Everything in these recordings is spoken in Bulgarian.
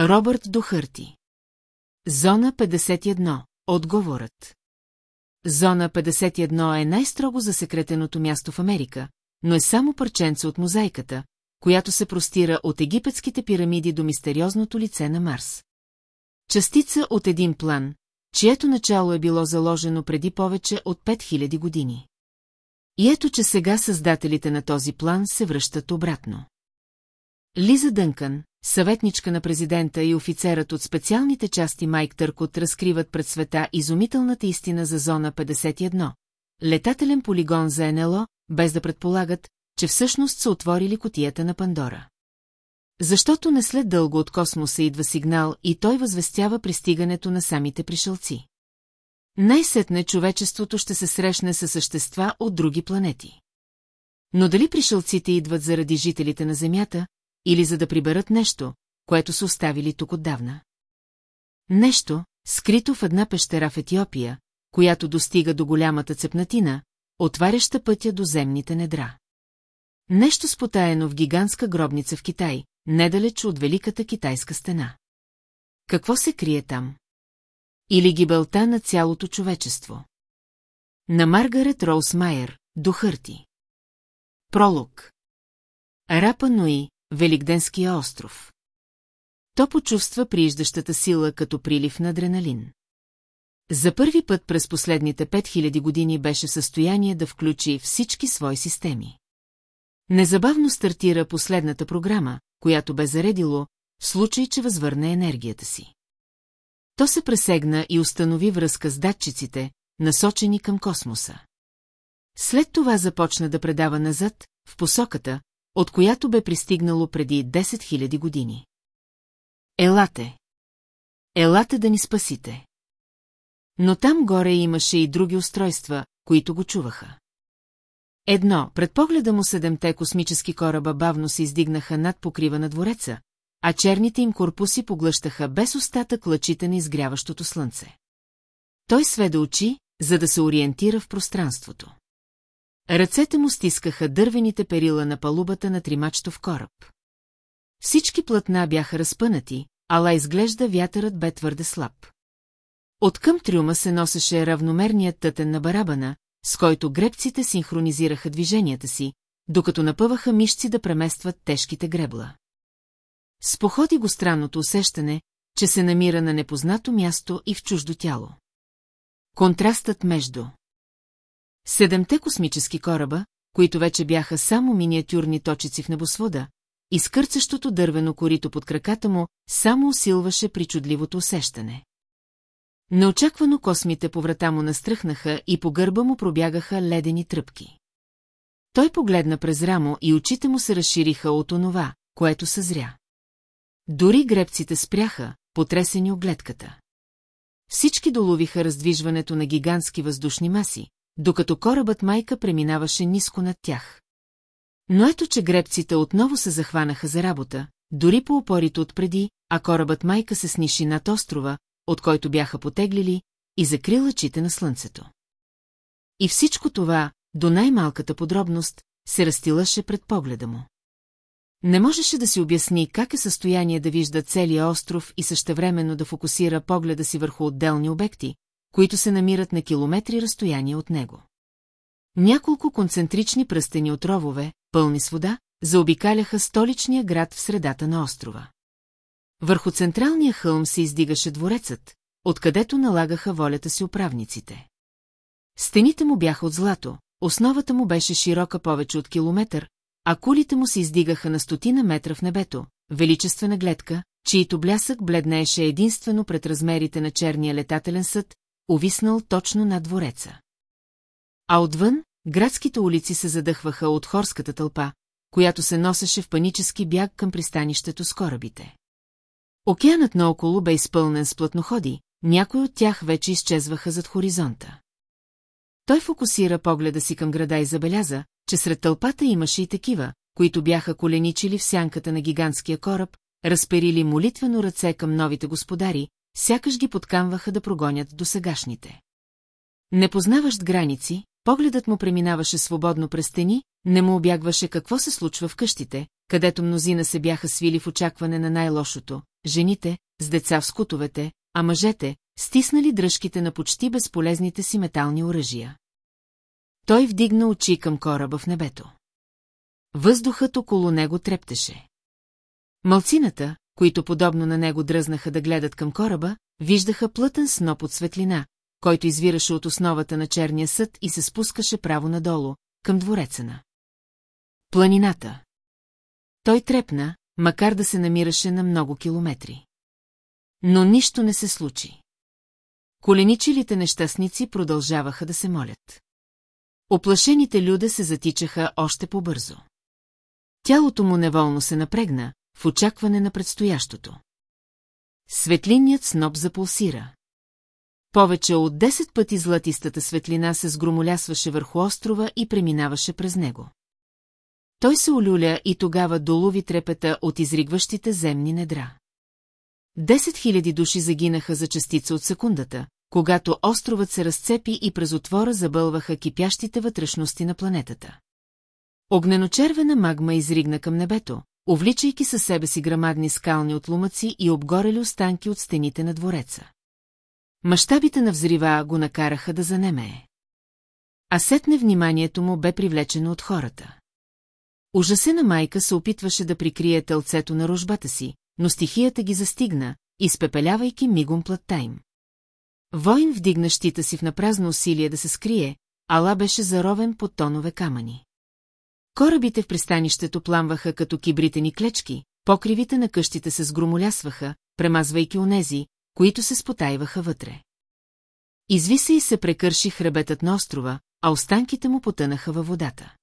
Робърт Дохърти. Зона 51. Отговорът. Зона 51 е най-строго засекретеното място в Америка, но е само парченце от мозайката, която се простира от египетските пирамиди до мистериозното лице на Марс. Частица от един план, чието начало е било заложено преди повече от 5000 години. И ето, че сега създателите на този план се връщат обратно. Лиза Дънкън, съветничка на президента и офицерът от специалните части Майк Търкот разкриват пред света изумителната истина за зона 51, летателен полигон за НЛО, без да предполагат, че всъщност са отворили котията на Пандора. Защото не след дълго от космоса идва сигнал и той възвестява пристигането на самите пришълци. Най-сетне човечеството ще се срещне със същества от други планети. Но дали пришълците идват заради жителите на Земята, или за да приберат нещо, което са оставили тук отдавна? Нещо, скрито в една пещера в Етиопия, която достига до голямата цепнатина, отваряща пътя до земните недра. Нещо спотаено в гигантска гробница в Китай, недалеч от Великата китайска стена. Какво се крие там? Или гибелта на цялото човечество? На Маргарет Роуз Майер, Духърти. Пролог. Рапа Нуи, Великденския остров. То почувства прииждащата сила като прилив на адреналин. За първи път през последните 5000 години беше в състояние да включи всички свои системи. Незабавно стартира последната програма, която бе заредило, в случай, че възвърне енергията си. То се пресегна и установи връзка с датчиците, насочени към космоса. След това започна да предава назад, в посоката, от която бе пристигнало преди 10 000 години. Елате! Елате да ни спасите! Но там горе имаше и други устройства, които го чуваха. Едно, пред погледа му седемте космически кораба бавно се издигнаха над покрива на двореца, а черните им корпуси поглъщаха без остатък лъчите на изгряващото слънце. Той сведе очи, за да се ориентира в пространството. Ръцете му стискаха дървените перила на палубата на тримачтов кораб. Всички платна бяха разпънати, ала изглежда вятърът бе твърде слаб. Откъм трюма се носеше равномерният тътен на барабана, с който гребците синхронизираха движенията си, докато напъваха мишци да преместват тежките гребла. Споходи го странното усещане, че се намира на непознато място и в чуждо тяло. Контрастът между Седемте космически кораба, които вече бяха само миниатюрни точици в небосвода, и скърцащото дървено корито под краката му само усилваше причудливото усещане. Неочаквано космите по врата му настръхнаха и по гърба му пробягаха ледени тръпки. Той погледна през рамо и очите му се разшириха от онова, което съзря. Дори гребците спряха, потресени огледката. Всички доловиха раздвижването на гигантски въздушни маси, докато корабът майка преминаваше ниско над тях. Но ето, че гребците отново се захванаха за работа, дори по опорите отпреди, а корабът майка се сниши над острова, от който бяха потеглили, и закри лъчите на слънцето. И всичко това, до най-малката подробност, се разстилаше пред погледа му. Не можеше да си обясни как е състояние да вижда целия остров и същевременно да фокусира погледа си върху отделни обекти, които се намират на километри разстояние от него. Няколко концентрични пръстени от ровове, пълни с вода, заобикаляха столичния град в средата на острова. Върху централния хълм се издигаше дворецът, откъдето налагаха волята си управниците. Стените му бяха от злато, основата му беше широка повече от километър, а кулите му се издигаха на стотина метра в небето, величествена гледка, чието блясък бледнееше единствено пред размерите на черния летателен съд, увиснал точно над двореца. А отвън, градските улици се задъхваха от хорската тълпа, която се носеше в панически бяг към пристанището с корабите. Океанът наоколо бе изпълнен с платноходи, някои от тях вече изчезваха зад хоризонта. Той фокусира погледа си към града и забеляза, че сред тълпата имаше и такива, които бяха коленичили в сянката на гигантския кораб, разперили молитвено ръце към новите господари, сякаш ги подкамваха да прогонят до сегашните. Не познаващ граници, погледът му преминаваше свободно през стени, не му обягваше какво се случва в къщите, където мнозина се бяха свили в очакване на най-лошото, жените, с деца в скутовете, а мъжете, стиснали дръжките на почти безполезните си метални оръжия. Той вдигна очи към кораба в небето. Въздухът около него трептеше. Малцината, които подобно на него дръзнаха да гледат към кораба, виждаха плътен сноп от светлина, който извираше от основата на черния съд и се спускаше право надолу, към двореца на. Планината. Той трепна, макар да се намираше на много километри. Но нищо не се случи. Коленичилите нещастници продължаваха да се молят. Оплашените люде се затичаха още по-бързо. Тялото му неволно се напрегна, в очакване на предстоящото. Светлинният сноп запулсира. Повече от 10 пъти златистата светлина се сгромолясваше върху острова и преминаваше през него. Той се олюля и тогава долови трепета от изригващите земни недра. Десет хиляди души загинаха за частица от секундата, когато островът се разцепи и през отвора забълваха кипящите вътрешности на планетата. Огненочервена магма изригна към небето, увличайки със себе си грамадни скални отлумъци и обгорели останки от стените на двореца. Мащабите на взрива го накараха да занемее. А сетне вниманието му бе привлечено от хората. Ужасена майка се опитваше да прикрие тълцето на рожбата си, но стихията ги застигна, изпепелявайки мигом плътта им. Войн вдигна щита си в напразно усилие да се скрие, ала беше заровен под тонове камъни. Корабите в пристанището пламваха като кибритени клечки, покривите на къщите се сгромолясваха, премазвайки онези, които се спотайваха вътре. Извиса и се прекърши хребетът на острова, а останките му потънаха във водата.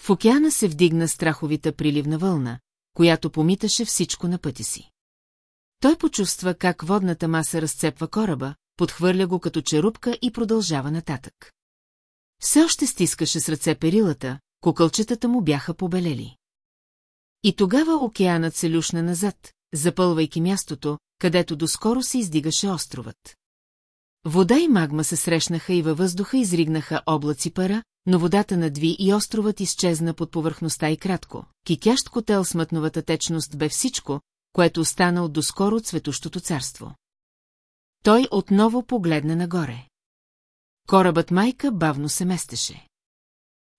В океана се вдигна страховита приливна вълна, която помиташе всичко на пъти си. Той почувства как водната маса разцепва кораба, подхвърля го като черупка и продължава нататък. Все още стискаше с ръце перилата, кукълчетата му бяха побелели. И тогава океанът се люшна назад, запълвайки мястото, където доскоро се издигаше островът. Вода и магма се срещнаха и във въздуха изригнаха облаци пара, но водата надви и островът изчезна под повърхността и кратко. Кикящ котел с мътновата течност бе всичко, което остана от доскоро цветущото царство. Той отново погледна нагоре. Корабът майка бавно се местеше.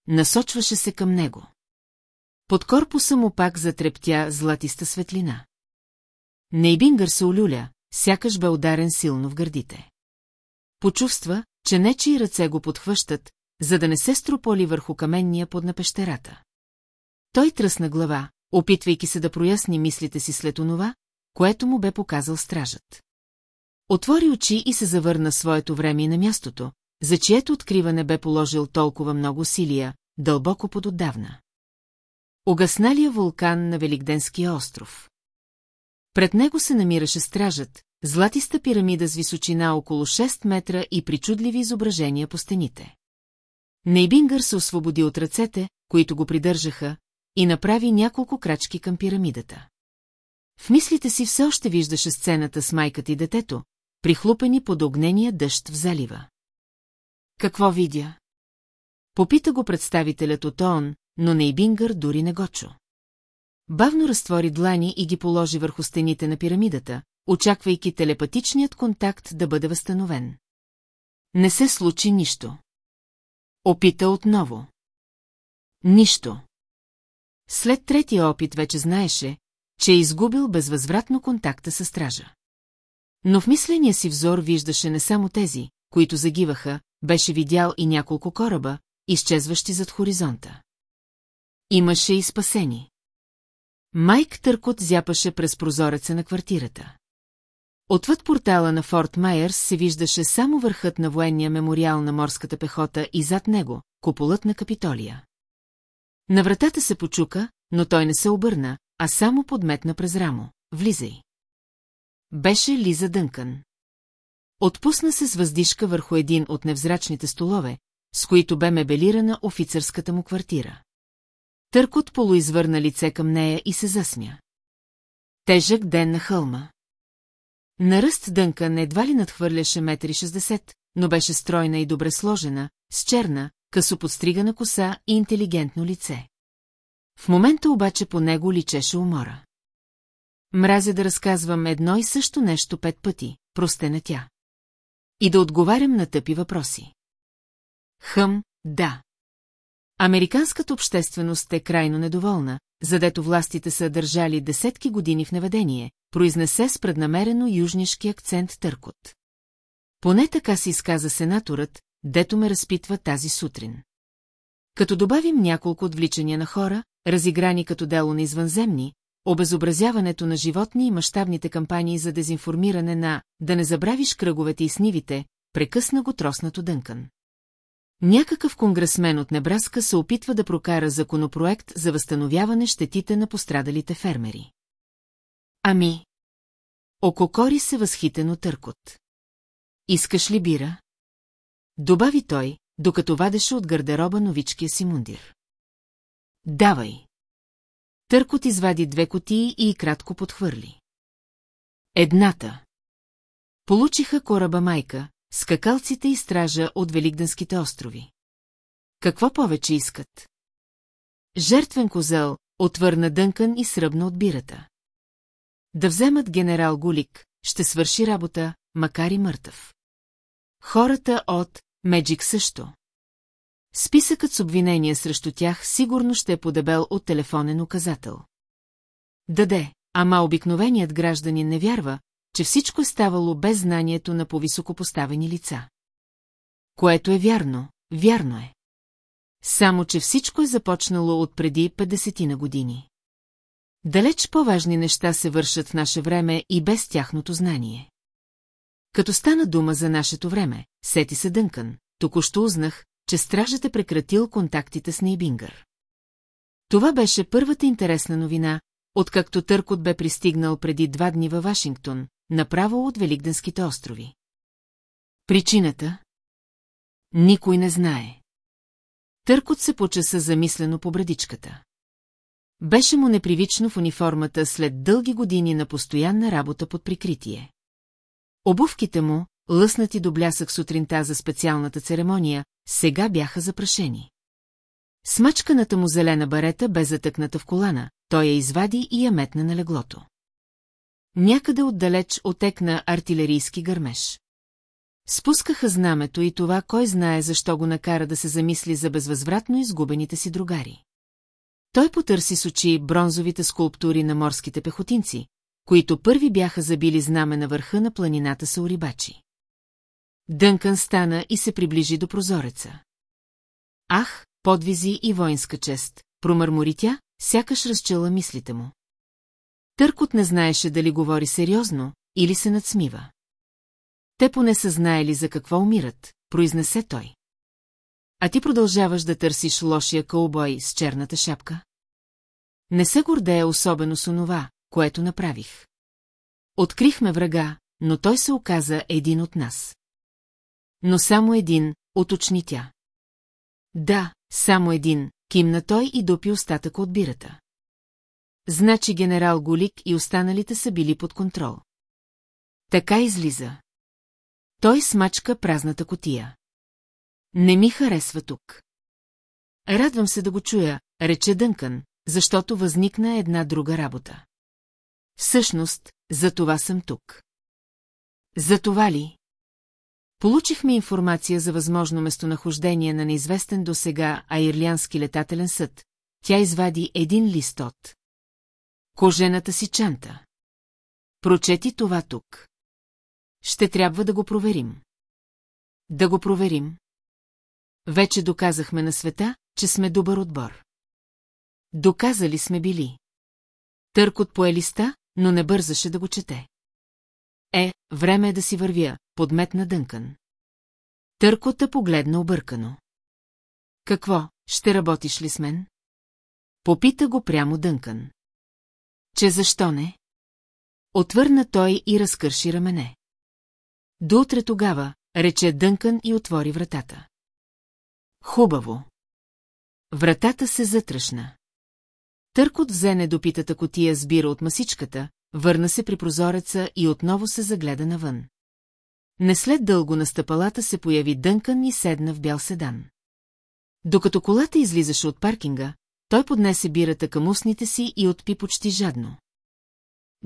Насочваше се към него. Под корпуса му пак затрептя златиста светлина. Нейбингър се олюля, сякаш бе ударен силно в гърдите. Почувства, че нечи ръце го подхвъщат, за да не се строполи върху каменния под на пещерата. Той тръсна глава, опитвайки се да проясни мислите си след онова, което му бе показал стражът. Отвори очи и се завърна своето време и на мястото, за чието откриване бе положил толкова много усилия, дълбоко под отдавна. Огасналия вулкан на Великденския остров. Пред него се намираше стражът, златиста пирамида с височина около 6 метра и причудливи изображения по стените. Нейбингър се освободи от ръцете, които го придържаха, и направи няколко крачки към пирамидата. В мислите си все още виждаше сцената с майката и детето, прихлупени под огнения дъжд в залива. Какво видя? Попита го представителят от ООН, но Нейбингър дори не го чу. Бавно разтвори длани и ги положи върху стените на пирамидата, очаквайки телепатичният контакт да бъде възстановен. Не се случи нищо. Опита отново. Нищо. След третия опит вече знаеше, че е изгубил безвъзвратно контакта с стража. Но в мисления си взор виждаше не само тези, които загиваха, беше видял и няколко кораба, изчезващи зад хоризонта. Имаше и спасени. Майк Търкот зяпаше през прозореца на квартирата. Отвъд портала на Форт Майерс се виждаше само върхът на военния мемориал на морската пехота и зад него – куполът на Капитолия. На вратата се почука, но той не се обърна, а само подметна през рамо. Влизай. Беше Лиза Дънкън. Отпусна се с въздишка върху един от невзрачните столове, с които бе мебелирана офицерската му квартира. Търкот полуизвърна лице към нея и се засмя. Тежък ден на хълма. На ръст Дънкън едва ли надхвърляше метри 60, но беше стройна и добре сложена, с черна, късо подстригана коса и интелигентно лице. В момента обаче по него личеше умора. Мразя да разказвам едно и също нещо пет пъти, простена тя. И да отговарям на тъпи въпроси. Хъм, да. Американската общественост е крайно недоволна, задето властите са държали десетки години в неведение, произнесе с преднамерено южнишки акцент търкот. Поне така се изказа сенаторът, дето ме разпитва тази сутрин. Като добавим няколко отвличания на хора, разиграни като дело на извънземни, обезобразяването на животни и мащабните кампании за дезинформиране на «да не забравиш кръговете и снивите», прекъсна го троснато Дънкан. Някакъв конгресмен от Небраска се опитва да прокара законопроект за възстановяване щетите на пострадалите фермери. Ами? Ококори се възхитено търкот. Искаш ли бира? Добави той, докато вадеше от гардероба новичкия си мундир. Давай. Търкот извади две котии и кратко подхвърли. Едната. Получиха кораба майка, скакалците и стража от Великденските острови. Какво повече искат? Жертвен козел, отвърна Дънкън и сръбна от бирата. Да вземат генерал Гулик, ще свърши работа, макар и мъртъв. Хората от Меджик също. Списъкът с обвинения срещу тях сигурно ще е подебел от телефонен указател. Даде, ама обикновеният гражданин не вярва, че всичко е ставало без знанието на повисокопоставени лица. Което е вярно, вярно е. Само, че всичко е започнало от преди 50 на години. Далеч по-важни неща се вършат в наше време и без тяхното знание. Като стана дума за нашето време, сети се Дънкън, току-що узнах, че стражът е прекратил контактите с Нейбингър. Това беше първата интересна новина, откакто Търкот бе пристигнал преди два дни във Вашингтон, направо от Великденските острови. Причината? Никой не знае. Търкот се почеса замислено по брадичката. Беше му непривично в униформата след дълги години на постоянна работа под прикритие. Обувките му, лъснати до блясък сутринта за специалната церемония, сега бяха запрашени. Смачканата му зелена барета бе затъкната в колана, той я извади и я метна на леглото. Някъде отдалеч отекна артилерийски гърмеж. Спускаха знамето и това кой знае защо го накара да се замисли за безвъзвратно изгубените си другари. Той потърси с очи бронзовите скулптури на морските пехотинци, които първи бяха забили знаме на върха на планината Саурибачи. Дънкън стана и се приближи до прозореца. Ах, подвизи и воинска чест, промърмори тя, сякаш разчела мислите му. Търкот не знаеше дали говори сериозно или се надсмива. Те поне са знаели за какво умират, произнесе той. А ти продължаваш да търсиш лошия кълбой с черната шапка? Не се гордея особено с онова, което направих. Открихме врага, но той се оказа един от нас. Но само един, уточни тя. Да, само един, кимна той и допи остатък от бирата. Значи генерал Голик и останалите са били под контрол. Така излиза. Той смачка празната котия. Не ми харесва тук. Радвам се да го чуя, рече Дънкън, защото възникна една друга работа. Всъщност, за това съм тук. За това ли? Получихме информация за възможно местонахождение на неизвестен досега аирлянски летателен съд. Тя извади един лист от кожената си чанта. Прочети това тук. Ще трябва да го проверим. Да го проверим. Вече доказахме на света, че сме добър отбор. Доказали сме били. Търкот по елиста, но не бързаше да го чете. Е, време е да си вървя, подметна Дънкан. Търкота погледна объркано. Какво, ще работиш ли с мен? Попита го прямо Дънкан. Че защо не? Отвърна той и разкърши рамене. До утре тогава, рече Дънкан и отвори вратата. Хубаво. Вратата се затръшна. Търкот взе недопитата котия с бира от масичката, върна се при прозореца и отново се загледа навън. Не след дълго на стъпалата се появи Дънкън и седна в бял седан. Докато колата излизаше от паркинга, той поднесе бирата към устните си и отпи почти жадно.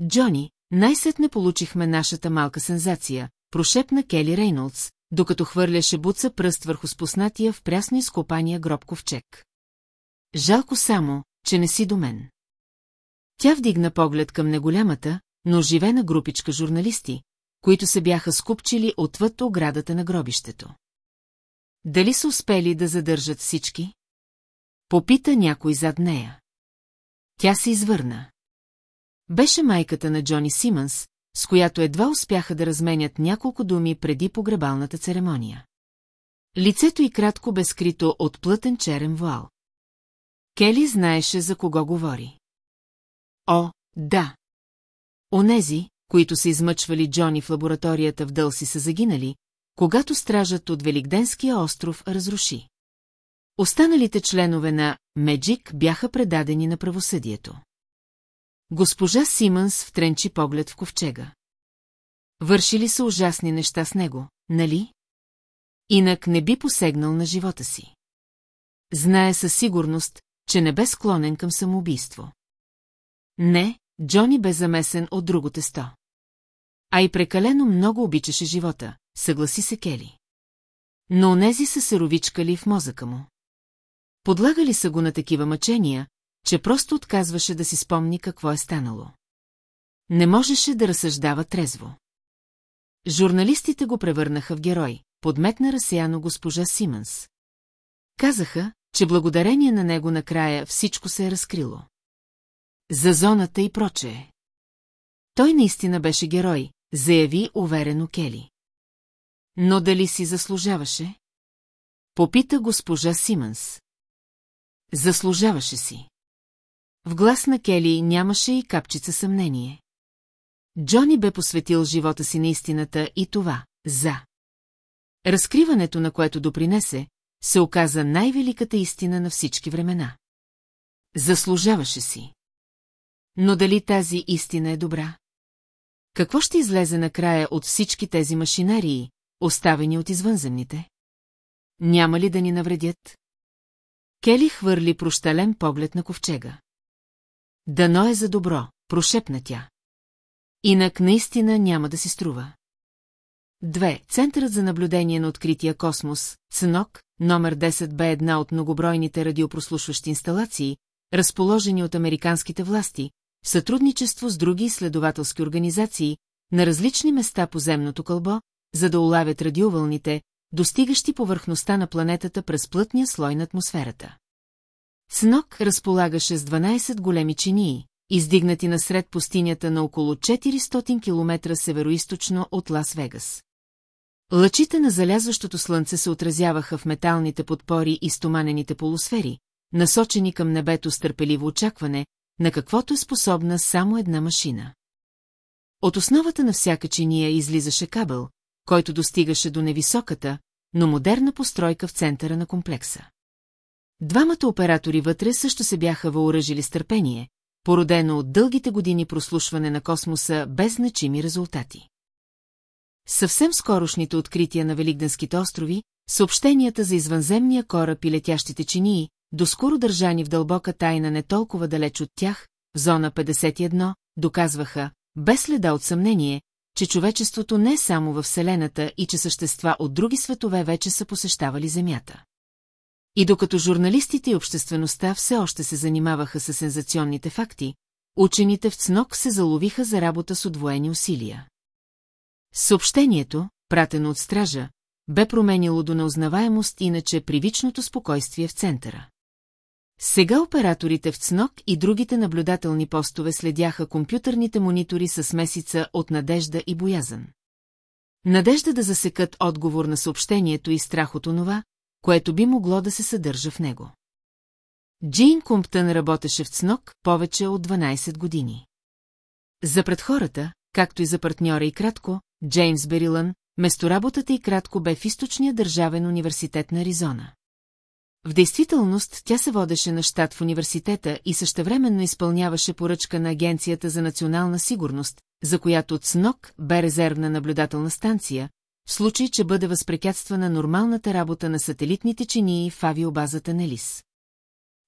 Джони, най-сетне получихме нашата малка сензация, прошепна Кели Рейнолдс, докато хвърляше буца пръст върху спуснатия в прясно изкопания гроб ковчег. Жалко само, че не си до мен. Тя вдигна поглед към неголямата, но оживена групичка журналисти, които се бяха скупчили отвъд оградата на гробището. Дали са успели да задържат всички? Попита някой зад нея. Тя се извърна. Беше майката на Джони Симънс, с която едва успяха да разменят няколко думи преди погребалната церемония. Лицето й кратко бе скрито от плътен черен вуал. Кели знаеше за кого говори. О, да. Онези, които са измъчвали Джони в лабораторията в Дълси са загинали, когато стражът от Великденския остров разруши. Останалите членове на Меджик бяха предадени на правосъдието. Госпожа Симънс втренчи поглед в ковчега. Вършили са ужасни неща с него, нали? Инак не би посегнал на живота си. Знае със сигурност, че не бе склонен към самоубийство. Не, Джони бе замесен от друго тесто. А и прекалено много обичаше живота, съгласи се Кели. Но онези са се ровичкали в мозъка му. Подлагали са го на такива мъчения, че просто отказваше да си спомни какво е станало. Не можеше да разсъждава трезво. Журналистите го превърнаха в герой, подметна разсеяно госпожа Симънс. Казаха, че благодарение на него накрая всичко се е разкрило. За зоната и прочее. Той наистина беше герой, заяви уверено Кели. Но дали си заслужаваше? Попита госпожа Симънс. Заслужаваше си. В глас на Кели нямаше и капчица съмнение. Джони бе посветил живота си на истината и това, за. Разкриването на което допринесе, се оказа най-великата истина на всички времена. Заслужаваше си. Но дали тази истина е добра? Какво ще излезе накрая от всички тези машинарии, оставени от извънземните? Няма ли да ни навредят? Кели хвърли прощален поглед на ковчега. Дано е за добро, прошепна тя. Инак наистина няма да си струва. Две. Центърът за наблюдение на открития космос, ЦНОК, номер 10 бе една от многобройните радиопрослушващи инсталации, разположени от американските власти, сътрудничество с други изследователски организации, на различни места по земното кълбо, за да улавят радиовълните, достигащи повърхността на планетата през плътния слой на атмосферата. Цнок разполагаше с 12 големи чинии, издигнати насред пустинята на около 400 км североисточно от Лас-Вегас. Лъчите на залязващото слънце се отразяваха в металните подпори и стоманените полусфери, насочени към небето с търпеливо очакване, на каквото е способна само една машина. От основата на всяка чиния излизаше кабел, който достигаше до невисоката, но модерна постройка в центъра на комплекса. Двамата оператори вътре също се бяха въоръжили с търпение, породено от дългите години прослушване на космоса без значими резултати. Съвсем скорошните открития на Великденските острови, съобщенията за извънземния кораб и летящите чинии, доскоро държани в дълбока тайна не толкова далеч от тях, в зона 51, доказваха, без следа от съмнение, че човечеството не е само във Вселената и че същества от други светове вече са посещавали Земята. И докато журналистите и обществеността все още се занимаваха с сензационните факти, учените в ЦНОК се заловиха за работа с удвоени усилия. Съобщението, пратено от стража, бе променило до неузнаваемост иначе привичното спокойствие в центъра. Сега операторите в ЦНОК и другите наблюдателни постове следяха компютърните монитори с месица от надежда и боязън. Надежда да засекат отговор на съобщението и страх от онова, което би могло да се съдържа в него. Джин Кумптън работеше в ЦНОК повече от 12 години. За пред хората, както и за партньора и кратко, Джеймс Берилън, местоработата и кратко бе в източния държавен университет на Аризона. В действителност тя се водеше на щат в университета и същевременно изпълняваше поръчка на Агенцията за национална сигурност, за която ЦНОК бе резервна наблюдателна станция, в случай, че бъде възпрепятствана нормалната работа на сателитните чинии в авиобазата Нелис.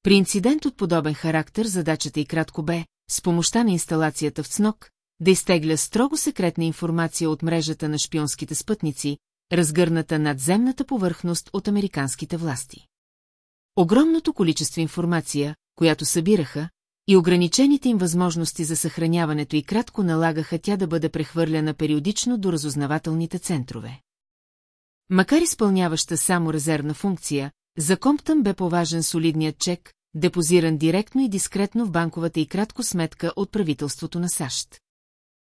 При инцидент от подобен характер задачата и кратко бе, с помощта на инсталацията в ЦНОК, да изтегля строго секретна информация от мрежата на шпионските спътници, разгърната над земната повърхност от американските власти. Огромното количество информация, която събираха, и ограничените им възможности за съхраняването и кратко налагаха тя да бъде прехвърляна периодично до разузнавателните центрове. Макар изпълняваща само резервна функция, за Комптън бе поважен солидният чек, депозиран директно и дискретно в банковата и кратко сметка от правителството на САЩ.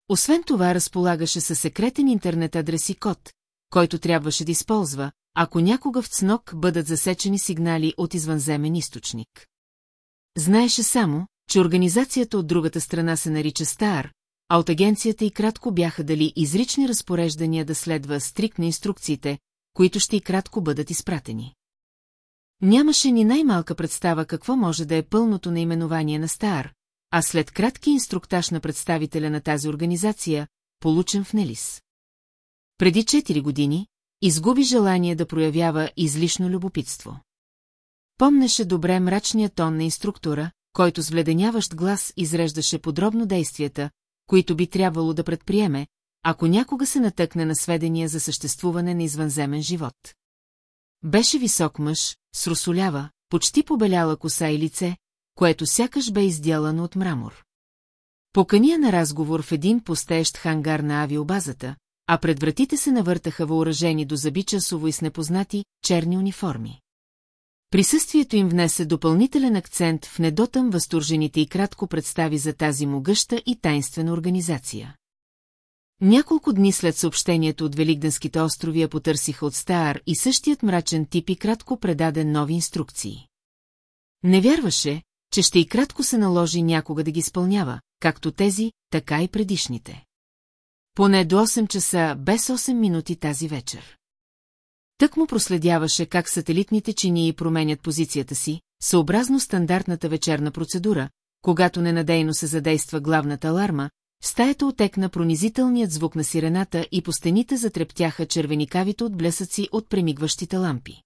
Освен това разполагаше със секретен интернет адрес и код, който трябваше да използва, ако някога в ЦНОК бъдат засечени сигнали от извънземен източник. Знаеше само, че организацията от другата страна се нарича СТАР, а от агенцията и кратко бяха дали изрични разпореждания да следва стриктно инструкциите, които ще и кратко бъдат изпратени. Нямаше ни най-малка представа какво може да е пълното наименование на СТАР, а след кратки инструктаж на представителя на тази организация, получен в Нелис. Преди 4 години, изгуби желание да проявява излишно любопитство. Помнеше добре мрачния тон на инструктора, който с вледеняващ глас изреждаше подробно действията, които би трябвало да предприеме, ако някога се натъкне на сведения за съществуване на извънземен живот. Беше висок мъж, с русолява, почти побеляла коса и лице, което сякаш бе издялано от мрамор. Покания на разговор в един постеещ хангар на авиобазата, а пред вратите се навъртаха въоръжени до забичасово и с непознати черни униформи. Присъствието им внесе допълнителен акцент в недотъм възторжените и кратко представи за тази могъща и тайнствена организация. Няколко дни след съобщението от Великденските острови я потърсиха от Стаар и същият мрачен тип и кратко предаде нови инструкции. Не вярваше, че ще и кратко се наложи някога да ги изпълнява, както тези, така и предишните. Поне до 8 часа без 8 минути тази вечер. Тък му проследяваше как сателитните чинии променят позицията си, съобразно стандартната вечерна процедура, когато ненадейно се задейства главната аларма, в стаята отекна пронизителният звук на сирената и по стените затрептяха червеникавите от блесъци от премигващите лампи.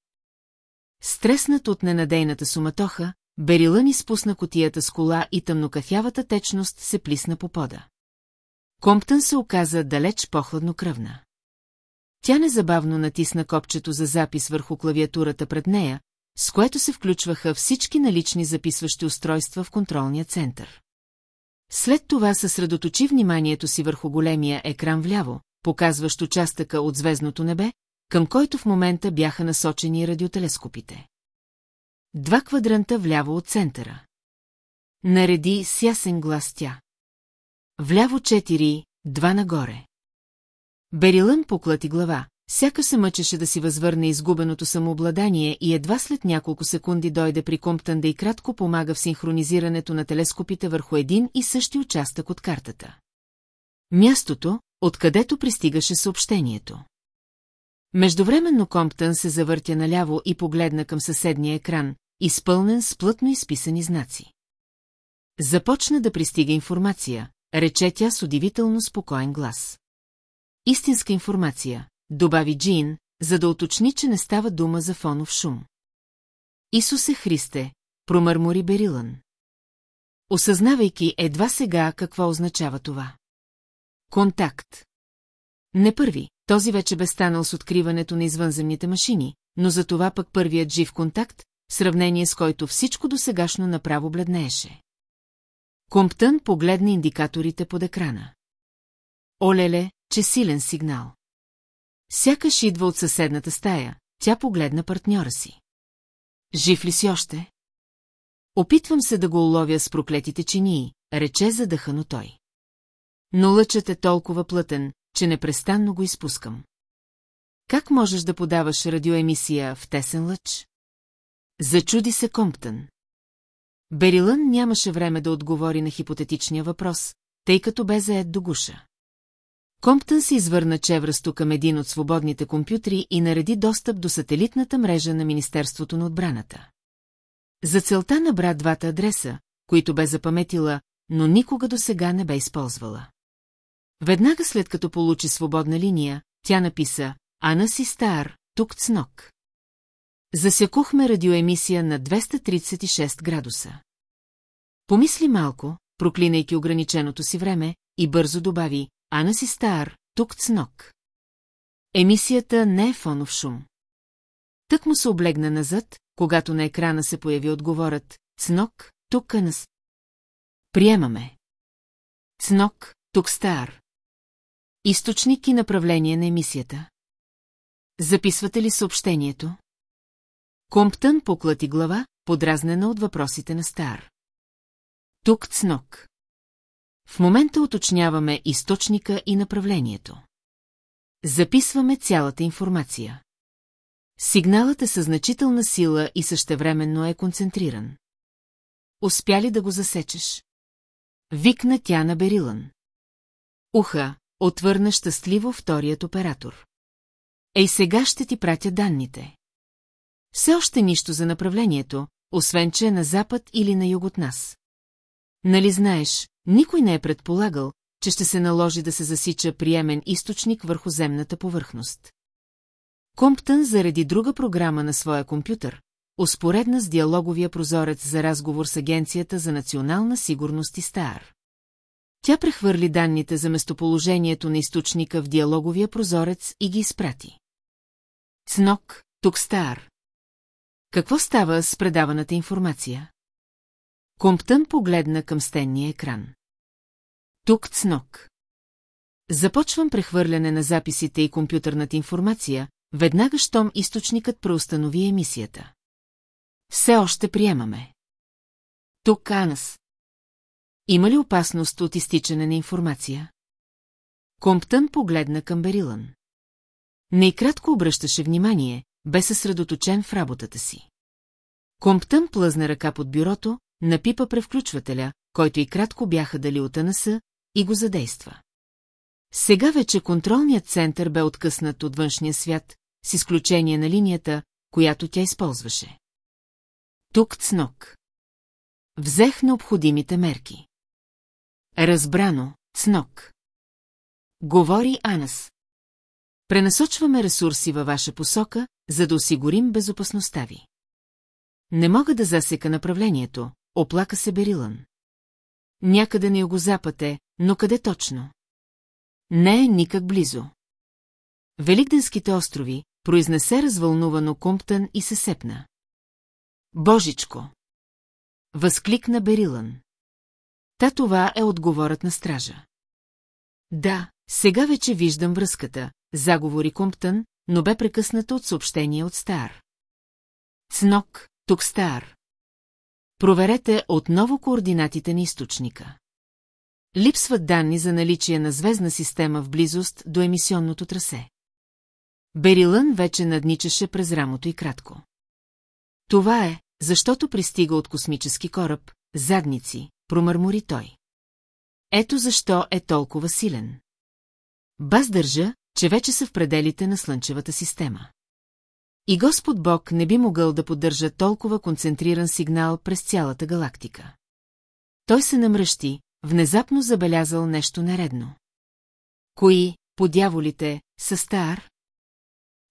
Стреснат от ненадейната суматоха, Берилън изпусна котията с кола и тъмнокафявата течност се плисна по пода. Комптън се оказа далеч по-хладнокръвна. Тя незабавно натисна копчето за запис върху клавиатурата пред нея, с което се включваха всички налични записващи устройства в контролния център. След това съсредоточи вниманието си върху големия екран вляво, показващ участъка от звездното небе, към който в момента бяха насочени радиотелескопите. Два квадранта вляво от центъра. Нареди с ясен глас тя. Вляво четири, два нагоре. Берилън поклати глава, сяка се мъчеше да си възвърне изгубеното самообладание и едва след няколко секунди дойде при Комптън да и кратко помага в синхронизирането на телескопите върху един и същи участък от картата. Мястото, откъдето пристигаше съобщението. Междувременно Комптън се завъртя наляво и погледна към съседния екран, изпълнен с плътно изписани знаци. Започна да пристига информация, рече тя с удивително спокоен глас. Истинска информация, добави Джин, за да уточни, че не става дума за фонов шум. Исусе Христе, промърмори Берилън. Осъзнавайки едва сега какво означава това. Контакт. Не първи, този вече бе станал с откриването на извънземните машини, но за това пък първият жив контакт, сравнение с който всичко досегашно направо бледнееше. Комптън погледна индикаторите под екрана. Олеле, че силен сигнал. Сякаш идва от съседната стая, тя погледна партньора си. Жив ли си още? Опитвам се да го уловя с проклетите чинии, рече задъхано той. Но лъчът е толкова плътен, че непрестанно го изпускам. Как можеш да подаваш радиоемисия в тесен лъч? Зачуди се Комптън. Берилън нямаше време да отговори на хипотетичния въпрос, тъй като бе заед до гуша. Комптън се извърна чевръсто към един от свободните компютри и нареди достъп до сателитната мрежа на Министерството на отбраната. За целта набра двата адреса, които бе запаметила, но никога до сега не бе използвала. Веднага след като получи свободна линия, тя написа «Ана си стар, тук цнок». Засекохме радиоемисия на 236 градуса. Помисли малко, проклинайки ограниченото си време, и бързо добави, Ана си стар, тук цнок. Емисията не е фонов шум. Тък му се облегна назад, когато на екрана се появи отговорът, цнок, тук нас. Приемаме. Цнок, тук стар. Източник и направление на емисията. Записвате ли съобщението? Комптън поклати глава, подразнена от въпросите на Стар. Тук цнок. В момента уточняваме източника и направлението. Записваме цялата информация. Сигналът е със значителна сила и същевременно е концентриран. Успя ли да го засечеш? Викна тя на Берилън. Уха, отвърна щастливо вторият оператор. Ей сега ще ти пратя данните. Все още нищо за направлението, освен че е на запад или на юг от нас. Нали знаеш, никой не е предполагал, че ще се наложи да се засича приемен източник върху земната повърхност. Комптън заради друга програма на своя компютър, успоредна с диалоговия прозорец за разговор с Агенцията за национална сигурност и СТАР. Тя прехвърли данните за местоположението на източника в диалоговия прозорец и ги изпрати. Цнок, тук Стар. Какво става с предаваната информация? Комптън погледна към стенния екран. Тук Цнок. Започвам прехвърляне на записите и компютърната информация, веднага щом източникът преустанови емисията. Все още приемаме. Тук Анас. Има ли опасност от изтичане на информация? Комптън погледна към Берилън. Не и кратко обръщаше внимание, бе съсредоточен в работата си. Комптън плъзна ръка под бюрото, напипа превключвателя, който и кратко бяха дали от АНС, и го задейства. Сега вече контролният център бе откъснат от външния свят, с изключение на линията, която тя използваше. Тук цнок. Взех необходимите мерки. Разбрано, цнок. Говори Анас. Пренасочваме ресурси във ваша посока, за да осигурим безопасността ви. Не мога да засека направлението, оплака се Берилън. Някъде на югозапад е, но къде точно? Не е никак близо. Великденските острови, произнесе развълнувано Кумптън и се сепна. Божичко! Възкликна Берилън. Та това е отговорът на стража. Да, сега вече виждам връзката, заговори Кумптън, но бе прекъсната от съобщение от Стар. Цнок, тук Стар. Проверете отново координатите на източника. Липсват данни за наличие на звездна система в близост до емисионното трасе. Берилън вече надничаше през рамото и кратко. Това е, защото пристига от космически кораб, задници, промърмори той. Ето защо е толкова силен. Баз държа, че вече са в пределите на Слънчевата система. И Господ Бог не би могъл да поддържа толкова концентриран сигнал през цялата галактика. Той се намръщи, внезапно забелязал нещо нередно. Кои, по дяволите, са стар?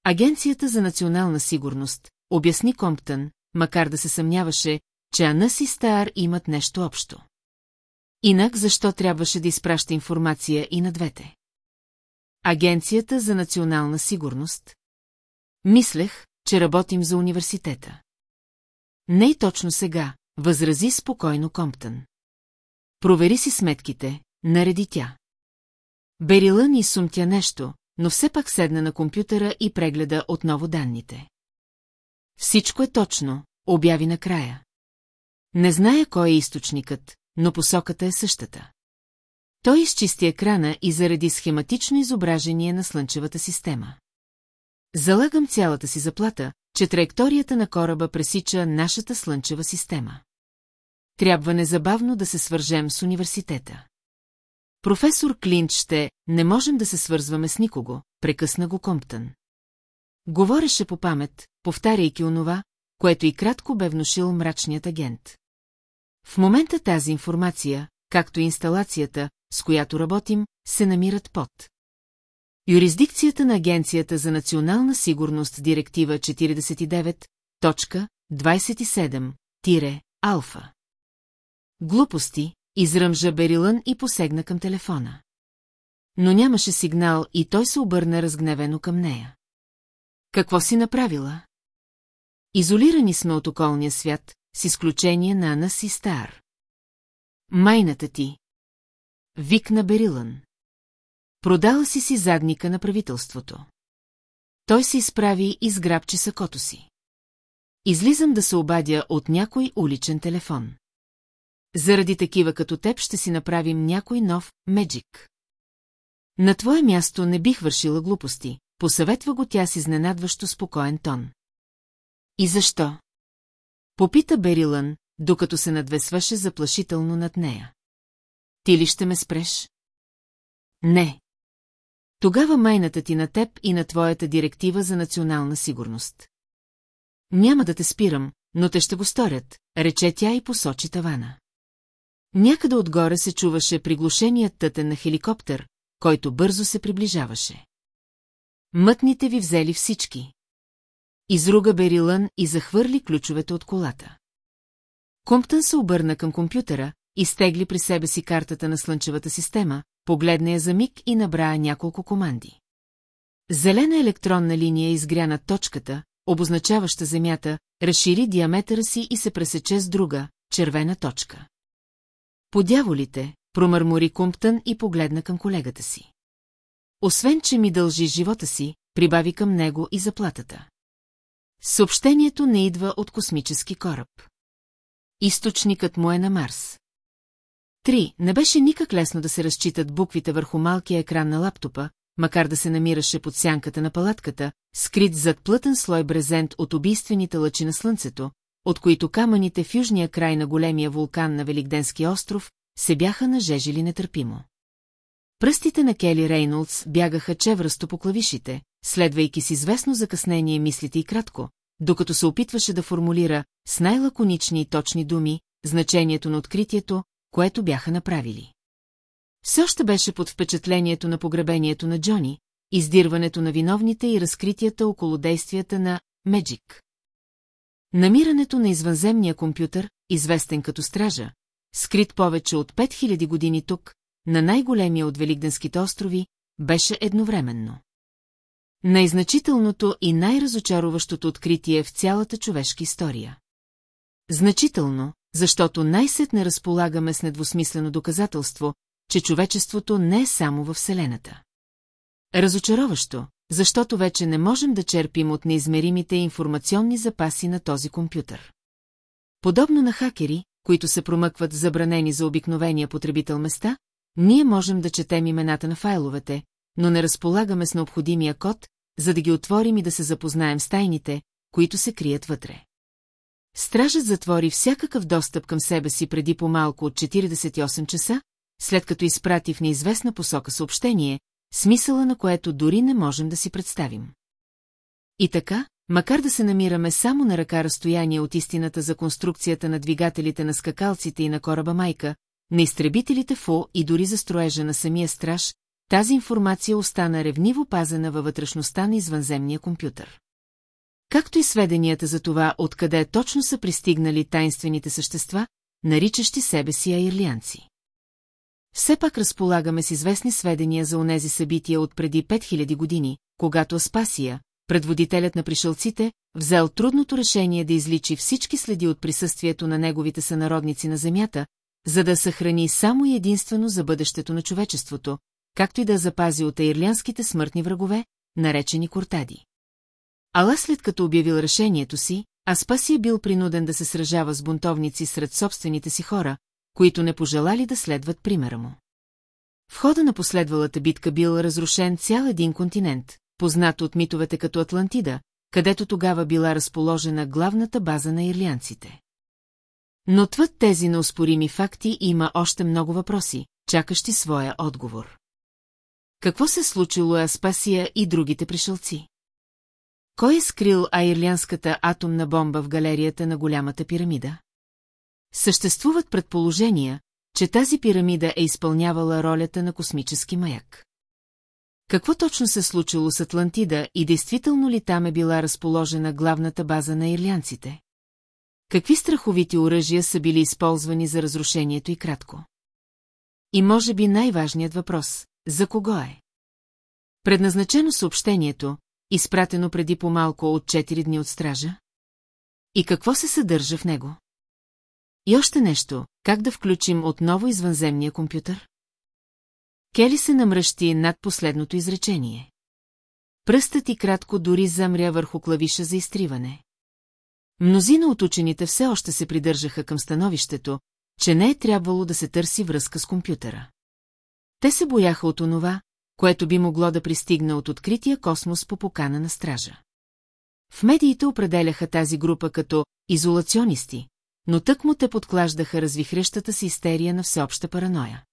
Агенцията за национална сигурност, обясни Комптън, макар да се съмняваше, че Анас и Стар имат нещо общо. Инак защо трябваше да изпраща информация и на двете? Агенцията за национална сигурност. Мислех, че работим за университета. Не и точно сега, възрази спокойно Комптън. Провери си сметките, нареди тя. Берилън и сумтя нещо, но все пак седна на компютъра и прегледа отново данните. Всичко е точно, обяви накрая. Не зная кой е източникът, но посоката е същата. Той изчисти екрана и заради схематично изображение на Слънчевата система. Залагам цялата си заплата, че траекторията на кораба пресича нашата Слънчева система. Трябва незабавно да се свържем с университета. Професор Клинч ще, не можем да се свързваме с никого, прекъсна го Комптън. Говореше по памет, повтаряйки онова, което и кратко бе внушил мрачният агент. В момента тази информация, както и инсталацията, с която работим, се намират под. Юрисдикцията на Агенцията за национална сигурност Директива 49, Точка 27. Тире. Алфа. Глупости, изръмжа Берилън и посегна към телефона. Но нямаше сигнал и той се обърна разгневено към нея. Какво си направила? Изолирани сме от околния свят, с изключение на Анас и Стар. Майната ти. Викна Берилън. Продала си си задника на правителството. Той се изправи и сграбчи сакото си. Излизам да се обадя от някой уличен телефон. Заради такива като теб ще си направим някой нов меджик. На твое място не бих вършила глупости, посъветва го тя с изненадващо спокоен тон. И защо? Попита Берилън, докато се надвесваше заплашително над нея. Ти ли ще ме спреш? Не. Тогава майната ти на теб и на твоята директива за национална сигурност. Няма да те спирам, но те ще го сторят, рече тя и посочи тавана. Някъде отгоре се чуваше приглушеният тътен на хеликоптер, който бързо се приближаваше. Мътните ви взели всички. Изруга Берилън и захвърли ключовете от колата. Комптън се обърна към компютъра, изтегли при себе си картата на слънчевата система, погледна я за миг и набра няколко команди. Зелена електронна линия изгря над точката, обозначаваща Земята, разшири диаметъра си и се пресече с друга, червена точка. Подяволите, промърмори Кумптън и погледна към колегата си. Освен, че ми дължи живота си, прибави към него и заплатата. Съобщението не идва от космически кораб. Източникът му е на Марс. Три, не беше никак лесно да се разчитат буквите върху малкия екран на лаптопа, макар да се намираше под сянката на палатката, скрит зад плътен слой брезент от убийствените лъчи на слънцето, от които камъните в южния край на големия вулкан на Великденски остров се бяха нажежили нетърпимо. Пръстите на Кели Рейнолдс бягаха чевръсто по клавишите, следвайки с известно закъснение мислите и кратко, докато се опитваше да формулира с най-лаконични и точни думи значението на откритието, което бяха направили. Все още беше под впечатлението на погребението на Джони, издирването на виновните и разкритията около действията на Меджик. Намирането на извънземния компютър, известен като стража, скрит повече от 5000 години тук, на най-големия от Великденските острови, беше едновременно. Най-значителното и най-разочароващото откритие в цялата човешка история. Значително, защото най-сетне разполагаме с недвусмислено доказателство, че човечеството не е само във Вселената. Разочароващо, защото вече не можем да черпим от неизмеримите информационни запаси на този компютър. Подобно на хакери, които се промъкват забранени за обикновения потребител места, ние можем да четем имената на файловете, но не разполагаме с необходимия код, за да ги отворим и да се запознаем с тайните, които се крият вътре. Стражът затвори всякакъв достъп към себе си преди по-малко от 48 часа, след като изпрати в неизвестна посока съобщение, смисъла на което дори не можем да си представим. И така, макар да се намираме само на ръка разстояние от истината за конструкцията на двигателите на скакалците и на кораба Майка, на изтребителите ФО и дори за строежа на самия страж, тази информация остана ревниво пазена във вътрешността на извънземния компютър. Както и сведенията за това, откъде точно са пристигнали тайнствените същества, наричащи себе си аирлианци. Все пак разполагаме с известни сведения за онези събития от преди 5000 години, когато Аспасия, предводителят на пришелците, взел трудното решение да изличи всички следи от присъствието на неговите сънародници на Земята, за да съхрани само и единствено за бъдещето на човечеството, както и да запази от аирлянските смъртни врагове, наречени кортади. Ала след като обявил решението си, Аспасия бил принуден да се сражава с бунтовници сред собствените си хора, които не пожелали да следват примера му. В хода на последвалата битка бил разрушен цял един континент, познат от митовете като Атлантида, където тогава била разположена главната база на ирлянците. Но твът тези неоспорими факти има още много въпроси, чакащи своя отговор. Какво се случило Аспасия и другите пришелци? Кой е скрил аирлянската атомна бомба в галерията на голямата пирамида? Съществуват предположения, че тази пирамида е изпълнявала ролята на космически маяк. Какво точно се случило с Атлантида и действително ли там е била разположена главната база на ирлянците? Какви страховити оръжия са били използвани за разрушението и кратко? И може би най-важният въпрос – за кого е? Предназначено съобщението, изпратено преди по-малко от 4 дни от стража? И какво се съдържа в него? И още нещо, как да включим отново извънземния компютър? Кели се намръщи над последното изречение. Пръстът и кратко дори замря върху клавиша за изтриване. Мнозина от учените все още се придържаха към становището, че не е трябвало да се търси връзка с компютъра. Те се бояха от онова, което би могло да пристигне от открития космос по покана на стража. В медиите определяха тази група като изолационисти, но тък му те подклаждаха развихрещата си истерия на всеобща параноя.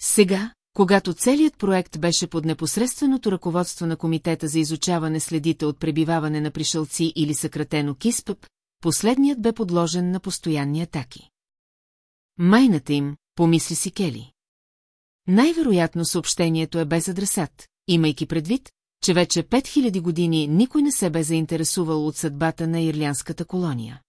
Сега, когато целият проект беше под непосредственото ръководство на Комитета за изучаване следите от пребиваване на пришълци или съкратено КИСПъп, последният бе подложен на постоянни атаки. Майната им, помисли си Кели. Най-вероятно съобщението е без адресат, имайки предвид, че вече 5000 години никой не се бе заинтересувал от съдбата на ирлянската колония.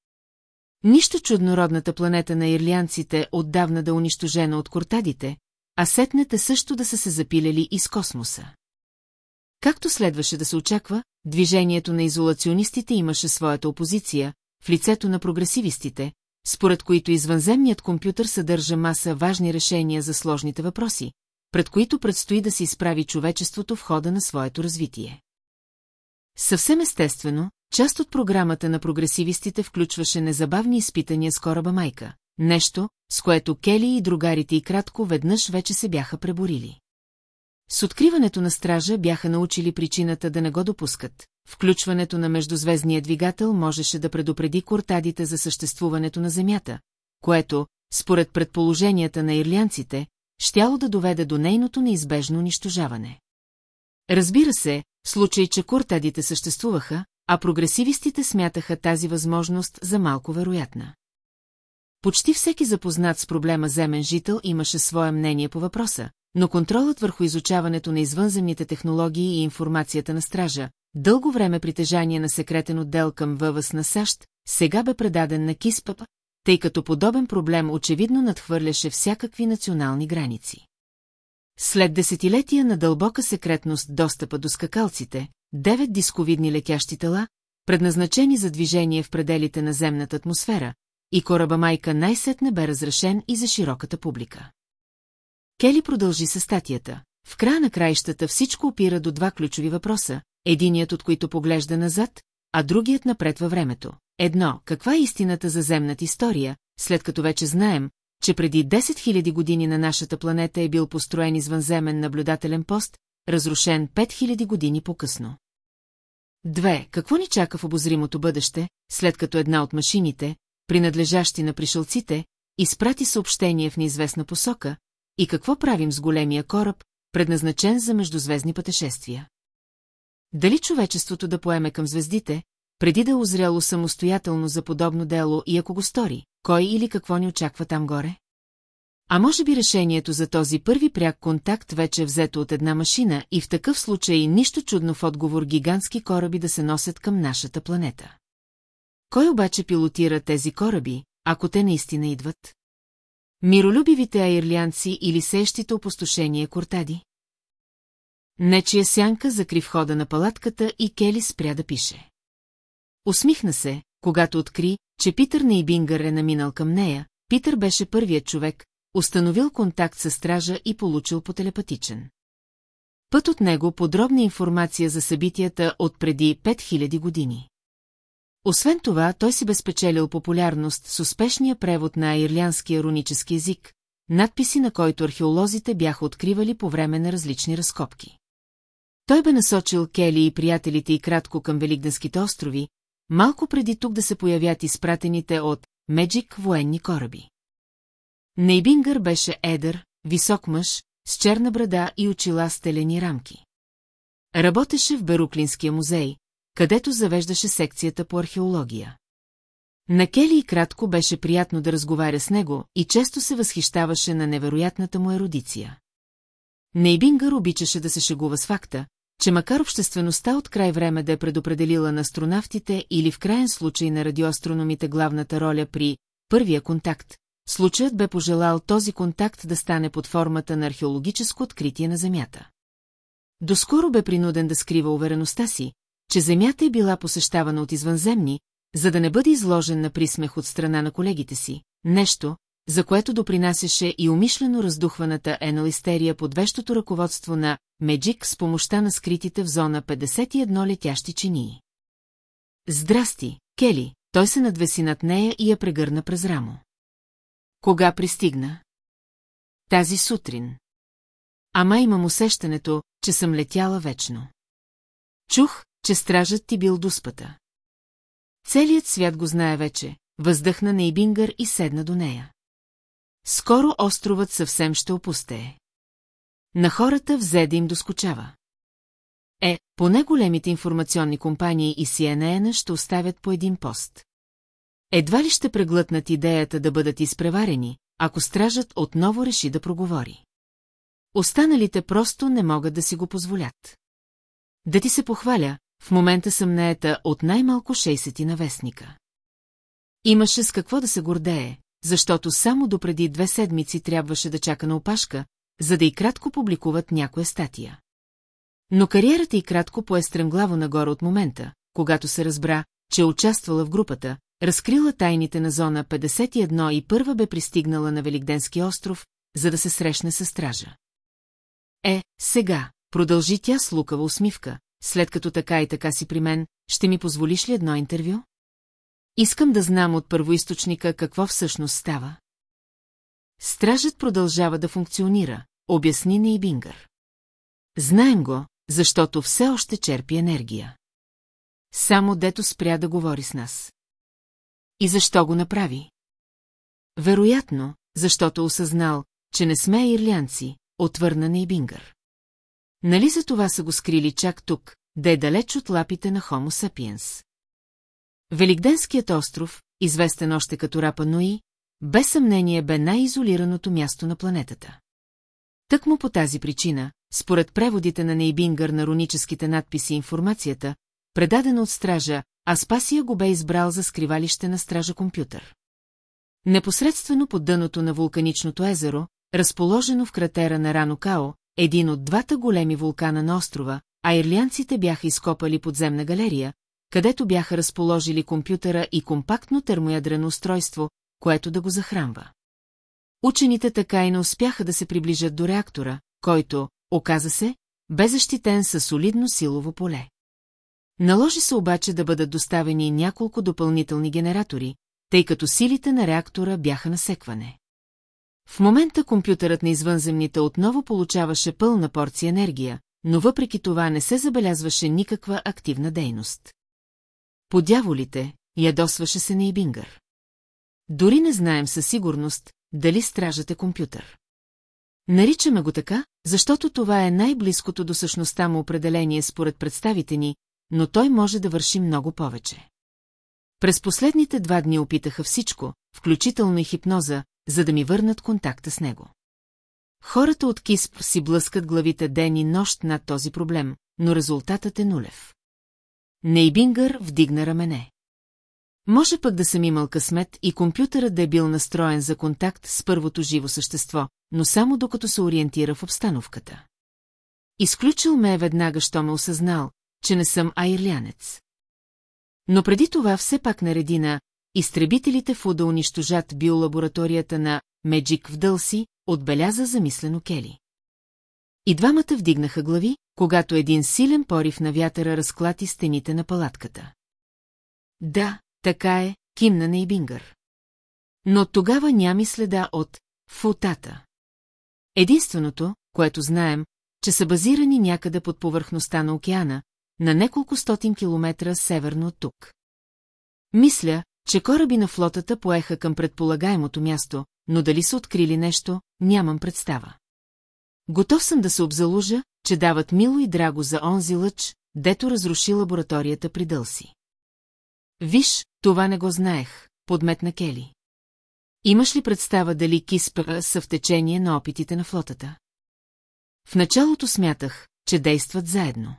Нищо чуднородната планета на ирлянците отдавна да унищожена от кортадите, а сетнете също да са се запилели из космоса. Както следваше да се очаква, движението на изолационистите имаше своята опозиция, в лицето на прогресивистите, според които извънземният компютър съдържа маса важни решения за сложните въпроси, пред които предстои да се изправи човечеството в хода на своето развитие. Съвсем естествено, част от програмата на прогресивистите включваше незабавни изпитания с кораба Майка, нещо, с което Кели и другарите и кратко веднъж вече се бяха преборили. С откриването на стража бяха научили причината да не го допускат. Включването на междузвездния двигател можеше да предупреди кортадите за съществуването на Земята, което, според предположенията на ирлянците, щяло да доведе до нейното неизбежно унищожаване. Разбира се, в случай, че куртадите съществуваха, а прогресивистите смятаха тази възможност за малко вероятна. Почти всеки запознат с проблема земен жител имаше свое мнение по въпроса, но контролът върху изучаването на извънземните технологии и информацията на стража, дълго време притежание на секретен отдел към ВВС на САЩ, сега бе предаден на КИСПАП, тъй като подобен проблем очевидно надхвърляше всякакви национални граници. След десетилетия на дълбока секретност достъпа до скакалците, девет дисковидни летящи тела, предназначени за движение в пределите на земната атмосфера, и кораба майка най-сетне бе разрешен и за широката публика. Кели продължи със статията. В края на краищата всичко опира до два ключови въпроса, единият от които поглежда назад, а другият напред във времето. Едно, каква е истината за земната история, след като вече знаем, че преди 10 000 години на нашата планета е бил построен извънземен наблюдателен пост, разрушен 5000 години по-късно. Две, какво ни чака в обозримото бъдеще, след като една от машините, принадлежащи на пришълците, изпрати съобщение в неизвестна посока, и какво правим с големия кораб, предназначен за междузвездни пътешествия. Дали човечеството да поеме към звездите, преди да е озряло самостоятелно за подобно дело и ако го стори, кой или какво ни очаква там горе? А може би решението за този първи пряк контакт вече е взето от една машина и в такъв случай нищо чудно в отговор гигантски кораби да се носят към нашата планета. Кой обаче пилотира тези кораби, ако те наистина идват? Миролюбивите аирлянци или сещите опустошение кортади? Нечия сянка закри входа на палатката и Кели спря да пише. Усмихна се, когато откри, че Питър Нейбингър е наминал към нея. Питър беше първият човек, установил контакт с стража и получил по телепатичен. Път от него подробна информация за събитията от преди 5000 години. Освен това, той си безпечелил популярност с успешния превод на ирлянския рунически език, надписи на който археолозите бяха откривали по време на различни разкопки. Той бе насочил Кели и приятелите и кратко към Великденските острови, малко преди тук да се появят изпратените от Меджик военни кораби. Нейбингър беше едър, висок мъж, с черна брада и очила с телени рамки. Работеше в Беруклинския музей, където завеждаше секцията по археология. На Кели и кратко беше приятно да разговаря с него и често се възхищаваше на невероятната му еродиция. Нейбингър обичаше да се шегува с факта, че макар обществеността от край време да е предопределила на астронавтите или в крайен случай на радиоастрономите главната роля при първия контакт, случаят бе пожелал този контакт да стане под формата на археологическо откритие на Земята. Доскоро бе принуден да скрива увереността си, че Земята е била посещавана от извънземни, за да не бъде изложен на присмех от страна на колегите си, нещо, за което допринасяше и умишлено раздухваната еналистерия под вещото ръководство на Меджик с помощта на скритите в зона 51 летящи чинии. Здрасти, Кели, той се надвеси над нея и я прегърна през рамо. Кога пристигна? Тази сутрин. Ама имам усещането, че съм летяла вечно. Чух, че стражът ти бил дуспата. Целият свят го знае вече, въздъхна Нейбингър и седна до нея. Скоро островът съвсем ще опустее. На хората взе да им доскочава. Е, поне големите информационни компании и CNN ще оставят по един пост. Едва ли ще преглътнат идеята да бъдат изпреварени, ако стражът отново реши да проговори. Останалите просто не могат да си го позволят. Да ти се похваля, в момента съм наета от най-малко 60 на вестника. Имаше с какво да се гордее, защото само допреди две седмици трябваше да чака на опашка, за да и кратко публикуват някоя статия. Но кариерата и кратко пое стремглаво нагоре от момента, когато се разбра, че е участвала в групата, разкрила тайните на зона 51 и първа бе пристигнала на Великденски остров, за да се срещне с стража. Е, сега, продължи тя с лукава усмивка, след като така и така си при мен, ще ми позволиш ли едно интервю? Искам да знам от първоисточника какво всъщност става. Стражът продължава да функционира, обясни Нейбингър. Знаем го, защото все още черпи енергия. Само дето спря да говори с нас. И защо го направи? Вероятно, защото осъзнал, че не сме ирлянци, отвърна Нейбингър. Нали за това са го скрили чак тук, да е далеч от лапите на Homo sapiens? Великденският остров, известен още като Рапа Нуи, без съмнение бе най-изолираното място на планетата. Тъкмо по тази причина, според преводите на Нейбингър на руническите надписи информацията, предадена от стража, Аспасия го бе избрал за скривалище на стража компютър. Непосредствено под дъното на вулканичното езеро, разположено в кратера на Рано Као, един от двата големи вулкана на острова, а ирлянците бяха изкопали подземна галерия, където бяха разположили компютъра и компактно термоядрено устройство, което да го захранва. Учените така и не успяха да се приближат до реактора, който, оказа се, бе защитен със солидно силово поле. Наложи се обаче да бъдат доставени няколко допълнителни генератори, тъй като силите на реактора бяха насекване. В момента компютърът на извънземните отново получаваше пълна порция енергия, но въпреки това не се забелязваше никаква активна дейност. По дяволите, ядосваше се Нейбингър. Дори не знаем със сигурност, дали стражът е компютър. Наричаме го така, защото това е най-близкото до същността му определение според представите ни, но той може да върши много повече. През последните два дни опитаха всичко, включително и хипноза, за да ми върнат контакта с него. Хората от КИСП си блъскат главите ден и нощ над този проблем, но резултатът е нулев. Нейбингър вдигна рамене. Може пък да съм имал късмет и компютърът да е бил настроен за контакт с първото живо същество, но само докато се ориентира в обстановката. Изключил ме е веднага, що ме осъзнал, че не съм айрлянец. Но преди това все пак нареди на изтребителите в да унищожат биолабораторията на Меджик в Дълси, отбеляза замислено Кели. И двамата вдигнаха глави, когато един силен порив на вятъра разклати стените на палатката. Да, така е, кимна Нейбингър. Но тогава няма следа от футата. Единственото, което знаем, че са базирани някъде под повърхността на океана, на неколко стотин километра северно от тук. Мисля, че кораби на флотата поеха към предполагаемото място, но дали са открили нещо, нямам представа. Готов съм да се обзалужа, че дават мило и драго за онзи лъч, дето разруши лабораторията при Дълси. Виж, това не го знаех, подметна Кели. Имаш ли представа дали Киспъра са в течение на опитите на флотата? В началото смятах, че действат заедно.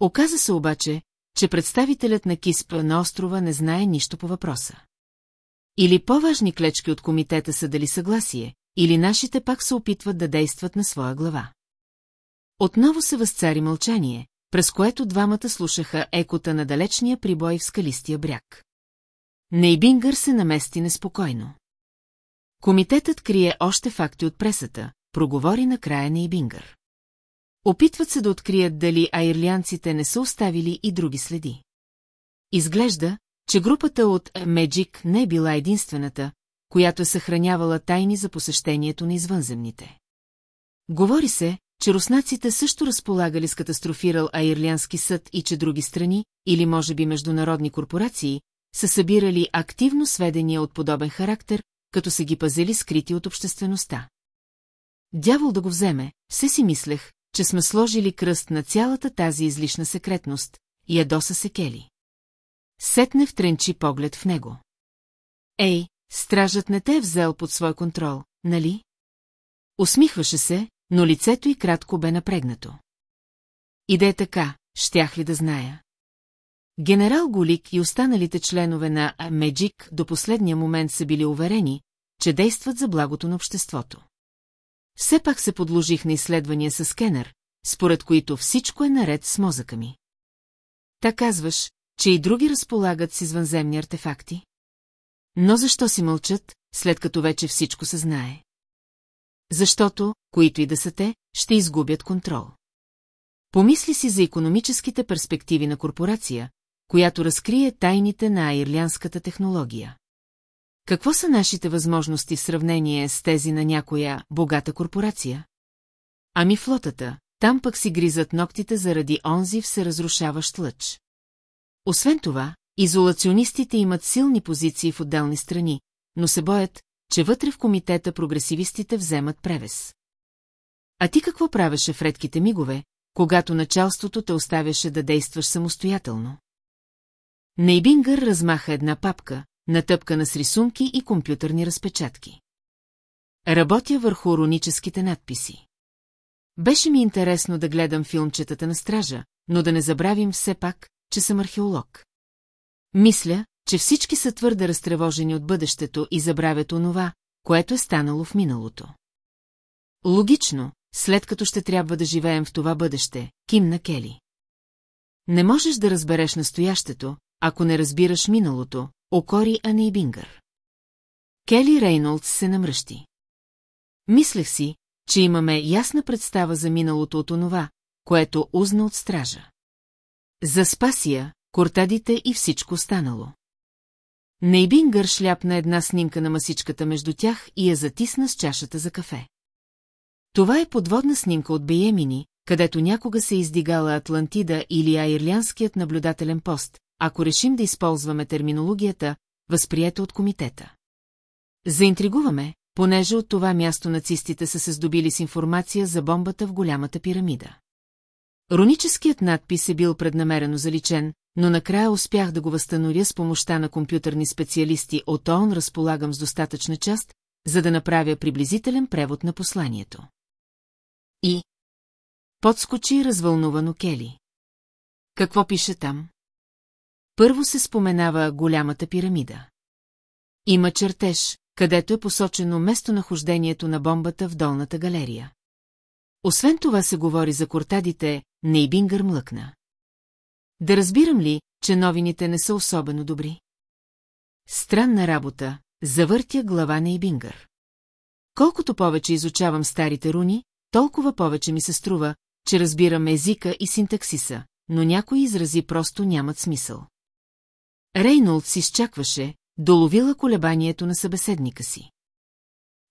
Оказа се обаче, че представителят на Киспа на острова не знае нищо по въпроса. Или по-важни клечки от комитета са дали съгласие, или нашите пак се опитват да действат на своя глава. Отново се възцари мълчание, през което двамата слушаха екота на далечния прибой в скалистия бряг. Нейбингър се намести неспокойно. Комитетът крие още факти от пресата, проговори накрая Нейбингър. Опитват се да открият дали аирлянците не са оставили и други следи. Изглежда, че групата от Меджик не е била единствената, която е съхранявала тайни за посещението на извънземните. Говори се, че руснаците също разполагали с катастрофирал аирлянски съд и че други страни, или може би международни корпорации, са събирали активно сведения от подобен характер, като са ги пазили скрити от обществеността. Дявол да го вземе, все си мислех, че сме сложили кръст на цялата тази излишна секретност, ядоса се Кели. Сетне втренчи поглед в него. Ей, стражът не те е взел под свой контрол, нали? Усмихваше се, но лицето й кратко бе напрегнато. И да е така, щях ли да зная? Генерал Голик и останалите членове на Меджик до последния момент са били уверени, че действат за благото на обществото. Все пак се подложих на изследвания с скенер, според които всичко е наред с мозъка ми. Та казваш, че и други разполагат с извънземни артефакти? Но защо си мълчат, след като вече всичко се знае? Защото, които и да са те, ще изгубят контрол. Помисли си за економическите перспективи на корпорация, която разкрие тайните на аирлянската технология. Какво са нашите възможности в сравнение с тези на някоя богата корпорация? Ами флотата, там пък си гризат ногтите заради онзи все разрушаващ лъч. Освен това, изолационистите имат силни позиции в отделни страни, но се боят, че вътре в комитета прогресивистите вземат превес. А ти какво правеше в редките мигове, когато началството те оставяше да действаш самостоятелно? Нейбингър размаха една папка, натъпкана с рисунки и компютърни разпечатки. Работя върху уроническите надписи. Беше ми интересно да гледам филмчетата на стража, но да не забравим все пак, че съм археолог. Мисля, че всички са твърде разтревожени от бъдещето и забравят онова, което е станало в миналото. Логично, след като ще трябва да живеем в това бъдеще, кимна Кели. Не можеш да разбереш настоящето, ако не разбираш миналото, окори Анейбингър. Кели Рейнолдс се намръщи. Мислех си, че имаме ясна представа за миналото от онова, което узна от стража. За спасия, кортадите и всичко станало. Нейбингър шляпна една снимка на масичката между тях и я затисна с чашата за кафе. Това е подводна снимка от Бейемини, където някога се е издигала Атлантида или Айрлянският наблюдателен пост, ако решим да използваме терминологията, възприета от комитета. Заинтригуваме, понеже от това място нацистите са се здобили с информация за бомбата в голямата пирамида. Роническият надпис е бил преднамерено заличен, но накрая успях да го възстановя с помощта на компютърни специалисти от ООН разполагам с достатъчна част, за да направя приблизителен превод на посланието. И... Подскочи развълнувано Кели. Какво пише там? Първо се споменава голямата пирамида. Има чертеж, където е посочено местонахождението на бомбата в долната галерия. Освен това се говори за кортадите, Нейбингър млъкна. Да разбирам ли, че новините не са особено добри? Странна работа, завъртя глава Нейбингър. Колкото повече изучавам старите руни, толкова повече ми се струва, че разбирам езика и синтаксиса, но някои изрази просто нямат смисъл. Рейнолд си изчакваше, доловила колебанието на събеседника си.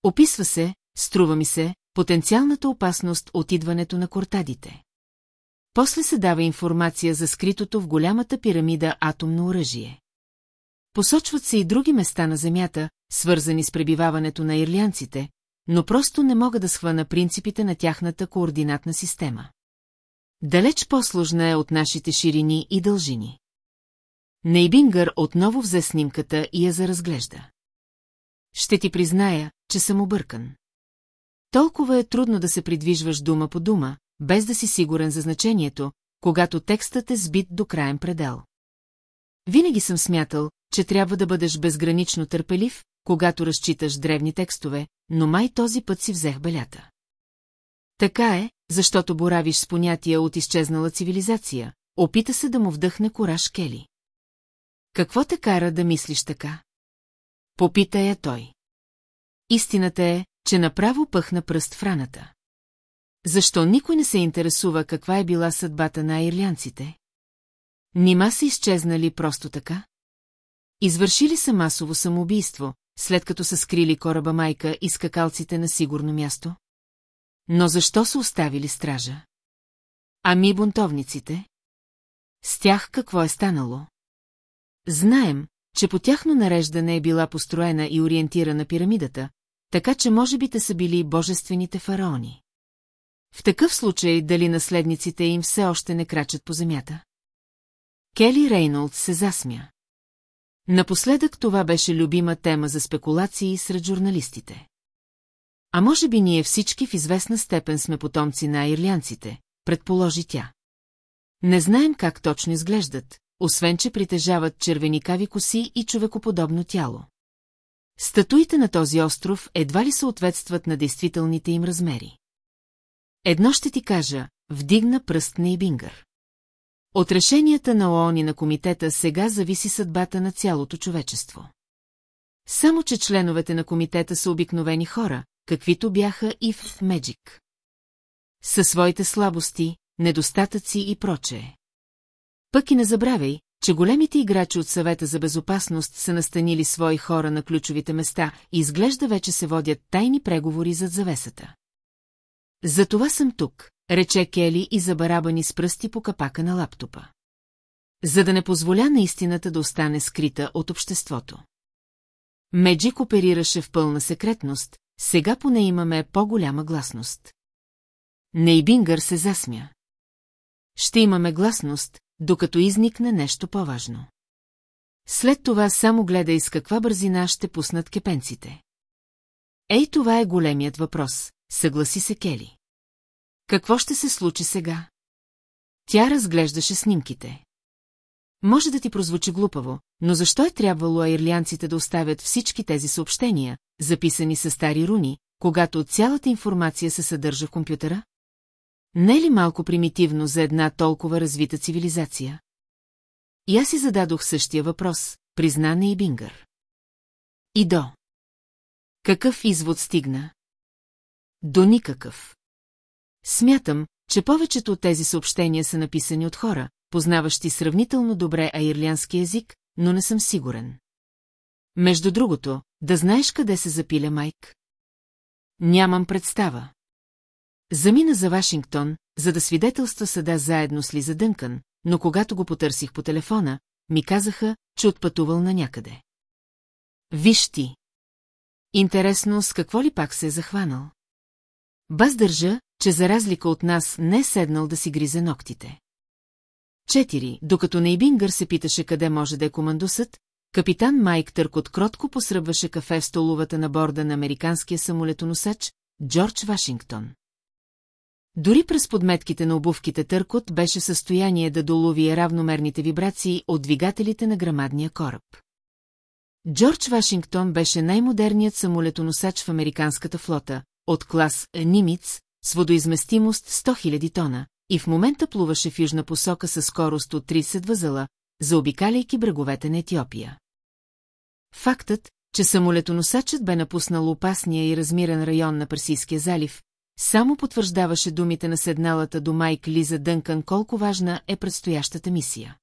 Описва се, струва ми се, потенциалната опасност от идването на кортадите. После се дава информация за скритото в голямата пирамида атомно оръжие. Посочват се и други места на Земята, свързани с пребиваването на ирлянците, но просто не мога да схвана принципите на тяхната координатна система. Далеч по-сложна е от нашите ширини и дължини. Нейбингър отново взе снимката и я заразглежда. Ще ти призная, че съм объркан. Толкова е трудно да се придвижваш дума по дума, без да си сигурен за значението, когато текстът е сбит до краен предел. Винаги съм смятал, че трябва да бъдеш безгранично търпелив, когато разчиташ древни текстове, но май този път си взех белята. Така е, защото боравиш с понятия от изчезнала цивилизация, опита се да му вдъхне кораж Кели. Какво те кара да мислиш така? Попита я той. Истината е, че направо пъхна пръст в раната. Защо никой не се интересува каква е била съдбата на ирлянците? Нима са изчезнали просто така? Извършили са масово самоубийство, след като са скрили кораба майка и скакалците на сигурно място? Но защо са оставили стража? Ами бунтовниците? С тях какво е станало? Знаем, че по тяхно нареждане е била построена и ориентирана пирамидата, така че може би те са били божествените фараони. В такъв случай дали наследниците им все още не крачат по земята? Кели Рейнолд се засмя. Напоследък това беше любима тема за спекулации сред журналистите. А може би ние всички в известна степен сме потомци на ирлянците, предположи тя. Не знаем как точно изглеждат, освен че притежават червеникави коси и човекоподобно тяло. Статуите на този остров едва ли съответстват на действителните им размери. Едно ще ти кажа, вдигна пръст на Ибингър. От решенията на ООН и на комитета сега зависи съдбата на цялото човечество. Само, че членовете на комитета са обикновени хора, каквито бяха и в Меджик. Със своите слабости, недостатъци и прочее. Пък и не забравяй, че големите играчи от съвета за безопасност са настанили свои хора на ключовите места и изглежда вече се водят тайни преговори зад завесата. За това съм тук, рече Кели и забарабани с пръсти по капака на лаптопа. За да не позволя на истината да остане скрита от обществото. Меджик оперираше в пълна секретност, сега поне имаме по-голяма гласност. Нейбингър се засмя. Ще имаме гласност, докато изникне нещо по-важно. След това само гледай с каква бързина ще пуснат кепенците. Ей, това е големият въпрос, съгласи се Кели. Какво ще се случи сега? Тя разглеждаше снимките. Може да ти прозвучи глупаво, но защо е трябвало аирлянците да оставят всички тези съобщения, записани с стари руни, когато цялата информация се съдържа в компютъра? Не е ли малко примитивно за една толкова развита цивилизация? И аз си зададох същия въпрос, признане и Бингър. И до. Какъв извод стигна? До никакъв. Смятам, че повечето от тези съобщения са написани от хора, познаващи сравнително добре аирлянски език, но не съм сигурен. Между другото, да знаеш къде се запиля Майк? Нямам представа. Замина за Вашингтон, за да свидетелства съда заедно с Лиза Дънкън, но когато го потърсих по телефона, ми казаха, че отпътувал на някъде. Виж ти. Интересно, с какво ли пак се е захванал? Баз държа, че за разлика от нас не е седнал да си гризе ногтите. Четири, докато Нейбингър се питаше къде може да е командосът, капитан Майк Търкот кротко посръбваше кафе в столовата на борда на американския самолетоносач Джордж Вашингтон. Дори през подметките на обувките Търкот беше в състояние да долови равномерните вибрации от двигателите на грамадния кораб. Джордж Вашингтон беше най-модерният самолетоносач в американската флота, от клас Нимиц, с водоизместимост 100 000 тона, и в момента плуваше в южна посока със скорост от 30 възела, заобикаляйки бреговете на Етиопия. Фактът, че самолетоносачът бе напуснал опасния и размирен район на Персийския залив, само потвърждаваше думите на седналата до Майк Лиза Дънкан колко важна е предстоящата мисия.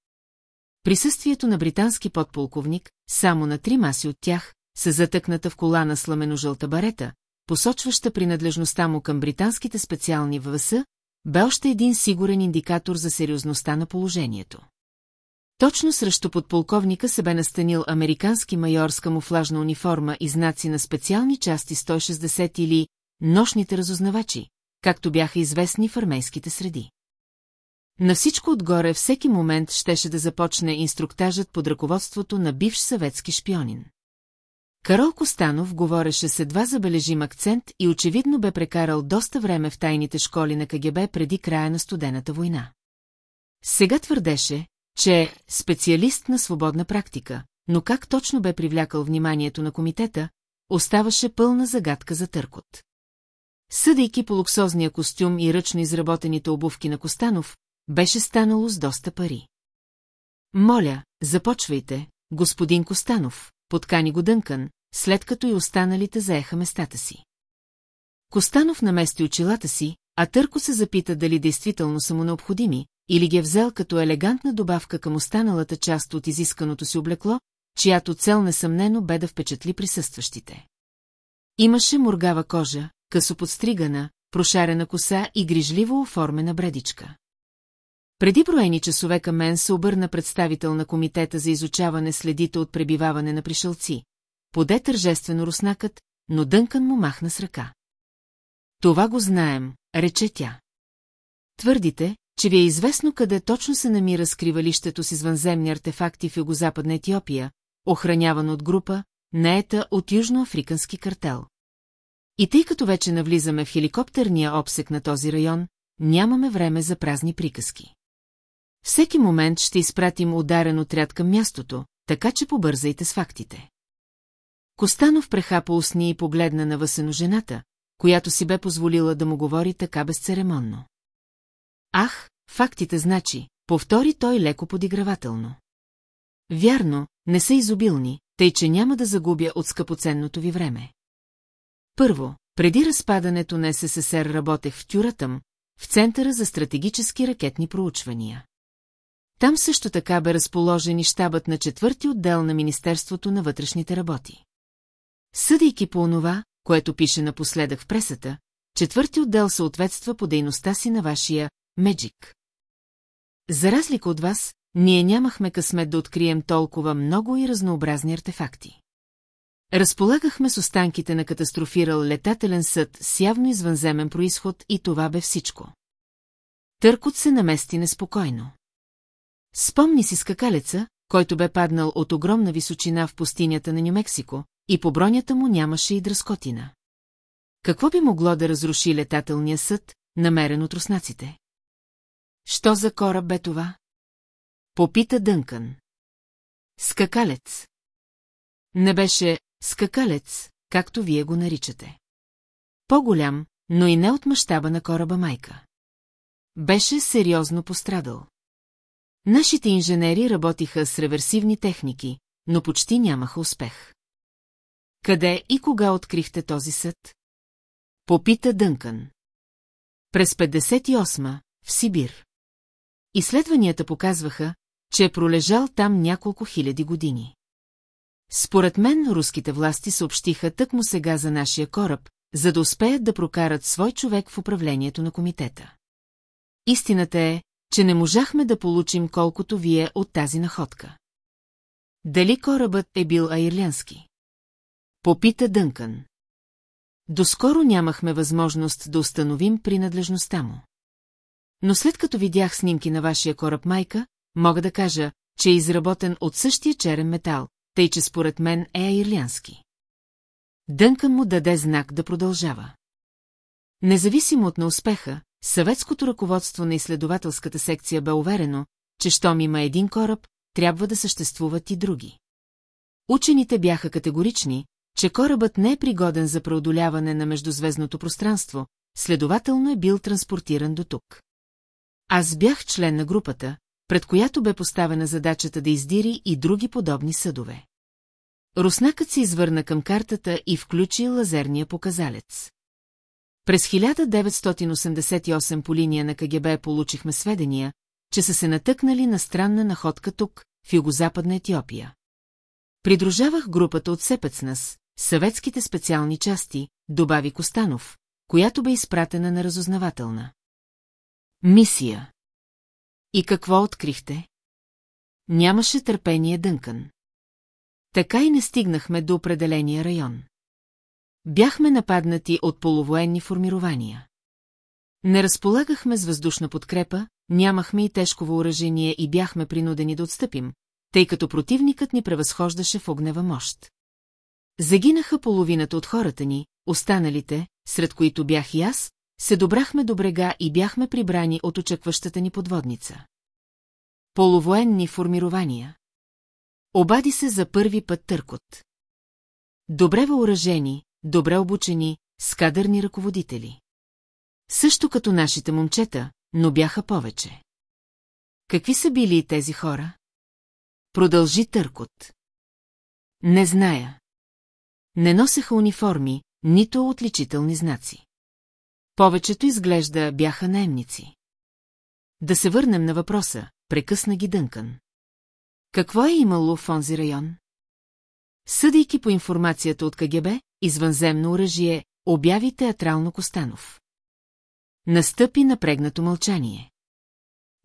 Присъствието на британски подполковник, само на три маси от тях, са затъкната в колана сламено-жълта барета, посочваща принадлежността му към британските специални ВВС, бе още един сигурен индикатор за сериозността на положението. Точно срещу подполковника се бе настанил американски майор с камуфлажна униформа и знаци на специални части 160 или нощните разузнавачи, както бяха известни в армейските среди. На всичко отгоре всеки момент щеше да започне инструктажът под ръководството на бивш съветски шпионин. Карол Костанов говореше с едва забележим акцент и очевидно бе прекарал доста време в тайните школи на КГБ преди края на студената война. Сега твърдеше, че е специалист на свободна практика, но как точно бе привлякал вниманието на комитета, оставаше пълна загадка за търкот. Съдейки по луксозния костюм и ръчно изработените обувки на Костанов, беше станало с доста пари. Моля, започвайте, господин Костанов, подкани го Дънкан, след като и останалите заеха местата си. Костанов намести очилата си, а Търко се запита дали действително са му необходими, или ги е взел като елегантна добавка към останалата част от изисканото си облекло, чиято цел несъмнено бе да впечатли присъстващите. Имаше моргава кожа, късо подстригана, прошарена коса и грижливо оформена бредичка. Преди броени часове към мен се обърна представител на комитета за изучаване следите от пребиваване на пришелци. Поде тържествено руснакът, но Дънкан му махна с ръка. Това го знаем, рече тя. Твърдите, че ви е известно къде точно се намира скривалището с извънземни артефакти в югозападна Етиопия, охраняван от група, наета от южноафрикански картел. И тъй като вече навлизаме в хеликоптерния обсек на този район, нямаме време за празни приказки. Всеки момент ще изпратим ударен отряд към мястото, така че побързайте с фактите. Костанов прехапа устни и погледна на въсено жената, която си бе позволила да му говори така безцеремонно. Ах, фактите значи, повтори той леко подигравателно. Вярно, не са изобилни, тъй че няма да загубя от скъпоценното ви време. Първо, преди разпадането на СССР работех в Тюратъм, в Центъра за стратегически ракетни проучвания. Там също така бе разположен и щабът на четвърти отдел на Министерството на вътрешните работи. Съдейки по онова, което пише напоследък в пресата, четвърти отдел съответства по дейността си на вашия Меджик. За разлика от вас, ние нямахме късмет да открием толкова много и разнообразни артефакти. Разполагахме с останките на катастрофирал летателен съд с явно извънземен происход и това бе всичко. Търкот се намести неспокойно. Спомни си скакалеца, който бе паднал от огромна височина в пустинята на Нью-Мексико, и по бронята му нямаше и дръскотина. Какво би могло да разруши летателния съд, намерен от руснаците? Що за кораб бе това? Попита Дънкън. Скакалец. Не беше скакалец, както вие го наричате. По-голям, но и не от мащаба на кораба майка. Беше сериозно пострадал. Нашите инженери работиха с реверсивни техники, но почти нямаха успех. Къде и кога открихте този съд? Попита Дънкън. През 58-ма, в Сибир. Изследванията показваха, че е пролежал там няколко хиляди години. Според мен руските власти съобщиха тъкмо сега за нашия кораб, за да успеят да прокарат свой човек в управлението на комитета. Истината е, че не можахме да получим колкото вие от тази находка. Дали корабът е бил айрлянски? Попита Дънкън. Доскоро нямахме възможност да установим принадлежността му. Но след като видях снимки на вашия кораб майка, мога да кажа, че е изработен от същия черен метал, тъй че според мен е айрлянски. Дънкън му даде знак да продължава. Независимо от неуспеха, съветското ръководство на изследователската секция бе уверено, че щом има един кораб, трябва да съществуват и други. Учените бяха категорични, че корабът не е пригоден за преодоляване на междузвездното пространство, следователно е бил транспортиран до тук. Аз бях член на групата, пред която бе поставена задачата да издири и други подобни съдове. Руснакът се извърна към картата и включи лазерния показалец. През 1988 по линия на КГБ получихме сведения, че са се натъкнали на странна находка тук, в югозападна Етиопия. Придружавах групата от Сепецнас, съветските специални части, добави Костанов, която бе изпратена на разузнавателна. Мисия. И какво открихте? Нямаше търпение Дънкън. Така и не стигнахме до определения район. Бяхме нападнати от полувоенни формирования. Не разполагахме с въздушна подкрепа, нямахме и тежко въоръжение и бяхме принудени да отстъпим, тъй като противникът ни превъзхождаше в огнева мощ. Загинаха половината от хората ни, останалите, сред които бях и аз, се добрахме до брега и бяхме прибрани от очакващата ни подводница. Полувоенни формирования. Обади се за първи път търкот. Добре въоръжени, добре обучени, с кадърни ръководители. Също като нашите момчета, но бяха повече. Какви са били и тези хора? Продължи търкот. Не зная. Не носеха униформи, нито отличителни знаци. Повечето изглежда бяха наемници. Да се върнем на въпроса, прекъсна ги Дънкан. Какво е имало в онзи район? Съдейки по информацията от КГБ, извънземно оръжие, обяви театрално Костанов. Настъпи напрегнато мълчание.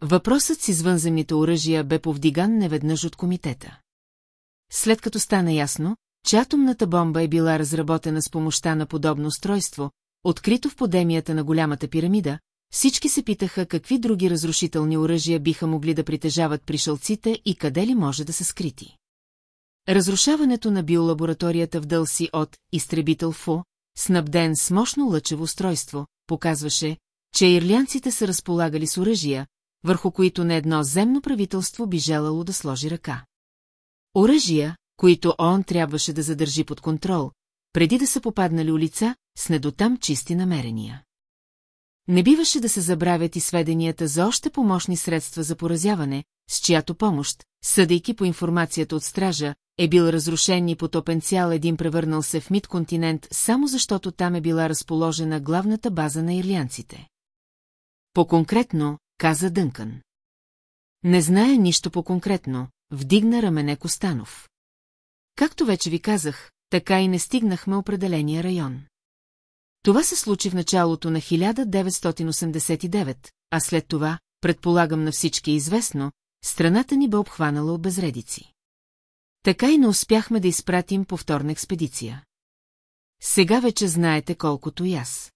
Въпросът с извънземните оръжия бе повдиган неведнъж от комитета. След като стана ясно, че атомната бомба е била разработена с помощта на подобно устройство, открито в подемията на голямата пирамида, всички се питаха какви други разрушителни оръжия биха могли да притежават пришълците и къде ли може да са скрити. Разрушаването на биолабораторията в Дълси от изтребител ФО, снабден с мощно лъчево устройство, показваше, че ирлянците са разполагали с оръжия, върху които не едно земно правителство би желало да сложи ръка. Оръжия, които ООН трябваше да задържи под контрол, преди да са попаднали улица, с недотам чисти намерения. Не биваше да се забравят и сведенията за още помощни средства за поразяване, с чиято помощ, съдейки по информацията от стража, е бил разрушен и потопен цял един превърнал се в мид континент, само защото там е била разположена главната база на ирлянците. По-конкретно, каза Дънкън. Не знае нищо по-конкретно, вдигна рамене Костанов. Както вече ви казах, така и не стигнахме определения район. Това се случи в началото на 1989, а след това, предполагам на всички е известно, страната ни бе обхванала от безредици. Така и не успяхме да изпратим повторна експедиция. Сега вече знаете колкото и аз.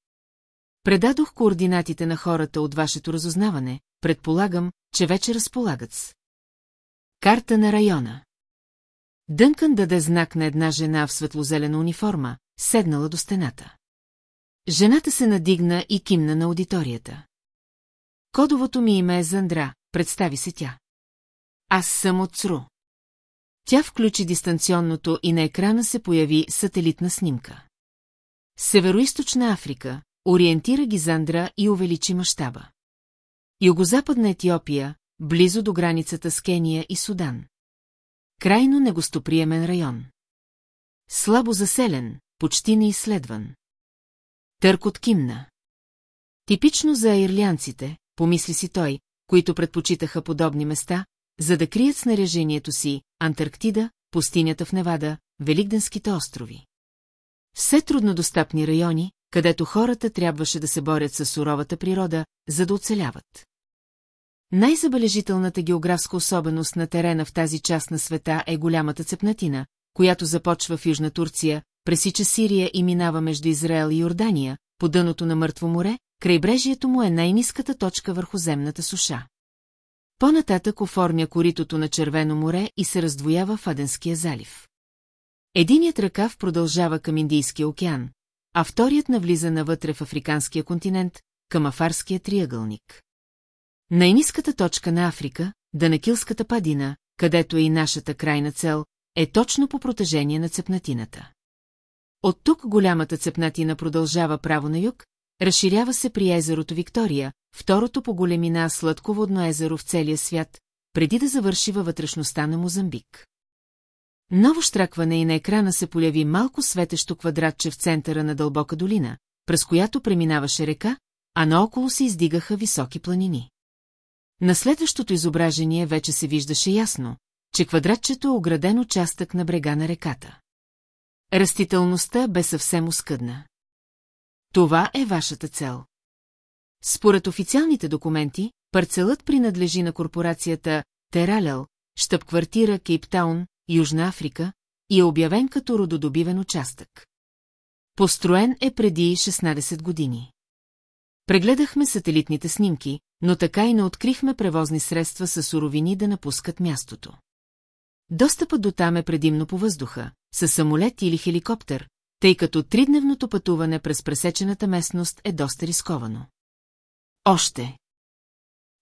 Предадох координатите на хората от вашето разузнаване, предполагам, че вече разполагат с. Карта на района. Дънкан даде знак на една жена в светлозелена униформа, седнала до стената. Жената се надигна и кимна на аудиторията. Кодовото ми име е Зандра, представи се тя. Аз съм от ЦРУ. Тя включи дистанционното и на екрана се появи сателитна снимка. Североизточна Африка, ориентира ги Зандра и увеличи мащаба. Югозападна Етиопия, близо до границата с Кения и Судан. Крайно негостоприемен район. Слабо заселен, почти неизследван. Търкот кимна. Типично за ирлянците, помисли си той, които предпочитаха подобни места, за да крият снаряжението си Антарктида, пустинята в Невада, Великденските острови. Все труднодостъпни райони, където хората трябваше да се борят с суровата природа, за да оцеляват. Най-забележителната географска особеност на терена в тази част на света е голямата цепнатина, която започва в Южна Турция, пресича Сирия и минава между Израел и Йордания, по дъното на Мъртво море, крайбрежието му е най-низката точка върху земната суша. По-нататък оформя коритото на Червено море и се раздвоява в Аденския залив. Единият ръкав продължава към Индийския океан, а вторият навлиза навътре в Африканския континент, към Афарския триъгълник. Най-низката точка на Африка, Данакилската падина, където е и нашата крайна цел, е точно по протежение на цепнатината. От тук голямата цепнатина продължава право на юг, разширява се при езерото Виктория, второто по големина сладководно езеро в целия свят, преди да завърши във вътрешността на Мозамбик. Ново штракване и на екрана се поляви малко светещо квадратче в центъра на дълбока долина, през която преминаваше река, а наоколо се издигаха високи планини. На следващото изображение вече се виждаше ясно, че квадратчето е ограден участък на брега на реката. Растителността бе съвсем оскъдна. Това е вашата цел. Според официалните документи, парцелът принадлежи на корпорацията Тералел, щаб-квартира Кейптаун, Южна Африка, и е обявен като рододобивен участък. Построен е преди 16 години. Прегледахме сателитните снимки, но така и не открихме превозни средства с суровини да напускат мястото. Достъпът до там е предимно по въздуха, с самолет или хеликоптер, тъй като тридневното пътуване през пресечената местност е доста рисковано. Още.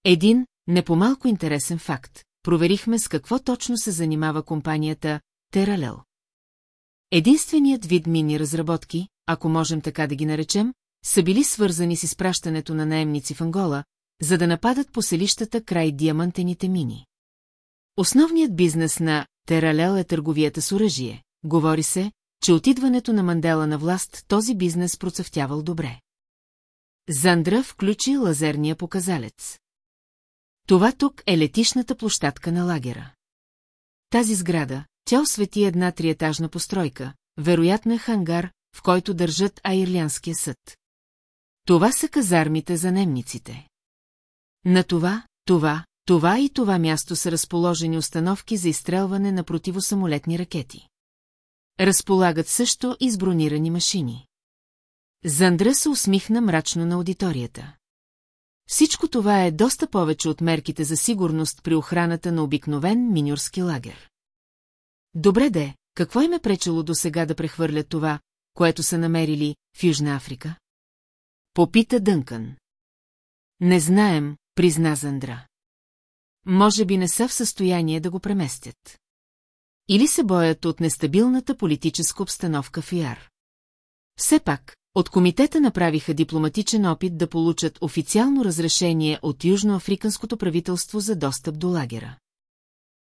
Един, не по-малко интересен факт. Проверихме с какво точно се занимава компанията Тералел. Единственият вид мини разработки, ако можем така да ги наречем, са били свързани с изпращането на наемници в Ангола, за да нападат поселищата край диамантените мини. Основният бизнес на Тералел е търговията с оръжие. Говори се, че отидването на Мандела на власт този бизнес процъфтявал добре. Зандра включи лазерния показалец. Това тук е летишната площадка на лагера. Тази сграда, тя освети една триетажна постройка, вероятно е хангар, в който държат Айрлянския съд. Това са казармите за немниците. На това, това, това и това място са разположени установки за изстрелване на противосамолетни ракети. Разполагат също и с бронирани машини. Зандра се усмихна мрачно на аудиторията. Всичко това е доста повече от мерките за сигурност при охраната на обикновен миньорски лагер. Добре де, какво им е пречело до сега да прехвърлят това, което са намерили в Южна Африка? Попита Дънкън. Не знаем, призна Зандра. Може би не са в състояние да го преместят. Или се боят от нестабилната политическа обстановка в ИАР. Все пак, от комитета направиха дипломатичен опит да получат официално разрешение от южноафриканското правителство за достъп до лагера.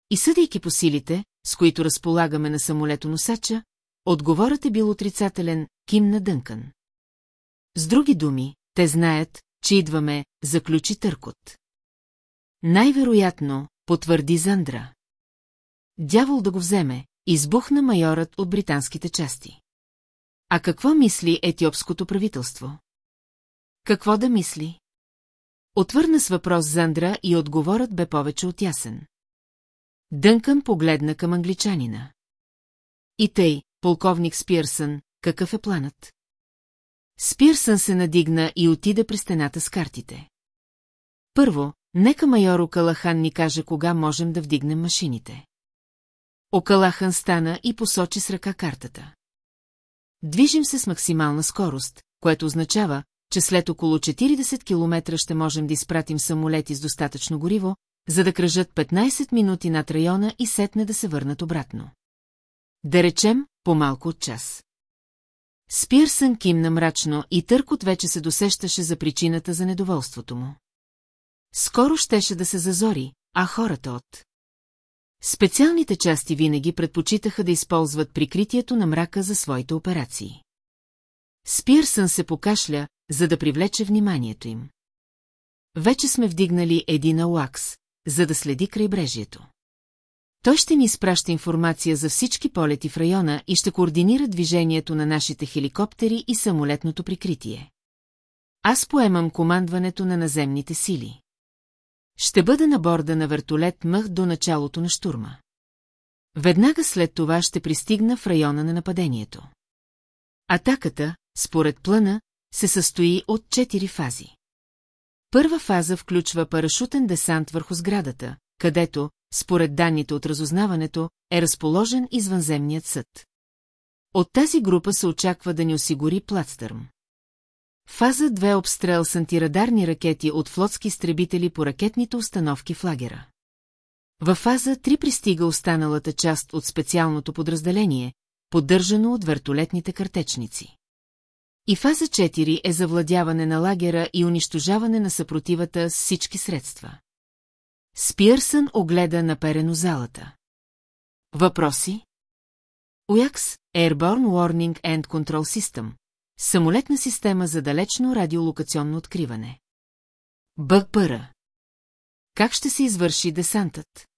И съдейки по силите, с които разполагаме на самолетоносача, отговорът е бил отрицателен, кимна Дънкан. С други думи, те знаят, че идваме, заключи Търкот. Най-вероятно, потвърди Зандра. Дявол да го вземе, избухна майорът от британските части. А какво мисли етиопското правителство? Какво да мисли? Отвърна с въпрос Зандра и отговорът бе повече от ясен. Дънкън погледна към англичанина. И тъй, полковник Спирсън, какъв е планът? Спирсън се надигна и отида при стената с картите. Първо, нека майор Окалахан ни каже кога можем да вдигнем машините. Окалахан стана и посочи с ръка картата. Движим се с максимална скорост, което означава, че след около 40 км ще можем да изпратим самолети с достатъчно гориво, за да кръжат 15 минути над района и сетне да се върнат обратно. Да речем, по-малко от час. Спирсън кимна мрачно и Търкот вече се досещаше за причината за недоволството му. Скоро щеше да се зазори, а хората от... Специалните части винаги предпочитаха да използват прикритието на мрака за своите операции. Спирсън се покашля, за да привлече вниманието им. Вече сме вдигнали един ауакс, за да следи крайбрежието. Той ще ни изпраща информация за всички полети в района и ще координира движението на нашите хеликоптери и самолетното прикритие. Аз поемам командването на наземните сили. Ще бъда на борда на вертолет мъх до началото на штурма. Веднага след това ще пристигна в района на нападението. Атаката, според плана, се състои от четири фази. Първа фаза включва парашутен десант върху сградата, където, според данните от разузнаването, е разположен извънземният съд. От тази група се очаква да ни осигури плацтърм. Фаза 2 обстрел с антирадарни ракети от флотски изтребители по ракетните установки в лагера. Във фаза 3 пристига останалата част от специалното подразделение, поддържано от вертолетните картечници. И фаза 4 е завладяване на лагера и унищожаване на съпротивата с всички средства. Спирсън огледа наперено залата. Въпроси? УЯКС Airborne Warning and Control System Самолетна система за далечно радиолокационно откриване. БПР. Как ще се извърши десантът?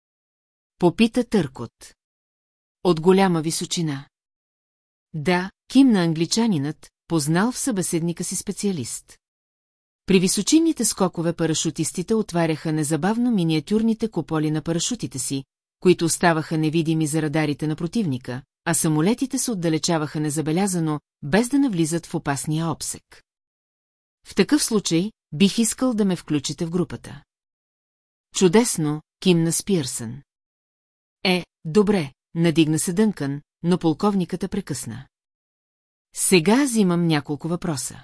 Попита Търкот. От голяма височина. Да, кимна англичанинът, познал в събеседника си специалист. При височинните скокове парашутистите отваряха незабавно миниатюрните куполи на парашутите си, които оставаха невидими за радарите на противника, а самолетите се отдалечаваха незабелязано, без да навлизат в опасния обсек. В такъв случай, бих искал да ме включите в групата. Чудесно, кимна Спирсън. Е, добре, надигна се Дънкън, но полковниката прекъсна. Сега аз имам няколко въпроса.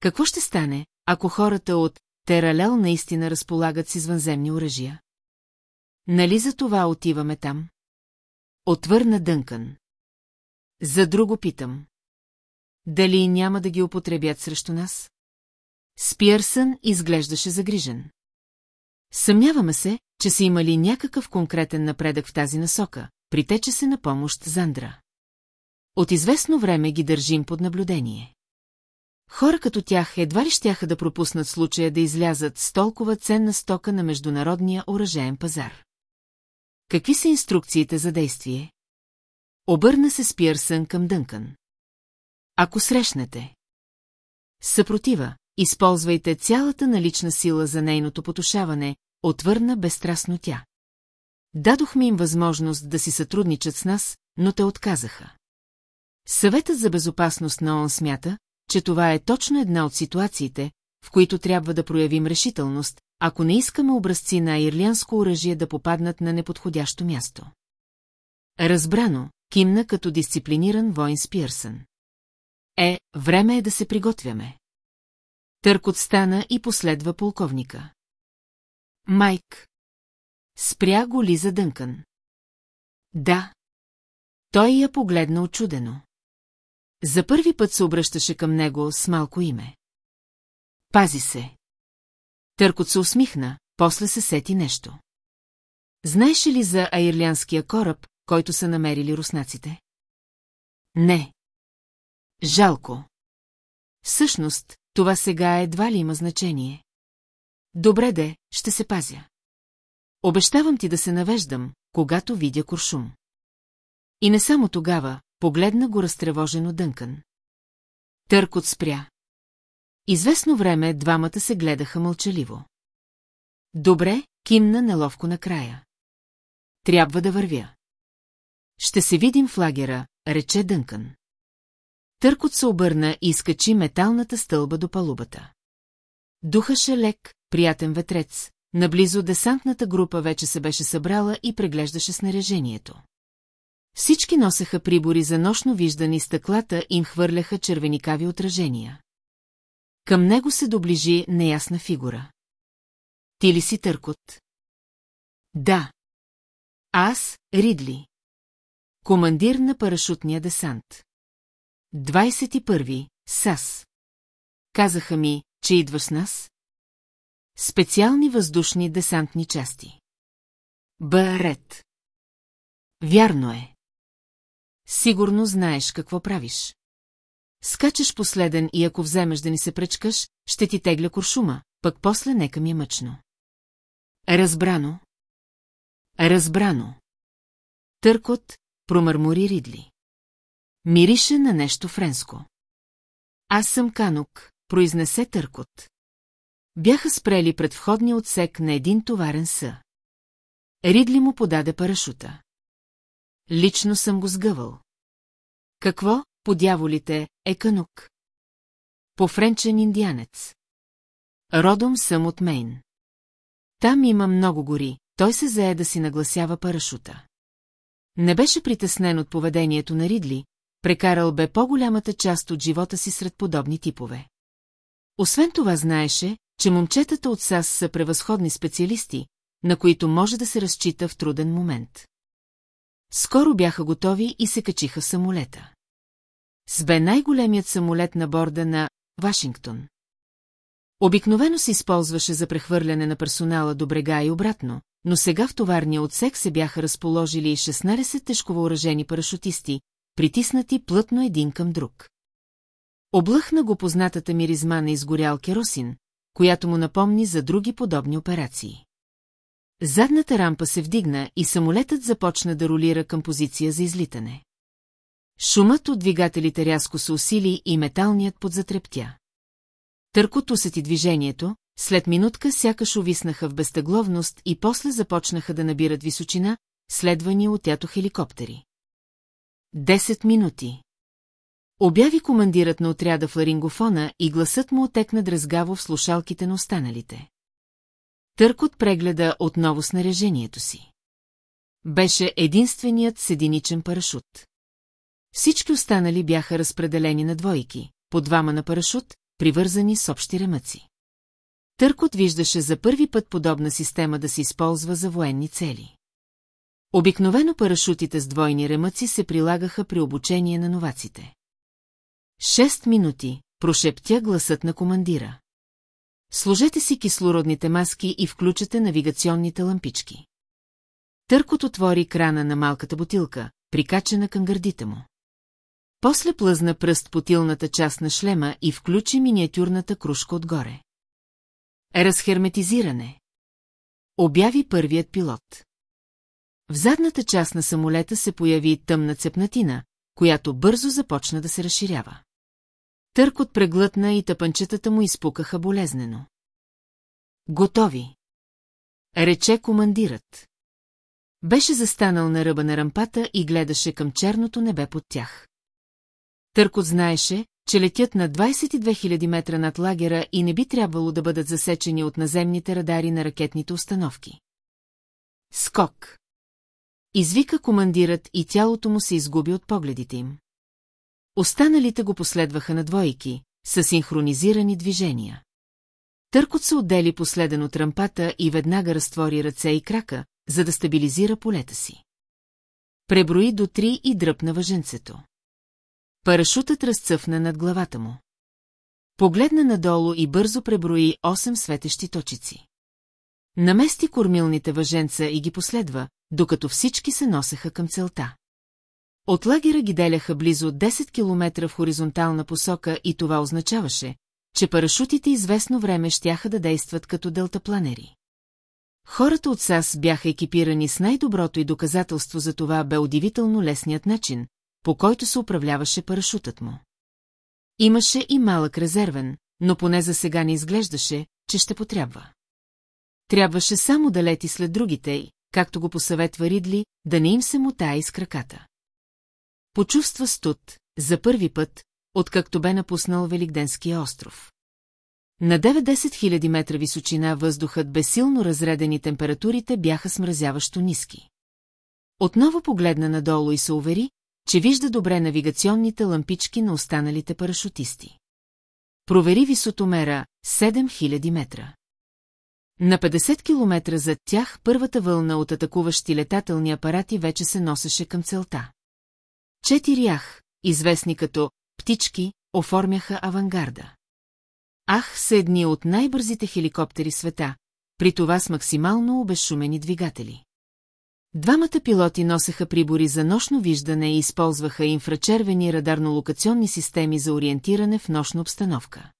Какво ще стане, ако хората от Тералел наистина разполагат с извънземни оръжия? Нали за това отиваме там? Отвърна Дънкън. За друго питам. Дали няма да ги употребят срещу нас? Спиърсън изглеждаше загрижен. Съмняваме се, че са имали някакъв конкретен напредък в тази насока, притече се на помощ Зандра. От известно време ги държим под наблюдение. Хора като тях едва ли щяха да пропуснат случая да излязат с толкова ценна стока на международния оръжеен пазар. Какви са инструкциите за действие? Обърна се Спиърсън към Дънкън. Ако срещнете съпротива, използвайте цялата налична сила за нейното потушаване, отвърна безстрастно тя. Дадохме им възможност да си сътрудничат с нас, но те отказаха. Съветът за безопасност на ООН смята, че това е точно една от ситуациите, в които трябва да проявим решителност, ако не искаме образци на ирлянско оръжие да попаднат на неподходящо място. Разбрано, кимна като дисциплиниран воин Спирсън. Е, време е да се приготвяме. Търкот стана и последва полковника. Майк. Спря го Лиза Дънкън. Да. Той я погледна очудено. За първи път се обръщаше към него с малко име. Пази се. Търкот се усмихна, после се сети нещо. Знаеш ли за аирлянския кораб, който са намерили руснаците? Не. Жалко. Всъщност, това сега едва ли има значение. Добре де, ще се пазя. Обещавам ти да се навеждам, когато видя куршум. И не само тогава, погледна го разтревожено Дънкан. Търкот спря. Известно време двамата се гледаха мълчаливо. Добре, кимна неловко накрая. Трябва да вървя. Ще се видим в лагера, рече Дънкан. Търкот се обърна и изкачи металната стълба до палубата. Духаше лек, приятен ветрец, наблизо десантната група вече се беше събрала и преглеждаше снаряжението. Всички носеха прибори за нощно виждани и стъклата им хвърляха червеникави отражения. Към него се доближи неясна фигура. Ти ли си Търкот? Да. Аз, Ридли. Командир на парашутния десант. 21. САС. Казаха ми, че идваш с нас? Специални въздушни десантни части. Барет. Вярно е. Сигурно знаеш какво правиш. Скачаш последен и ако вземеш да ни се пречкаш, ще ти тегля куршума, пък после нека ми е мъчно. Разбрано. Разбрано. Търкот, промърмори Ридли. Мирише на нещо френско. Аз съм канук, произнесе Търкот. Бяха спрели пред входния отсек на един товарен съ. Ридли му подаде парашута. Лично съм го сгъвал. Какво, по дяволите, е канук? Пофренчен индианец. Родом съм от Мейн. Там има много гори, той се зае да си нагласява парашута. Не беше притеснен от поведението на Ридли, прекарал бе по-голямата част от живота си сред подобни типове. Освен това знаеше, че момчетата от САС са превъзходни специалисти, на които може да се разчита в труден момент. Скоро бяха готови и се качиха в самолета. С бе най-големият самолет на борда на Вашингтон. Обикновено се използваше за прехвърляне на персонала до брега и обратно, но сега в товарния отсек се бяха разположили 16 тежковооръжени парашутисти, притиснати плътно един към друг. Облъхна го познатата миризма на изгорял керосин, която му напомни за други подобни операции. Задната рампа се вдигна и самолетът започна да ролира към позиция за излитане. Шумът от двигателите рязко се усили и металният подзатрептя. Търкот усети движението, след минутка сякаш увиснаха в безтъгловност и после започнаха да набират височина, следвани от тято хеликоптери. Десет минути. Обяви командирът на отряда в ларингофона и гласът му отекна дразгаво в слушалките на останалите. Търкот прегледа отново снаряжението си. Беше единственият сединичен парашут. Всички останали бяха разпределени на двойки, по двама на парашут, привързани с общи ремъци. Търкот виждаше за първи път подобна система да се използва за военни цели. Обикновено парашутите с двойни ремъци се прилагаха при обучение на новаците. Шест минути, прошептя гласът на командира. Сложете си кислородните маски и включете навигационните лампички. Търкот отвори крана на малката бутилка, прикачена към гърдите му. После плъзна пръст по тилната част на шлема и включи миниатюрната кружка отгоре. Разхерметизиране. Обяви първият пилот. В задната част на самолета се появи тъмна цепнатина, която бързо започна да се разширява. Търкот преглътна и тъпанчетата му изпукаха болезнено. Готови. Рече командирът. Беше застанал на ръба на рампата и гледаше към черното небе под тях. Търкот знаеше, че летят на 22 000 метра над лагера и не би трябвало да бъдат засечени от наземните радари на ракетните установки. Скок. Извика командират и тялото му се изгуби от погледите им. Останалите го последваха на двойки, с синхронизирани движения. Търкот се отдели последен от рампата и веднага разтвори ръце и крака, за да стабилизира полета си. Преброи до три и дръпна въженцето. Парашутът разцъфна над главата му. Погледна надолу и бързо преброи 8 светещи точици. Намести кормилните въженца и ги последва, докато всички се носеха към целта. От лагера ги деляха близо 10 км в хоризонтална посока и това означаваше, че парашутите известно време щяха да действат като делтапланери. Хората от САС бяха екипирани с най-доброто и доказателство за това бе удивително лесният начин, по който се управляваше парашутът му. Имаше и малък резервен, но поне за сега не изглеждаше, че ще потрябва. Трябваше само да лети след другите, както го посъветва Ридли, да не им се мутае из краката. Почувства студ, за първи път, откакто бе напуснал Великденския остров. На 90 хиляди метра височина въздухът безсилно разредени температурите бяха смразяващо ниски. Отново погледна надолу и се увери, че вижда добре навигационните лампички на останалите парашутисти. Провери висотомера 7000 метра. На 50 километра зад тях първата вълна от атакуващи летателни апарати вече се носеше към целта. Четири ах, известни като птички, оформяха авангарда. Ах са едни от най-бързите хеликоптери света, при това с максимално обезшумени двигатели. Двамата пилоти носеха прибори за нощно виждане и използваха инфрачервени радарно-локационни системи за ориентиране в нощна обстановка.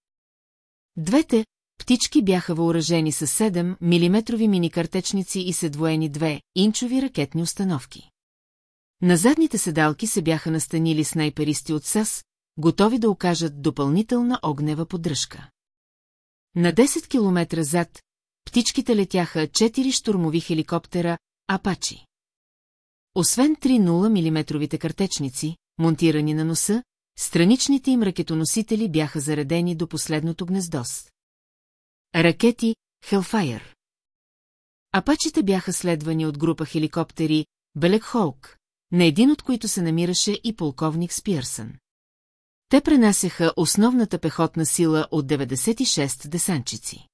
Двете птички бяха въоръжени с 7 мм миникартечници и седвоени 2 инчови ракетни установки. На задните седалки се бяха настанили снайперисти от САС, готови да окажат допълнителна огнева поддръжка. На 10 км зад птичките летяха 4 штурмови хеликоптера Апачи. Освен 3 мм картечници, монтирани на носа, страничните им ракетоносители бяха заредени до последното гнездос. Ракети Hellfire. Апачите бяха следвани от група хеликоптери Белек Холк, на един от които се намираше и полковник Спирсън. Те пренасяха основната пехотна сила от 96 десанчици.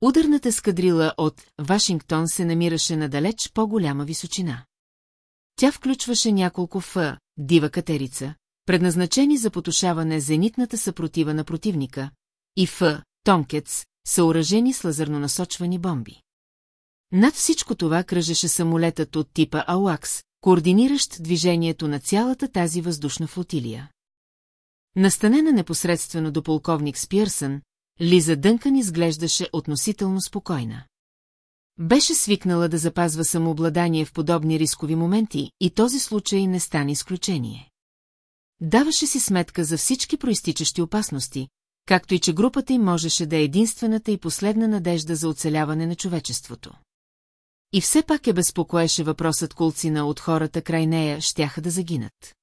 Ударната скадрила от Вашингтон се намираше на далеч по-голяма височина. Тя включваше няколко Ф, дива катерица, предназначени за потушаване зенитната съпротива на противника, и Ф, Томкец, съоръжени с лазерно насочвани бомби. Над всичко това кръжеше самолетът от типа АУАКС, координиращ движението на цялата тази въздушна флотилия. Настанена непосредствено до полковник Спирсън, Лиза Дънкан изглеждаше относително спокойна. Беше свикнала да запазва самообладание в подобни рискови моменти и този случай не стане изключение. Даваше си сметка за всички проистичащи опасности, както и че групата им можеше да е единствената и последна надежда за оцеляване на човечеството. И все пак е безпокоеше въпросът кулцина от хората край нея щяха да загинат.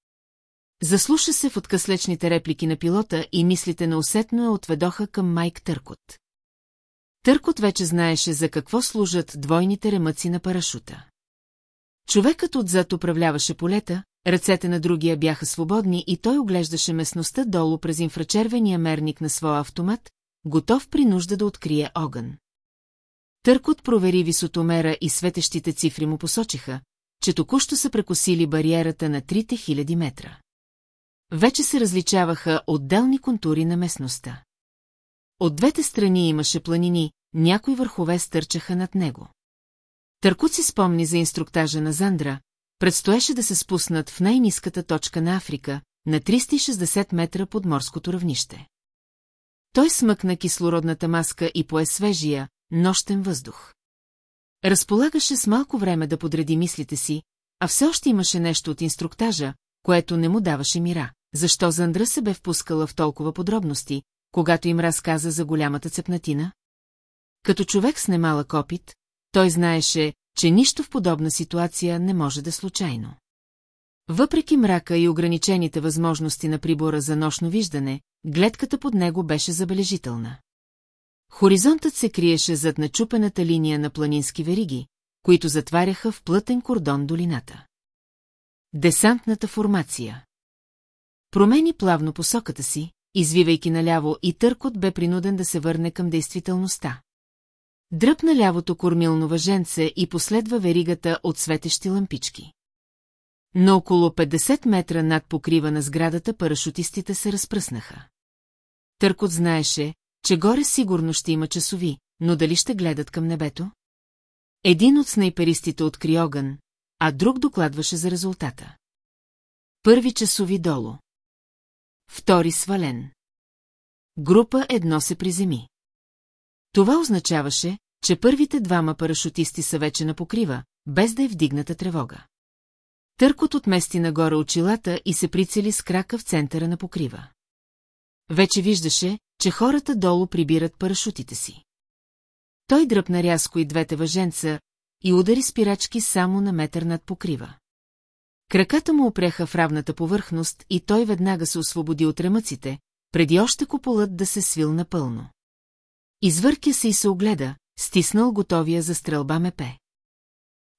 Заслуша се в откъслечните реплики на пилота и мислите на усетно я отведоха към Майк Търкот. Търкот вече знаеше за какво служат двойните ремъци на парашута. Човекът отзад управляваше полета, ръцете на другия бяха свободни и той оглеждаше местността долу през инфрачервения мерник на своя автомат, готов при нужда да открие огън. Търкот провери висотомера и светещите цифри му посочиха, че току-що са прекосили бариерата на трите хиляди метра. Вече се различаваха отделни контури на местността. От двете страни имаше планини, някои върхове стърчаха над него. Търкот си спомни за инструктажа на Зандра, предстоеше да се спуснат в най-низката точка на Африка, на 360 метра под морското равнище. Той смъкна кислородната маска и пое свежия, нощен въздух. Разполагаше с малко време да подреди мислите си, а все още имаше нещо от инструктажа, което не му даваше мира. Защо Зандра се бе впускала в толкова подробности, когато им разказа за голямата цепнатина? Като човек с немалък опит, той знаеше, че нищо в подобна ситуация не може да е случайно. Въпреки мрака и ограничените възможности на прибора за нощно виждане, гледката под него беше забележителна. Хоризонтът се криеше зад начупената линия на планински вериги, които затваряха в плътен кордон долината. Десантната формация Промени плавно посоката си, извивайки наляво и търкот бе принуден да се върне към действителността. Дръпна лявото кормилно въженце и последва веригата от светещи лампички. Но около 50 метра над покрива на сградата парашутистите се разпръснаха. Търкот знаеше, че горе сигурно ще има часови, но дали ще гледат към небето? Един от снайперистите откри огън, а друг докладваше за резултата. Първи часови долу. Втори свален. Група едно се приземи. Това означаваше, че първите двама парашутисти са вече на покрива, без да е вдигната тревога. Търкот отмести нагоре очилата и се прицели с крака в центъра на покрива. Вече виждаше, че хората долу прибират парашутите си. Той дръпна рязко и двете въженца и удари спирачки само на метър над покрива. Краката му опряха в равната повърхност и той веднага се освободи от ремъците, преди още куполът да се свил напълно. Извъркя се и се огледа, стиснал готовия за стрелба мепе.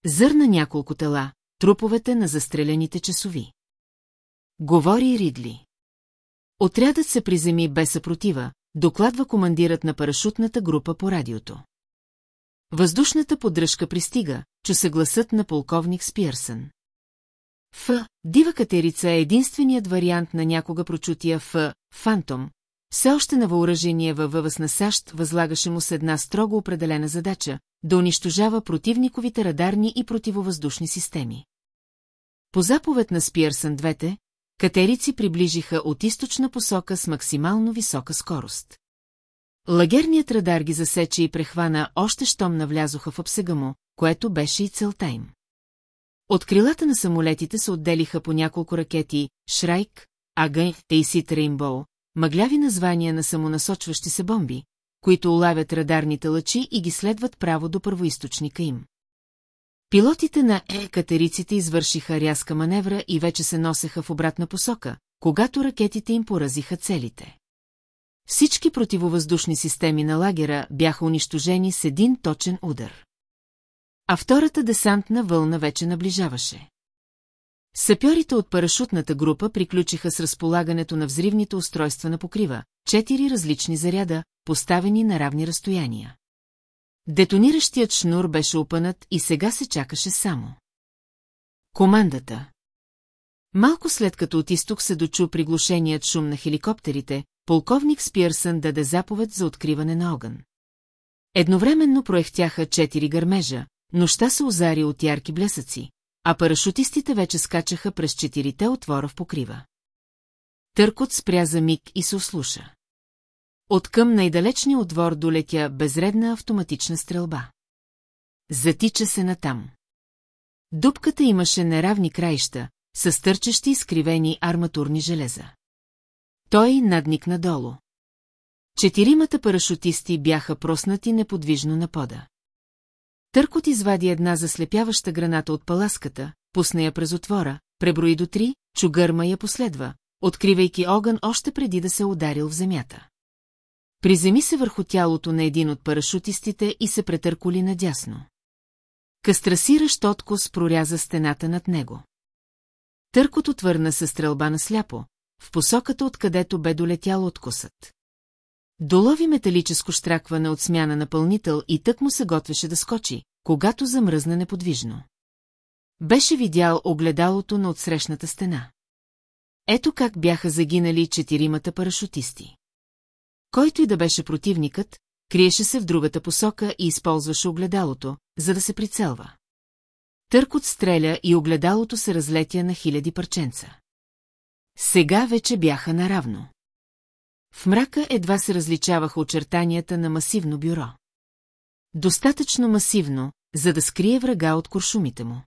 Зърна няколко тела, труповете на застрелените часови. Говори Ридли. Отрядът се приземи без съпротива, докладва командирът на парашутната група по радиото. Въздушната поддръжка пристига, чу се гласът на полковник Спирсън. Ф. Дива катерица е единственият вариант на някога прочутия Ф. Фантом. Все още на въоръжение във въвъз на САЩ възлагаше му с една строго определена задача – да унищожава противниковите радарни и противовъздушни системи. По заповед на Спирсън двете, катерици приближиха от източна посока с максимално висока скорост. Лагерният радар ги засече и прехвана още щом навлязоха в обсега му, което беше и целта им. От крилата на самолетите се отделиха по няколко ракети Шрайк, Агън, Тейсит Рейнбоу, мъгляви названия на самонасочващи се бомби, които улавят радарните лъчи и ги следват право до първоисточника им. Пилотите на Е-катериците извършиха рязка маневра и вече се носеха в обратна посока, когато ракетите им поразиха целите. Всички противовъздушни системи на лагера бяха унищожени с един точен удар. А втората десантна вълна вече наближаваше. Сапьорите от парашутната група приключиха с разполагането на взривните устройства на покрива, четири различни заряда, поставени на равни разстояния. Детониращият шнур беше опънат и сега се чакаше само. Командата Малко след като от изток се дочу приглушеният шум на хеликоптерите, полковник Спирсън даде заповед за откриване на огън. Едновременно проехтяха четири гърмежа, нощта се озари от ярки блесъци, а парашутистите вече скачаха през четирите отвора в покрива. Търкот спря за миг и се услуша. От към най-далечния отвор долетя безредна автоматична стрелба. Затича се натам. Дупката имаше неравни краища, с стърчащи изкривени арматурни железа. Той надникна долу. Четиримата парашутисти бяха проснати неподвижно на пода. Търкот извади една заслепяваща граната от паласката, пусна я през отвора, преброи до три, чугърма я последва, откривайки огън още преди да се ударил в земята. Приземи се върху тялото на един от парашутистите и се претърколи надясно. Кастрасиращ откос проряза стената над него. Търкот отвърна със стрелба на сляпо, в посоката откъдето бе долетял откусът. Долови металическо штракване от смяна напълнител и тък му се готвеше да скочи, когато замръзна неподвижно. Беше видял огледалото на отсрещната стена. Ето как бяха загинали четиримата парашутисти. Който и да беше противникът, криеше се в другата посока и използваше огледалото, за да се прицелва. Търкот стреля и огледалото се разлетя на хиляди парченца. Сега вече бяха наравно. В мрака едва се различаваха очертанията на масивно бюро. Достатъчно масивно, за да скрие врага от куршумите му.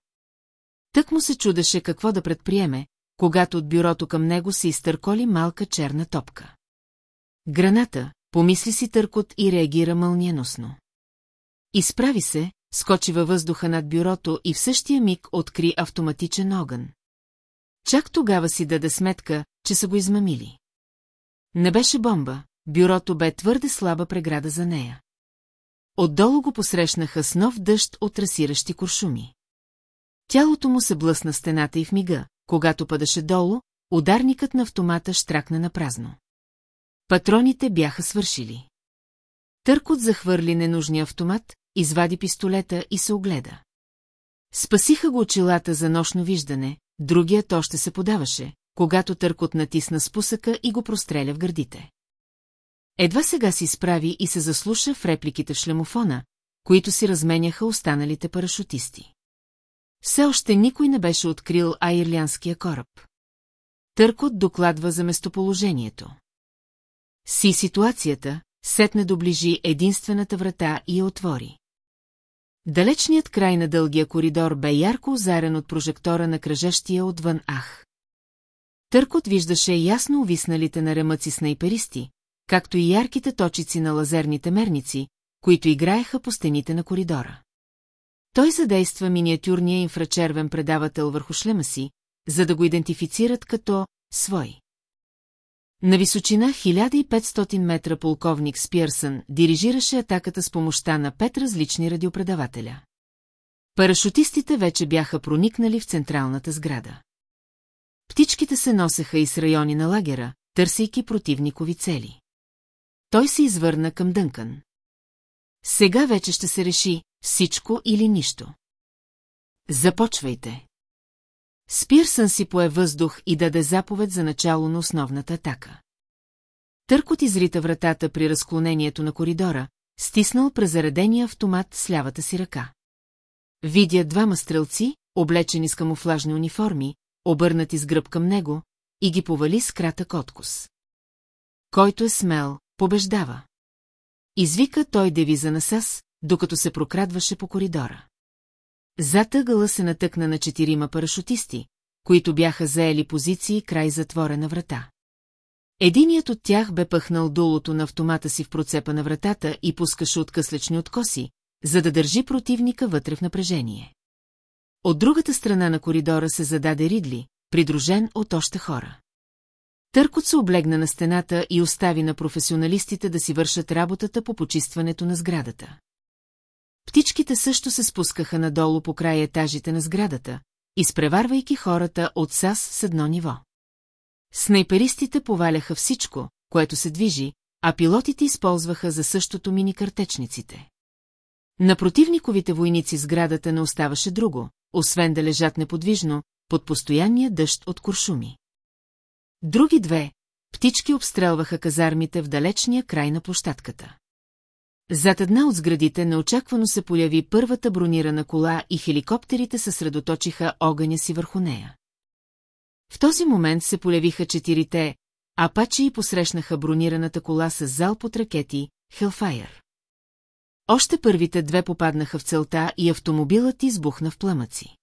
Тък му се чудеше какво да предприеме, когато от бюрото към него се изтърколи малка черна топка. Граната, помисли си търкот и реагира мълниеносно. Изправи се, скочи във въздуха над бюрото и в същия миг откри автоматичен огън. Чак тогава си даде сметка, че са го измамили. Не беше бомба, бюрото бе твърде слаба преграда за нея. Отдолу го посрещнаха с нов дъжд от расиращи куршуми. Тялото му се блъсна стената и в мига, когато падаше долу, ударникът на автомата штракна на празно. Патроните бяха свършили. Търкот захвърли ненужния автомат, извади пистолета и се огледа. Спасиха го очилата за нощно виждане, другият още се подаваше, когато Търкот натисна спусъка и го простреля в гърдите. Едва сега си справи и се заслуша в репликите в шлемофона, които си разменяха останалите парашутисти. Все още никой не беше открил айрлянския кораб. Търкот докладва за местоположението. Си ситуацията, сетне доближи единствената врата и я отвори. Далечният край на дългия коридор бе ярко озарен от прожектора на кръжащия отвън ах. Търкот виждаше ясно увисналите на ремъци снайперисти, както и ярките точици на лазерните мерници, които играеха по стените на коридора. Той задейства миниатюрния инфрачервен предавател върху шлема си, за да го идентифицират като свой. На височина 1500 метра полковник Спирсън дирижираше атаката с помощта на пет различни радиопредавателя. Парашутистите вече бяха проникнали в централната сграда. Птичките се носеха из райони на лагера, търсейки противникови цели. Той се извърна към Дънкан. Сега вече ще се реши всичко или нищо. Започвайте. Спирсън си пое въздух и даде заповед за начало на основната атака. Търкот изрита вратата при разклонението на коридора, стиснал презаредения автомат с лявата си ръка. Видя двама стрелци, облечени с камуфлажни униформи, обърнати с гръб към него, и ги повали с кратък откус. Който е смел, побеждава. Извика той девиза на САС, докато се прокрадваше по коридора. Затъгъла се натъкна на четирима парашутисти, които бяха заели позиции край затворена врата. Единият от тях бе пъхнал дулото на автомата си в процепа на вратата и пускаше откъслечни откоси, за да държи противника вътре в напрежение. От другата страна на коридора се зададе Ридли, придружен от още хора. Търкот се облегна на стената и остави на професионалистите да си вършат работата по почистването на сградата. Птичките също се спускаха надолу по края етажите на сградата, изпреварвайки хората от САС с едно ниво. Снайперистите поваляха всичко, което се движи, а пилотите използваха за същото мини-картечниците. На противниковите войници сградата не оставаше друго, освен да лежат неподвижно, под постоянния дъжд от куршуми. Други две, птички обстрелваха казармите в далечния край на площадката. Зад една от сградите неочаквано се появи първата бронирана кола и хеликоптерите съсредоточиха огъня си върху нея. В този момент се появиха четирите, апачи и посрещнаха бронираната кола с залп от ракети Хелфайер. Още първите две попаднаха в целта и автомобилът избухна в пламъци.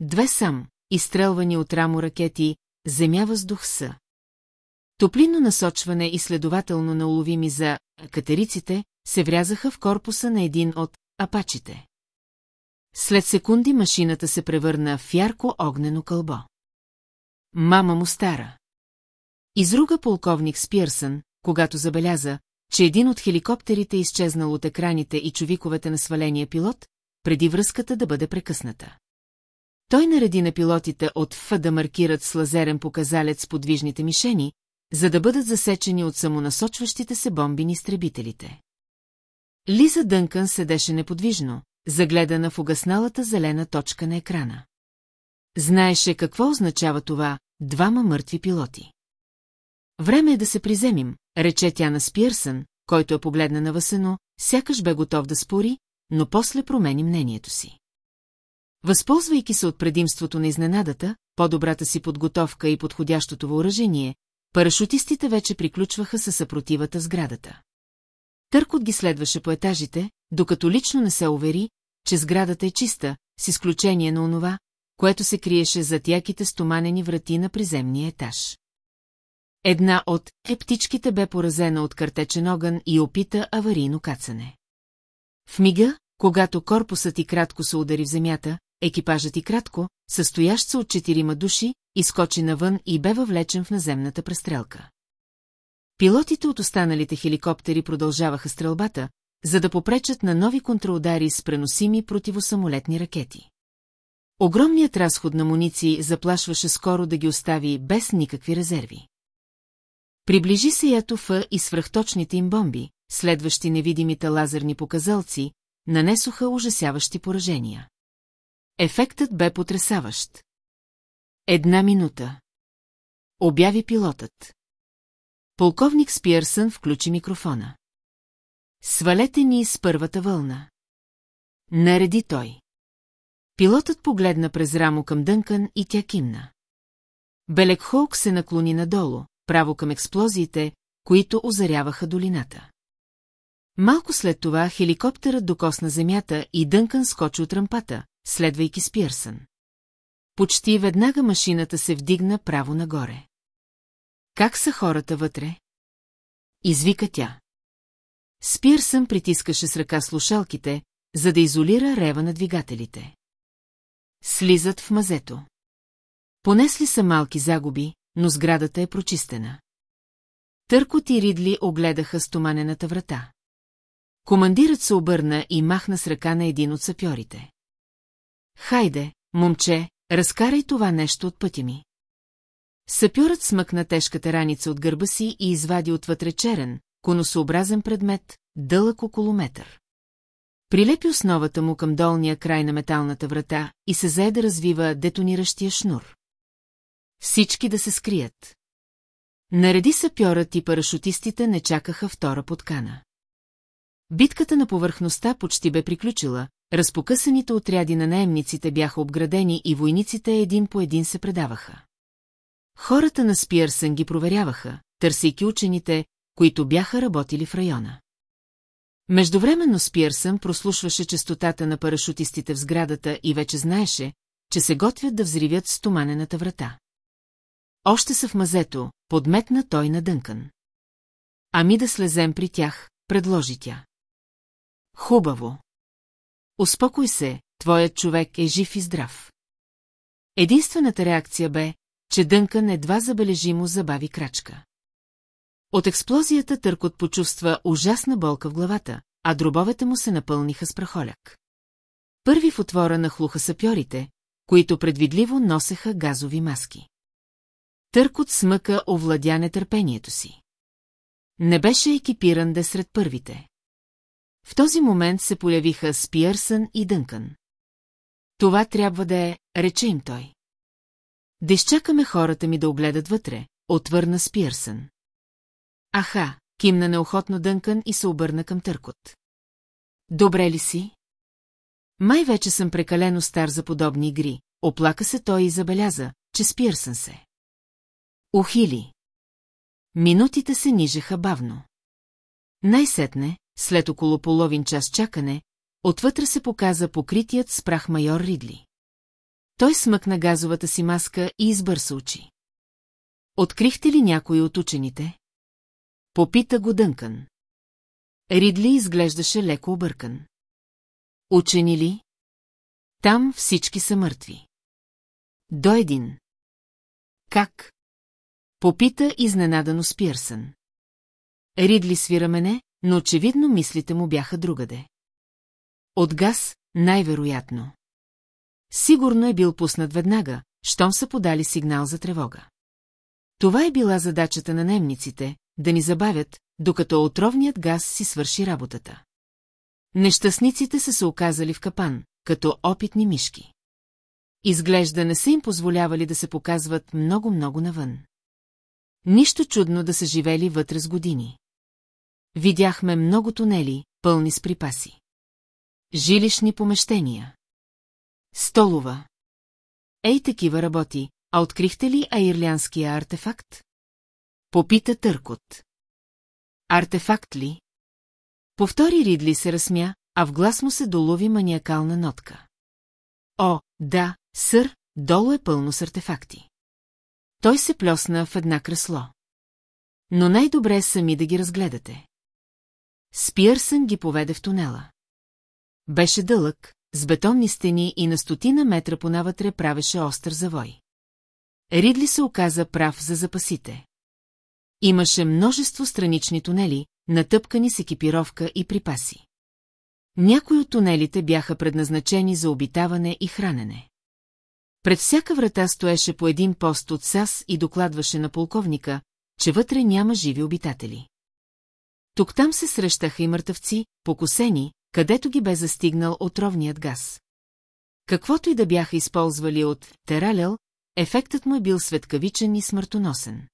Две сам, изстрелвани от рамо ракети, земя-въздух са. Топлинно насочване и следователно науловими за катериците се врязаха в корпуса на един от апачите. След секунди машината се превърна в ярко огнено кълбо. Мама му стара. Изруга полковник Спирсън, когато забеляза, че един от хеликоптерите е изчезнал от екраните и човиковете на сваления пилот, преди връзката да бъде прекъсната. Той нареди на пилотите от Ф да маркират с лазерен показалец подвижните мишени, за да бъдат засечени от самонасочващите се бомби на изтребителите. Лиза Дънкън седеше неподвижно, загледана в угасналата зелена точка на екрана. Знаеше какво означава това двама мъртви пилоти. Време е да се приземим, рече тя на Спирсън, който е погледна на Васено, сякаш бе готов да спори, но после промени мнението си. Възползвайки се от предимството на изненадата, по-добрата си подготовка и подходящото въоръжение, парашутистите вече приключваха със съпротивата сградата. Търкот ги следваше по етажите, докато лично не се увери, че сградата е чиста, с изключение на онова, което се криеше зад яките стоманени врати на приземния етаж. Една от ептичките бе поразена от картечен огън и опита аварийно кацане. В мига, когато корпусът и кратко се удари в земята, екипажът и кратко, състоящ се от четирима души, изкочи навън и бе въвлечен в наземната престрелка. Пилотите от останалите хеликоптери продължаваха стрелбата, за да попречат на нови контраудари с преносими противосамолетни ракети. Огромният разход на муниции заплашваше скоро да ги остави без никакви резерви. Приближи се Ятофа и свръхточните им бомби, следващи невидимите лазерни показалци, нанесоха ужасяващи поражения. Ефектът бе потрясаващ. Една минута. Обяви пилотът. Полковник Спиърсън включи микрофона. Свалете ни с първата вълна. Нареди той. Пилотът погледна през рамо към Дънкан и тя кимна. Белек Хоук се наклони надолу, право към експлозиите, които озаряваха долината. Малко след това хеликоптерът докосна земята и Дънкан скочи от рампата, следвайки Спирсън. Почти веднага машината се вдигна право нагоре. Как са хората вътре? Извика тя. Спирсън притискаше с ръка слушалките, за да изолира рева на двигателите. Слизат в мазето. Понесли са малки загуби, но сградата е прочистена. Търкот и Ридли огледаха стоманената врата. Командирът се обърна и махна с ръка на един от сапьорите. Хайде, момче, разкарай това нещо от пътя ми. Сапьорът смъкна тежката раница от гърба си и извади отвътре черен, конусообразен предмет, дълъг около метър. Прилепи основата му към долния край на металната врата и се зае да развива детониращия шнур. Всички да се скрият. Нареди сапьорът и парашутистите не чакаха втора подкана. Битката на повърхността почти бе приключила, разпокъсаните отряди на наемниците бяха обградени и войниците един по един се предаваха. Хората на Спиърсън ги проверяваха, търсейки учените, които бяха работили в района. Междувременно Спиърсън прослушваше частотата на парашутистите в сградата и вече знаеше, че се готвят да взривят стоманената врата. Още са в мазето, подметна той на Дънкан. Ами да слезем при тях, предложи тя. Хубаво. Успокой се, твоят човек е жив и здрав. Единствената реакция бе, че Дънкан едва забележимо забави крачка. От експлозията Търкот почувства ужасна болка в главата, а дробовете му се напълниха с прахоляк. Първи в отвора нахлуха сапьорите, които предвидливо носеха газови маски. Търкот смъка овладя нетърпението си. Не беше екипиран да е сред първите. В този момент се появиха Спиърсън и Дънкън. Това трябва да е, рече им той. Да изчакаме хората ми да огледат вътре, отвърна Спиърсън. Аха, кимна неохотно Дънкън и се обърна към Търкот. Добре ли си? Май вече съм прекалено стар за подобни игри, оплака се той и забеляза, че Спиърсън се. Ухили. Минутите се нижеха бавно. Най-сетне, след около половин час чакане, отвътре се показа покритият с прах майор Ридли. Той смъкна газовата си маска и избърса очи. Открихте ли някой от учените? Попита го Дънкън. Ридли изглеждаше леко объркан. Учени ли? Там всички са мъртви. До един. Как? Попита изненадано Спирсън. Ридли свира мене, но очевидно мислите му бяха другаде. От газ, най-вероятно. Сигурно е бил пуснат веднага, щом са подали сигнал за тревога. Това е била задачата на немниците, да ни забавят, докато отровният газ си свърши работата. Нещастниците са се оказали в капан, като опитни мишки. Изглежда не са им позволявали да се показват много-много навън. Нищо чудно да са живели вътре с години. Видяхме много тунели, пълни с припаси. Жилищни помещения. Столова. Ей такива работи, а открихте ли аирлянския артефакт? Попита Търкот. Артефакт ли? Повтори Ридли се разсмя, а в глас му се долови маниакална нотка. О, да, сър, долу е пълно с артефакти. Той се плесна в една кресло. Но най-добре е сами да ги разгледате. Спиърсън ги поведе в тунела. Беше дълъг, с бетонни стени и на стотина метра понавътре правеше остър завой. Ридли се оказа прав за запасите. Имаше множество странични тунели, натъпкани с екипировка и припаси. Някои от тунелите бяха предназначени за обитаване и хранене. Пред всяка врата стоеше по един пост от САС и докладваше на полковника, че вътре няма живи обитатели. Тук-там се срещаха и мъртъвци, покосени, където ги бе застигнал отровният газ. Каквото и да бяха използвали от тералел, ефектът му е бил светкавичен и смъртоносен.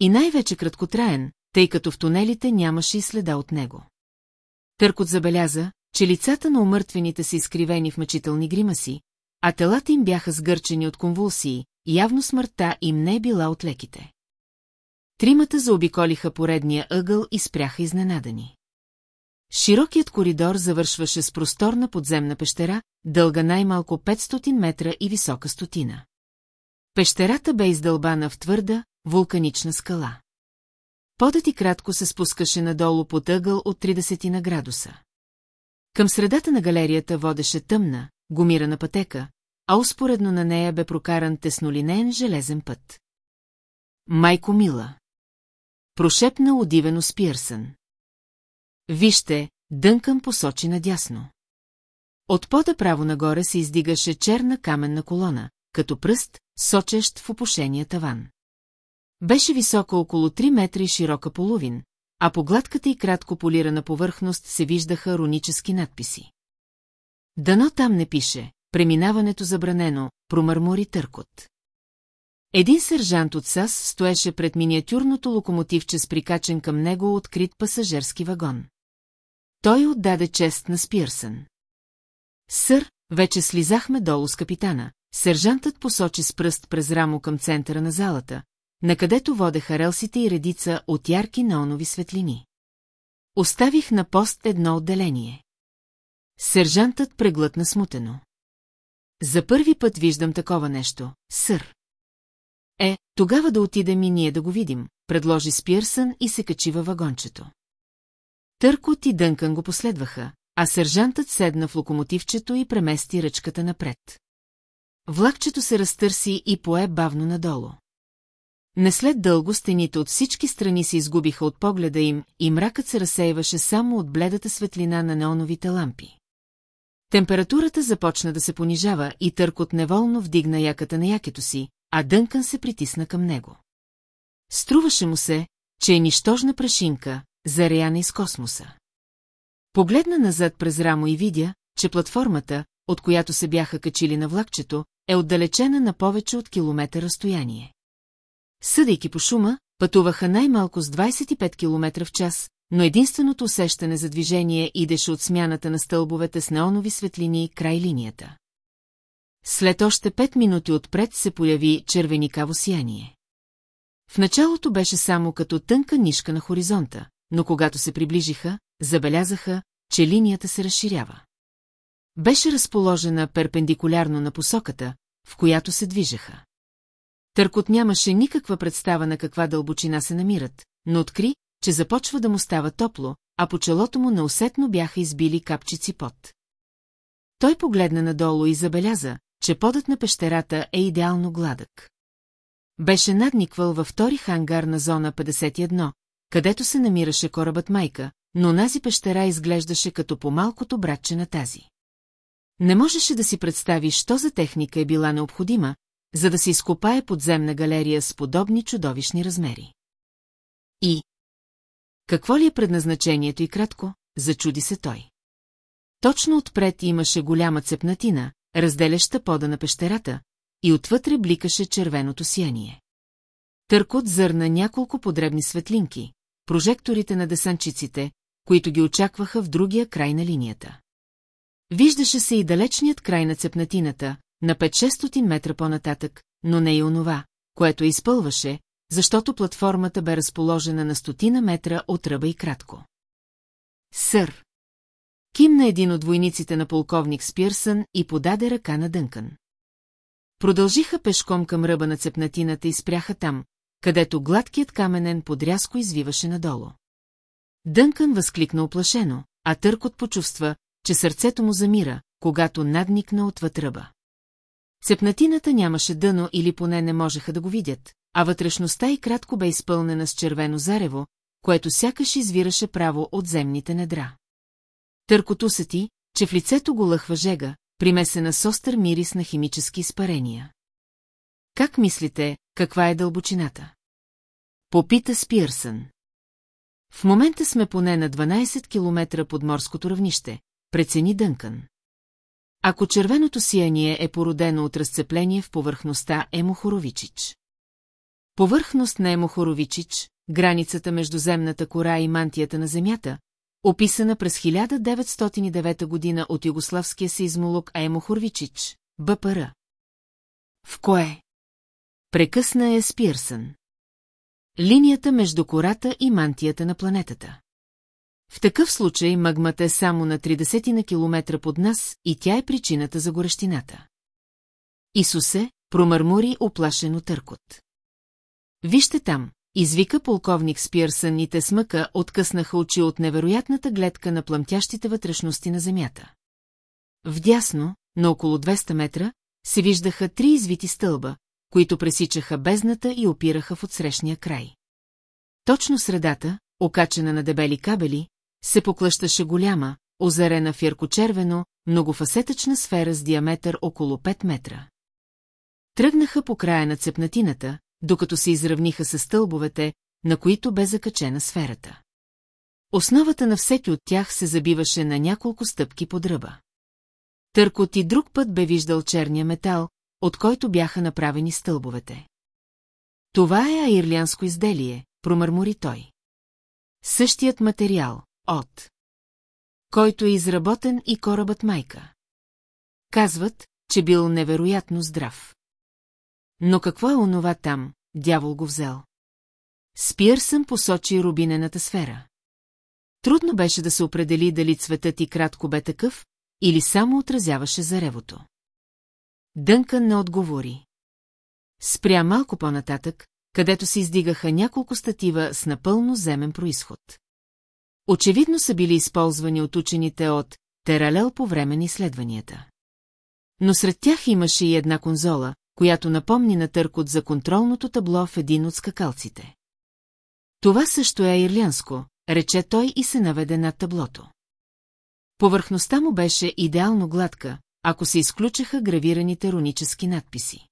И най-вече краткотраен, тъй като в тунелите нямаше и следа от него. Търкот забеляза, че лицата на умъртвените са изкривени в мъчителни гримаси, а телата им бяха сгърчени от конвулсии, явно смъртта им не е била от леките. Тримата заобиколиха поредния ъгъл и спряха изненадани. Широкият коридор завършваше с просторна подземна пещера, дълга най-малко 500 метра и висока стотина. Пещерата бе издълбана в твърда, вулканична скала. Подът и кратко се спускаше надолу под ъгъл от 30 на градуса. Към средата на галерията водеше тъмна, гумирана пътека, а успоредно на нея бе прокаран теснолинеен железен път. Майко мила. Прошепна удивено Спирсън. Вижте, Дънкън посочи надясно. От пода право нагоре се издигаше черна каменна колона, като пръст, сочещ в опушения таван. Беше висока около 3 метра и широка половин, а по гладката и кратко полирана повърхност се виждаха рунически надписи. Дано там не пише, преминаването забранено, промърмори търкот. Един сержант от САС стоеше пред миниатюрното локомотивче с прикачен към него открит пасажерски вагон. Той отдаде чест на Спирсън. Сър, вече слизахме долу с капитана. Сержантът посочи с пръст през рамо към центъра на залата, накъдето водеха релсите и редица от ярки неонови светлини. Оставих на пост едно отделение. Сержантът преглътна смутено. За първи път виждам такова нещо, сър. Е, тогава да отидем и ние да го видим, предложи Спирсън и се качи във вагончето. Търкот и Дънкан го последваха, а сержантът седна в локомотивчето и премести ръчката напред. Влакчето се разтърси и пое бавно надолу. Не след дълго стените от всички страни се изгубиха от погледа им и мракът се разсеиваше само от бледата светлина на неоновите лампи. Температурата започна да се понижава и Търкот неволно вдигна яката на якето си, а Дънкан се притисна към него. Струваше му се, че е нищожна прашинка, зареяна из космоса. Погледна назад през рамо и видя, че платформата, от която се бяха качили на влакчето, е отдалечена на повече от километър разстояние. Съдейки по шума, пътуваха най-малко с 25 км в час, но единственото усещане за движение идеше от смяната на стълбовете с неонови светлини край линията. След още пет минути отпред се появи червеникаво сияние. В началото беше само като тънка нишка на хоризонта, но когато се приближиха, забелязаха, че линията се разширява. Беше разположена перпендикулярно на посоката, в която се движеха. Търкот нямаше никаква представа на каква дълбочина се намират, но откри, че започва да му става топло, а по челото му неусетно бяха избили капчици пот. Той погледна надолу и забеляза, че подът на пещерата е идеално гладък. Беше надниквал във втори хангар на зона 51, където се намираше корабът майка, но нази пещера изглеждаше като по-малкото братче на тази. Не можеше да си представи, що за техника е била необходима, за да се изкопае подземна галерия с подобни чудовищни размери. И... Какво ли е предназначението и кратко, зачуди се той. Точно отпред имаше голяма цепнатина, разделяща пода на пещерата, и отвътре бликаше червеното сияние. Търкот зърна няколко подребни светлинки, прожекторите на десанчиците, които ги очакваха в другия край на линията. Виждаше се и далечният край на цепнатината, на 5-600 метра по-нататък, но не и онова, което изпълваше, защото платформата бе разположена на стотина метра от ръба и кратко. Сър. Кимна един от войниците на полковник Спирсън и подаде ръка на Дънкън. Продължиха пешком към ръба на цепнатината и спряха там, където гладкият каменен подрязко извиваше надолу. Дънкън възкликна оплашено, а Търкот почувства, че сърцето му замира, когато надникна отвъд ръба. Цепнатината нямаше дъно или поне не можеха да го видят, а вътрешността и кратко бе изпълнена с червено зарево, което сякаш извираше право от земните недра. Търкот усети, че в лицето го лъхва жега, примесена с остър мирис на химически изпарения. Как мислите, каква е дълбочината? Попита Спирсън. В момента сме поне на 12 километра под морското равнище, прецени Дънкън. Ако червеното сияние е породено от разцепление в повърхността Емохоровичич. Повърхност на Емохоровичич, границата между земната кора и мантията на Земята, описана през 1909 година от югославския сейзмолог Емо Хорвичич, БПР. В кое? Прекъсна е Спирсън. Линията между кората и мантията на планетата. В такъв случай магмата е само на 30 на километра под нас и тя е причината за горещината. Исусе, промърмори оплашено търкот. Вижте там, извика полковник Спирсън и те смъка откъснаха очи от невероятната гледка на плъмтящите вътрешности на земята. Вдясно, на около 200 метра, се виждаха три извити стълба, които пресичаха бездната и опираха в отсрещния край. Точно средата, окачена на дебели кабели, се поклащаше голяма, озарена в яркочервено, многофасетъчна сфера с диаметър около 5 метра. Тръгнаха по края на цепнатината, докато се изравниха с стълбовете, на които бе закачена сферата. Основата на всеки от тях се забиваше на няколко стъпки под ръба. Търкот и друг път бе виждал черния метал, от който бяха направени стълбовете. Това е аирлянско изделие, промърмори той. Същият материал, от който е изработен и корабът майка. Казват, че бил невероятно здрав. Но какво е онова там, дявол го взел? Спирсън посочи рубинената сфера. Трудно беше да се определи дали цветът и кратко бе такъв, или само отразяваше заревото. Дънкън не отговори. Спря малко по-нататък, където се издигаха няколко статива с напълно земен происход. Очевидно са били използвани от учените от Тералел по време на изследванията. Но сред тях имаше и една конзола, която напомни на търкот за контролното табло в един от скакалците. Това също е ирлянско, рече той и се наведе над таблото. Повърхността му беше идеално гладка, ако се изключаха гравираните рунически надписи.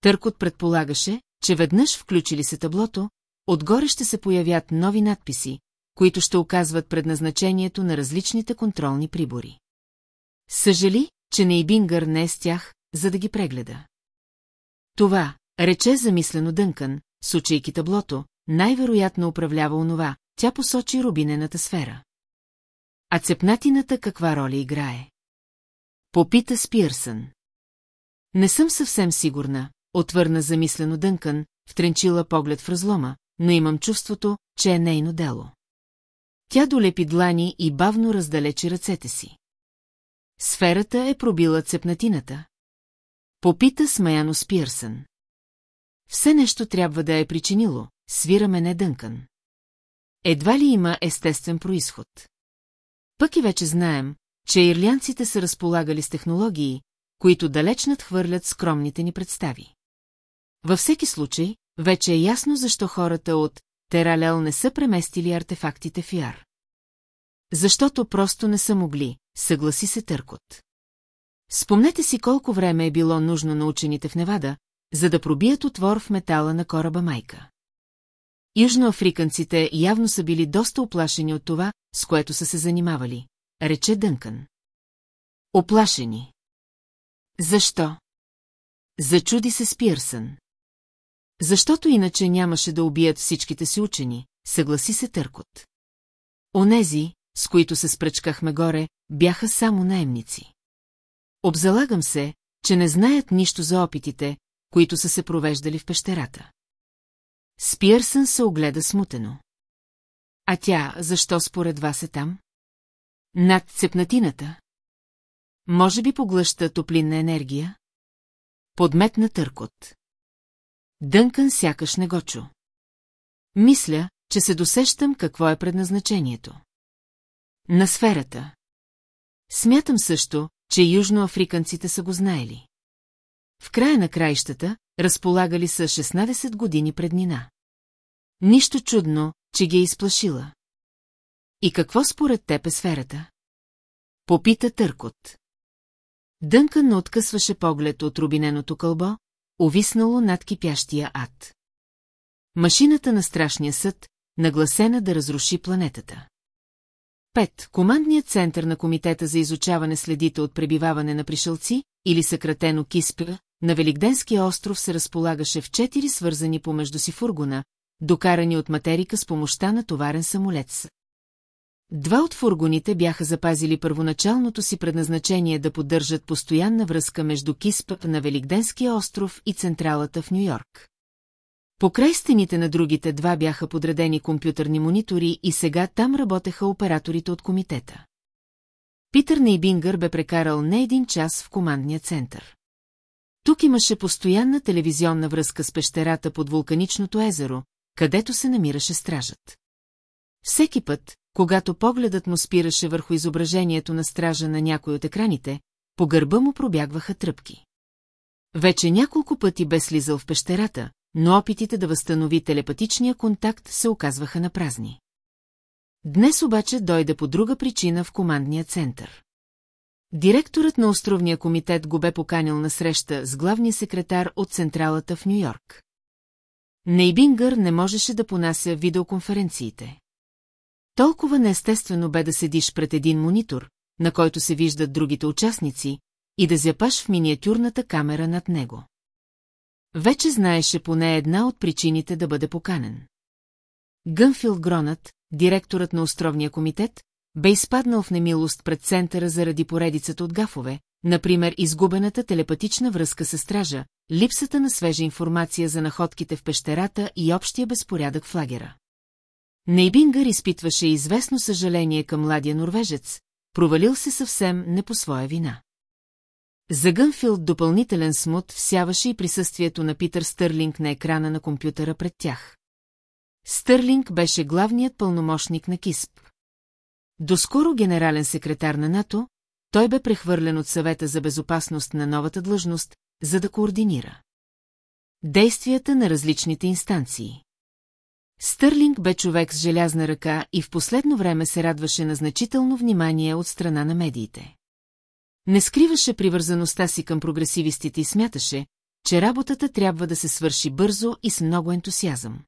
Търкот предполагаше, че веднъж включили се таблото, отгоре ще се появят нови надписи, които ще оказват предназначението на различните контролни прибори. Съжали, че Нейбингър не е с тях, за да ги прегледа. Това, рече замислено Дънкън, сучейки таблото, най-вероятно управлява онова, тя посочи рубинената сфера. А цепнатината каква роля играе? Попита Спирсън. Не съм съвсем сигурна, отвърна замислено Дънкън, втренчила поглед в разлома, но имам чувството, че е нейно дело. Тя долепи длани и бавно раздалечи ръцете си. Сферата е пробила цепнатината. Попита смаяно Спирсън. Все нещо трябва да е причинило, свираме не Дънкън. Едва ли има естествен происход? Пък и вече знаем, че ирлянците са разполагали с технологии, които далеч надхвърлят скромните ни представи. Във всеки случай, вече е ясно защо хората от Тералел не са преместили артефактите в Яр. Защото просто не са могли, съгласи се Търкот. Спомнете си колко време е било нужно на учените в Невада, за да пробият отвор в метала на кораба майка. Южноафриканците явно са били доста оплашени от това, с което са се занимавали, рече Дънкън. Оплашени. Защо? Зачуди се Спирсън. Защото иначе нямаше да убият всичките си учени, съгласи се Търкот. Онези, с които се спръчкахме горе, бяха само наемници. Обзалагам се, че не знаят нищо за опитите, които са се провеждали в пещерата. Спирсън се огледа смутено. А тя, защо според вас е там? Над цепнатината. Може би поглъща топлинна енергия? Подметна търкот. Дънкън сякаш не го чу. Мисля, че се досещам какво е предназначението. На сферата. Смятам също, че южноафриканците са го знаели. В края на краищата, разполагали са 16 години преднина. Нищо чудно, че ги е изплашила. И какво според теб е сферата? Попита Търкот. Дънкън не откъсваше поглед от рубиненото кълбо, увиснало над кипящия ад. Машината на страшния съд, нагласена да разруши планетата. Пет. Командният център на Комитета за изучаване следите от пребиваване на пришелци, или съкратено КИСП, на Великденския остров се разполагаше в четири свързани помежду си фургона, докарани от материка с помощта на товарен самолет. Два от фургоните бяха запазили първоначалното си предназначение да поддържат постоянна връзка между Киспъп на Великденския остров и централата в Нью-Йорк. Покрай стените на другите два бяха подредени компютърни монитори и сега там работеха операторите от комитета. Питър Нейбингър бе прекарал не един час в командния център. Тук имаше постоянна телевизионна връзка с пещерата под вулканичното езеро, където се намираше стражът. Всеки път, когато погледът му спираше върху изображението на стража на някой от екраните, по гърба му пробягваха тръпки. Вече няколко пъти бе слизал в пещерата, но опитите да възстанови телепатичния контакт се оказваха на празни. Днес обаче дойде по друга причина в командния център. Директорът на островния комитет го бе поканил на среща с главния секретар от централата в Нью-Йорк. Нейбингър не можеше да понася видеоконференциите. Толкова неестествено бе да седиш пред един монитор, на който се виждат другите участници, и да зяпаш в миниатюрната камера над него. Вече знаеше поне една от причините да бъде поканен. Гънфилд Гронът, директорът на островния комитет, бе изпаднал в немилост пред центъра заради поредицата от гафове, например изгубената телепатична връзка с стража, липсата на свежа информация за находките в пещерата и общия безпорядък в лагера. Нейбингър изпитваше известно съжаление към младия норвежец, провалил се съвсем не по своя вина. За Гънфилд допълнителен смут всяваше и присъствието на Питър Стърлинг на екрана на компютъра пред тях. Стърлинг беше главният пълномощник на КИСП. Доскоро генерален секретар на НАТО, той бе прехвърлен от съвета за безопасност на новата длъжност, за да координира действията на различните инстанции. Стърлинг бе човек с желязна ръка и в последно време се радваше на значително внимание от страна на медиите. Не скриваше привързаността си към прогресивистите и смяташе, че работата трябва да се свърши бързо и с много ентусиазъм.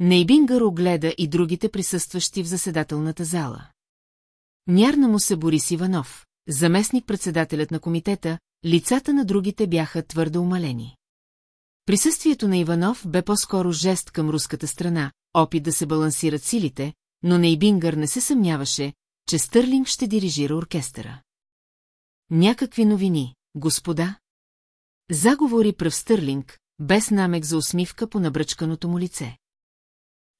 Нейбингър огледа и другите присъстващи в заседателната зала. Нярна му се Борис Иванов, заместник-председателят на комитета, лицата на другите бяха твърде умалени. Присъствието на Иванов бе по-скоро жест към руската страна, опит да се балансират силите, но Нейбингър не се съмняваше, че Стърлинг ще дирижира оркестъра. Някакви новини, господа? Заговори пръв Стърлинг, без намек за усмивка по набръчканото му лице.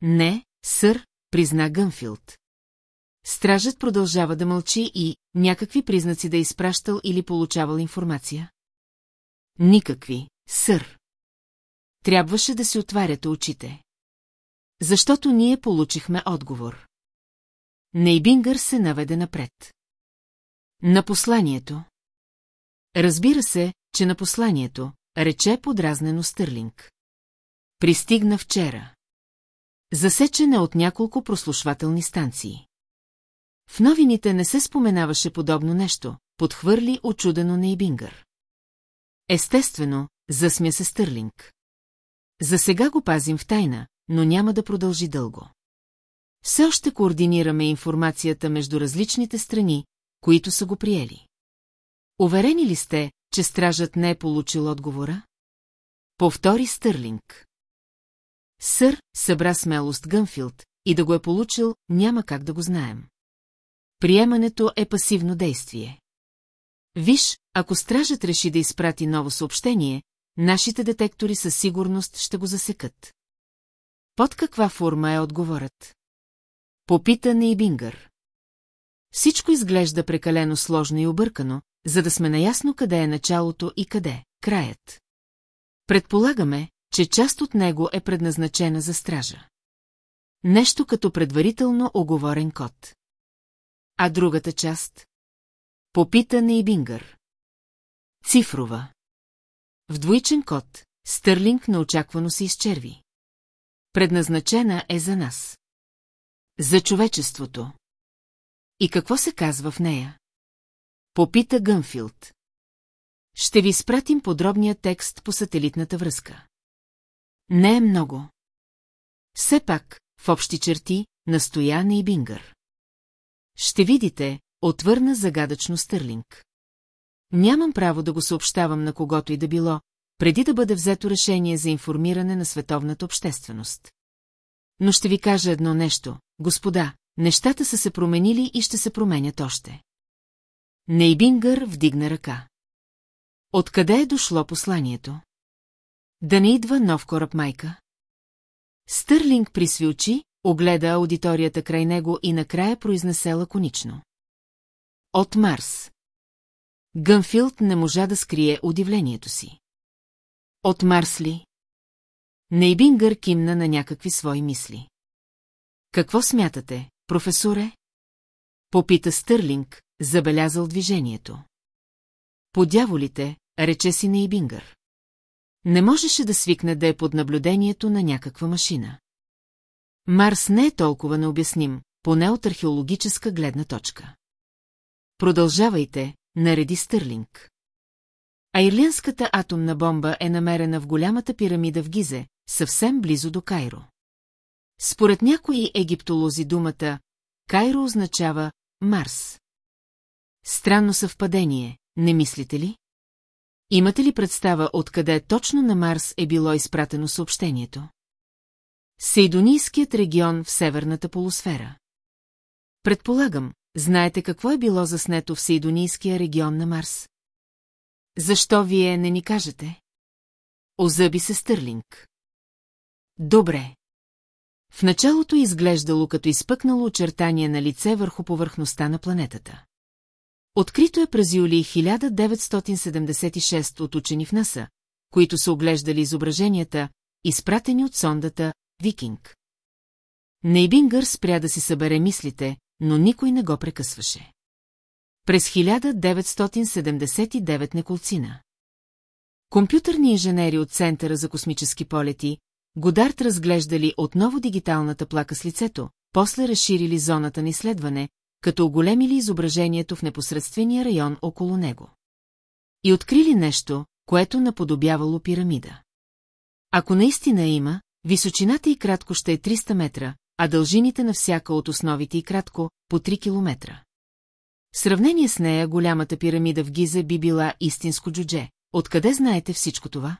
Не, сър, призна Гънфилд. Стражът продължава да мълчи и някакви признаци да е изпращал или получавал информация. Никакви, сър. Трябваше да си отваряте очите. Защото ние получихме отговор. Нейбингър се наведе напред. На посланието. Разбира се, че на посланието, рече подразнено Стърлинг. Пристигна вчера. Засечена от няколко прослушвателни станции. В новините не се споменаваше подобно нещо, подхвърли очудено Нейбингър. Естествено, засмя се Стърлинг. За сега го пазим в тайна, но няма да продължи дълго. Все още координираме информацията между различните страни, които са го приели. Уверени ли сте, че стражът не е получил отговора? Повтори Стърлинг. Сър, събра смелост Гънфилд, и да го е получил, няма как да го знаем. Приемането е пасивно действие. Виж, ако стражът реши да изпрати ново съобщение, нашите детектори със сигурност ще го засекат. Под каква форма е отговорът? Попита Нейбингър. Всичко изглежда прекалено сложно и объркано, за да сме наясно къде е началото и къде – краят. Предполагаме, че част от него е предназначена за стража. Нещо като предварително оговорен код. А другата част? Попита Нейбингър. Цифрова. В двоичен код, Стърлинг неочаквано се изчерви. Предназначена е за нас. За човечеството. И какво се казва в нея? Попита Гънфилд. Ще ви спратим подробния текст по сателитната връзка. Не е много. Все пак, в общи черти, настоя и Бингър. Ще видите, отвърна загадъчно Стърлинг. Нямам право да го съобщавам на когото и да било, преди да бъде взето решение за информиране на световната общественост. Но ще ви кажа едно нещо, господа, нещата са се променили и ще се променят още. Нейбингър вдигна ръка. Откъде е дошло посланието? Да не идва нов кораб майка? Стърлинг присви очи, огледа аудиторията край него и накрая произнесе лаконично. От Марс. Гънфилд не можа да скрие удивлението си. От Марс ли? Нейбингър кимна на някакви свои мисли. Какво смятате, професоре? Попита Стърлинг, забелязал движението. По дяволите, рече си Нейбингър. Не можеше да свикне да е под наблюдението на някаква машина. Марс не е толкова необясним, поне от археологическа гледна точка. Продължавайте, нареди Стърлинг. А ирлянската атомна бомба е намерена в голямата пирамида в Гизе, съвсем близо до Кайро. Според някои египтолози думата Кайро означава Марс. Странно съвпадение, не мислите ли? Имате ли представа откъде точно на Марс е било изпратено съобщението? Сейдонийският регион в северната полусфера. Предполагам, знаете какво е било заснето в Сейдонийския регион на Марс? Защо вие не ни кажете? Озъби се Стърлинг. Добре. В началото изглеждало като изпъкнало очертание на лице върху повърхността на планетата. Открито е през юли 1976 от учени в НАСА, които са оглеждали изображенията, изпратени от сондата «Викинг». Нейбингър спря да си събере мислите, но никой не го прекъсваше. През 1979 неколцина. Компютърни инженери от Центъра за космически полети, Годарт разглеждали отново дигиталната плака с лицето, после разширили зоната на изследване, като оголемили изображението в непосредствения район около него. И открили нещо, което наподобявало пирамида. Ако наистина има, височината и кратко ще е 300 метра, а дължините на всяка от основите и кратко по 3 километра. В сравнение с нея голямата пирамида в Гиза би била истинско джудже. Откъде знаете всичко това?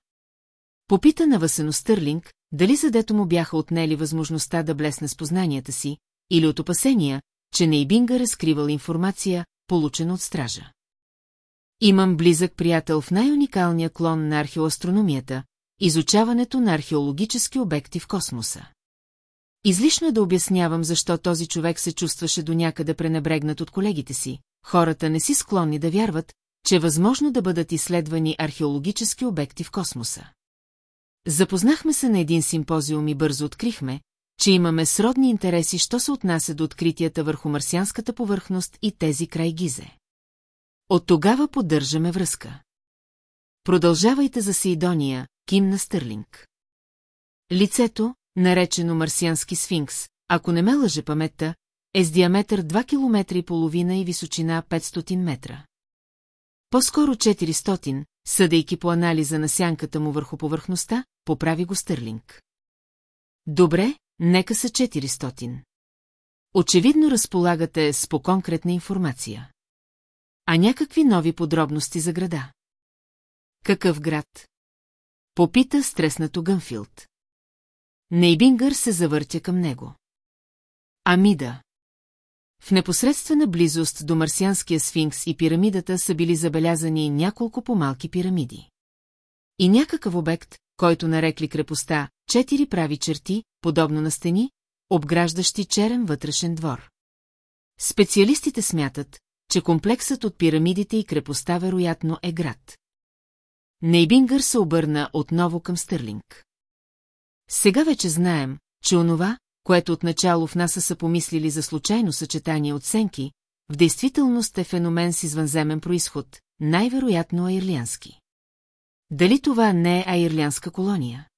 Попита на Васено Стърлинг, дали задето му бяха отнели възможността да блесне с познанията си, или от опасения, че Нейбинга разкривал информация, получена от стража. Имам близък приятел в най-уникалния клон на археоастрономията, изучаването на археологически обекти в космоса. Излишно е да обяснявам защо този човек се чувстваше до някъде пренебрегнат от колегите си. Хората не си склонни да вярват, че е възможно да бъдат изследвани археологически обекти в космоса. Запознахме се на един симпозиум и бързо открихме, че имаме сродни интереси, що се отнася до откритията върху марсианската повърхност и тези край Гизе. От тогава поддържаме връзка. Продължавайте за Сейдония, Ким на Стърлинг. Лицето, наречено марсиански сфинкс, ако не ме лъже паметта, е с диаметър 2 км и половина и височина 500 метра. По-скоро 400, съдейки по анализа на сянката му върху повърхността, поправи го Стърлинг. Добре, нека са 400. Очевидно разполагате с по-конкретна информация. А някакви нови подробности за града? Какъв град? Попита стреснато Гънфилд. Нейбингър се завъртя към него. Ами да. В непосредствена близост до марсианския сфинкс и пирамидата са били забелязани няколко по-малки пирамиди. И някакъв обект, който нарекли крепостта, четири прави черти, подобно на стени, обграждащи черен вътрешен двор. Специалистите смятат, че комплексът от пирамидите и крепостта вероятно е град. Нейбингър се обърна отново към Стърлинг. Сега вече знаем, че онова, което отначало в нас са помислили за случайно съчетание от сенки, в действителност е феномен с извънземен происход, най-вероятно аирлянски. Дали това не е аирлянска колония?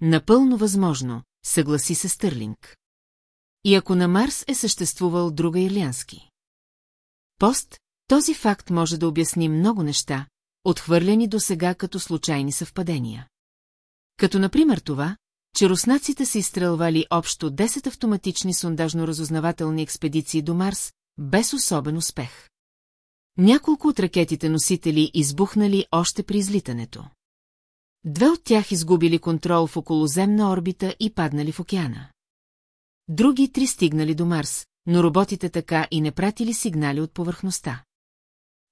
Напълно възможно, съгласи се Стърлинг. И ако на Марс е съществувал друг аирлянски. Пост, този факт може да обясни много неща, отхвърлени до сега като случайни съвпадения. Като например това, че руснаците са изстрелвали общо 10 автоматични сондажно-разузнавателни експедиции до Марс, без особен успех. Няколко от ракетите-носители избухнали още при излитането. Две от тях изгубили контрол в околоземна орбита и паднали в океана. Други три стигнали до Марс, но роботите така и не пратили сигнали от повърхността.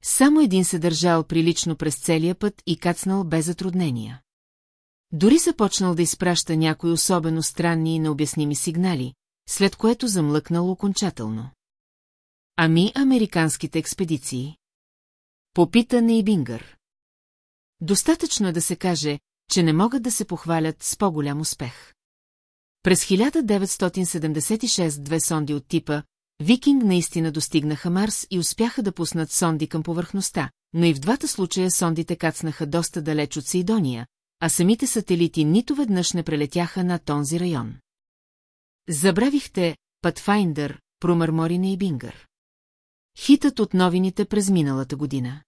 Само един се държал прилично през целия път и кацнал без затруднения. Дори започнал да изпраща някои особено странни и необясними сигнали, след което замлъкнал окончателно. Ами американските експедиции? Попита Нейбингър. Достатъчно е да се каже, че не могат да се похвалят с по-голям успех. През 1976 две сонди от типа Викинг наистина достигнаха Марс и успяха да пуснат сонди към повърхността, но и в двата случая сондите кацнаха доста далеч от Сейдония, а самите сателити нито веднъж не прелетяха на този район. Забравихте Патфайндър, промърмори на Ибингър. Хитът от новините през миналата година.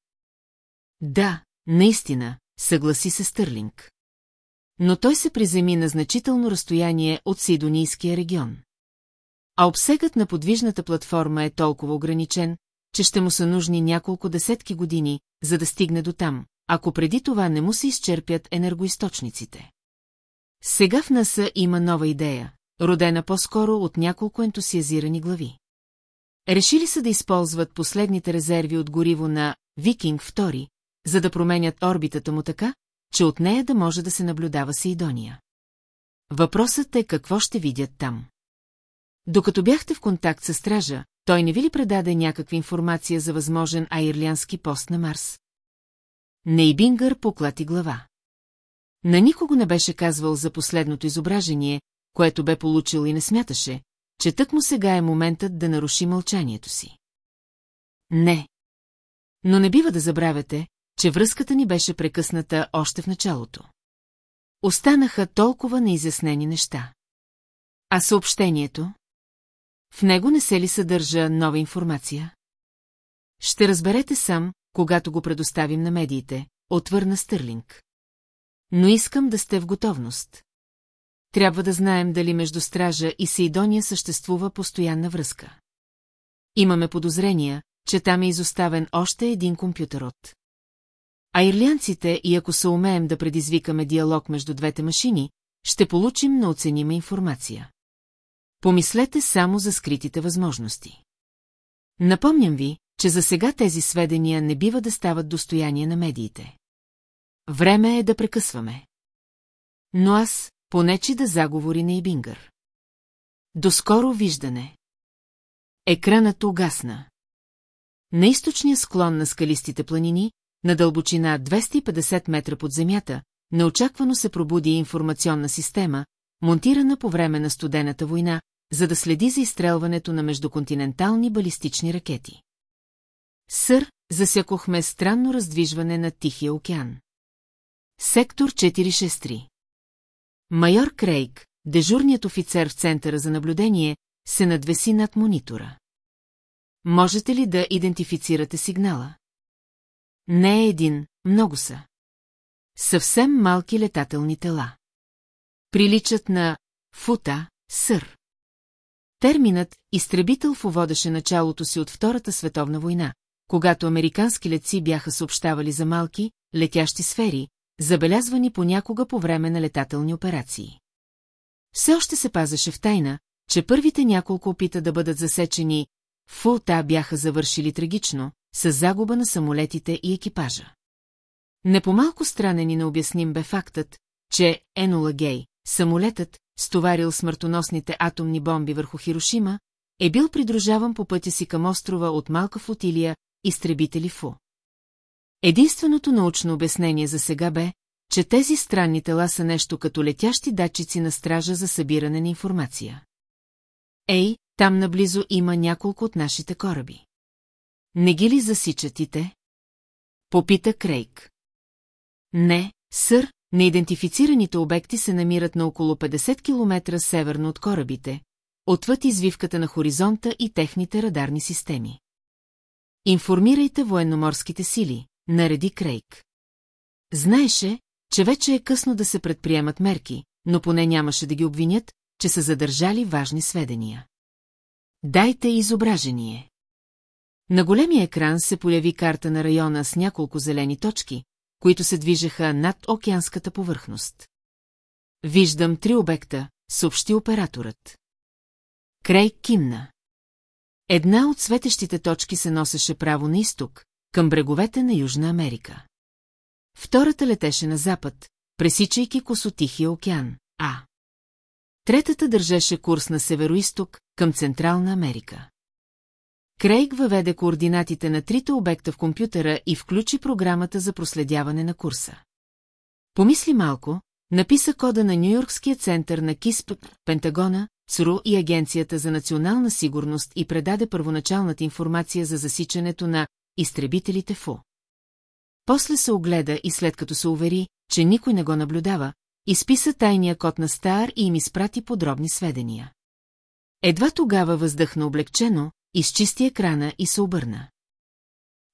Да, наистина, съгласи се Стърлинг. Но той се приземи на значително разстояние от Сидонийския регион. А обсегът на подвижната платформа е толкова ограничен, че ще му са нужни няколко десетки години, за да стигне до там, ако преди това не му се изчерпят енергоисточниците. Сега в НАСА има нова идея, родена по-скоро от няколко ентусиазирани глави. Решили са да използват последните резерви от гориво на Викинг 2, за да променят орбитата му така, че от нея да може да се наблюдава Сейдония. Въпросът е какво ще видят там. Докато бяхте в контакт с стража, той не ви ли предаде някаква информация за възможен аирлянски пост на Марс? Нейбингър поклати глава. На никого не беше казвал за последното изображение, което бе получил и не смяташе, че тък му сега е моментът да наруши мълчанието си. Не. Но не бива да забравяте, че връзката ни беше прекъсната още в началото. Останаха толкова неизяснени неща. А съобщението? В него не се ли съдържа нова информация? Ще разберете сам, когато го предоставим на медиите, отвърна Стърлинг. Но искам да сте в готовност. Трябва да знаем дали между стража и Сейдония съществува постоянна връзка. Имаме подозрения, че там е изоставен още един компютър от. А ирлянците, и ако се умеем да предизвикаме диалог между двете машини, ще получим неоценима информация. Помислете само за скритите възможности. Напомням ви, че за сега тези сведения не бива да стават достояние на медиите. Време е да прекъсваме. Но аз, понечи да заговори на Ибингър. Доскоро виждане. Екранът угасна. На източния склон на скалистите планини, на дълбочина 250 метра под земята, неочаквано се пробуди информационна система, монтирана по време на студената война, за да следи за изстрелването на междуконтинентални балистични ракети. Сър, засякохме странно раздвижване на Тихия океан. Сектор 463 Майор Крейг, дежурният офицер в центъра за наблюдение, се надвеси над монитора. Можете ли да идентифицирате сигнала? Не е един, много са. Съвсем малки летателни тела. Приличат на фута, сър. Терминът «изтребител» водеше началото си от Втората световна война, когато американски летци бяха съобщавали за малки, летящи сфери, забелязвани понякога по време на летателни операции. Все още се пазеше в тайна, че първите няколко опита да бъдат засечени Фулта бяха завършили трагично, с загуба на самолетите и екипажа. Непомалко странен и необясним бе фактът, че Енола Гей, самолетът, стоварил смъртоносните атомни бомби върху Хирошима, е бил придружаван по пътя си към острова от малка флотилия, изтребители ФУ. Единственото научно обяснение за сега бе, че тези странни тела са нещо като летящи датчици на стража за събиране на информация. Ей, там наблизо има няколко от нашите кораби. Не ги ли засичат и те? Попита Крейг. Не, сър, неидентифицираните обекти се намират на около 50 км северно от корабите, отвъд извивката на хоризонта и техните радарни системи. Информирайте военноморските сили, нареди Крейг. Знаеше, че вече е късно да се предприемат мерки, но поне нямаше да ги обвинят, че са задържали важни сведения. Дайте изображение. На големия екран се появи карта на района с няколко зелени точки, които се движеха над океанската повърхност. Виждам три обекта, съобщи операторът. Крей кимна. Една от светещите точки се носеше право на изток, към бреговете на Южна Америка. Втората летеше на запад, пресичайки косотихия океан, а... Третата държеше курс на североисток, към Централна Америка. Крейг въведе координатите на трите обекта в компютъра и включи програмата за проследяване на курса. Помисли малко, написа кода на Нью-Йоркския център на КИСП, Пентагона, ЦРУ и Агенцията за национална сигурност и предаде първоначалната информация за засичането на изтребителите ФУ. После се огледа и след като се увери, че никой не го наблюдава, изписа тайния код на Стар и им изпрати подробни сведения. Едва тогава въздъхна облегчено, изчисти екрана и се обърна.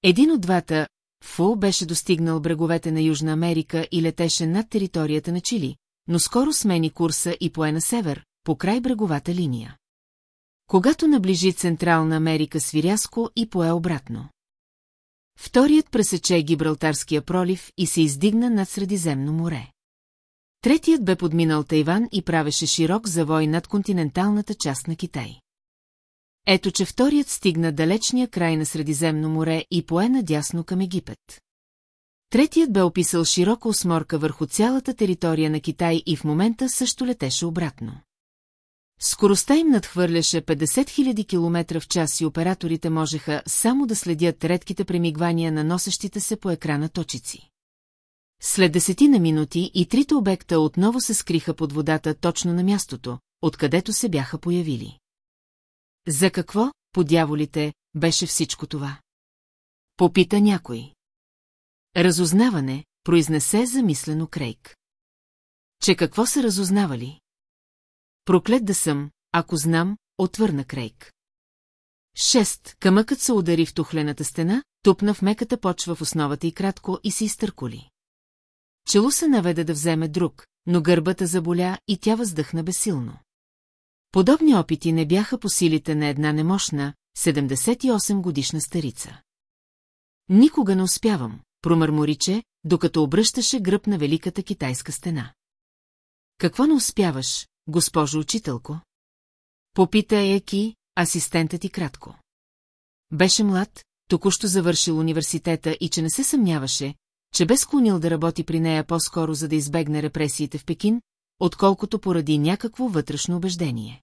Един от двата, Фу, беше достигнал бреговете на Южна Америка и летеше над територията на Чили, но скоро смени курса и пое на север, по край бреговата линия. Когато наближи Централна Америка свиряско и пое обратно. Вторият пресече Гибралтарския пролив и се издигна над Средиземно море. Третият бе подминал Тайван и правеше широк завой над континенталната част на Китай. Ето, че вторият стигна далечния край на Средиземно море и пое надясно към Египет. Третият бе описал широка осморка върху цялата територия на Китай и в момента също летеше обратно. Скоростта им надхвърляше 50 000 км в час и операторите можеха само да следят редките премигвания на носещите се по екрана точици. След десетина минути и трите обекта отново се скриха под водата точно на мястото, откъдето се бяха появили. За какво, по дяволите, беше всичко това? Попита някой. Разузнаване, произнесе замислено Крейг. Че какво са разузнавали? Проклет да съм, ако знам, отвърна Крейг. Шест, камъкът се удари в тухлената стена, тупна в меката почва в основата и кратко и се изтърколи. Чело се наведе да вземе друг, но гърбата заболя и тя въздъхна безсилно. Подобни опити не бяха по силите на една немощна, 78 годишна старица. Никога не успявам, промърмориче, докато обръщаше гръб на великата китайска стена. Какво не успяваш, госпожо учителко? Попита Еки, асистентът ти кратко. Беше млад, току-що завършил университета и че не се съмняваше, че бе склонил да работи при нея по-скоро за да избегне репресиите в Пекин, отколкото поради някакво вътрешно убеждение.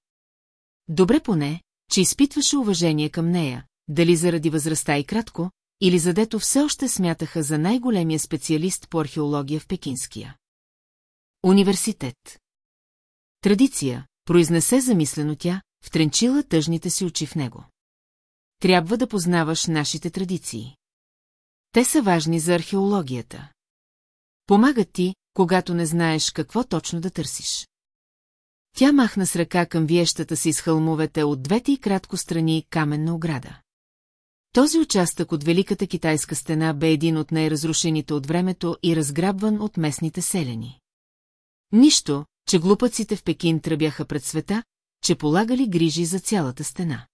Добре поне, че изпитваше уважение към нея, дали заради възрастта и кратко, или задето все още смятаха за най-големия специалист по археология в Пекинския. Университет. Традиция, произнесе замислено тя, втренчила тъжните си очи в него. Трябва да познаваш нашите традиции. Те са важни за археологията. Помагат ти, когато не знаеш какво точно да търсиш. Тя махна с ръка към виещата си с хълмовете от двете и кратко страни каменна ограда. Този участък от Великата китайска стена бе един от най-разрушените от времето и разграбван от местните селени. Нищо, че глупаците в Пекин тръбяха пред света, че полагали грижи за цялата стена.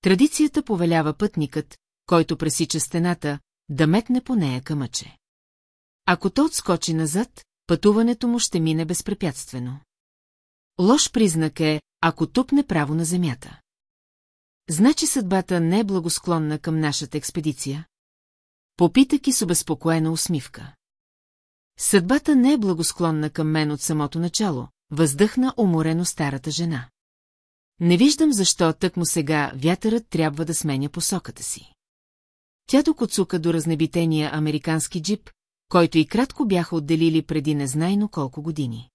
Традицията повелява пътникът, който пресича стената, да метне по нея камъче. Ако то отскочи назад, пътуването му ще мине безпрепятствено. Лош признак е, ако тупне право на земята. Значи съдбата не е благосклонна към нашата експедиция? Попита ки с обезпокоена усмивка. Съдбата не е благосклонна към мен от самото начало, въздъхна уморено старата жена. Не виждам защо тък му сега вятърът трябва да сменя посоката си. Тя докоцука до разнебитения американски джип, който и кратко бяха отделили преди незнайно колко години.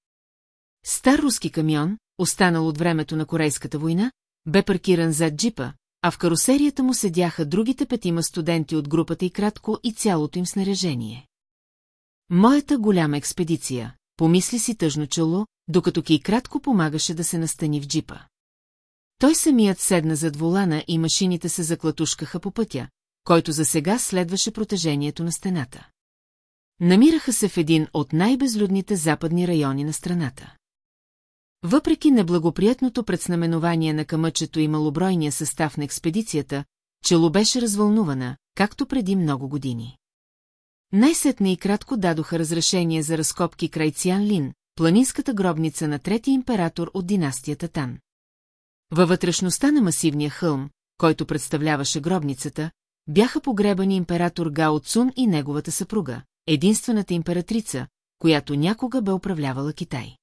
Стар руски камион, останал от времето на Корейската война, бе паркиран зад джипа, а в карусерията му седяха другите петима студенти от групата и кратко и цялото им снаряжение. Моята голяма експедиция, помисли си тъжно чело, докато ки кратко помагаше да се настани в джипа. Той самият седна зад волана и машините се заклатушкаха по пътя, който за сега следваше протежението на стената. Намираха се в един от най-безлюдните западни райони на страната. Въпреки неблагоприятното предзнаменование на камъчето и малобройния състав на експедицията, Чело беше развълнувана, както преди много години. Най-сетне и кратко дадоха разрешение за разкопки край Циан Лин, планинската гробница на трети император от династията Тан. Във вътрешността на масивния хълм, който представляваше гробницата, бяха погребани император Гао Цун и неговата съпруга, единствената императрица, която някога бе управлявала Китай.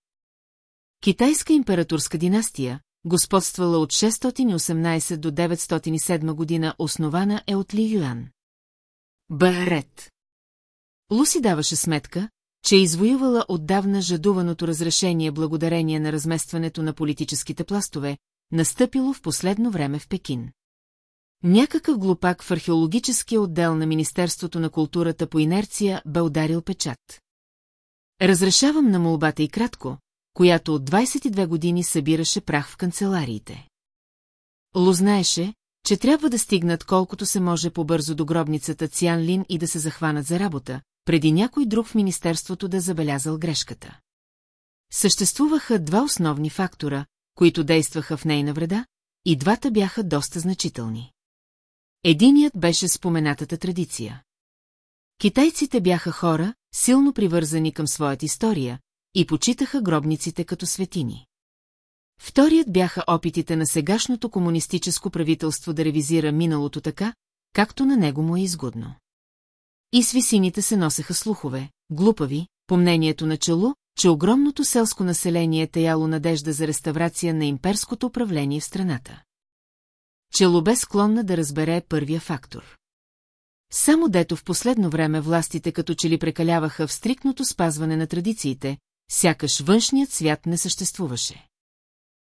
Китайска императорска династия, господствала от 618 до 907 година, основана е от Ли Юан. Барет. Луси даваше сметка, че е извоювала отдавна жадуваното разрешение благодарение на разместването на политическите пластове, настъпило в последно време в Пекин. Някакъв глупак в археологическия отдел на Министерството на културата по инерция бе ударил печат. Разрешавам на молбата и кратко, която от 22 години събираше прах в канцелариите. Ло знаеше, че трябва да стигнат колкото се може по-бързо до гробницата Циан Лин и да се захванат за работа, преди някой друг в Министерството да забелязал грешката. Съществуваха два основни фактора, които действаха в нейна вреда, и двата бяха доста значителни. Единият беше споменатата традиция. Китайците бяха хора, силно привързани към своята история, и почитаха гробниците като светини. Вторият бяха опитите на сегашното комунистическо правителство да ревизира миналото така, както на него му е изгодно. И с висините се носеха слухове, глупави, по мнението на чело, че огромното селско население е таяло надежда за реставрация на имперското управление в страната. Чело бе склонна да разбере първия фактор. Само дето в последно време властите като че ли прекаляваха в стрикното спазване на традициите, сякаш външният свят не съществуваше.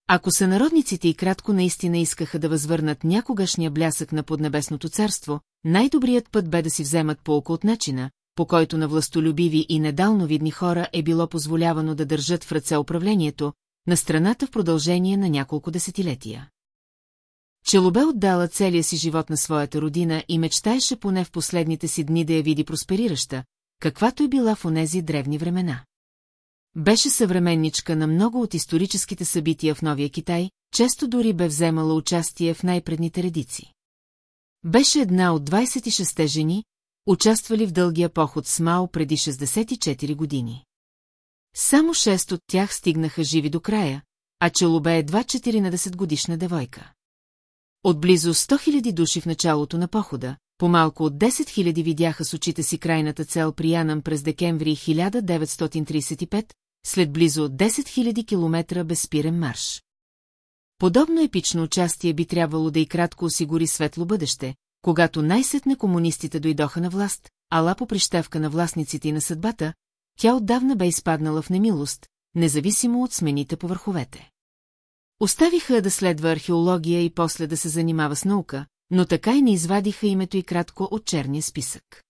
Ако сънародниците и кратко наистина искаха да възвърнат някогашния блясък на поднебесното царство, най-добрият път бе да си вземат полка от начина, по който на властолюбиви и недалновидни хора е било позволявано да държат в ръце управлението на страната в продължение на няколко десетилетия. Челобе отдала целия си живот на своята родина и мечтаеше поне в последните си дни да я види просперираща, каквато е била в онези древни времена. Беше съвременничка на много от историческите събития в Новия Китай, често дори бе вземала участие в най-предните редици. Беше една от 26-те жени, участвали в дългия поход с Мао преди 64 години. Само 6 от тях стигнаха живи до края, а Челобе едва 14 годишна девойка. От близо 100 000 души в началото на похода, по-малко от 10 000 видяха с очите си крайната цел при Янам през декември 1935, след близо 10 000 километра безспирен марш. Подобно епично участие би трябвало да и кратко осигури светло бъдеще, когато най-сетне комунистите дойдоха на власт, ала по прищевка на властниците и на съдбата, тя отдавна бе изпаднала в немилост, независимо от смените по върховете. Оставиха да следва археология и после да се занимава с наука, но така и не извадиха името и кратко от черния списък.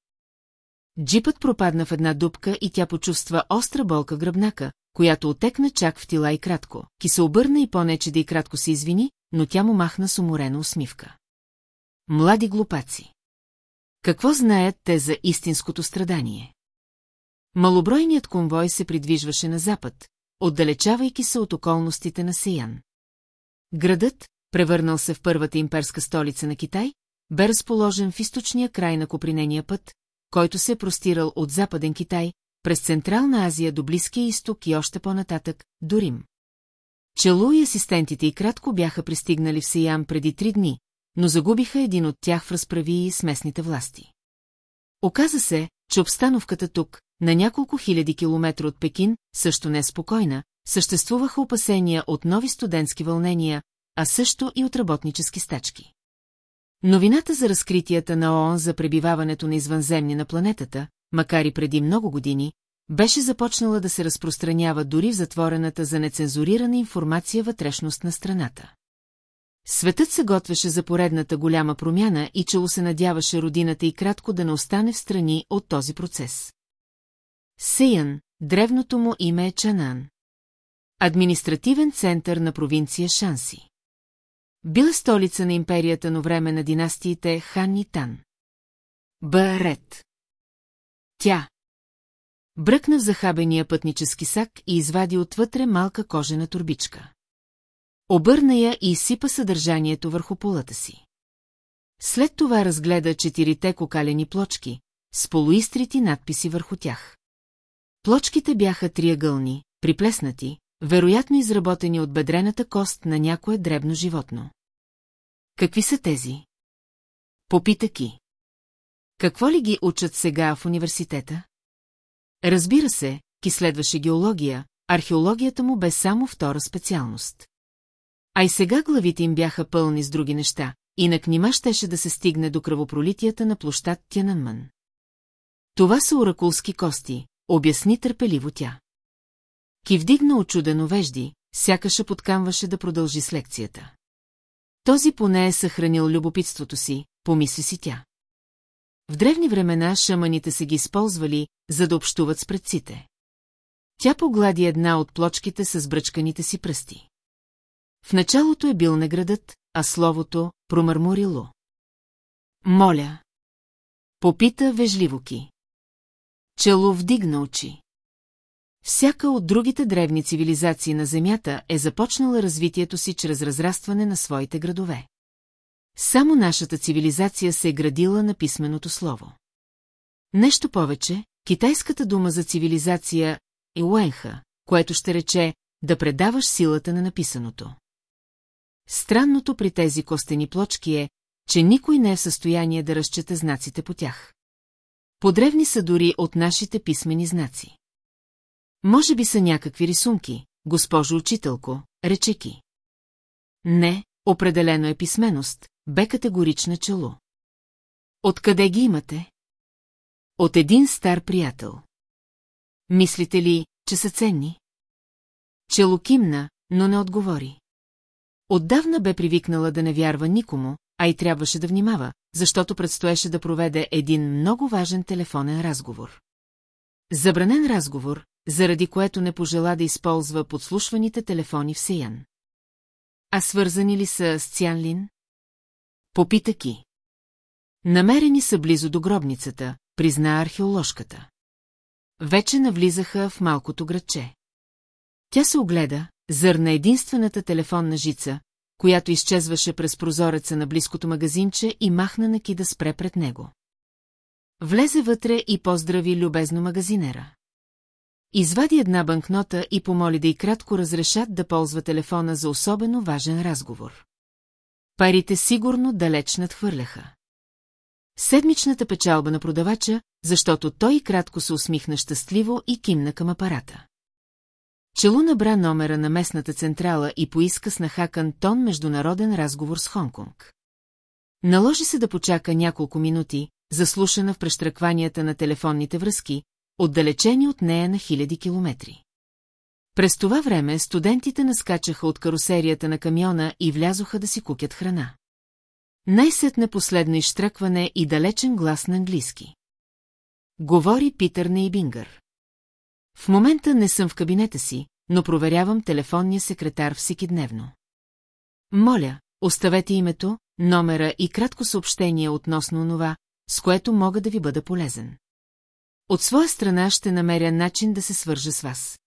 Джипът пропадна в една дупка и тя почувства остра болка гръбнака, която отекна чак в тила и кратко. Ки се обърна и понече да и кратко се извини, но тя му махна с уморена усмивка. млади глупаци. Какво знаят те за истинското страдание? Малобройният конвой се придвижваше на запад, отдалечавайки се от околностите на Сиян. Градът, превърнал се в първата имперска столица на Китай, бе разположен в източния край на Копринения път, който се е простирал от Западен Китай, през Централна Азия до Близкия изток и още по-нататък, до Рим. Челу и асистентите и кратко бяха пристигнали в Сиян преди три дни, но загубиха един от тях в разправии с местните власти. Оказа се, че обстановката тук, на няколко хиляди километра от Пекин, също не е спокойна, съществуваха опасения от нови студентски вълнения, а също и от работнически стачки. Новината за разкритията на ООН за пребиваването на извънземни на планетата, макар и преди много години, беше започнала да се разпространява дори в затворената за нецензурирана информация вътрешност на страната. Светът се готвеше за поредната голяма промяна и чело се надяваше родината и кратко да не остане в страни от този процес. Сейън, древното му име е Чанан. Административен център на провинция Шанси. Била столица на империята на време на династиите Хан и Тан. Барет. Тя. Бръкна в захабения пътнически сак и извади отвътре малка кожена турбичка. Обърна я и изсипа съдържанието върху полата си. След това разгледа четирите кокалени плочки, с полуистрити надписи върху тях. Плочките бяха триъгълни, приплеснати, вероятно изработени от бедрената кост на някое дребно животно. Какви са тези? Попита Ки. Какво ли ги учат сега в университета? Разбира се, Ки следваше геология, археологията му бе само втора специалност. А и сега главите им бяха пълни с други неща, инак нима щеше да се стигне до кръвопролитията на площад Тянанмън. Това са оракулски кости, обясни търпеливо тя. Ки вдигна очудено вежди, сякаше подкамваше да продължи с лекцията. Този поне е съхранил любопитството си, помисли си тя. В древни времена шаманите се ги използвали, за да общуват с предците. Тя поглади една от плочките с бръчканите си пръсти. В началото е бил не градът, а словото промърморило. Моля. Попита вежливо ки. Чело вдигна очи. Всяка от другите древни цивилизации на Земята е започнала развитието си чрез разрастване на своите градове. Само нашата цивилизация се е градила на писменото слово. Нещо повече, китайската дума за цивилизация е уенха, което ще рече да предаваш силата на написаното. Странното при тези костени плочки е, че никой не е в състояние да разчете знаците по тях. Подревни са дори от нашите писмени знаци. Може би са някакви рисунки, госпожо учителко, речеки. Не, определено е писменост, бе категорична чело. Откъде ги имате? От един стар приятел. Мислите ли, че са ценни? Чело кимна, но не отговори. Отдавна бе привикнала да не вярва никому, а и трябваше да внимава, защото предстоеше да проведе един много важен телефонен разговор. Забранен разговор, заради което не пожела да използва подслушваните телефони в Сиян. А свързани ли са с Цянлин? Попита Ки. Намерени са близо до гробницата, призна археоложката. Вече навлизаха в малкото градче. Тя се огледа, зърна единствената телефонна жица, която изчезваше през прозореца на близкото магазинче и махна на Ки да спре пред него. Влезе вътре и поздрави любезно магазинера. Извади една банкнота и помоли да и кратко разрешат да ползва телефона за особено важен разговор. Парите сигурно далеч надхвърляха. Седмичната печалба на продавача, защото той кратко се усмихна щастливо и кимна към апарата. Челу набра номера на местната централа и поиска с нахакан тон международен разговор с Хонконг. Наложи се да почака няколко минути, заслушана в прещръкванията на телефонните връзки, отдалечени от нея на хиляди километри. През това време студентите наскачаха от карусерията на камиона и влязоха да си кукят храна. Най-сетне последно изштръкване и далечен глас на английски. Говори Питър Нейбингър. В момента не съм в кабинета си, но проверявам телефонния секретар всеки дневно. Моля, оставете името, номера и кратко съобщение относно онова, с което мога да ви бъда полезен. От своя страна ще намеря начин да се свържа с вас.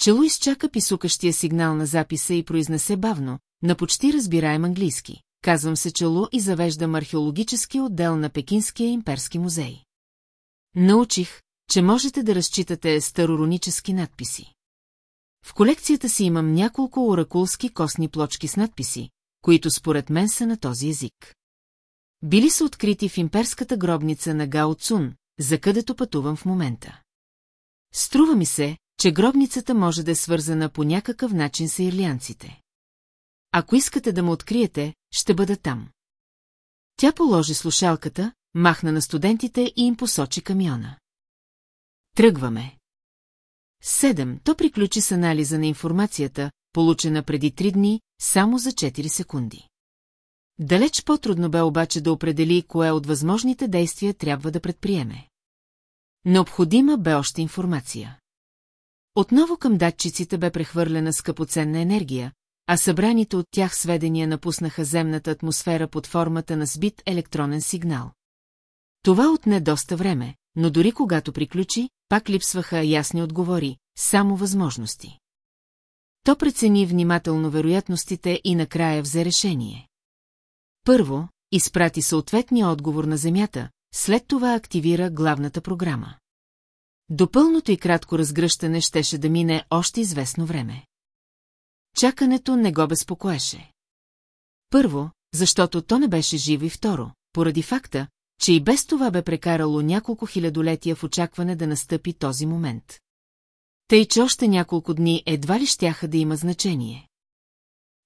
Чело изчака писукащия сигнал на записа и произнесе бавно, на почти разбираем английски. Казвам се Чело и завеждам археологически отдел на Пекинския имперски музей. Научих, че можете да разчитате староронически надписи. В колекцията си имам няколко оракулски костни плочки с надписи, които според мен са на този език. Били са открити в имперската гробница на Гао Цун, за където пътувам в момента. Струва ми се, че гробницата може да е свързана по някакъв начин с ирлианците. Ако искате да ме откриете, ще бъда там. Тя положи слушалката, махна на студентите и им посочи камиона. Тръгваме. Седем, то приключи с анализа на информацията, получена преди три дни, само за 4 секунди. Далеч по-трудно бе обаче да определи кое от възможните действия трябва да предприеме. Необходима бе още информация. Отново към датчиците бе прехвърлена скъпоценна енергия, а събраните от тях сведения напуснаха земната атмосфера под формата на сбит електронен сигнал. Това отне доста време, но дори когато приключи, пак липсваха ясни отговори, само възможности. То прецени внимателно вероятностите и накрая взе решение. Първо, изпрати съответния отговор на Земята, след това активира главната програма. До пълното и кратко разгръщане щеше да мине още известно време. Чакането не го безпокоеше. Първо, защото то не беше живо и второ, поради факта, че и без това бе прекарало няколко хилядолетия в очакване да настъпи този момент. Тъй, че още няколко дни едва ли щяха да има значение.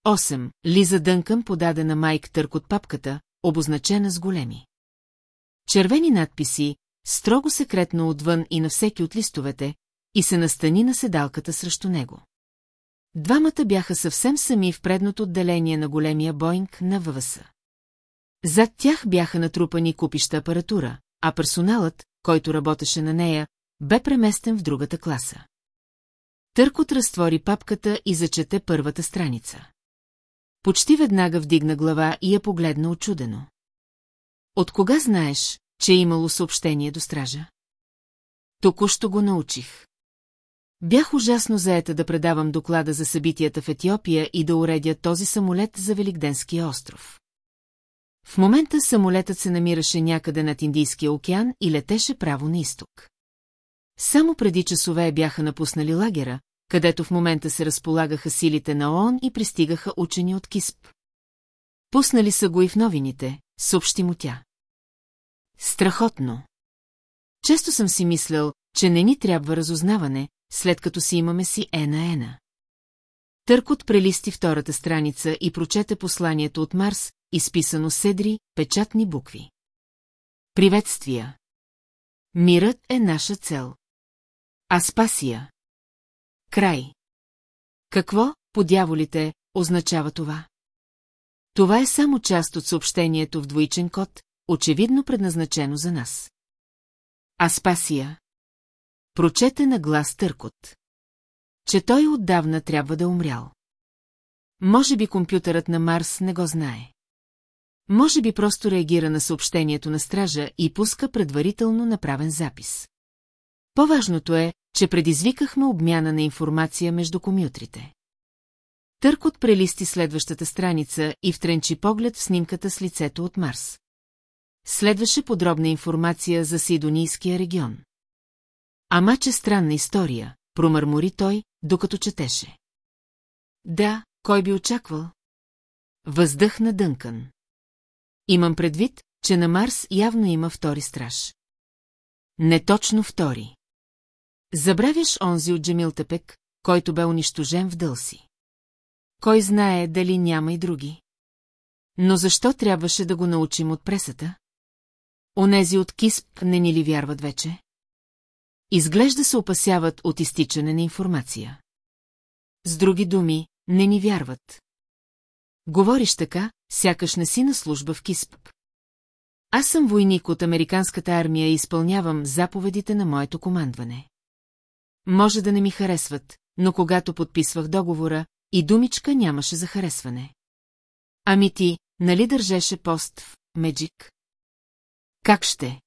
8. Лиза Дънкън подаде на Майк търк от папката, обозначена с големи. Червени надписи, строго секретно отвън и на всеки от листовете, и се настани на седалката срещу него. Двамата бяха съвсем сами в предното отделение на големия Боинг на ВВС. Зад тях бяха натрупани купища апаратура, а персоналът, който работеше на нея, бе преместен в другата класа. Търкот разтвори папката и зачете първата страница. Почти веднага вдигна глава и я погледна очудено. От кога знаеш, че е имало съобщение до стража? Току-що го научих. Бях ужасно заета да предавам доклада за събитията в Етиопия и да уредя този самолет за Великденския остров. В момента самолетът се намираше някъде над Индийския океан и летеше право на изток. Само преди часове бяха напуснали лагера, където в момента се разполагаха силите на ООН и пристигаха учени от КИСП. Пуснали са го и в новините, съобщи му тя. Страхотно. Често съм си мислял, че не ни трябва разузнаване, след като си имаме си ена-ена. Търкот прелисти втората страница и прочете посланието от Марс, изписано седри, печатни букви. Приветствия! Мирът е наша цел. Аспасия. Край. Какво, по дяволите, означава това? Това е само част от съобщението в двоичен код, очевидно предназначено за нас. Аспасия. Прочете на глас търкот. Че той отдавна трябва да е умрял. Може би компютърът на Марс не го знае. Може би просто реагира на съобщението на стража и пуска предварително направен запис. По-важното е, че предизвикахме обмяна на информация между комютрите. Търкот прелисти следващата страница и втренчи поглед в снимката с лицето от Марс. Следваше подробна информация за Сидонийския регион. Ама че странна история, промърмори той, докато четеше. Да, кой би очаквал? Въздъхна Дънкан. Имам предвид, че на Марс явно има втори страж. Не точно втори. Забравяш онзи от Джемилтепек, който бе унищожен в Дълси. Кой знае дали няма и други? Но защо трябваше да го научим от пресата? Онези от Кисп не ни ли вярват вече? Изглежда се опасяват от изтичане на информация. С други думи, не ни вярват. Говориш така, сякаш не си на служба в Кисп. Аз съм войник от американската армия и изпълнявам заповедите на моето командване. Може да не ми харесват, но когато подписвах договора, и думичка нямаше за харесване. Ами ти, нали държеше пост в Меджик? Как ще?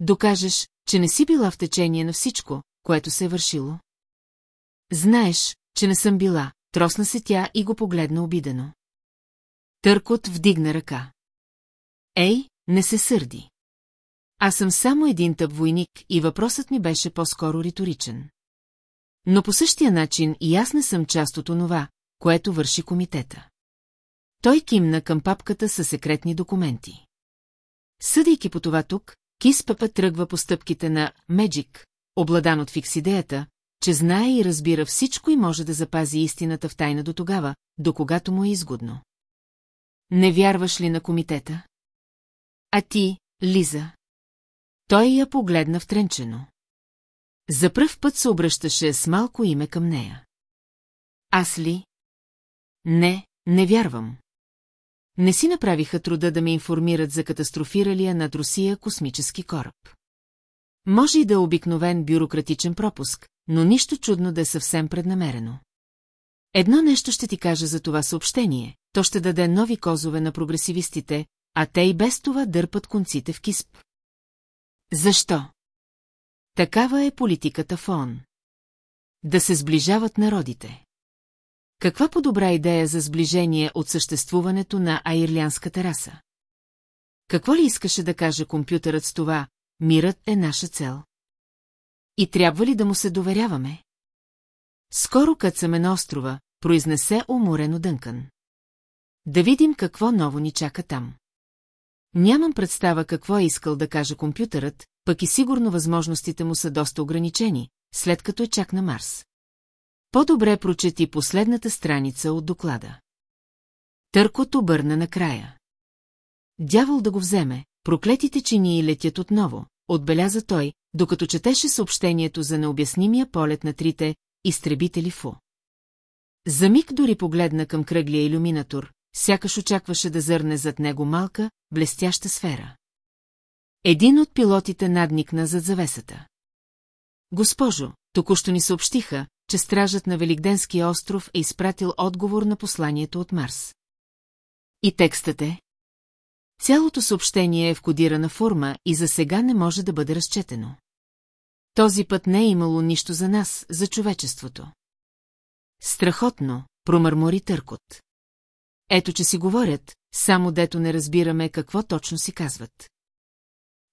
Докажеш, че не си била в течение на всичко, което се е вършило? Знаеш, че не съм била, тросна се тя и го погледна обидено. Търкот вдигна ръка. Ей, не се сърди. Аз съм само един тъп войник и въпросът ми беше по-скоро риторичен. Но по същия начин и аз не съм част от онова, което върши комитета. Той кимна към папката със секретни документи. Съдейки по това тук, Киспъпът тръгва по стъпките на Меджик, обладан от фикс идеята, че знае и разбира всичко и може да запази истината в тайна до тогава, до когато му е изгодно. Не вярваш ли на комитета? А ти, Лиза? Той я погледна втренчено. За пръв път се обръщаше с малко име към нея. Аз ли? Не, не вярвам. Не си направиха труда да ме информират за катастрофиралия над Русия космически кораб. Може и да е обикновен бюрократичен пропуск, но нищо чудно да е съвсем преднамерено. Едно нещо ще ти кажа за това съобщение, то ще даде нови козове на прогресивистите, а те и без това дърпат конците в кисп. Защо? Такава е политиката в ООН. Да се сближават народите. Каква по-добра идея за сближение от съществуването на аирлянската раса? Какво ли искаше да каже компютърът с това, мирът е наша цел? И трябва ли да му се доверяваме? Скоро къцаме на острова, произнесе уморено Дънкан. Да видим какво ново ни чака там. Нямам представа какво е искал да каже компютърът, пък и сигурно възможностите му са доста ограничени, след като е чак на Марс. По-добре прочети последната страница от доклада. Търкот обърна накрая. Дявол да го вземе, проклетите чинии летят отново, отбеляза той, докато четеше съобщението за необяснимия полет на трите изтребители ФУ. За миг дори погледна към кръглия иллюминатор, сякаш очакваше да зърне зад него малка, блестяща сфера. Един от пилотите надникна зад завесата. Госпожо, току-що ни съобщиха, че стражът на Великденския остров е изпратил отговор на посланието от Марс. И текстът е? Цялото съобщение е в кодирана форма и за сега не може да бъде разчетено. Този път не е имало нищо за нас, за човечеството. Страхотно, промърмори Търкот. Ето, че си говорят, само дето не разбираме какво точно си казват.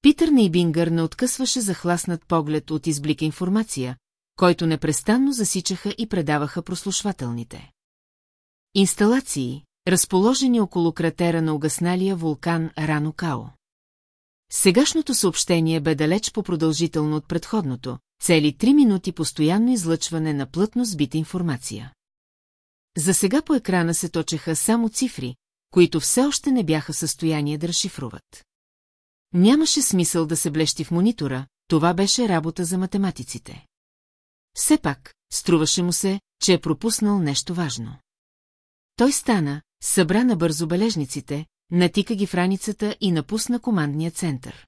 Питър Нейбингър не откъсваше захласнат поглед от изблика информация, който непрестанно засичаха и предаваха прослушвателните. Инсталации, разположени около кратера на угасналия вулкан Рано Као. Сегашното съобщение бе далеч по-продължително от предходното, цели три минути постоянно излъчване на плътно сбита информация. За сега по екрана се точеха само цифри, които все още не бяха в състояние да разшифруват. Нямаше смисъл да се блещи в монитора, това беше работа за математиците. Все пак, струваше му се, че е пропуснал нещо важно. Той стана, събра на бързо бележниците, натика ги в раницата и напусна командния център.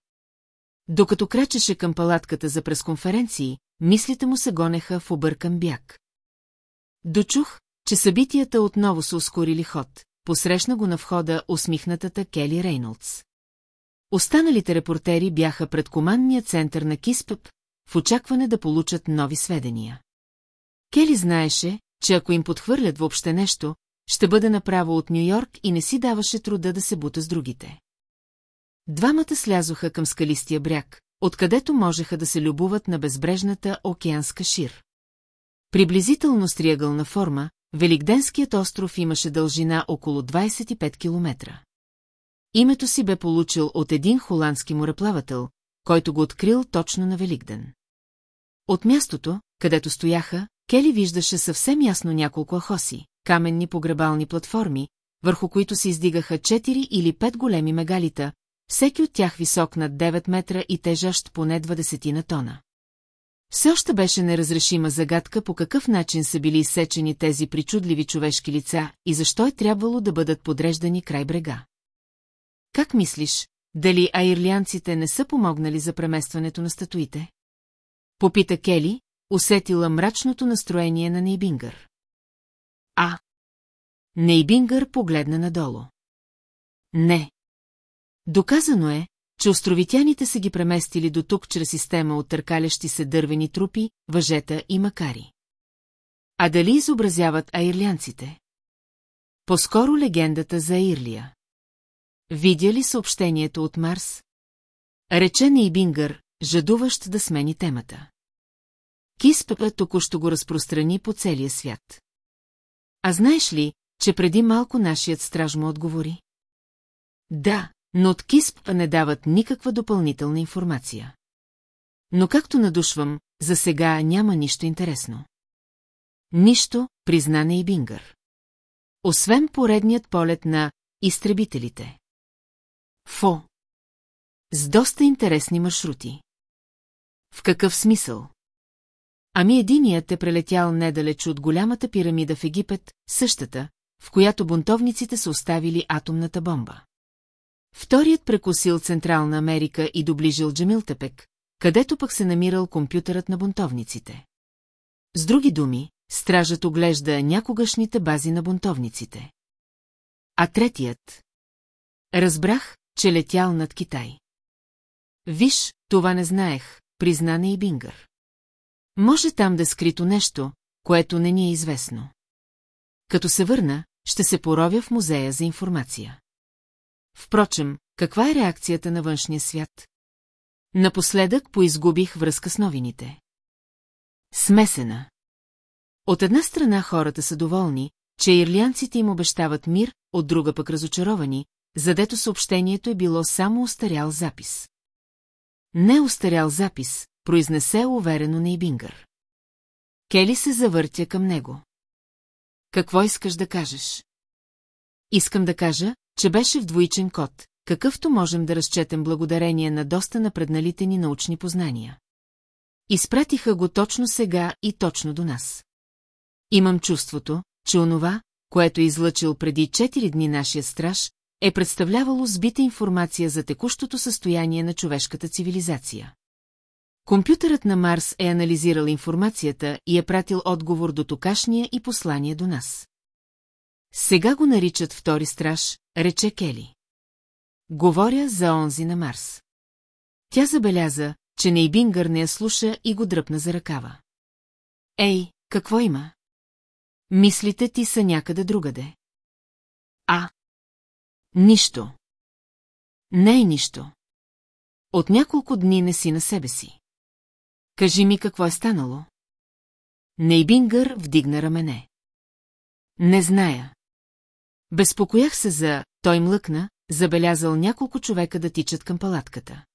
Докато крачеше към палатката за пресконференции, мислите му се гонеха в объркан бяг. Дочух, че събитията отново са ускорили ход, посрещна го на входа усмихнатата Кели Рейнолдс. Останалите репортери бяха пред командния център на Киспъп, в очакване да получат нови сведения. Кели знаеше, че ако им подхвърлят въобще нещо, ще бъде направо от Нью-Йорк и не си даваше труда да се бута с другите. Двамата слязоха към скалистия бряг, откъдето можеха да се любуват на безбрежната океанска шир. Приблизително с триъгълна форма, Великденският остров имаше дължина около 25 километра. Името си бе получил от един холандски мореплавател, който го открил точно на Великден. От мястото, където стояха, Кели виждаше съвсем ясно няколко ахоси, каменни погребални платформи, върху които се издигаха четири или пет големи мегалита, всеки от тях висок над 9 метра и тежащ поне 20 на тона. Все още беше неразрешима загадка по какъв начин са били изсечени тези причудливи човешки лица и защо е трябвало да бъдат подреждани край брега. Как мислиш, дали аирлянците не са помогнали за преместването на статуите? Попита Кели, усетила мрачното настроение на Нейбингър. А. Нейбингър погледна надолу. Не. Доказано е, че островитяните са ги преместили до тук чрез система от търкалящи се дървени трупи, въжета и макари. А дали изобразяват аирлянците? По-скоро легендата за Ирлия. Видя ли съобщението от Марс? Рече Нейбингър, жадуващ да смени темата. Киспепа току-що го разпространи по целия свят. А знаеш ли, че преди малко нашият страж му отговори? Да, но от Кисп не дават никаква допълнителна информация. Но както надушвам, за сега няма нищо интересно. Нищо, призна и Бингър. Освен поредният полет на изтребителите. Фо. С доста интересни маршрути. В какъв смисъл? Ами единият е прелетял недалеч от голямата пирамида в Египет, същата, в която бунтовниците са оставили атомната бомба. Вторият прекусил Централна Америка и доближил Джамилтепек, където пък се намирал компютърът на бунтовниците. С други думи, стражът оглежда някогашните бази на бунтовниците. А третият? Разбрах, че летял над Китай. Виж, това не знаех, признане и Бингър. Може там да е скрито нещо, което не ни е известно. Като се върна, ще се поровя в музея за информация. Впрочем, каква е реакцията на външния свят? Напоследък поизгубих връзка с новините. Смесена. От една страна хората са доволни, че ирлянците им обещават мир, от друга пък разочаровани, задето съобщението е било само устарял запис. Не устарял запис, произнесе уверено Нейбингър. Кели се завъртя към него. Какво искаш да кажеш? Искам да кажа, че беше в двоичен код, какъвто можем да разчетем благодарение на доста напредналите ни научни познания. Изпратиха го точно сега и точно до нас. Имам чувството, че онова, което е излъчил преди 4 дни нашия страж, е представлявало сбита информация за текущото състояние на човешката цивилизация. Компютърът на Марс е анализирал информацията и е пратил отговор до токашния и послание до нас. Сега го наричат втори страж, рече Кели. Говоря за онзи на Марс. Тя забеляза, че Нейбингър не я слуша и го дръпна за ръкава. Ей, какво има? Мислите ти са някъде другаде. А. Нищо. Не е нищо. От няколко дни не си на себе си. Кажи ми какво е станало. Нейбингър вдигна рамене. Не зная. Безпокоях се за... Той млъкна, забелязал няколко човека да тичат към палатката.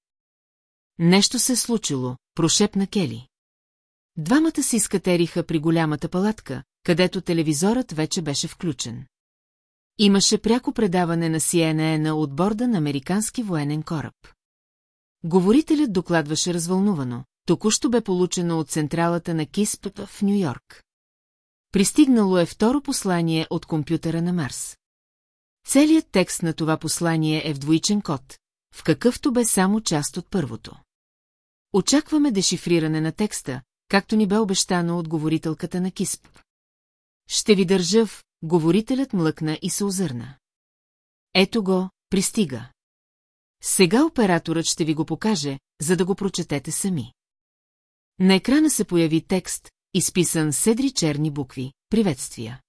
Нещо се случило, прошепна Кели. Двамата се изкатериха при голямата палатка, където телевизорът вече беше включен. Имаше пряко предаване на CNN от борда на американски военен кораб. Говорителят докладваше развълнувано. Току-що бе получено от централата на Кисп в Нью-Йорк. Пристигнало е второ послание от компютъра на Марс. Целият текст на това послание е в двоичен код, в какъвто бе само част от първото. Очакваме дешифриране на текста, както ни бе обещано от говорителката на Кисп. Ще ви държа в... Говорителят млъкна и се озърна. Ето го, пристига. Сега операторът ще ви го покаже, за да го прочетете сами. На екрана се появи текст, изписан с едри черни букви. Приветствия.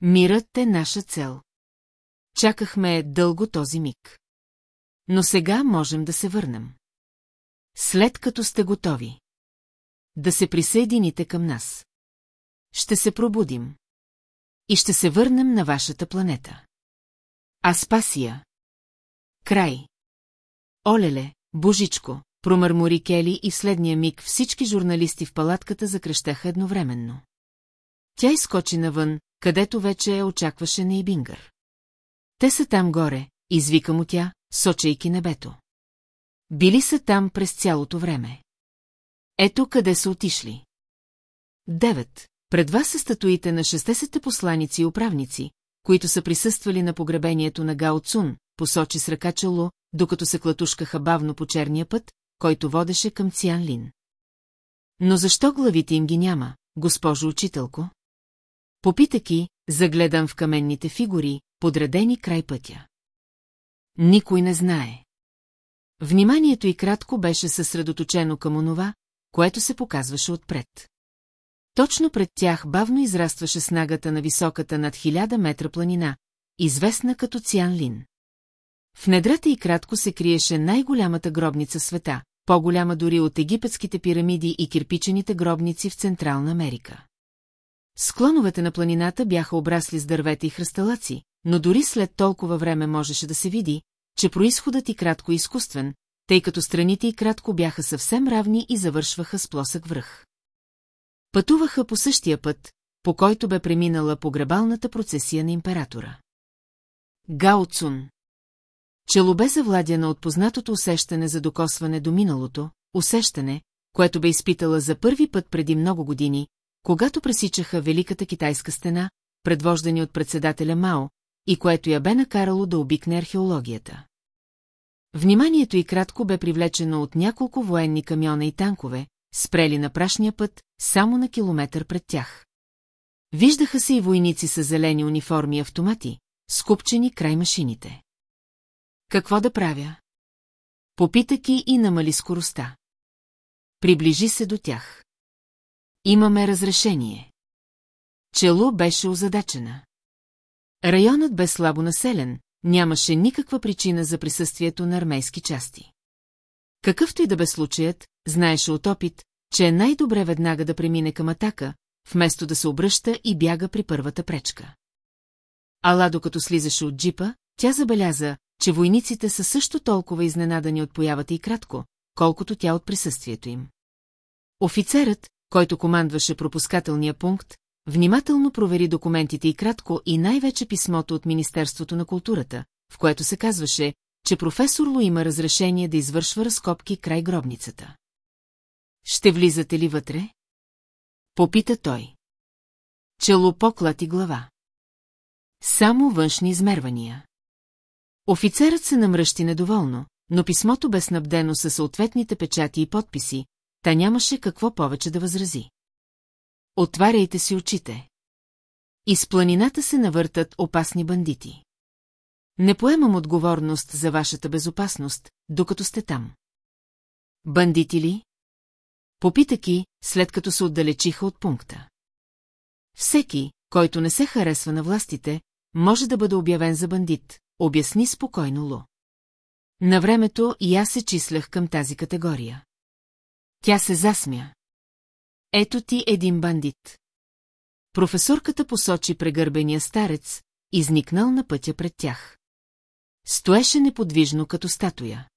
Мирът е наша цел. Чакахме дълго този миг. Но сега можем да се върнем. След като сте готови. Да се присъедините към нас. Ще се пробудим. И ще се върнем на вашата планета. Аспасия. Край. Олеле, божичко, промърмори Кели и в следния миг всички журналисти в палатката закръщаха едновременно. Тя изкочи навън, където вече я очакваше Нейбингър. Те са там горе, извика му тя, сочейки небето. Били са там през цялото време. Ето къде са отишли. Девет. Пред вас са статуите на шестесете посланици и управници, които са присъствали на погребението на Гао Цун, посочи с ръка чело, докато се клатушкаха бавно по черния път, който водеше към Циан Лин. Но защо главите им ги няма, госпожо учителко? Попитаки, загледам в каменните фигури, подредени край пътя. Никой не знае. Вниманието и кратко беше съсредоточено към онова, което се показваше отпред. Точно пред тях бавно израстваше снагата на високата над хиляда метра планина, известна като Цианлин. В недрата и кратко се криеше най-голямата гробница света, по-голяма дори от египетските пирамиди и кирпичените гробници в Централна Америка. Склоновете на планината бяха обрасли с дървета и хръсталаци, но дори след толкова време можеше да се види, че происходът и кратко изкуствен, тъй като страните и кратко бяха съвсем равни и завършваха с плосък връх. Пътуваха по същия път, по който бе преминала погребалната процесия на императора. Гао Цун Чело бе завладяна от познатото усещане за докосване до миналото, усещане, което бе изпитала за първи път преди много години, когато пресичаха Великата китайска стена, предвождани от председателя Мао, и което я бе накарало да обикне археологията. Вниманието й кратко бе привлечено от няколко военни камиона и танкове, спрели на прашния път, само на километър пред тях. Виждаха се и войници с зелени униформи и автомати, скупчени край машините. Какво да правя? Попита ки и намали скоростта. Приближи се до тях. Имаме разрешение. Чело беше озадачена. Районът бе слабо населен, нямаше никаква причина за присъствието на армейски части. Какъвто и да бе случаят, знаеше от опит, че е най-добре веднага да премине към атака, вместо да се обръща и бяга при първата пречка. Ала докато слизаше от джипа, тя забеляза, че войниците са също толкова изненадани от появата и кратко, колкото тя от присъствието им. Офицерът, който командваше пропускателния пункт, внимателно провери документите и кратко и най-вече писмото от Министерството на културата, в което се казваше, че професор Ло има разрешение да извършва разкопки край гробницата. Ще влизате ли вътре? Попита той. Чело поклати глава. Само външни измервания. Офицерът се намръщи недоволно, но писмото бе снабдено със съответните печати и подписи, та нямаше какво повече да възрази. Отваряйте си очите. Из планината се навъртат опасни бандити. Не поемам отговорност за вашата безопасност, докато сте там. Бандити ли? Попита Ки, след като се отдалечиха от пункта. Всеки, който не се харесва на властите, може да бъде обявен за бандит, обясни спокойно Ло. На времето и аз се числях към тази категория. Тя се засмя. Ето ти един бандит. Професорката посочи прегърбения старец, изникнал на пътя пред тях. Стоеше неподвижно като статуя.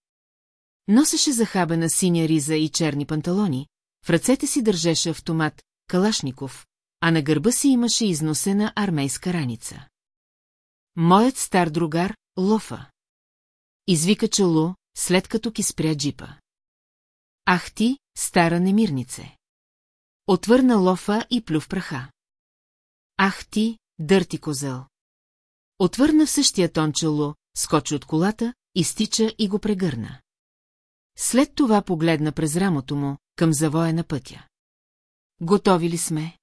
Носеше захабена синя риза и черни панталони, в ръцете си държеше автомат Калашников, а на гърба си имаше износена армейска раница. Моят стар другар, Лофа. Извика Чалу, след като ки спря джипа. Ах ти, стара немирнице. Отвърна Лофа и плю в праха. Ах ти, дърти козел. Отвърна в същия тон Чалу, скочи от колата, изтича и го прегърна. След това погледна през рамото му, към завоя на пътя. Готови ли сме?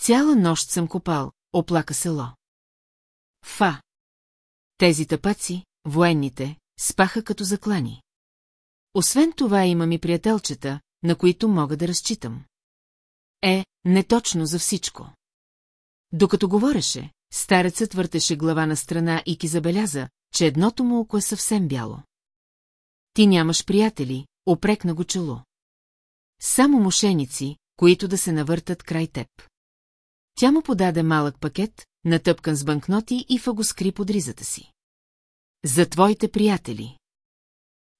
Цяла нощ съм копал, оплака село. Фа. Тези тъпаци, военните, спаха като заклани. Освен това имам и приятелчета, на които мога да разчитам. Е, не точно за всичко. Докато говореше, старецът въртеше глава на страна и ки забеляза, че едното му око е съвсем бяло. Ти нямаш приятели, опрекна го чело. Само мошеници, които да се навъртат край теб. Тя му подаде малък пакет, натъпкан с банкноти и фа скри под ризата си. За твоите приятели.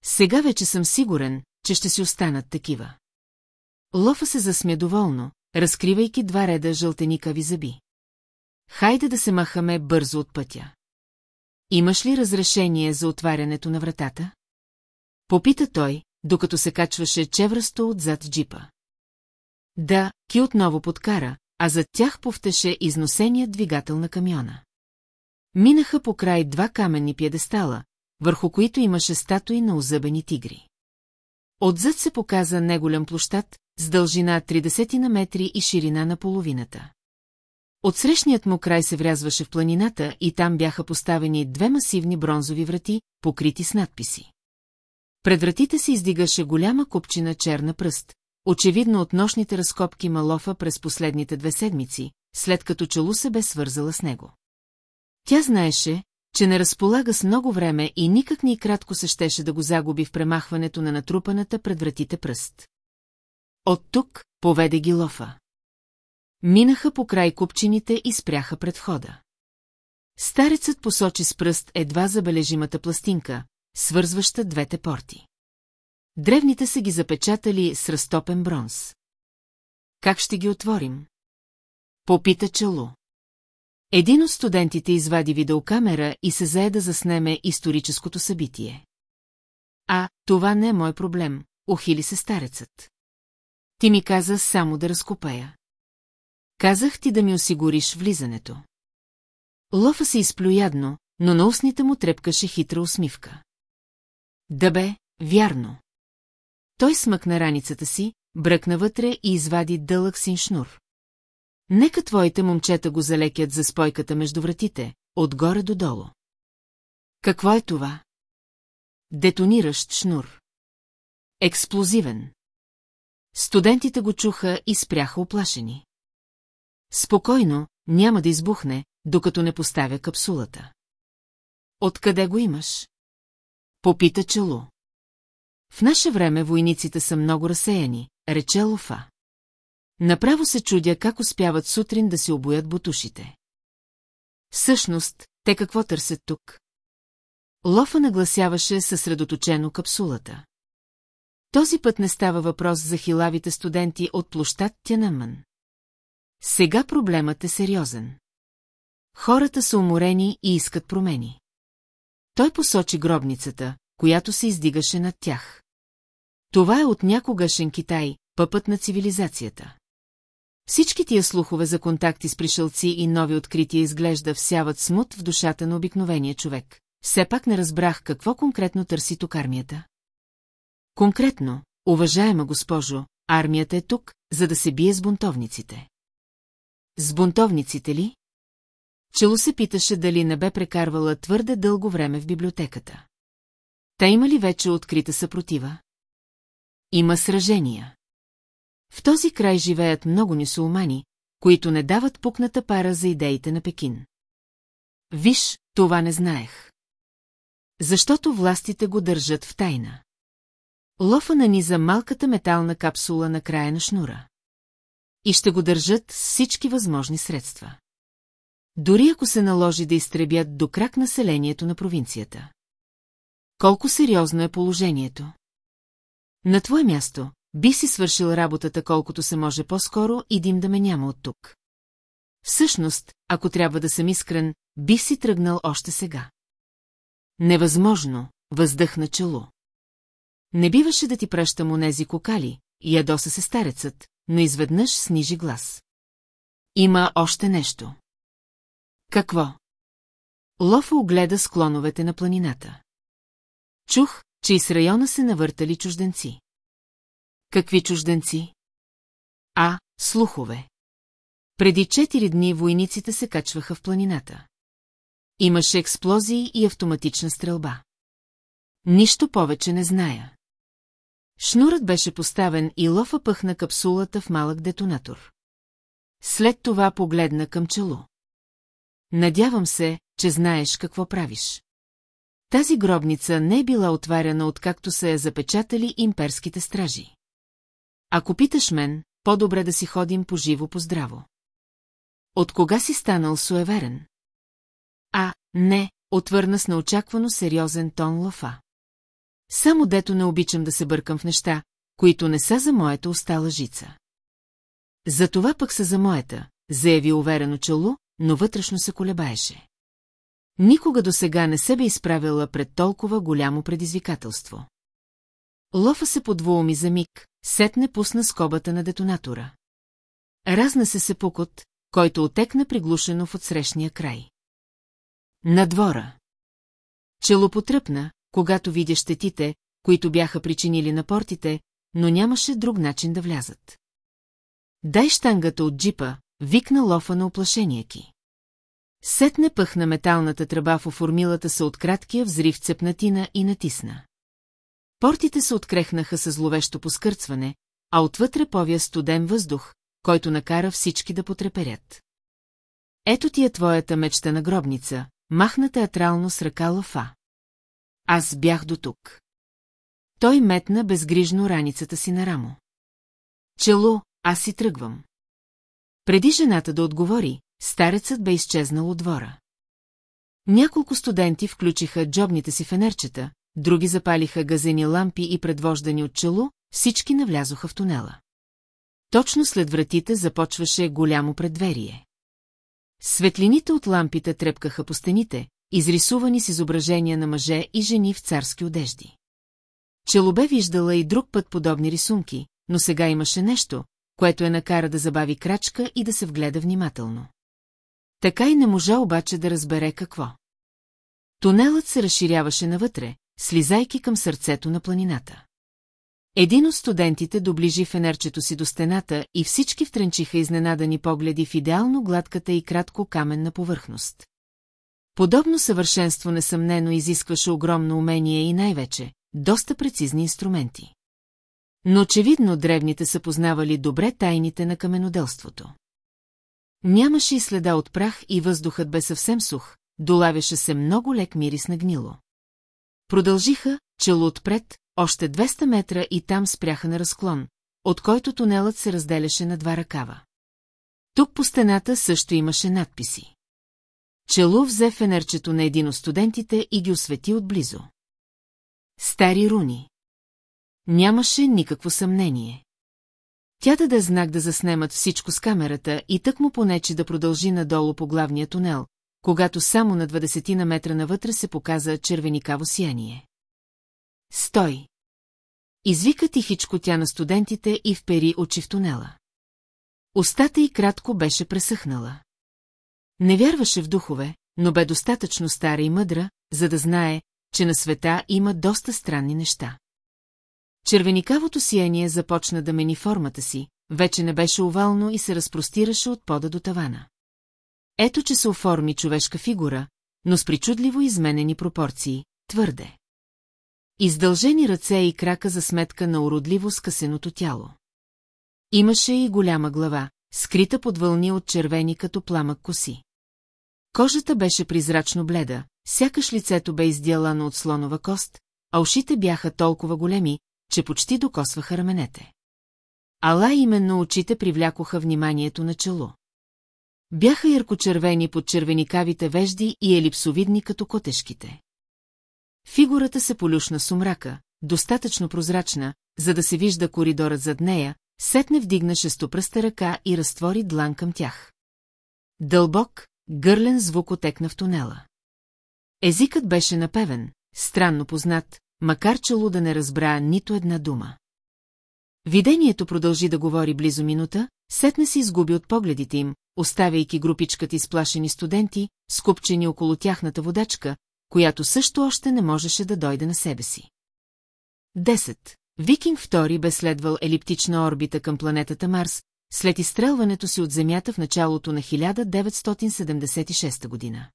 Сега вече съм сигурен, че ще си останат такива. Лофа се засмя доволно, разкривайки два реда жълтеникави зъби. Хайде да се махаме бързо от пътя. Имаш ли разрешение за отварянето на вратата? Попита той, докато се качваше чевръсто отзад джипа. Да, Ки отново подкара, а зад тях повтеше износения двигател на камиона. Минаха по край два каменни пьедестала, върху които имаше статуи на озъбени тигри. Отзад се показа неголям площад, с дължина 30 на метри и ширина на половината. Отсрещният му край се врязваше в планината и там бяха поставени две масивни бронзови врати, покрити с надписи. Пред вратите се издигаше голяма купчина черна пръст, очевидно от нощните разкопки Малофа през последните две седмици, след като Чалу се бе свързала с него. Тя знаеше, че не разполага с много време и никак ни кратко се щеше да го загуби в премахването на натрупаната пред вратите пръст. От тук поведе ги лофа. Минаха по край купчините и спряха пред входа. Старецът посочи с пръст едва забележимата пластинка, свързваща двете порти. Древните са ги запечатали с разтопен бронз. Как ще ги отворим? Попита Чалу. Един от студентите извади видеокамера и се зае да заснеме историческото събитие. А, това не е мой проблем, ухили се старецът. Ти ми каза само да разкопая. Казах ти да ми осигуриш влизането. Лофа се изплю ядно, но на устните му трепкаше хитра усмивка. Да бе, вярно. Той смъкна раницата си, бръкна вътре и извади дълъг син шнур. Нека твоите момчета го залекят за спойката между вратите, отгоре до долу. Какво е това? Детониращ шнур. Експлозивен. Студентите го чуха и спряха оплашени. Спокойно, няма да избухне, докато не поставя капсулата. Откъде го имаш? Попита Челу. В наше време войниците са много разсеяни, рече Лофа. Направо се чудя как успяват сутрин да си обоят бутушите. Всъщност, те какво търсят тук? Лофа нагласяваше съсредоточено капсулата. Този път не става въпрос за хилавите студенти от площад Тянамън. Сега проблемът е сериозен. Хората са уморени и искат промени. Той посочи гробницата, която се издигаше над тях. Това е от някогашен Китай, пъпът на цивилизацията. Всички тия слухове за контакти с пришелци и нови открития изглежда всяват смут в душата на обикновения човек. Все пак не разбрах какво конкретно търси тук армията. Конкретно, уважаема госпожо, армията е тук, за да се бие с бунтовниците. С бунтовниците ли? Чело се питаше дали не бе прекарвала твърде дълго време в библиотеката. Та има ли вече открита съпротива? Има сражения. В този край живеят много нюсулмани, които не дават пукната пара за идеите на Пекин. Виж, това не знаех. Защото властите го държат в тайна. Лофа наниза малката метална капсула на края на шнура. И ще го държат с всички възможни средства. Дори ако се наложи да изтребят до крак населението на провинцията. Колко сериозно е положението? На твое място, би си свършил работата колкото се може по-скоро и дим да ме няма от тук. Всъщност, ако трябва да съм искрен, би си тръгнал още сега. Невъзможно, въздъхна чело. Не биваше да ти пращам онези кокали, ядоса се старецът, но изведнъж снижи глас. Има още нещо. Какво? Лофа огледа склоновете на планината. Чух, че из района се навъртали чужденци. Какви чужденци? А, слухове. Преди четири дни войниците се качваха в планината. Имаше експлозии и автоматична стрелба. Нищо повече не зная. Шнурът беше поставен и лофа пъхна капсулата в малък детонатор. След това погледна към чело. Надявам се, че знаеш какво правиш. Тази гробница не е била отваряна откакто са я запечатали имперските стражи. Ако питаш мен, по-добре да си ходим по живо по здраво. От кога си станал суеверен? А, не, отвърна с неочаквано сериозен тон лофа. Само дето не обичам да се бъркам в неща, които не са за моята остала жица. За това пък са за моята, заяви уверено чело, но вътрешно се колебаеше. Никога до сега не се бе изправила пред толкова голямо предизвикателство. Лофа се подвуоми за миг, сетне пусна скобата на детонатора. Разна се се пукот, който отекна приглушено в отсрещния край. На двора. Чело потръпна, когато видя щетите, които бяха причинили на портите, но нямаше друг начин да влязат. Дай штангата от джипа, викна лофа на оплашения ки. Сетне пъхна металната тръба в оформилата се от краткия взрив цепнатина и натисна. Портите се открехнаха с зловещо поскърцване, а отвътре повя студен въздух, който накара всички да потреперят. Ето ти е твоята мечта на гробница, махна театрално с ръка лафа. Аз бях до тук. Той метна безгрижно раницата си на рамо. Чело, аз си тръгвам. Преди жената да отговори, старецът бе изчезнал от двора. Няколко студенти включиха джобните си фенерчета, други запалиха газени лампи и предвождани от чело, всички навлязоха в тунела. Точно след вратите започваше голямо предверие. Светлините от лампите трепкаха по стените, изрисувани с изображения на мъже и жени в царски одежди. Челобе виждала и друг път подобни рисунки, но сега имаше нещо, което е накара да забави крачка и да се вгледа внимателно. Така и не можа обаче да разбере какво. Тунелът се разширяваше навътре, слизайки към сърцето на планината. Един от студентите доближи фенерчето си до стената и всички втренчиха изненадани погледи в идеално гладката и кратко каменна повърхност. Подобно съвършенство несъмнено изискваше огромно умение и най-вече доста прецизни инструменти. Но очевидно древните са познавали добре тайните на каменоделството. Нямаше и следа от прах и въздухът бе съвсем сух, долавяше се много лек мирис на гнило. Продължиха, чело отпред, още 200 метра и там спряха на разклон, от който тунелът се разделяше на два ръкава. Тук по стената също имаше надписи. Челу взе фенерчето на един от студентите и ги освети отблизо. Стари руни. Нямаше никакво съмнение. Тя даде знак да заснемат всичко с камерата и тък му понече да продължи надолу по главния тунел, когато само на 20 на метра навътре се показа червеникаво сияние. Стой! Извика тихичко тя на студентите и впери очи в тунела. Остата й кратко беше пресъхнала. Не вярваше в духове, но бе достатъчно стара и мъдра, за да знае, че на света има доста странни неща. Червеникавото сияние започна да мени формата си, вече не беше овално и се разпростираше от пода до тавана. Ето, че се оформи човешка фигура, но с причудливо изменени пропорции, твърде. Издължени ръце и крака за сметка на уродливо скъсеното тяло. Имаше и голяма глава, скрита под вълни от червени като пламък коси. Кожата беше призрачно бледа, сякаш лицето бе издялано от слонова кост, а ушите бяха толкова големи, че почти докосваха раменете. Ала именно очите привлякоха вниманието на чело. Бяха яркочервени под червеникавите вежди и елипсовидни като котешките. Фигурата се полюшна сумрака, достатъчно прозрачна, за да се вижда коридорът зад нея, сетне вдигна шестопръста ръка и разтвори длан към тях. Дълбок, гърлен звук отекна в тунела. Езикът беше напевен, странно познат, макар че Луда не разбра нито една дума. Видението продължи да говори близо минута, сетне се изгуби от погледите им, оставяйки групичката изплашени студенти, скупчени около тяхната водачка, която също още не можеше да дойде на себе си. 10. Викинг II бе следвал елиптична орбита към планетата Марс, след изстрелването си от Земята в началото на 1976 година.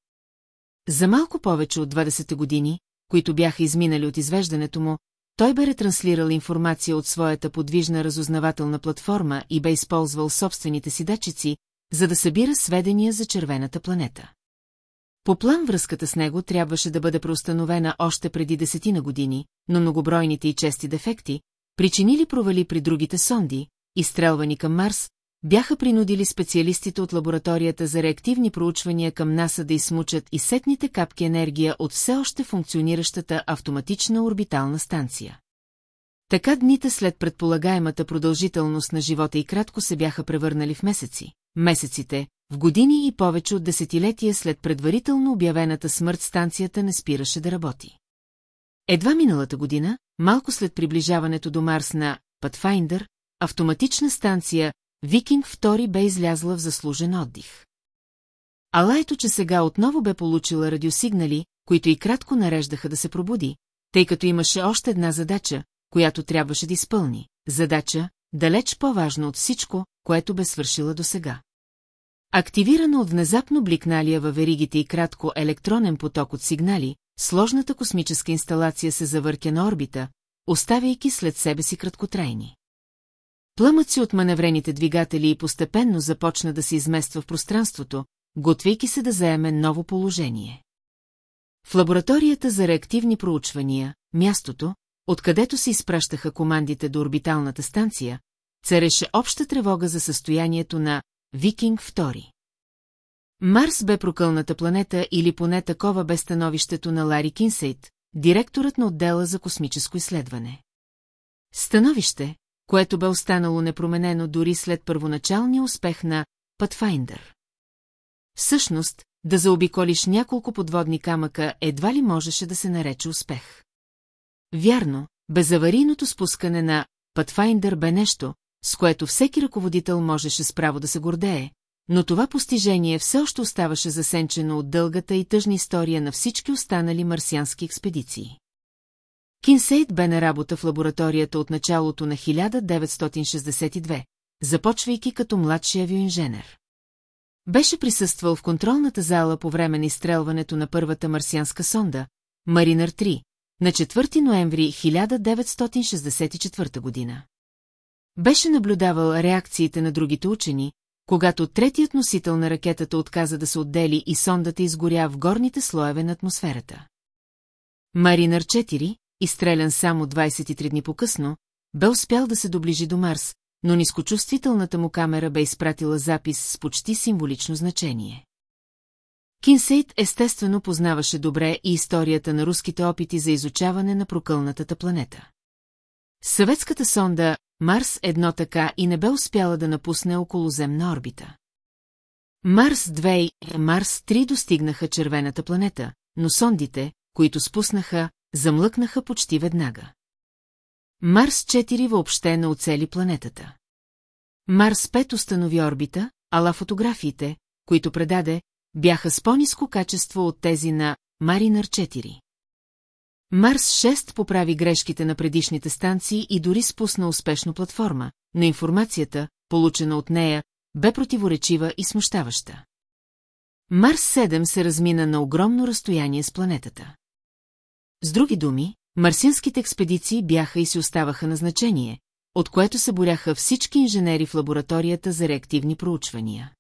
За малко повече от 20 години, които бяха изминали от извеждането му, той бе ретранслирал информация от своята подвижна разузнавателна платформа и бе използвал собствените си датчици, за да събира сведения за червената планета. По план връзката с него трябваше да бъде преустановена още преди десетина години, но многобройните и чести дефекти, причинили провали при другите сонди, изстрелвани към Марс, бяха принудили специалистите от лабораторията за реактивни проучвания към НАСА да измучат и сетните капки енергия от все още функциониращата автоматична орбитална станция. Така дните след предполагаемата продължителност на живота и кратко се бяха превърнали в месеци, месеците, в години и повече от десетилетия след предварително обявената смърт станцията не спираше да работи. Едва миналата година, малко след приближаването до Марс на Pathfinder, автоматична станция Викинг II бе излязла в заслужен отдих. Ала ето, че сега отново бе получила радиосигнали, които и кратко нареждаха да се пробуди, тъй като имаше още една задача, която трябваше да изпълни. Задача, далеч по-важна от всичко, което бе свършила досега. Активирана от внезапно бликналия във веригите и кратко електронен поток от сигнали, сложната космическа инсталация се завъртя на орбита, оставяйки след себе си краткотрайни. Пламът си от маневрените двигатели и постепенно започна да се измества в пространството, готвейки се да заеме ново положение. В лабораторията за реактивни проучвания, мястото, откъдето се изпращаха командите до орбиталната станция, цареше обща тревога за състоянието на Викинг II. Марс бе прокълната планета или поне такова бе становището на Лари Кинсейт, директорът на отдела за космическо изследване. Становище, което бе останало непроменено дори след първоначалния успех на Pathfinder. Всъщност, да заобиколиш няколко подводни камъка едва ли можеше да се нарече успех. Вярно, безаварийното спускане на Pathfinder бе нещо, с което всеки ръководител можеше справо да се гордее, но това постижение все още оставаше засенчено от дългата и тъжна история на всички останали марсиански експедиции. Кинсейт бе на работа в лабораторията от началото на 1962, започвайки като младши авиоинженер. Беше присъствал в контролната зала по време на изстрелването на първата марсианска сонда, Маринър 3, на 4 ноември 1964 година. Беше наблюдавал реакциите на другите учени, когато третият носител на ракетата отказа да се отдели и сондата изгоря в горните слоеве на атмосферата. Маринър 4, изстрелян само 23 дни по-късно, бе успял да се доближи до Марс, но нискочувствителната му камера бе изпратила запис с почти символично значение. Кинсейт естествено познаваше добре и историята на руските опити за изучаване на прокълнатата планета. Съветската сонда Марс едно така и не бе успяла да напусне околоземна орбита. Марс 2 и Марс 3 достигнаха червената планета, но сондите, които спуснаха, замлъкнаха почти веднага. Марс 4 въобще не оцели планетата. Марс 5 установи орбита, ала фотографиите, които предаде, бяха с по-низко качество от тези на Маринър 4. Марс 6 поправи грешките на предишните станции и дори спусна успешно платформа, но информацията, получена от нея, бе противоречива и смущаваща. Марс 7 се размина на огромно разстояние с планетата. С други думи, марсианските експедиции бяха и си оставаха на значение, от което се боряха всички инженери в лабораторията за реактивни проучвания.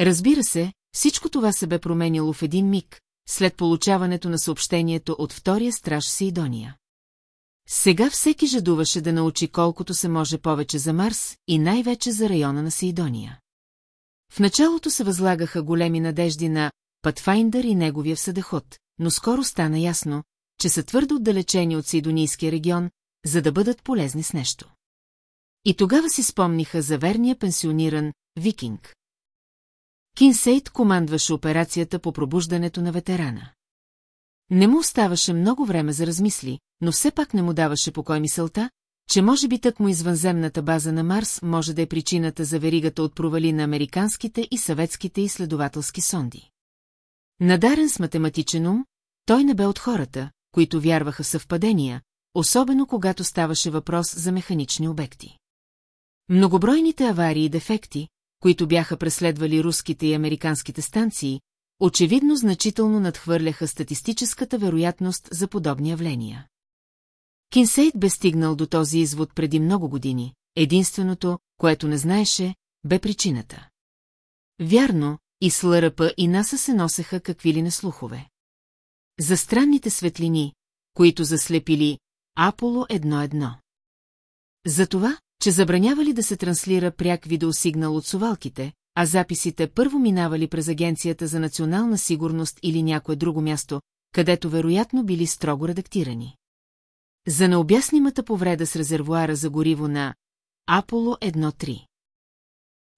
Разбира се, всичко това се бе променило в един миг, след получаването на съобщението от втория страж Сидония. Сега всеки жадуваше да научи колкото се може повече за Марс и най-вече за района на Сейдония. В началото се възлагаха големи надежди на Патфайндър и неговия всъдеход, но скоро стана ясно, че са твърдо отдалечени от Сейдонийския регион, за да бъдат полезни с нещо. И тогава си спомниха за верния пенсиониран викинг. Кинсейт командваше операцията по пробуждането на ветерана. Не му оставаше много време за размисли, но все пак не му даваше покой мисълта, че може би тъкмо извънземната база на Марс може да е причината за веригата от провали на американските и съветските изследователски сонди. Надарен с математичен ум, той не бе от хората, които вярваха съвпадения, особено когато ставаше въпрос за механични обекти. Многобройните аварии и дефекти, които бяха преследвали руските и американските станции, очевидно значително надхвърляха статистическата вероятност за подобни явления. Кинсейт бе стигнал до този извод преди много години, единственото, което не знаеше, бе причината. Вярно, и с ЛРП и НАСА се носеха какви ли не слухове. За странните светлини, които заслепили Аполо 1-1. За това, че забранявали да се транслира пряк видеосигнал от сувалките, а записите първо минавали през Агенцията за национална сигурност или някое друго място, където вероятно били строго редактирани. За необяснимата повреда с резервуара за гориво на Аполо 1-3.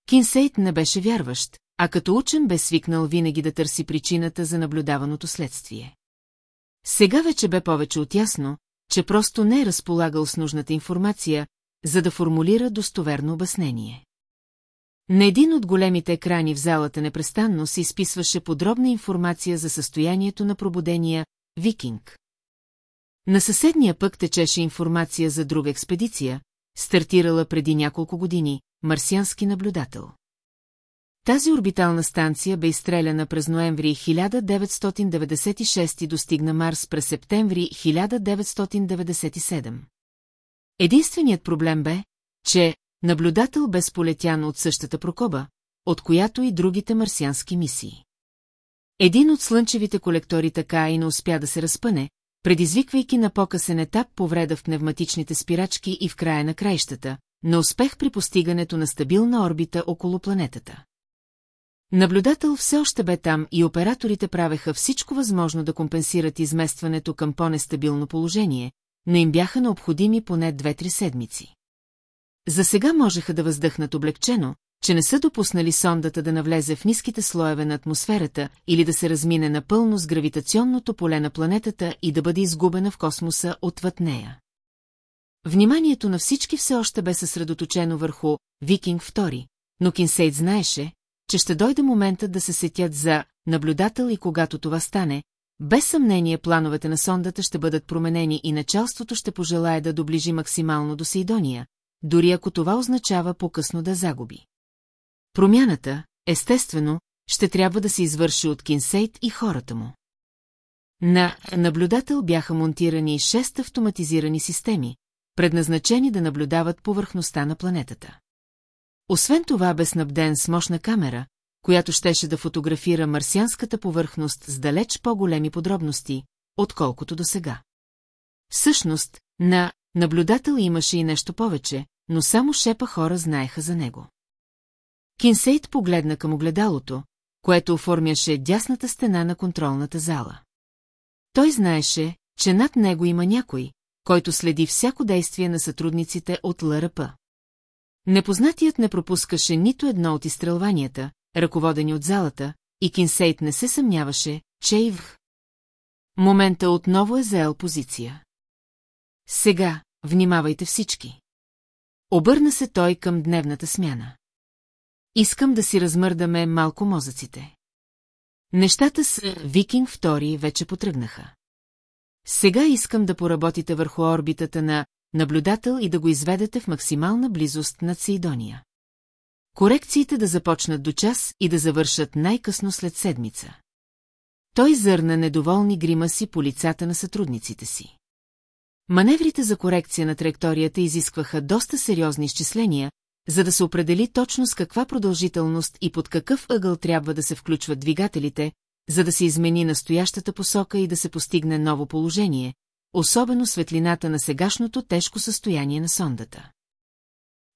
Кинсейт не беше вярващ, а като учен бе свикнал винаги да търси причината за наблюдаваното следствие. Сега вече бе повече от ясно, че просто не е разполагал с нужната информация, за да формулира достоверно обяснение. На един от големите екрани в залата непрестанно се изписваше подробна информация за състоянието на пробудения «Викинг». На съседния пък течеше информация за друга експедиция, стартирала преди няколко години, марсиански наблюдател. Тази орбитална станция бе изстреляна през ноември 1996 и достигна Марс през септември 1997. Единственият проблем бе, че наблюдател бе сполетян от същата прокоба, от която и другите марсиански мисии. Един от слънчевите колектори така и не успя да се разпъне, предизвиквайки на по-късен етап повреда в пневматичните спирачки и в края на краищата, на успех при постигането на стабилна орбита около планетата. Наблюдател все още бе там и операторите правеха всичко възможно да компенсират изместването към по-нестабилно положение, но им бяха необходими поне две-три седмици. За сега можеха да въздъхнат облегчено, че не са допуснали сондата да навлезе в ниските слоеве на атмосферата или да се размине напълно с гравитационното поле на планетата и да бъде изгубена в космоса отвъд нея. Вниманието на всички все още бе съсредоточено върху Викинг II, но Кинсейд знаеше, че ще дойде моментът да се сетят за наблюдател и когато това стане, без съмнение плановете на сондата ще бъдат променени и началството ще пожелае да доближи максимално до Сейдония, дори ако това означава по-късно да загуби. Промяната, естествено, ще трябва да се извърши от Кинсейт и хората му. На наблюдател бяха монтирани шест автоматизирани системи, предназначени да наблюдават повърхността на планетата. Освен това бе снабден с мощна камера, която щеше да фотографира марсианската повърхност с далеч по-големи подробности, отколкото до сега. Всъщност, на наблюдател имаше и нещо повече, но само шепа хора знаеха за него. Кинсейт погледна към огледалото, което оформяше дясната стена на контролната зала. Той знаеше, че над него има някой, който следи всяко действие на сътрудниците от ЛРП. Непознатият не пропускаше нито едно от изстрелванията, ръководени от залата, и Кинсейт не се съмняваше, че и в момента отново е заел позиция. Сега, внимавайте всички. Обърна се той към дневната смяна. Искам да си размърдаме малко мозъците. Нещата с Викинг II вече потръгнаха. Сега искам да поработите върху орбитата на наблюдател и да го изведете в максимална близост над Сейдония. Корекциите да започнат до час и да завършат най-късно след седмица. Той зърна недоволни грима си по лицата на сътрудниците си. Маневрите за корекция на траекторията изискваха доста сериозни изчисления, за да се определи точно с каква продължителност и под какъв ъгъл трябва да се включват двигателите, за да се измени настоящата посока и да се постигне ново положение, особено светлината на сегашното тежко състояние на сондата.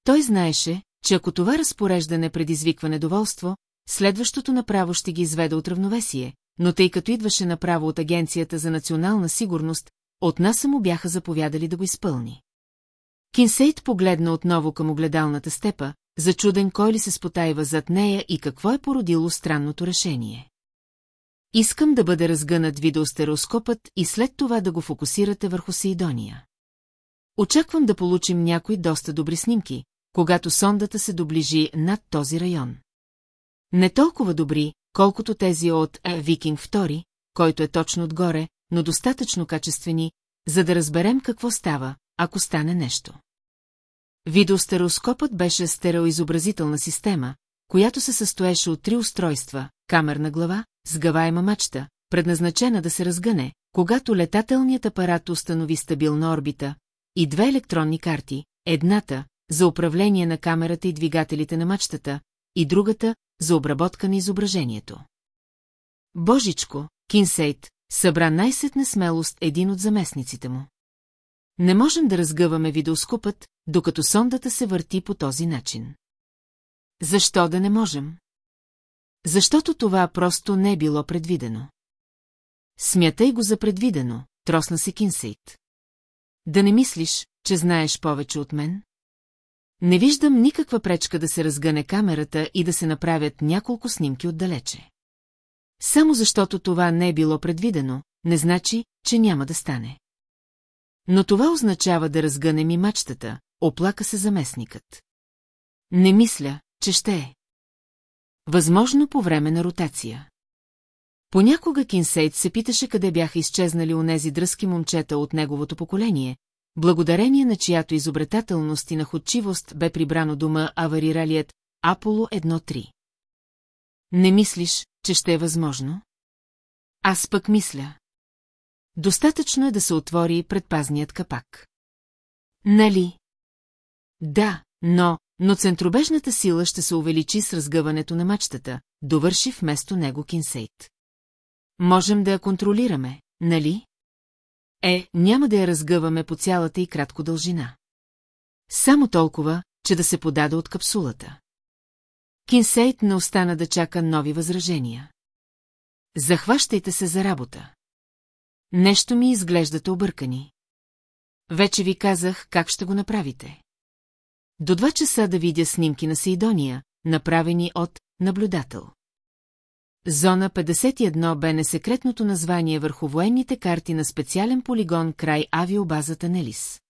Той знаеше, че ако това разпореждане предизвиква недоволство, следващото направо ще ги изведе от равновесие, но тъй като идваше направо от Агенцията за национална сигурност, от нас му бяха заповядали да го изпълни. Кинсейт погледна отново към огледалната степа, зачуден кой ли се спотайва зад нея и какво е породило странното решение. Искам да бъде разгънат видеостереоскопът и след това да го фокусирате върху Сейдония. Очаквам да получим някои доста добри снимки, когато сондата се доближи над този район. Не толкова добри, колкото тези от Викинг II, който е точно отгоре, но достатъчно качествени, за да разберем какво става, ако стане нещо. Видеостереоскопът беше стереоизобразителна система, която се състоеше от три устройства – камерна глава, сгъваема мачта, предназначена да се разгъне, когато летателният апарат установи стабилна орбита, и две електронни карти, едната – за управление на камерата и двигателите на мачтата, и другата – за обработка на изображението. Божичко, Кинсейт, събра най-сетне смелост един от заместниците му. Не можем да разгъваме видеоскопът, докато сондата се върти по този начин. Защо да не можем? Защото това просто не е било предвидено. Смятай го за предвидено, тросна се Кинсейт. Да не мислиш, че знаеш повече от мен? Не виждам никаква пречка да се разгъне камерата и да се направят няколко снимки отдалече. Само защото това не е било предвидено, не значи, че няма да стане. Но това означава да разгънем и мачтата, оплака се заместникът. Не мисля, че ще е. Възможно по време на ротация. Понякога Кинсейт се питаше къде бяха изчезнали онези дръзки момчета от неговото поколение, благодарение на чиято изобретателност и находчивост бе прибрано дома авариралият Аполо 1-3. Не мислиш, че ще е възможно? Аз пък мисля. Достатъчно е да се отвори предпазният капак. Нали? Да, но, но центробежната сила ще се увеличи с разгъването на мачтата, довърши вместо него Кинсейт. Можем да я контролираме, нали? Е, няма да я разгъваме по цялата и кратко дължина. Само толкова, че да се подаде от капсулата. Кинсейт не остана да чака нови възражения. Захващайте се за работа. Нещо ми изглеждате объркани. Вече ви казах как ще го направите. До два часа да видя снимки на Сейдония, направени от наблюдател. Зона 51 бе несекретното название върху военните карти на специален полигон край авиобазата Нелис.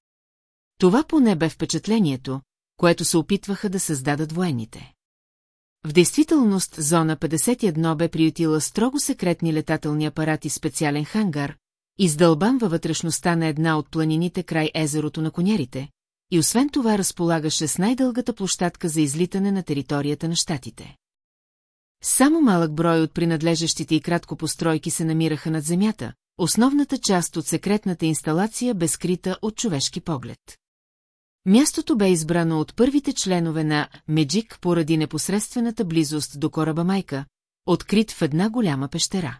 Това поне бе впечатлението, което се опитваха да създадат военните. В действителност зона 51 бе приютила строго секретни летателни апарати специален хангар, издълбан във вътрешността на една от планините край езерото на конярите, и освен това разполагаше с най-дългата площадка за излитане на територията на щатите. Само малък брой от принадлежащите и кратко постройки се намираха над земята, основната част от секретната инсталация бе скрита от човешки поглед. Мястото бе избрано от първите членове на Меджик поради непосредствената близост до кораба Майка, открит в една голяма пещера.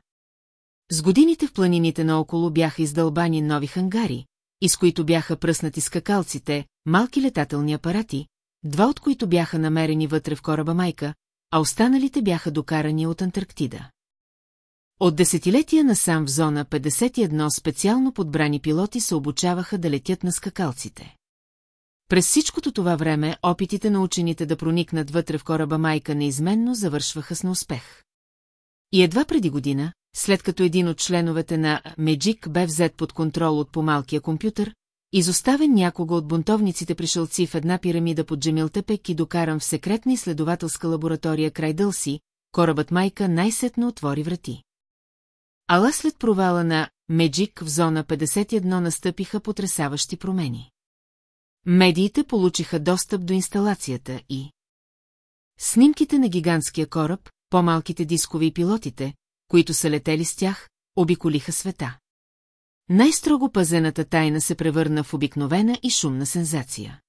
С годините в планините наоколо бяха издълбани нови хангари, из които бяха пръснати скакалците, малки летателни апарати, два от които бяха намерени вътре в кораба Майка, а останалите бяха докарани от Антарктида. От десетилетия насам в зона 51 специално подбрани пилоти се обучаваха да летят на скакалците. През всичкото това време опитите на учените да проникнат вътре в кораба Майка неизменно завършваха с неуспех. И едва преди година, след като един от членовете на Меджик бе взет под контрол от помалкия компютър, изоставен някога от бунтовниците пришълци в една пирамида под Джемилтепек и докаран в секретна изследователска лаборатория край Дълси, корабът Майка най-сетно отвори врати. Ала след провала на Меджик в зона 51 настъпиха потрясаващи промени. Медиите получиха достъп до инсталацията и... Снимките на гигантския кораб, по-малките дискови и пилотите, които са летели с тях, обиколиха света. Най-строго пазената тайна се превърна в обикновена и шумна сензация.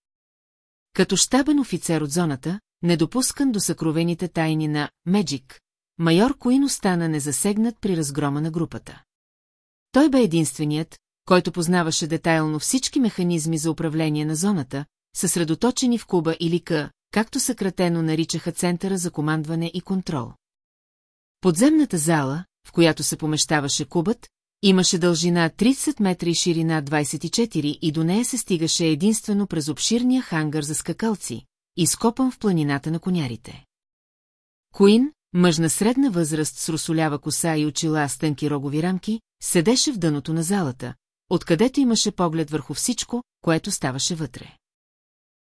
Като щабен офицер от зоната, недопускан до съкровените тайни на Меджик, майор Куин остана незасегнат при разгрома на групата. Той бе единственият, който познаваше детайлно всички механизми за управление на зоната, съсредоточени в Куба или К, както съкратено наричаха Центъра за командване и контрол. Подземната зала, в която се помещаваше кубът, имаше дължина 30 метра и ширина 24 и до нея се стигаше единствено през обширния хангар за скакалци, изкопан в планината на конярите. Куин, мъж на средна възраст с русолява коса и очила с тънки рогови рамки, седеше в дъното на залата, откъдето имаше поглед върху всичко, което ставаше вътре.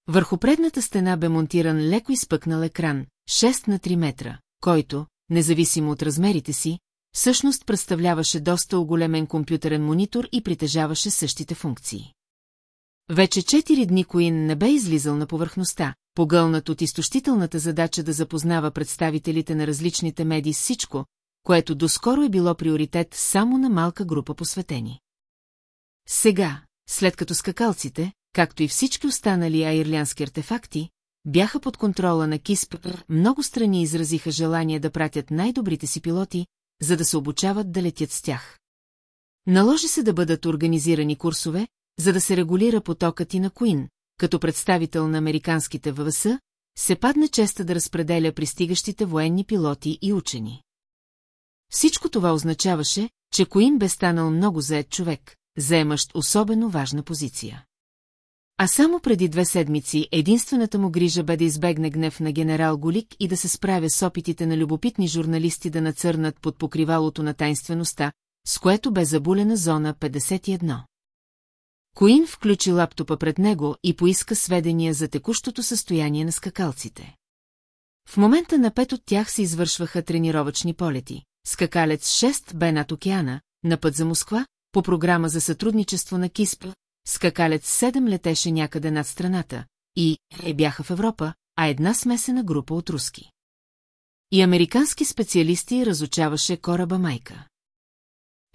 Върху предната стена бе монтиран леко изпъкнал екран, 6 на 3 метра, който, независимо от размерите си, всъщност представляваше доста оголемен компютърен монитор и притежаваше същите функции. Вече четири дни Коин не бе излизал на повърхността, погълнат от изтощителната задача да запознава представителите на различните медии с всичко, което доскоро е било приоритет само на малка група посветени. Сега, след като скакалците, както и всички останали аирлянски артефакти, бяха под контрола на КИСП, много страни изразиха желание да пратят най-добрите си пилоти, за да се обучават да летят с тях. Наложи се да бъдат организирани курсове, за да се регулира потокът и на Куин, като представител на американските ВВС, се падна честа да разпределя пристигащите военни пилоти и учени. Всичко това означаваше, че Куин бе станал много заед човек, заемащ особено важна позиция. А само преди две седмици единствената му грижа бе да избегне гнев на генерал Голик и да се справя с опитите на любопитни журналисти да нацърнат под покривалото на тайнствеността, с което бе забулена зона 51. Коин включи лаптопа пред него и поиска сведения за текущото състояние на скакалците. В момента на пет от тях се извършваха тренировъчни полети. Скакалец 6 бе над океана, на път за Москва, по програма за сътрудничество на КИСП, скакалец 7 летеше някъде над страната и е бяха в Европа, а една смесена група от руски. и американски специалисти разучаваше кораба майка.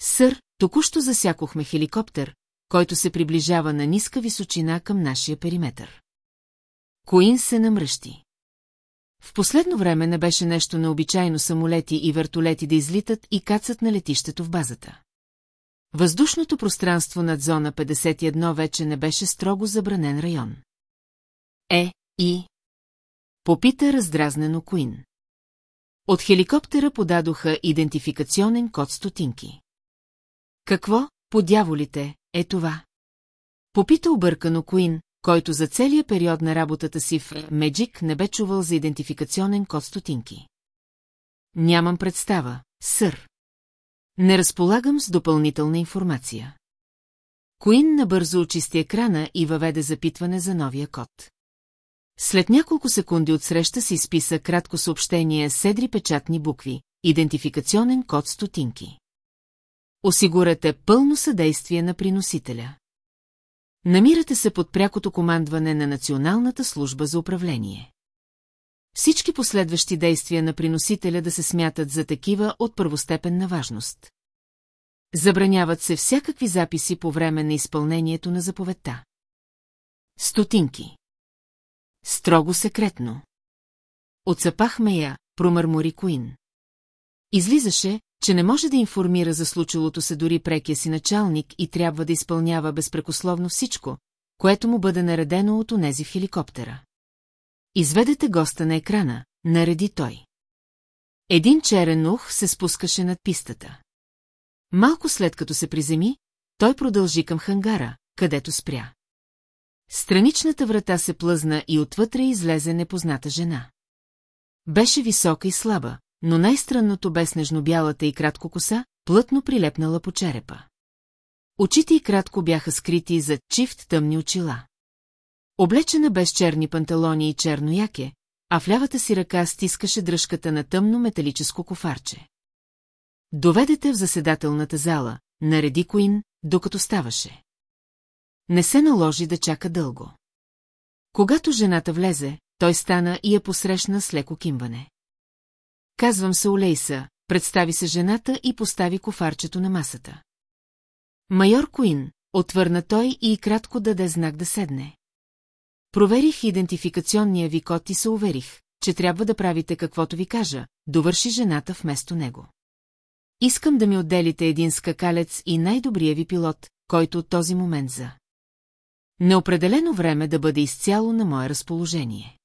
Сър, току-що засякохме хеликоптер, който се приближава на ниска височина към нашия периметър. Коин се намръщи. В последно време не беше нещо необичайно самолети и вертолети да излитат и кацат на летището в базата. Въздушното пространство над зона 51 вече не беше строго забранен район. Е, и... Попита раздразнено Куин. От хеликоптера подадоха идентификационен код стотинки. Какво, по дяволите, е това? Попита объркано Куин, който за целия период на работата си в Меджик не бе чувал за идентификационен код стотинки. Нямам представа, сър. Не разполагам с допълнителна информация. Куин набързо очисти екрана и въведе запитване за новия код. След няколко секунди от среща се изписа кратко съобщение с седри печатни букви, идентификационен код стотинки. Осигурете пълно съдействие на приносителя. Намирате се под прякото командване на Националната служба за управление. Всички последващи действия на приносителя да се смятат за такива от първостепенна важност. Забраняват се всякакви записи по време на изпълнението на заповедта. Стотинки. Строго секретно. Отцапахме я, промърмори Куин. Излизаше, че не може да информира за случилото се дори прекия си началник и трябва да изпълнява безпрекословно всичко, което му бъде наредено от онези в хеликоптера. Изведете госта на екрана, нареди той. Един черен ух се спускаше над пистата. Малко след като се приземи, той продължи към хангара, където спря. Страничната врата се плъзна и отвътре излезе непозната жена. Беше висока и слаба, но най-странното бе снежно-бялата и кратко коса, плътно прилепнала по черепа. Очите й кратко бяха скрити зад чифт тъмни очила. Облечена без черни панталони и черно яке, а в лявата си ръка стискаше дръжката на тъмно металическо кофарче. Доведете в заседателната зала, нареди Коин, докато ставаше. Не се наложи да чака дълго. Когато жената влезе, той стана и я посрещна с леко кимване. Казвам се Олейса, представи се жената и постави кофарчето на масата. Майор Куин, отвърна той и кратко даде знак да седне. Проверих идентификационния ви код и се уверих, че трябва да правите каквото ви кажа, довърши жената вместо него. Искам да ми отделите един скакалец и най-добрия ви пилот, който от този момент за. Неопределено време да бъде изцяло на мое разположение.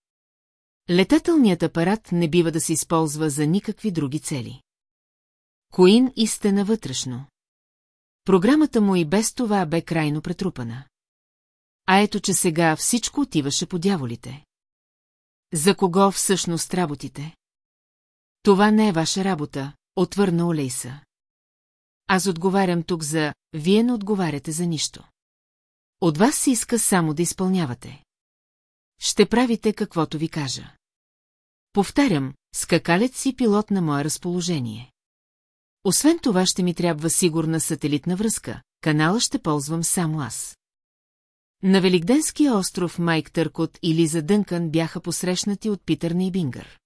Летателният апарат не бива да се използва за никакви други цели. Коин истина вътрешно. Програмата му и без това бе крайно претрупана. А ето, че сега всичко отиваше по дяволите. За кого всъщност работите? Това не е ваша работа, отвърна Олейса. Аз отговарям тук за... Вие не отговаряте за нищо. От вас се иска само да изпълнявате. Ще правите каквото ви кажа. Повтарям, скакалец и пилот на мое разположение. Освен това ще ми трябва сигурна сателитна връзка, канала ще ползвам само аз. На Великденския остров Майк Търкот и Лиза Дънкан бяха посрещнати от Питър Нейбингър.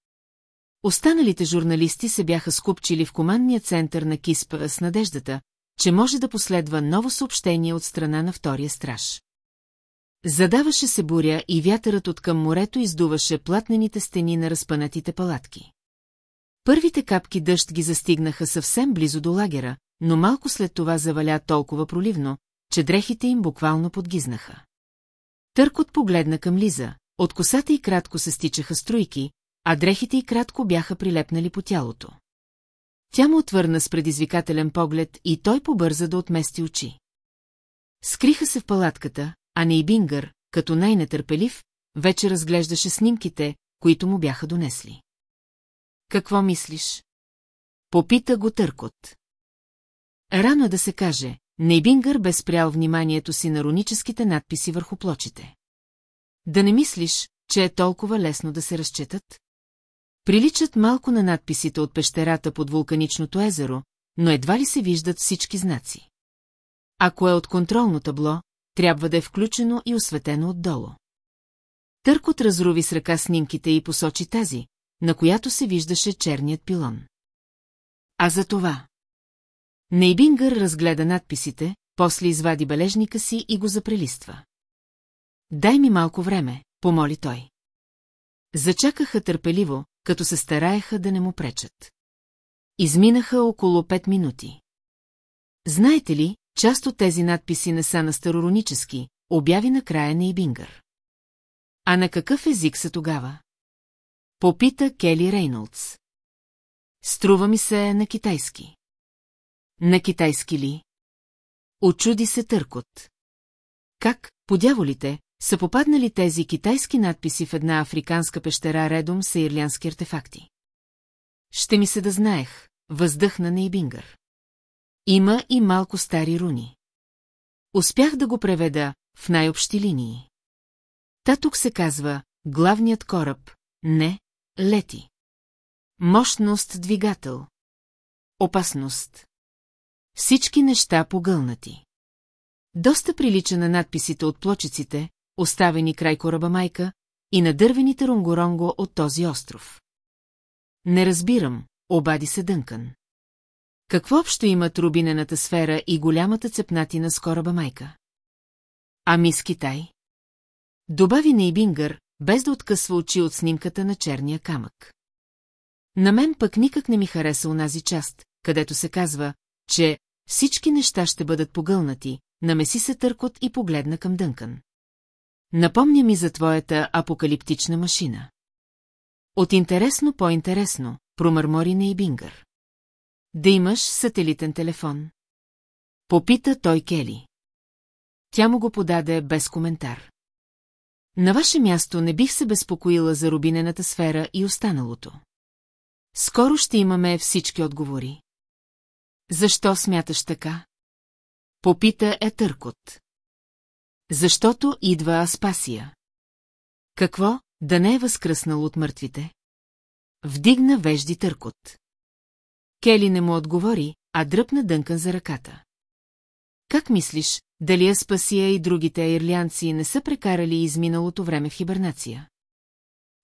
Останалите журналисти се бяха скупчили в командния център на Киспа с надеждата, че може да последва ново съобщение от страна на втория страж. Задаваше се буря и вятърът от към морето издуваше платнените стени на разпънатите палатки. Първите капки дъжд ги застигнаха съвсем близо до лагера, но малко след това заваля толкова проливно, че дрехите им буквално подгизнаха. Търкот погледна към Лиза, от косата й кратко се стичаха струйки, а дрехите й кратко бяха прилепнали по тялото. Тя му отвърна с предизвикателен поглед и той побърза да отмести очи. Скриха се в палатката, а Нейбингър, като най-нетърпелив, вече разглеждаше снимките, които му бяха донесли. Какво мислиш? Попита го Търкот. Рано е да се каже, Нейбингър бе спрял вниманието си на руническите надписи върху плочите. Да не мислиш, че е толкова лесно да се разчетат? Приличат малко на надписите от пещерата под вулканичното езеро, но едва ли се виждат всички знаци. Ако е от контролно табло, трябва да е включено и осветено отдолу. Търкот разруви с ръка снимките и посочи тази, на която се виждаше черният пилон. А за това... Нейбингър разгледа надписите, после извади бележника си и го запрелиства. Дай ми малко време, помоли той. Зачакаха търпеливо, като се стараеха да не му пречат. Изминаха около пет минути. Знаете ли, част от тези надписи не са на староронически, обяви накрая Нейбингър. А на какъв език са тогава? Попита Кели Рейнолдс. Струва ми се на китайски. На китайски ли? Очуди се търкот. Как, подяволите, са попаднали тези китайски надписи в една африканска пещера редом с ирлянски артефакти? Ще ми се да знаех, въздъхна Нейбингър. Има и малко стари руни. Успях да го преведа в най-общи линии. Та тук се казва главният кораб, не, лети. Мощност двигател. Опасност. Всички неща погълнати. Доста прилича на надписите от плочиците, оставени край кораба майка, и на дървените рунгоронго от този остров. Не разбирам, обади се Дънкан. Какво общо имат рубинената сфера и голямата цепнатина с кораба майка? Ами с Китай? Добави Нейбингър, без да откъсва очи от снимката на черния камък. На мен пък никак не ми хареса унази част, където се казва, че всички неща ще бъдат погълнати, намеси се търкот и погледна към Дънкан. Напомня ми за твоята апокалиптична машина. От интересно по-интересно, промърмори Нейбингър. Да имаш сателитен телефон. Попита той Кели. Тя му го подаде без коментар. На ваше място не бих се безпокоила за рубинената сфера и останалото. Скоро ще имаме всички отговори. Защо смяташ така? Попита е търкот. Защото идва Аспасия. Какво, да не е възкръснал от мъртвите? Вдигна вежди търкот. Кели не му отговори, а дръпна Дънкан за ръката. Как мислиш, дали Аспасия и другите ирлянци не са прекарали изминалото време в хибернация?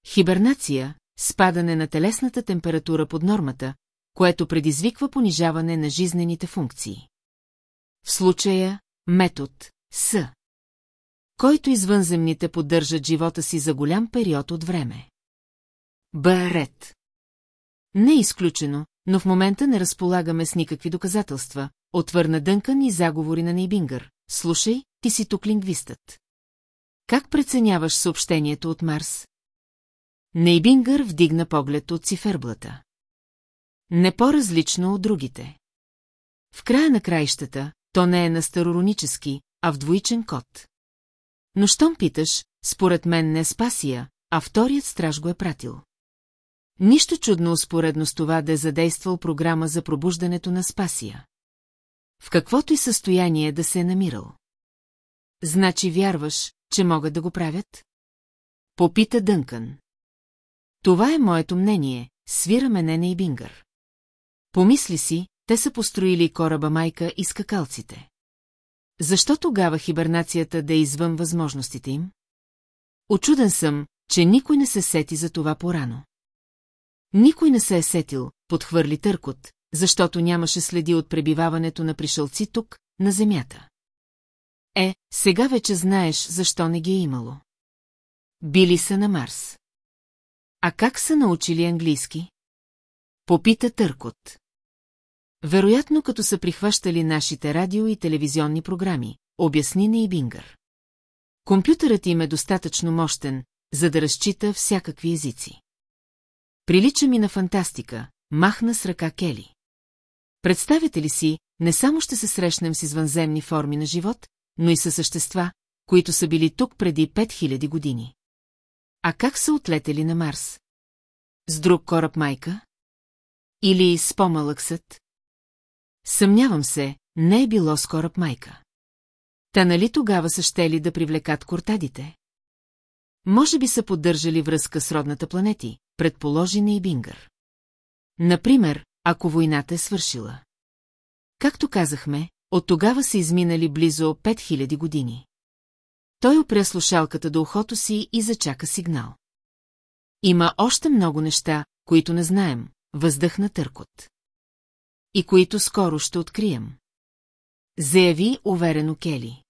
Хибернация, спадане на телесната температура под нормата, което предизвиква понижаване на жизнените функции. В случая метод С. Който извънземните поддържат живота си за голям период от време. Б. Не е изключено, но в момента не разполагаме с никакви доказателства, отвърна Дънкан и заговори на Нейбингър. Слушай, ти си тук лингвистът. Как преценяваш съобщението от Марс? Нейбингър вдигна поглед от циферблата. Не по-различно от другите. В края на краищата, то не е на староронически, а в двоичен код. Но щом питаш, според мен не е Спасия, а вторият страж го е пратил. Нищо чудно успоредно с това да е задействал програма за пробуждането на Спасия. В каквото и състояние да се е намирал. Значи вярваш, че могат да го правят? Попита Дънкън. Това е моето мнение, свира мене и Бингър. Помисли си, те са построили кораба майка и скакалците. Защо тогава хибернацията да е извън възможностите им? Очуден съм, че никой не се сети за това порано. Никой не се е сетил, подхвърли търкот, защото нямаше следи от пребиваването на пришълци тук, на земята. Е, сега вече знаеш, защо не ги е имало. Били са на Марс. А как са научили английски? Попита Търкот. Вероятно, като са прихващали нашите радио и телевизионни програми, обясни и Бингър. Компютърът им е достатъчно мощен, за да разчита всякакви езици. Прилича ми на фантастика, махна с ръка Кели. Представете ли си, не само ще се срещнем с извънземни форми на живот, но и със същества, които са били тук преди 5000 години. А как са отлетели на Марс? С друг кораб майка? Или с по-малък съд? Съмнявам се, не е било с майка. Та нали тогава са щели да привлекат кортадите? Може би са поддържали връзка с родната планети, предположи и Бингър. Например, ако войната е свършила. Както казахме, от тогава са изминали близо 5000 години. Той опря слушалката до ухото си и зачака сигнал. Има още много неща, които не знаем, въздъхна търкот. И които скоро ще открием. Заяви уверено Кели.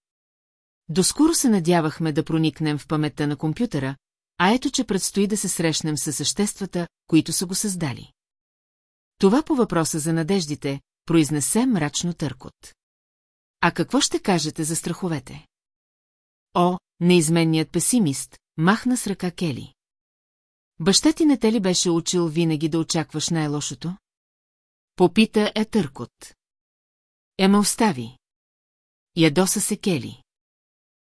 Доскоро се надявахме да проникнем в паметта на компютъра, а ето, че предстои да се срещнем с съществата, които са го създали. Това по въпроса за надеждите, произнесе мрачно търкот. А какво ще кажете за страховете? О, неизменният песимист, махна с ръка Кели. Баща ти не те ли беше учил винаги да очакваш най-лошото? Попита е търкот. Ема остави. Ядоса се Кели.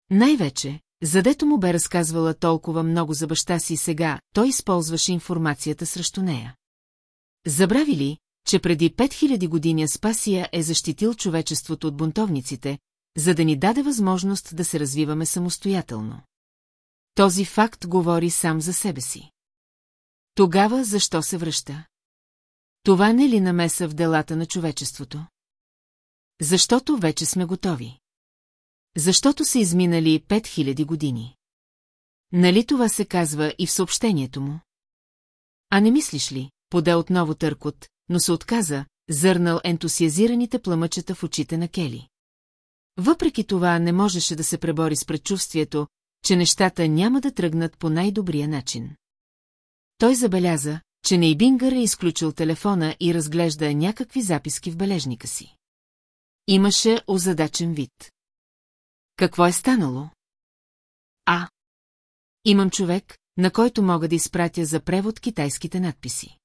Най-вече, задето му бе разказвала толкова много за баща си сега, той използваше информацията срещу нея. Забрави ли, че преди 5000 години Аспасия е защитил човечеството от бунтовниците, за да ни даде възможност да се развиваме самостоятелно? Този факт говори сам за себе си. Тогава защо се връща? Това не ли намеса в делата на човечеството? Защото вече сме готови. Защото са изминали 5000 години. Нали това се казва и в съобщението му? А не мислиш ли, поде отново търкот, но се отказа, зърнал ентусиазираните пламъчета в очите на Кели. Въпреки това не можеше да се пребори с предчувствието, че нещата няма да тръгнат по най-добрия начин. Той забеляза, че Нейбингър е изключил телефона и разглежда някакви записки в бележника си. Имаше озадачен вид. Какво е станало? А. Имам човек, на който мога да изпратя за превод китайските надписи.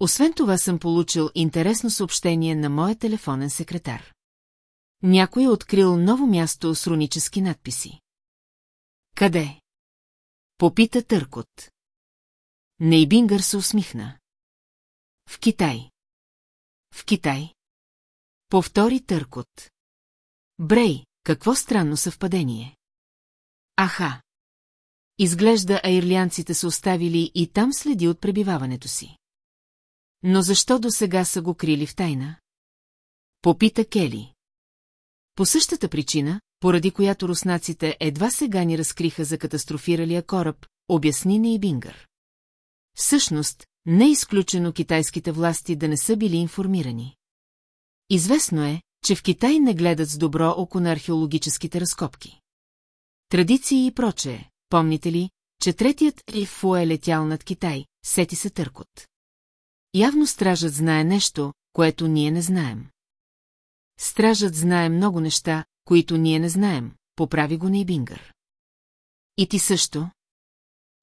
Освен това съм получил интересно съобщение на моя телефонен секретар. Някой е открил ново място с рунически надписи. Къде? Попита Търкот. Нейбингър се усмихна. В Китай. В Китай. Повтори Търкот. Брей, какво странно съвпадение. Аха. Изглежда аирлянците са оставили и там следи от пребиваването си. Но защо до сега са го крили в тайна? Попита Кели. По същата причина, поради която руснаците едва сега ни разкриха за катастрофиралия кораб, обясни Нейбингър. Всъщност, не е изключено китайските власти да не са били информирани. Известно е, че в Китай не гледат с добро око на археологическите разкопки. Традиции и прочее, помните ли, че третият Рифу е летял над Китай, сети се търкот. Явно стражът знае нещо, което ние не знаем. Стражът знае много неща, които ние не знаем, поправи го Нейбингър. И ти също?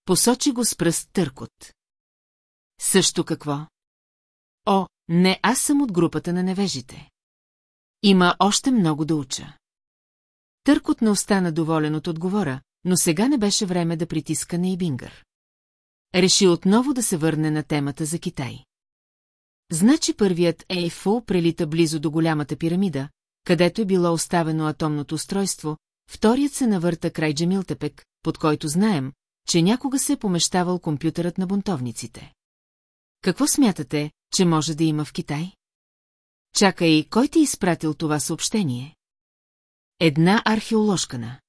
Посочи го с пръст търкот. Също какво? О, не, аз съм от групата на невежите. Има още много да уча. Търкот не остана доволен от отговора, но сега не беше време да притиска Нейбингър. Реши отново да се върне на темата за Китай. Значи първият ЕФО прелита близо до голямата пирамида, където е било оставено атомното устройство, вторият се навърта край Джемилтепек, под който знаем, че някога се е помещавал компютърът на бунтовниците. Какво смятате, че може да има в Китай? Чакай, кой ти е изпратил това съобщение? Една археоложкана.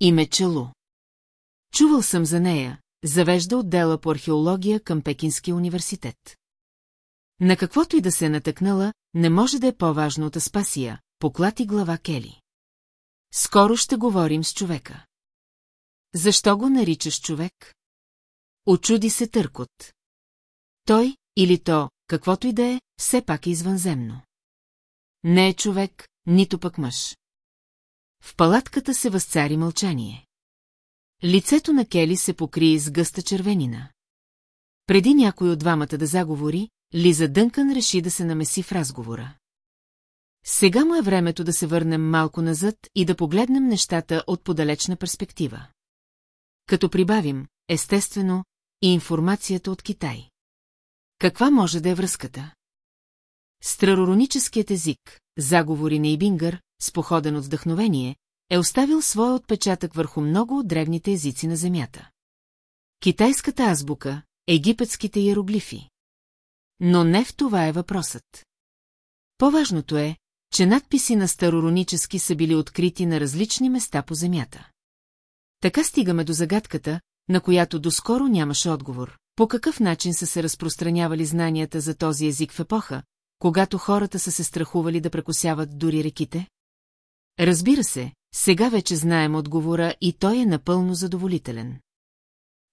Име Челу. Чувал съм за нея, завежда отдела по археология към Пекинския университет. На каквото и да се е натъкнала, не може да е по-важно от Аспасия, поклати глава Кели. Скоро ще говорим с човека. Защо го наричаш човек? Очуди се търкот. Той, или то, каквото и да е, все пак е извънземно. Не е човек, нито пък мъж. В палатката се възцари мълчание. Лицето на Кели се покри с гъста червенина. Преди някой от двамата да заговори, Лиза Дънкън реши да се намеси в разговора. Сега му е времето да се върнем малко назад и да погледнем нещата от подалечна перспектива. Като прибавим, естествено, и информацията от Китай. Каква може да е връзката? Страророническият език, заговори Нейбингър, с походен от вдъхновение, е оставил своя отпечатък върху много от древните езици на Земята. Китайската азбука, египетските иероглифи. Но не в това е въпросът. По-важното е, че надписи на староронически са били открити на различни места по Земята. Така стигаме до загадката, на която доскоро нямаше отговор. По какъв начин са се разпространявали знанията за този език в епоха, когато хората са се страхували да прекусяват дори реките? Разбира се, сега вече знаем отговора и той е напълно задоволителен.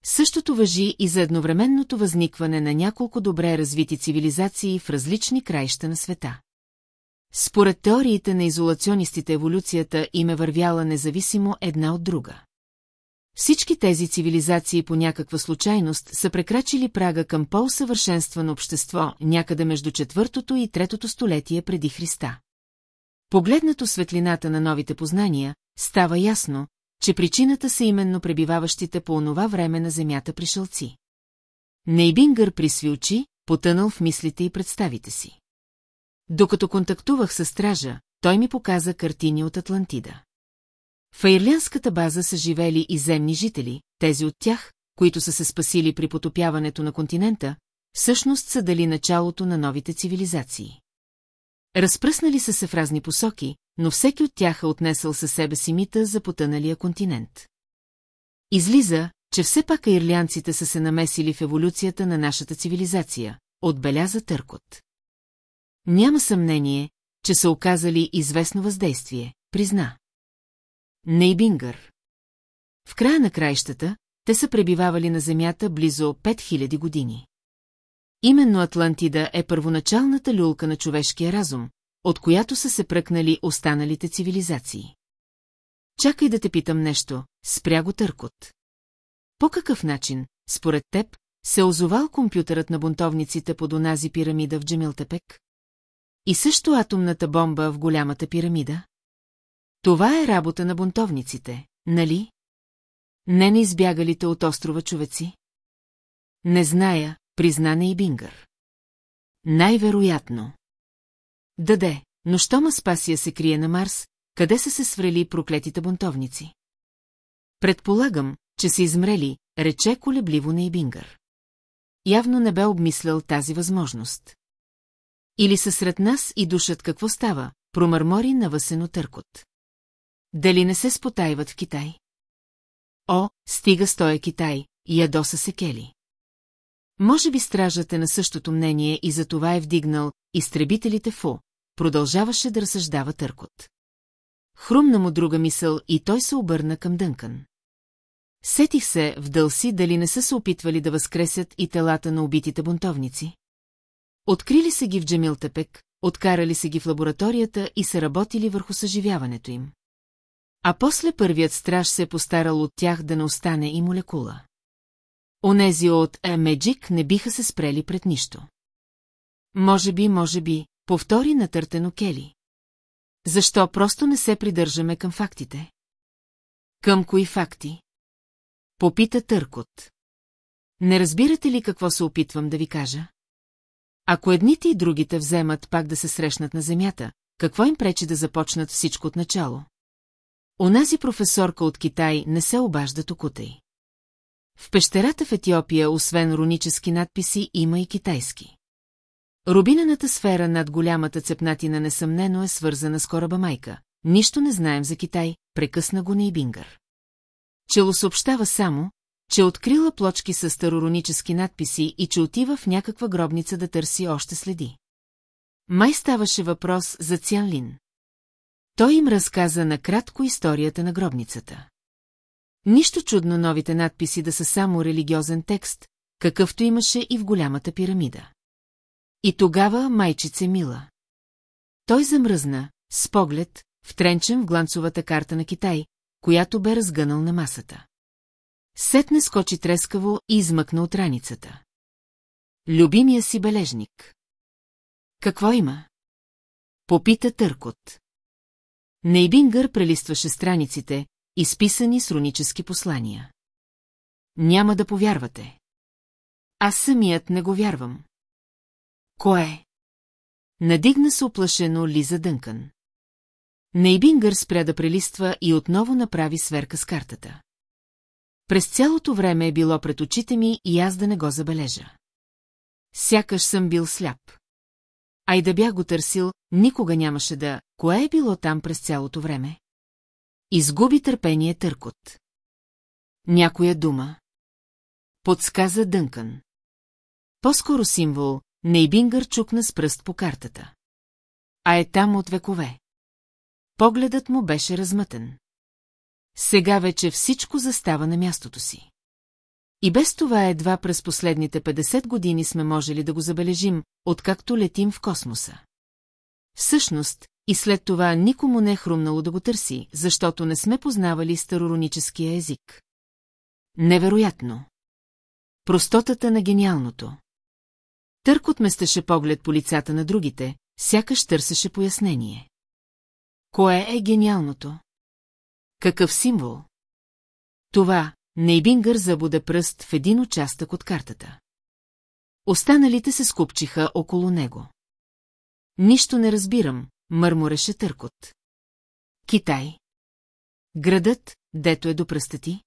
Същото въжи и за едновременното възникване на няколко добре развити цивилизации в различни краища на света. Според теориите на изолационистите еволюцията им е вървяла независимо една от друга. Всички тези цивилизации по някаква случайност са прекрачили прага към по-усъвършенствано общество някъде между четвъртото и третото столетие преди Христа. Погледнато светлината на новите познания, става ясно, че причината са именно пребиваващите по онова време на земята пришълци. Нейбингър присви очи, потънал в мислите и представите си. Докато контактувах с стража, той ми показа картини от Атлантида. В Айрлянската база са живели и земни жители, тези от тях, които са се спасили при потопяването на континента, всъщност са дали началото на новите цивилизации. Разпръснали са се в разни посоки, но всеки от тях е отнесъл със себе си мита за потъналия континент. Излиза, че все пак ирлянците са се намесили в еволюцията на нашата цивилизация, отбеляза Търкот. Няма съмнение, че са оказали известно въздействие, призна. Нейбингър. В края на краищата, те са пребивавали на Земята близо 5000 години. Именно Атлантида е първоначалната люлка на човешкия разум, от която са се пръкнали останалите цивилизации. Чакай да те питам нещо, спря го търкот. По какъв начин, според теб, се озовал компютърът на бунтовниците под онази пирамида в Джемилтепек? И също атомната бомба в голямата пирамида? Това е работа на бунтовниците, нали? Не на избягалите от острова човеци? Не зная, признане и Бингър. Най-вероятно. Даде, но щома Спасия се крие на Марс, къде са се сврели проклетите бунтовници? Предполагам, че са измрели, рече колебливо на Ибингър. Явно не бе обмислял тази възможност. Или са сред нас и душат какво става, промърмори навъсено търкот. Дали не се спотайват в Китай? О, стига стоя Китай, ядоса се Кели. Може би стражът е на същото мнение и за това е вдигнал изтребителите ФУ, продължаваше да разсъждава търкот. Хрумна му друга мисъл и той се обърна към Дънкан. Сетих се в дълси дали не са се опитвали да възкресят и телата на убитите бунтовници. Открили се ги в Джемилтепек, откарали се ги в лабораторията и са работили върху съживяването им. А после първият страж се е постарал от тях да не остане и молекула. Онези от Емеджик не биха се спрели пред нищо. Може би, може би, повтори натъртено Кели. Защо просто не се придържаме към фактите? Към кои факти? Попита Търкот. Не разбирате ли какво се опитвам да ви кажа? Ако едните и другите вземат пак да се срещнат на земята, какво им пречи да започнат всичко от начало? Онази професорка от Китай не се обажда токутай. В пещерата в Етиопия, освен рунически надписи, има и китайски. Рубинената сфера над голямата цепнатина несъмнено е свързана с кораба майка. Нищо не знаем за Китай, прекъсна го Нейбингър. Чело съобщава само, че открила плочки с староронически надписи и че отива в някаква гробница да търси още следи. Май ставаше въпрос за Цянлин. Той им разказа накратко историята на гробницата. Нищо чудно новите надписи да са само религиозен текст, какъвто имаше и в голямата пирамида. И тогава майчице мила. Той замръзна, с поглед, втренчен в гланцовата карта на Китай, която бе разгънал на масата. Сетне скочи трескаво и измъкна от раницата. Любимия си бележник. Какво има? Попита Търкот. Нейбингър прелистваше страниците, изписани с рунически послания. Няма да повярвате. Аз самият не го вярвам. Кое? Надигна се оплашено Лиза Дънкън. Нейбингър спря да прелиства и отново направи сверка с картата. През цялото време е било пред очите ми и аз да не го забележа. Сякаш съм бил сляп. А и да бях го търсил, никога нямаше да... Кое е било там през цялото време? Изгуби търпение търкот. Някоя дума. Подсказа Дънкън. По-скоро символ, Нейбингър чукна с пръст по картата. А е там от векове. Погледът му беше размътен. Сега вече всичко застава на мястото си. И без това едва през последните 50 години сме можели да го забележим, откакто летим в космоса. Всъщност, и след това никому не е хрумнало да го търси, защото не сме познавали старороническия език. Невероятно. Простотата на гениалното. Търкот местеше поглед по лицата на другите, сякаш търсеше пояснение. Кое е гениалното? Какъв символ? Това, Нейбингър забуде пръст в един участък от картата. Останалите се скупчиха около него. Нищо не разбирам, мърмореше Търкот. Китай. Градът, дето е до пръста ти?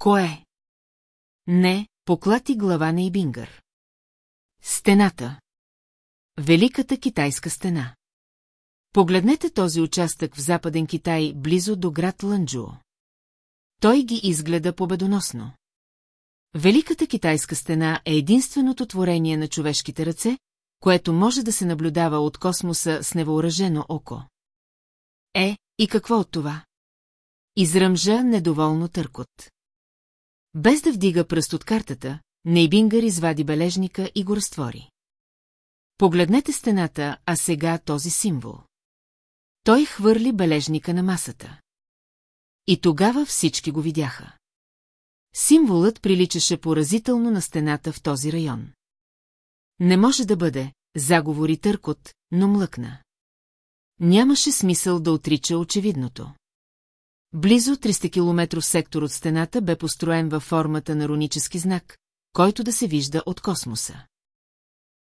Кое? Не, поклати глава на Ибингър. Стената. Великата китайска стена. Погледнете този участък в западен Китай, близо до град Ланджуо. Той ги изгледа победоносно. Великата китайска стена е единственото творение на човешките ръце, което може да се наблюдава от космоса с невъоръжено око. Е, и какво от това? Изръмжа недоволно търкот. Без да вдига пръст от картата, Нейбингър извади бележника и го разтвори. Погледнете стената, а сега този символ. Той хвърли бележника на масата. И тогава всички го видяха. Символът приличаше поразително на стената в този район. Не може да бъде, заговори търкот, но млъкна. Нямаше смисъл да отрича очевидното. Близо 300 км сектор от стената бе построен във формата на рунически знак, който да се вижда от космоса.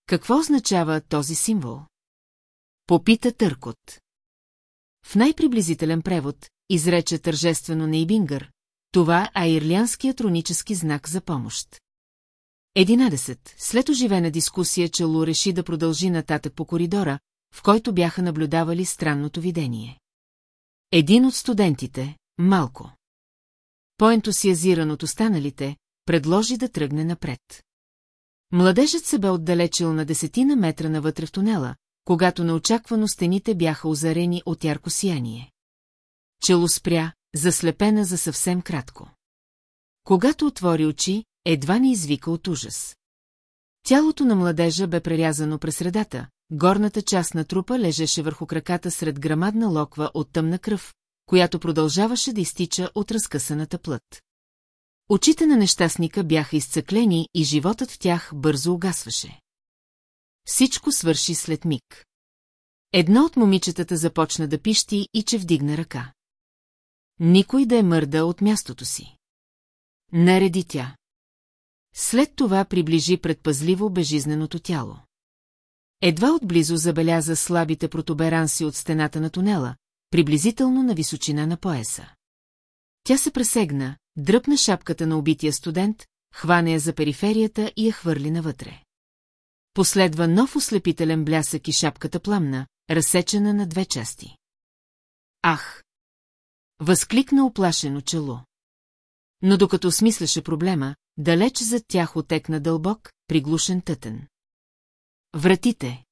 Какво означава този символ? Попита Търкот. В най-приблизителен превод, изрече тържествено Нейбингър, това е айрлянският рунически знак за помощ. 11. След оживена дискусия Чалу реши да продължи нататък по коридора, в който бяха наблюдавали странното видение. Един от студентите, малко. По-ентусиазиран от останалите, предложи да тръгне напред. Младежът се бе отдалечил на десетина метра навътре в тунела, когато неочаквано стените бяха озарени от ярко сияние. Чело спря, заслепена за съвсем кратко. Когато отвори очи, едва не извика от ужас. Тялото на младежа бе прерязано през средата, горната част на трупа лежеше върху краката сред грамадна локва от тъмна кръв, която продължаваше да изтича от разкъсаната плът. Очите на нещастника бяха изцъклени и животът в тях бързо угасваше. Всичко свърши след миг. Едно от момичетата започна да пищи и че вдигна ръка. Никой да е мърда от мястото си. Нареди тя. След това приближи предпазливо безжизненото тяло. Едва отблизо забеляза слабите протуберанси от стената на тунела, приблизително на височина на пояса. Тя се пресегна, дръпна шапката на убития студент, хвана я за периферията и я хвърли навътре. Последва нов ослепителен блясък и шапката пламна, разсечена на две части. Ах! Възкликна оплашено чело. Но докато смисляше проблема, далеч зад тях отекна дълбок, приглушен тътен. Вратите!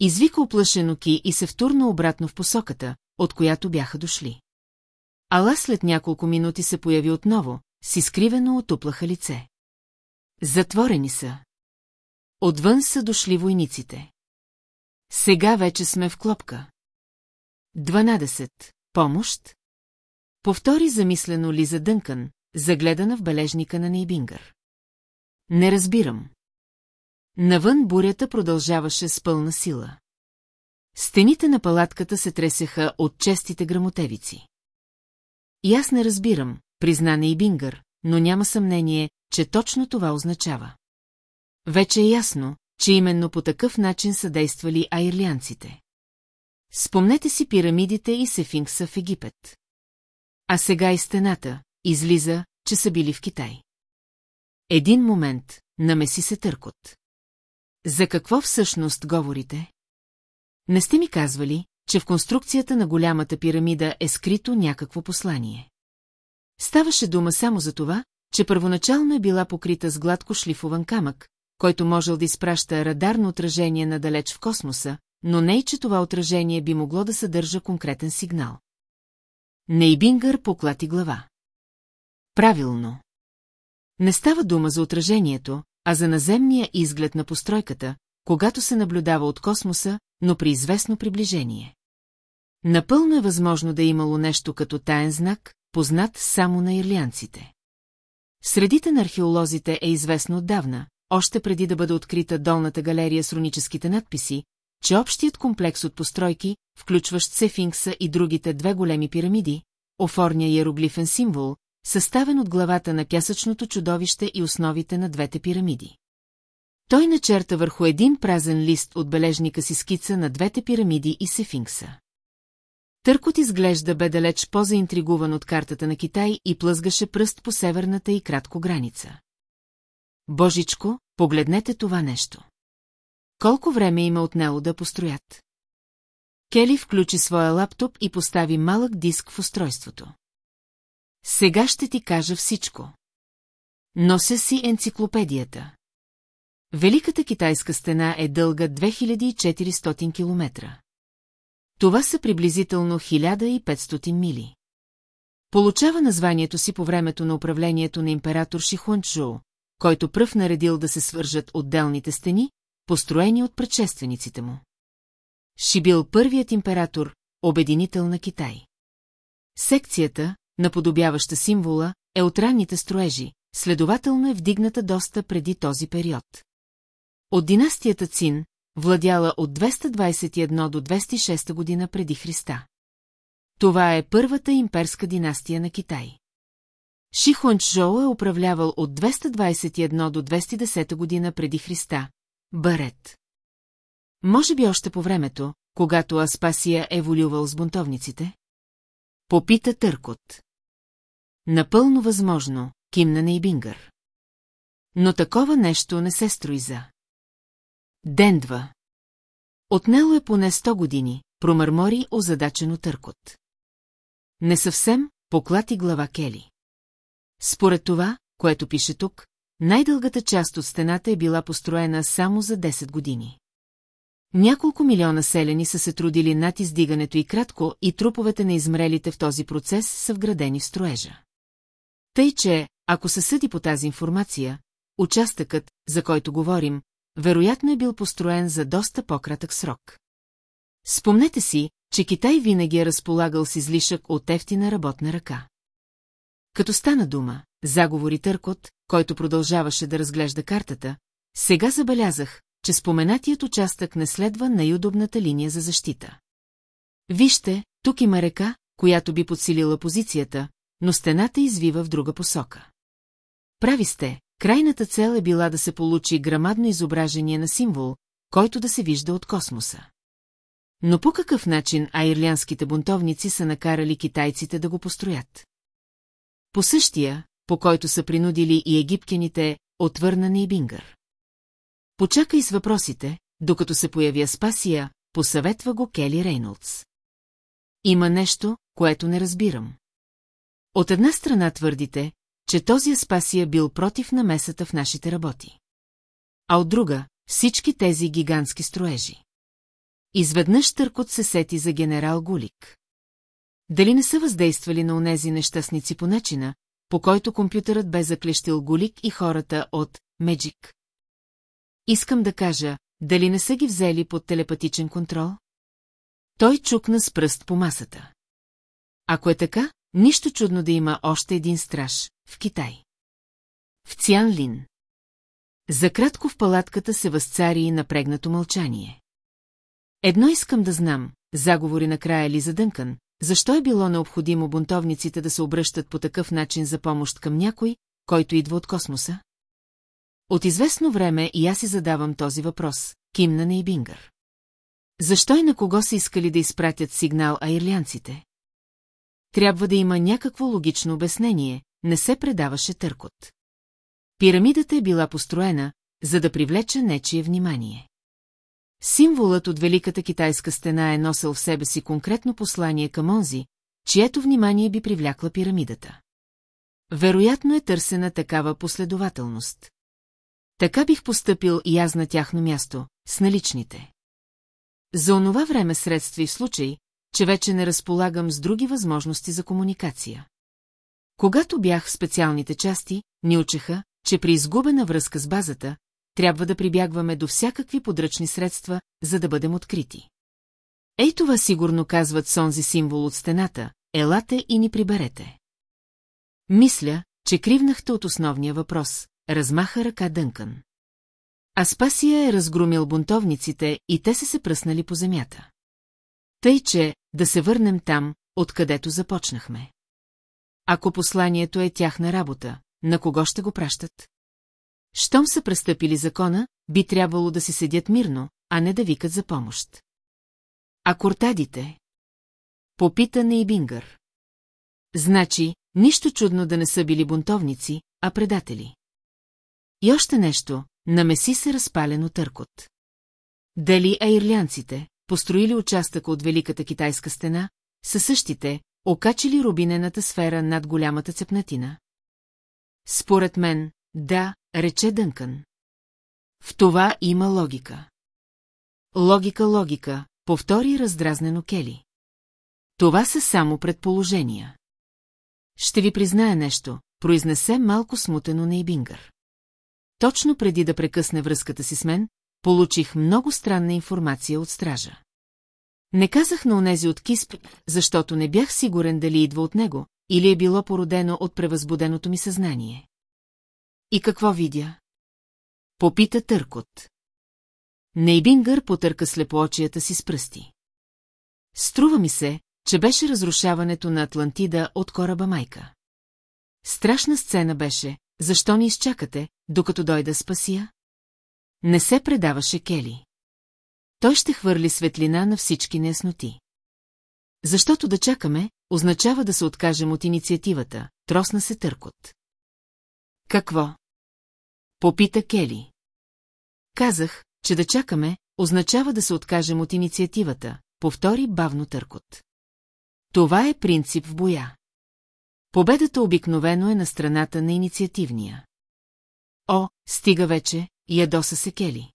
Извика оплашено Ки и се втурна обратно в посоката, от която бяха дошли. Ала след няколко минути се появи отново, с изкривено отуплаха лице. Затворени са. Отвън са дошли войниците. Сега вече сме в клопка. 12. Помощ. Повтори замислено Лиза Дънкън, загледана в бележника на Нейбингър. Не разбирам. Навън бурята продължаваше с пълна сила. Стените на палатката се тресеха от честите грамотевици. И аз не разбирам, призна Нейбингър, но няма съмнение, че точно това означава. Вече е ясно, че именно по такъв начин са действали айрлянците. Спомнете си пирамидите и сефинкса в Египет. А сега и стената, излиза, че са били в Китай. Един момент, намеси се търкот. За какво всъщност говорите? Не сте ми казвали, че в конструкцията на голямата пирамида е скрито някакво послание. Ставаше дума само за това, че първоначално е била покрита с гладко шлифован камък, който можел да изпраща радарно отражение надалеч в космоса, но не и че това отражение би могло да съдържа конкретен сигнал. Нейбингър поклати глава. Правилно. Не става дума за отражението, а за наземния изглед на постройката, когато се наблюдава от космоса, но при известно приближение. Напълно е възможно да е имало нещо като таен знак, познат само на ирлианците. Средите на археолозите е известно отдавна, още преди да бъде открита долната галерия с руническите надписи, че общият комплекс от постройки, включващ Сефинкса и другите две големи пирамиди, оформя иероглифен символ, съставен от главата на пясъчното чудовище и основите на двете пирамиди. Той начерта върху един празен лист от бележника си скица на двете пирамиди и Сефинкса. Търкот изглежда бе далеч по-заинтригуван от картата на Китай и плъзгаше пръст по северната и кратко граница. Божичко, погледнете това нещо. Колко време има отнело да построят? Кели включи своя лаптоп и постави малък диск в устройството. Сега ще ти кажа всичко. Нося си енциклопедията. Великата китайска стена е дълга 2400 км. Това са приблизително 1500 мили. Получава названието си по времето на управлението на император Шихуанчжоу, който пръв наредил да се свържат отделните стени, построени от предшествениците му. Ши бил първият император, обединител на Китай. Секцията, наподобяваща символа, е от ранните строежи, следователно е вдигната доста преди този период. От династията Цин, владяла от 221 до 206 година преди Христа. Това е първата имперска династия на Китай. Ши Хуанчжоу е управлявал от 221 до 210 година преди Христа. Барет. Може би още по времето, когато Аспасия е волювал с бунтовниците? Попита Търкот. Напълно възможно, кимна Нейбингър. Но такова нещо не се строи за. Дендва. Отнело е поне 100 години, промърмори озадачено Търкот. Не съвсем, поклати глава Кели. Според това, което пише тук, най-дългата част от стената е била построена само за 10 години. Няколко милиона селени са се трудили над издигането и кратко, и труповете на измрелите в този процес са вградени в строежа. Тъй, че, ако се съди по тази информация, участъкът, за който говорим, вероятно е бил построен за доста по-кратък срок. Спомнете си, че Китай винаги е разполагал с излишък от ефтина работна ръка. Като стана дума, заговори Търкот, който продължаваше да разглежда картата, сега забелязах, че споменатият участък не следва най-удобната линия за защита. Вижте, тук има река, която би подсилила позицията, но стената извива в друга посока. Прави сте, крайната цел е била да се получи грамадно изображение на символ, който да се вижда от космоса. Но по какъв начин айрлянските бунтовници са накарали китайците да го построят? По същия, по който са принудили и египтяните, отвърна Нейбингър. Почакай с въпросите, докато се появи Аспасия, посъветва го Кели Рейнолдс. Има нещо, което не разбирам. От една страна твърдите, че този Аспасия бил против намесата в нашите работи. А от друга, всички тези гигантски строежи. Изведнъж търкот се сети за генерал Гулик. Дали не са въздействали на онези нещастници по начина, по който компютърът бе заклещил Голик и хората от Меджик? Искам да кажа, дали не са ги взели под телепатичен контрол? Той чукна с пръст по масата. Ако е така, нищо чудно да има още един страж в Китай. В Цян Лин. За кратко в палатката се възцари и напрегнато мълчание. Едно искам да знам, заговори накрая Лиза Дънкън, защо е било необходимо бунтовниците да се обръщат по такъв начин за помощ към някой, който идва от космоса? От известно време и аз си задавам този въпрос, кимна на Ибингър. Защо и на кого са искали да изпратят сигнал аирлянците? Трябва да има някакво логично обяснение, не се предаваше търкот. Пирамидата е била построена, за да привлече нечие внимание. Символът от Великата китайска стена е носил в себе си конкретно послание към онзи, чието внимание би привлякла пирамидата. Вероятно е търсена такава последователност. Така бих поступил и аз на тяхно място, с наличните. За онова време средства и случай, че вече не разполагам с други възможности за комуникация. Когато бях в специалните части, ни учеха, че при изгубена връзка с базата, трябва да прибягваме до всякакви подръчни средства, за да бъдем открити. Ей това сигурно казват с онзи символ от стената, елате и ни приберете. Мисля, че кривнахте от основния въпрос, размаха ръка Дънкън. Аспасия е разгромил бунтовниците и те се се пръснали по земята. Тъй, че да се върнем там, откъдето започнахме. Ако посланието е тяхна работа, на кого ще го пращат? Щом са престъпили закона, би трябвало да си седят мирно, а не да викат за помощ. А кортадите? Попита на Ибингър. Значи, нищо чудно да не са били бунтовници, а предатели. И още нещо, намеси се разпалено търкот. Дали аирлянците, построили участък от Великата китайска стена, са същите, окачили рубинената сфера над голямата цепнатина? Според мен, да, рече Дънкън. В това има логика. Логика, логика, повтори раздразнено Кели. Това са само предположения. Ще ви призная нещо, произнесе малко смутено на Ибингър. Точно преди да прекъсне връзката си с мен, получих много странна информация от стража. Не казах на онези от Кисп, защото не бях сигурен дали идва от него, или е било породено от превъзбуденото ми съзнание. И какво видя? Попита Търкот. Нейбингър потърка слепоочията си с пръсти. Струва ми се, че беше разрушаването на Атлантида от кораба Майка. Страшна сцена беше, защо ни изчакате, докато дойда спасия? Не се предаваше Кели. Той ще хвърли светлина на всички неясноти. Защото да чакаме, означава да се откажем от инициативата, тросна се търкот. Какво? Попита Кели. Казах, че да чакаме, означава да се откажем от инициативата, повтори бавно търкот. Това е принцип в боя. Победата обикновено е на страната на инициативния. О, стига вече, ядоса се Кели.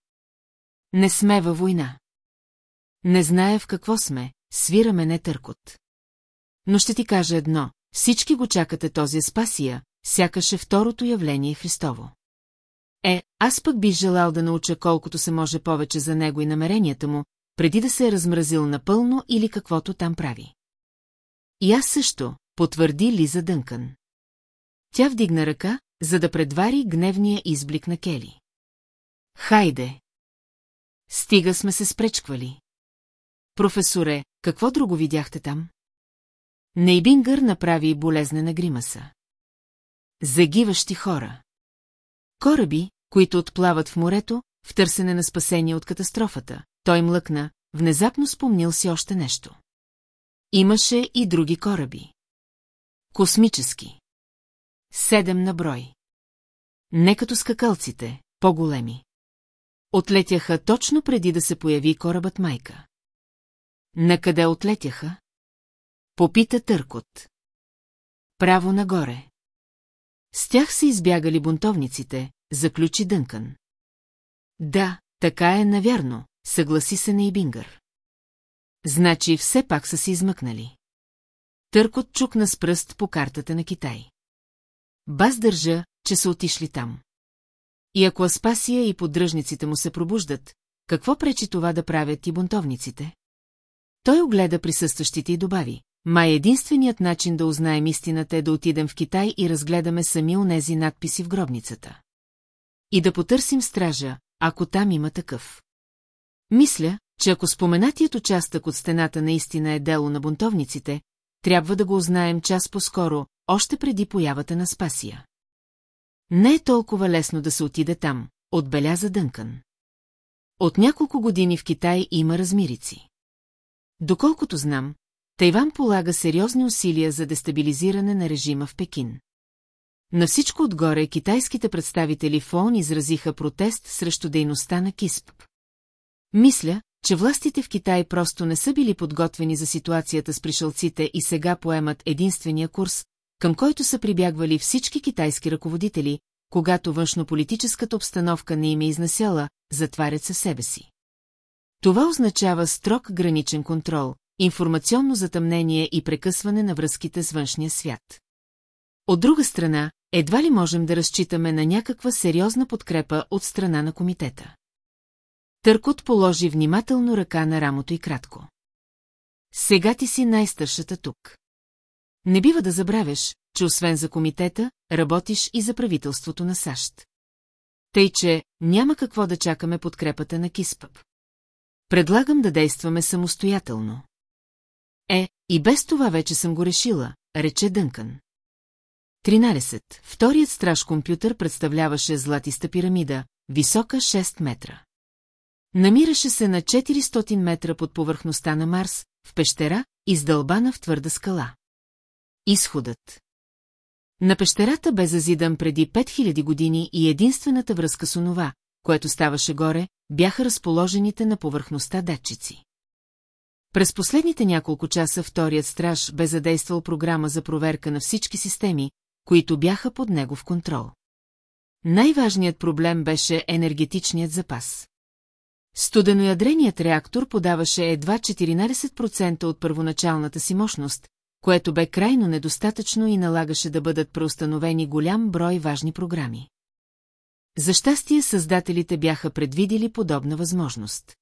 Не сме във война. Не зная в какво сме, свираме не търкот. Но ще ти кажа едно, всички го чакате този Спасия, сякаш е второто явление Христово. Е, аз пък бих желал да науча колкото се може повече за него и намеренията му, преди да се е размразил напълно или каквото там прави. И аз също, потвърди Лиза Дънкън. Тя вдигна ръка, за да предвари гневния изблик на Кели. Хайде! Стига сме се спречквали. Професоре, какво друго видяхте там? Нейбингър направи болезнена гримаса. Загиващи хора. Кораби, които отплават в морето, в търсене на спасение от катастрофата. Той млъкна, внезапно спомнил си още нещо. Имаше и други кораби. Космически. Седем на брой. Не като скакалците, по-големи. Отлетяха точно преди да се появи корабът майка. Накъде отлетяха? Попита Търкот. Право нагоре. С тях са избягали бунтовниците, заключи Дънкън. Да, така е навярно, съгласи се Нейбингър. Значи все пак са се измъкнали. Търкот чукна с пръст по картата на Китай. Баз държа, че са отишли там. И ако Аспасия и поддръжниците му се пробуждат, какво пречи това да правят и бунтовниците? Той огледа присъстващите и добави. Май единственият начин да узнаем истината е да отидем в Китай и разгледаме сами онези надписи в гробницата. И да потърсим стража, ако там има такъв. Мисля, че ако споменатият участък от стената наистина е дело на бунтовниците, трябва да го узнаем час по-скоро, още преди появата на Спасия. Не е толкова лесно да се отиде там, отбеляза Дънкън. От няколко години в Китай има размирици. Доколкото знам, Тайван полага сериозни усилия за дестабилизиране на режима в Пекин. На всичко отгоре китайските представители в ООН изразиха протест срещу дейността на КИСП. Мисля, че властите в Китай просто не са били подготвени за ситуацията с пришълците и сега поемат единствения курс, към който са прибягвали всички китайски ръководители, когато външнополитическата обстановка не им е изнасяла, затварят със себе си. Това означава строг граничен контрол, информационно затъмнение и прекъсване на връзките с външния свят. От друга страна, едва ли можем да разчитаме на някаква сериозна подкрепа от страна на комитета. Търкот положи внимателно ръка на рамото и кратко. Сега ти си най-стършата тук. Не бива да забравяш, че освен за комитета, работиш и за правителството на САЩ. Тъй, че няма какво да чакаме подкрепата на Киспъп. Предлагам да действаме самостоятелно. Е, и без това вече съм го решила, рече Дънкан. 13. Вторият страж компютър представляваше златиста пирамида, висока 6 метра. Намираше се на 400 метра под повърхността на Марс, в пещера, издълбана в твърда скала. Изходът На пещерата бе зазидан преди 5000 години и единствената връзка с онова, което ставаше горе, бяха разположените на повърхността датчици. През последните няколко часа вторият страж бе задействал програма за проверка на всички системи, които бяха под него в контрол. Най-важният проблем беше енергетичният запас. Студеноядреният реактор подаваше едва 14% от първоначалната си мощност, което бе крайно недостатъчно и налагаше да бъдат преустановени голям брой важни програми. За щастие създателите бяха предвидили подобна възможност.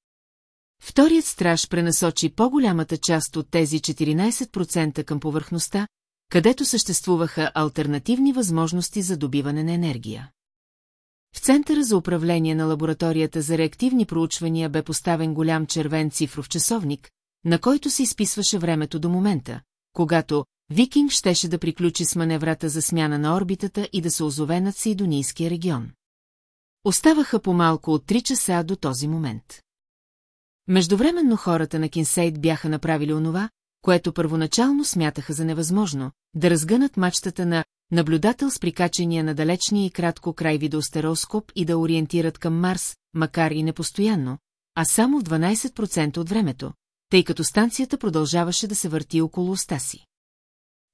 Вторият страж пренасочи по-голямата част от тези 14% към повърхността, където съществуваха альтернативни възможности за добиване на енергия. В Центъра за управление на лабораторията за реактивни проучвания бе поставен голям червен цифров часовник, на който се изписваше времето до момента, когато Викинг щеше да приключи с маневрата за смяна на орбитата и да се озове над Сейдонийския регион. Оставаха по-малко от 3 часа до този момент. Междувременно хората на Кинсейд бяха направили онова, което първоначално смятаха за невъзможно, да разгънат мачтата на наблюдател с прикачения на далечния и кратко край видеостероскоп и да ориентират към Марс, макар и непостоянно, а само в 12% от времето, тъй като станцията продължаваше да се върти около оста си.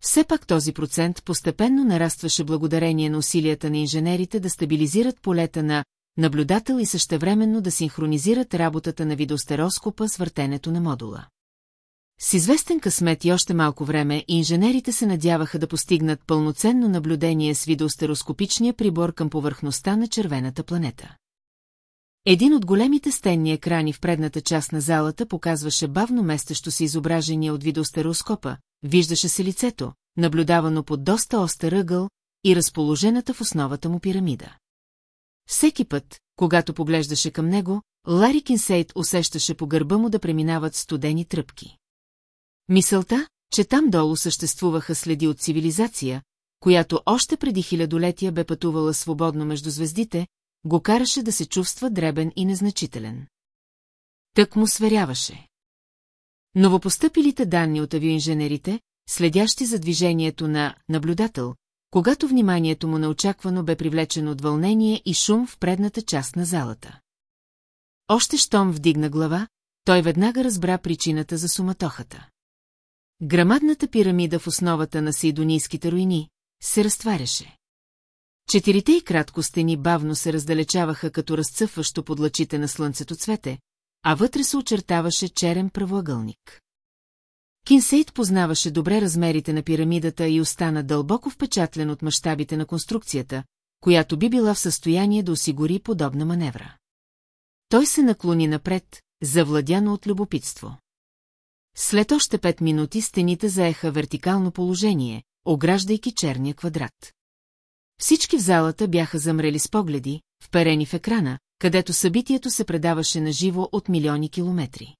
Все пак този процент постепенно нарастваше благодарение на усилията на инженерите да стабилизират полета на наблюдател и същевременно да синхронизират работата на видеостероскопа с въртенето на модула. С известен късмет и още малко време инженерите се надяваха да постигнат пълноценно наблюдение с видеостероскопичния прибор към повърхността на червената планета. Един от големите стенни екрани в предната част на залата показваше бавно местещо се изображение от видеостероскопа, виждаше се лицето, наблюдавано под доста остър ъгъл и разположената в основата му пирамида. Всеки път, когато поглеждаше към него, Лари Кинсейт усещаше по гърба му да преминават студени тръпки. Мисълта, че там долу съществуваха следи от цивилизация, която още преди хилядолетия бе пътувала свободно между звездите, го караше да се чувства дребен и незначителен. Тък му сверяваше. Новопостъпилите данни от авиоинженерите, следящи за движението на наблюдател, когато вниманието му неочаквано бе привлечено от вълнение и шум в предната част на залата. Още щом вдигна глава, той веднага разбра причината за суматохата. Грамадната пирамида в основата на сейдонийските руини се разтваряше. Четирите и кратко стени бавно се раздалечаваха като разцъфващо под лъчите на слънцето цвете, а вътре се очертаваше черен правоъгълник. Кинсейт познаваше добре размерите на пирамидата и остана дълбоко впечатлен от мащабите на конструкцията, която би била в състояние да осигури подобна маневра. Той се наклони напред, завладяно от любопитство. След още пет минути стените заеха вертикално положение, ограждайки черния квадрат. Всички в залата бяха замрели с погледи, вперени в екрана, където събитието се предаваше на живо от милиони километри.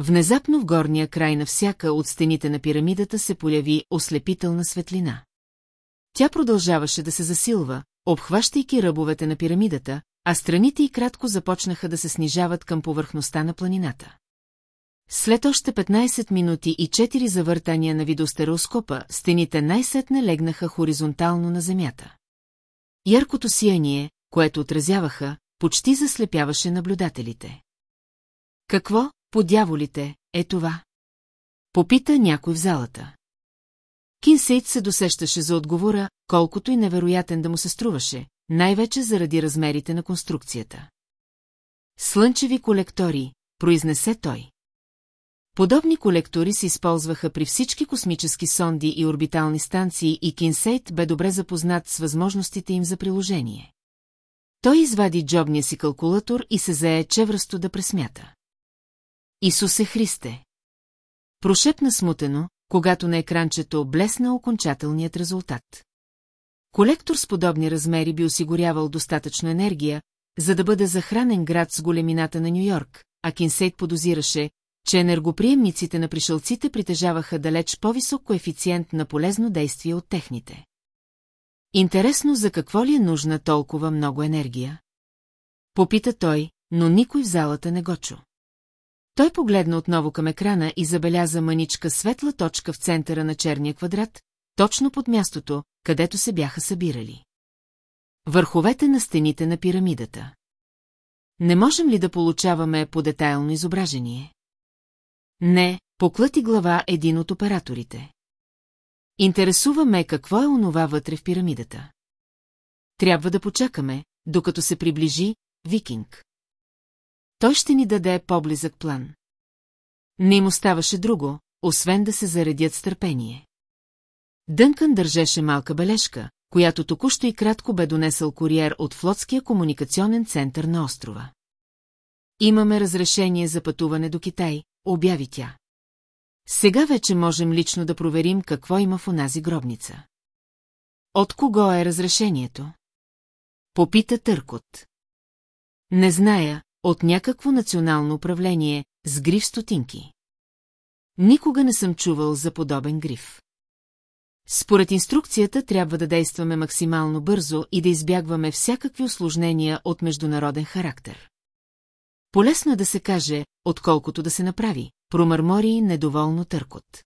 Внезапно в горния край на всяка от стените на пирамидата се появи ослепителна светлина. Тя продължаваше да се засилва, обхващайки ръбовете на пирамидата, а страните и кратко започнаха да се снижават към повърхността на планината. След още 15 минути и 4 завъртания на видеостероскопа, стените най-сетне легнаха хоризонтално на земята. Яркото сияние, което отразяваха, почти заслепяваше наблюдателите. Какво, по дяволите, е това? Попита някой в залата. Кинсейт се досещаше за отговора, колкото и невероятен да му се струваше, най-вече заради размерите на конструкцията. Слънчеви колектори, произнесе той. Подобни колектори се използваха при всички космически сонди и орбитални станции и Кинсейт бе добре запознат с възможностите им за приложение. Той извади джобния си калкулатор и се зае чевръсто да пресмята. Исусе Христе! Прошепна смутено, когато на екранчето блесна окончателният резултат. Колектор с подобни размери би осигурявал достатъчно енергия, за да бъде захранен град с големината на Нью-Йорк, а Кинсейт подозираше, че енергоприемниците на пришълците притежаваха далеч по-висок коефициент на полезно действие от техните. Интересно за какво ли е нужна толкова много енергия? Попита той, но никой в залата не го чу. Той погледна отново към екрана и забеляза маничка светла точка в центъра на черния квадрат, точно под мястото, където се бяха събирали. Върховете на стените на пирамидата. Не можем ли да получаваме по-детайлно изображение? Не, поклати глава един от операторите. Интересува ме какво е онова вътре в пирамидата. Трябва да почакаме, докато се приближи Викинг. Той ще ни даде по-близък план. Не им оставаше друго, освен да се заредят с търпение. Дънкън държеше малка бележка, която току-що и кратко бе донесъл куриер от флотския комуникационен център на острова. Имаме разрешение за пътуване до Китай, обяви тя. Сега вече можем лично да проверим какво има в онази гробница. От кого е разрешението? Попита Търкот. Не зная, от някакво национално управление, с гриф стотинки. Никога не съм чувал за подобен гриф. Според инструкцията трябва да действаме максимално бързо и да избягваме всякакви осложнения от международен характер. Полесно е да се каже, отколкото да се направи, промърмори недоволно търкот.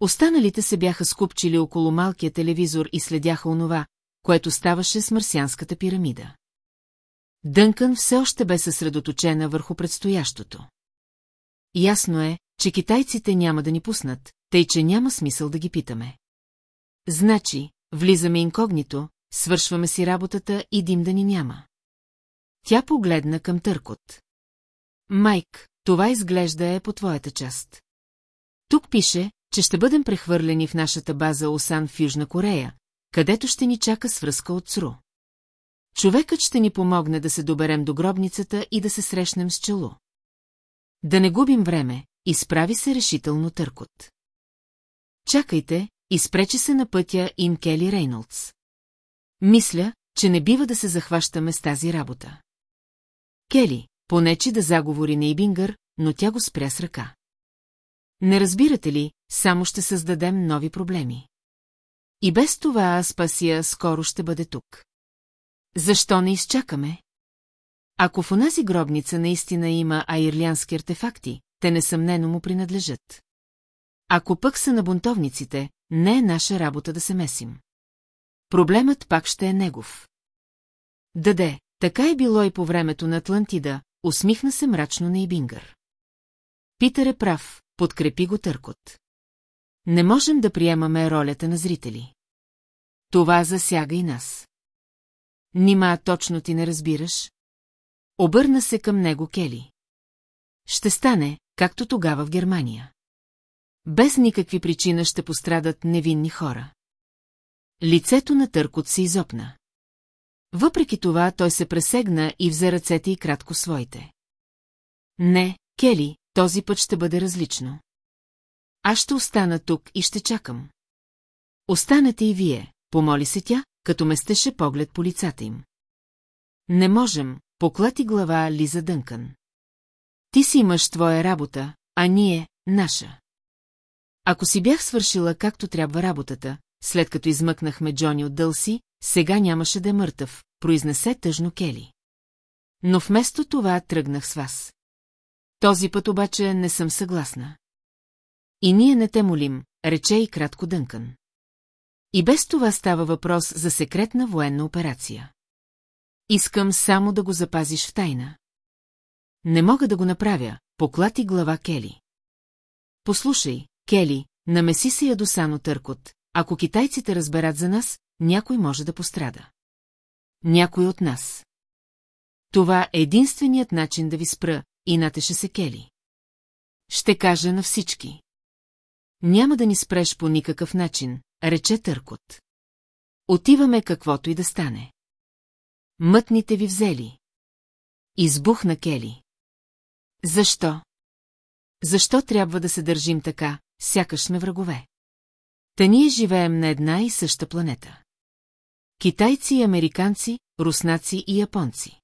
Останалите се бяха скупчили около малкия телевизор и следяха онова, което ставаше с марсианската пирамида. Дънкън все още бе съсредоточена върху предстоящото. Ясно е, че китайците няма да ни пуснат, тъй че няма смисъл да ги питаме. Значи, влизаме инкогнито, свършваме си работата и дим да ни няма. Тя погледна към Търкот. Майк, това изглежда е по твоята част. Тук пише, че ще бъдем прехвърлени в нашата база Осан в Южна Корея, където ще ни чака свръзка от СРУ. Човекът ще ни помогне да се доберем до гробницата и да се срещнем с чело. Да не губим време, изправи се решително Търкот. Чакайте, изпречи се на пътя им Кели Рейнолдс. Мисля, че не бива да се захващаме с тази работа. Кели, понечи да заговори на Ибингър, но тя го спря с ръка. Не разбирате ли, само ще създадем нови проблеми. И без това Аспасия скоро ще бъде тук. Защо не изчакаме? Ако в онази гробница наистина има аирлянски артефакти, те несъмнено му принадлежат. Ако пък са на бунтовниците, не е наша работа да се месим. Проблемът пак ще е негов. Даде, така е било и по времето на Атлантида, усмихна се мрачно на Ибингър. Питър е прав, подкрепи го търкот. Не можем да приемаме ролята на зрители. Това засяга и нас. Нима точно ти не разбираш? Обърна се към него Кели. Ще стане, както тогава в Германия. Без никакви причина ще пострадат невинни хора. Лицето на Търкот се изопна. Въпреки това той се пресегна и взе ръцете и кратко своите. Не, Кели, този път ще бъде различно. Аз ще остана тук и ще чакам. Останете и вие, помоли се тя, като местеше поглед по лицата им. Не можем, поклати глава Лиза Дънкън. Ти си имаш твоя работа, а ние – наша. Ако си бях свършила както трябва работата, след като измъкнахме Джони от Дълси, сега нямаше да е мъртъв, произнесе тъжно Кели. Но вместо това тръгнах с вас. Този път обаче не съм съгласна. И ние не те молим, рече и кратко Дънкън. И без това става въпрос за секретна военна операция. Искам само да го запазиш в тайна. Не мога да го направя, поклати глава Кели. Послушай, Кели, намеси се ядосано търкот. Ако китайците разберат за нас, някой може да пострада. Някой от нас. Това е единственият начин да ви спра, и натеше се Кели. Ще кажа на всички. Няма да ни спреш по никакъв начин, рече Търкот. Отиваме каквото и да стане. Мътните ви взели. Избухна Кели. Защо? Защо трябва да се държим така, сякаш сме врагове? Та ние живеем на една и съща планета. Китайци и американци, руснаци и японци.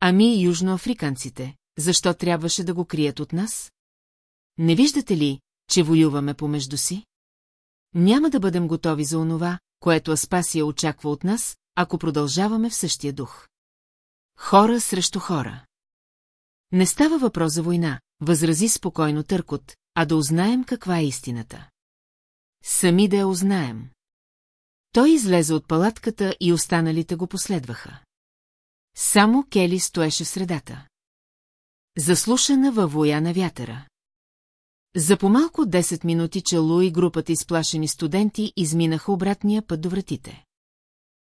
Ами и южноафриканците, защо трябваше да го крият от нас? Не виждате ли, че воюваме помежду си? Няма да бъдем готови за онова, което Аспасия очаква от нас, ако продължаваме в същия дух. Хора срещу хора. Не става въпрос за война, възрази спокойно Търкот, а да узнаем каква е истината. Сами да я узнаем. Той излезе от палатката и останалите го последваха. Само Кели стоеше в средата. Заслушана във воя на вятъра. За по-малко 10 минути Челу и групата изплашени студенти изминаха обратния път до вратите.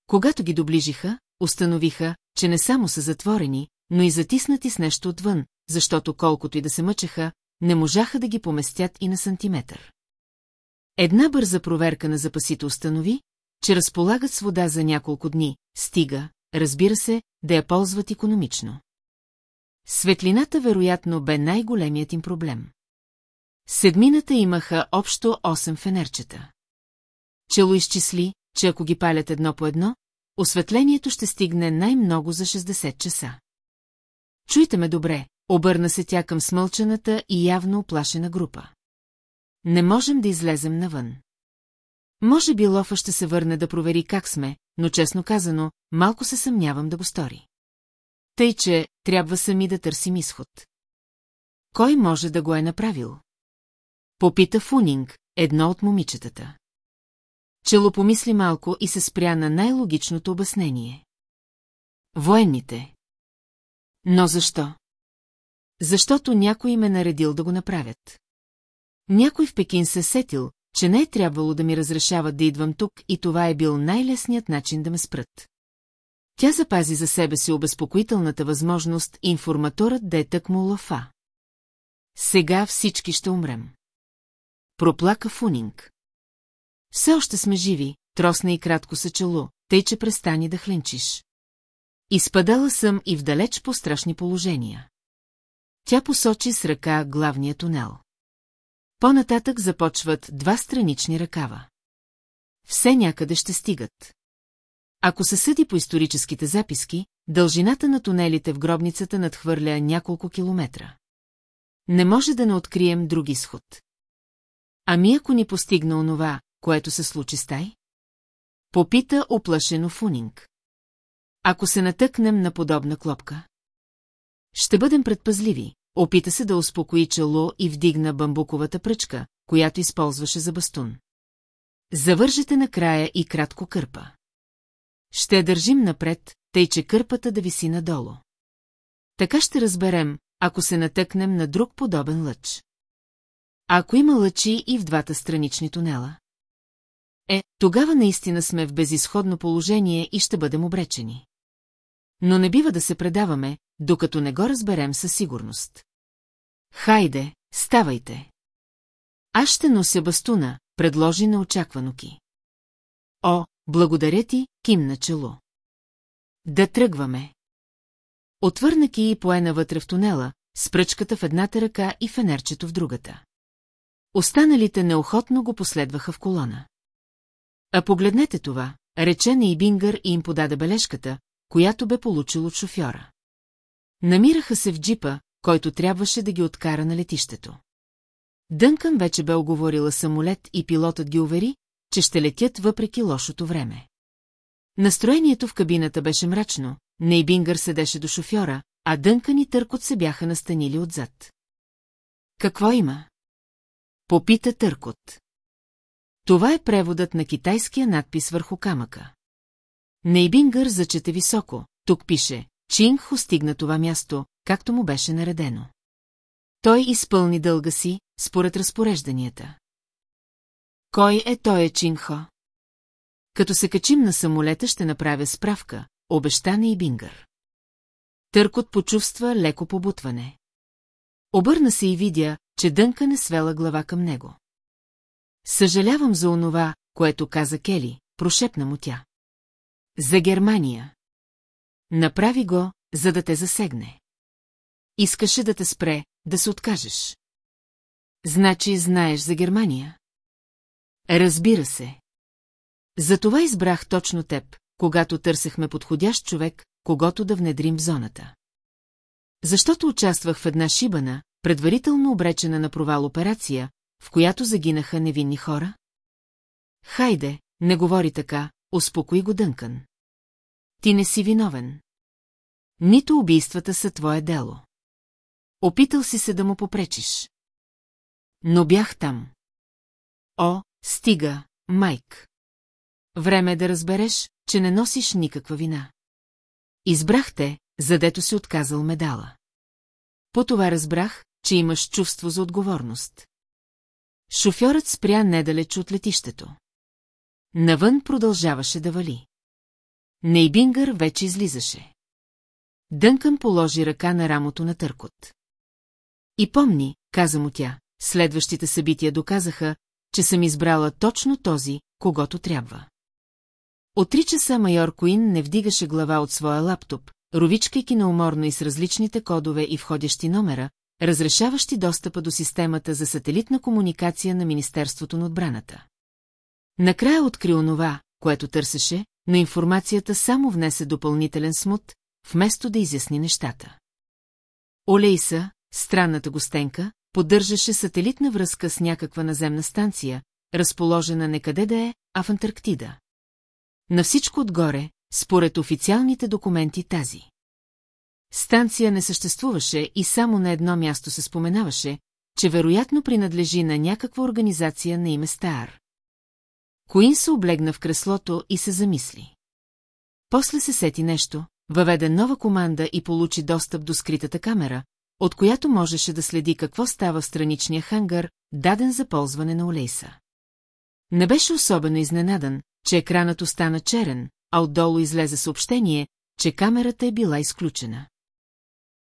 Когато ги доближиха, установиха, че не само са затворени, но и затиснати с нещо отвън, защото колкото и да се мъчеха, не можаха да ги поместят и на сантиметър. Една бърза проверка на запасите установи, че разполагат с вода за няколко дни, стига, разбира се, да я ползват економично. Светлината вероятно бе най-големият им проблем. Седмината имаха общо 8 фенерчета. Чело изчисли, че ако ги палят едно по едно, осветлението ще стигне най-много за 60 часа. Чуйте ме добре, обърна се тя към смълчаната и явно оплашена група. Не можем да излезем навън. Може би Лофа ще се върне да провери как сме, но честно казано, малко се съмнявам да го стори. Тъй, че трябва сами да търсим изход. Кой може да го е направил? Попита Фунинг, едно от момичетата. Чело помисли малко и се спря на най-логичното обяснение. Военните. Но защо? Защото някой ме наредил да го направят. Някой в Пекин се сетил, че не е трябвало да ми разрешават да идвам тук и това е бил най-лесният начин да ме спрат. Тя запази за себе си обезпокоителната възможност информаторът да е тъкмо лафа. Сега всички ще умрем. Проплака Фунинг. Все още сме живи, тросна и кратко се чело, тъй че престани да хленчиш. Изпадала съм и в далеч по страшни положения. Тя посочи с ръка главния тунел. По-нататък започват два странични ръкава. Все някъде ще стигат. Ако се съди по историческите записки, дължината на тунелите в гробницата надхвърля няколко километра. Не може да не открием друг изход. Ами ако ни постигна онова, което се случи с тай? Попита оплашено Фунинг. Ако се натъкнем на подобна клопка? Ще бъдем предпазливи, опита се да успокои чело и вдигна бамбуковата пръчка, която използваше за бастун. Завържете накрая и кратко кърпа. Ще държим напред, тъй че кърпата да виси надолу. Така ще разберем, ако се натъкнем на друг подобен лъч. Ако има лъчи и в двата странични тунела? Е, тогава наистина сме в безисходно положение и ще бъдем обречени. Но не бива да се предаваме, докато не го разберем със сигурност. Хайде, ставайте. Аз ще нося бастуна, предложи неочаквано Ки. О, благодаря ти, кимна чело. Да тръгваме. Отвърна Ки и поена вътре в тунела, с пръчката в едната ръка и фенерчето в другата. Останалите неохотно го последваха в колона. А погледнете това, рече на Ибингър и им подаде бележката, която бе получил от шофьора. Намираха се в джипа, който трябваше да ги откара на летището. Дънкън вече бе оговорила самолет и пилотът ги увери, че ще летят въпреки лошото време. Настроението в кабината беше мрачно, Нейбингър седеше до шофьора, а Дънкън и Търкот се бяха настанили отзад. Какво има? Попита Търкот. Това е преводът на китайския надпис върху камъка. Нейбингър зачете високо, тук пише, Чингхо стигна това място, както му беше наредено. Той изпълни дълга си, според разпорежданията. Кой е той е Чинхо? Като се качим на самолета ще направя справка, обещана и Бингър. Търкот почувства леко побутване. Обърна се и видя, че Дънка не свела глава към него. Съжалявам за онова, което каза Кели, прошепна му тя. За Германия. Направи го, за да те засегне. Искаше да те спре, да се откажеш. Значи знаеш за Германия? Разбира се. Затова избрах точно теб, когато търсехме подходящ човек, когато да внедрим в зоната. Защото участвах в една шибана, предварително обречена на провал операция, в която загинаха невинни хора? Хайде, не говори така, успокои го Дънкан. Ти не си виновен. Нито убийствата са твое дело. Опитал си се да му попречиш. Но бях там. О, стига, Майк. Време е да разбереш, че не носиш никаква вина. Избрахте, задето си отказал медала. По това разбрах, че имаш чувство за отговорност. Шофьорът спря недалеч от летището. Навън продължаваше да вали. Нейбингър вече излизаше. Дънкън положи ръка на рамото на търкот. И помни, каза му тя, следващите събития доказаха, че съм избрала точно този, когато трябва. От три часа майор Куин не вдигаше глава от своя лаптоп, ровичкайки науморно и с различните кодове и входящи номера, разрешаващи достъпа до системата за сателитна комуникация на Министерството на отбраната. Накрая откри онова, което търсеше, но информацията само внесе допълнителен смут, вместо да изясни нещата. Олейса, странната гостенка, поддържаше сателитна връзка с някаква наземна станция, разположена не къде да е, а в Антарктида. На всичко отгоре, според официалните документи тази. Станция не съществуваше и само на едно място се споменаваше, че вероятно принадлежи на някаква организация на име Стар. Коин се облегна в креслото и се замисли. После се сети нещо, въведе нова команда и получи достъп до скритата камера, от която можеше да следи какво става в страничния хангар, даден за ползване на Олейса. Не беше особено изненадан, че екранът остана черен, а отдолу излезе съобщение, че камерата е била изключена.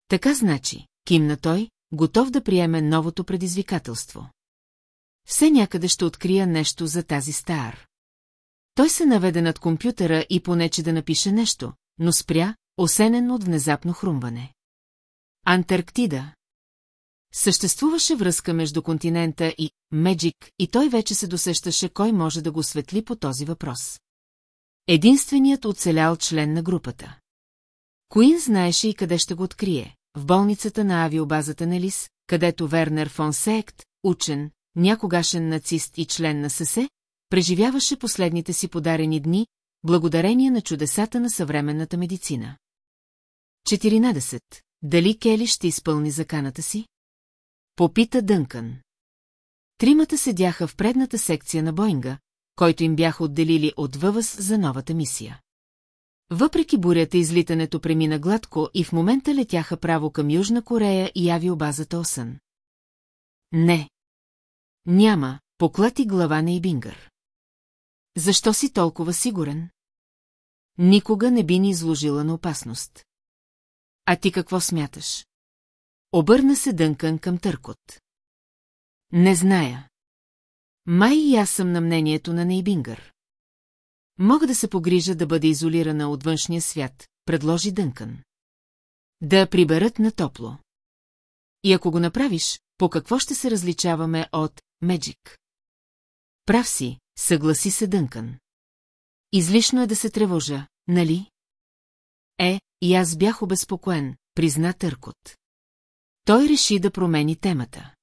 Така значи, кимна той, готов да приеме новото предизвикателство. Все някъде ще открия нещо за тази стар. Той се наведе над компютъра и понече да напише нещо, но спря, осенен от внезапно хрумване. Антарктида. Съществуваше връзка между континента и Меджик и той вече се досещаше кой може да го светли по този въпрос. Единственият оцелял член на групата. Куин знаеше и къде ще го открие. В болницата на авиобазата на Лис, където Вернер фон Сеект, учен, някогашен нацист и член на ССЕ, преживяваше последните си подарени дни, благодарение на чудесата на съвременната медицина. 14. Дали Кели ще изпълни заканата си? Попита Дънкън. Тримата седяха в предната секция на Боинга, който им бяха отделили от ВВС за новата мисия. Въпреки бурята излитането премина гладко и в момента летяха право към Южна Корея и авиобазата Осън. Не. Няма, поклати глава на Ибингър. Защо си толкова сигурен? Никога не би ни изложила на опасност. А ти какво смяташ? Обърна се Дънкън към Търкот. Не зная. Май и аз съм на мнението на Нейбингър. Мога да се погрижа да бъде изолирана от външния свят, предложи Дънкън. Да приберат на топло. И ако го направиш, по какво ще се различаваме от Меджик? Прав си, съгласи се Дънкън. Излишно е да се тревожа, нали? Е, и аз бях обезпокоен, призна Търкот. Той реши да промени темата.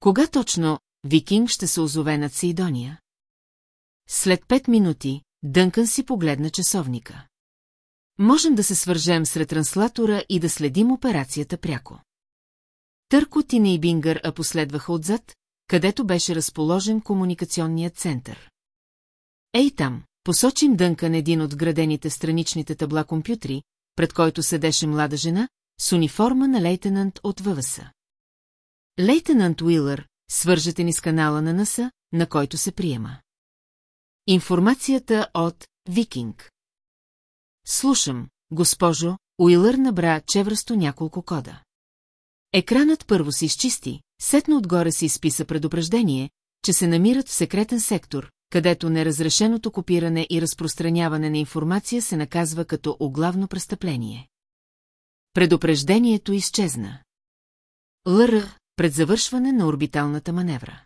Кога точно Викинг ще се озове над Сейдония? След пет минути Дънкън си погледна часовника. Можем да се свържем с ретранслатора и да следим операцията пряко. Търкот и Нейбингър а последваха отзад, където беше разположен комуникационният център. Ей там, посочим Дънкън един от градените страничните табла компютри, пред който седеше млада жена, с униформа на лейтенант от ВВС. Лейтенант Уилър, свържете ни с канала на НАСА, на който се приема. Информацията от Викинг. Слушам, госпожо, Уилър набра чевръсто няколко кода. Екранът първо се изчисти, сетно отгоре се изписа предупреждение, че се намират в секретен сектор, където неразрешеното копиране и разпространяване на информация се наказва като оглавно престъпление. Предупреждението изчезна. ЛР пред завършване на орбиталната маневра.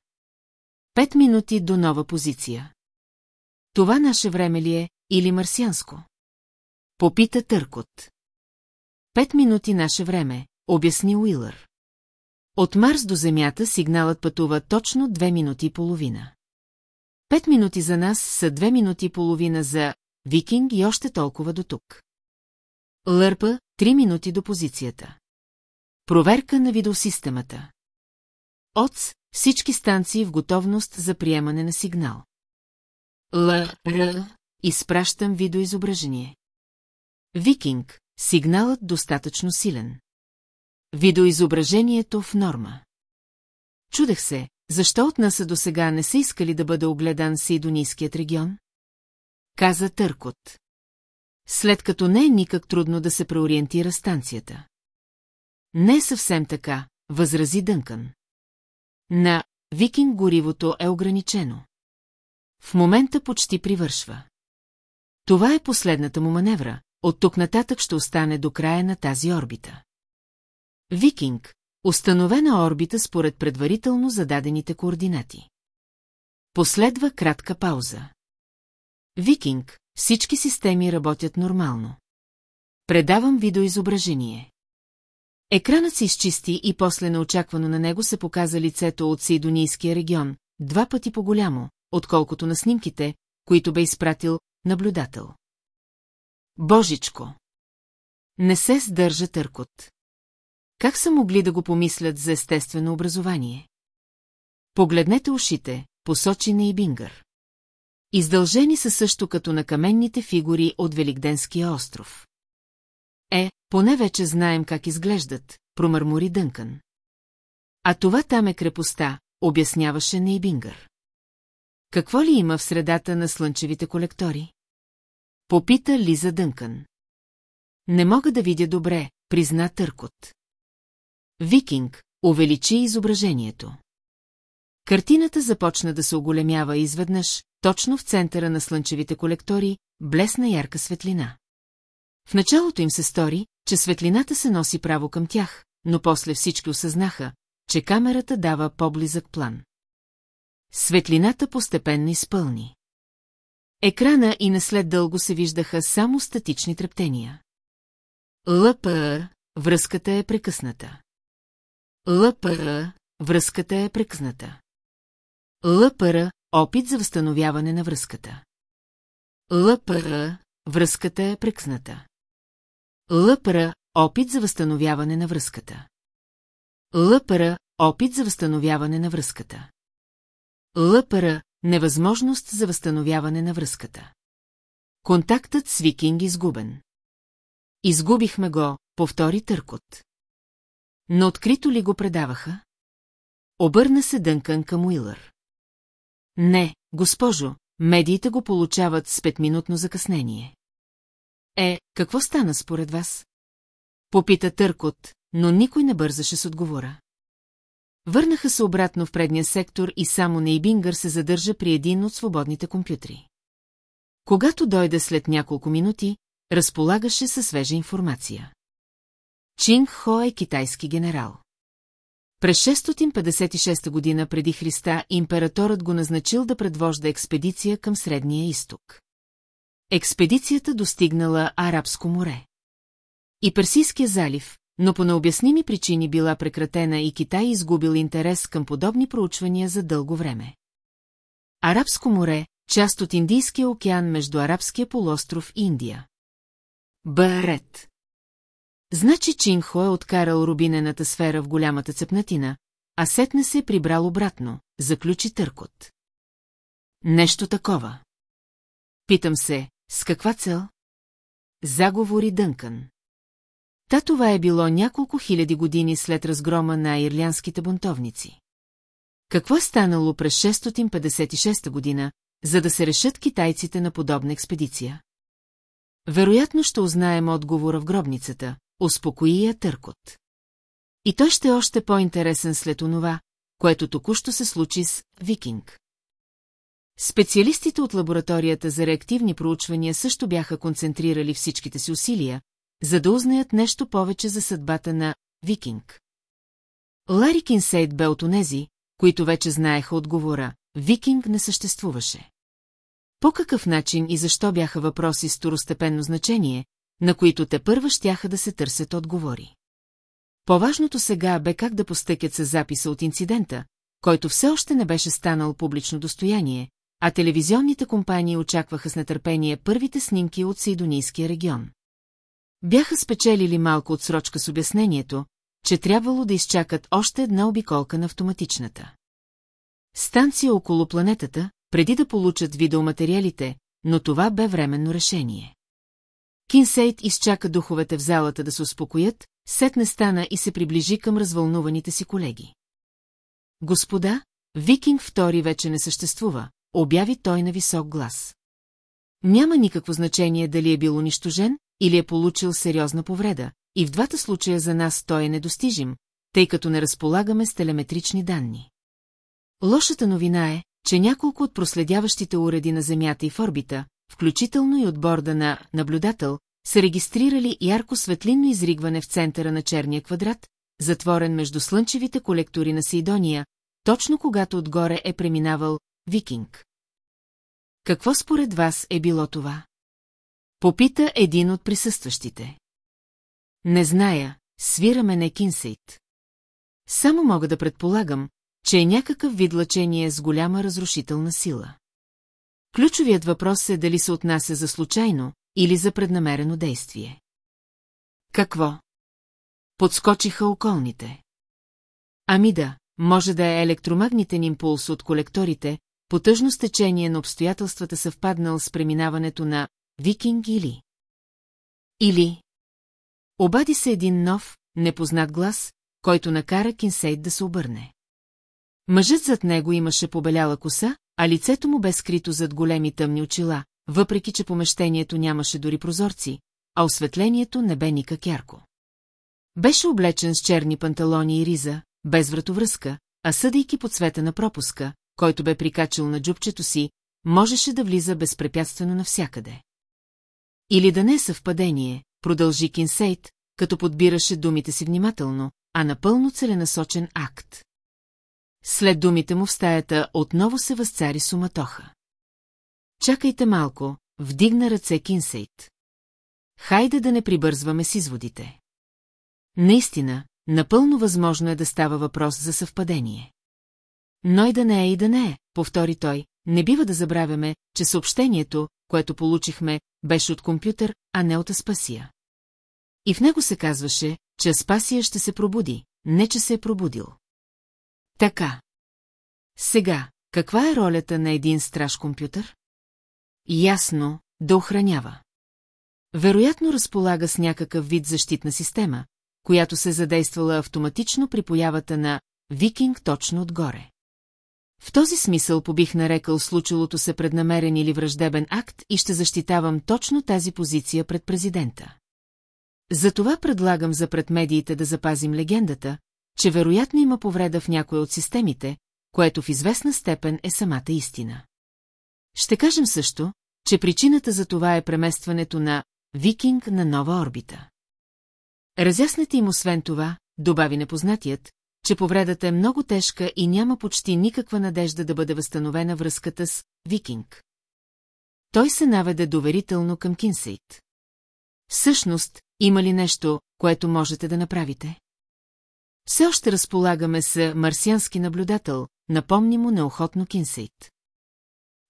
Пет минути до нова позиция. Това наше време ли е или марсианско? Попита Търкот. Пет минути наше време, обясни Уилър. От Марс до Земята сигналът пътува точно две минути и половина. Пет минути за нас са две минути и половина за Викинг и още толкова до тук. Лърпа, три минути до позицията. Проверка на видеосистемата. ОЦ, всички станции в готовност за приемане на сигнал. Л, Р, изпращам видеоизображение. Викинг, сигналът достатъчно силен. Видеоизображението в норма. Чудех се, защо от нас до сега не са искали да бъде огледан Сейдонийският регион? Каза Търкот. След като не е никак трудно да се преориентира станцията. Не е съвсем така, възрази Дънкън. На Викинг горивото е ограничено. В момента почти привършва. Това е последната му маневра, от тук нататък ще остане до края на тази орбита. Викинг, установена орбита според предварително зададените координати. Последва кратка пауза. Викинг, всички системи работят нормално. Предавам видеоизображение. Екранът се изчисти и после неочаквано на него се показа лицето от Сейдонийския регион, два пъти по-голямо, отколкото на снимките, които бе изпратил наблюдател. Божичко! Не се сдържа търкот. Как са могли да го помислят за естествено образование? Погледнете ушите, посочи на Ибингър. Издължени са също като на каменните фигури от Великденския остров. Е, поне вече знаем как изглеждат, промърмори Дънкън. А това там е крепостта, обясняваше Нейбингър. Какво ли има в средата на слънчевите колектори? Попита Лиза Дънкън. Не мога да видя добре, призна Търкот. Викинг увеличи изображението. Картината започна да се оголемява изведнъж, точно в центъра на слънчевите колектори, блесна ярка светлина. В началото им се стори, че светлината се носи право към тях, но после всички осъзнаха, че камерата дава по-близък план. Светлината постепенно изпълни. Екрана и не след дълго се виждаха само статични трептения. ЛПР, връзката е прекъсната. ЛПР, връзката е прекъсната. ЛПР, опит за възстановяване на връзката. ЛПР, връзката е прекъсната. ЛПР, опит за възстановяване на връзката. ЛПР, опит за възстановяване на връзката. ЛПР, невъзможност за възстановяване на връзката. Контактът с Викинг изгубен. Изгубихме го, повтори Търкот. Но открито ли го предаваха? Обърна се Дънкън към Уилър. Не, госпожо, медиите го получават с петминутно закъснение. Е, какво стана според вас? Попита Търкот, но никой не бързаше с отговора. Върнаха се обратно в предния сектор и само Нейбингър се задържа при един от свободните компютри. Когато дойде след няколко минути, разполагаше със свежа информация. Чинг Хо е китайски генерал. През 656 година преди Христа императорът го назначил да предвожда експедиция към Средния изток. Експедицията достигнала Арабско море. И Персийския залив, но по необясними причини била прекратена и Китай изгубил интерес към подобни проучвания за дълго време. Арабско море, част от Индийския океан между Арабския полуостров и Индия. Барет. Значи Чинхо е откарал рубинената сфера в голямата цепнатина, а сетне се е прибрал обратно, заключи Търкот. Нещо такова. Питам се, с каква цел? Заговори Дънкън. Та това е било няколко хиляди години след разгрома на ирлянските бунтовници. Какво е станало през 656 година, за да се решат китайците на подобна експедиция? Вероятно ще узнаем отговора в гробницата, успокои я Търкот. И той ще е още по-интересен след онова, което току-що се случи с Викинг. Специалистите от лабораторията за реактивни проучвания също бяха концентрирали всичките си усилия, за да узнаят нещо повече за съдбата на Викинг. Лари Кинсейд бе от онези, които вече знаеха отговора, Викинг не съществуваше. По какъв начин и защо бяха въпроси с второстепенно значение, на които те първа щяха да се търсят отговори. По-важното сега бе как да постъкят с записа от инцидента, който все още не беше станал публично достояние, а телевизионните компании очакваха с нетърпение първите снимки от Сейдонийския регион. Бяха спечелили малко отсрочка с обяснението, че трябвало да изчакат още една обиколка на автоматичната. Станция около планетата, преди да получат видеоматериалите, но това бе временно решение. Кинсейт изчака духовете в залата да се успокоят, сетне стана и се приближи към развълнуваните си колеги. Господа, Викинг втори вече не съществува, обяви той на висок глас. Няма никакво значение дали е бил унищожен или е получил сериозна повреда, и в двата случая за нас той е недостижим, тъй като не разполагаме с телеметрични данни. Лошата новина е, че няколко от проследяващите уреди на Земята и в орбита, включително и от борда на наблюдател, са регистрирали ярко светлинно изригване в центъра на черния квадрат, затворен между слънчевите колектори на Сейдония, точно когато отгоре е преминавал Викинг. Какво според вас е било това? Попита един от присъстващите. Не зная, свираме не Кинсейт. Само мога да предполагам, че е някакъв вид лъчение с голяма разрушителна сила. Ключовият въпрос е дали се отнася за случайно или за преднамерено действие. Какво? Подскочиха околните. Ами да, може да е електромагнитен импулс от колекторите, по тъжно стечение на обстоятелствата съвпаднал с преминаването на Викинг или... Или... Обади се един нов, непознат глас, който накара Кинсейд да се обърне. Мъжът зад него имаше побеляла коса, а лицето му бе скрито зад големи тъмни очила, въпреки че помещението нямаше дори прозорци, а осветлението не бе никак ярко. Беше облечен с черни панталони и риза, без вратовръзка, а съдейки по цвета на пропуска, който бе прикачил на джубчето си, можеше да влиза безпрепятствено навсякъде. Или да не е съвпадение, продължи Кинсейт, като подбираше думите си внимателно, а напълно целенасочен акт. След думите му в стаята отново се възцари суматоха. Чакайте малко, вдигна ръце Кинсейт. Хайде да не прибързваме с изводите. Наистина, напълно възможно е да става въпрос за съвпадение. Но и да не е и да не е, повтори той, не бива да забравяме, че съобщението, което получихме, беше от компютър, а не от Аспасия. И в него се казваше, че Аспасия ще се пробуди, не че се е пробудил. Така. Сега, каква е ролята на един страж компютър? Ясно, да охранява. Вероятно разполага с някакъв вид защитна система, която се задействала автоматично при появата на викинг точно отгоре. В този смисъл побих нарекал случилото се преднамерен или враждебен акт и ще защитавам точно тази позиция пред президента. Затова предлагам за пред медиите да запазим легендата, че вероятно има повреда в някоя от системите, което в известна степен е самата истина. Ще кажем също, че причината за това е преместването на Викинг на нова орбита. Разяснете им освен това, добави непознатият, че повредата е много тежка и няма почти никаква надежда да бъде възстановена връзката с Викинг. Той се наведе доверително към Кинсейт. Всъщност, има ли нещо, което можете да направите? Все още разполагаме с марсиански наблюдател, напомни му неохотно Кинсейт.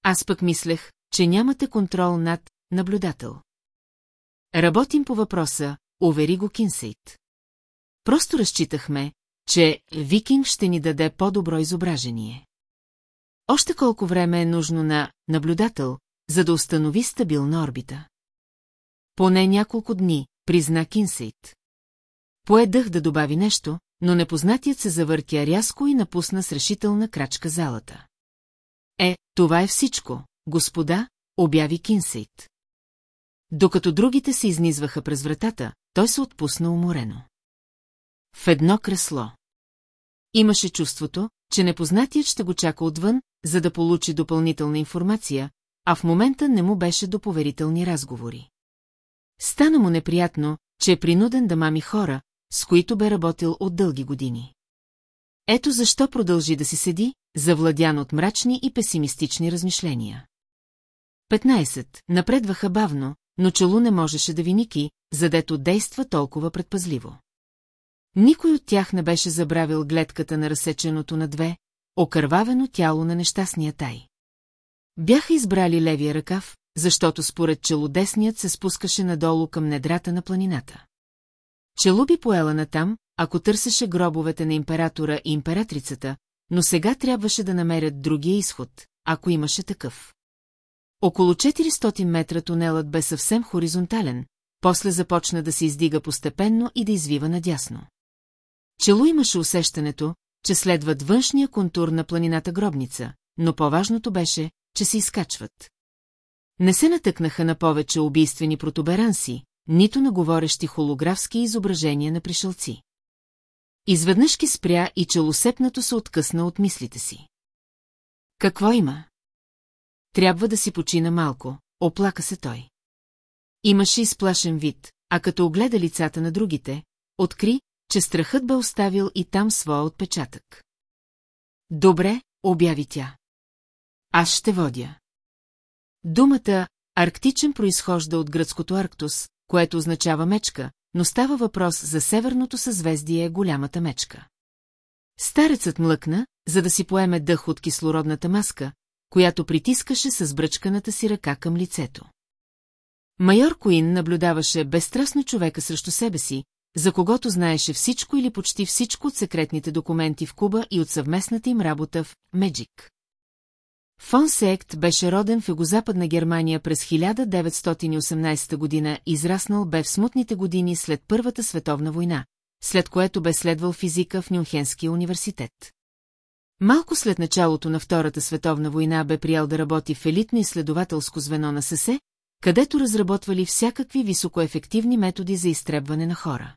Аз пък мислех, че нямате контрол над наблюдател. Работим по въпроса, увери го Кинсейт. Просто разчитахме, че Викинг ще ни даде по-добро изображение. Още колко време е нужно на наблюдател, за да установи стабилна орбита? Поне няколко дни, призна Кинсейт. Поедах да добави нещо, но непознатият се завъртя рязко и напусна с решителна крачка залата. Е, това е всичко, господа, обяви Кинсейт. Докато другите се изнизваха през вратата, той се отпусна уморено. В едно кресло. Имаше чувството, че непознатият ще го чака отвън, за да получи допълнителна информация, а в момента не му беше до поверителни разговори. Стана му неприятно, че е принуден да мами хора, с които бе работил от дълги години. Ето защо продължи да си седи, завладян от мрачни и песимистични размишления. 15. Напредваха бавно, но Челу не можеше да виники, задето действа толкова предпазливо. Никой от тях не беше забравил гледката на разсеченото на две, окървавено тяло на нещастния тай. Бяха избрали левия ръкав, защото според челодесният се спускаше надолу към недрата на планината. Челу би поела натам, ако търсеше гробовете на императора и императрицата, но сега трябваше да намерят другия изход, ако имаше такъв. Около 400 метра тунелът бе съвсем хоризонтален, после започна да се издига постепенно и да извива надясно. Челу имаше усещането, че следват външния контур на планината гробница, но по-важното беше, че се изкачват. Не се натъкнаха на повече убийствени протуберанси, нито на говорещи холографски изображения на пришелци. Изведнъж ки спря и челосепнато се откъсна от мислите си. Какво има? Трябва да си почина малко, оплака се той. Имаше изплашен вид, а като огледа лицата на другите, откри, че страхът бе оставил и там своя отпечатък. Добре, обяви тя. Аз ще водя. Думата «арктичен» произхожда от гръцкото Арктус, което означава мечка, но става въпрос за северното съзвездие голямата мечка. Старецът млъкна, за да си поеме дъх от кислородната маска, която притискаше с бръчканата си ръка към лицето. Майор Куин наблюдаваше безстрастно човека срещу себе си, за когото знаеше всичко или почти всичко от секретните документи в Куба и от съвместната им работа в Меджик. Фон Сект беше роден в югозападна Германия през 1918 година, израснал бе в смутните години след Първата световна война, след което бе следвал физика в Нюнхенския университет. Малко след началото на Втората световна война бе приял да работи в елитно изследователско звено на ССЕ, където разработвали всякакви високоефективни методи за изтребване на хора.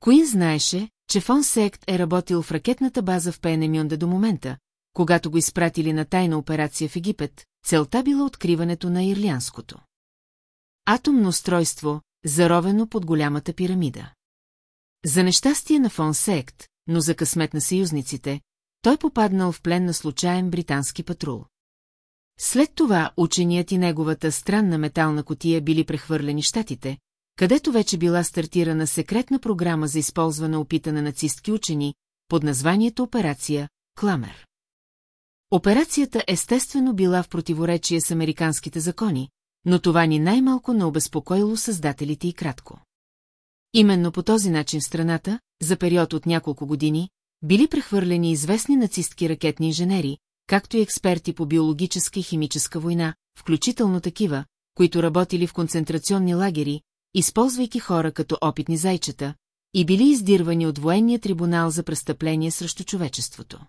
Куин знаеше, че Фон Сект е работил в ракетната база в Пенемюнда до момента, когато го изпратили на тайна операция в Египет, целта била откриването на ирлианското. Атомно устройство, заровено под голямата пирамида. За нещастие на Фон Сект, но за късмет на съюзниците, той попаднал в плен на случайен британски патрул. След това ученият и неговата странна метална котия били прехвърлени щатите, където вече била стартирана секретна програма за използване опита на нацистки учени, под названието Операция Кламер. Операцията естествено била в противоречие с американските закони, но това ни най-малко не обезпокоило създателите и кратко. Именно по този начин в страната, за период от няколко години, били прехвърлени известни нацистки ракетни инженери, както и експерти по биологическа и химическа война, включително такива, които работили в концентрационни лагери, използвайки хора като опитни зайчета, и били издирвани от военния трибунал за престъпление срещу човечеството.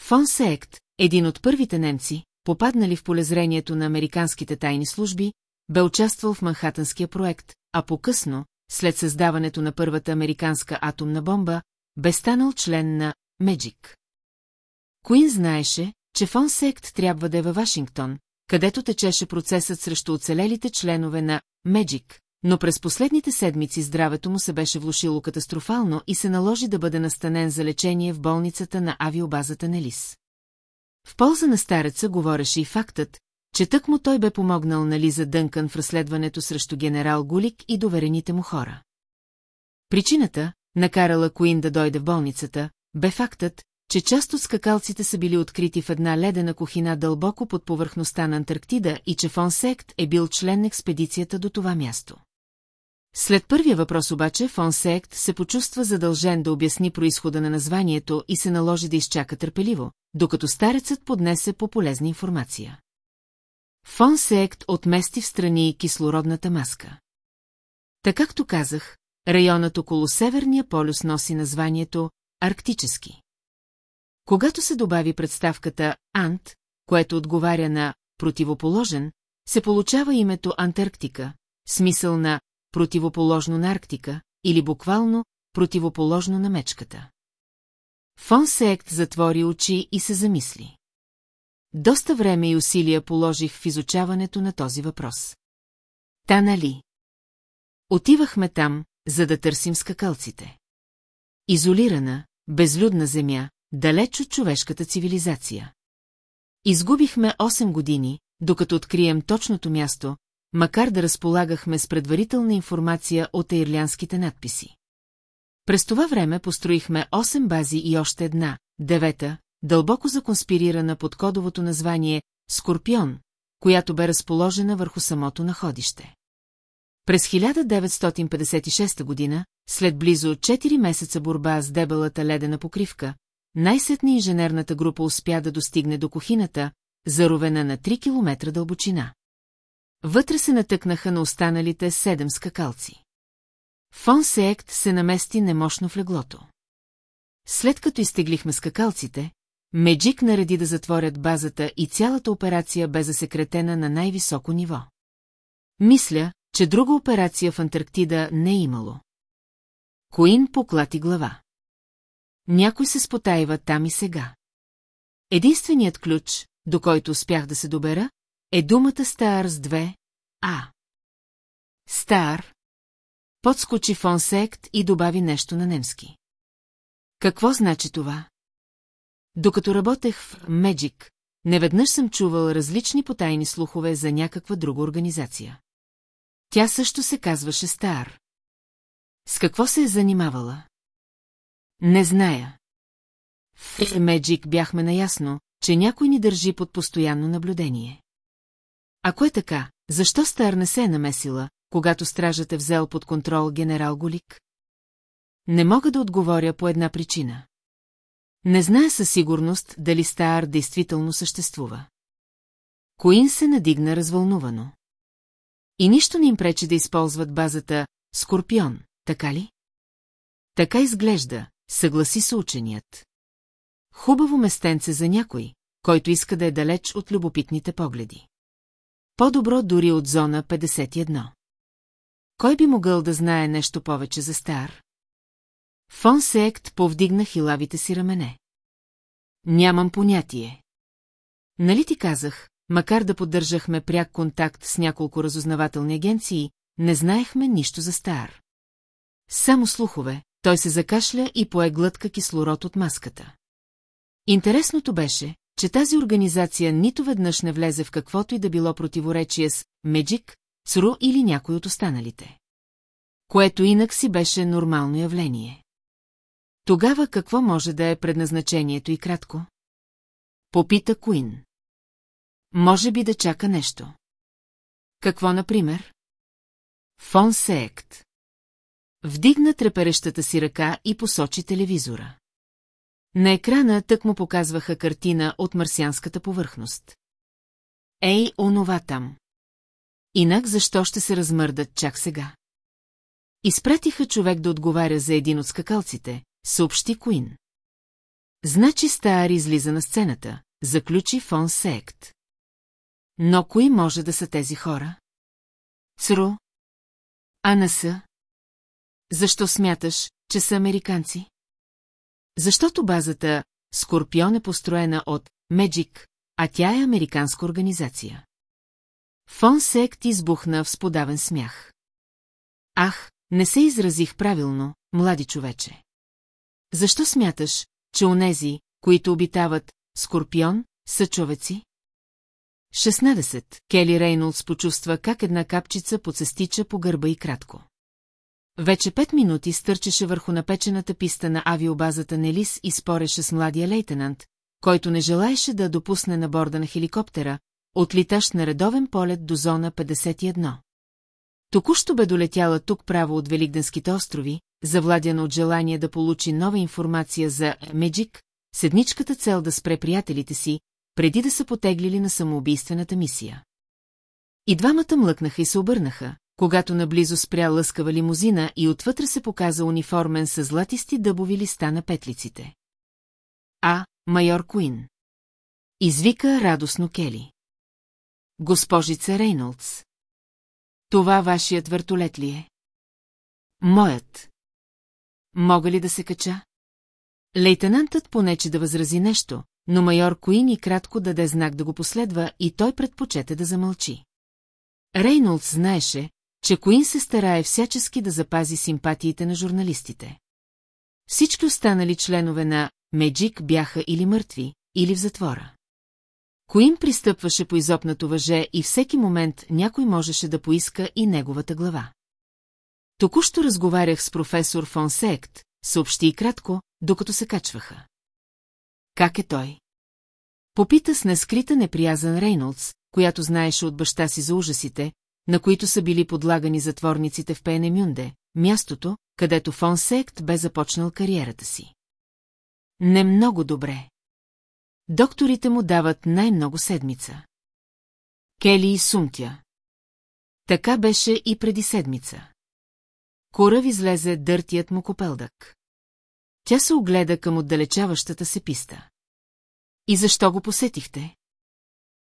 Фон Сект, един от първите немци, попаднали в полезрението на американските тайни служби, бе участвал в Манхатънския проект, а по-късно, след създаването на първата американска атомна бомба, бе станал член на Меджик. Куин знаеше, че Фон Сект трябва да е във Вашингтон, където течеше процесът срещу оцелелите членове на Меджик, но през последните седмици здравето му се беше влушило катастрофално и се наложи да бъде настанен за лечение в болницата на авиобазата Нелис. В полза на стареца говореше и фактът, че тък му той бе помогнал на Лиза Дънкан в разследването срещу генерал Гулик и доверените му хора. Причината, накарала Куин да дойде в болницата, бе фактът, че част от скакалците са били открити в една ледена кухина дълбоко под повърхността на Антарктида и че Фон Сект е бил член на експедицията до това място. След първия въпрос обаче Фон Сект се почувства задължен да обясни происхода на названието и се наложи да изчака търпеливо, докато старецът поднесе по полезна информация. Фон Сект отмести в страни кислородната маска. Така както казах, районът около Северния полюс носи названието Арктически. Когато се добави представката «ант», което отговаря на «противоположен», се получава името Антарктика, смисъл на «противоположно на Арктика» или буквално «противоположно на мечката». Фон Сект затвори очи и се замисли. Доста време и усилия положих в изучаването на този въпрос. Та нали? Отивахме там, за да търсим скакалците. Изолирана, безлюдна земя, далеч от човешката цивилизация. Изгубихме 8 години, докато открием точното място, макар да разполагахме с предварителна информация от ирлянските надписи. През това време построихме 8 бази и още една, девета, дълбоко законспирирана под кодовото название «Скорпион», която бе разположена върху самото находище. През 1956 година, след близо 4 месеца борба с дебелата ледена покривка, най-сетне инженерната група успя да достигне до кухината, заровена на 3 км дълбочина. Вътре се натъкнаха на останалите седем скакалци. Фон Сеект се намести немощно в леглото. След като изтеглихме скакалците, Меджик нареди да затворят базата и цялата операция бе засекретена на най-високо ниво. Мисля, че друга операция в Антарктида не е имало. Коин поклати глава. Някой се спотаива там и сега. Единственият ключ, до който успях да се добера, е думата Стар с две А. Стар. Подскочи Фонсект и добави нещо на немски. Какво значи това? Докато работех в Меджик, неведнъж съм чувал различни потайни слухове за някаква друга организация. Тя също се казваше Стар. С какво се е занимавала? Не зная. В Меджик бяхме наясно, че някой ни държи под постоянно наблюдение. Ако е така, защо Стар не се е намесила, когато стражът е взел под контрол генерал Голик? Не мога да отговоря по една причина. Не знае със сигурност дали Стар действително съществува. Коин се надигна развълнувано. И нищо не им пречи да използват базата Скорпион, така ли? Така изглежда, съгласи се ученият. Хубаво местенце за някой, който иска да е далеч от любопитните погледи. По-добро дори от зона 51. Кой би могъл да знае нещо повече за Стар? Фон Сект повдигна хилавите си рамене. Нямам понятие. Нали ти казах, макар да поддържахме пряк контакт с няколко разузнавателни агенции, не знаехме нищо за Стар. Само слухове, той се закашля и пое глътка кислород от маската. Интересното беше, че тази организация нито веднъж не влезе в каквото и да било противоречие с Меджик, ЦРУ или някой от останалите. Което инак си беше нормално явление. Тогава какво може да е предназначението и кратко? Попита Куин. Може би да чака нещо. Какво, например? Фон Сеект. Вдигна треперещата си ръка и посочи телевизора. На екрана тък му показваха картина от марсианската повърхност. Ей, онова там. Инак защо ще се размърдат чак сега? Изпратиха човек да отговаря за един от скакалците, съобщи Куин. Значи Стаар излиза на сцената, заключи Фон Сект. Но кои може да са тези хора? Цру? А не са? Защо смяташ, че са американци? Защото базата Скорпион е построена от Меджик, а тя е американска организация. Фон Сект избухна в сподавен смях. Ах, не се изразих правилно, млади човече. Защо смяташ, че онези, които обитават Скорпион, са човеци? 16. Кели Рейнолдс почувства как една капчица подсестича по гърба и кратко. Вече пет минути стърчеше върху напечената писта на авиобазата Нелис и спореше с младия лейтенант, който не желаеше да допусне на борда на хеликоптера, отлитащ на редовен полет до зона 51. Току-що бе долетяла тук право от Великденските острови, завладяна от желание да получи нова информация за Меджик, седничката цел да спре приятелите си, преди да са потеглили на самоубийствената мисия. И двамата млъкнаха и се обърнаха, когато наблизо спря лъскава лимузина и отвътре се показа униформен с златисти дъбови листа на петлиците. А, майор Куин. Извика радостно Кели. Госпожица Рейнолдс. Това вашият вертолет ли е? Моят. Мога ли да се кача? Лейтенантът понече да възрази нещо, но майор Куин и кратко даде знак да го последва и той предпочете да замълчи. Рейнолдс знаеше, че Куин се старае всячески да запази симпатиите на журналистите. Всички останали членове на Меджик бяха или мъртви, или в затвора. Коин пристъпваше по изопнато въже и всеки момент някой можеше да поиска и неговата глава. Току-що разговарях с професор Фон Сект, съобщи и кратко, докато се качваха. Как е той? Попита с нескрита неприязан Рейнолдс, която знаеше от баща си за ужасите, на които са били подлагани затворниците в Пенемюнде, мястото, където Фон Сект бе започнал кариерата си. Не много добре. Докторите му дават най-много седмица. Кели и сумтя. Така беше и преди седмица. Коръв излезе дъртият му копелдък. Тя се огледа към отдалечаващата се писта. И защо го посетихте?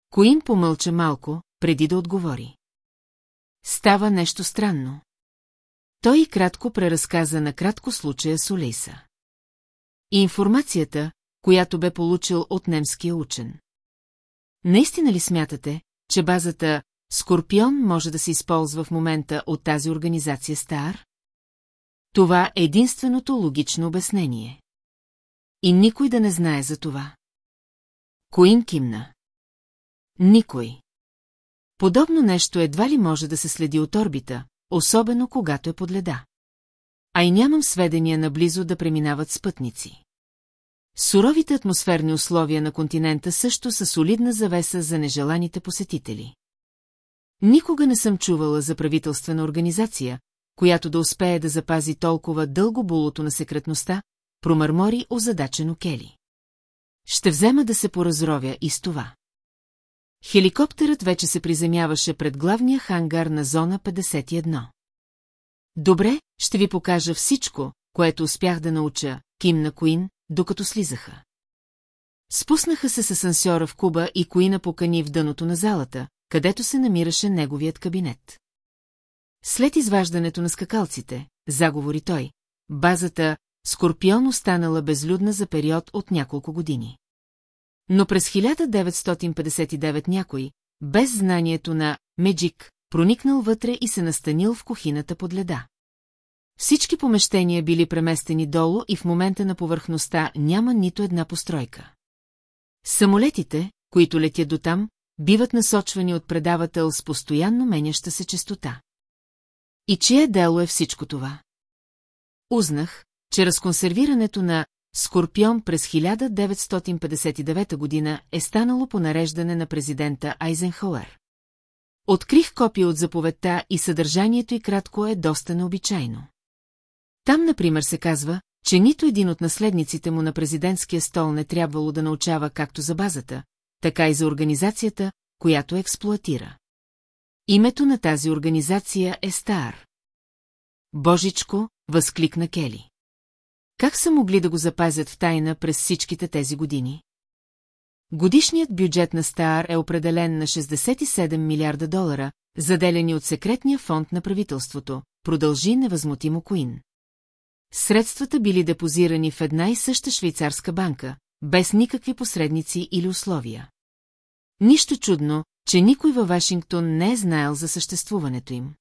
Коин помълча малко, преди да отговори. Става нещо странно. Той и кратко преразказа на кратко случая с Олейса. И информацията, която бе получил от немския учен. Наистина ли смятате, че базата Скорпион може да се използва в момента от тази организация Стар? Това е единственото логично обяснение. И никой да не знае за това. Коин кимна. Никой. Подобно нещо едва ли може да се следи от орбита, особено когато е под леда. А и нямам сведения наблизо да преминават спътници. Суровите атмосферни условия на континента също са солидна завеса за нежеланите посетители. Никога не съм чувала за правителствена организация, която да успее да запази толкова дълго булото на секретността, промърмори озадачено Кели. Ще взема да се поразровя и с това. Хеликоптерът вече се приземяваше пред главния хангар на зона 51. Добре, ще ви покажа всичко, което успях да науча, Ким на Куин, докато слизаха. Спуснаха се с асансьора в Куба и Куина покани в дъното на залата, където се намираше неговият кабинет. След изваждането на скакалците, заговори той, базата Скорпион останала безлюдна за период от няколко години. Но през 1959 някой, без знанието на Меджик, проникнал вътре и се настанил в кухината под леда. Всички помещения били преместени долу и в момента на повърхността няма нито една постройка. Самолетите, които летят до там, биват насочвани от предавател с постоянно меняща се частота. И чие дело е всичко това? Узнах, че разконсервирането на Скорпион през 1959 година е станало по нареждане на президента Айзенхауер. Открих копия от заповедта и съдържанието й кратко е доста необичайно. Там, например, се казва, че нито един от наследниците му на президентския стол не трябвало да научава както за базата, така и за организацията, която експлуатира. Името на тази организация е Стар. Божичко, възкликна Кели. Как са могли да го запазят в тайна през всичките тези години? Годишният бюджет на Стар е определен на 67 милиарда долара, заделени от секретния фонд на правителството, продължи невъзмутимо Куин. Средствата били депозирани в една и съща швейцарска банка, без никакви посредници или условия. Нищо чудно, че никой във Вашингтон не е знаел за съществуването им.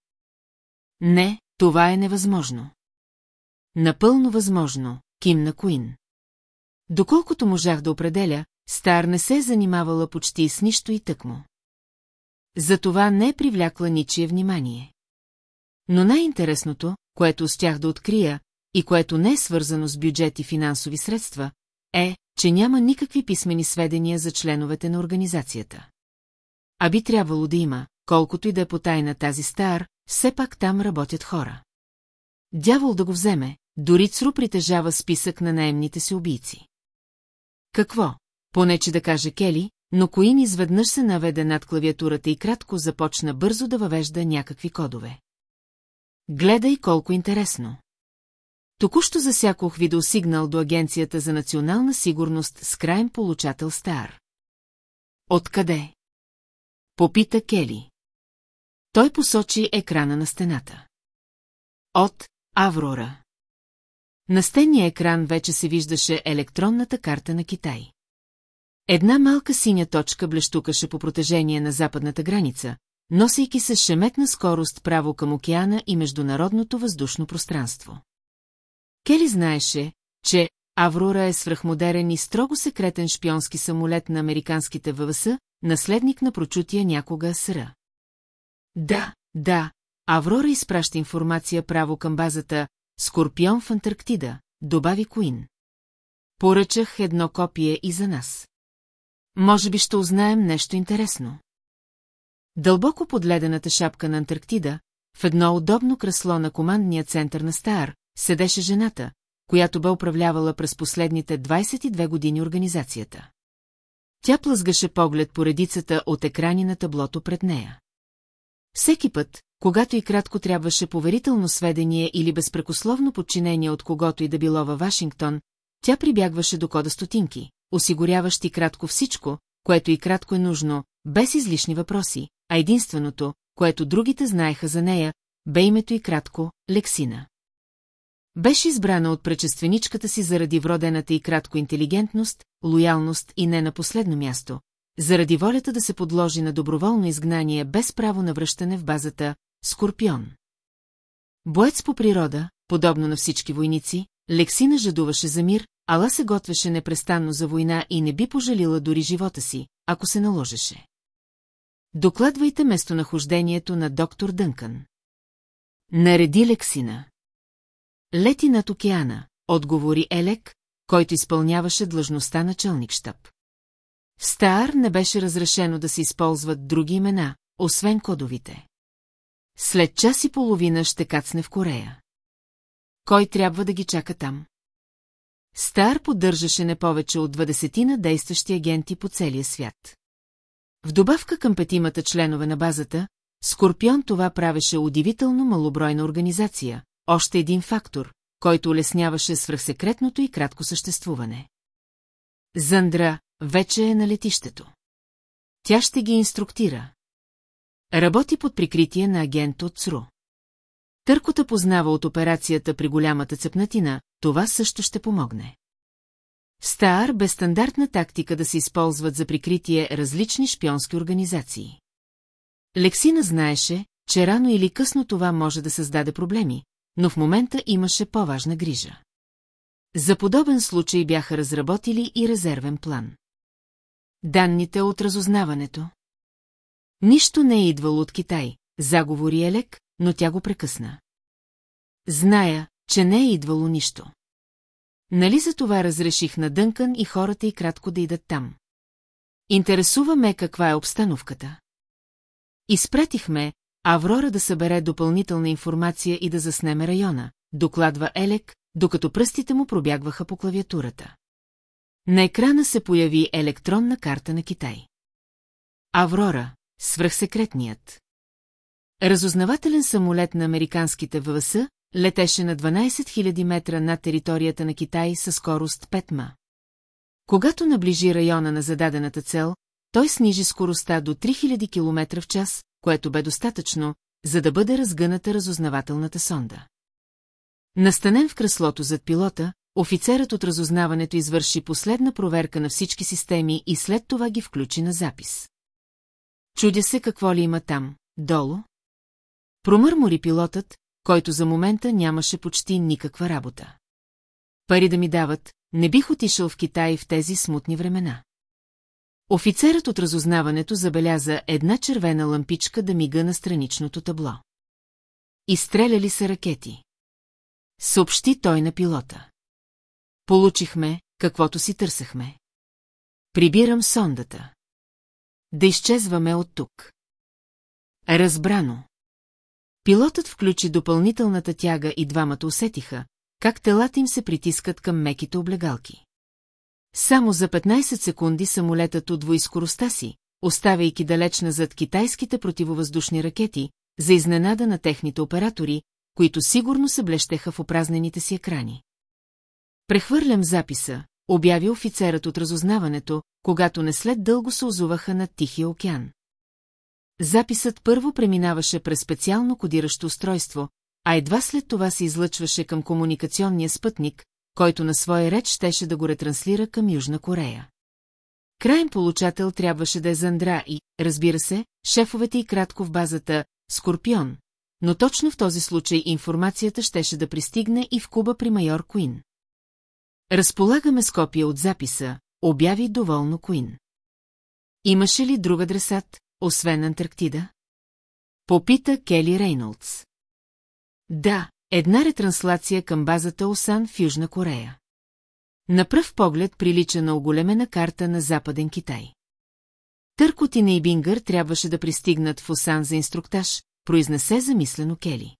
Не, това е невъзможно. Напълно възможно, кимна Куин. Доколкото можах да определя, Стар не се е занимавала почти с нищо и тъкмо. Затова не е привлякла ничие внимание. Но най-интересното, което успях да открия, и което не е свързано с бюджет и финансови средства, е, че няма никакви писмени сведения за членовете на организацията. А би трябвало да има, колкото и да е потайна тази стар, все пак там работят хора. Дявол да го вземе, дори Цру притежава списък на наемните си убийци. Какво? Понече да каже Кели, но Коин изведнъж се наведе над клавиатурата и кратко започна бързо да въвежда някакви кодове. Гледай колко интересно. Току-що засякох видеосигнал до Агенцията за национална сигурност с крайен получател Стар. Откъде? Попита Кели. Той посочи екрана на стената. От Аврора. На стенния екран вече се виждаше електронната карта на Китай. Една малка синя точка блещукаше по протежение на западната граница, носейки се шеметна скорост право към океана и международното въздушно пространство. Кели знаеше, че Аврора е свръхмодерен и строго секретен шпионски самолет на американските ВВС, наследник на прочутия някога СР. Да, да, Аврора изпраща информация право към базата Скорпион в Антарктида, добави Куин. Поръчах едно копие и за нас. Може би ще узнаем нещо интересно. Дълбоко под ледената шапка на Антарктида, в едно удобно кресло на командния център на Стар, седеше жената, която бе управлявала през последните 22 години организацията. Тя плъзгаше поглед по редицата от екрани на таблото пред нея. Всеки път, когато и кратко трябваше поверително сведение или безпрекословно подчинение от когото и да било във Вашингтон, тя прибягваше до кода стотинки, осигуряващи кратко всичко, което и кратко е нужно, без излишни въпроси, а единственото, което другите знаеха за нея, бе името и кратко – Лексина. Беше избрана от предшественичката си заради вродената и кратко интелигентност, лоялност и не на последно място, заради волята да се подложи на доброволно изгнание без право на връщане в базата Скорпион. Боец по природа, подобно на всички войници, Лексина жадуваше за мир, ала се готвеше непрестанно за война и не би пожалила дори живота си, ако се наложеше. Докладвайте местонахождението на доктор Дънкън. Нареди Лексина. Лети над океана, отговори Елек, който изпълняваше длъжността началник щаб. В Стар не беше разрешено да се използват други имена, освен кодовите. След час и половина ще кацне в Корея. Кой трябва да ги чака там? Стар поддържаше не повече от 20 на действащи агенти по целия свят. В добавка към петимата членове на базата, Скорпион това правеше удивително малобройна организация, още един фактор, който улесняваше свръхсекретното и кратко съществуване. Зандра вече е на летището. Тя ще ги инструктира. Работи под прикритие на агент от ЦРУ. Търкота познава от операцията при голямата цепнатина, това също ще помогне. В Стаар бе стандартна тактика да се използват за прикритие различни шпионски организации. Лексина знаеше, че рано или късно това може да създаде проблеми, но в момента имаше по-важна грижа. За подобен случай бяха разработили и резервен план. Данните от разузнаването. Нищо не е идвало от Китай, заговори Елек, но тя го прекъсна. Зная, че не е идвало нищо. Нали за това разреших на Дънкън и хората и кратко да идат там? Интересува ме каква е обстановката. Изпратихме Аврора да събере допълнителна информация и да заснеме района, докладва Елек, докато пръстите му пробягваха по клавиатурата. На екрана се появи електронна карта на Китай. Аврора, свръхсекретният. Разузнавателен самолет на американските ВВС летеше на 12 000 метра над територията на Китай със скорост 5 ма. Когато наближи района на зададената цел, той снижи скоростта до 3000 км в час, което бе достатъчно, за да бъде разгъната разузнавателната сонда. Настанен в креслото зад пилота, офицерът от разузнаването извърши последна проверка на всички системи и след това ги включи на запис. Чудя се какво ли има там, долу. Промърмори пилотът, който за момента нямаше почти никаква работа. Пари да ми дават, не бих отишъл в Китай в тези смутни времена. Офицерът от разузнаването забеляза една червена лампичка да мига на страничното табло. Изстреляли се ракети. Съобщи той на пилота. Получихме, каквото си търсахме. Прибирам сондата. Да изчезваме от тук. Разбрано. Пилотът включи допълнителната тяга и двамата усетиха, как телата им се притискат към меките облегалки. Само за 15 секунди самолетът удвои скоростта си, оставяйки далеч назад китайските противовъздушни ракети, за изненада на техните оператори, които сигурно се блещеха в опразнените си екрани. Прехвърлям записа, обяви офицерът от разузнаването, когато не след дълго се озуваха над Тихия океан. Записът първо преминаваше през специално кодиращо устройство, а едва след това се излъчваше към комуникационния спътник, който на своя реч щеше да го ретранслира към Южна Корея. Крайен получател трябваше да е Зандра и, разбира се, шефовете и кратко в базата «Скорпион», но точно в този случай информацията щеше да пристигне и в Куба при майор Куин. Разполагаме с копия от записа, обяви доволно Куин. Имаше ли друг адресат, освен Антарктида? Попита Кели Рейнолдс. Да, една ретранслация към базата Осан в Южна Корея. На пръв поглед прилича на оголемена карта на Западен Китай. Търкот и Нейбингър трябваше да пристигнат в Осан за инструктаж, произнесе замислено Кели.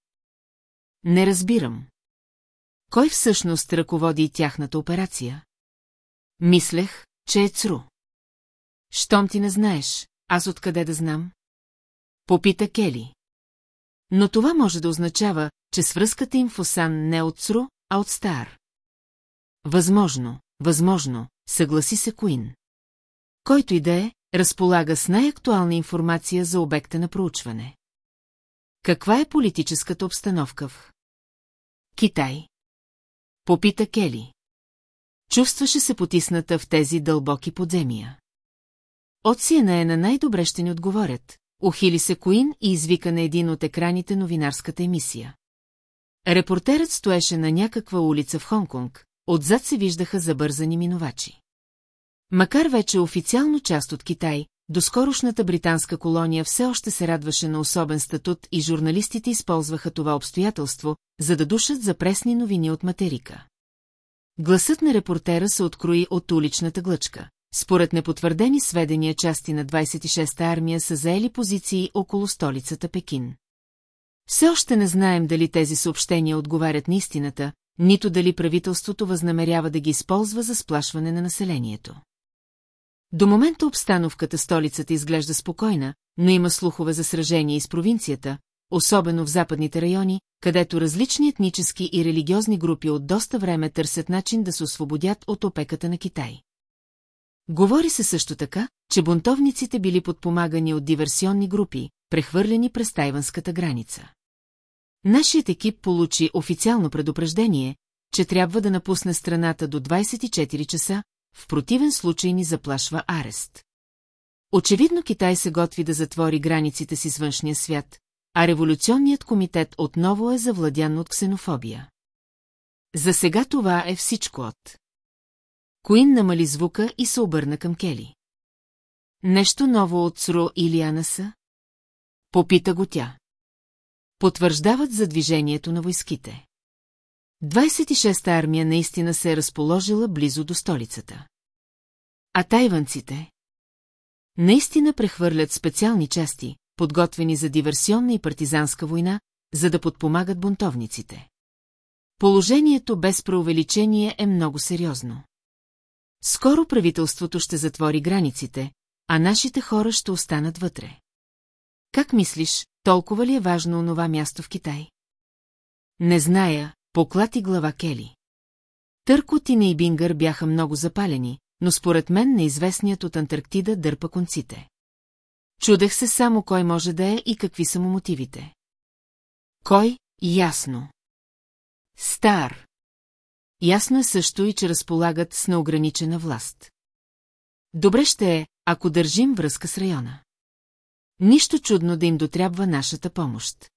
Не разбирам. Кой всъщност ръководи тяхната операция? Мислех, че е Цру. Щом ти не знаеш, аз откъде да знам? Попита Кели. Но това може да означава, че свръзката им в Осан не е от Цру, а от Стар. Възможно, възможно, съгласи се Куин. Който и да е, разполага с най-актуална информация за обекта на проучване. Каква е политическата обстановка в Китай? Попита Кели. Чувстваше се потисната в тези дълбоки подземия. От Сиена е на най-добре ще ни отговорят. Охили се Куин и извика на един от екраните новинарската емисия. Репортерът стоеше на някаква улица в Хонконг, отзад се виждаха забързани минувачи. Макар вече официално част от Китай, доскорошната британска колония все още се радваше на особен статут и журналистите използваха това обстоятелство, за да душат за пресни новини от материка. Гласът на репортера се открои от уличната глъчка. Според непотвърдени сведения части на 26-та армия са заели позиции около столицата Пекин. Все още не знаем дали тези съобщения отговарят на истината, нито дали правителството възнамерява да ги използва за сплашване на населението. До момента обстановката столицата изглежда спокойна, но има слухове за сражения из провинцията, особено в западните райони, където различни етнически и религиозни групи от доста време търсят начин да се освободят от опеката на Китай. Говори се също така, че бунтовниците били подпомагани от диверсионни групи, прехвърлени през тайванската граница. Нашият екип получи официално предупреждение, че трябва да напусне страната до 24 часа, в противен случай ни заплашва арест. Очевидно Китай се готви да затвори границите си с външния свят, а революционният комитет отново е завладян от ксенофобия. За сега това е всичко от... Коин намали звука и се обърна към Кели. Нещо ново от Сро или Анаса? Попита го тя. Потвърждават за движението на войските. 26-та армия наистина се е разположила близо до столицата. А тайванците? Наистина прехвърлят специални части, подготвени за диверсионна и партизанска война, за да подпомагат бунтовниците. Положението без преувеличение е много сериозно. Скоро правителството ще затвори границите, а нашите хора ще останат вътре. Как мислиш, толкова ли е важно онова място в Китай? Не зная, поклати глава Кели. Търкот и Нейбингър бяха много запалени, но според мен неизвестният от Антарктида дърпа конците. Чудех се само кой може да е и какви са му мотивите. Кой? Ясно. Стар. Ясно е също и, че разполагат с неограничена власт. Добре ще е, ако държим връзка с района. Нищо чудно да им дотрябва нашата помощ.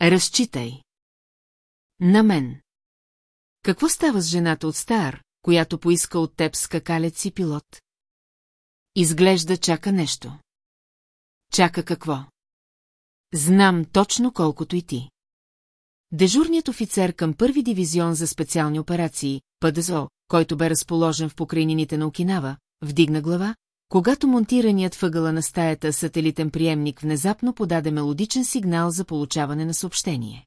Разчитай. На мен. Какво става с жената от Стар, която поиска от теб скакалец и пилот? Изглежда чака нещо. Чака какво? Знам точно колкото и ти. Дежурният офицер към първи дивизион за специални операции, ПДЗО, който бе разположен в покрайнините на Окинава, вдигна глава, когато монтираният въгъла на стаята сателитен приемник внезапно подаде мелодичен сигнал за получаване на съобщение.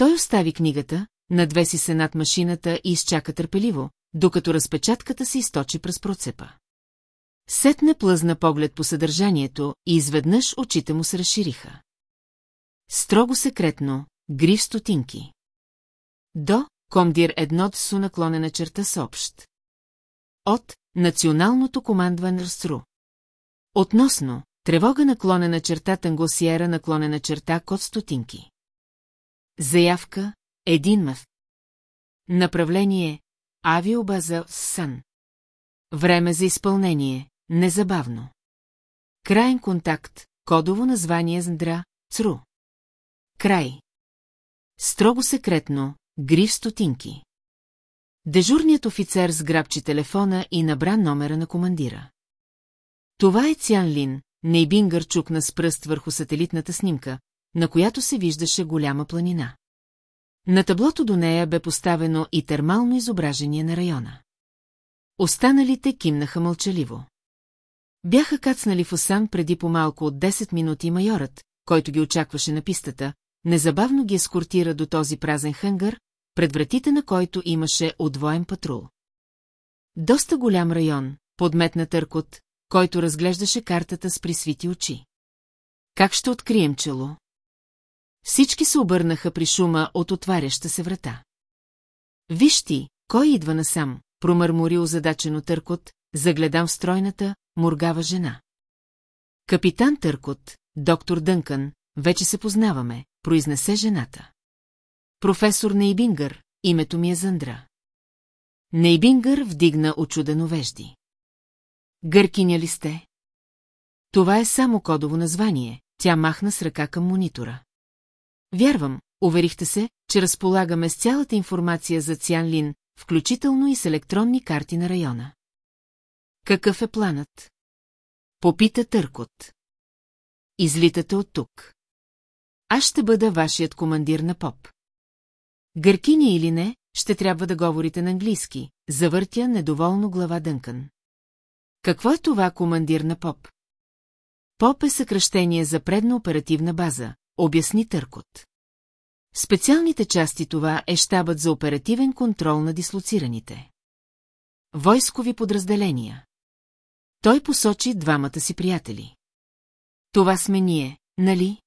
Той остави книгата, надвеси се над машината и изчака търпеливо, докато разпечатката се източи през процепа. Сетне плъзна поглед по съдържанието и изведнъж очите му се разшириха. Строго секретно, гриф стотинки. До, комдир едно су наклонена черта съобщ. От, националното командване РСРУ. Относно, тревога наклонена черта Тангосиера наклонена черта код стотинки. Заявка, един мъв. Направление, авиобаза САН. Време за изпълнение, незабавно. Краен контакт, кодово название Здра, ЦРУ. Край. Строго секретно, гриф стотинки. Дежурният офицер сграбчи телефона и набра номера на командира. Това е Цян Лин, Нейбингър чукна с пръст върху сателитната снимка, на която се виждаше голяма планина. На таблото до нея бе поставено и термално изображение на района. Останалите кимнаха мълчаливо. Бяха кацнали в Осан преди по-малко от 10 минути майорът, който ги очакваше на пистата, незабавно ги ескортира до този празен хангар, пред вратите на който имаше отвоен патрул. Доста голям район, подметна търкот, който разглеждаше картата с присвити очи. Как ще открием чело? Всички се обърнаха при шума от отваряща се врата. Виж ти, кой идва насам, промърмори озадачено Търкот, загледам в стройната, моргава жена. Капитан Търкот, доктор Дънкън, вече се познаваме, произнесе жената. Професор Нейбингър, името ми е Зандра. Нейбингър вдигна очудено вежди. Гъркиня ли сте? Това е само кодово название, тя махна с ръка към монитора. Вярвам, уверихте се, че разполагаме с цялата информация за Цян Лин, включително и с електронни карти на района. Какъв е планът? Попита Търкот. Излитате от тук. Аз ще бъда вашият командир на поп. Гъркиня или не, ще трябва да говорите на английски, завъртя недоволно глава Дънкън. Какво е това командир на поп? Поп е съкръщение за предна оперативна база, обясни Търкот. Специалните части това е щабът за оперативен контрол на дислоцираните. Войскови подразделения. Той посочи двамата си приятели. Това сме ние, нали?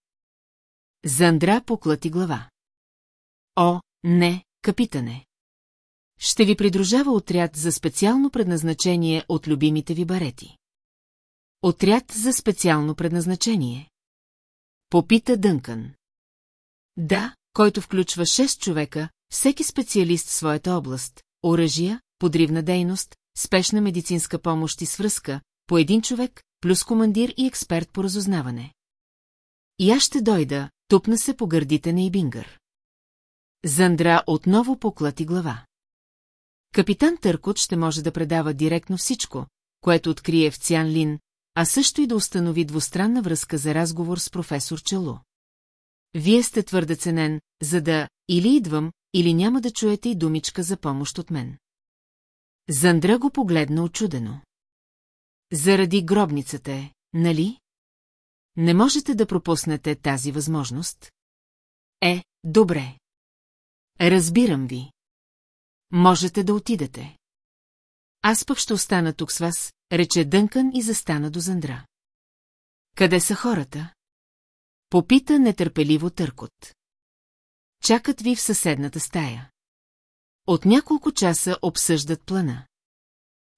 Зандра поклати глава. О, не, капитане. Ще ви придружава отряд за специално предназначение от любимите ви барети. Отряд за специално предназначение. Попита Дънкън. Да, който включва 6 човека, всеки специалист в своята област, оръжия, подривна дейност, спешна медицинска помощ и свръзка, по един човек, плюс командир и експерт по разузнаване. И аз ще дойда, тупна се по гърдите на Ибингър. Зандра отново поклати глава. Капитан Търкот ще може да предава директно всичко, което открие в Цян Лин, а също и да установи двустранна връзка за разговор с професор Челу. Вие сте твърде ценен, за да или идвам, или няма да чуете и думичка за помощ от мен. Зандра го погледна очудено. Заради гробницата е, нали? Не можете да пропуснете тази възможност? Е, добре. Разбирам ви. Можете да отидете. Аз пък ще остана тук с вас, рече Дънкън и застана до Зандра. Къде са хората? Попита нетърпеливо Търкот. Чакат ви в съседната стая. От няколко часа обсъждат плана.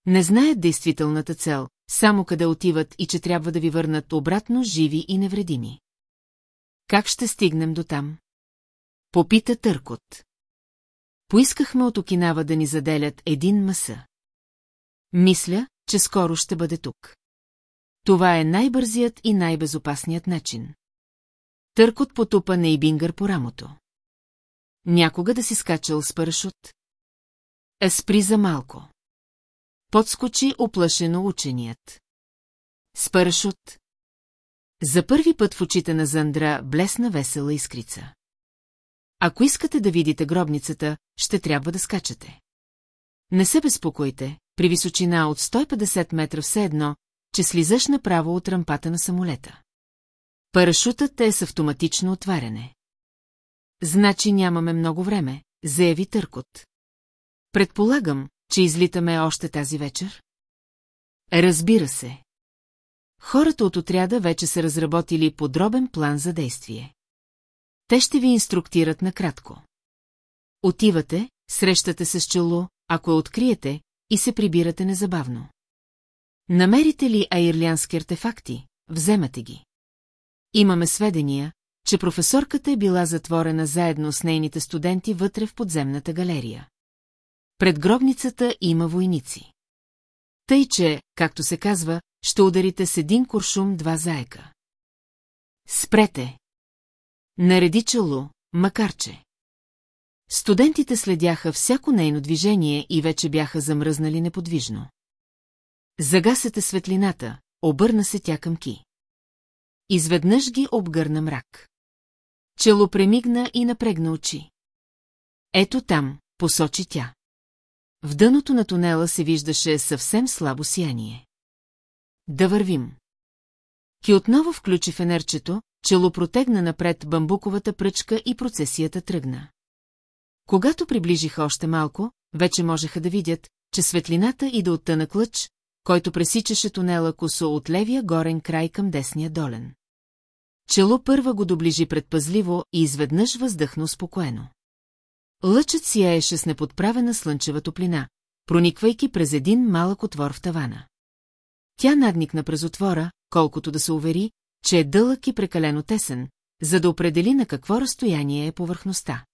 Не знаят действителната цел, само къде отиват и че трябва да ви върнат обратно живи и невредими. Как ще стигнем до там? Попита Търкот. Поискахме от Окинава да ни заделят един маса. Мисля, че скоро ще бъде тук. Това е най-бързият и най-безопасният начин. Търкот потупа Нейбингър по рамото. Някога да си скачал с парашут? Еспри за малко. Подскочи оплашено ученият. С парашут. За първи път в очите на Зандра блесна весела искрица. Ако искате да видите гробницата, ще трябва да скачате. Не се безпокойте, при височина от 150 метра все едно, че слизаш направо от рампата на самолета. Парашутът е с автоматично отваряне. Значи нямаме много време, заяви Търкот. Предполагам, че излитаме още тази вечер? Разбира се. Хората от отряда вече са разработили подробен план за действие. те ще ви инструктират накратко. Отивате, срещате се с чело, ако откриете, и се прибирате незабавно. Намерите ли аирлянски артефакти, вземате ги. Имаме сведения, че професорката е била затворена заедно с нейните студенти вътре в подземната галерия. Пред гробницата има войници. Тъй, че, както се казва, ще ударите с един куршум два заека. Спрете! Нареди чело, макар че. Студентите следяха всяко нейно движение и вече бяха замръзнали неподвижно. Загасете светлината, обърна се тя към Ки. Изведнъж ги обгърна мрак. Чело премигна и напрегна очи. Ето там, посочи тя. В дъното на тунела се виждаше съвсем слабо сияние. Да вървим. Ки отново включи фенерчето, чело протегна напред бамбуковата пръчка и процесията тръгна. Когато приближиха още малко, вече можеха да видят, че светлината иде от тънък лъч, който пресичаше тунела косо от левия горен край към десния долен. Чело първа го доближи предпазливо и изведнъж въздъхна успокоено. Лъчът сияеше с неподправена слънчева топлина, прониквайки през един малък отвор в тавана. Тя надникна през отвора, колкото да се увери, че е дълъг и прекалено тесен, за да определи на какво разстояние е повърхността.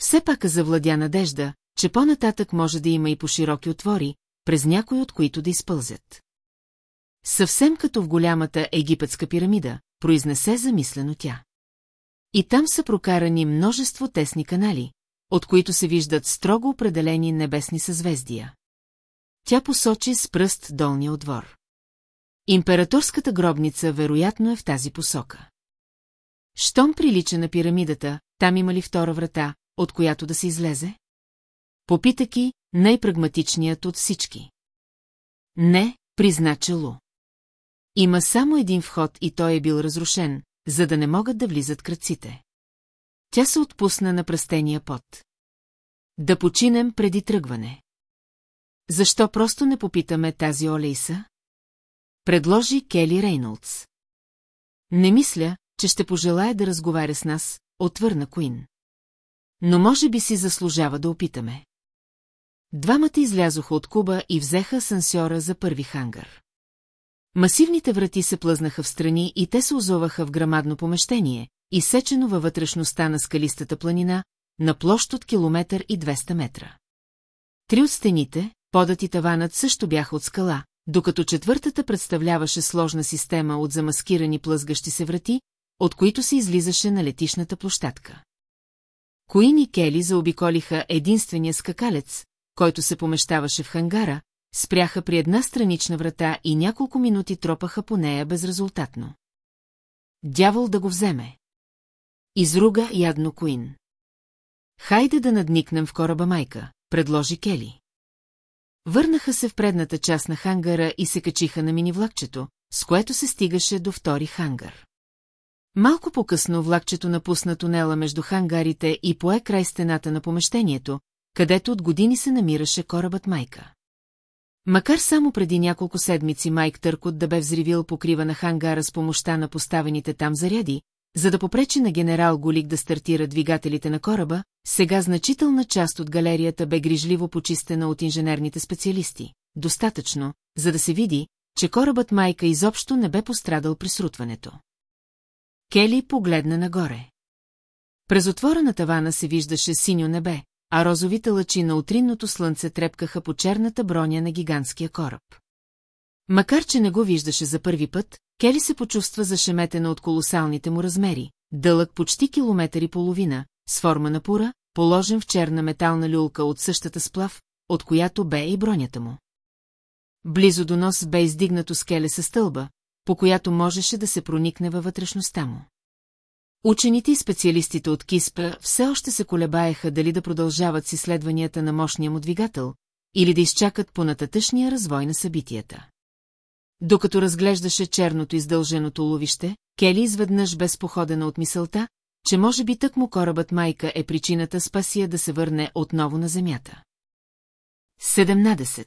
Все пак завладя надежда, че по-нататък може да има и по-широки отвори, през някой от които да изпълзят. Съвсем като в голямата египетска пирамида, произнесе замислено тя. И там са прокарани множество тесни канали, от които се виждат строго определени небесни съзвездия. Тя посочи с пръст долния отвор. Императорската гробница вероятно е в тази посока. Щом прилича на пирамидата, там има ли втора врата, от която да се излезе? Попита Ки, най-прагматичният от всички. Не, призна Челу. Има само един вход и той е бил разрушен, за да не могат да влизат кръците. Тя се отпусна на пръстения пот. Да починем преди тръгване. Защо просто не попитаме тази Олейса? Предложи Кели Рейнолдс. Не мисля, че ще пожелая да разговаря с нас, отвърна Куин. Но може би си заслужава да опитаме. Двамата излязоха от куба и взеха асансьора за първи хангар. Масивните врати се плъзнаха в страни и те се озоваха в грамадно помещение, изсечено във вътрешността на скалистата планина, на площ от километър и 200 метра. Три от стените, подът и таванът също бяха от скала, докато четвъртата представляваше сложна система от замаскирани плъзгащи се врати, от които се излизаше на летишната площадка. Коин и Кели заобиколиха единствения скакалец, който се помещаваше в хангара, спряха при една странична врата и няколко минути тропаха по нея безрезултатно. Дявол да го вземе. Изруга ядно Куин. Хайде да надникнем в кораба майка, предложи Кели. Върнаха се в предната част на хангара и се качиха на мини-влакчето, с което се стигаше до втори хангар. Малко по-късно влакчето напусна тунела между хангарите и пое край стената на помещението, където от години се намираше корабът Майка. Макар само преди няколко седмици Майк Търкот да бе взривил покрива на хангара с помощта на поставените там заряди, за да попречи на генерал Голик да стартира двигателите на кораба, сега значителна част от галерията бе грижливо почистена от инженерните специалисти. Достатъчно, за да се види, че корабът Майка изобщо не бе пострадал при срутването. Кели погледна нагоре. През отвора на тавана се виждаше синьо небе, а розовите лъчи на утринното слънце трепкаха по черната броня на гигантския кораб. Макар, че не го виждаше за първи път, Кели се почувства зашеметена от колосалните му размери, дълъг почти километър и половина, с форма на пура, положен в черна метална люлка от същата сплав, от която бе и бронята му. Близо до нос бе издигнато скеле със стълба, по която можеше да се проникне във вътрешността му. Учените и специалистите от КИСПА все още се колебаеха дали да продължават с изследванията на мощния му двигател или да изчакат по нататъчния развой на събитията. Докато разглеждаше черното издълженото ловище, Кели изведнъж без походена от мисълта, че може би тък му корабът майка е причината спасия да се върне отново на земята. 17.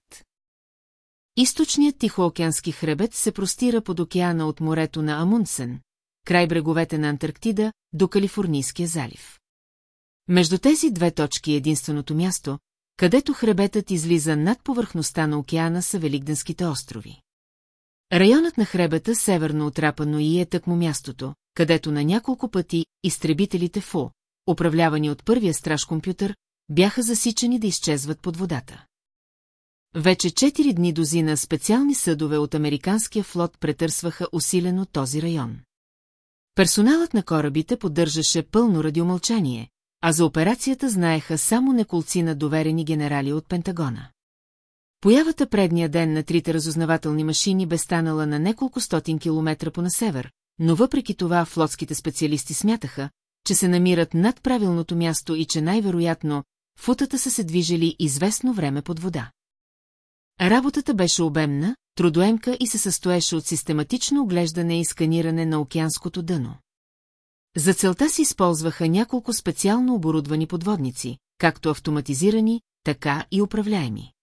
Източният Тихоокеански хребет се простира под океана от морето на Амундсен, край бреговете на Антарктида, до Калифорнийския залив. Между тези две точки е единственото място, където хребетът излиза над повърхността на океана са Великденските острови. Районът на хребета северно от и е тъкмо мястото, където на няколко пъти изтребителите ФО, управлявани от първия страж компютър, бяха засичани да изчезват под водата. Вече четири дни дозина специални съдове от американския флот претърсваха усилено този район. Персоналът на корабите поддържаше пълно радиомълчание, а за операцията знаеха само неколци на доверени генерали от Пентагона. Появата предния ден на трите разузнавателни машини бе станала на няколко стотин километра по на север, но въпреки това флотските специалисти смятаха, че се намират над правилното място и че най-вероятно футата са се движили известно време под вода. Работата беше обемна, трудоемка и се състоеше от систематично оглеждане и сканиране на океанското дъно. За целта си използваха няколко специално оборудвани подводници, както автоматизирани, така и управляеми.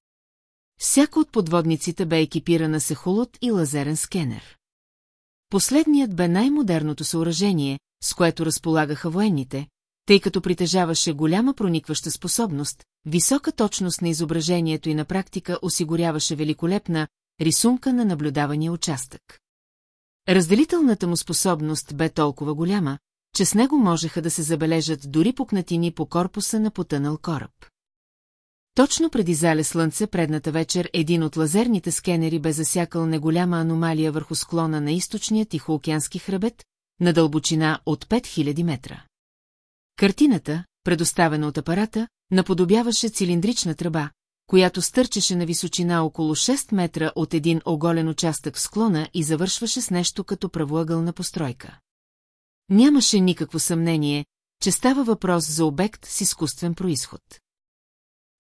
Всяка от подводниците бе екипирана с ехолот и лазерен скенер. Последният бе най-модерното съоръжение, с което разполагаха военните, тъй като притежаваше голяма проникваща способност, висока точност на изображението и на практика осигуряваше великолепна рисунка на наблюдавания участък. Разделителната му способност бе толкова голяма, че с него можеха да се забележат дори пукнатини по корпуса на потънал кораб. Точно преди зале слънце предната вечер един от лазерните скенери бе засякал неголяма аномалия върху склона на източния Тихоокеански хребет, на дълбочина от 5000 метра. Картината, предоставена от апарата, наподобяваше цилиндрична тръба, която стърчеше на височина около 6 метра от един оголен участък в склона и завършваше с нещо като правоъгълна постройка. Нямаше никакво съмнение, че става въпрос за обект с изкуствен происход.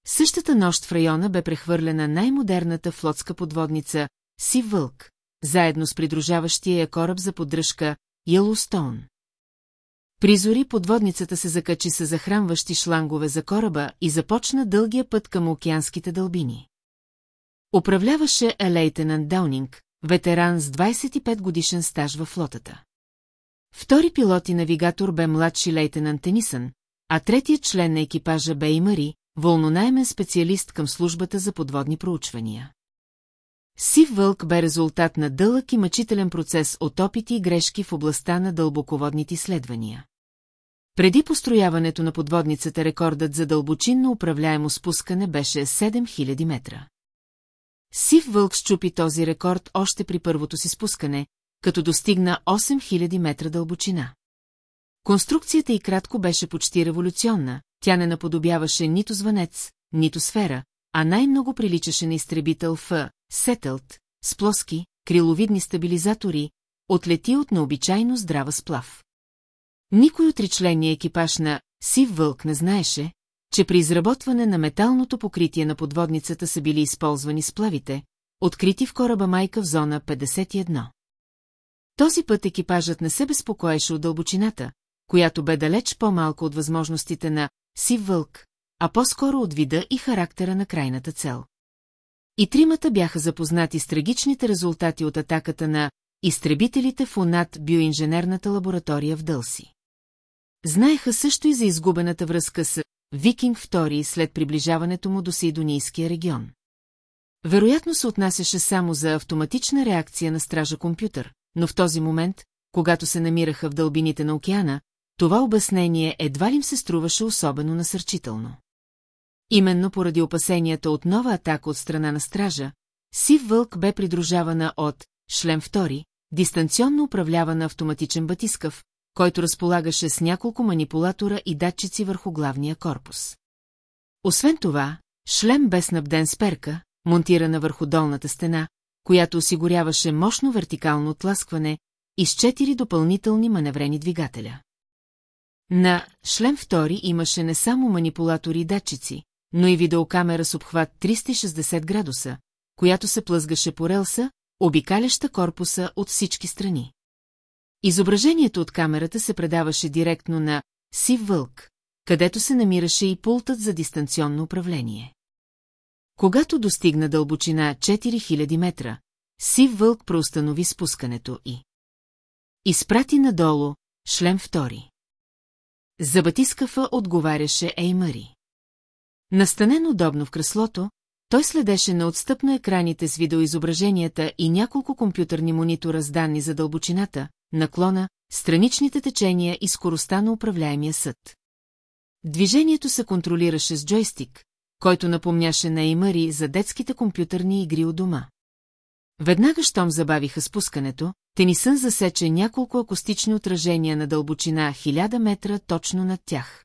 Същата нощ в района бе прехвърлена най-модерната флотска подводница Сив Вълк, заедно с придружаващия я кораб за поддръжка Йеллоустоун. Призори подводницата се закачи с захранващи шлангове за кораба и започна дългия път към океанските дълбини. Управляваше е лейтенант Даунинг, ветеран с 25 годишен стаж във флотата. Втори пилот и навигатор бе младши лейтенант Тенисън, а третият член на екипажа бе и Мари, вълнонаемен специалист към службата за подводни проучвания. Сив вълк бе резултат на дълъг и мъчителен процес от опити и грешки в областта на дълбоководните изследвания. Преди построяването на подводницата рекордът за дълбочинно управляемо спускане беше 7000 метра. Сив вълк щупи този рекорд още при първото си спускане, като достигна 8000 метра дълбочина. Конструкцията и кратко беше почти революционна, тя не наподобяваше нито звънец, нито сфера, а най-много приличаше на изтребител Ф, Сетълт, с плоски, криловидни стабилизатори, отлети от необичайно здрава сплав. Никой от тричления екипаж на Сив Вълк не знаеше, че при изработване на металното покритие на подводницата са били използвани сплавите, открити в кораба Майка в зона 51. Този път екипажът не се безпокоеше от дълбочината, която бе далеч по-малко от възможностите на Сив Вълк, а по-скоро от вида и характера на крайната цел. И тримата бяха запознати с трагичните резултати от атаката на изтребителите в УНАТ биоинженерната лаборатория в Дълси. Знаеха също и за изгубената връзка с Викинг II след приближаването му до Сейдонийския регион. Вероятно се отнасяше само за автоматична реакция на стража компютър, но в този момент, когато се намираха в дълбините на океана, това обяснение едва ли им се струваше особено насърчително. Именно поради опасенията от нова атака от страна на стража, Сив Вълк бе придружавана от шлем втори, дистанционно управлявана автоматичен батискав, който разполагаше с няколко манипулатора и датчици върху главния корпус. Освен това, шлем бе снабден с перка, монтирана върху долната стена, която осигуряваше мощно вертикално отласкване и с четири допълнителни маневрени двигателя. На шлем втори имаше не само манипулатори и датчици, но и видеокамера с обхват 360 градуса, която се плъзгаше по релса, обикаляща корпуса от всички страни. Изображението от камерата се предаваше директно на Сив Вълк, където се намираше и пултът за дистанционно управление. Когато достигна дълбочина 4000 метра, Сив Вълк проустанови спускането и Изпрати надолу, шлем втори. За батискафа отговаряше Еймари. Настанен удобно в креслото, той следеше неотстъпно екраните с видеоизображенията и няколко компютърни монитора с данни за дълбочината, наклона, страничните течения и скоростта на управляемия съд. Движението се контролираше с джойстик, който напомняше на Еймари за детските компютърни игри у дома. Веднага щом забавиха спускането, Тенисън засече няколко акустични отражения на дълбочина 1000 метра точно над тях.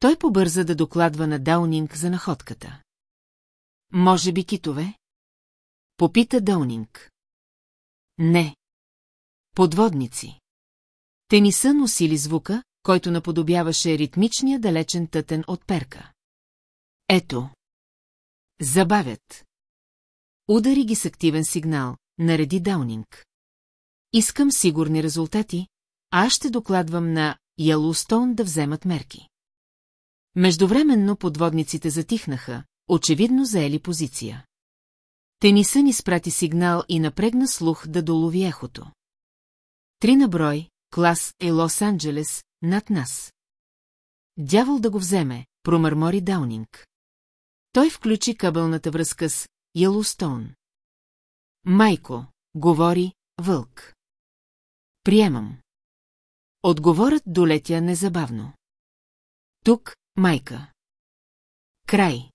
Той побърза да докладва на Даунинг за находката. Може би китове? Попита Даунинг. Не. Подводници. Тенисън усили звука, който наподобяваше ритмичния далечен тътен от перка. Ето. Забавят. Удари ги с активен сигнал, нареди Даунинг. Искам сигурни резултати, а аз ще докладвам на Ялустоун да вземат мерки. Междувременно подводниците затихнаха, очевидно заели позиция. Тенисън изпрати сигнал и напрегна слух да долови ехото. Три на брой, клас е Лос-Анджелес, над нас. Дявол да го вземе, промърмори Даунинг. Той включи кабелната връзка с Йелустоун. Майко, говори, вълк. Приемам. Отговорът долетя незабавно. Тук, майка. Край.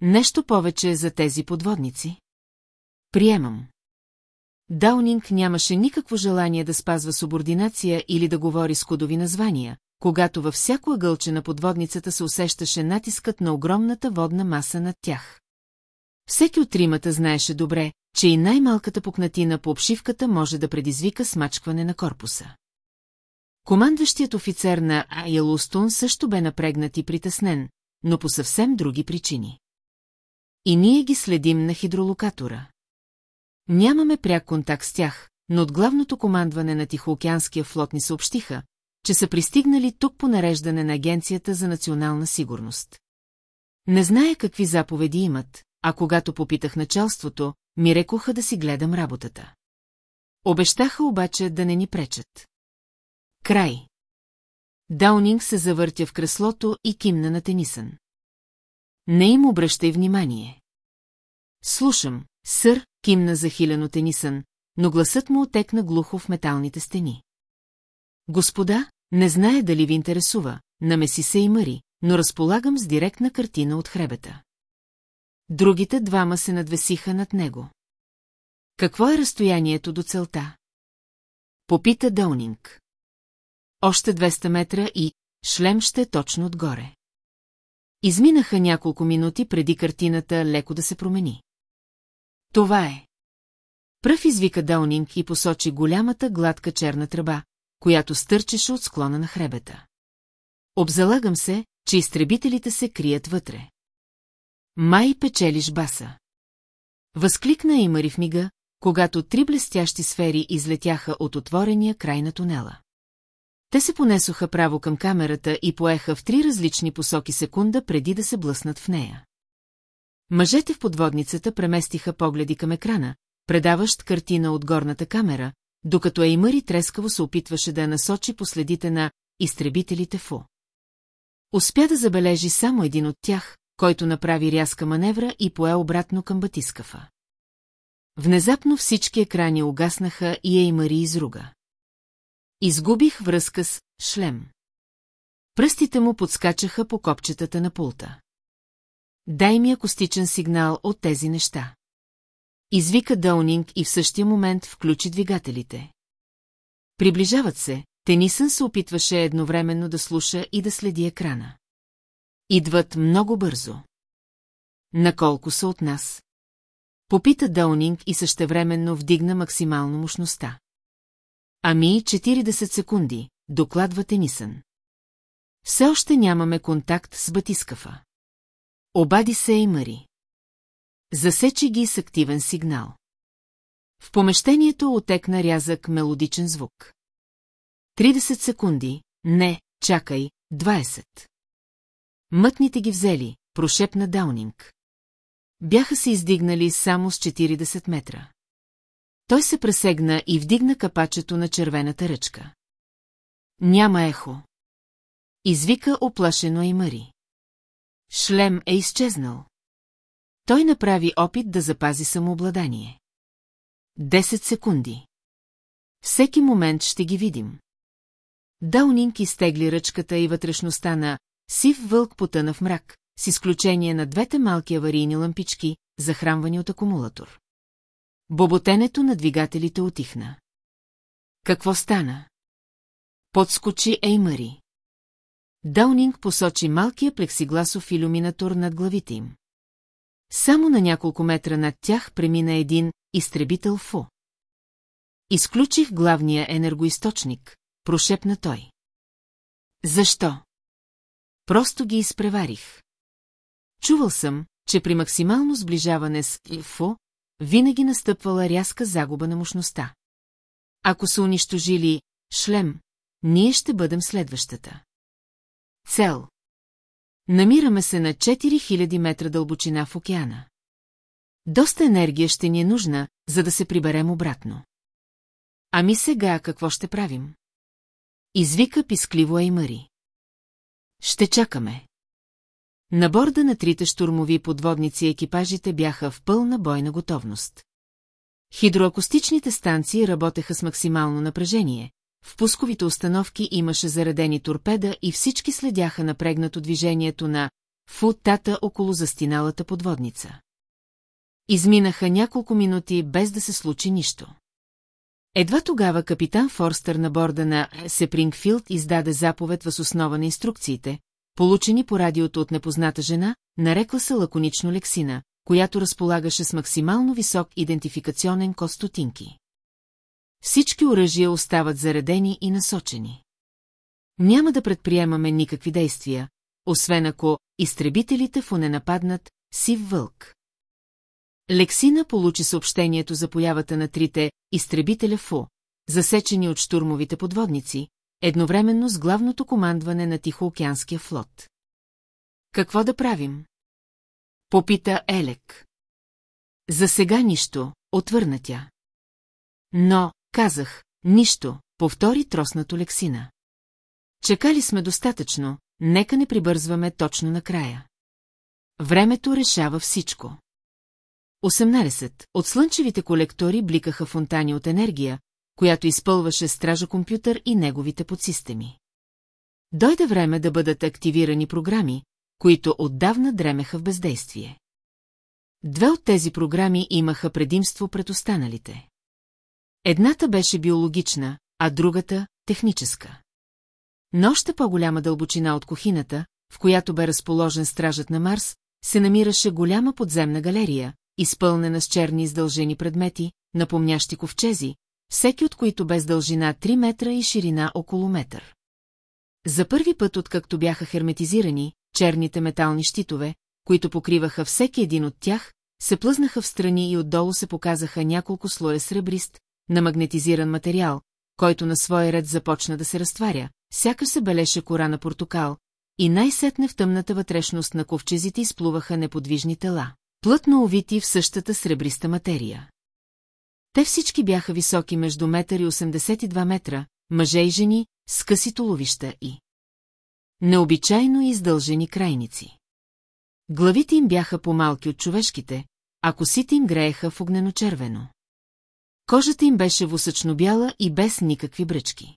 Нещо повече за тези подводници? Приемам. Даунинг нямаше никакво желание да спазва субординация или да говори с кодови названия, когато във всяко ъгълче на подводницата се усещаше натискът на огромната водна маса над тях. Всеки от тримата знаеше добре, че и най-малката пукнатина по обшивката може да предизвика смачкване на корпуса. Командващият офицер на Айелустун също бе напрегнат и притеснен, но по съвсем други причини. И ние ги следим на хидролокатора. Нямаме пряк контакт с тях, но от главното командване на Тихоокеанския флот ни съобщиха, че са пристигнали тук по нареждане на Агенцията за национална сигурност. Не зная какви заповеди имат, а когато попитах началството, ми рекоха да си гледам работата. Обещаха обаче да не ни пречат. Край. Даунинг се завъртя в креслото и кимна на Тенисън. Не им обръщай внимание. Слушам, сър, кимна захилено Тенисън, но гласът му отекна глухо в металните стени. Господа, не знае дали ви интересува, намеси се и Мари, но разполагам с директна картина от хребета. Другите двама се надвесиха над него. Какво е разстоянието до целта? Попита Дълнинг. Още 200 метра и шлем ще е точно отгоре. Изминаха няколко минути преди картината леко да се промени. Това е. Пръв извика Даунинг и посочи голямата гладка черна тръба, която стърчеше от склона на хребета. Обзалагам се, че изтребителите се крият вътре. Май печелиш баса. Възкликна и Мари в мига, когато три блестящи сфери излетяха от отворения край на тунела. Те се понесоха право към камерата и поеха в три различни посоки секунда преди да се блъснат в нея. Мъжете в подводницата преместиха погледи към екрана, предаващ картина от горната камера, докато Еймъри трескаво се опитваше да я насочи по следите на изтребителите ФУ. Успя да забележи само един от тях, който направи рязка маневра и пое обратно към батискафа. Внезапно всички екрани угаснаха и Еймари изруга. Изгубих връзка с шлем. Пръстите му подскачаха по копчетата на пулта. Дай ми акустичен сигнал от тези неща. Извика Даунинг и в същия момент включи двигателите. Приближават се, Тенисън се опитваше едновременно да слуша и да следи екрана. Идват много бързо. Наколко са от нас? Попита Даунинг и същевременно вдигна максимално мощността. Ами 40 секунди, докладва Тенисън. Все още нямаме контакт с батискафа. Обади се и Мари. Засечи ги с активен сигнал. В помещението отекна рязък мелодичен звук. 30 секунди, не, чакай, 20. Мътните ги взели, прошепна Даунинг. Бяха се издигнали само с 40 метра. Той се пресегна и вдигна капачето на червената ръчка. Няма ехо. Извика оплашено и Мари. Шлем е изчезнал. Той направи опит да запази самообладание. Десет секунди. Всеки момент ще ги видим. Даунинг изтегли ръчката и вътрешността на сив вълк потъна в мрак, с изключение на двете малки аварийни лампички, захранвани от акумулатор. Боботенето на двигателите отихна. Какво стана? Подскочи Еймари. Даунинг посочи малкия плексигласов иллюминатор над главите им. Само на няколко метра над тях премина един изтребител ФУ. Изключих главния енергоисточник, прошепна той. Защо? Просто ги изпреварих. Чувал съм, че при максимално сближаване с ИФО винаги настъпвала рязка загуба на мощността. Ако са унищожили шлем, ние ще бъдем следващата. Цел. Намираме се на 4000 метра дълбочина в океана. Доста енергия ще ни е нужна, за да се приберем обратно. Ами сега какво ще правим? Извика пискливо Еймари. Ще чакаме. На борда на трите штурмови подводници екипажите бяха в пълна бойна готовност. Хидроакустичните станции работеха с максимално напрежение, в пусковите установки имаше заредени торпеда и всички следяха напрегнато движението на футата около застиналата подводница. Изминаха няколко минути без да се случи нищо. Едва тогава капитан Форстър на борда на Сепрингфилд издаде заповед въз основа на инструкциите, получени по радиото от непозната жена, нарекла се лаконично Лексина, която разполагаше с максимално висок идентификационен код стотинки. Всички оръжия остават заредени и насочени. Няма да предприемаме никакви действия, освен ако изтребителите в не нападнат сив вълк. Лексина получи съобщението за появата на трите изтребителя ФУ, засечени от штурмовите подводници, едновременно с главното командване на Тихоокеанския флот. Какво да правим? Попита Елек. За сега нищо, отвърна тя. Но, казах, нищо, повтори троснато Лексина. Чекали сме достатъчно, нека не прибързваме точно накрая. Времето решава всичко. 18. От слънчевите колектори бликаха фонтани от енергия, която изпълваше стража компютър и неговите подсистеми. Дойде време да бъдат активирани програми, които отдавна дремеха в бездействие. Две от тези програми имаха предимство пред останалите. Едната беше биологична, а другата – техническа. Но още по-голяма дълбочина от кухината, в която бе разположен стражът на Марс, се намираше голяма подземна галерия, изпълнена с черни издължени предмети, напомнящи ковчези, всеки от които без дължина 3 метра и ширина около метър. За първи път, откакто бяха херметизирани, черните метални щитове, които покриваха всеки един от тях, се плъзнаха в страни и отдолу се показаха няколко слоя сребрист, на магнетизиран материал, който на своя ред започна да се разтваря, сякаш се белеше кора на портокал, и най-сетне в тъмната вътрешност на ковчезите изплуваха неподвижни тела, плътно увити в същата сребриста материя. Те всички бяха високи между метър и 82 метра, мъже и жени, с къси толовища и необичайно издължени крайници. Главите им бяха по-малки от човешките, а косите им грееха в огнено-червено. Кожата им беше восъчно бяла и без никакви бръчки.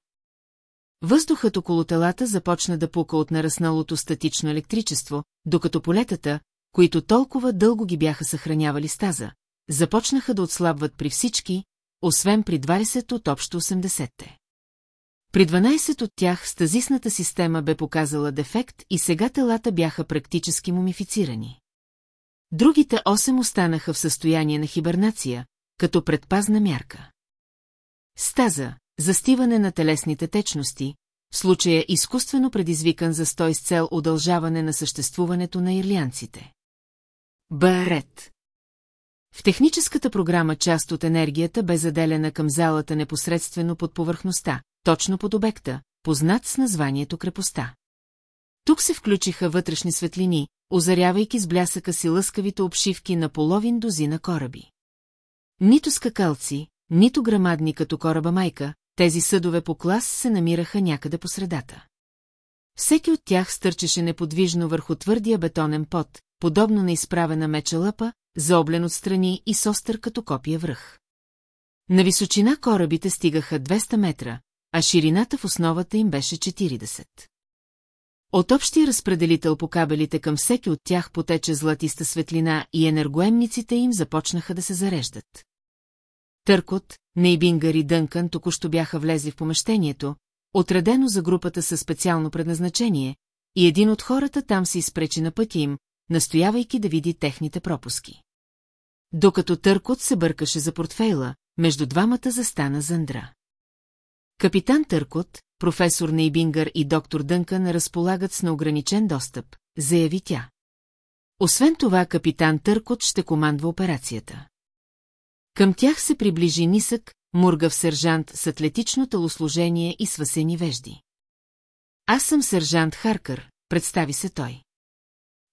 Въздухът около телата започна да пука от нарасналото статично електричество, докато полетата, които толкова дълго ги бяха съхранявали стаза, започнаха да отслабват при всички, освен при 20 от общо 80-те. При 12 от тях стазисната система бе показала дефект и сега телата бяха практически мумифицирани. Другите 8 останаха в състояние на хибернация, като предпазна мярка. Стаза, застиване на телесните течности, в случая изкуствено предизвикан застой с цел удължаване на съществуването на ирлианците. Барет В техническата програма част от енергията бе заделена към залата непосредствено под повърхността, точно под обекта, познат с названието крепостта. Тук се включиха вътрешни светлини, озарявайки с блясъка си лъскавите обшивки на половин дозина кораби. Нито скакалци, нито грамадни като кораба майка, тези съдове по клас се намираха някъде по средата. Всеки от тях стърчеше неподвижно върху твърдия бетонен пот, подобно на изправена меча лъпа, заоблен от страни и с остър като копия връх. На височина корабите стигаха 200 метра, а ширината в основата им беше 40. От общия разпределител по кабелите към всеки от тях потече златиста светлина и енергоемниците им започнаха да се зареждат. Търкот, Нейбингър и Дънкан току-що бяха влезли в помещението, отредено за групата със специално предназначение, и един от хората там се изпречи на пътя им, настоявайки да види техните пропуски. Докато Търкот се бъркаше за портфейла, между двамата застана Зандра. Капитан Търкот, професор Нейбингър и доктор Дънкан разполагат с неограничен достъп, заяви тя. Освен това, капитан Търкот ще командва операцията. Към тях се приближи нисък, мургав сержант с атлетично телосложение и свасени вежди. Аз съм сержант Харкър, представи се той.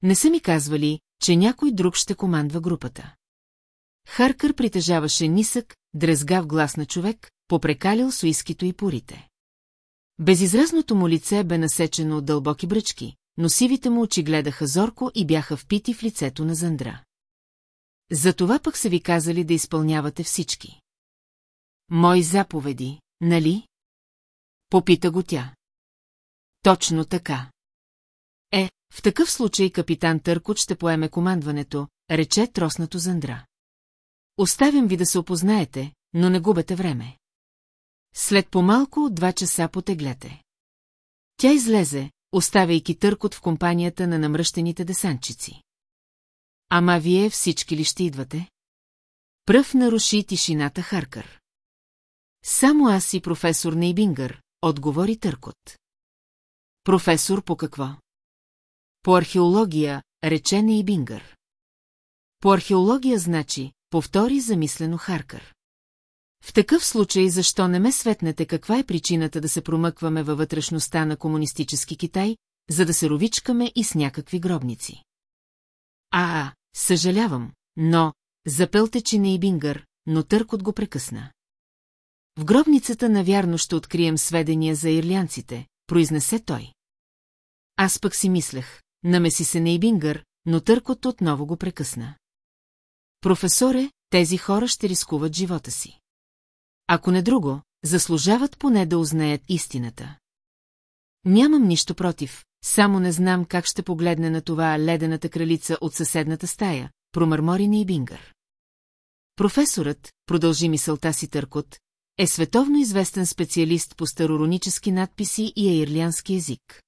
Не са ми казвали, че някой друг ще командва групата. Харкър притежаваше нисък, дрезгав глас на човек, попрекалил суискито и порите. Безизразното му лице бе насечено от дълбоки бръчки, но сивите му очи гледаха зорко и бяха впити в лицето на Зандра. За това пък са ви казали да изпълнявате всички. Мои заповеди, нали? Попита го тя. Точно така. Е, в такъв случай капитан Търкот ще поеме командването, рече троснато Зандра. Оставям ви да се опознаете, но не губете време. След по-малко от два часа потегляте. Тя излезе, оставяйки търкот в компанията на намръщените десанчици. Ама вие всички ли ще идвате? Пръв наруши тишината Харкър. Само аз и професор Нейбингър, отговори Търкот. Професор по какво? По археология, рече Нейбингър. По археология значи, повтори замислено Харкър. В такъв случай защо не ме светнете каква е причината да се промъкваме във вътрешността на комунистически Китай, за да се ровичкаме и с някакви гробници? А, съжалявам, но, запълте, че не и бингър, но търкот го прекъсна. В гробницата навярно ще открием сведения за ирлянците, произнесе той. Аз пък си мислех, намеси се Нейбингър, но търкот отново го прекъсна. Професоре, тези хора ще рискуват живота си. Ако не друго, заслужават поне да узнаят истината. Нямам нищо против, само не знам как ще погледне на това ледената кралица от съседната стая, промърмори ни и Бингър. Професорът, продължи мисълта си Търкот, е световно известен специалист по староронически надписи и аирлянски език.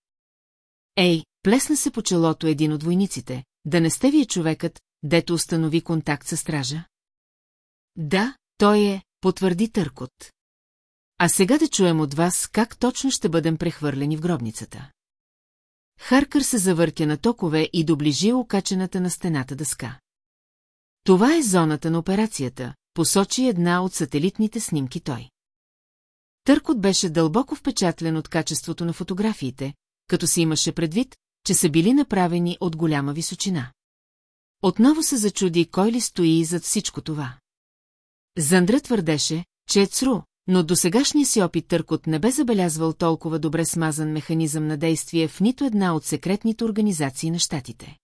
Ей, плесна се по челото един от войниците, да не сте вие човекът, дето установи контакт с стража? Да, той е, потвърди Търкот. А сега да чуем от вас как точно ще бъдем прехвърлени в гробницата. Харкър се завъртя на токове и доближи окачената на стената дъска. Това е зоната на операцията, посочи една от сателитните снимки той. Търкот беше дълбоко впечатлен от качеството на фотографиите, като си имаше предвид, че са били направени от голяма височина. Отново се зачуди кой ли стои зад всичко това. Зандра твърдеше, че е цру, но до сегашния си опит Търкот не бе забелязвал толкова добре смазан механизъм на действие в нито една от секретните организации на щатите.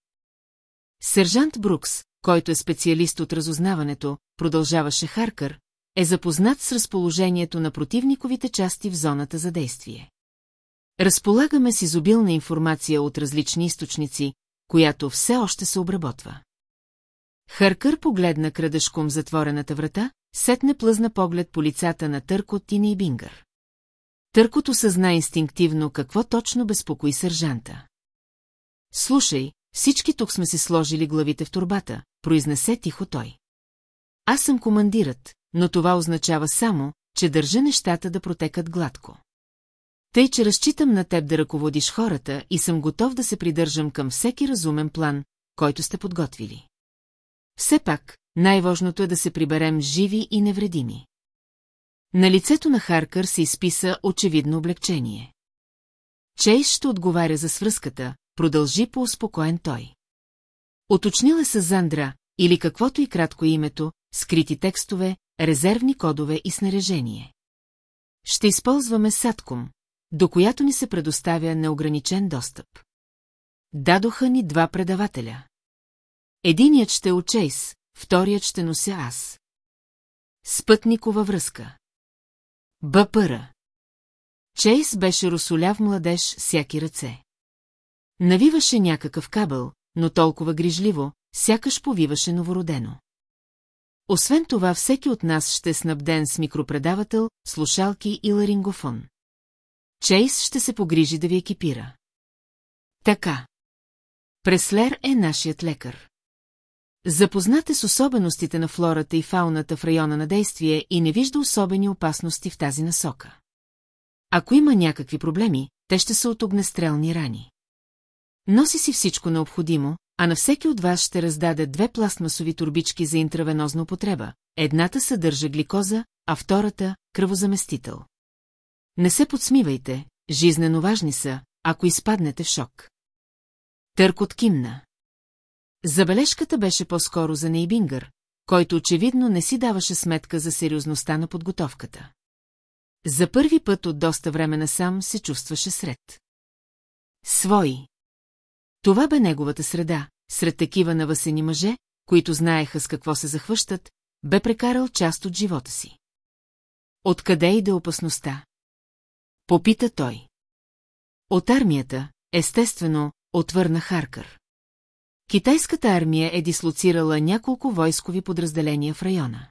Сержант Брукс, който е специалист от разузнаването, продължаваше Харкър, е запознат с разположението на противниковите части в зоната за действие. Разполагаме с изобилна информация от различни източници, която все още се обработва. Харкър погледна крадешком затворената врата, сетне плъзна поглед по лицата на Търкот и Нейбингър. Търкот осъзна инстинктивно какво точно безпокои сержанта. Слушай, всички тук сме си сложили главите в турбата, произнесе тихо той. Аз съм командират, но това означава само, че държа нещата да протекат гладко. Тъй, че разчитам на теб да ръководиш хората и съм готов да се придържам към всеки разумен план, който сте подготвили. Все пак, най-важното е да се приберем живи и невредими. На лицето на Харкър се изписа очевидно облегчение. Чейс ще отговаря за свръзката, продължи по-успокоен той. Оточнила е с Зандра, или каквото и кратко името, скрити текстове, резервни кодове и снаряжение. Ще използваме Сатком, до която ни се предоставя неограничен достъп. Дадоха ни два предавателя. Единият ще е Чейс, вторият ще нося аз. Спътникова връзка. БПР. Чейс беше русоляв младеж всяки ръце. Навиваше някакъв кабел, но толкова грижливо, сякаш повиваше новородено. Освен това, всеки от нас ще е снабден с микропредавател, слушалки и ларингофон. Чейс ще се погрижи да ви екипира. Така. Преслер е нашият лекар. Запознате с особеностите на флората и фауната в района на действие и не вижда особени опасности в тази насока. Ако има някакви проблеми, те ще са от огнестрелни рани. Носи си всичко необходимо, а на всеки от вас ще раздаде две пластмасови турбички за интравенозна употреба. Едната съдържа гликоза, а втората – кръвозаместител. Не се подсмивайте, жизнено важни са, ако изпаднете в шок. Търкот кимна. Забележката беше по-скоро за Нейбингър, който очевидно не си даваше сметка за сериозността на подготовката. За първи път от доста време насам се чувстваше сред. Свои. Това бе неговата среда, сред такива навъсени мъже, които знаеха с какво се захващат, бе прекарал част от живота си. Откъде иде опасността? Попита той. От армията, естествено, отвърна Харкър. Китайската армия е дислоцирала няколко войскови подразделения в района.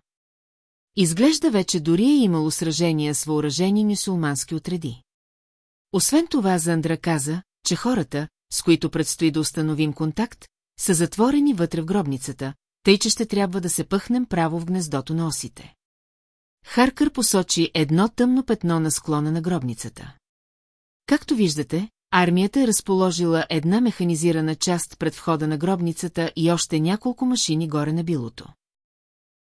Изглежда вече дори е имало сражения с въоръжени мюсулмански отреди. Освен това, Зандра каза, че хората, с които предстои да установим контакт, са затворени вътре в гробницата, тъй че ще трябва да се пъхнем право в гнездото на осите. Харкър посочи едно тъмно петно на склона на гробницата. Както виждате, армията е разположила една механизирана част пред входа на гробницата и още няколко машини горе на билото.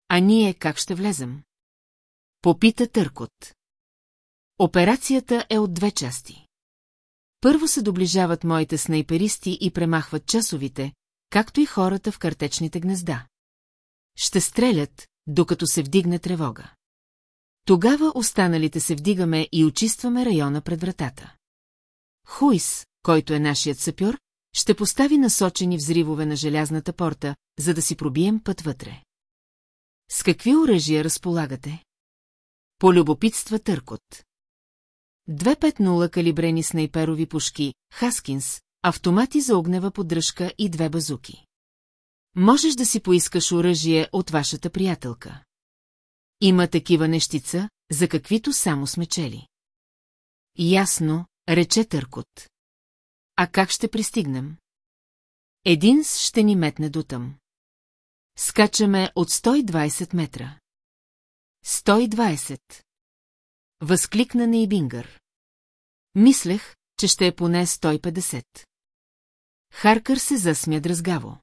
А ние как ще влезем? Попита Търкот. Операцията е от две части. Първо се доближават моите снайперисти и премахват часовите, както и хората в картечните гнезда. Ще стрелят, докато се вдигне тревога. Тогава останалите се вдигаме и очистваме района пред вратата. Хуис, който е нашият сапьор, ще постави насочени взривове на желязната порта, за да си пробием път вътре. С какви оръжия разполагате? Полюбопитства Търкот. 250 калибрени снайперови пушки, Хаскинс, автомати за огнева поддръжка и две базуки. Можеш да си поискаш оръжие от вашата приятелка. Има такива нещица, за каквито само сме чели. Ясно, рече Търкот. А как ще пристигнем? Един ще ни метне дотъм. Скачаме от 120 метра. 120. Възкликна Нейбингър. Мислех, че ще е поне 150. Харкър се засмя дразгаво.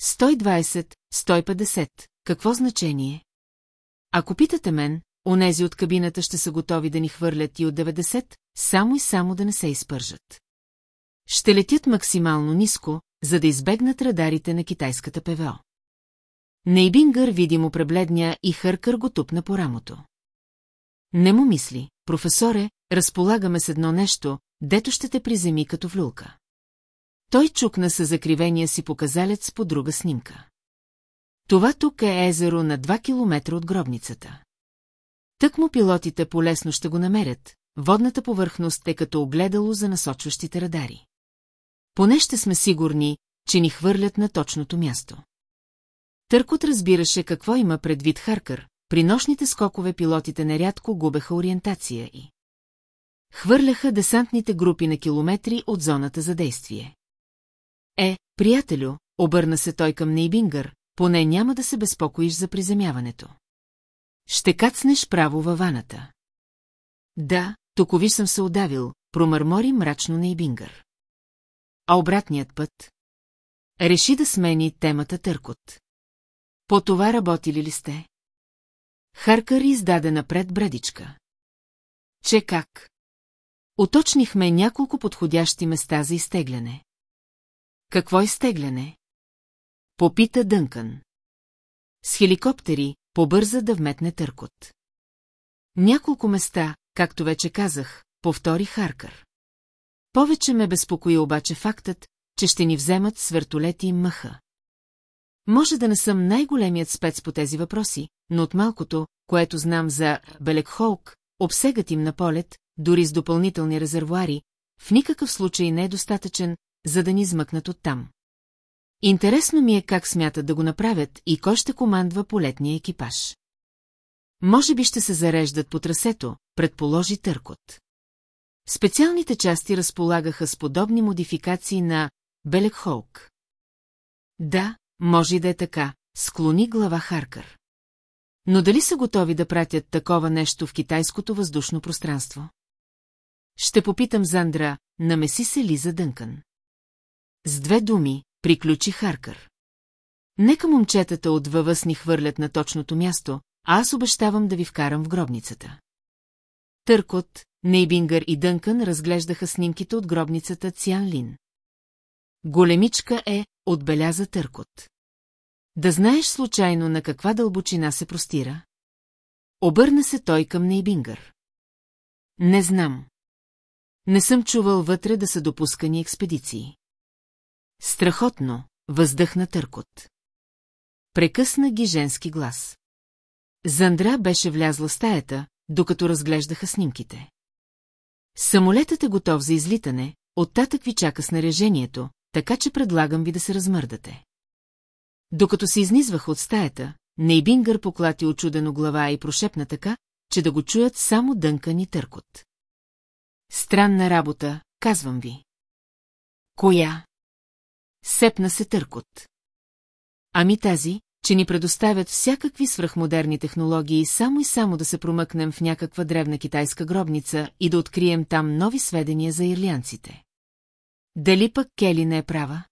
120, 150, какво значение? Ако питате мен, онези от кабината ще са готови да ни хвърлят и от 90, само и само да не се изпържат. Ще летят максимално ниско, за да избегнат радарите на китайската ПВО. Нейбингър видимо пребледня и Хъркър го тупна по рамото. Не му мисли, професоре, разполагаме с едно нещо, дето ще те приземи като влюлка. Той чукна се закривения си показалец по друга снимка. Това тук е езеро на 2 километра от гробницата. Тък му пилотите полесно ще го намерят, водната повърхност е като огледало за насочващите радари. Поне ще сме сигурни, че ни хвърлят на точното място. Търкот разбираше какво има предвид Харкър, при нощните скокове пилотите нерядко губеха ориентация и хвърляха десантните групи на километри от зоната за действие. Е, приятелю, обърна се той към Нейбингър, поне няма да се безпокоиш за приземяването. Ще кацнеш право във ваната. Да, токови съм се удавил, промърмори мрачно Нейбингър. А обратният път? Реши да смени темата Търкот. По това работили ли сте? Харкър издаде напред бредичка. Че как? Уточнихме няколко подходящи места за изтегляне. Какво изтегляне? Попита Дънкън. С хеликоптери побърза да вметне търкот. Няколко места, както вече казах, повтори Харкър. Повече ме безпокои обаче фактът, че ще ни вземат с вертолети и мъха. Може да не съм най-големият спец по тези въпроси, но от малкото, което знам за Белекхолк, обсегът им на полет, дори с допълнителни резервуари, в никакъв случай не е достатъчен, за да ни измъкнат оттам. Интересно ми е как смятат да го направят и кой ще командва полетния екипаж. Може би ще се зареждат по трасето, предположи Търкот. Специалните части разполагаха с подобни модификации на Белекхолк. Да, може и да е така, склони глава Харкър. Но дали са готови да пратят такова нещо в китайското въздушно пространство? Ще попитам Зандра, намеси се Лиза Дънкън. С две думи, приключи Харкър. Нека момчетата от въвъз ни хвърлят на точното място, а аз обещавам да ви вкарам в гробницата. Търкот, Нейбингър и Дънкън разглеждаха снимките от гробницата Цян Лин. Големичка е, отбеляза Търкот. Да знаеш случайно на каква дълбочина се простира? Обърна се той към Нейбингър. Не знам. Не съм чувал вътре да са допускани експедиции. Страхотно, въздъхна Търкот. Прекъсна ги женски глас. Зандра беше влязла в стаята, докато разглеждаха снимките. Самолетът е готов за излитане, оттатък ви чака снаряжението, така че предлагам ви да се размърдате. Докато се изнизваха от стаята, Нейбингър поклати очудено глава и прошепна така, че да го чуят само дънкан и търкот. Странна работа, казвам ви. Коя? Сепна се търкот. Ами тази, че ни предоставят всякакви свръхмодерни технологии само и само да се промъкнем в някаква древна китайска гробница и да открием там нови сведения за ирлианците. Дали пък Кели не е права?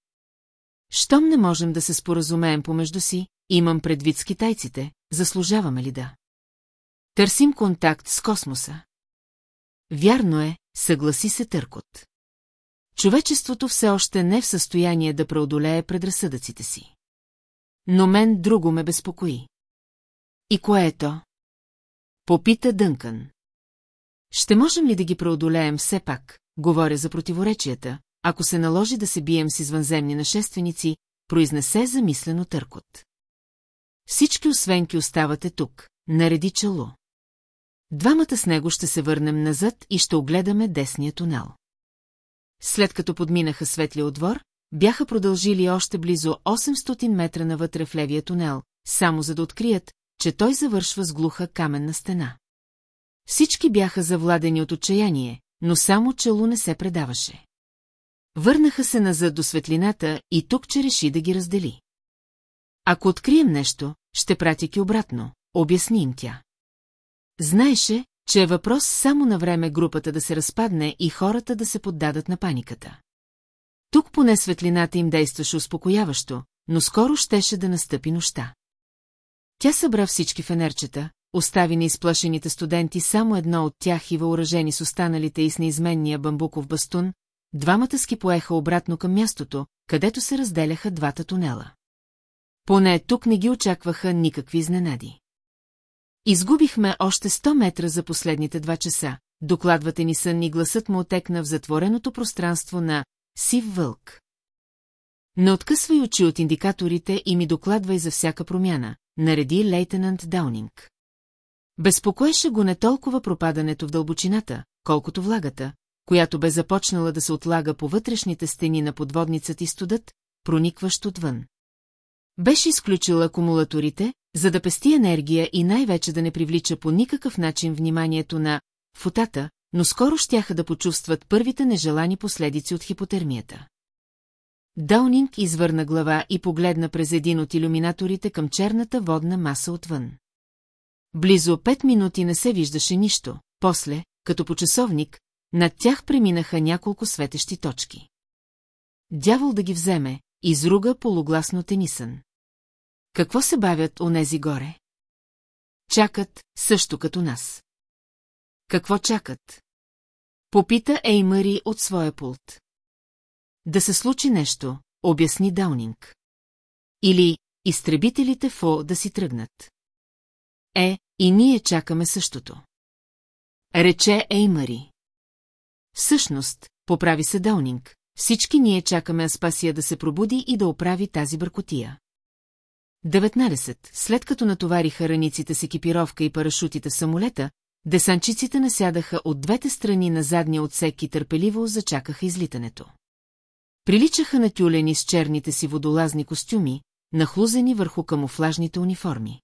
Щом не можем да се споразумеем помежду си, имам предвид с китайците, заслужаваме ли да? Търсим контакт с космоса. Вярно е, съгласи се Търкот. Човечеството все още не е в състояние да преодолее предразсъдъците си. Но мен друго ме безпокои. И кое е то? Попита Дънкън. Ще можем ли да ги преодолеем все пак, говоря за противоречията, ако се наложи да се бием с извънземни нашественици, произнесе замислено търкот. Всички освенки оставате тук, нареди чело. Двамата с него ще се върнем назад и ще огледаме десния тунел. След като подминаха светлия отвор, бяха продължили още близо 800 метра навътре в левия тунел, само за да открият, че той завършва с глуха каменна стена. Всички бяха завладени от отчаяние, но само чело не се предаваше. Върнаха се назад до светлината и тук, че реши да ги раздели. Ако открием нещо, ще прати ки обратно, обясни им тя. Знаеше, че е въпрос само на време групата да се разпадне и хората да се поддадат на паниката. Тук поне светлината им действаше успокояващо, но скоро щеше да настъпи нощта. Тя събра всички фенерчета, остави на изплашените студенти само едно от тях и въоръжени с останалите и с неизменния бамбуков бастун, двамата ски поеха обратно към мястото, където се разделяха двата тунела. Поне тук не ги очакваха никакви изненади. Изгубихме още 100 метра за последните два часа, докладвате ни сън и гласът му отекна в затвореното пространство на Сив Вълк. Не откъсвай очи от индикаторите и ми докладвай за всяка промяна, нареди лейтенант Даунинг. Безпокоеше го не толкова пропадането в дълбочината, колкото влагата, която бе започнала да се отлага по вътрешните стени на подводницата и студът, проникващ отвън. Беше изключила акумулаторите, за да пести енергия и най-вече да не привлича по никакъв начин вниманието на фотата, но скоро щяха да почувстват първите нежелани последици от хипотермията. Даунинг извърна глава и погледна през един от иллюминаторите към черната водна маса отвън. Близо пет минути не се виждаше нищо, после, като по часовник, над тях преминаха няколко светещи точки. Дявол да ги вземе, изруга полугласно Тенисън. Какво се бавят онези горе? Чакат, също като нас. Какво чакат? Попита Еймъри от своя пулт. Да се случи нещо, обясни Даунинг. Или изтребителите ФО да си тръгнат. Е, и ние чакаме същото. Рече Еймари. Всъщност, поправи се Даунинг, всички ние чакаме Аспасия да се пробуди и да оправи тази бъркотия. 19. След като натовариха раниците с екипировка и парашутите в самолета, десанчиците насядаха от двете страни на задния отсек и търпеливо зачакаха излитането. Приличаха на тюлени с черните си водолазни костюми, нахлузени върху камуфлажните униформи.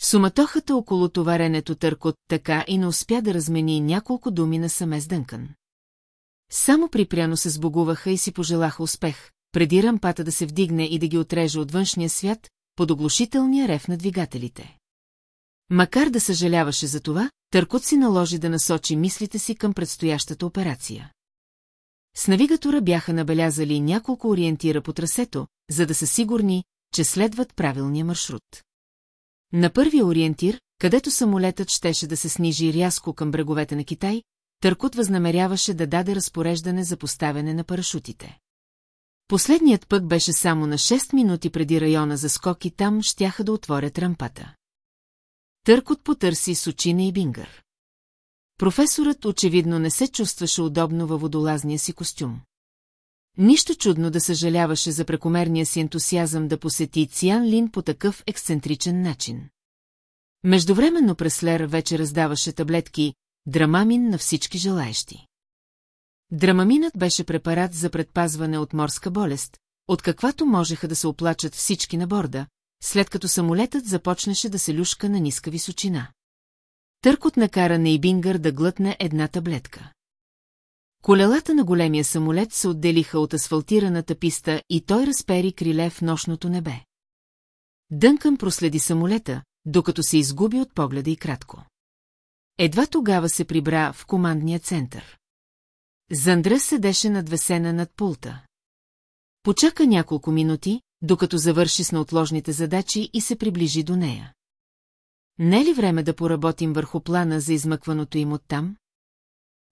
Суматохата около товаренето търкот така и не успя да размени няколко думи на самес Дънкън. Само припряно се сбогуваха и си пожелаха успех, преди рампата да се вдигне и да ги отреже от външния свят, под оглушителния рев на двигателите. Макар да съжаляваше за това, Търкот си наложи да насочи мислите си към предстоящата операция. С навигатора бяха набелязали няколко ориентира по трасето, за да са сигурни, че следват правилния маршрут. На първия ориентир, където самолетът щеше да се снижи рязко към бреговете на Китай, Търкот възнамеряваше да даде разпореждане за поставяне на парашутите. Последният път беше само на 6 минути преди района за скок и там щяха да отворят рампата. Търкот потърси Сочина и Бингър. Професорът очевидно не се чувстваше удобно във водолазния си костюм. Нищо чудно да съжаляваше за прекомерния си ентусиазъм да посети Циан Лин по такъв ексцентричен начин. Междувременно Преслер вече раздаваше таблетки Драмамин на всички желаещи. Драмаминът беше препарат за предпазване от морска болест, от каквато можеха да се оплачат всички на борда, след като самолетът започнеше да се люшка на ниска височина. Търкот накара Нейбингър да глътне една таблетка. Колелата на големия самолет се отделиха от асфалтираната писта и той разпери криле в нощното небе. Дънкън проследи самолета, докато се изгуби от погледа и кратко. Едва тогава се прибра в командния център. Зандра седеше надвесена над пулта. Почака няколко минути, докато завърши с неотложните задачи и се приближи до нея. Не е ли време да поработим върху плана за измъкваното им оттам?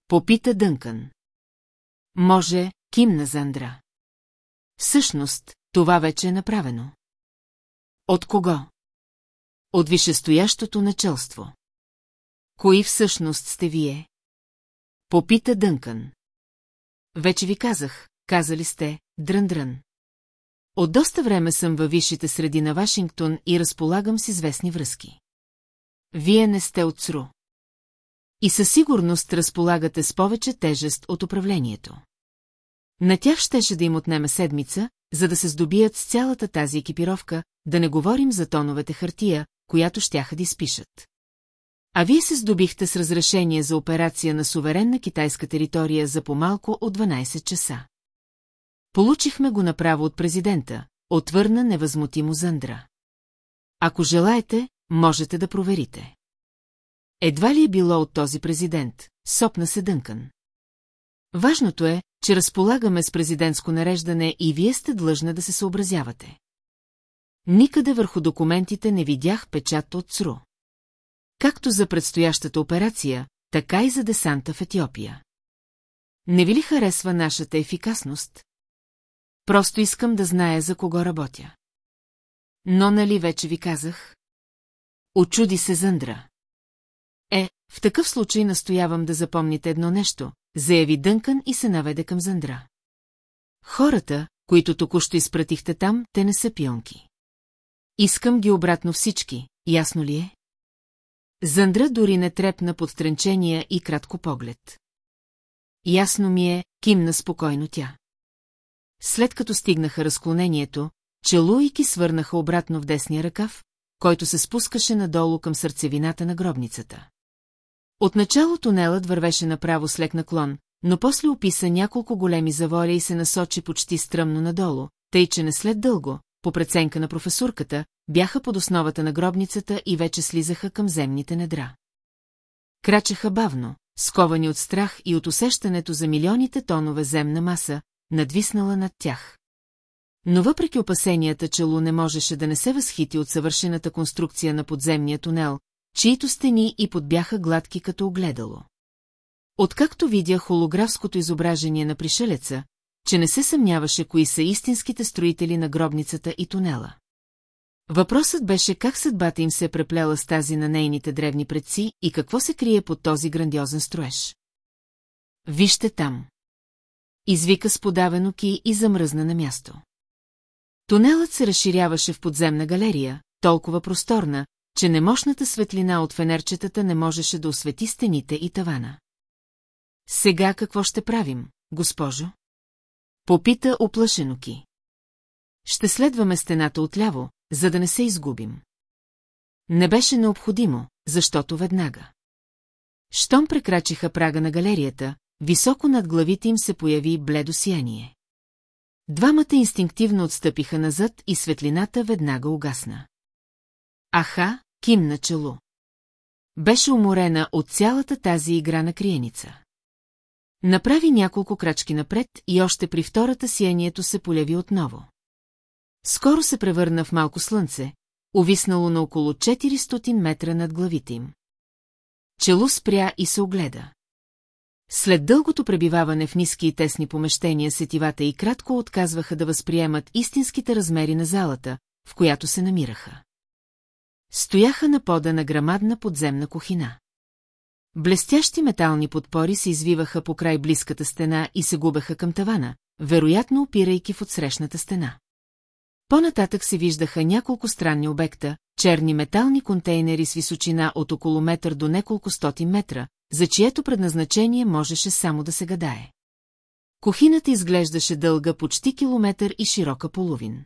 Попита Дънкън. Може, кимна Зандра. Всъщност, това вече е направено. От кого? От вишестоящото началство. Кои всъщност сте вие? Попита Дънкън. Вече ви казах, казали сте, дрън-дрън. От доста време съм във висшите среди на Вашингтон и разполагам с известни връзки. Вие не сте от СРУ. И със сигурност разполагате с повече тежест от управлението. На тях щеше да им отнеме седмица, за да се здобият с цялата тази екипировка, да не говорим за тоновете хартия, която щяха да изпишат. А вие се здобихте с разрешение за операция на суверенна китайска територия за по-малко от 12 часа. Получихме го направо от президента, отвърна невъзмутимо Зандра. Ако желаете, можете да проверите. Едва ли е било от този президент, сопна се Дънкан. Важното е, че разполагаме с президентско нареждане и вие сте длъжна да се съобразявате. Никъде върху документите не видях печат от ЦРУ. Както за предстоящата операция, така и за десанта в Етиопия. Не ви ли харесва нашата ефикасност? Просто искам да зная за кого работя. Но нали вече ви казах? Очуди се Зандра. Е, в такъв случай настоявам да запомните едно нещо, заяви Дънкън и се наведе към Зандра. Хората, които току-що изпратихте там, те не са пионки. Искам ги обратно всички, ясно ли е? Зандра дори не трепна под стренчения и кратко поглед. Ясно ми е, кимна спокойно тя. След като стигнаха разклонението, челуйки свърнаха обратно в десния ръкав, който се спускаше надолу към сърцевината на гробницата. Отначало тунелът вървеше направо с лек наклон, но после описа няколко големи завори и се насочи почти стръмно надолу, тъй че не след дълго, по преценка на професорката, бяха под основата на гробницата и вече слизаха към земните недра. Крачеха бавно, сковани от страх и от усещането за милионите тонове земна маса, надвиснала над тях. Но въпреки опасенията, че Лу не можеше да не се възхити от съвършената конструкция на подземния тунел, чието стени и подбяха гладки като огледало. Откакто видя холографското изображение на пришелеца, че не се съмняваше кои са истинските строители на гробницата и тунела. Въпросът беше как съдбата им се е преплела с тази на нейните древни предци и какво се крие под този грандиозен строеж. Вижте там. Извика с подавено ки и замръзна на място. Тунелът се разширяваше в подземна галерия, толкова просторна, че немощната светлина от фенерчетата не можеше да освети стените и тавана. Сега какво ще правим, госпожо? Попита оплашено ки. Ще следваме стената отляво, за да не се изгубим. Не беше необходимо, защото веднага. Щом прекрачиха прага на галерията, високо над главите им се появи бледо сияние. Двамата инстинктивно отстъпиха назад и светлината веднага угасна. Аха, кимна чело. Беше уморена от цялата тази игра на криеница. Направи няколко крачки напред и още при втората сиянието се поляви отново. Скоро се превърна в малко слънце, увиснало на около 400 метра над главите им. Чело спря и се огледа. След дългото пребиваване в ниски и тесни помещения сетивата и кратко отказваха да възприемат истинските размери на залата, в която се намираха. Стояха на пода на грамадна подземна кухина. Блестящи метални подпори се извиваха по край близката стена и се губеха към тавана, вероятно опирайки в отсрещната стена. По-нататък се виждаха няколко странни обекта, черни метални контейнери с височина от около метър до неколко стоти метра, за чието предназначение можеше само да се гадае. Кухината изглеждаше дълга почти километър и широка половин.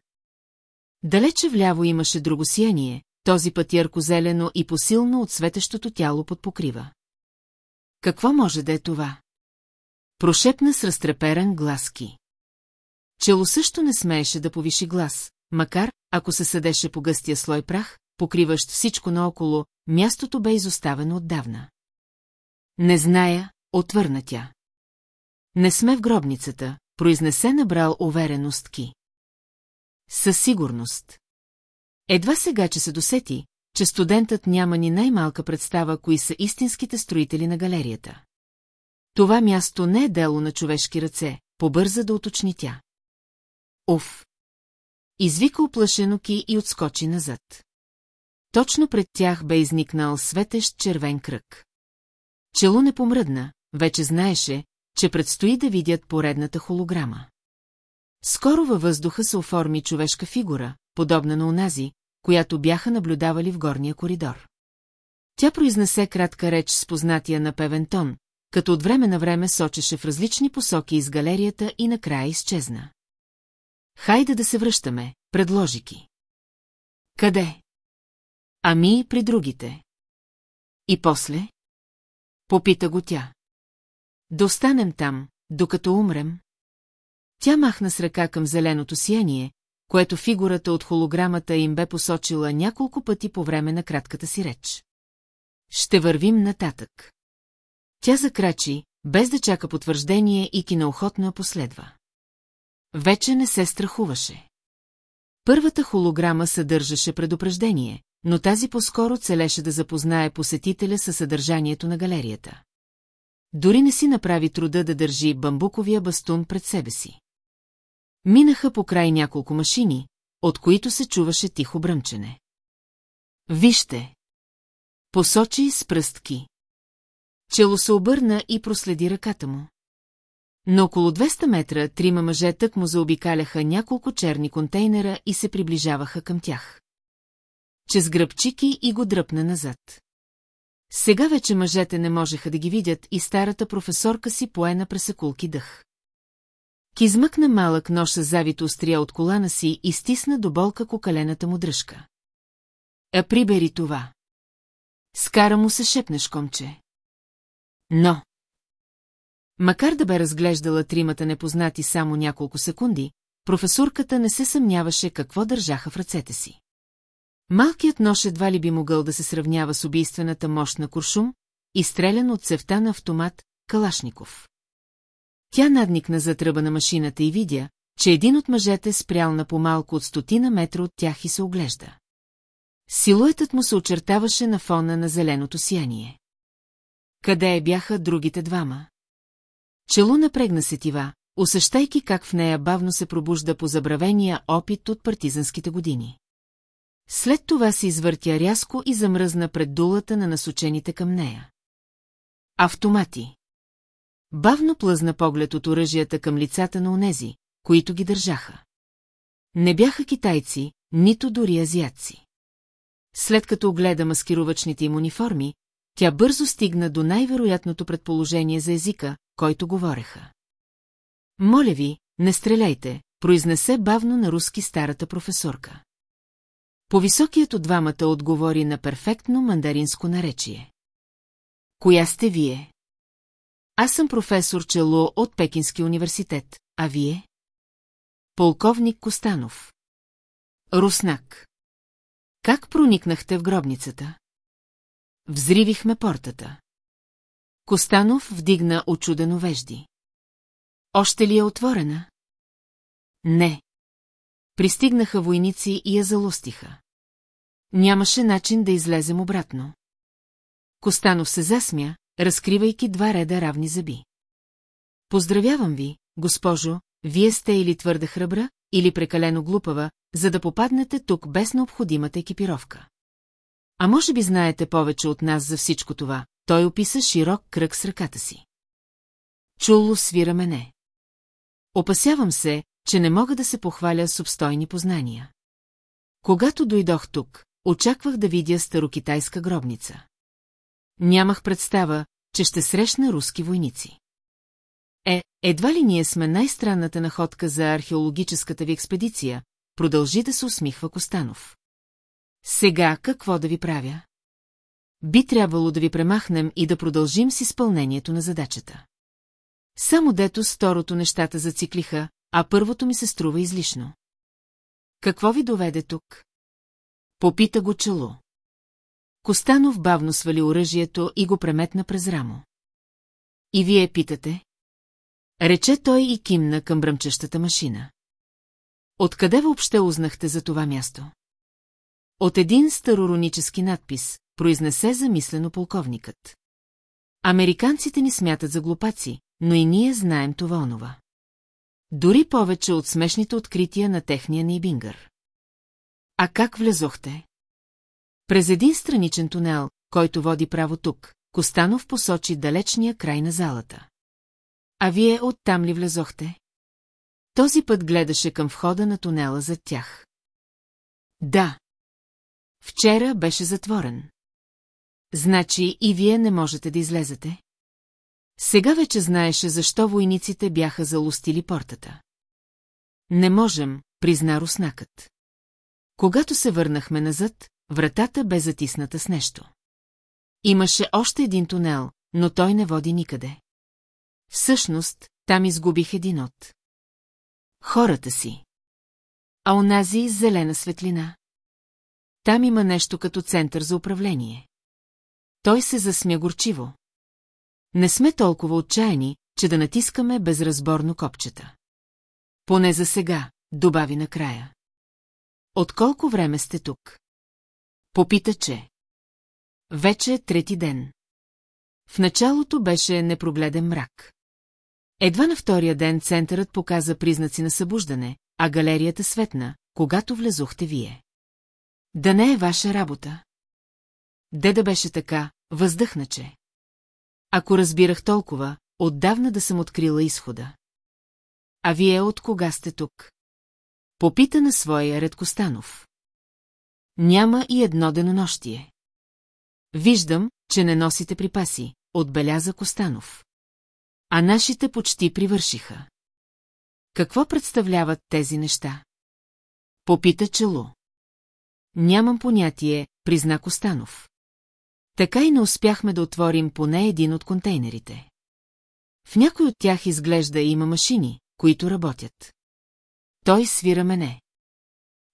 Далече вляво имаше друго сияние, този път ярко-зелено и посилно от светещото тяло под покрива. Какво може да е това? Прошепна с разтреперан гласки. Чело също не смееше да повиши глас, макар, ако се съдеше по гъстия слой прах, покриващ всичко наоколо, мястото бе изоставено отдавна. Не зная, отвърна тя. Не сме в гробницата, произнесе набрал увереност Ки. Със сигурност. Едва сега, че се досети, че студентът няма ни най-малка представа, кои са истинските строители на галерията. Това място не е дело на човешки ръце, побърза да уточни тя. Уф! Извика оплашено Ки и отскочи назад. Точно пред тях бе изникнал светещ червен кръг. Чело не помръдна, вече знаеше, че предстои да видят поредната холограма. Скоро във въздуха се оформи човешка фигура, подобна на онази, която бяха наблюдавали в горния коридор. Тя произнесе кратка реч с познатия на певен тон, като от време на време сочеше в различни посоки из галерията и накрая изчезна. Хайде да се връщаме, предложи ки. Къде? Ами при другите. И после? Попита го тя. Да останем там, докато умрем. Тя махна с ръка към зеленото сияние, което фигурата от холограмата им бе посочила няколко пъти по време на кратката си реч. Ще вървим нататък. Тя закрачи, без да чака потвърждение и киноохотно я последва. Вече не се страхуваше. Първата холограма съдържаше предупреждение, но тази по-скоро целеше да запознае посетителя със съдържанието на галерията. Дори не си направи труда да държи бамбуковия бастун пред себе си. Минаха по край няколко машини, от които се чуваше тихо бръмчене. Вижте! Посочи с пръстки. Чело се обърна и проследи ръката му. На около 200 метра трима мъже тък му заобикаляха няколко черни контейнера и се приближаваха към тях. Че сгръбчики и го дръпна назад. Сега вече мъжете не можеха да ги видят и старата професорка си поена пресекулки дъх. Ки измъкна малък нож с завито острия от колана си и стисна до болка кокалената му дръжка. А прибери това. Скара му се шепнеш, комче. Но... Макар да бе разглеждала тримата непознати само няколко секунди, професорката не се съмняваше какво държаха в ръцете си. Малкият нож едва ли би могъл да се сравнява с убийствената мощ на куршум, изстрелян от цевта на автомат Калашников. Тя надникна за тръба на машината и видя, че един от мъжете спрял на помалко от стотина метра от тях и се оглежда. Силуетът му се очертаваше на фона на зеленото сияние. Къде бяха другите двама? Челу напрегна сетива, усещайки как в нея бавно се пробужда по забравения опит от партизанските години. След това се извъртя рязко и замръзна пред дулата на насочените към нея. Автомати. Бавно плъзна поглед от оръжията към лицата на онези, които ги държаха. Не бяха китайци, нито дори азиатци. След като огледа маскировачните им униформи, тя бързо стигна до най-вероятното предположение за езика, който говореха. Моля ви, не стреляйте, произнесе бавно на руски старата професорка. По-високият от двамата отговори на перфектно мандаринско наречие. Коя сте вие? Аз съм професор Чело от Пекински университет, а вие? Полковник Костанов. Руснак. Как проникнахте в гробницата? Взривихме портата. Костанов вдигна очудено вежди. Още ли е отворена? Не. Пристигнаха войници и я залостиха. Нямаше начин да излезем обратно. Костанов се засмя, разкривайки два реда равни зъби. Поздравявам ви, госпожо, вие сте или твърде храбра, или прекалено глупава, за да попаднете тук без необходимата екипировка. А може би знаете повече от нас за всичко това, той описа широк кръг с ръката си. Чуло свира мене. Опасявам се, че не мога да се похваля с обстойни познания. Когато дойдох тук, очаквах да видя старокитайска гробница. Нямах представа, че ще срещна руски войници. Е, едва ли ние сме най-странната находка за археологическата ви експедиция, продължи да се усмихва Костанов. Сега какво да ви правя? Би трябвало да ви премахнем и да продължим с изпълнението на задачата. Само дето второто нещата зациклиха, а първото ми се струва излишно. Какво ви доведе тук? Попита го чело. Костанов бавно свали оръжието и го преметна през рамо. И вие питате? Рече той и кимна към бръмчещата машина. Откъде въобще узнахте за това място? От един староронически надпис, произнесе замислено полковникът. Американците ни смятат за глупаци, но и ние знаем това онова. Дори повече от смешните открития на техния Нейбингър. А как влезохте? През един страничен тунел, който води право тук, Костанов посочи далечния край на залата. А вие оттам ли влезохте? Този път гледаше към входа на тунела зад тях. Да. Вчера беше затворен. Значи и вие не можете да излезете? Сега вече знаеше защо войниците бяха залустили портата. Не можем, призна руснакът. Когато се върнахме назад, вратата бе затисната с нещо. Имаше още един тунел, но той не води никъде. Всъщност, там изгубих един от. Хората си. А онази зелена светлина. Там има нещо като център за управление. Той се засмя горчиво. Не сме толкова отчаяни, че да натискаме безразборно копчета. Поне за сега, добави накрая. От колко време сте тук? Попита, че. Вече е трети ден. В началото беше непрогледен мрак. Едва на втория ден центърът показа признаци на събуждане, а галерията светна, когато влезохте вие. Да не е ваша работа. Де да беше така, въздъхна, че. Ако разбирах толкова, отдавна да съм открила изхода. А вие от кога сте тук? Попита на своя Редкостанов. Няма и едно денонощие. Виждам, че не носите припаси, отбеляза Костанов. А нашите почти привършиха. Какво представляват тези неща? Попита Чело. Нямам понятие, призна Костанов. Така и не успяхме да отворим поне един от контейнерите. В някой от тях изглежда има машини, които работят. Той свира мене.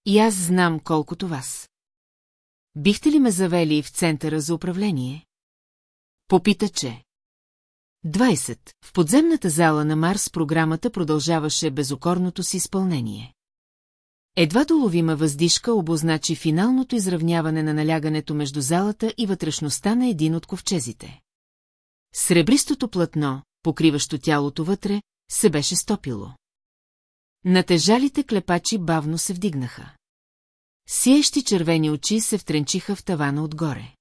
И аз знам колкото вас. Бихте ли ме завели в центъра за управление? Попита, че. 20. В подземната зала на Марс програмата продължаваше безокорното си изпълнение. Едва доловима въздишка обозначи финалното изравняване на налягането между залата и вътрешността на един от ковчезите. Сребристото платно, покриващо тялото вътре, се беше стопило. Натежалите клепачи бавно се вдигнаха. Сиещи червени очи се втренчиха в тавана отгоре.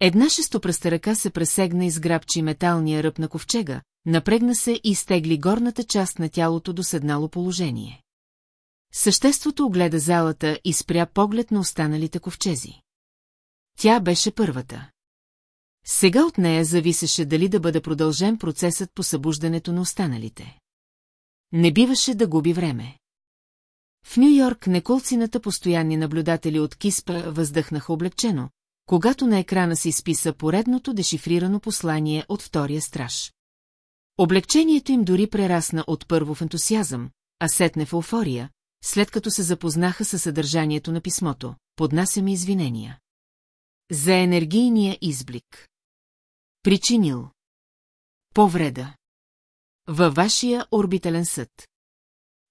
Една шестопръста ръка се пресегна и сграбчи металния ръб на ковчега, напрегна се и изтегли горната част на тялото до седнало положение. Съществото огледа залата и спря поглед на останалите ковчези. Тя беше първата. Сега от нея зависеше дали да бъде продължен процесът по събуждането на останалите. Не биваше да губи време. В Нью-Йорк неколцината постоянни наблюдатели от Киспа въздъхнаха облегчено, когато на екрана се изписа поредното дешифрирано послание от втория страж. Облегчението им дори прерасна от първо в ентусиазъм, а сетне в еуфория, след като се запознаха със съдържанието на писмото, поднасяме извинения. За енергийния изблик. Причинил. Повреда. Във вашия орбитален съд.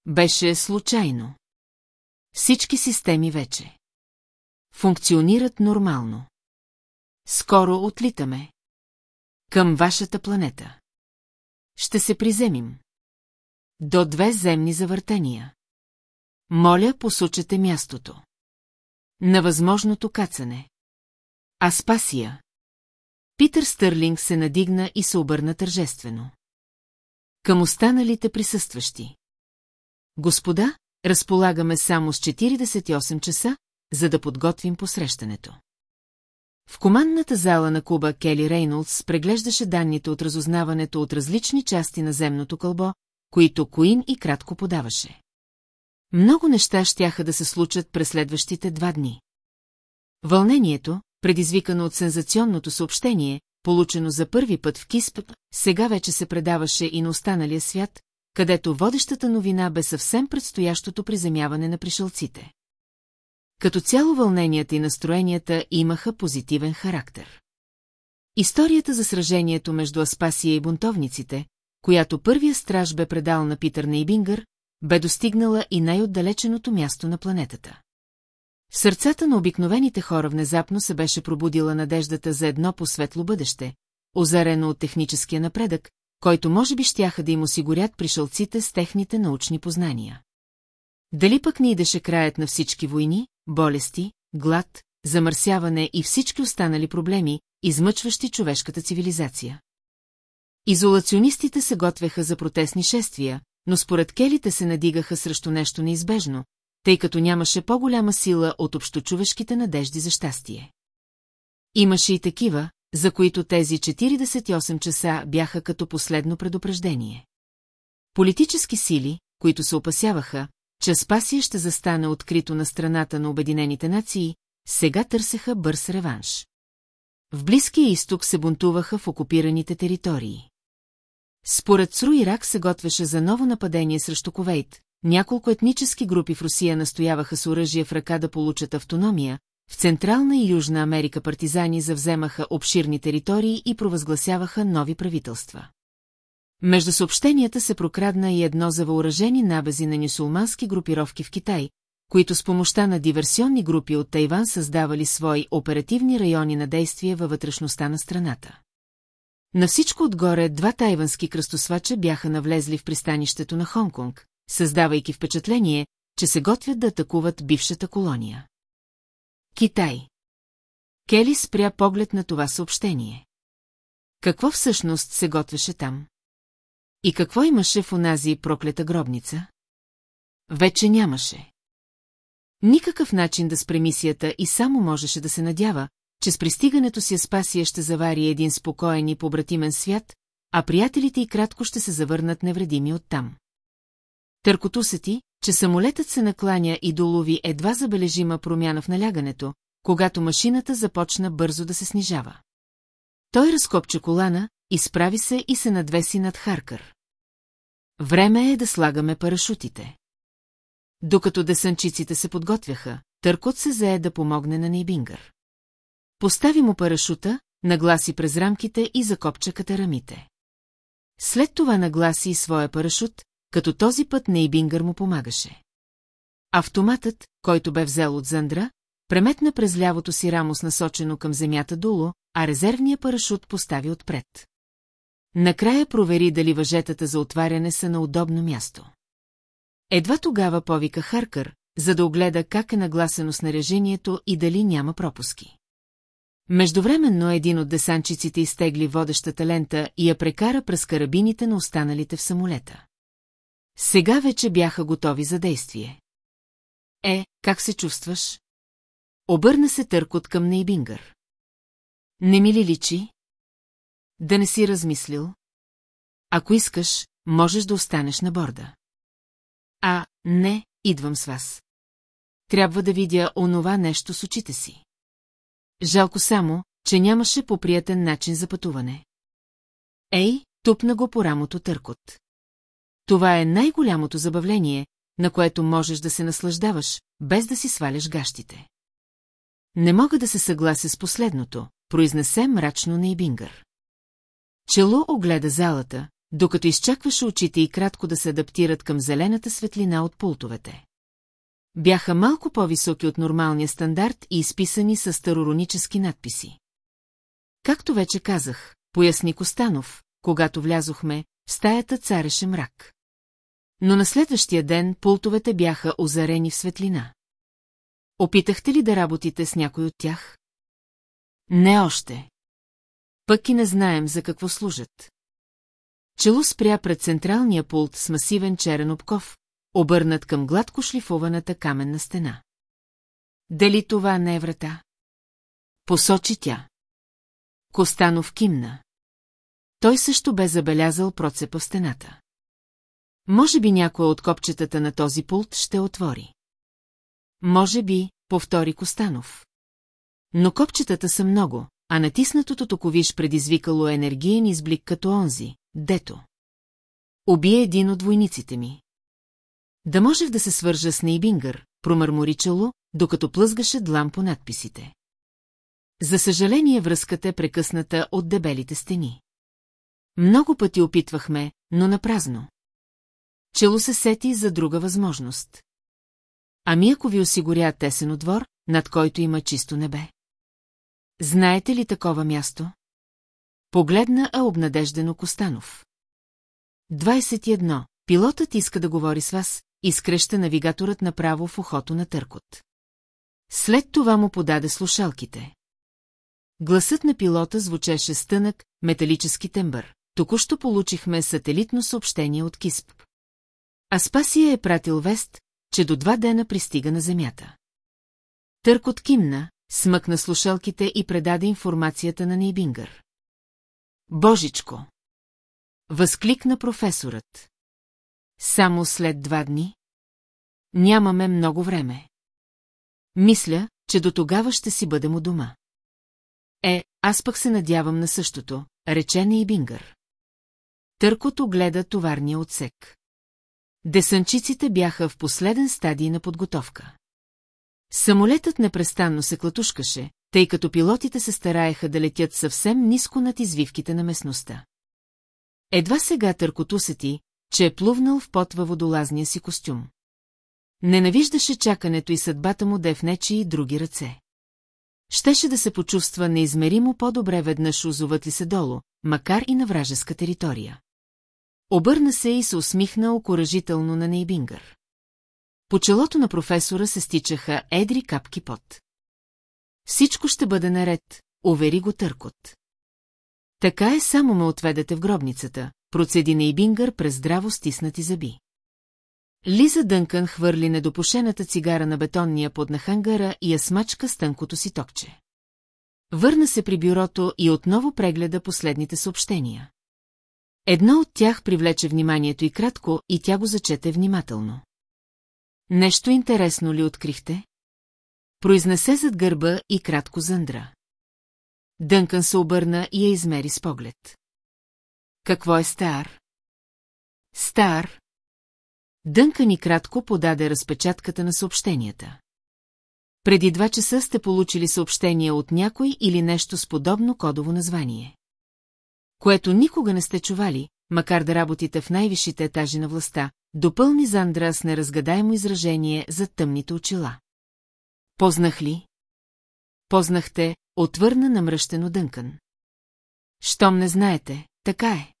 Беше случайно. Всички системи вече. Функционират нормално. Скоро отлитаме. Към вашата планета. Ще се приземим. До две земни завъртания. Моля, посочете мястото. На възможното кацане. Аспасия. Питър Стърлинг се надигна и се обърна тържествено. Към останалите присъстващи. Господа, разполагаме само с 48 часа, за да подготвим посрещането. В командната зала на Куба Кели Рейнолдс преглеждаше данните от разузнаването от различни части на земното кълбо, които Куин и кратко подаваше. Много неща щяха да се случат през следващите два дни. Вълнението, предизвикано от сензационното съобщение, получено за първи път в Кисп, сега вече се предаваше и на останалия свят, където водещата новина бе съвсем предстоящото приземяване на пришелците. Като цяло вълненията и настроенията имаха позитивен характер. Историята за сражението между Аспасия и бунтовниците, която първия страж бе предал на Питър Нейбингър, бе достигнала и най-отдалеченото място на планетата. В сърцата на обикновените хора внезапно се беше пробудила надеждата за едно по-светло бъдеще, озарено от техническия напредък, който може би щяха да им осигурят пришълците с техните научни познания. Дали пък ни идеше краят на всички войни, болести, глад, замърсяване и всички останали проблеми, измъчващи човешката цивилизация. Изолационистите се готвеха за протестни шествия, но според келите се надигаха срещу нещо неизбежно, тъй като нямаше по-голяма сила от общочувешките надежди за щастие. Имаше и такива, за които тези 48 часа бяха като последно предупреждение. Политически сили, които се опасяваха, че Спасия ще застане открито на страната на Обединените нации, сега търсеха бърз реванш. В Близкия изток се бунтуваха в окупираните територии. Според Сру Ирак се готвеше за ново нападение срещу Ковейт, няколко етнически групи в Русия настояваха с оръжие в ръка да получат автономия, в Централна и Южна Америка партизани завземаха обширни територии и провъзгласяваха нови правителства. Между съобщенията се прокрадна и едно за въоръжени набези на нюсулмански групировки в Китай, които с помощта на диверсионни групи от Тайван създавали свои оперативни райони на действие във вътрешността на страната. На всичко отгоре два тайвански кръстосвача бяха навлезли в пристанището на Хонконг, създавайки впечатление, че се готвят да атакуват бившата колония. Китай Кели спря поглед на това съобщение. Какво всъщност се готвеше там? И какво имаше в онази проклета гробница? Вече нямаше. Никакъв начин да спре мисията и само можеше да се надява, че с пристигането си Аспасия ще завари един спокоен и побратимен свят, а приятелите и кратко ще се завърнат невредими оттам. Търкото се ти, че самолетът се накланя и долови едва забележима промяна в налягането, когато машината започна бързо да се снижава. Той разкопча колана, изправи се и се надвеси над Харкър. Време е да слагаме парашутите. Докато десанчиците се подготвяха, Търкот се зае да помогне на Нейбингър. Постави му парашута, нагласи през рамките и закопча катерамите. След това нагласи и своя парашут, като този път Нейбингър му помагаше. Автоматът, който бе взел от Зандра, преметна през лявото си рамо с насочено към земята долу, а резервния парашут постави отпред. Накрая провери дали въжетата за отваряне са на удобно място. Едва тогава повика Харкър, за да огледа как е нагласено снаряжението и дали няма пропуски. Междувременно един от десанчиците изтегли водещата лента и я прекара през карабините на останалите в самолета. Сега вече бяха готови за действие. Е, как се чувстваш? Обърна се търкот към Нейбингър. Не ми ли личи? Да не си размислил? Ако искаш, можеш да останеш на борда. А, не, идвам с вас. Трябва да видя онова нещо с очите си. Жалко само, че нямаше поприятен начин за пътуване. Ей, тупна го по рамото търкот. Това е най-голямото забавление, на което можеш да се наслаждаваш, без да си сваляш гащите. Не мога да се съглася с последното, произнесе мрачно Нейбингър. Чело огледа залата, докато изчакваше очите и кратко да се адаптират към зелената светлина от пултовете. Бяха малко по-високи от нормалния стандарт и изписани с староронически надписи. Както вече казах, поясни Костанов, когато влязохме, в стаята цареше мрак. Но на следващия ден пултовете бяха озарени в светлина. Опитахте ли да работите с някой от тях? Не още. Пък и не знаем за какво служат. Чело спря пред централния пулт с масивен черен обков, обърнат към гладко шлифованата каменна стена. Дали това не е врата? Посочи тя. Костанов кимна. Той също бе забелязал процепа в стената. Може би някоя от копчетата на този пулт ще отвори. Може би, повтори Костанов. Но копчетата са много, а натиснатото токовиш предизвикало енергиен изблик като онзи, дето. Убие един от войниците ми. Да можех да се свържа с Нейбингър, промърморичало, докато плъзгаше длам по надписите. За съжаление връзката е прекъсната от дебелите стени. Много пъти опитвахме, но на празно. Чело се сети за друга възможност. Ами ако ви осигуря тесен двор, над който има чисто небе? Знаете ли такова място? Погледна а обнадеждено Костанов. 21. Пилотът иска да говори с вас, изкръща навигаторът направо в ухото на търкот. След това му подаде слушалките. Гласът на пилота звучеше стънък, металически тембър. Току-що получихме сателитно съобщение от Кисп. Аспасия е пратил вест, че до два дена пристига на Земята. Търкот кимна, смъкна слушалките и предаде информацията на Нейбингър. Божичко! Възкликна професорът. Само след два дни? Нямаме много време. Мисля, че до тогава ще си бъдем у дома. Е, аз пък се надявам на същото, рече Нейбингър. Търкото гледа товарния отсек. Десанчиците бяха в последен стадий на подготовка. Самолетът непрестанно се клатушкаше, тъй като пилотите се стараеха да летят съвсем ниско над извивките на местността. Едва сега търкот усети, че е плувнал в пот във водолазния си костюм. Ненавиждаше чакането и съдбата му да е в нечи и други ръце. Щеше да се почувства неизмеримо по-добре веднъж озовът ли се долу, макар и на вражеска територия. Обърна се и се усмихна окоръжително на Нейбингър. По челото на професора се стичаха едри капки пот. Всичко ще бъде наред, увери го търкот. Така е, само ме отведете в гробницата, процеди Нейбингър през здраво стиснати зъби. Лиза Дънкън хвърли недопушената цигара на бетонния под на хангара и я смачка с тънкото си токче. Върна се при бюрото и отново прегледа последните съобщения. Едно от тях привлече вниманието и кратко, и тя го зачете внимателно. Нещо интересно ли открихте? Произнесе зад гърба и кратко зъндра. Дънкън се обърна и я измери с поглед. Какво е стар? Стар. Дънкън и кратко подаде разпечатката на съобщенията. Преди два часа сте получили съобщение от някой или нещо с подобно кодово название което никога не сте чували, макар да работите в най-висшите етажи на властта, допълни Зандра с неразгадаемо изражение за тъмните очила. Познах ли? Познахте, отвърна намръщено Дънкън. Щом не знаете, така е.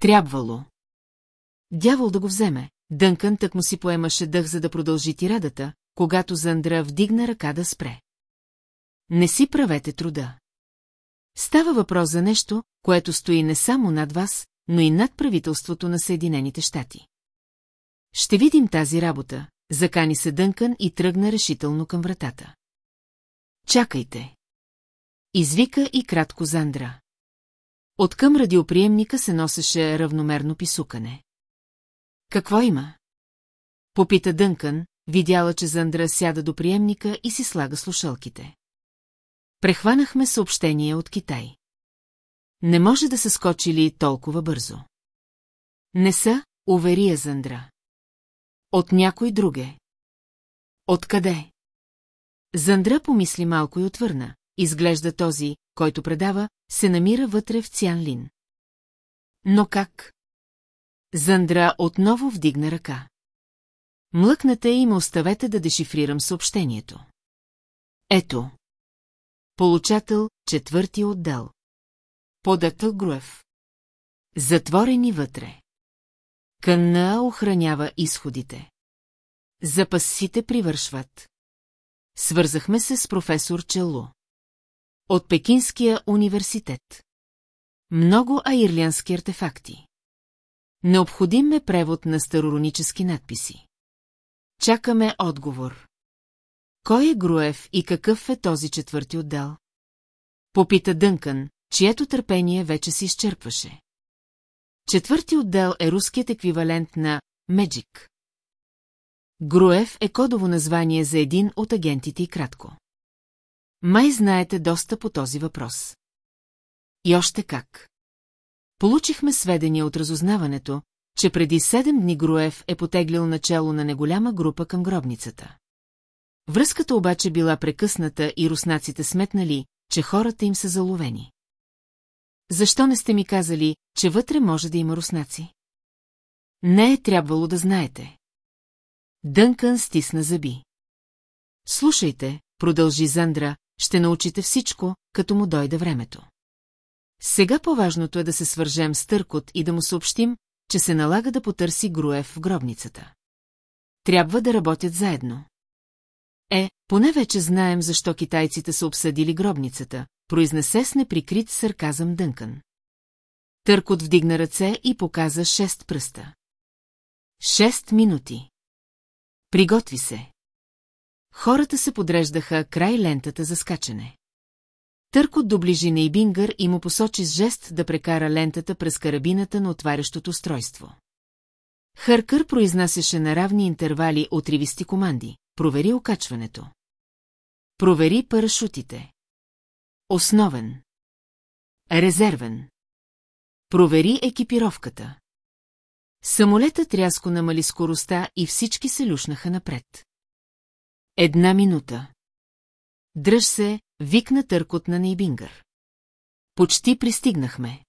Трябвало. Дявол да го вземе, Дънкън тък му си поемаше дъх, за да продължи тирадата, когато Зандра вдигна ръка да спре. Не си правете труда. Става въпрос за нещо, което стои не само над вас, но и над правителството на Съединените щати. Ще видим тази работа, закани се Дънкън и тръгна решително към вратата. Чакайте. Извика и кратко Зандра. Откъм радиоприемника се носеше равномерно писукане. Какво има? Попита Дънкън, видяла, че Зандра сяда до приемника и си слага слушалките. Прехванахме съобщение от Китай. Не може да се скочи ли толкова бързо. Не са, увери я Зандра. От някой друге. Откъде? Зандра помисли малко и отвърна. Изглежда този, който предава, се намира вътре в Цянлин. Но как? Зандра отново вдигна ръка. Млъкнете и ме оставете да дешифрирам съобщението. Ето. Получател, четвърти отдел. Подател Груев. Затворени вътре. Кънна охранява изходите. Запасите привършват. Свързахме се с професор Чело. От Пекинския университет. Много аирлянски артефакти. Необходим е превод на староронически надписи. Чакаме отговор. Кой е Груев и какъв е този четвърти отдел? Попита Дънкън, чието търпение вече се изчерпваше. Четвърти отдел е руският еквивалент на Меджик. Груев е кодово название за един от агентите и кратко. Май знаете доста по този въпрос. И още как. Получихме сведения от разузнаването, че преди седем дни Груев е потеглил начало на неголяма група към гробницата. Връзката обаче била прекъсната и руснаците сметнали, че хората им са заловени. Защо не сте ми казали, че вътре може да има руснаци? Не е трябвало да знаете. Дънкън стисна зъби. Слушайте, продължи Зандра, ще научите всичко, като му дойде времето. Сега по-важното е да се свържем с Търкот и да му съобщим, че се налага да потърси Груев в гробницата. Трябва да работят заедно. Е, поне вече знаем защо китайците са обсъдили гробницата, произнесе с неприкрит сарказъм Дънкън. Търкот вдигна ръце и показа шест пръста. Шест минути. Приготви се. Хората се подреждаха край лентата за скачане. Търкот доближи Нейбингър и му посочи с жест да прекара лентата през карабината на отварящото устройство. Хъркър произнасяше на равни интервали отривисти команди. Провери окачването. Провери парашутите. Основен. Резервен. Провери екипировката. Самолетът рязко намали скоростта и всички се люшнаха напред. Една минута. Дръж се, викна търкот на Нейбингър. Почти пристигнахме.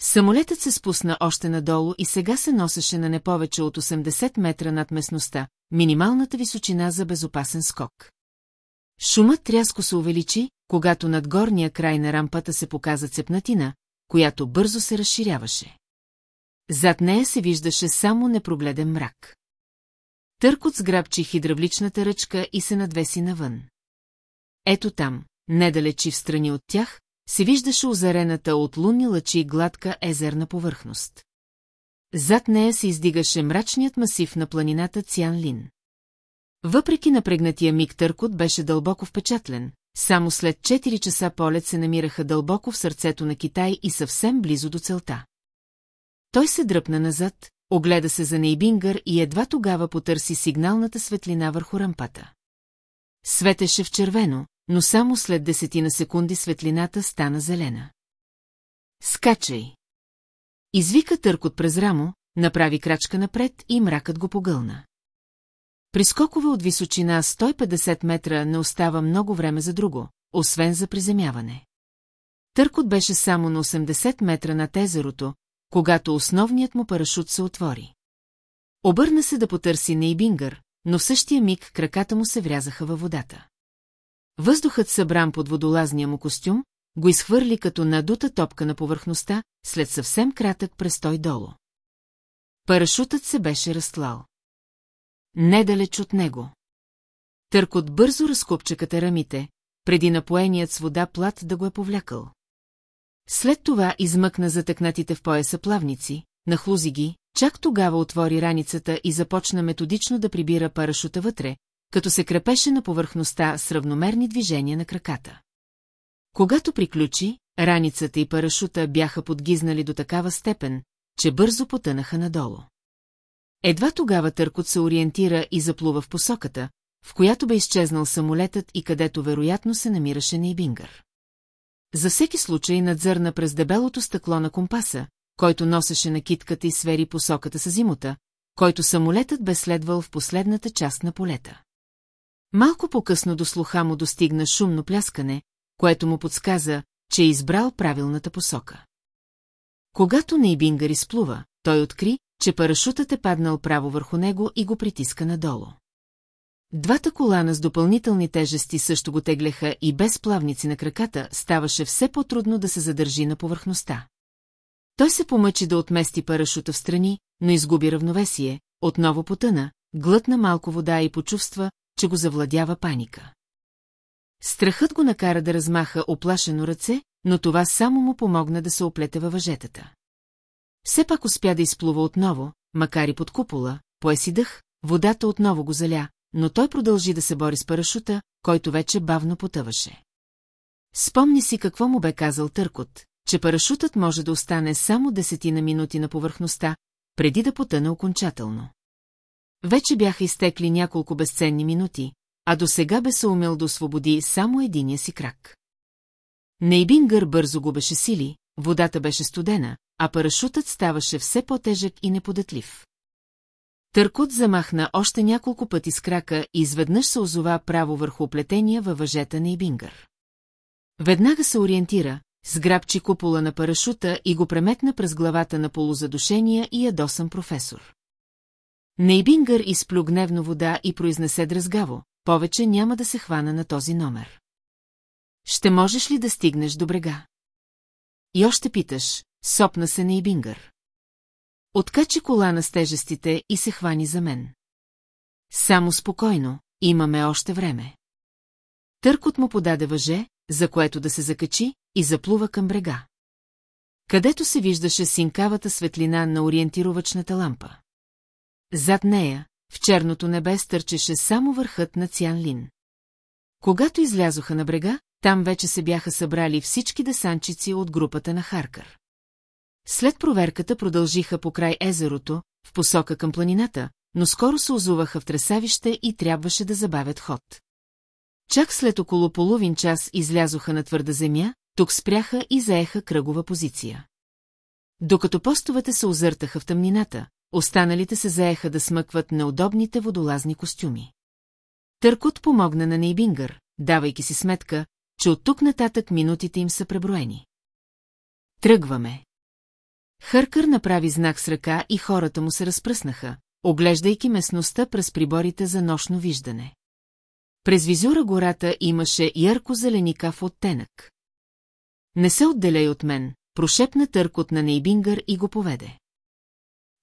Самолетът се спусна още надолу и сега се носеше на не повече от 80 метра над местността, минималната височина за безопасен скок. Шумът рязко се увеличи, когато над горния край на рампата се показа цепнатина, която бързо се разширяваше. Зад нея се виждаше само непрогледен мрак. Търкот сграбчи хидравличната ръчка и се надвеси навън. Ето там, недалечи в страни от тях, се виждаше озарената от лунни лъчи гладка езерна повърхност. Зад нея се издигаше мрачният масив на планината Цян-Лин. Въпреки напрегнатия миг Търкот беше дълбоко впечатлен, само след 4 часа полет се намираха дълбоко в сърцето на Китай и съвсем близо до целта. Той се дръпна назад, огледа се за Нейбингър и едва тогава потърси сигналната светлина върху рампата. Светеше в червено, но само след десетина секунди светлината стана зелена. Скачай! Извика търкот през рамо, направи крачка напред и мракът го погълна. При скокове от височина 150 метра не остава много време за друго, освен за приземяване. Търкот беше само на 80 метра над езерото, когато основният му парашут се отвори. Обърна се да потърси Нейбингър, но в същия миг краката му се врязаха във водата. Въздухът събран под водолазния му костюм, го изхвърли като надута топка на повърхността, след съвсем кратък престой долу. парашутът се беше разтлал. Недалеч от него. Търкот бързо разкопча катерамите, преди напоеният с вода плат да го е повлякал. След това измъкна затъкнатите в пояса плавници, нахлузи ги, чак тогава отвори раницата и започна методично да прибира парашута вътре, като се крепеше на повърхността с равномерни движения на краката. Когато приключи, раницата и парашута бяха подгизнали до такава степен, че бързо потънаха надолу. Едва тогава Търкот се ориентира и заплува в посоката, в която бе изчезнал самолетът и където вероятно се намираше Нейбингър. За всеки случай надзърна през дебелото стъкло на компаса, който носеше на китката и свери посоката с зимута, който самолетът бе следвал в последната част на полета. Малко по-късно до слуха му достигна шумно пляскане, което му подсказа, че е избрал правилната посока. Когато Нейбингър изплува, той откри, че парашутът е паднал право върху него и го притиска надолу. Двата колана с допълнителни тежести също го теглеха и без плавници на краката ставаше все по-трудно да се задържи на повърхността. Той се помъчи да отмести парашута в страни, но изгуби равновесие, отново потъна, глътна малко вода и почувства, че го завладява паника. Страхът го накара да размаха оплашено ръце, но това само му помогна да се оплете във въжетата. Все пак успя да изплува отново, макар и под купола, поеси дъх, водата отново го заля, но той продължи да се бори с парашута, който вече бавно потъваше. Спомни си какво му бе казал Търкот, че парашутът може да остане само десетина минути на повърхността, преди да потъне окончателно. Вече бяха изтекли няколко безценни минути, а до сега бе се умел да освободи само единия си крак. Нейбингър бързо губеше сили, водата беше студена, а парашутът ставаше все по-тежък и неподатлив. Търкот замахна още няколко пъти с крака и изведнъж се озова право върху оплетения във въжета на Ибингър. Веднага се ориентира, сграбчи купола на парашута и го преметна през главата на полузадушения и ядосан професор. Нейбингър изплю гневно вода и произнесе дразгаво, повече няма да се хвана на този номер. Ще можеш ли да стигнеш до брега? И още питаш, сопна се Нейбингър. Откачи колана с тежестите и се хвани за мен. Само спокойно, имаме още време. Търкот му подаде въже, за което да се закачи, и заплува към брега. Където се виждаше синкавата светлина на ориентировачната лампа. Зад нея, в черното небе стърчеше само върхът на Цянлин. Когато излязоха на брега, там вече се бяха събрали всички десанчици от групата на Харкър. След проверката продължиха по край езерото, в посока към планината, но скоро се озуваха в тресавище и трябваше да забавят ход. Чак след около половин час излязоха на твърда земя, тук спряха и заеха кръгова позиция. Докато постовете се озъртаха в тъмнината, останалите се заеха да смъкват неудобните водолазни костюми. Търкот помогна на Нейбингър, давайки си сметка, че от тук нататък минутите им са преброени. Тръгваме. Хъркър направи знак с ръка и хората му се разпръснаха, оглеждайки местността през приборите за нощно виждане. През визура гората имаше ярко-зеленикав оттенък. Не се отделяй от мен, прошепна търкот на Нейбингър и го поведе.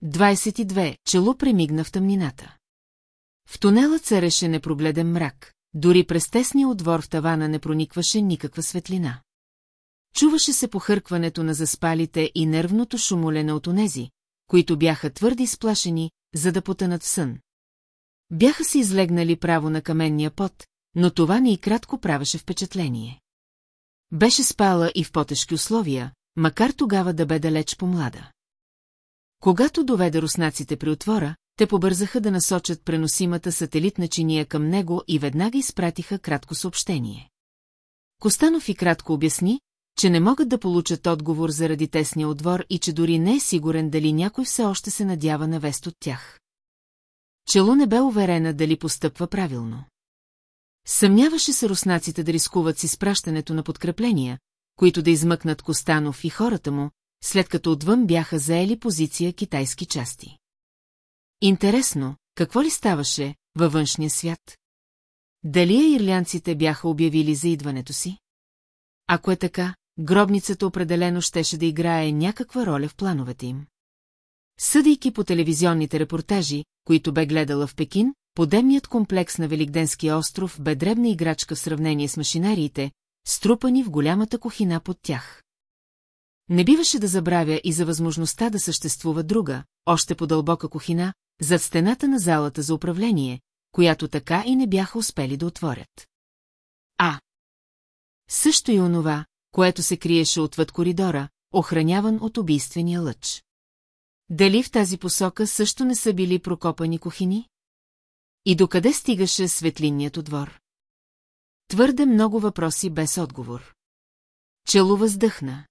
22. Чело премигна в тъмнината. В тунела цареше непрогледен мрак, дори през тесния отвор в тавана не проникваше никаква светлина. Чуваше се похъркването на заспалите и нервното шумолене от онези, които бяха твърди сплашени, за да потънат в сън. Бяха се излегнали право на каменния пот, но това не и кратко правеше впечатление. Беше спала и в потежки условия, макар тогава да бе далеч по-млада. Когато доведе руснаците при отвора, те побързаха да насочат преносимата сателитна чиния към него и веднага изпратиха кратко съобщение. Костанов и кратко обясни, че не могат да получат отговор заради тесния отвор и че дори не е сигурен дали някой все още се надява на вест от тях. Чело не бе уверена дали постъпва правилно. Съмняваше се руснаците да рискуват с изпращането на подкрепления, които да измъкнат Костанов и хората му, след като отвън бяха заели позиция китайски части. Интересно, какво ли ставаше във външния свят? Дали ирлянците бяха обявили за идването си? Ако е така, гробницата определено щеше да играе някаква роля в плановете им. Съдейки по телевизионните репортажи, които бе гледала в Пекин, подемният комплекс на Великденския остров бе дребна играчка в сравнение с машинариите, струпани в голямата кухина под тях. Не биваше да забравя и за възможността да съществува друга, още по-дълбока кухина, зад стената на залата за управление, която така и не бяха успели да отворят. А. Също и онова, което се криеше отвъд коридора, охраняван от убийствения лъч. Дали в тази посока също не са били прокопани кухини? И докъде стигаше светлинният отвор? Твърде много въпроси без отговор. Чело въздъхна.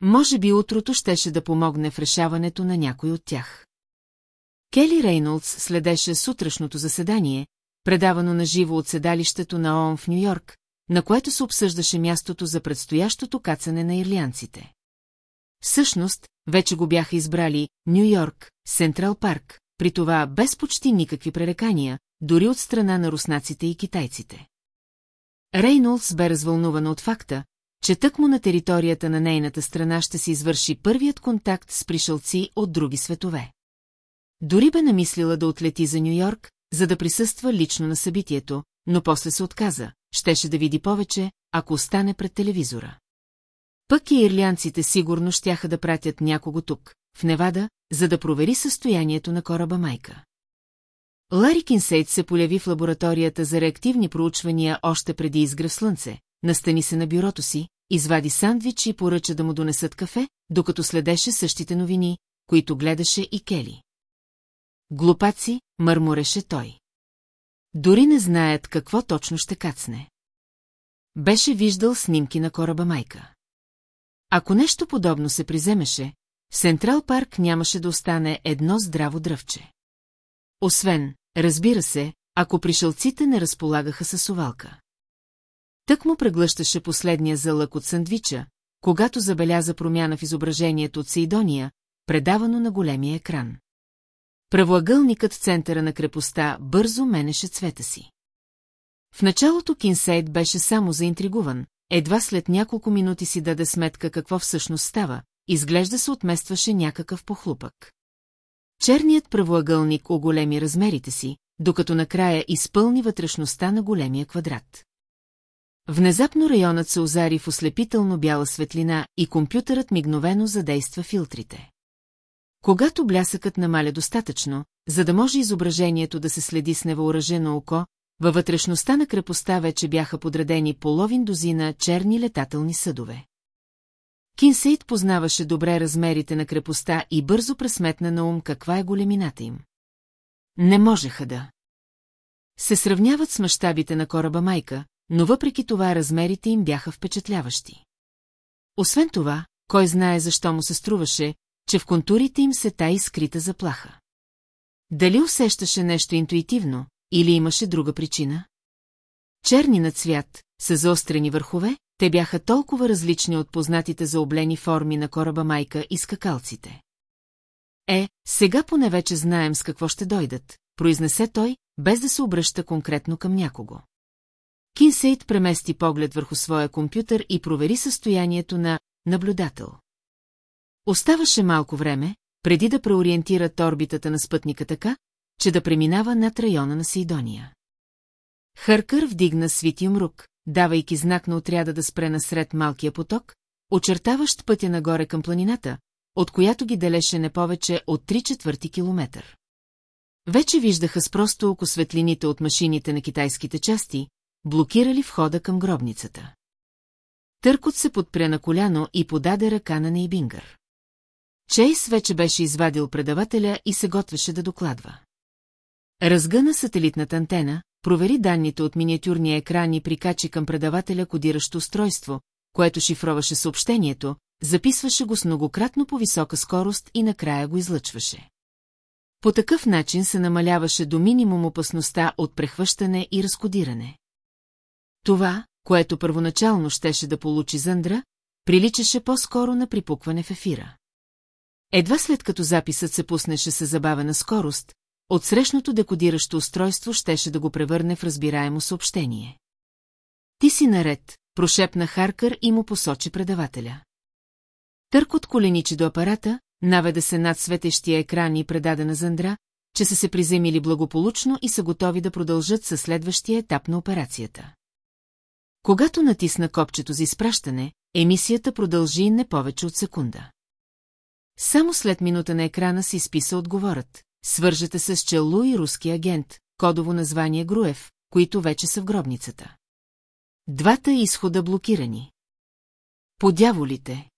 Може би утрото щеше да помогне в решаването на някой от тях. Кели Рейнолдс следеше сутрешното заседание, предавано на живо от седалището на ООН в Нью-Йорк, на което се обсъждаше мястото за предстоящото кацане на ирлианците. Всъщност, вече го бяха избрали Нью-Йорк, Сентрал Парк, при това без почти никакви пререкания, дори от страна на руснаците и китайците. Рейнолдс бе развълнувана от факта, че тъкмо на територията на нейната страна ще се извърши първият контакт с пришълци от други светове. Дори бе намислила да отлети за Нью-Йорк, за да присъства лично на събитието, но после се отказа, щеше да види повече, ако остане пред телевизора. Пък и ирлянците сигурно щяха да пратят някого тук, в Невада, за да провери състоянието на кораба Майка. Лари Кинсейт се поляви в лабораторията за реактивни проучвания още преди изгръв слънце, настани се на бюрото си, извади сандвич и поръча да му донесат кафе, докато следеше същите новини, които гледаше и Кели. Глупаци, мърмореше той. Дори не знаят какво точно ще кацне. Беше виждал снимки на кораба майка. Ако нещо подобно се приземеше, в Сентрал парк нямаше да остане едно здраво дръвче. Освен, разбира се, ако пришълците не разполагаха с овалка. Тък му преглъщаше последния залък от сандвича, когато забеляза промяна в изображението от Сейдония, предавано на големия екран. Правоъгълникът в центъра на крепостта бързо менеше цвета си. В началото Кинсейд беше само заинтригуван, едва след няколко минути си даде сметка какво всъщност става, изглежда се отместваше някакъв похлупък. Черният правоъгълник оголеми размерите си, докато накрая изпълни вътрешността на големия квадрат. Внезапно районът се озари в ослепително бяла светлина и компютърът мигновено задейства филтрите. Когато блясъкът намаля достатъчно, за да може изображението да се следи с невъоръжено око, във вътрешността на крепостта вече бяха подредени половин дозина черни летателни съдове. Кинсейт познаваше добре размерите на крепостта и бързо пресметна на ум каква е големината им. Не можеха да. Се сравняват с мащабите на кораба майка, но въпреки това размерите им бяха впечатляващи. Освен това, кой знае защо му се струваше, че в контурите им се таи скрита заплаха. Дали усещаше нещо интуитивно, или имаше друга причина? Черни на цвят, с заострени върхове, те бяха толкова различни от познатите за облени форми на кораба майка и скакалците. Е, сега поне вече знаем с какво ще дойдат, произнесе той, без да се обръща конкретно към някого. Кинсейт премести поглед върху своя компютър и провери състоянието на наблюдател. Оставаше малко време, преди да преориентират орбитата на спътника така, че да преминава над района на Сейдония. Хъркър вдигна свити мрук, давайки знак на отряда да спре насред малкия поток, очертаващ пътя нагоре към планината, от която ги делеше не повече от 3 четвърти километър. Вече виждаха с просто око светлините от машините на китайските части, блокирали входа към гробницата. Търкот се подпря на коляно и подаде ръка на Нейбингър. Чейс вече беше извадил предавателя и се готвеше да докладва. Разгъна сателитната антена, провери данните от миниатюрния екран и прикачи към предавателя кодиращо устройство, което шифроваше съобщението, записваше го с многократно по-висока скорост и накрая го излъчваше. По такъв начин се намаляваше до минимум опасността от прехващане и разкодиране. Това, което първоначално щеше да получи Зандра, приличаше по-скоро на припукване в ефира. Едва след като записът се пуснеше с забавена скорост, отсрещното декодиращо устройство щеше да го превърне в разбираемо съобщение. Ти си наред, прошепна Харкър и му посочи предавателя. Търкот коленичи до апарата, наведе се над светещия екран и предаде на Зандра, че са се приземили благополучно и са готови да продължат със следващия етап на операцията. Когато натисна копчето за изпращане, емисията продължи не повече от секунда. Само след минута на екрана си изписа отговорът. Свържете се с Челу и руски агент, кодово название Груев, които вече са в гробницата. Двата изхода блокирани. Подяволите.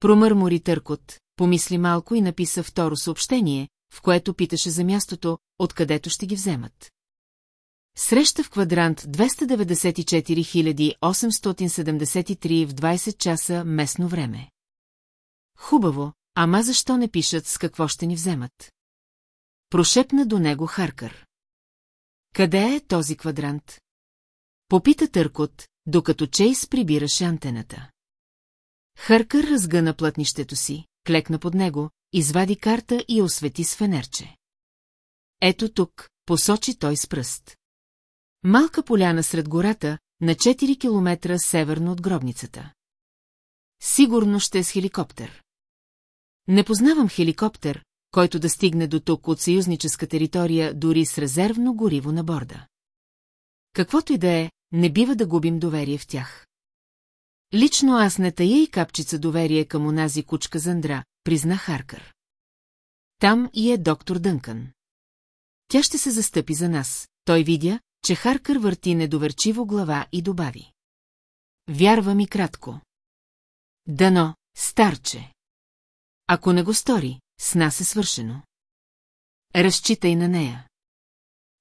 Промърмори Търкот, помисли малко и написа второ съобщение, в което питаше за мястото, откъдето ще ги вземат. Среща в квадрант 294 873 в 20 часа местно време. Хубаво, ама защо не пишат с какво ще ни вземат? Прошепна до него Харкър. Къде е този квадрант? Попита Търкот, докато Чейс прибираше антената. Харкър разгъна плътнището си, клекна под него, извади карта и освети с фенерче. Ето тук, посочи той с пръст. Малка поляна сред гората, на 4 километра северно от гробницата. Сигурно ще е с хеликоптер. Не познавам хеликоптер, който да стигне до тук от съюзническа територия дори с резервно гориво на борда. Каквото и да е, не бива да губим доверие в тях. Лично аз не тая и капчица доверие към онази кучка Зандра, призна Харкър. Там и е доктор Дънкън. Тя ще се застъпи за нас. Той видя, че Харкър върти недоверчиво глава и добави. Вярва ми кратко. Дано, старче. Ако не го стори, с нас е свършено. Разчитай на нея.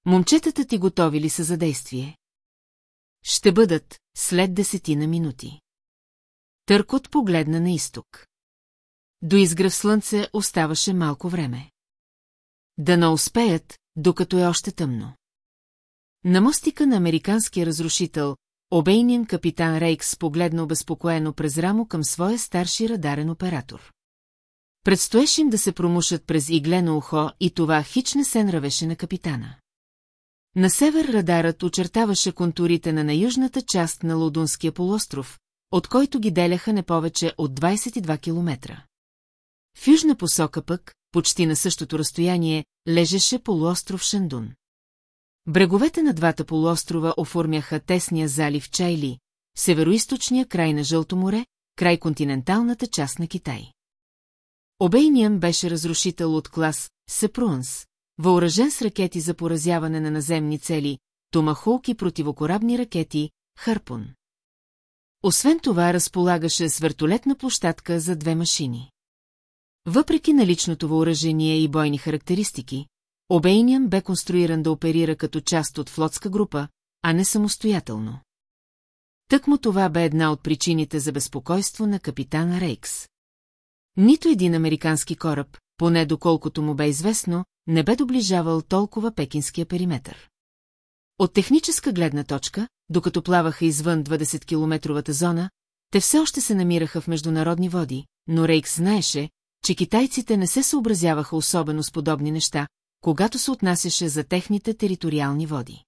Момчетата ти готови ли са за действие? Ще бъдат след десетина минути. Търкот погледна на изток. До изгръв слънце оставаше малко време. Да не успеят, докато е още тъмно. На мостика на американския разрушител, обейнин капитан Рейкс погледна обезпокоено през рамо към своя старши радарен оператор. Предстоеше им да се промушат през иглено ухо и това хич не се нравеше на капитана. На север радарът очертаваше контурите на наюжната част на Лудунския полуостров, от който ги деляха не повече от 22 километра. В южна посока пък, почти на същото разстояние, лежеше полуостров Шандун. Бреговете на двата полуострова оформяха тесния залив Чайли, североисточния край на Жълто море, край континенталната част на Китай. Обейниан беше разрушител от клас Сепруанс, въоръжен с ракети за поразяване на наземни цели, томахулк и противокорабни ракети, Харпун. Освен това разполагаше с вертолетна площадка за две машини. Въпреки наличното въоръжение и бойни характеристики, Обейниан бе конструиран да оперира като част от флотска група, а не самостоятелно. Тъкмо това бе една от причините за безпокойство на капитана Рейкс. Нито един американски кораб, поне доколкото му бе известно, не бе доближавал толкова пекинския периметър. От техническа гледна точка, докато плаваха извън 20-километровата зона, те все още се намираха в международни води, но Рейкс знаеше, че китайците не се съобразяваха особено с подобни неща, когато се отнасяше за техните териториални води.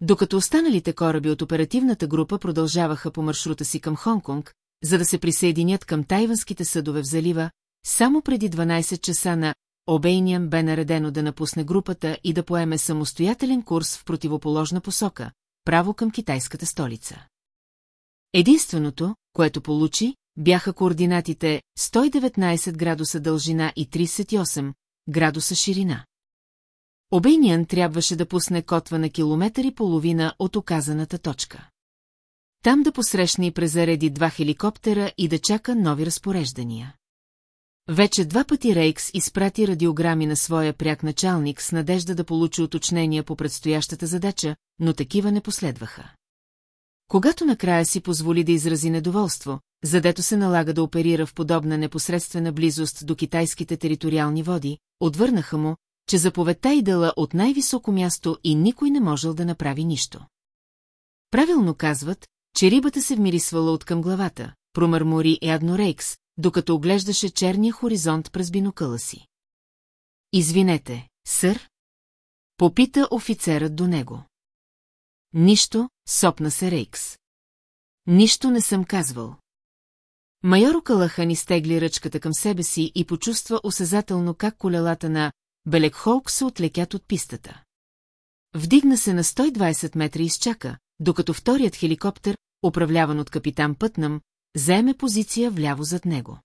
Докато останалите кораби от оперативната група продължаваха по маршрута си към Хонконг, за да се присъединят към тайванските съдове в залива, само преди 12 часа на Обейниан бе наредено да напусне групата и да поеме самостоятелен курс в противоположна посока, право към китайската столица. Единственото, което получи, бяха координатите 119 градуса дължина и 38 градуса ширина. Обейниан трябваше да пусне котва на километър и половина от оказаната точка. Там да посрещне и презареди два хеликоптера и да чака нови разпореждания. Вече два пъти Рейкс изпрати радиограми на своя пряк началник с надежда да получи уточнения по предстоящата задача, но такива не последваха. Когато накрая си позволи да изрази недоволство, задето се налага да оперира в подобна непосредствена близост до китайските териториални води, отвърнаха му, че заповедта идала от най-високо място и никой не можел да направи нищо. Правилно казват, че рибата се вмирисвала от към главата, промърмори Ядно Рейкс, докато оглеждаше черния хоризонт през бинокъла си. Извинете, сър? Попита офицерът до него. Нищо, сопна се Рейкс. Нищо не съм казвал. Майор Окалахан изтегли ръчката към себе си и почувства осезателно как колелата на Белекхолк се отлекят от пистата. Вдигна се на 120 метра и изчака, докато вторият хеликоптер, управляван от капитан Пътнам, заеме позиция вляво зад него.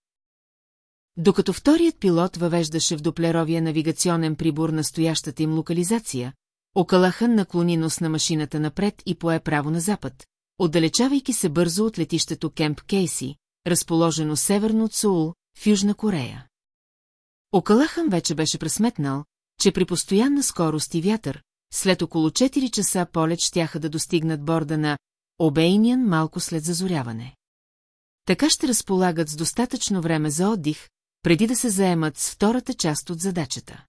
Докато вторият пилот въвеждаше в доплеровия навигационен прибор настоящата им локализация, Окалахан наклони нос на машината напред и пое право на запад, отдалечавайки се бързо от летището Кемп Кейси, разположено северно от Соул, в Южна Корея. Окалахан вече беше пресметнал, че при постоянна скорост и вятър, след около 4 часа полет щяха да достигнат борда на Обейниан малко след зазоряване. Така ще разполагат с достатъчно време за отдих, преди да се заемат с втората част от задачата.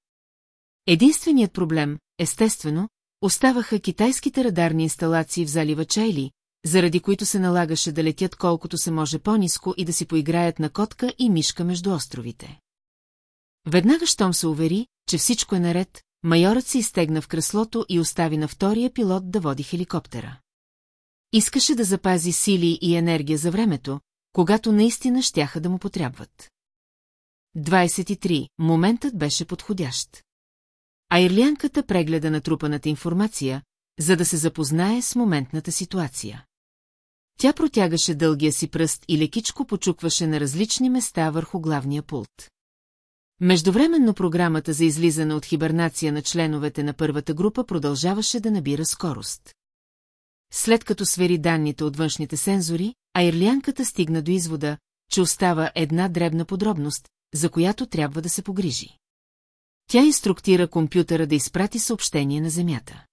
Единственият проблем, естествено, оставаха китайските радарни инсталации в залива Чайли, заради които се налагаше да летят колкото се може по-низко и да си поиграят на котка и мишка между островите. Веднага щом се увери, че всичко е наред, майорът се изтегна в креслото и остави на втория пилот да води хеликоптера. Искаше да запази сили и енергия за времето, когато наистина щяха да му потрябват. 23. Моментът беше подходящ. А ирлянката прегледа на трупаната информация, за да се запознае с моментната ситуация. Тя протягаше дългия си пръст и лекичко почукваше на различни места върху главния пулт. Междувременно програмата за излизане от хибернация на членовете на първата група продължаваше да набира скорост. След като свери данните от външните сензори, айрлянката стигна до извода, че остава една дребна подробност, за която трябва да се погрижи. Тя инструктира компютъра да изпрати съобщение на Земята.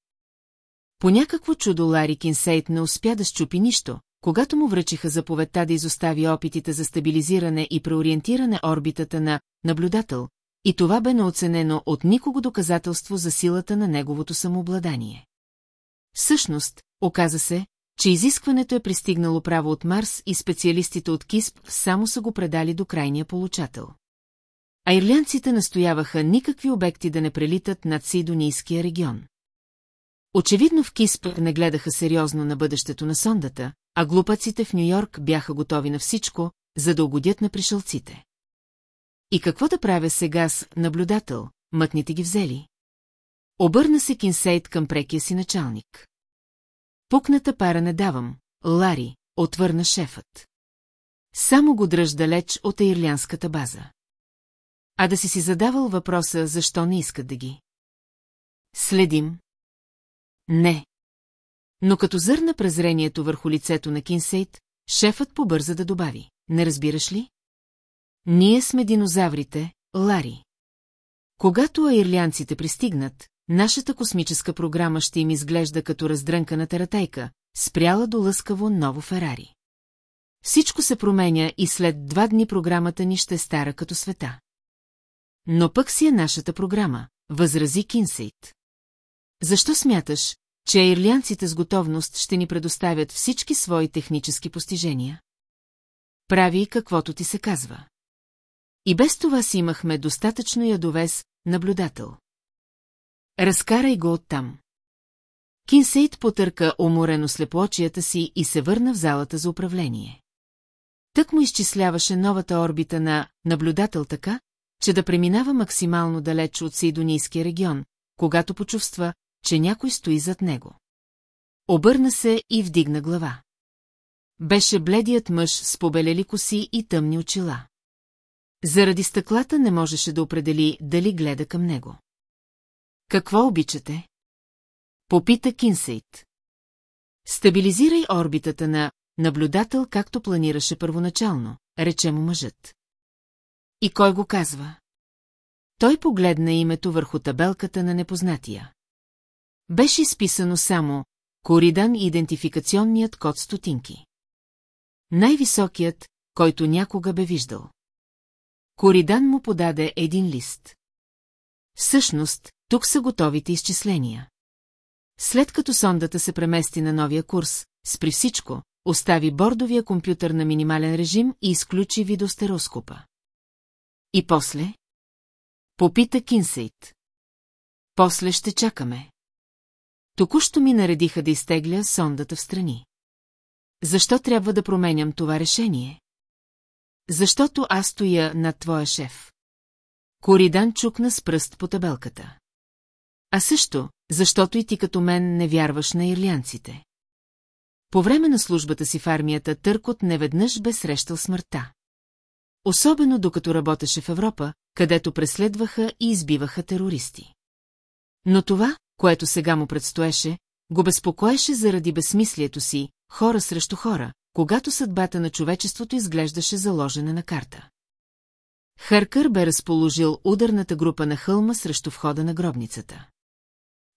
По някакво чудо Лари Кинсейт не успя да щупи нищо, когато му връчиха заповедта да изостави опитите за стабилизиране и преориентиране орбитата на наблюдател, и това бе наоценено от никого доказателство за силата на неговото самообладание. Всъщност, оказа се, че изискването е пристигнало право от Марс и специалистите от КИСП само са го предали до крайния получател. А ирлянците настояваха никакви обекти да не прелитат над Сидонийския регион. Очевидно в КИСП не гледаха сериозно на бъдещето на сондата, а глупаците в Нью-Йорк бяха готови на всичко, за да угодят на пришълците. И какво да правя сега с наблюдател, мътните ги взели? Обърна се Кинсейт към прекия си началник. Пукната пара не давам, Лари, отвърна шефът. Само го дръж далеч от ирлянската база. А да си си задавал въпроса, защо не искат да ги. Следим. Не. Но като зърна презрението върху лицето на Кинсейт, шефът побърза да добави. Не разбираш ли? Ние сме динозаврите, Лари. Когато аирлянците пристигнат, нашата космическа програма ще им изглежда като раздрънкана таратайка, спряла до лъскаво ново Ферари. Всичко се променя и след два дни програмата ни ще е стара като света. Но пък си е нашата програма, възрази Кинсейт. Защо смяташ, че ирлянците с готовност ще ни предоставят всички свои технически постижения? Прави каквото ти се казва. И без това си имахме достатъчно ядовес, наблюдател. Разкарай го оттам. Кинсейт потърка уморено слепоочията си и се върна в залата за управление. Тък му изчисляваше новата орбита на наблюдател така, че да преминава максимално далеч от Сейдонийския регион, когато почувства, че някой стои зад него. Обърна се и вдигна глава. Беше бледият мъж с побелели коси и тъмни очила. Заради стъклата не можеше да определи дали гледа към него. Какво обичате? Попита Кинсейт. Стабилизирай орбитата на наблюдател, както планираше първоначално, рече му мъжът. И кой го казва? Той погледна името върху табелката на непознатия. Беше изписано само Коридан и идентификационният код стотинки. Най-високият, който някога бе виждал. Коридан му подаде един лист. Всъщност, тук са готовите изчисления. След като сондата се премести на новия курс, спри всичко, остави бордовия компютър на минимален режим и изключи видеостероскопа. И после? Попита Кинсейт. После ще чакаме. Току-що ми наредиха да изтегля сондата в страни. Защо трябва да променям това решение? Защото аз стоя над твоя шеф. Коридан чукна с пръст по табелката. А също, защото и ти като мен не вярваш на ирлянците. По време на службата си в армията Търкот неведнъж бе срещал смъртта. Особено докато работеше в Европа, където преследваха и избиваха терористи. Но това, което сега му предстоеше, го безпокоеше заради безсмислието си, хора срещу хора, когато съдбата на човечеството изглеждаше заложена на карта. Харкър бе разположил ударната група на хълма срещу входа на гробницата.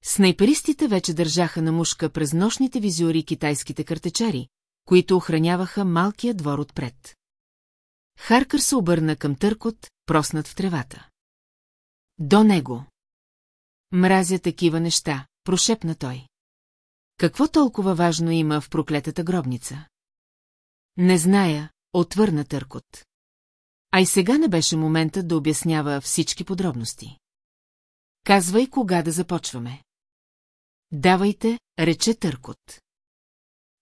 Снайперистите вече държаха на мушка през нощните визиори китайските картечари, които охраняваха малкия двор отпред. Харкър се обърна към търкот, проснат в тревата. До него. Мразя такива неща, прошепна той. Какво толкова важно има в проклетата гробница? Не зная, отвърна търкот. А и сега не беше моментът да обяснява всички подробности. Казвай кога да започваме. Давайте, рече Търкот.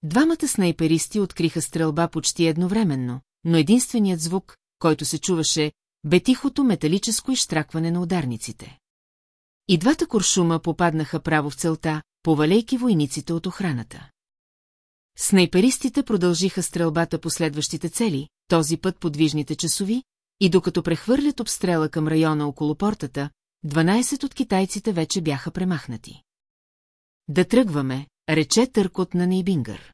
Двамата снайперисти откриха стрелба почти едновременно, но единственият звук, който се чуваше, бе тихото металическо изштракване на ударниците. И двата куршума попаднаха право в целта, повалейки войниците от охраната. Снайперистите продължиха стрелбата по следващите цели, този път подвижните часови, и докато прехвърлят обстрела към района около портата, 12 от китайците вече бяха премахнати. Да тръгваме, рече търкот на Нейбингър.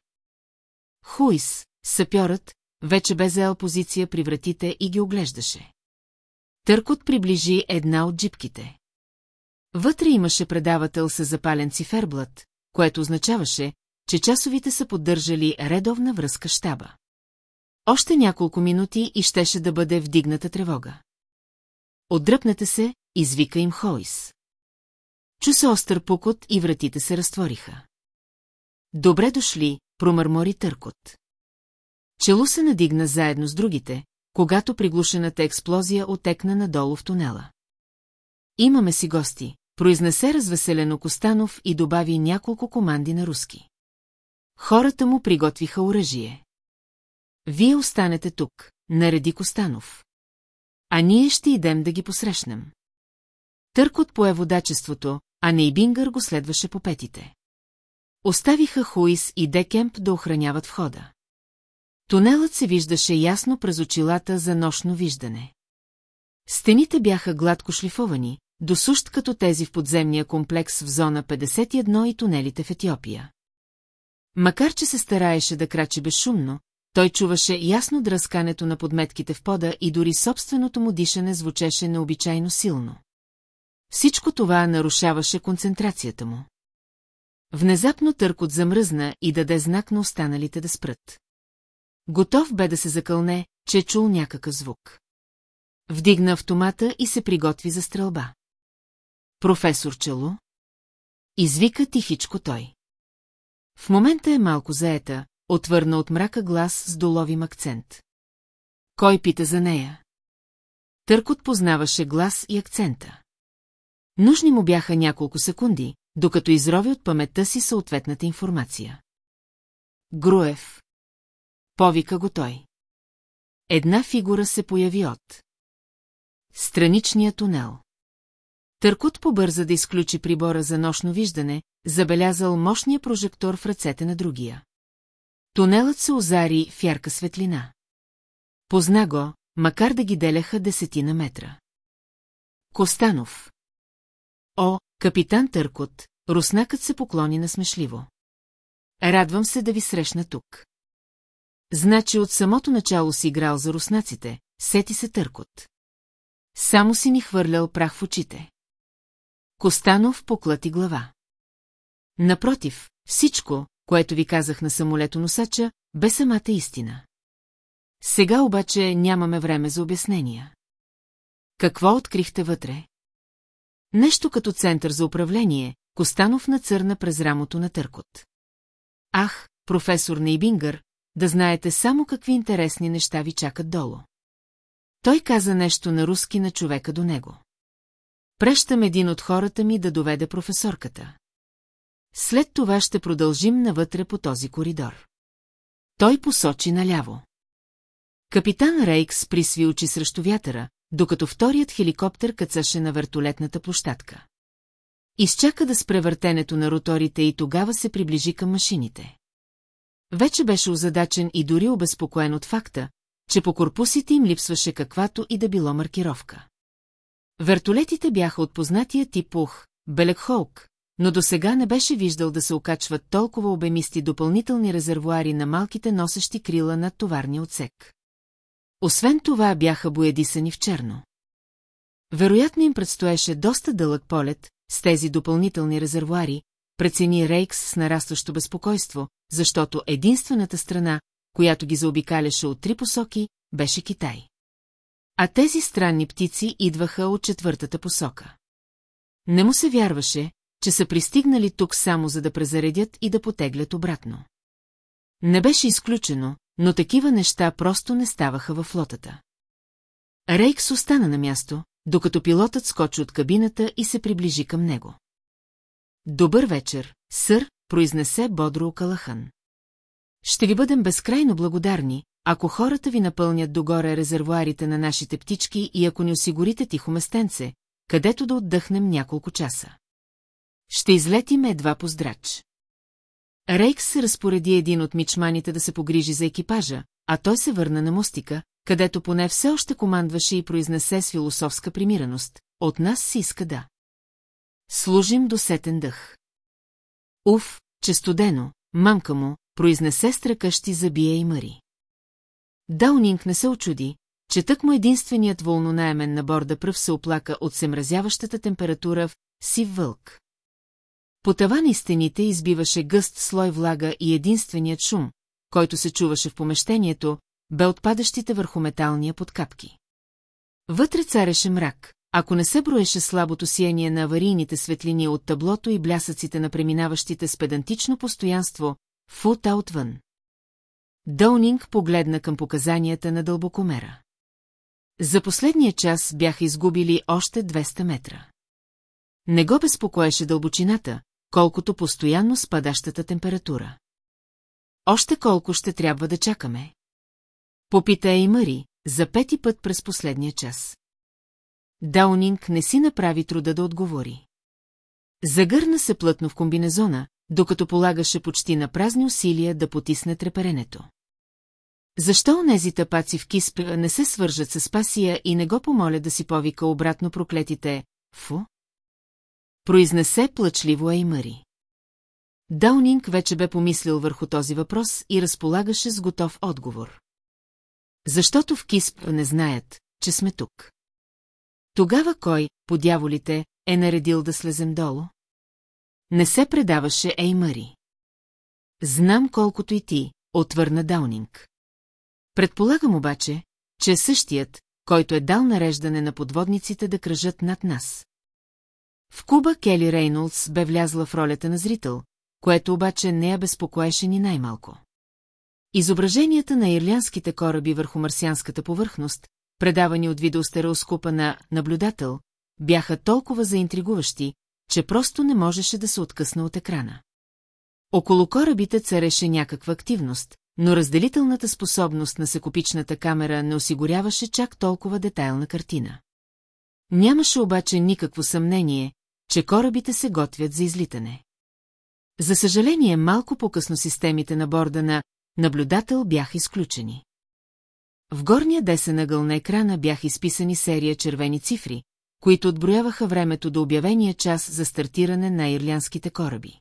Хуис, сапьорът, вече бе заел позиция при вратите и ги оглеждаше. Търкот приближи една от джипките. Вътре имаше предавател с запален циферблат, което означаваше, че часовите са поддържали редовна връзка щаба. Още няколко минути и щеше да бъде вдигната тревога. Отдръпнете се, извика им Хойс. Чу се остър пукот и вратите се разтвориха. Добре дошли, промърмори търкот. Челу се надигна заедно с другите, когато приглушената експлозия отекна надолу в тунела. Имаме си гости, произнесе развеселено Костанов и добави няколко команди на руски. Хората му приготвиха оръжие. Вие останете тук, нареди Костанов. А ние ще идем да ги посрещнем. Търкот пое водачеството, а Нейбингър го следваше по петите. Оставиха Хуис и Декемп да охраняват входа. Тунелът се виждаше ясно през очилата за нощно виждане. Стените бяха гладко шлифовани, досущ като тези в подземния комплекс в зона 51 и тунелите в Етиопия. Макар, че се стараеше да крачи безшумно, той чуваше ясно дръскането на подметките в пода и дори собственото му дишане звучеше необичайно силно. Всичко това нарушаваше концентрацията му. Внезапно търкот замръзна и даде знак на останалите да спрат. Готов бе да се закълне, че е чул някакъв звук. Вдигна автомата и се приготви за стрелба. Професор Чело? Извика тихичко той. В момента е малко заета, отвърна от мрака глас с доловим акцент. Кой пита за нея? Търкот познаваше глас и акцента. Нужни му бяха няколко секунди, докато изрови от паметта си съответната информация. Груев. Повика го той. Една фигура се появи от. Страничния тунел. Търкот побърза да изключи прибора за нощно виждане, забелязал мощния прожектор в ръцете на другия. Тунелът се озари в ярка светлина. Позна го, макар да ги деляха десетина метра. Костанов. О, капитан Търкот, руснакът се поклони насмешливо. Радвам се да ви срещна тук. Значи от самото начало си играл за руснаците, сети се Търкот. Само си ни хвърлял прах в очите. Костанов поклати глава. Напротив, всичко, което ви казах на самолетоносача, бе самата истина. Сега обаче нямаме време за обяснения. Какво открихте вътре? Нещо като център за управление, Костанов нацърна през рамото на търкот. Ах, професор Нейбингър, да знаете само какви интересни неща ви чакат долу. Той каза нещо на руски на човека до него. Прещам един от хората ми да доведе професорката. След това ще продължим навътре по този коридор. Той посочи наляво. Капитан Рейкс присви очи срещу вятъра, докато вторият хеликоптер кацаше на вертолетната площадка. Изчака да спре въртенето на роторите и тогава се приближи към машините. Вече беше озадачен и дори обезпокоен от факта, че по корпусите им липсваше каквато и да било маркировка. Вертолетите бяха от познатия тип ух, Белекхолк, но до сега не беше виждал да се окачват толкова обемисти допълнителни резервуари на малките носещи крила над товарния отсек. Освен това бяха боядисани в черно. Вероятно им предстоеше доста дълъг полет с тези допълнителни резервуари, прецени Рейкс с нарастващо безпокойство, защото единствената страна, която ги заобикаляше от три посоки, беше Китай. А тези странни птици идваха от четвъртата посока. Не му се вярваше, че са пристигнали тук само за да презаредят и да потеглят обратно. Не беше изключено, но такива неща просто не ставаха във флотата. Рейкс остана на място, докато пилотът скочи от кабината и се приближи към него. Добър вечер, сър, произнесе бодро Калахан. Ще ви бъдем безкрайно благодарни, ако хората ви напълнят догоре резервуарите на нашите птички и ако ни осигурите тихо местенце, където да отдъхнем няколко часа. Ще излетим едва по здрач. Рейкс разпореди един от мичманите да се погрижи за екипажа, а той се върна на мостика, където поне все още командваше и произнесе с философска примираност. От нас си иска да. Служим до сетен дъх. Уф, че студено, мамка му, произнесе стръкащи забия и мъри. Даунинг не се очуди, че тък му единственият волнонаемен на борда пръв се оплака от семразяващата температура в сив вълк. По тавана и стените избиваше гъст слой влага и единственият шум, който се чуваше в помещението, бе отпадащите върху металния подкапки. Вътре цареше мрак, ако не се броеше слабото сияние на аварийните светлини от таблото и блясъците на преминаващите с педантично постоянство, фута отвън. Дълнинг погледна към показанията на дълбокомера. За последния час бяха изгубили още 200 метра. Не го безпокоеше дълбочината, колкото постоянно спадащата температура. Още колко ще трябва да чакаме? Попита и Мари, за пети път през последния час. Даунинг не си направи труда да отговори. Загърна се плътно в комбинезона, докато полагаше почти на празни усилия да потисне треперенето. Защо онези тъпаци в Кисп не се свържат с Пасия и не го помоля да си повика обратно проклетите «Фу»? Произнесе плачливо Еймари. Даунинг вече бе помислил върху този въпрос и разполагаше с готов отговор. Защото в Кисп не знаят, че сме тук. Тогава кой, по дяволите, е наредил да слезем долу? Не се предаваше Еймари. Знам колкото и ти, отвърна Даунинг. Предполагам обаче, че е същият, който е дал нареждане на подводниците да кръжат над нас. В Куба Кели Рейнолдс бе влязла в ролята на зрител, което обаче не я безпокоеше ни най-малко. Изображенията на ирлянските кораби върху марсианската повърхност, предавани от видеостереоскопа на наблюдател, бяха толкова заинтригуващи, че просто не можеше да се откъсна от екрана. Около корабите цареше някаква активност, но разделителната способност на секопичната камера не осигуряваше чак толкова детайлна картина. Нямаше обаче никакво съмнение, че корабите се готвят за излитане. За съжаление, малко по-късно системите на борда на наблюдател бяха изключени. В горния десен ъгъл на екрана бяха изписани серия червени цифри, които отброяваха времето до обявения час за стартиране на ирлянските кораби.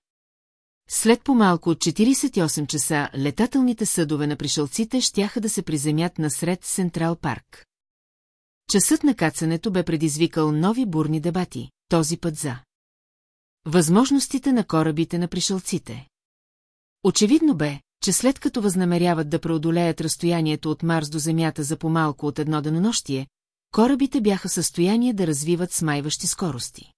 След по-малко от 48 часа летателните съдове на пришелците щяха да се приземят насред Централ парк. Часът на кацането бе предизвикал нови бурни дебати, този път за. Възможностите на корабите на пришелците. Очевидно бе, че след като възнамеряват да преодолеят разстоянието от Марс до Земята за по-малко от едно денонощие, корабите бяха в състояние да развиват смайващи скорости.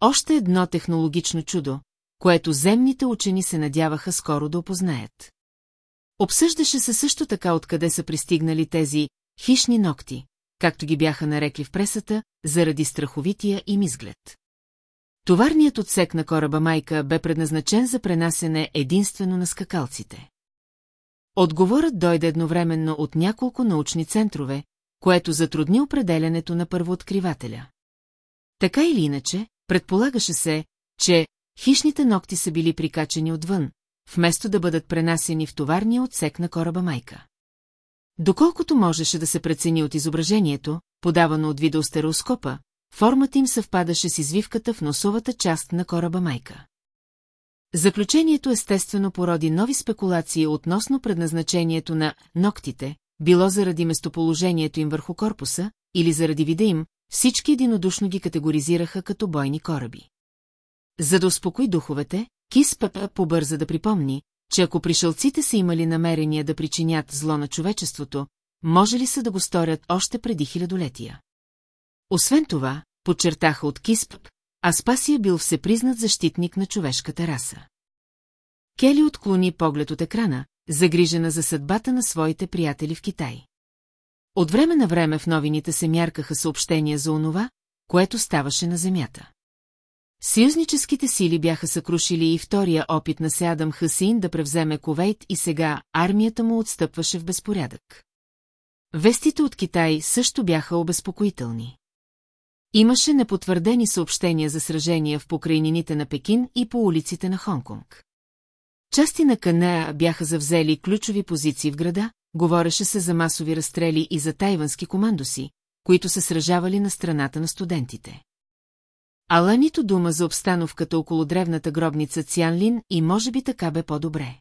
Още едно технологично чудо, което земните учени се надяваха скоро да опознаят. Обсъждаше се също така откъде са пристигнали тези хищни ногти, както ги бяха нарекли в пресата, заради страховития им изглед. Товарният отсек на кораба Майка бе предназначен за пренасене единствено на скакалците. Отговорът дойде едновременно от няколко научни центрове, което затрудни определянето на първооткривателя. Така или иначе, предполагаше се, че хищните ногти са били прикачени отвън, вместо да бъдат пренасени в товарния отсек на кораба майка. Доколкото можеше да се прецени от изображението, подавано от видеостереоскопа, формата им съвпадаше с извивката в носовата част на кораба майка. Заключението естествено породи нови спекулации относно предназначението на ногтите, било заради местоположението им върху корпуса или заради вида им, всички единодушно ги категоризираха като бойни кораби. За да успокои духовете, Кис побърза да припомни, че ако пришълците са имали намерение да причинят зло на човечеството, може ли са да го сторят още преди хилядолетия. Освен това, подчертаха от Кисп, Аспасия бил всепризнат защитник на човешката раса. Кели отклони поглед от екрана, загрижена за съдбата на своите приятели в Китай. От време на време в новините се мяркаха съобщения за онова, което ставаше на земята. Съюзническите сили бяха съкрушили и втория опит на Сеадам Хасин да превземе Ковейт и сега армията му отстъпваше в безпорядък. Вестите от Китай също бяха обезпокоителни. Имаше непотвърдени съобщения за сражения в покрайнините на Пекин и по улиците на Хонконг. Части на Канеа бяха завзели ключови позиции в града, говореше се за масови разстрели и за тайвански командоси, които се сражавали на страната на студентите. Ала нито дума за обстановката около древната гробница Цянлин и може би така бе по-добре.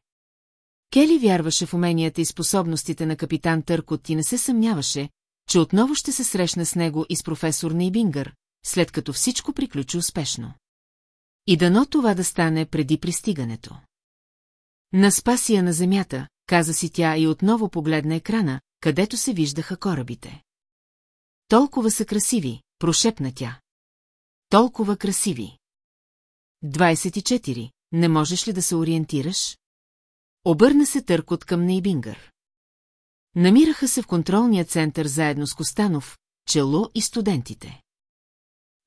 Кели вярваше в уменията и способностите на капитан Търкот и не се съмняваше, че отново ще се срещне с него и с професор Нейбингър, след като всичко приключи успешно. И дано това да стане преди пристигането. На спасия на земята, каза си тя и отново погледна екрана, където се виждаха корабите. Толкова са красиви, прошепна тя. Толкова красиви. 24. Не можеш ли да се ориентираш? Обърна се търкот към Нейбингър. Намираха се в контролния център заедно с Костанов, Чело и студентите.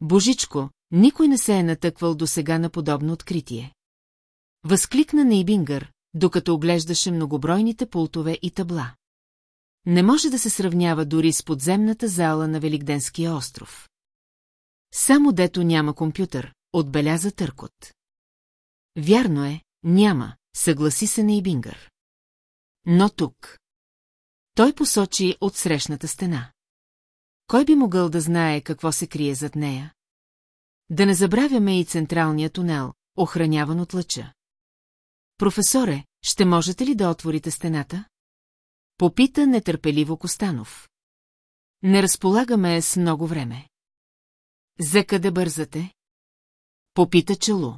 Божичко, никой не се е натъквал до сега на подобно откритие. Възкликна Нейбингър, докато оглеждаше многобройните пултове и табла. Не може да се сравнява дори с подземната зала на Великденския остров. Само дето няма компютър, отбеляза Търкот. Вярно е, няма, съгласи се Нейбингър. Но тук. Той посочи от срещната стена. Кой би могъл да знае какво се крие зад нея? Да не забравяме и централния тунел, охраняван от лъча. Професоре, ще можете ли да отворите стената? Попита нетърпеливо Костанов. Не разполагаме с много време. За къде бързате? Попита Челу.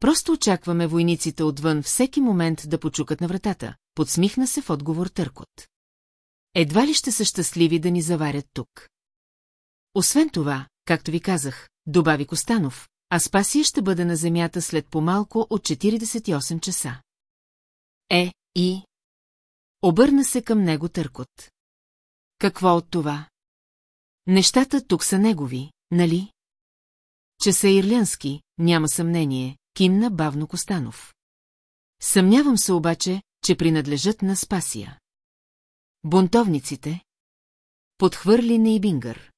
Просто очакваме войниците отвън всеки момент да почукат на вратата, подсмихна се в отговор Търкот. Едва ли ще са щастливи да ни заварят тук. Освен това, както ви казах, добави Костанов, а Спасия ще бъде на земята след по-малко от 48 часа. Е, и... Обърна се към него Търкот. Какво от това? Нещата тук са негови, нали? Че са ирлянски, няма съмнение, кимна бавно Костанов. Съмнявам се обаче, че принадлежат на Спасия. Бунтовниците? Подхвърли Нейбингър.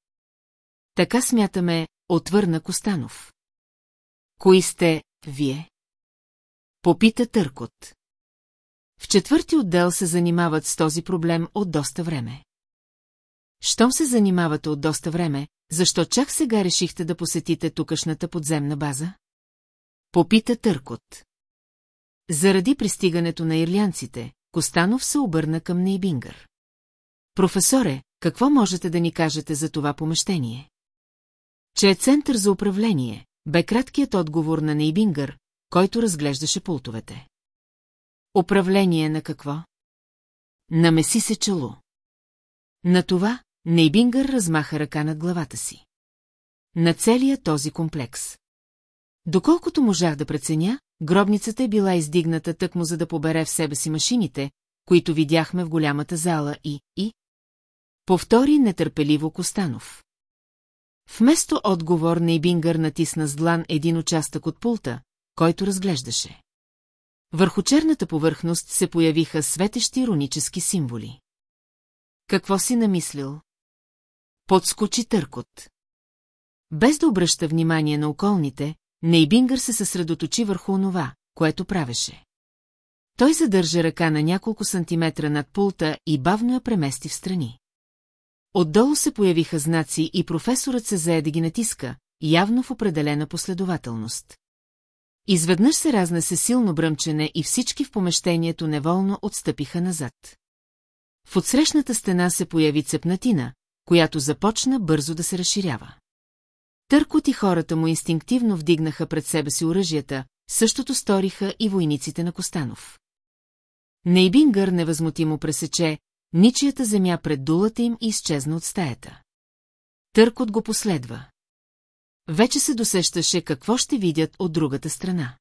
Така смятаме, отвърна Костанов. Кои сте, вие? Попита Търкот. В четвърти отдел се занимават с този проблем от доста време. Щом се занимавате от доста време, защо чак сега решихте да посетите тукашната подземна база? Попита Търкот. Заради пристигането на ирлянците, Костанов се обърна към Нейбингър. Професоре, какво можете да ни кажете за това помещение? Че е център за управление, бе краткият отговор на Нейбингър, който разглеждаше пултовете. Управление на какво? Намеси се чело. На това Нейбингър размаха ръка над главата си. На целия този комплекс. Доколкото можах да преценя, гробницата е била издигната тъкмо за да побере в себе си машините, които видяхме в голямата зала и... и... Повтори нетърпеливо Костанов. Вместо отговор Нейбингър натисна с длан един участък от пулта, който разглеждаше. Върху черната повърхност се появиха светещи иронически символи. Какво си намислил? Подскочи търкот. Без да обръща внимание на околните, Нейбингър се съсредоточи върху онова, което правеше. Той задържа ръка на няколко сантиметра над пулта и бавно я премести в страни. Отдолу се появиха знаци и професорът се зае да ги натиска, явно в определена последователност. Изведнъж се разнесе силно бръмчене и всички в помещението неволно отстъпиха назад. В отсрещната стена се появи цепнатина, която започна бързо да се разширява. Търкот и хората му инстинктивно вдигнаха пред себе си оръжията, същото сториха и войниците на Костанов. Нейбингър невъзмутимо пресече, ничията земя пред дулата им и изчезна от стаята. Търкот го последва. Вече се досещаше какво ще видят от другата страна.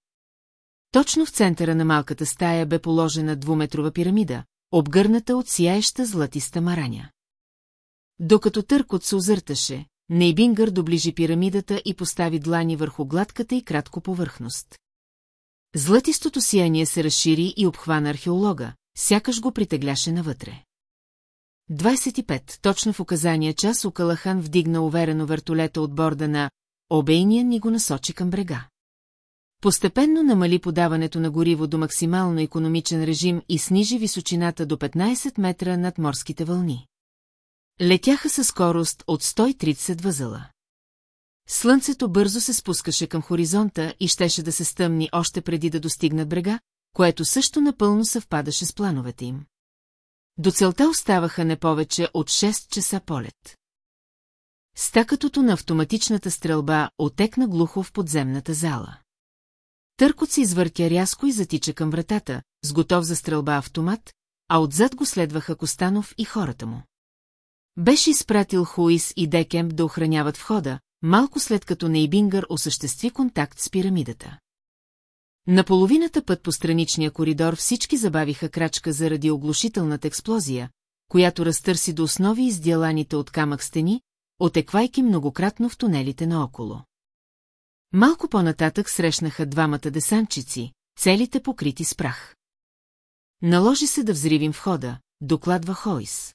Точно в центъра на малката стая бе положена двуметрова пирамида, обгърната от сияеща златиста мараня. Докато Търкот се озърташе, Нейбингър доближи пирамидата и постави длани върху гладката и кратко повърхност. Златистото сияние се разшири и обхвана археолога, сякаш го притегляше навътре. 25. Точно в указания час Окалахан вдигна уверено вертолета от борда на Обейния и го насочи към брега. Постепенно намали подаването на гориво до максимално економичен режим и снижи височината до 15 метра над морските вълни. Летяха със скорост от 130 възела. Слънцето бързо се спускаше към хоризонта и щеше да се стъмни още преди да достигнат брега, което също напълно съвпадаше с плановете им. До целта оставаха не повече от 6 часа полет. Стакатото на автоматичната стрелба отекна глухо в подземната зала. Търкот се извъртя рязко и затича към вратата, с готов за стрелба автомат, а отзад го следваха Костанов и хората му. Беше изпратил Хуис и Декемп да охраняват входа, малко след като Нейбингър осъществи контакт с пирамидата. На половината път по страничния коридор всички забавиха крачка заради оглушителната експлозия, която разтърси до основи издяланите от камък стени, отеквайки многократно в тунелите наоколо. Малко по-нататък срещнаха двамата десанчици, целите покрити с прах. Наложи се да взривим входа, докладва Хойс.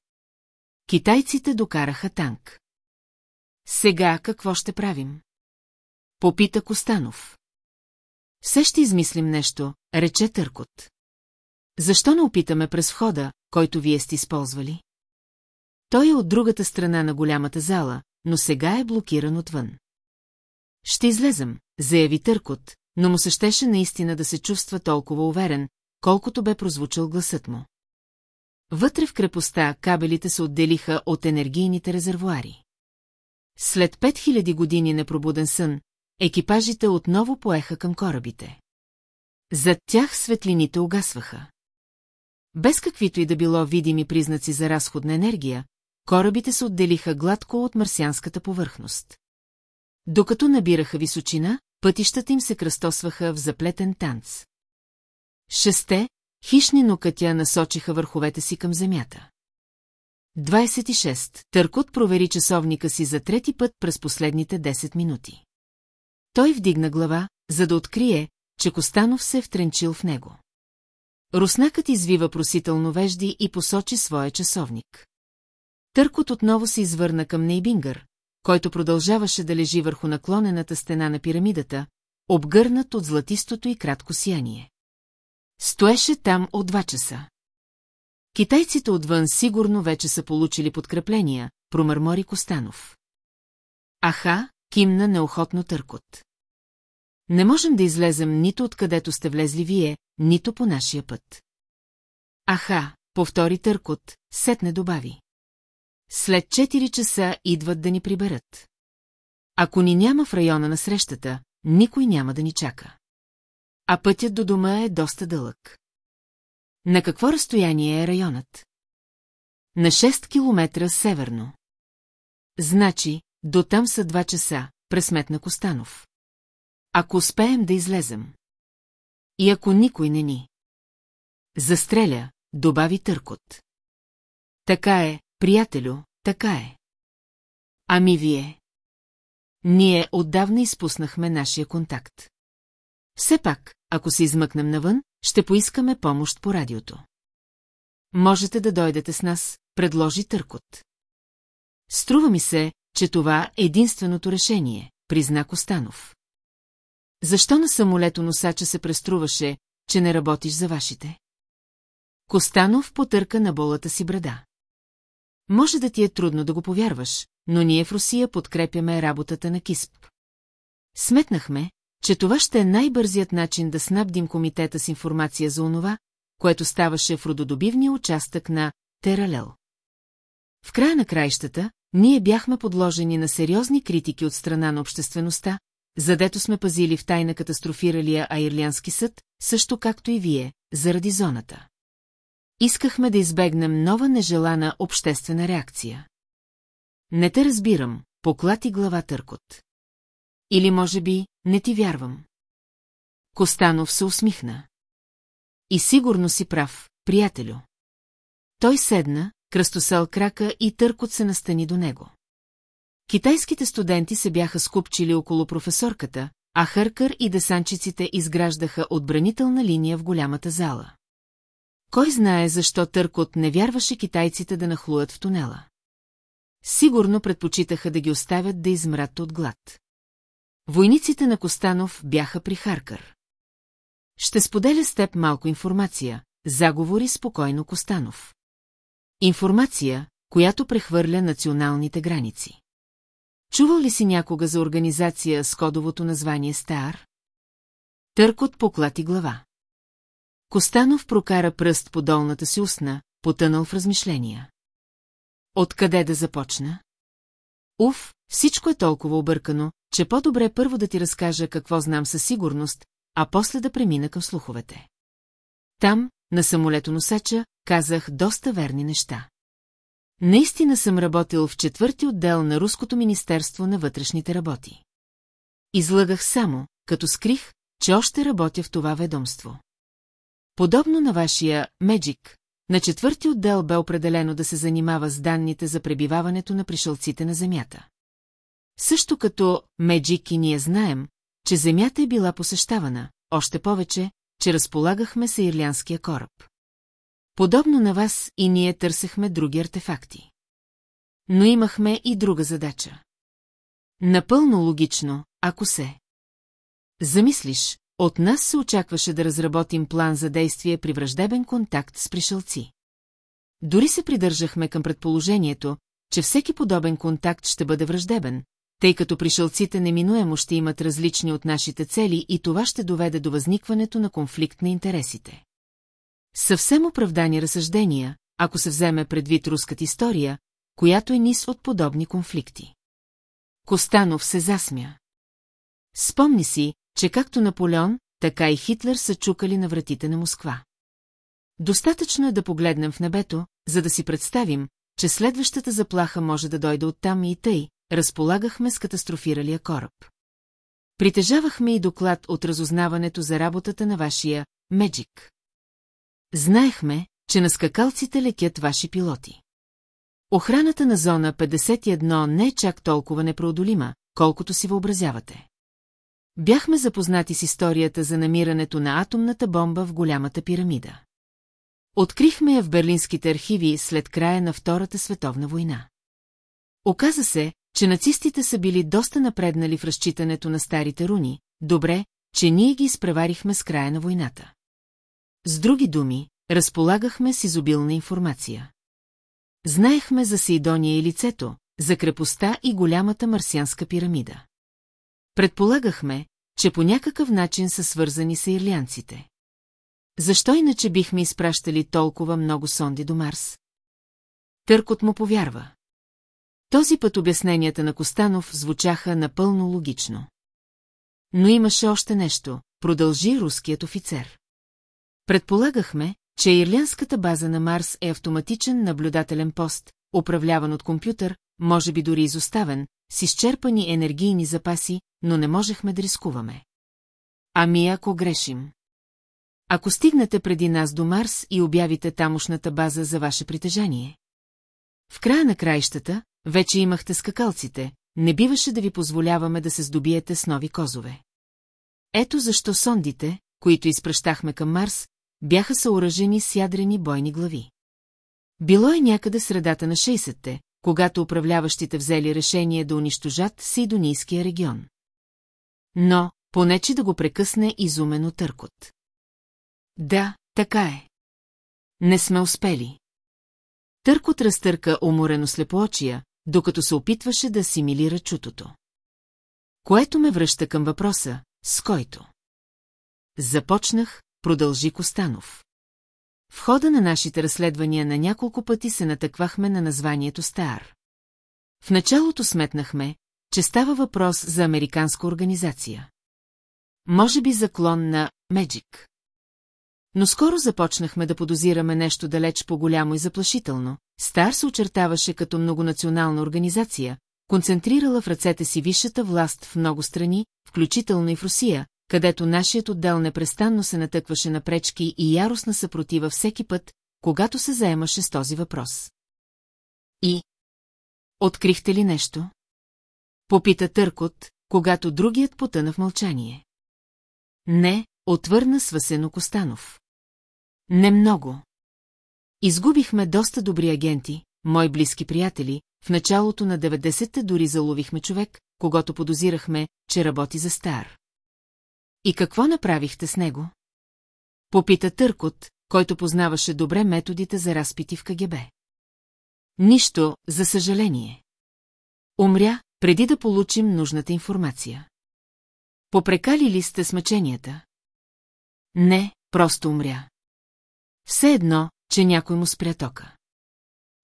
Китайците докараха танк. Сега какво ще правим? Попита Костанов. Все ще измислим нещо, рече Търкот. Защо не опитаме през входа, който вие сте използвали? Той е от другата страна на голямата зала, но сега е блокиран отвън. Ще излезем, заяви Търкот, но му се щеше наистина да се чувства толкова уверен, колкото бе прозвучал гласът му. Вътре в крепостта кабелите се отделиха от енергийните резервуари. След 5000 години непробуден сън, екипажите отново поеха към корабите. Зад тях светлините угасваха. Без каквито и да било видими признаци за разход на енергия, корабите се отделиха гладко от марсианската повърхност. Докато набираха височина, пътищата им се кръстосваха в заплетен танц. Шесте, хищни нокътя насочиха върховете си към земята. 26. Търкот провери часовника си за трети път през последните 10 минути. Той вдигна глава, за да открие, че Костанов се е втренчил в него. Руснакът извива просително вежди и посочи своя часовник. Търкот отново се извърна към Нейбингър, който продължаваше да лежи върху наклонената стена на пирамидата, обгърнат от златистото и кратко сияние. Стоеше там от два часа. Китайците отвън сигурно вече са получили подкрепления, промърмори Костанов. Аха, кимна неохотно търкот. Не можем да излезем нито откъдето сте влезли вие, нито по нашия път. Аха, повтори търкот, сетне добави. След 4 часа идват да ни приберат. Ако ни няма в района на срещата, никой няма да ни чака. А пътят до дома е доста дълъг. На какво разстояние е районът? На 6 километра северно. Значи, до там са 2 часа, пресметна Костанов. Ако успеем да излезем. И ако никой не ни. Застреля, добави Търкот. Така е, приятелю, така е. Ами вие? Ние отдавна изпуснахме нашия контакт. Все пак, ако се измъкнем навън, ще поискаме помощ по радиото. Можете да дойдете с нас, предложи Търкот. Струва ми се, че това е единственото решение, призна Костанов. Защо на самолето носача се преструваше, че не работиш за вашите? Костанов потърка на болата си брада. Може да ти е трудно да го повярваш, но ние в Русия подкрепяме работата на КИСП. Сметнахме, че това ще е най-бързият начин да снабдим комитета с информация за онова, което ставаше в рододобивния участък на Тералел. В края на краищата, ние бяхме подложени на сериозни критики от страна на обществеността, задето сме пазили в тайна катастрофиралия Айрлянски съд, също както и вие, заради зоната. Искахме да избегнем нова нежелана обществена реакция. Не те разбирам, поклати глава Търкот. Или може би, не ти вярвам. Костанов се усмихна. И сигурно си прав, приятелю. Той седна, кръстосал крака и Търкот се настани до него. Китайските студенти се бяха скупчили около професорката, а Хъркър и десанчиците изграждаха отбранителна линия в голямата зала. Кой знае защо Търкот не вярваше китайците да нахлуят в тунела. Сигурно предпочитаха да ги оставят да измрат от глад. Войниците на Костанов бяха при Харкър. Ще споделя с теб малко информация, заговори спокойно Костанов. Информация, която прехвърля националните граници. Чувал ли си някога за организация с кодовото название Стар? Търкот поклати глава. Костанов прокара пръст по долната си устна, потънал в размишления. Откъде да започна? Уф, всичко е толкова объркано, че по-добре първо да ти разкажа какво знам със сигурност, а после да премина към слуховете. Там, на самолетоносача, казах доста верни неща. Наистина съм работил в четвърти отдел на Руското Министерство на вътрешните работи. Излъгах само, като скрих, че още работя в това ведомство. Подобно на вашия «Меджик», на четвърти отдел бе определено да се занимава с данните за пребиваването на пришълците на Земята. Също като «Меджик» и ние знаем, че Земята е била посещавана, още повече, че разполагахме с ирлянския кораб. Подобно на вас и ние търсехме други артефакти. Но имахме и друга задача. Напълно логично, ако се. Замислиш, от нас се очакваше да разработим план за действие при враждебен контакт с пришелци. Дори се придържахме към предположението, че всеки подобен контакт ще бъде враждебен, тъй като пришелците неминуемо ще имат различни от нашите цели и това ще доведе до възникването на конфликт на интересите. Съвсем оправдани разсъждения, ако се вземе предвид руската история, която е низ от подобни конфликти. Костанов се засмя. Спомни си, че както Наполеон, така и Хитлер са чукали на вратите на Москва. Достатъчно е да погледнем в небето, за да си представим, че следващата заплаха може да дойде оттам и тъй, разполагахме с катастрофиралия кораб. Притежавахме и доклад от разузнаването за работата на вашия «Меджик». Знаехме, че на скакалците лекят ваши пилоти. Охраната на зона 51 не е чак толкова непроодолима, колкото си въобразявате. Бяхме запознати с историята за намирането на атомната бомба в голямата пирамида. Открихме я в берлинските архиви след края на Втората световна война. Оказа се, че нацистите са били доста напреднали в разчитането на старите руни, добре, че ние ги изпреварихме с края на войната. С други думи, разполагахме с изобилна информация. Знаехме за Сейдония и лицето, за крепостта и голямата марсианска пирамида. Предполагахме, че по някакъв начин са свързани с ирлянците. Защо иначе бихме изпращали толкова много сонди до Марс? Търкот му повярва. Този път обясненията на Костанов звучаха напълно логично. Но имаше още нещо, продължи руският офицер. Предполагахме, че ирлянската база на Марс е автоматичен наблюдателен пост, управляван от компютър, може би дори изоставен, с изчерпани енергийни запаси, но не можехме да рискуваме. Ами ако грешим? Ако стигнете преди нас до Марс и обявите тамошната база за ваше притежание. В края на краищата, вече имахте скакалците, не биваше да ви позволяваме да се здобиете с нови козове. Ето защо сондите, които изпращахме към Марс, бяха съоръжени с ядрени бойни глави. Било е някъде средата на 60-те, когато управляващите взели решение да унищожат Сидонийския регион. Но, понече да го прекъсне изумено търкот. Да, така е. Не сме успели. Търкот разтърка уморено слепоочия, докато се опитваше да асимилира чутото. Което ме връща към въпроса, с който. Започнах, продължи Костанов. В хода на нашите разследвания на няколко пъти се натъквахме на названието Стар. В началото сметнахме, че става въпрос за американска организация. Може би заклон на Меджик. Но скоро започнахме да подозираме нещо далеч по-голямо и заплашително. Стар се очертаваше като многонационална организация, концентрирала в ръцете си висшата власт в много страни, включително и в Русия, където нашият отдел непрестанно се натъкваше на пречки и яростна съпротива всеки път, когато се заемаше с този въпрос. И? Открихте ли нещо? Попита Търкот, когато другият потъна в мълчание. Не, отвърна свасено Костанов. Не много. Изгубихме доста добри агенти, мои близки приятели, в началото на 90-те дори заловихме човек, когато подозирахме, че работи за стар. И какво направихте с него? Попита Търкот, който познаваше добре методите за разпити в КГБ. Нищо, за съжаление. Умря, преди да получим нужната информация. Попрекали ли сте с мъченията? Не, просто умря. Все едно, че някой му спря тока.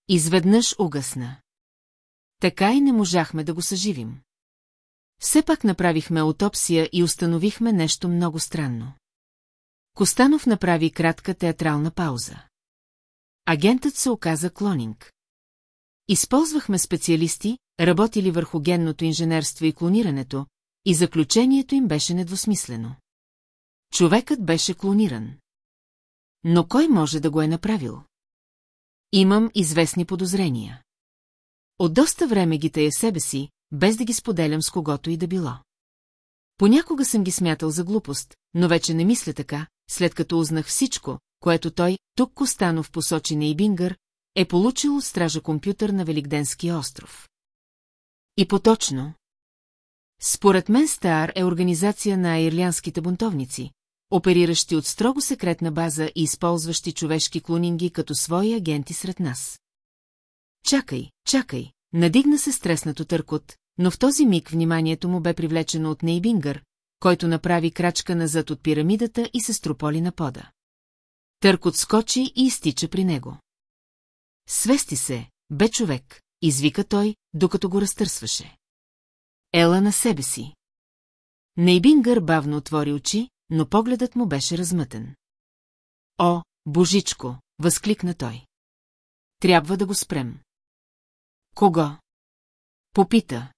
Изведнъж угасна. Така и не можахме да го съживим. Все пак направихме аутопсия и установихме нещо много странно. Костанов направи кратка театрална пауза. Агентът се оказа клонинг. Използвахме специалисти, работили върху генното инженерство и клонирането, и заключението им беше недвусмислено. Човекът беше клониран. Но кой може да го е направил? Имам известни подозрения. От доста време ги тая себе си, без да ги споделям с когото и да било. Понякога съм ги смятал за глупост, но вече не мисля така, след като узнах всичко, което той, тук Костанов посочи на Ибингър, е получил от стража компютър на Великденския остров. И поточно. Според мен Стар е организация на ирлянските бунтовници, опериращи от строго секретна база и използващи човешки клонинги като свои агенти сред нас. Чакай, чакай, надигна се стреснато търкот, но в този миг вниманието му бе привлечено от Нейбингър, който направи крачка назад от пирамидата и се строполи на пода. Търкот скочи и изтича при него. Свести се, бе човек, извика той, докато го разтърсваше. Ела на себе си. Нейбингър бавно отвори очи, но погледът му беше размътен. О, божичко, възкликна той. Трябва да го спрем. Кого? Попита.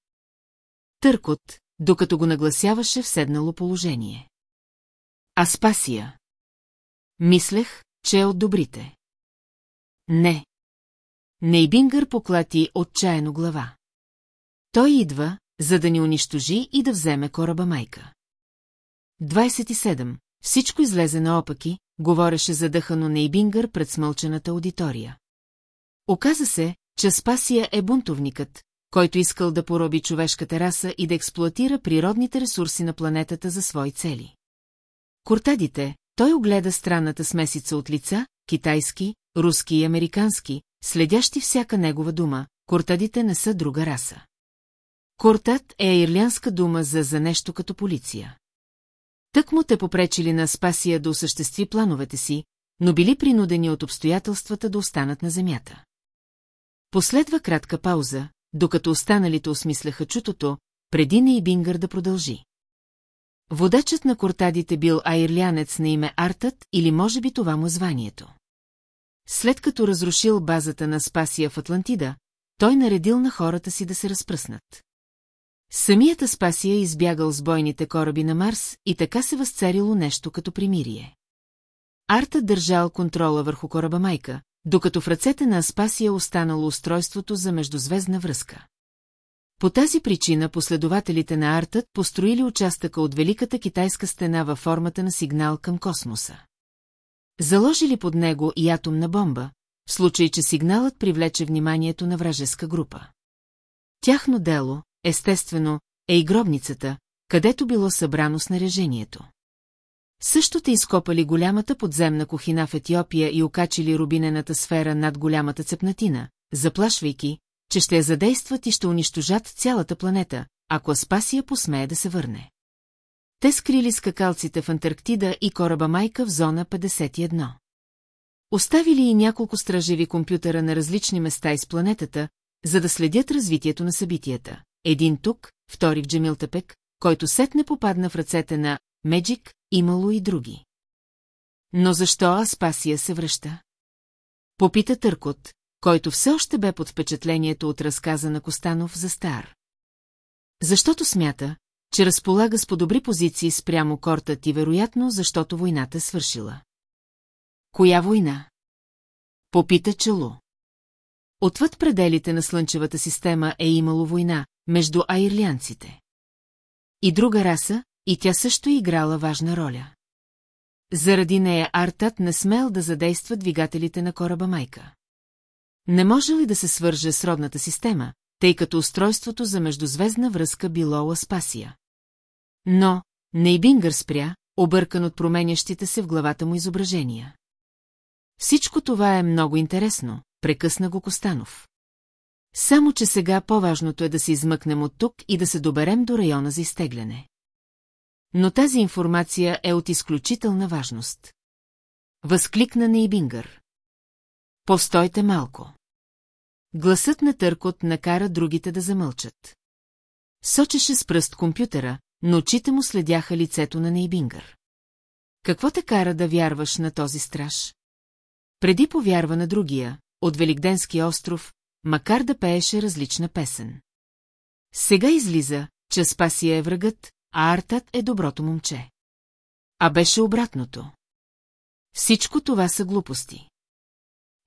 Търкот, докато го нагласяваше в седнало положение. Аспасия. Мислех, че е от добрите. Не. Нейбингър поклати отчаяно глава. Той идва, за да ни унищожи и да вземе кораба майка. 27. Всичко излезе наопаки, говореше задъхано Нейбингър пред смълчената аудитория. Оказа се, че Спасия е бунтовникът, който искал да пороби човешката раса и да експлуатира природните ресурси на планетата за свои цели. Кортадите, той огледа странната смесица от лица, китайски, руски и американски, следящи всяка негова дума, кортадите не са друга раса. Кортат е ирлянска дума за за нещо като полиция. Тък му те попречили на Спасия да осъществи плановете си, но били принудени от обстоятелствата да останат на земята. Последва кратка пауза, докато останалите осмисляха чутото, преди Нейбингър да продължи. Водачът на кортадите бил айрлянец на име Артът или може би това му званието. След като разрушил базата на Спасия в Атлантида, той наредил на хората си да се разпръснат. Самият Аспасия избягал с бойните кораби на Марс и така се възцарило нещо като примирие. Арта държал контрола върху кораба майка, докато в ръцете на Аспасия останало устройството за междузвездна връзка. По тази причина последователите на Артът построили участъка от Великата китайска стена във формата на сигнал към космоса. Заложили под него и атомна бомба, в случай, че сигналът привлече вниманието на вражеска група. Тяхно дело, естествено, е и гробницата, където било събрано снаряжението. Също те изкопали голямата подземна кухина в Етиопия и окачили рубинената сфера над голямата цепнатина, заплашвайки, че ще я задействат и ще унищожат цялата планета, ако Аспасия посмее да се върне. Те скрили скакалците в Антарктида и кораба Майка в зона 51. Оставили и няколко стражеви компютъра на различни места из планетата, за да следят развитието на събитията. Един тук, втори в Джемилтепек, който сетне попадна в ръцете на Меджик, имало и други. Но защо Аспасия се връща? Попита Търкот, който все още бе под впечатлението от разказа на Костанов за Стар. Защото смята, че разполага с по-добри позиции спрямо кортът и вероятно, защото войната е свършила. Коя война? Попита Челу. Отвъд пределите на Слънчевата система е имало война между аирлянците. И друга раса, и тя също играла важна роля. Заради нея Артат не смел да задейства двигателите на кораба Майка. Не може ли да се свърже с родната система, тъй като устройството за междузвездна връзка било Аспасия? Но Нейбингър спря, объркан от променящите се в главата му изображения. Всичко това е много интересно, прекъсна го Костанов. Само, че сега по-важното е да се измъкнем от тук и да се доберем до района за изтегляне. Но тази информация е от изключителна важност. Възкликна Нейбингър. Постойте малко. Гласът на Търкот накара другите да замълчат. Сочеше с пръст компютъра, но очите му следяха лицето на Нейбингър. Какво те кара да вярваш на този страж? Преди повярва на другия, от Великденски остров, макар да пееше различна песен. Сега излиза, че Спасия е врагът, а Артат е доброто момче. А беше обратното. Всичко това са глупости.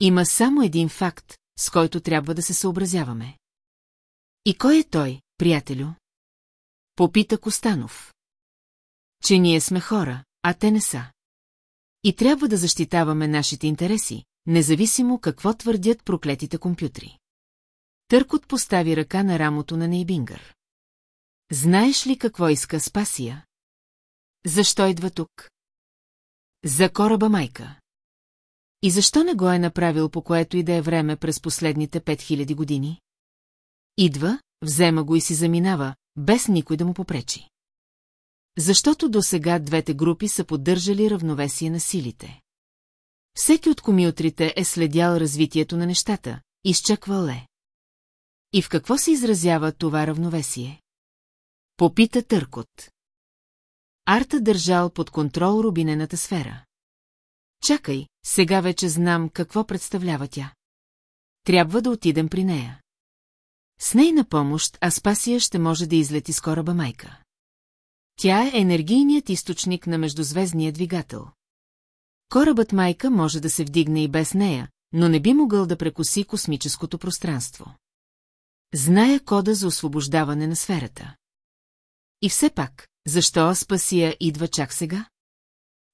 Има само един факт, с който трябва да се съобразяваме. И кой е той, приятелю? Попита Костанов. Че ние сме хора, а те не са. И трябва да защитаваме нашите интереси, независимо какво твърдят проклетите компютри. Търкот постави ръка на рамото на Нейбингър. Знаеш ли какво иска Спасия? Защо идва тук? За кораба майка. И защо не го е направил по което и да е време през последните 5000 години? Идва, взема го и си заминава, без никой да му попречи. Защото до сега двете групи са поддържали равновесие на силите. Всеки от комиотрите е следял развитието на нещата, изчаквал е. И в какво се изразява това равновесие? Попита Търкот. Арта държал под контрол рубинената сфера. Чакай, сега вече знам какво представлява тя. Трябва да отидем при нея. С нейна помощ Аспасия ще може да излети с кораба майка. Тя е енергийният източник на междузвездния двигател. Корабът майка може да се вдигне и без нея, но не би могъл да прекоси космическото пространство. Зная кода за освобождаване на сферата. И все пак, защо Аспасия идва чак сега?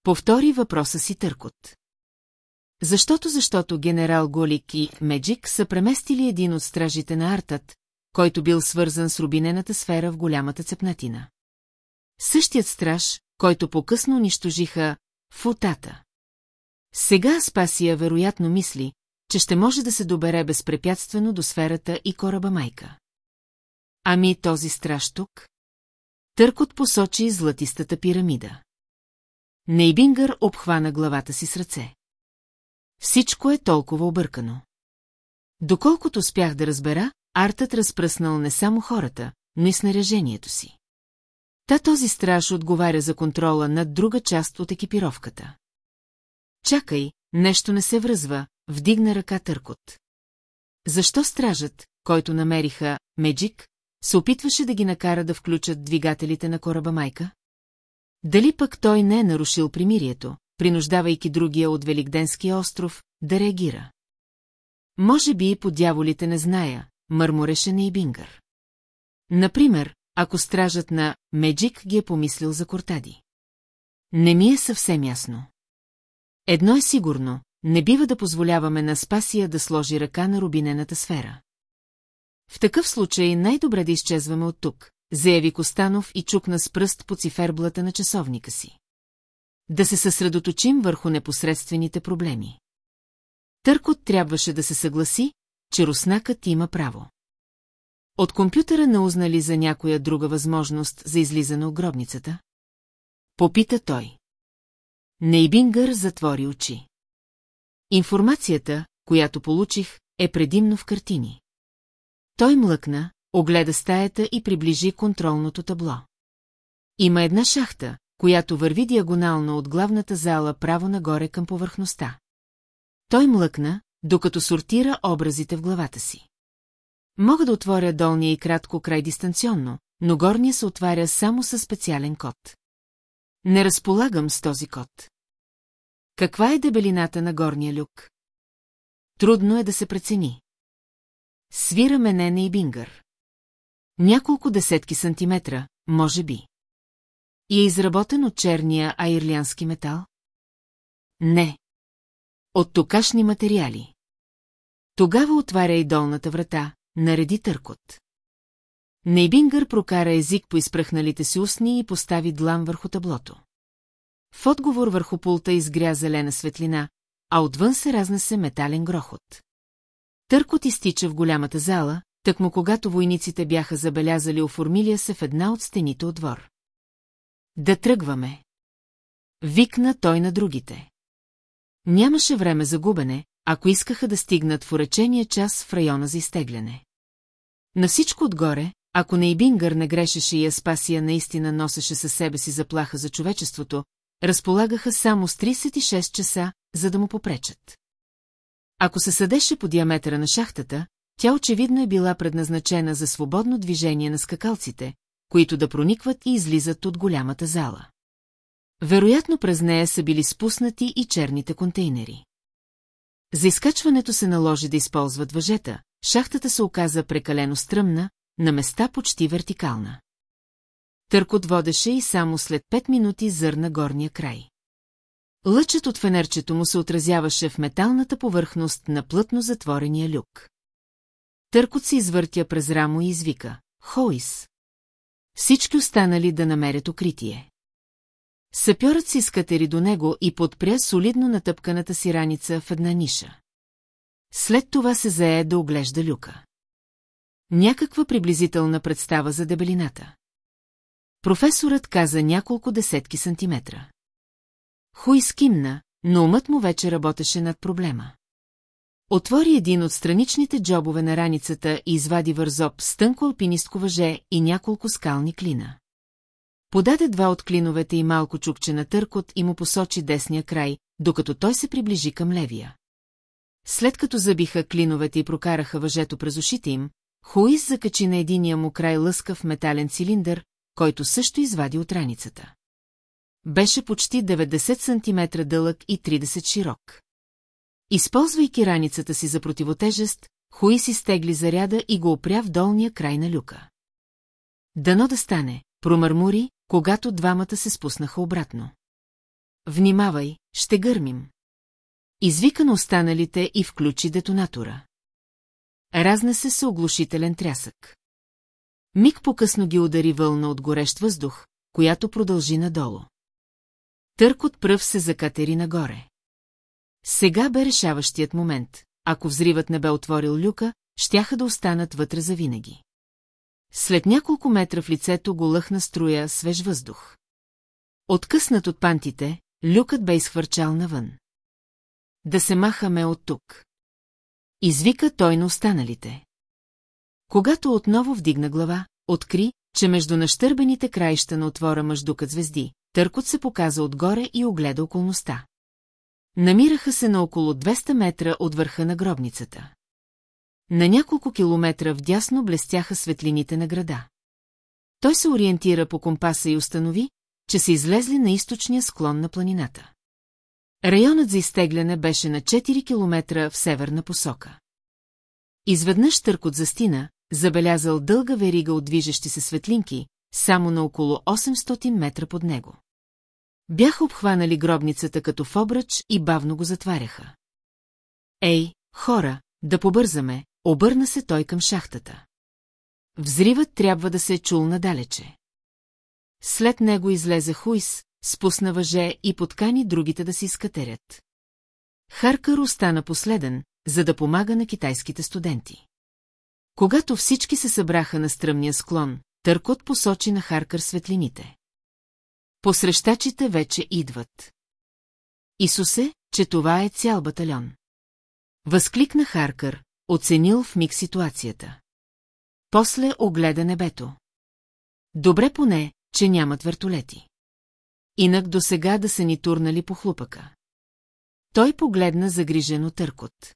Повтори въпроса си Търкот. Защото защото генерал Голик и Меджик са преместили един от стражите на Артът, който бил свързан с рубинената сфера в голямата цепнатина. Същият страж, който по-късно унищожиха футата. Сега Спасия вероятно мисли, че ще може да се добере безпрепятствено до сферата и кораба майка. Ами този страж тук? Търкот посочи златистата пирамида. Нейбингър обхвана главата си с ръце. Всичко е толкова объркано. Доколкото спях да разбера, артът разпръснал не само хората, но и снаряжението си. Та този страж отговаря за контрола над друга част от екипировката. Чакай, нещо не се връзва, вдигна ръка Търкот. Защо стражът, който намериха, Меджик, се опитваше да ги накара да включат двигателите на кораба майка? Дали пък той не е нарушил примирието, принуждавайки другия от Великденския остров да реагира? Може би и по дяволите не зная, мърмореше Нейбингър. Например, ако стражът на Меджик ги е помислил за Кортади. Не ми е съвсем ясно. Едно е сигурно, не бива да позволяваме на Спасия да сложи ръка на рубинената сфера. В такъв случай най-добре да изчезваме от тук, заяви Костанов и чукна с пръст по циферблата на часовника си. Да се съсредоточим върху непосредствените проблеми. Търкот трябваше да се съгласи, че руснакът има право. От компютъра не узнали за някоя друга възможност за излизане от гробницата? Попита той. Нейбингър затвори очи. Информацията, която получих, е предимно в картини. Той млъкна, огледа стаята и приближи контролното табло. Има една шахта, която върви диагонално от главната зала право нагоре към повърхността. Той млъкна, докато сортира образите в главата си. Мога да отворя долния и кратко край дистанционно, но горния се отваря само със специален код. Не разполагам с този код. Каква е дебелината на горния люк? Трудно е да се прецени. Свира мене и бингър. Няколко десетки сантиметра, може би. И е изработен от черния айрлянски метал? Не. От токашни материали. Тогава отваря и долната врата, нареди търкот. Нейбингър прокара език по изпръхналите си устни и постави длан върху таблото. В отговор върху пулта изгря зелена светлина, а отвън се разнесе метален грохот. Търкот изтича в голямата зала, тъкмо когато войниците бяха забелязали оформилия се в една от стените от двор. Да тръгваме. Викна той на другите. Нямаше време за губене, ако искаха да стигнат в уречения час в района за изтегляне. На всичко отгоре, ако Нейбингър не грешеше и Аспасия наистина носеше със себе си заплаха за човечеството, разполагаха само с 36 часа, за да му попречат. Ако се съдеше по диаметъра на шахтата, тя очевидно е била предназначена за свободно движение на скакалците, които да проникват и излизат от голямата зала. Вероятно през нея са били спуснати и черните контейнери. За изкачването се наложи да използват въжета, шахтата се оказа прекалено стръмна, на места почти вертикална. Търкот водеше и само след пет минути зърна горния край. Лъчът от фенерчето му се отразяваше в металната повърхност на плътно затворения люк. Търкот се извъртя през рамо и извика. Хоис! Всички останали да намерят укритие. Сапьорът си скатери до него и подпря солидно натъпканата си раница в една ниша. След това се зае да оглежда люка. Някаква приблизителна представа за дебелината. Професорът каза няколко десетки сантиметра. Хуй скимна, но умът му вече работеше над проблема. Отвори един от страничните джобове на раницата и извади вързоп с тънко алпинистко въже и няколко скални клина. Подаде два от клиновете и малко чукче на търкот и му посочи десния край, докато той се приближи към левия. След като забиха клиновете и прокараха въжето през ушите им, Хуис закачи на единия му край лъскав метален цилиндър, който също извади от раницата. Беше почти 90 см дълъг и 30 широк. Използвайки раницата си за противотежест, Хуис изтегли заряда и го опря в долния край на люка. Дано да стане, промърмури, когато двамата се спуснаха обратно. Внимавай, ще гърмим. Извика на останалите и включи детонатора. Разнесе се оглушителен трясък. Миг по-късно ги удари вълна от горещ въздух, която продължи надолу. Търк от пръв се закатери нагоре. Сега бе решаващият момент. Ако взривът не бе отворил люка, щяха да останат вътре завинаги. След няколко метра в лицето го лъхна струя свеж въздух. Откъснат от пантите, люкът бе изхвърчал навън. Да се махаме от тук. Извика той на останалите. Когато отново вдигна глава, откри, че между нащърбените краища на отвора мъждукът звезди, търкот се показа отгоре и огледа околността. Намираха се на около 200 метра от върха на гробницата. На няколко километра вдясно блестяха светлините на града. Той се ориентира по компаса и установи, че са излезли на източния склон на планината. Районът за изтегляне беше на 4 километра в северна посока. Изведнъж търкот застина, забелязал дълга верига от движещи се светлинки, само на около 800 метра под него. Бяха обхванали гробницата като в обръч и бавно го затваряха. Ей, хора, да побързаме, обърна се той към шахтата. Взривът трябва да се е чул надалече. След него излезе Хуис, спусна въже и подкани другите да си скатерят. Харкър остана последен, за да помага на китайските студенти. Когато всички се събраха на стръмния склон, Търкот посочи на Харкър светлините. Посрещачите вече идват. Исусе, че това е цял батальон. Възкликна Харкър, оценил в миг ситуацията. После огледа небето. Добре поне, че нямат вертолети. Инак до сега да са ни турнали по хлупака. Той погледна загрижено търкот.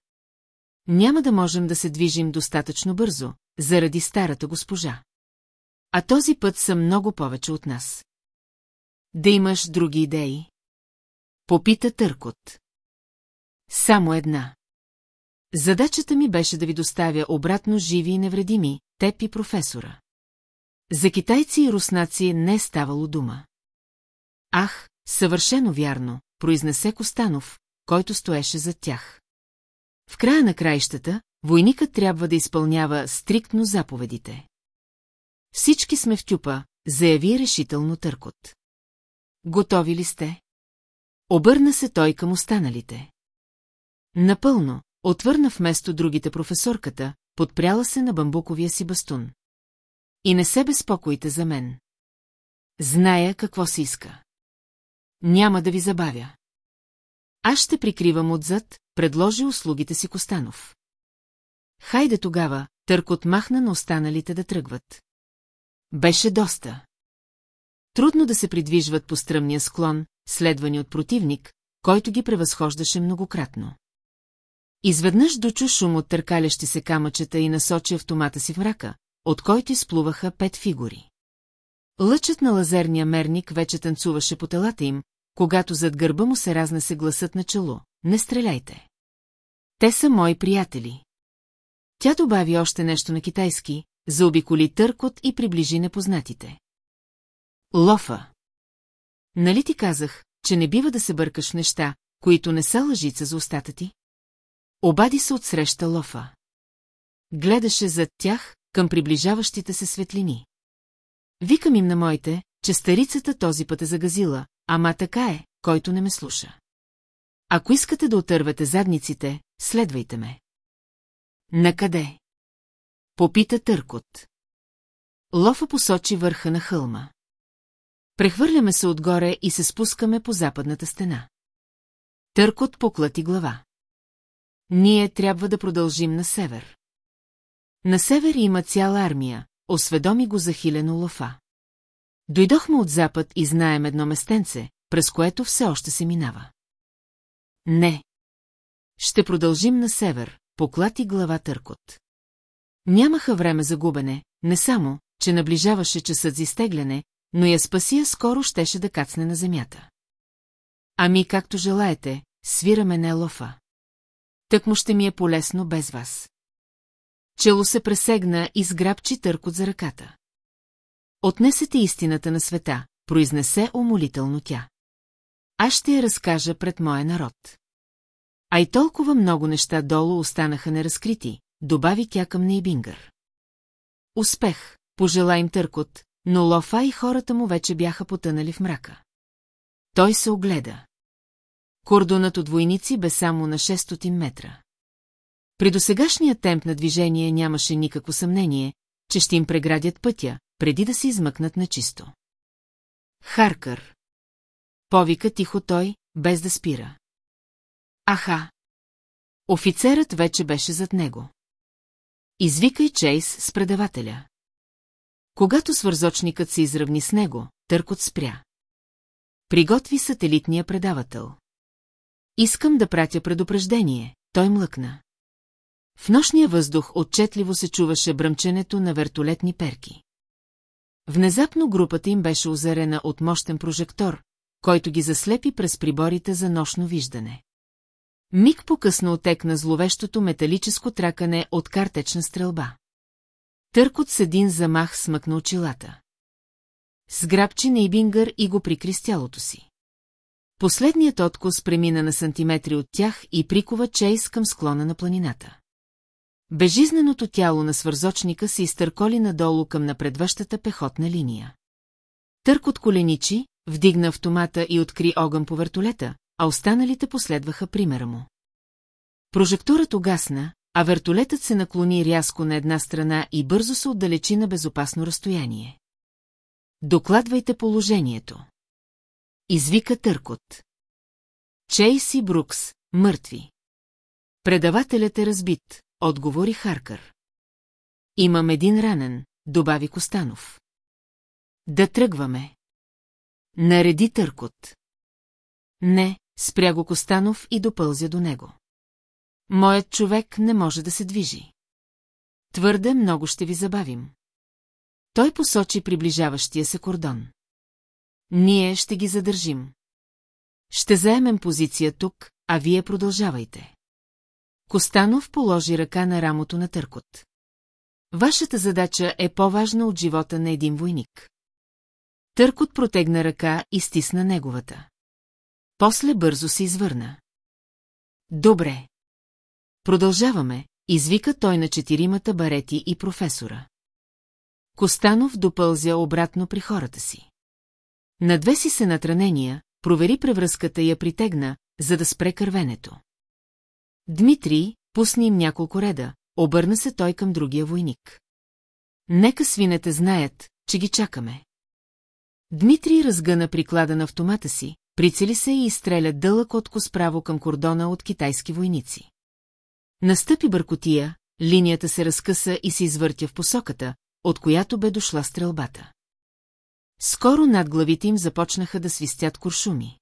Няма да можем да се движим достатъчно бързо, заради старата госпожа. А този път са много повече от нас. Да имаш други идеи? Попита Търкот. Само една. Задачата ми беше да ви доставя обратно живи и невредими, теб и професора. За китайци и руснаци не е ставало дума. Ах, съвършено вярно, произнесе Костанов, който стоеше зад тях. В края на краищата, войникът трябва да изпълнява стриктно заповедите. Всички сме в тюпа, заяви решително Търкот. Готови ли сте? Обърна се той към останалите. Напълно, отвърна вместо другите професорката, подпряла се на бамбуковия си бастун. И не се безпокойте за мен. Зная какво си иска. Няма да ви забавя. Аз ще прикривам отзад, предложи услугите си Костанов. Хайде тогава, търкот махна на останалите да тръгват. Беше доста. Трудно да се придвижват по стръмния склон, следвани от противник, който ги превъзхождаше многократно. Изведнъж дочу шум от търкалящи се камъчета и насочи автомата си в мрака, от който изплуваха пет фигури. Лъчът на лазерния мерник вече танцуваше по телата им, когато зад гърба му се разнесе гласът на чело. Не стреляйте. Те са мои приятели. Тя добави още нещо на китайски, заобиколи търкот и приближи непознатите. Лофа. Нали ти казах, че не бива да се бъркаш в неща, които не са лъжица за устата ти? Обади се отсреща Лофа. Гледаше зад тях, към приближаващите се светлини. Викам им на моите, че старицата този път е загазила, ама така е, който не ме слуша. Ако искате да отървете задниците, следвайте ме. Накъде? Попита Търкот. Лофа посочи върха на хълма. Прехвърляме се отгоре и се спускаме по западната стена. Търкот поклати глава. Ние трябва да продължим на север. На север има цяла армия, осведоми го захилено лофа. Дойдохме от запад и знаем едно местенце, през което все още се минава. Не. Ще продължим на север, поклати глава Търкот. Нямаха време за губене, не само, че наближаваше часът за изтегляне, но я спасия скоро щеше да кацне на земята. Ами както желаете, свираме не лофа. Тък му ще ми е полезно без вас. Чело се пресегна и сграбчи търкот за ръката. Отнесете истината на света, произнесе умолително тя. Аз ще я разкажа пред моя народ. А и толкова много неща долу останаха неразкрити, добави тя към Нейбингър. Успех, пожела им търкот, но Лофа и хората му вече бяха потънали в мрака. Той се огледа. Кордонът от войници бе само на 600 метра. При досегашния темп на движение нямаше никакво съмнение, че ще им преградят пътя, преди да се измъкнат на чисто. Харкър. Повика тихо той, без да спира. Аха. Офицерът вече беше зад него. Извикай Чейс с предавателя. Когато свързочникът се изравни с него, търкот спря. Приготви сателитния предавател. Искам да пратя предупреждение, той млъкна. В нощния въздух отчетливо се чуваше бръмченето на вертолетни перки. Внезапно групата им беше озарена от мощен прожектор, който ги заслепи през приборите за нощно виждане. Миг по-късно отекна зловещото металическо тракане от картечна стрелба. Търкот с един замах смъкна очилата. Сграбчи Нейбингър и го прикри с тялото си. Последният откос премина на сантиметри от тях и прикова Чейз към склона на планината. Безжизненото тяло на свързочника се изтърколи надолу към напредващата пехотна линия. Търк от коленичи, вдигна автомата и откри огън по вертолета, а останалите последваха примера му. Прожекторът угасна, а вертолетът се наклони рязко на една страна и бързо се отдалечи на безопасно разстояние. Докладвайте положението. Извика Търкот. Чейс и Брукс, мъртви. Предавателят е разбит, отговори Харкър. Имам един ранен, добави Костанов. Да тръгваме. Нареди Търкот. Не, спря го Костанов и допълзя до него. Моят човек не може да се движи. Твърде много ще ви забавим. Той посочи приближаващия се кордон. Ние ще ги задържим. Ще заемем позиция тук, а вие продължавайте. Костанов положи ръка на рамото на Търкот. Вашата задача е по-важна от живота на един войник. Търкот протегна ръка и стисна неговата. После бързо се извърна. Добре. Продължаваме, извика той на четиримата барети и професора. Костанов допълзя обратно при хората си. На две си се натранения, провери превръзката и я притегна, за да спре кървенето. Дмитрий, пусни им няколко реда, обърна се той към другия войник. Нека свинете знаят, че ги чакаме. Дмитрий разгъна приклада на автомата си, прицели се и изстреля дълъг отко справо към кордона от китайски войници. Настъпи бъркотия, линията се разкъса и се извъртя в посоката, от която бе дошла стрелбата. Скоро над главите им започнаха да свистят куршуми.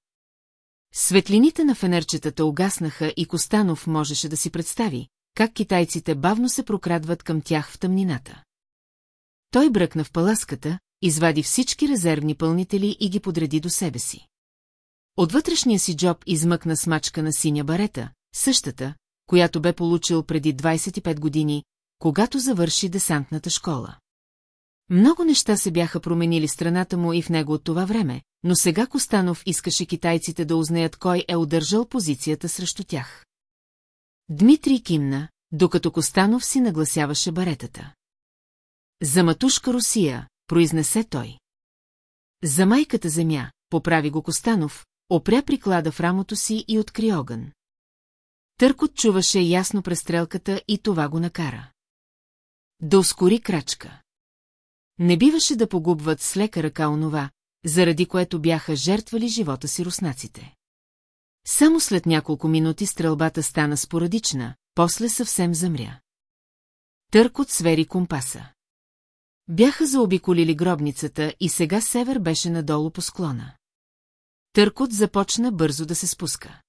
Светлините на фенерчетата угаснаха и Костанов можеше да си представи, как китайците бавно се прокрадват към тях в тъмнината. Той бръкна в паласката, извади всички резервни пълнители и ги подреди до себе си. От вътрешния си джоб измъкна смачка на синя барета, същата, която бе получил преди 25 години, когато завърши десантната школа. Много неща се бяха променили страната му и в него от това време, но сега Костанов искаше китайците да узнаят кой е удържал позицията срещу тях. Дмитрий кимна, докато Костанов си нагласяваше баретата. За матушка Русия, произнесе той. За майката земя, поправи го Костанов, опря приклада в рамото си и откри огън. Търкот чуваше ясно престрелката и това го накара. Да ускори крачка. Не биваше да погубват с лека ръка онова, заради което бяха жертвали живота си руснаците. Само след няколко минути стрелбата стана спорадична, после съвсем замря. Търкот свери компаса. Бяха заобиколили гробницата и сега север беше надолу по склона. Търкот започна бързо да се спуска.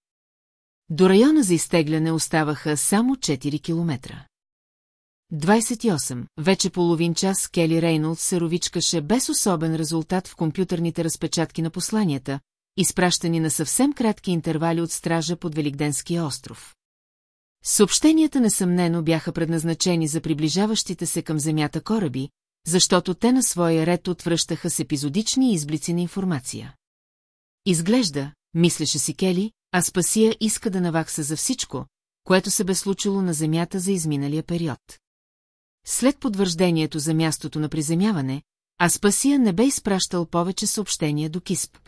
До района за изтегляне оставаха само 4 километра. 28. Вече половин час Кели Рейнолд се ровичкаше без особен резултат в компютърните разпечатки на посланията, изпращани на съвсем кратки интервали от стража под Великденския остров. Съобщенията несъмнено бяха предназначени за приближаващите се към земята кораби, защото те на своя ред отвръщаха с епизодични изблици на информация. Изглежда, мислеше си Кели, а Спасия иска да навакса за всичко, което се бе случило на Земята за изминалия период. След подвърждението за мястото на приземяване, Аспасия не бе изпращал повече съобщения до Кисп.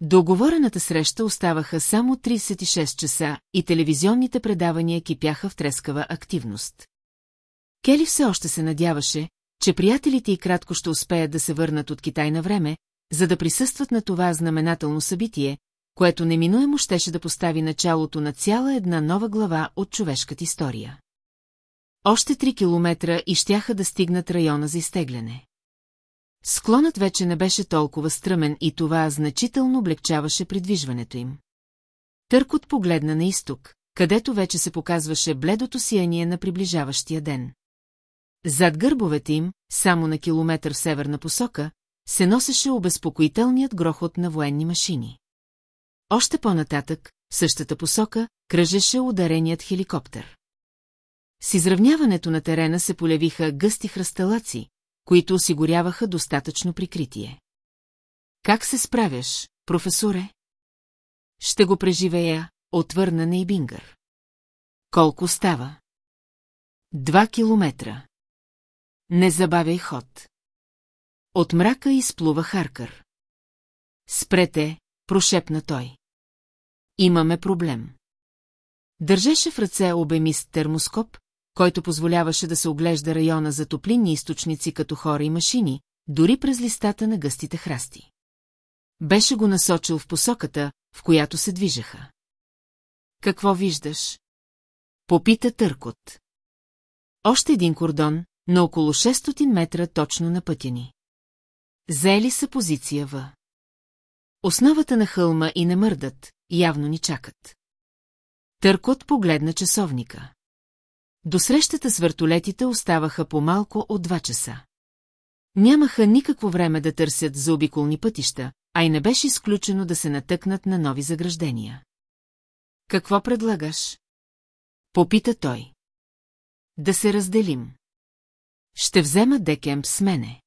До оговорената среща оставаха само 36 часа и телевизионните предавания кипяха в трескава активност. Кели все още се надяваше, че приятелите и кратко ще успеят да се върнат от Китай на време, за да присъстват на това знаменателно събитие, което неминуемо щеше да постави началото на цяла една нова глава от човешката история. Още три километра и щяха да стигнат района за изтегляне. Склонът вече не беше толкова стръмен и това значително облегчаваше придвижването им. Търкот погледна на изток, където вече се показваше бледото сияние на приближаващия ден. Зад гърбовете им, само на километър в северна посока, се носеше обезпокоителният грохот на военни машини. Още по-нататък, в същата посока, кръжеше удареният хеликоптер. С изравняването на терена се полявиха гъсти хръсталаци, които осигуряваха достатъчно прикритие. Как се справяш, професоре? Ще го преживея, отвърна Нейбингър. Колко става? Два километра. Не забавяй ход. От мрака изплува Харкър. Спрете, прошепна той. Имаме проблем. Държеше в ръце обемист термоскоп, който позволяваше да се оглежда района за топлинни източници като хора и машини, дори през листата на гъстите храсти. Беше го насочил в посоката, в която се движеха. Какво виждаш? Попита Търкот. Още един кордон, на около 600 метра точно на пътя ни. Заели са позиция в. Основата на хълма и не мърдат, явно ни чакат. Търкот погледна часовника. До срещата с въртолетите оставаха по-малко от два часа. Нямаха никакво време да търсят за обиколни пътища, а и не беше изключено да се натъкнат на нови заграждения. Какво предлагаш? Попита той. Да се разделим. Ще взема декемп с мене.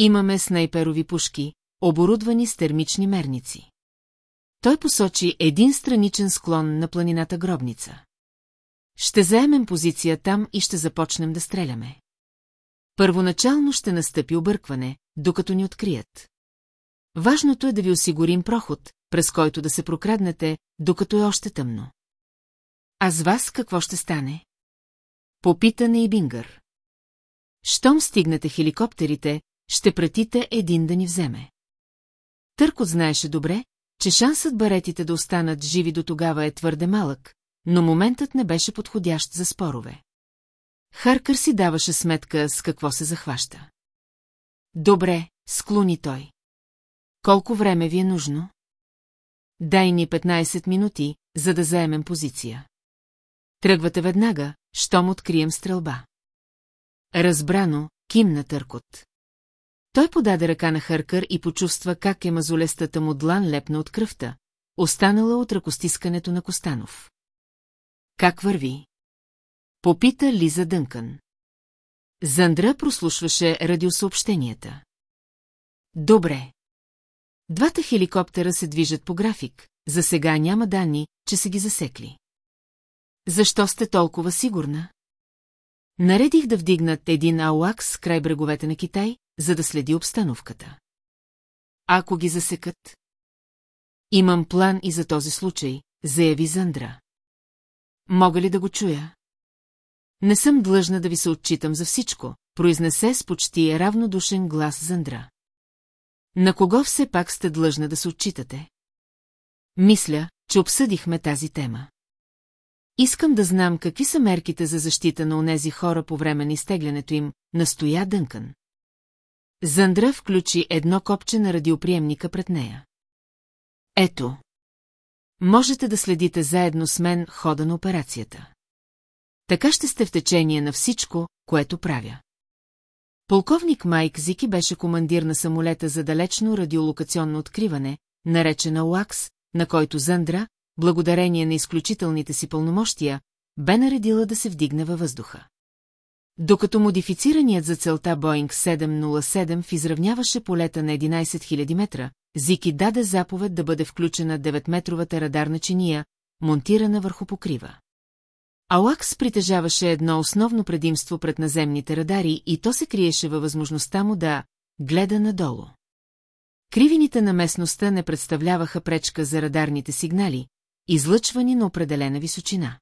Имаме снайперови пушки, оборудвани с термични мерници. Той посочи един страничен склон на планината Гробница. Ще заемем позиция там и ще започнем да стреляме. Първоначално ще настъпи объркване, докато ни открият. Важното е да ви осигурим проход, през който да се прокраднете, докато е още тъмно. А с вас какво ще стане? Попита и Бингър. Щом стигнете хеликоптерите, ще пратите един да ни вземе. Търкот знаеше добре, че шансът баретите да останат живи до тогава е твърде малък, но моментът не беше подходящ за спорове. Харкър си даваше сметка с какво се захваща. Добре, склони той. Колко време ви е нужно? Дай ни 15 минути, за да заемем позиция. Тръгвате веднага, щом открием стрелба. Разбрано, кимна търкот. Той подаде ръка на Хъркър и почувства как е мазолестата му длан лепна от кръвта, останала от ръкостискането на Костанов. Как върви? Попита Лиза Дънкън. Зандра прослушваше радиосъобщенията. Добре. Двата хеликоптера се движат по график, за сега няма данни, че са ги засекли. Защо сте толкова сигурна? Наредих да вдигнат един ауакс край бреговете на Китай, за да следи обстановката. Ако ги засекат? Имам план и за този случай, заяви Зандра. Мога ли да го чуя? Не съм длъжна да ви се отчитам за всичко, произнесе с почти равнодушен глас Зандра. На кого все пак сте длъжна да се отчитате? Мисля, че обсъдихме тази тема. Искам да знам какви са мерките за защита на онези хора по време на изтеглянето им, настоя Дънкън. Зандра включи едно копче на радиоприемника пред нея. Ето. Можете да следите заедно с мен хода на операцията. Така ще сте в течение на всичко, което правя. Полковник Майк Зики беше командир на самолета за далечно радиолокационно откриване, наречена УАКС, на който Зандра, благодарение на изключителните си пълномощия, бе наредила да се вдигне във въздуха. Докато модифицираният за целта Боинг 707 изравняваше полета на 11 000 метра, Зики даде заповед да бъде включена 9-метровата радарна чиния, монтирана върху покрива. Алакс притежаваше едно основно предимство пред наземните радари и то се криеше във възможността му да гледа надолу. Кривините на местността не представляваха пречка за радарните сигнали, излъчвани на определена височина.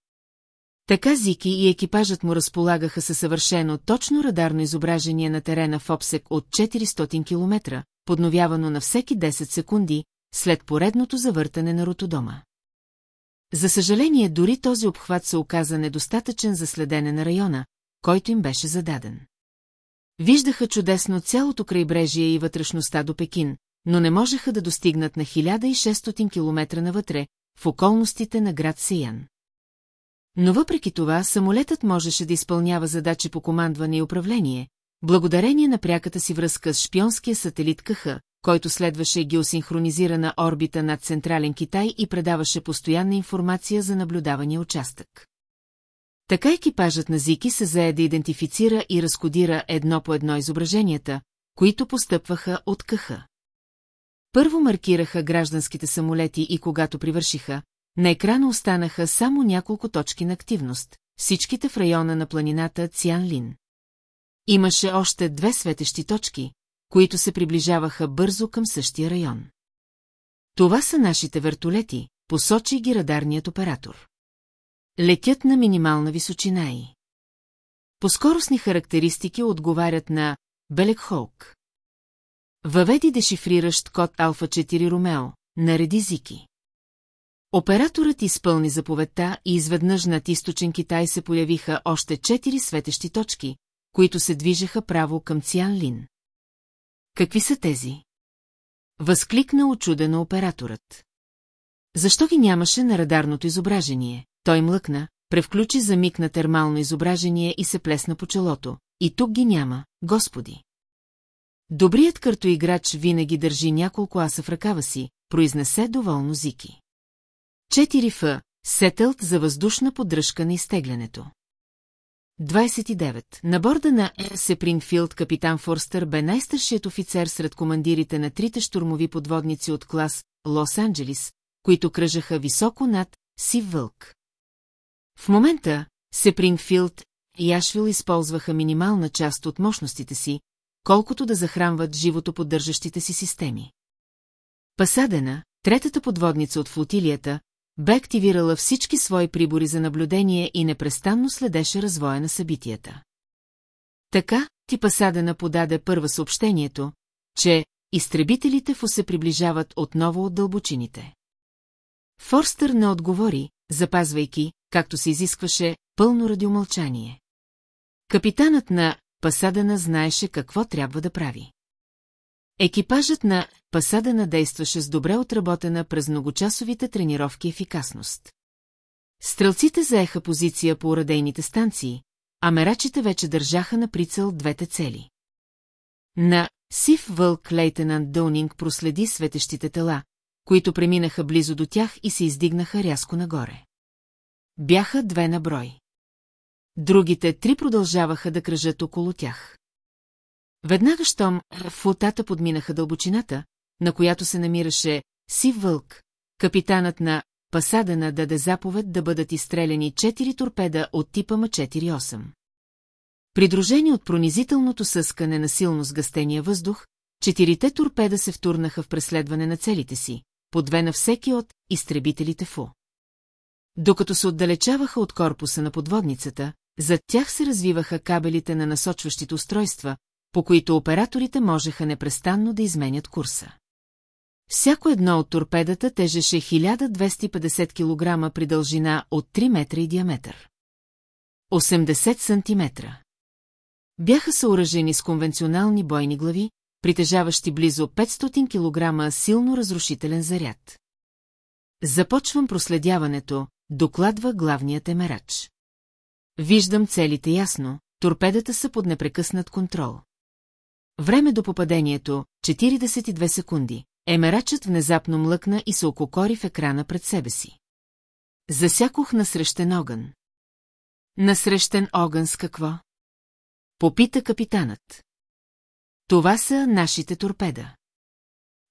Така Зики и екипажът му разполагаха със съвършено точно радарно изображение на терена в обсек от 400 км, подновявано на всеки 10 секунди, след поредното завъртане на ротодома. За съжаление, дори този обхват се оказа недостатъчен за следене на района, който им беше зададен. Виждаха чудесно цялото крайбрежие и вътрешността до Пекин, но не можеха да достигнат на 1600 км навътре, в околностите на град Сиян. Но въпреки това самолетът можеше да изпълнява задачи по командване и управление, благодарение на пряката си връзка с шпионския сателит КХ, който следваше геосинхронизирана орбита над Централен Китай и предаваше постоянна информация за наблюдавания участък. Така екипажът на Зики се зае да идентифицира и разкодира едно по едно изображенията, които постъпваха от КХ. Първо маркираха гражданските самолети и когато привършиха, на екрана останаха само няколко точки на активност, всичките в района на планината Цянлин. Имаше още две светещи точки, които се приближаваха бързо към същия район. Това са нашите вертолети, посочи ги радарният оператор. Летят на минимална височина и. По скоростни характеристики отговарят на Белек Хоук. Въведи дешифриращ код Алфа 4 Ромео, нареди Зики. Операторът изпълни заповедта и изведнъж над източен Китай се появиха още четири светещи точки, които се движеха право към Циан Лин. Какви са тези? Възкликна очудено операторът. Защо ги нямаше на радарното изображение? Той млъкна, превключи за миг на термално изображение и се плесна по челото. И тук ги няма, господи. Добрият картоиграч винаги държи няколко аса в ръкава си, произнесе доволно Зики. 4Ф. Сетълт за въздушна поддръжка на изтеглянето. 29. На борда на Сепрингфилд капитан Форстър бе най-старшият офицер сред командирите на трите штурмови подводници от клас Лос-Анджелис, които кръжаха високо над Сив Вълк. В момента Сепрингфилд и Ашвил използваха минимална част от мощностите си, колкото да захранват живото поддържащите си системи. Пасадена, третата подводница от флотилията, бе активирала всички свои прибори за наблюдение и непрестанно следеше развоя на събитията. Така, Типасадена подаде първа съобщението, че изтребителите ФУ се приближават отново от дълбочините. Форстър не отговори, запазвайки, както се изискваше, пълно радиомълчание. Капитанът на Пасадена знаеше какво трябва да прави. Екипажът на Пасадена действаше с добре отработена през многочасовите тренировки ефикасност. Стрелците заеха позиция по урадейните станции, а мерачите вече държаха на прицел двете цели. На Сив Вълк лейтенант Дълнинг проследи светещите тела, които преминаха близо до тях и се издигнаха рязко нагоре. Бяха две на брой. Другите три продължаваха да кръжат около тях. Веднага щом флотата подминаха дълбочината, на която се намираше Сив Вълк, капитанът на Пасадена даде заповед да бъдат изстреляни четири торпеда от типа М-48. Придружени от пронизителното съскане на силно сгъстения въздух, четирите торпеда се втурнаха в преследване на целите си, по две на всеки от изтребителите ФУ. Докато се отдалечаваха от корпуса на подводницата, зад тях се развиваха кабелите на насочващите устройства, по които операторите можеха непрестанно да изменят курса. Всяко едно от торпедата тежеше 1250 кг при дължина от 3 метра и диаметър. 80 см. Бяха съоръжени с конвенционални бойни глави, притежаващи близо 500 кг силно разрушителен заряд. Започвам проследяването, докладва главният емерач. Виждам целите ясно, торпедата са под непрекъснат контрол. Време до попадението – 42 секунди. Емерачът внезапно млъкна и се ококори в екрана пред себе си. Засякох насрещен огън. Насрещен огън с какво? Попита капитанът. Това са нашите торпеда.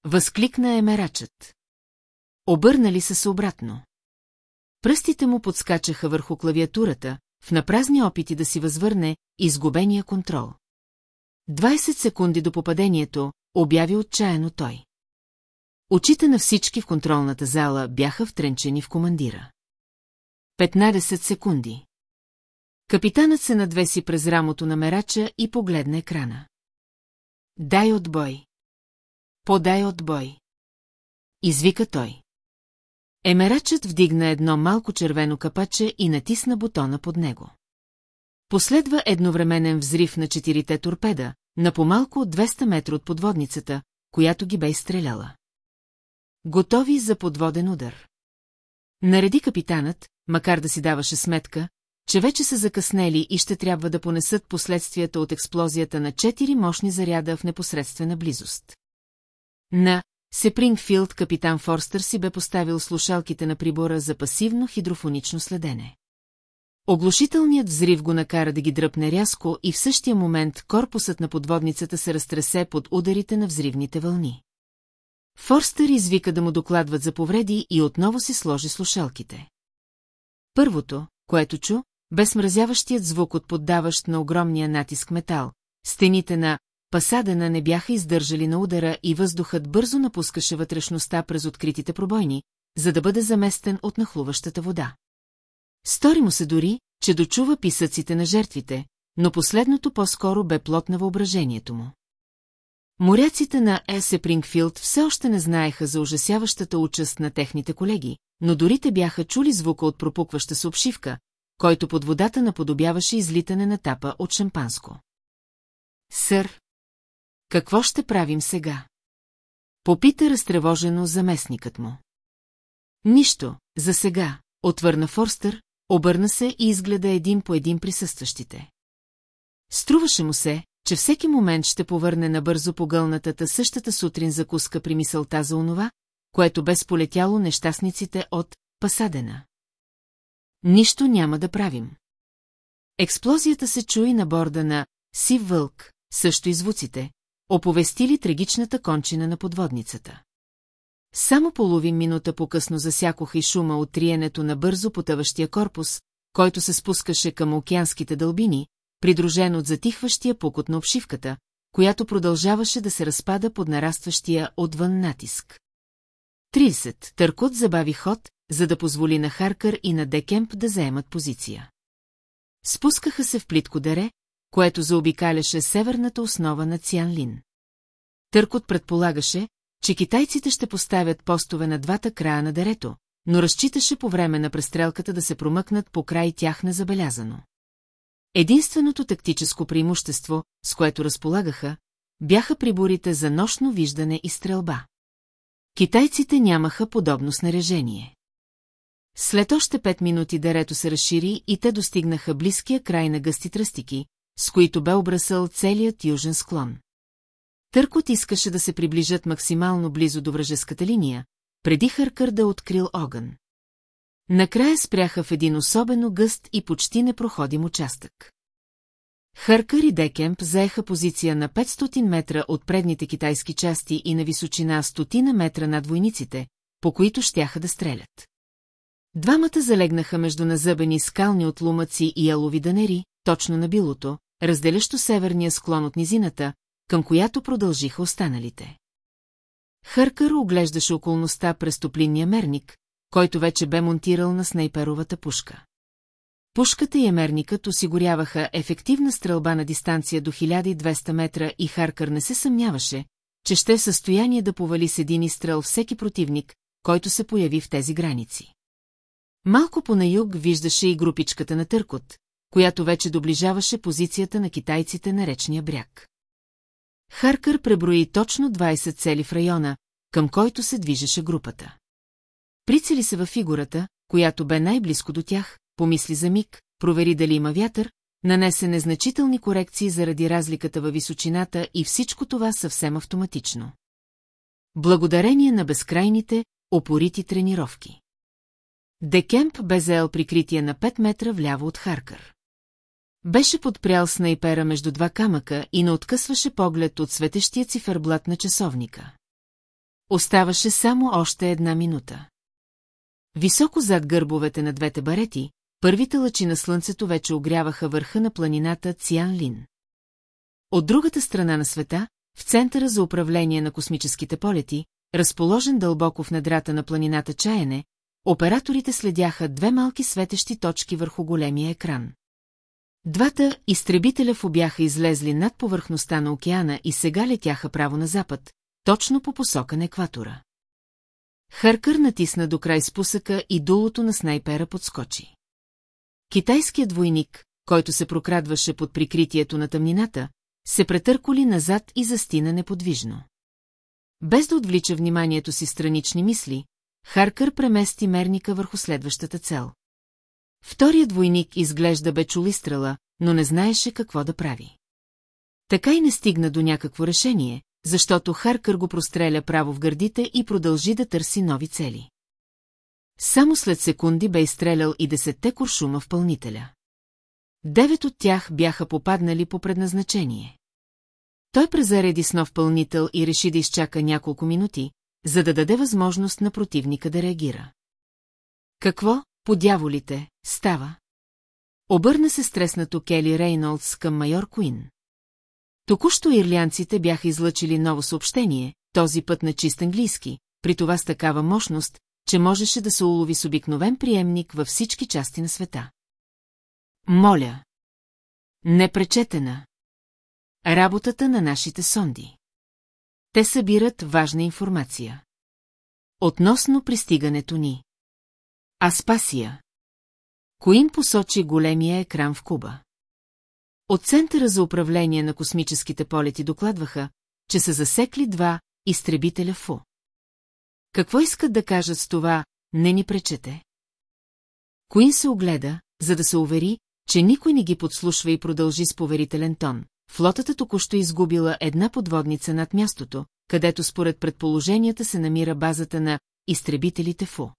Възкликна емерачът. Обърнали са се обратно. Пръстите му подскачаха върху клавиатурата, в напразни опити да си възвърне изгубения контрол. 20 секунди до попадението, обяви отчаяно той. Очите на всички в контролната зала бяха втренчени в командира. 15 секунди. Капитанът се надвеси през рамото на мерача и погледна екрана. Дай отбой. Подай отбой. Извика той. Емерачът вдигна едно малко червено капаче и натисна бутона под него. Последва едновременен взрив на четирите торпеда, на по-малко от 200 метра от подводницата, която ги бе изстреляла. Готови за подводен удар. Нареди капитанът, макар да си даваше сметка, че вече са закъснели и ще трябва да понесат последствията от експлозията на четири мощни заряда в непосредствена близост. На Сепрингфилд капитан Форстър си бе поставил слушалките на прибора за пасивно хидрофонично следене. Оглушителният взрив го накара да ги дръпне рязко и в същия момент корпусът на подводницата се разтресе под ударите на взривните вълни. Форстър извика да му докладват за повреди и отново си сложи слушалките. Първото, което чу, бе смразяващият звук от поддаващ на огромния натиск метал. Стените на пасадена не бяха издържали на удара и въздухът бързо напускаше вътрешността през откритите пробойни, за да бъде заместен от нахлуващата вода. Стори му се дори, че дочува писъците на жертвите, но последното по-скоро бе плод на въображението му. Моряците на Есе Прингфилд все още не знаеха за ужасяващата участ на техните колеги, но дори те бяха чули звука от пропукваща се обшивка, който под водата наподобяваше излитане на тапа от шампанско. Сър, какво ще правим сега? Попита разтревожено заместникът му. Нищо, за сега, отвърна Форстър, обърна се и изгледа един по един присъстващите. Струваше му се, че всеки момент ще повърне набързо погълнатата същата сутрин закуска при мисълта за онова, което бе сполетяло нещастниците от Пасадена. Нищо няма да правим. Експлозията се чуи на борда на Сив Вълк, също и звуците, оповестили трагичната кончина на подводницата. Само половин минута по-късно засякоха и шума от триенето на бързо потъващия корпус, който се спускаше към океанските дълбини, придружен от затихващия покот на обшивката, която продължаваше да се разпада под нарастващия отвън натиск. 30. Търкот забави ход, за да позволи на Харкър и на Декемп да заемат позиция. Спускаха се в плитко дере, което заобикаляше северната основа на Цянлин. Търкот предполагаше, че китайците ще поставят постове на двата края на дерето, но разчиташе по време на престрелката да се промъкнат по край тях незабелязано. Единственото тактическо преимущество, с което разполагаха, бяха приборите за нощно виждане и стрелба. Китайците нямаха подобно снаряжение. След още пет минути дерето се разшири и те достигнаха близкия край на гъсти тръстики, с които бе обрасъл целият южен склон. Търкот искаше да се приближат максимално близо до вражеската линия, преди Хъркър да открил огън. Накрая спряха в един особено гъст и почти непроходим участък. Хъркър и Декемп заеха позиция на 500 метра от предните китайски части и на височина стотина метра над войниците, по които щяха да стрелят. Двамата залегнаха между назъбени скални отлумъци и ялови данери, точно на билото, разделящо северния склон от низината, към която продължиха останалите. Хъркър оглеждаше околността през топлинния мерник, който вече бе монтирал на снайперовата пушка. Пушката и емерникът осигуряваха ефективна стрелба на дистанция до 1200 метра и Харкър не се съмняваше, че ще е в състояние да повали с един изстрел всеки противник, който се появи в тези граници. Малко по на юг виждаше и групичката на Търкот, която вече доближаваше позицията на китайците на речния бряг. Харкър преброи точно 20 цели в района, към който се движеше групата. Прицели се във фигурата, която бе най-близко до тях, помисли за миг, провери дали има вятър, нанесе незначителни корекции заради разликата във височината и всичко това съвсем автоматично. Благодарение на безкрайните, опорити тренировки. Декемп бе заел прикритие на 5 метра вляво от Харкър. Беше подпрял снайпера между два камъка и не откъсваше поглед от светещия циферблат на часовника. Оставаше само още една минута. Високо зад гърбовете на двете барети, първите лъчи на слънцето вече огряваха върха на планината Циан Лин. От другата страна на света, в Центъра за управление на космическите полети, разположен дълбоко в недрата на планината Чаяне, операторите следяха две малки светещи точки върху големия екран. Двата изтребителя в бяха излезли над повърхността на океана и сега летяха право на запад, точно по посока на екватора. Харкър натисна до край спусъка и дулото на снайпера подскочи. Китайският войник, който се прокрадваше под прикритието на тъмнината, се претърколи назад и застина неподвижно. Без да отвлича вниманието си странични мисли, Харкър премести мерника върху следващата цел. Вторият войник изглежда бе чулистрала, но не знаеше какво да прави. Така и не стигна до някакво решение, защото Харкър го простреля право в гърдите и продължи да търси нови цели. Само след секунди бе изстрелял и десетте куршума в пълнителя. Девет от тях бяха попаднали по предназначение. Той презареди с нов пълнител и реши да изчака няколко минути, за да даде възможност на противника да реагира. Какво, по дяволите, става? Обърна се стреснато Кели Рейнолдс към майор Куин. Току-що ирлянците бяха излъчили ново съобщение, този път на чист английски, при това с такава мощност, че можеше да се улови с обикновен приемник във всички части на света. Моля. Непречетена. Работата на нашите сонди. Те събират важна информация. Относно пристигането ни. Аспасия. Коин посочи големия екран в Куба. От Центъра за управление на космическите полети докладваха, че са засекли два изтребителя ФУ. Какво искат да кажат с това, не ни пречете? Коин се огледа, за да се увери, че никой не ги подслушва и продължи с поверителен тон. Флотата току-що изгубила една подводница над мястото, където според предположенията се намира базата на изтребителите ФУ.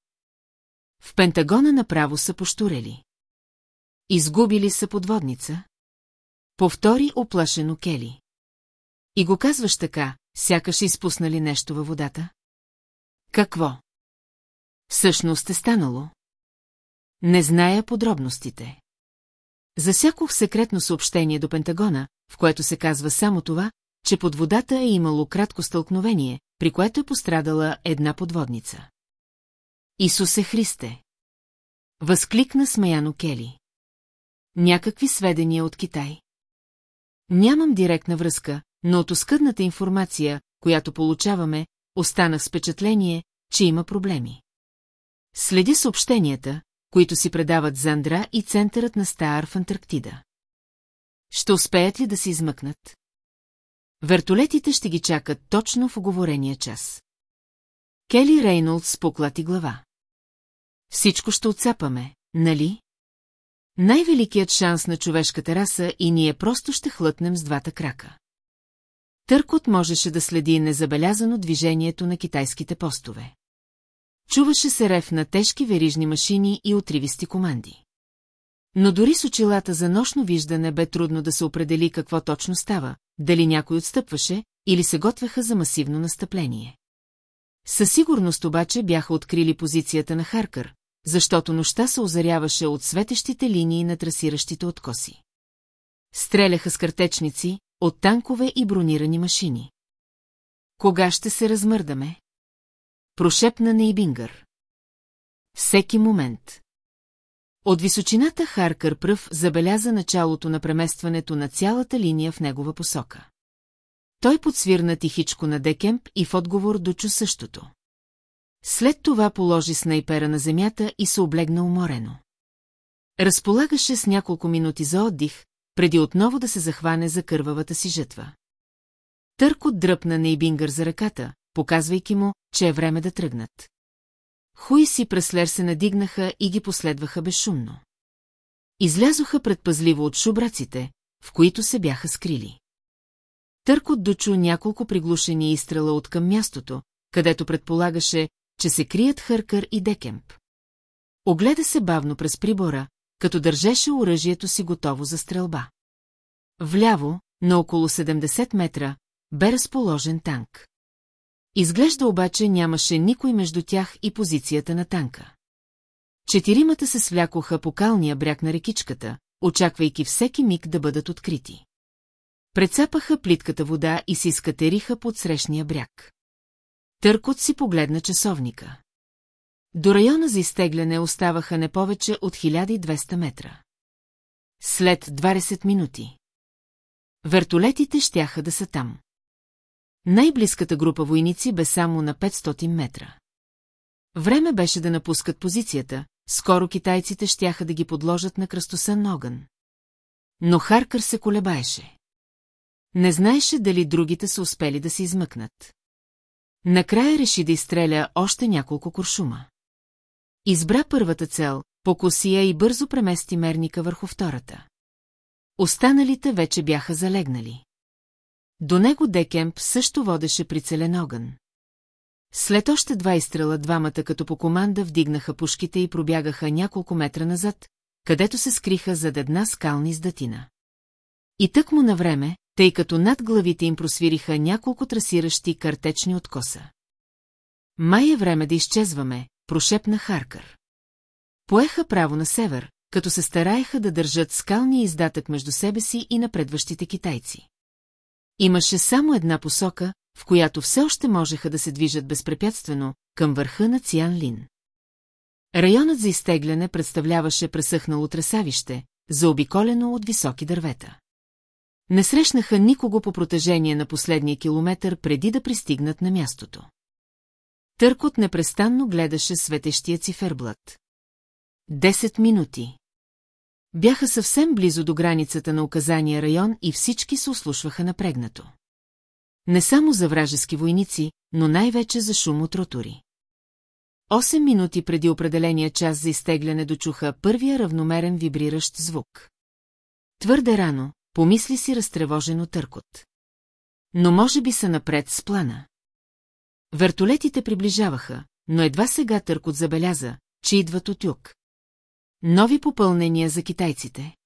В Пентагона направо са пощурели. Изгубили са подводница? Повтори оплашено Кели. И го казваш така, сякаш изпуснали нещо във водата? Какво? Всъщност е станало. Не зная подробностите. Засякох секретно съобщение до Пентагона, в което се казва само това, че под водата е имало кратко стълкновение, при което е пострадала една подводница. Исусе Христе! Възкликна смеяно Кели. Някакви сведения от Китай. Нямам директна връзка, но от оскъдната информация, която получаваме, останах с впечатление, че има проблеми. Следи съобщенията, които си предават Зандра и центърът на Стаар в Антарктида. Ще успеят ли да се измъкнат? Вертолетите ще ги чакат точно в оговорения час. Кели Рейнолдс поклати глава. Всичко ще отцапаме, нали? Най-великият шанс на човешката раса и ние просто ще хлътнем с двата крака. Търкот можеше да следи незабелязано движението на китайските постове. Чуваше се рев на тежки верижни машини и отривисти команди. Но дори с очилата за нощно виждане бе трудно да се определи какво точно става, дали някой отстъпваше или се готвеха за масивно настъпление. Със сигурност обаче бяха открили позицията на Харкър, защото нощта се озаряваше от светещите линии на трасиращите откоси. Стреляха с картечници, от танкове и бронирани машини. Кога ще се размърдаме? Прошепна Нейбингър. Всеки момент. От височината Харкър пръв забеляза началото на преместването на цялата линия в негова посока. Той подсвирна тихичко на Декемп и в отговор дочу същото. След това положи снайпера на земята и се облегна уморено. Разполагаше с няколко минути за отдих, преди отново да се захване за кървавата си жътва. Търкот дръпна Нейбингър за ръката, показвайки му, че е време да тръгнат. Хуи си преслер се надигнаха и ги последваха безшумно. Излязоха предпазливо от шубраците, в които се бяха скрили. Търкот дочу няколко приглушени изстрела от към мястото, където предполагаше, че се крият Хъркър и Декемп. Огледа се бавно през прибора, като държеше оръжието си готово за стрелба. Вляво, на около 70 метра, бе разположен танк. Изглежда обаче нямаше никой между тях и позицията на танка. Четиримата се свлякоха по калния бряг на рекичката, очаквайки всеки миг да бъдат открити. Прецапаха плитката вода и се изкатериха под срещния бряг. Търкот си погледна часовника. До района за изтегляне оставаха не повече от 1200 метра. След 20 минути. Вертолетите щяха да са там. Най-близката група войници бе само на 500 метра. Време беше да напускат позицията, скоро китайците щяха да ги подложат на кръстосън огън. Но Харкър се колебаеше. Не знаеше дали другите са успели да се измъкнат. Накрая реши да изстреля още няколко куршума. Избра първата цел, покоси я и бързо премести мерника върху втората. Останалите вече бяха залегнали. До него Декемп също водеше прицелен огън. След още два изстрела двамата като по команда вдигнаха пушките и пробягаха няколко метра назад, където се скриха зад една скални издатина. И тък му на време, тъй като над главите им просвириха няколко трасиращи картечни откоса. Май е време да изчезваме, прошепна Харкър. Поеха право на север, като се стараеха да държат скалния издатък между себе си и напредващите китайци. Имаше само една посока, в която все още можеха да се движат безпрепятствено, към върха на Циан Лин. Районът за изтегляне представляваше пресъхнало тресавище, заобиколено от високи дървета. Не срещнаха никого по протежение на последния километър преди да пристигнат на мястото. Търкот непрестанно гледаше светещия циферблат. Десет минути. Бяха съвсем близо до границата на указания район и всички се услушваха напрегнато. Не само за вражески войници, но най-вече за шум от ротори. Осем минути преди определения час за изтегляне дочуха първия равномерен вибриращ звук. Твърде рано, помисли си разтревожено търкот. Но може би са напред с плана. Вертолетите приближаваха, но едва сега търкот забеляза, че идват от юг. Нови попълнения за китайците.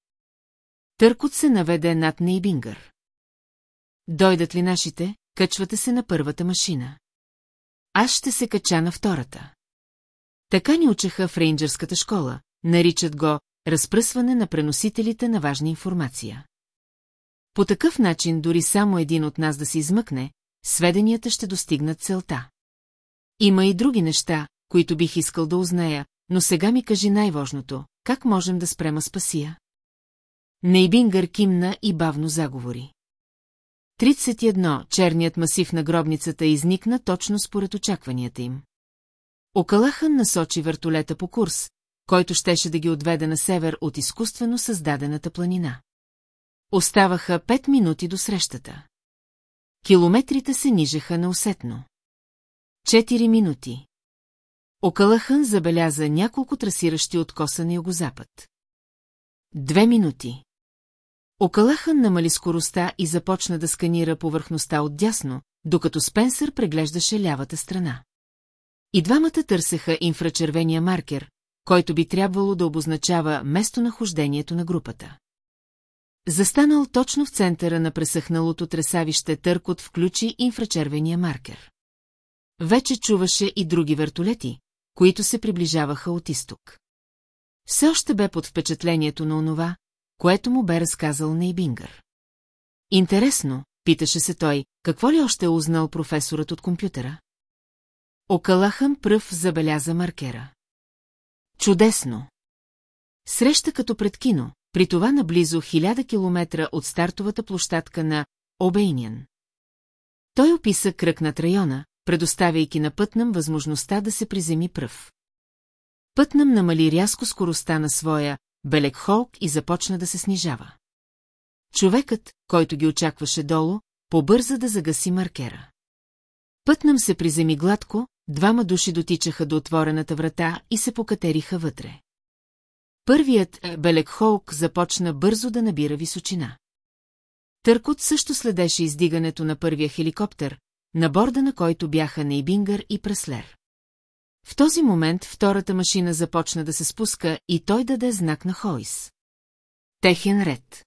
Търкот се наведе над Нейбингър. Дойдат ли нашите, качвате се на първата машина. Аз ще се кача на втората. Така ни учеха в рейнджърската школа, наричат го разпръсване на преносителите на важна информация. По такъв начин дори само един от нас да се измъкне, сведенията ще достигнат целта. Има и други неща, които бих искал да узная, но сега ми кажи най-важното, как можем да спрема спасия? Нейбингър кимна и бавно заговори. 31. Черният масив на гробницата изникна точно според очакванията им. Окалахан насочи вертолета по курс, който щеше да ги отведе на север от изкуствено създадената планина. Оставаха пет минути до срещата. Километрите се нижеха неусетно. Четири минути. Окалахан забеляза няколко трасиращи откоса на югозапад. Две минути. Окалахан намали скоростта и започна да сканира повърхността отдясно, докато Спенсър преглеждаше лявата страна. И двамата търсеха инфрачервения маркер, който би трябвало да обозначава местонахождението на групата. Застанал точно в центъра на пресъхналото тресавище Търкот включи инфрачервения маркер. Вече чуваше и други вертолети, които се приближаваха от изток. Все още бе под впечатлението на онова, което му бе разказал Нейбингър. Интересно, питаше се той, какво ли още е узнал професорът от компютъра? Окалахан пръв забеляза маркера. Чудесно! Среща като пред кино, при това наблизо хиляда километра от стартовата площадка на Обейниан. Той описа кръг над района, предоставяйки на Пътнам възможността да се приземи пръв. Пътнам намали рязко скоростта на своя Белек Холк и започна да се снижава. Човекът, който ги очакваше долу, побърза да загаси маркера. Пътнам се приземи гладко, двама души дотичаха до отворената врата и се покатериха вътре. Първият е, Белек Холк започна бързо да набира височина. Търкот също следеше издигането на първия хеликоптер, на борда на който бяха Нейбингър и Преслер. В този момент втората машина започна да се спуска и той даде знак на Хойс. Техен ред.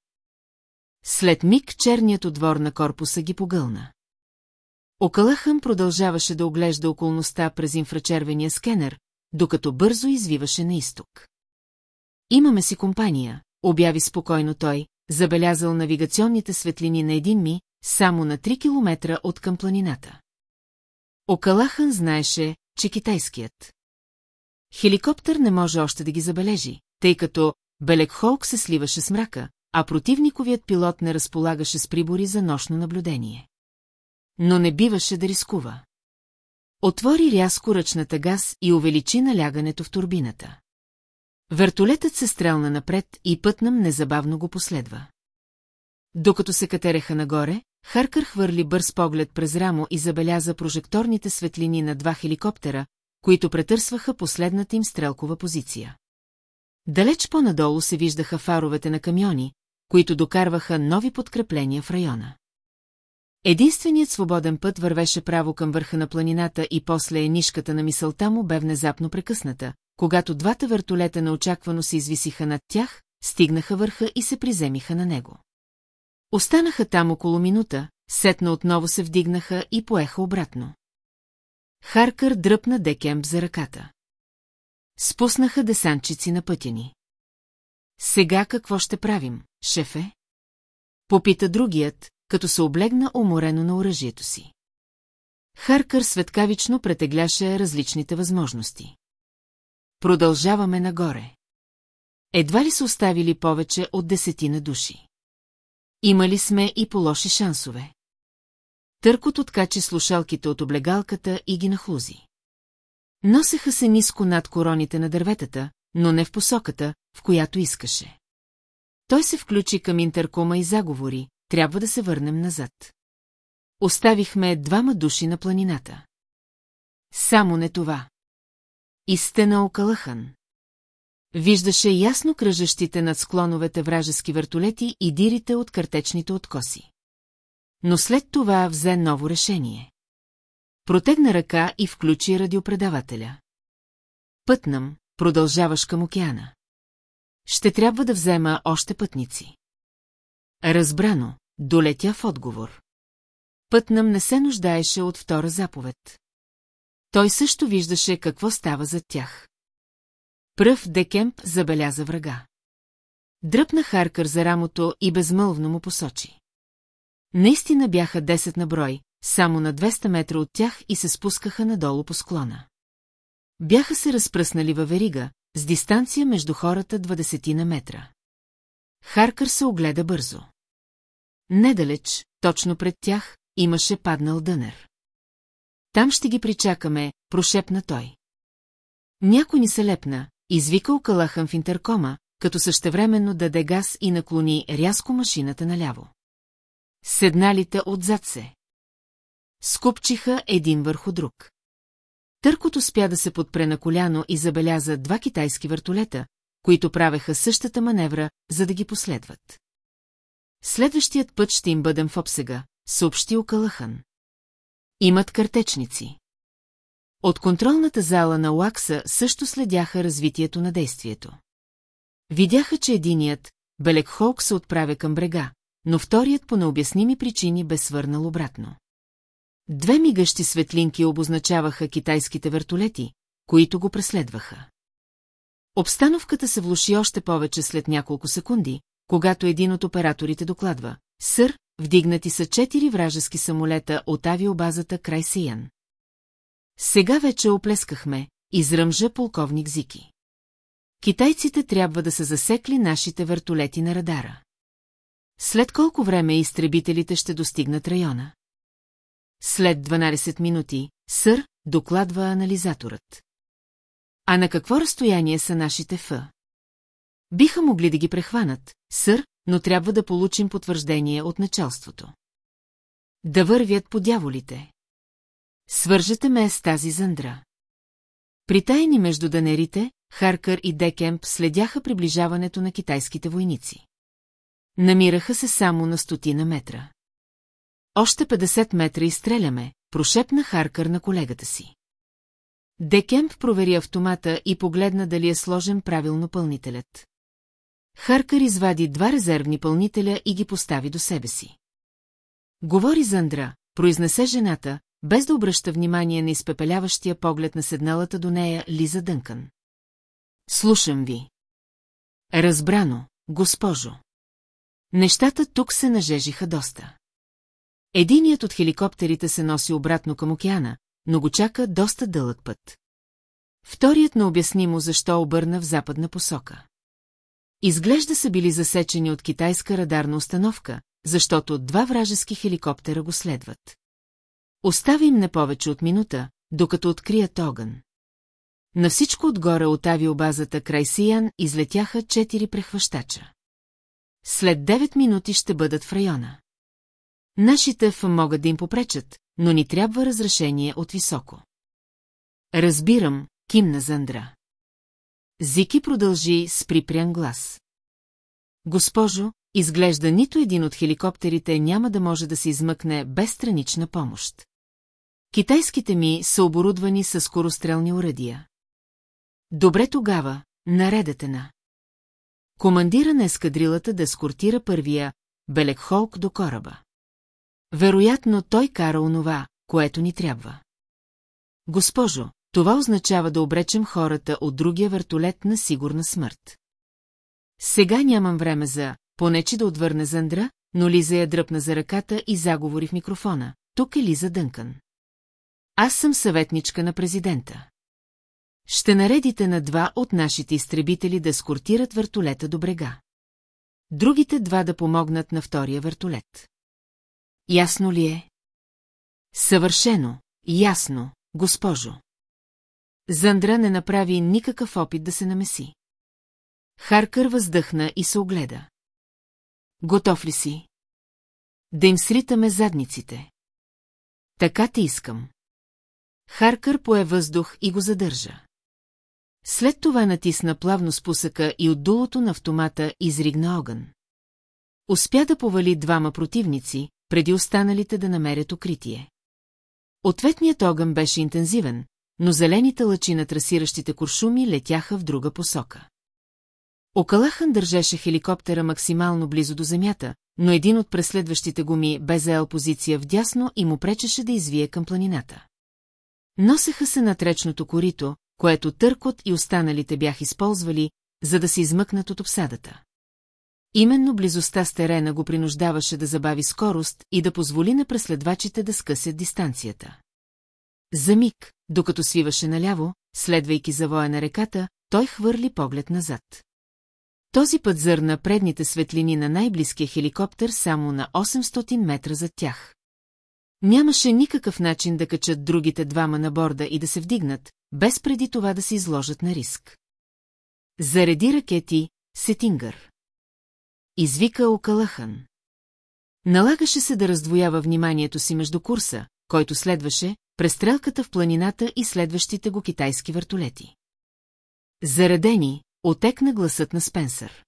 След миг черният отвор на корпуса ги погълна. Окалахъм продължаваше да оглежда околността през инфрачервения скенер, докато бързо извиваше на изток. Имаме си компания, обяви спокойно той, забелязал навигационните светлини на един ми, само на 3 километра от към планината. Окалахан знаеше, че китайският. Хеликоптер не може още да ги забележи, тъй като Белекхолк се сливаше с мрака, а противниковият пилот не разполагаше с прибори за нощно наблюдение. Но не биваше да рискува. Отвори рязко ръчната газ и увеличи налягането в турбината. Вертолетът се стрелна напред и пътнам незабавно го последва. Докато се катереха нагоре, Харкър хвърли бърз поглед през рамо и забеляза прожекторните светлини на два хеликоптера, които претърсваха последната им стрелкова позиция. Далеч по-надолу се виждаха фаровете на камиони, които докарваха нови подкрепления в района. Единственият свободен път вървеше право към върха на планината и после енишката на мисълта му бе внезапно прекъсната, когато двата вертолета неочаквано се извисиха над тях, стигнаха върха и се приземиха на него. Останаха там около минута, сетна отново се вдигнаха и поеха обратно. Харкър дръпна Декемп за ръката. Спуснаха десанчици на пътя ни. Сега какво ще правим, шефе? Попита другият, като се облегна уморено на оръжието си. Харкър светкавично претегляше различните възможности. Продължаваме нагоре. Едва ли са оставили повече от десетина души. Имали сме и по лоши шансове. Търкот откачи слушалките от облегалката и ги нахлузи. Носеха се ниско над короните на дърветата, но не в посоката, в която искаше. Той се включи към интеркома и заговори, трябва да се върнем назад. Оставихме двама души на планината. Само не това. Изтена окалъхан. Виждаше ясно кръжащите над склоновете вражески вертолети и дирите от картечните откоси. Но след това взе ново решение. Протегна ръка и включи радиопредавателя. Пътнам, продължаваш към океана. Ще трябва да взема още пътници. Разбрано, долетя в отговор. Пътнам не се нуждаеше от втора заповед. Той също виждаше какво става зад тях. Пръв Декемп забеляза врага. Дръпна Харкър за рамото и безмълвно му посочи. Наистина бяха 10 на брой, само на 200 метра от тях и се спускаха надолу по склона. Бяха се разпръснали във верига, с дистанция между хората 20 на метра. Харкър се огледа бързо. Недалеч, точно пред тях, имаше паднал дънер. Там ще ги причакаме, прошепна той. Някой ни се лепна, извика окалахан в интеркома, като същевременно даде газ и наклони рязко машината наляво. Седналите отзад се. Скупчиха един върху друг. Търкот успя да се подпре на коляно и забеляза два китайски въртолета, които правеха същата маневра, за да ги последват. Следващият път ще им бъдем в обсега, съобщи Окалахан. Имат картечници. От контролната зала на Уакса също следяха развитието на действието. Видяха, че единият, Белек Холк, се отправя към брега, но вторият по необясними причини бе свърнал обратно. Две мигащи светлинки обозначаваха китайските вертолети, които го преследваха. Обстановката се влуши още повече след няколко секунди, когато един от операторите докладва. Сър, вдигнати са четири вражески самолета от авиобазата край Сиян. Сега вече оплескахме, изръмжа полковник Зики. Китайците трябва да са засекли нашите вертолети на радара. След колко време изтребителите ще достигнат района? След 12 минути, сър, докладва анализаторът. А на какво разстояние са нашите Ф? Биха могли да ги прехванат, сър, но трябва да получим потвърждение от началството. Да вървят по дяволите. Свържете ме с тази зандра. Притайни между данерите, Харкър и Декемп следяха приближаването на китайските войници. Намираха се само на стотина метра. Още 50 метра изстреляме, прошепна Харкър на колегата си. Декемп провери автомата и погледна дали е сложен правилно пълнителят. Харкър извади два резервни пълнителя и ги постави до себе си. Говори Зандра, произнесе жената, без да обръща внимание на изпепеляващия поглед на седналата до нея Лиза Дънкан. Слушам ви. Разбрано, госпожо. Нещата тук се нажежиха доста. Единият от хеликоптерите се носи обратно към океана, но го чака доста дълъг път. Вторият необяснимо защо обърна в западна посока. Изглежда са били засечени от китайска радарна установка, защото два вражески хеликоптера го следват. Остави им не повече от минута, докато открият огън. На всичко отгоре от авиобазата край Сиян излетяха четири прехващача. След 9 минути ще бъдат в района. Нашите Ф могат да им попречат, но ни трябва разрешение от високо. Разбирам, кимна Зандра. Зики продължи с припрян глас. Госпожо, изглежда нито един от хеликоптерите няма да може да се измъкне без странична помощ. Китайските ми са оборудвани с скорострелни уредия. Добре тогава, наредете на. Командира на ескадрилата да ескортира първия Белекхолк до кораба. Вероятно той кара онова, което ни трябва. Госпожо, това означава да обречем хората от другия вертолет на сигурна смърт. Сега нямам време за, понечи да отвърне Зандра, но Лиза я дръпна за ръката и заговори в микрофона. Тук е Лиза Дънкън. Аз съм съветничка на президента. Ще наредите на два от нашите изтребители да скортират вертолета до брега. Другите два да помогнат на втория вертолет. Ясно ли е? Съвършено, ясно, госпожо. Зандра не направи никакъв опит да се намеси. Харкър въздъхна и се огледа. Готов ли си? Да им сритаме задниците. Така те искам. Харкър пое въздух и го задържа. След това натисна плавно спусъка и от дулото на автомата изригна огън. Успя да повали двама противници, преди останалите да намерят укритие. Ответният огън беше интензивен, но зелените лъчи на трасиращите куршуми летяха в друга посока. Окалахан държеше хеликоптера максимално близо до земята, но един от преследващите го ми бе заел позиция вдясно и му пречеше да извие към планината. Носеха се над речното корито, което Търкот и останалите бях използвали, за да се измъкнат от обсадата. Именно близостта с терена го принуждаваше да забави скорост и да позволи на преследвачите да скъсят дистанцията. За миг, докато свиваше наляво, следвайки завоя на реката, той хвърли поглед назад. Този път зърна предните светлини на най-близкия хеликоптер само на 800 метра зад тях. Нямаше никакъв начин да качат другите двама на борда и да се вдигнат, без преди това да се изложат на риск. Зареди ракети, Сетингър. Извика Окалахан. Налагаше се да раздвоява вниманието си между курса, който следваше, престрелката в планината и следващите го китайски вертолети. Заредени, отекна гласът на Спенсър.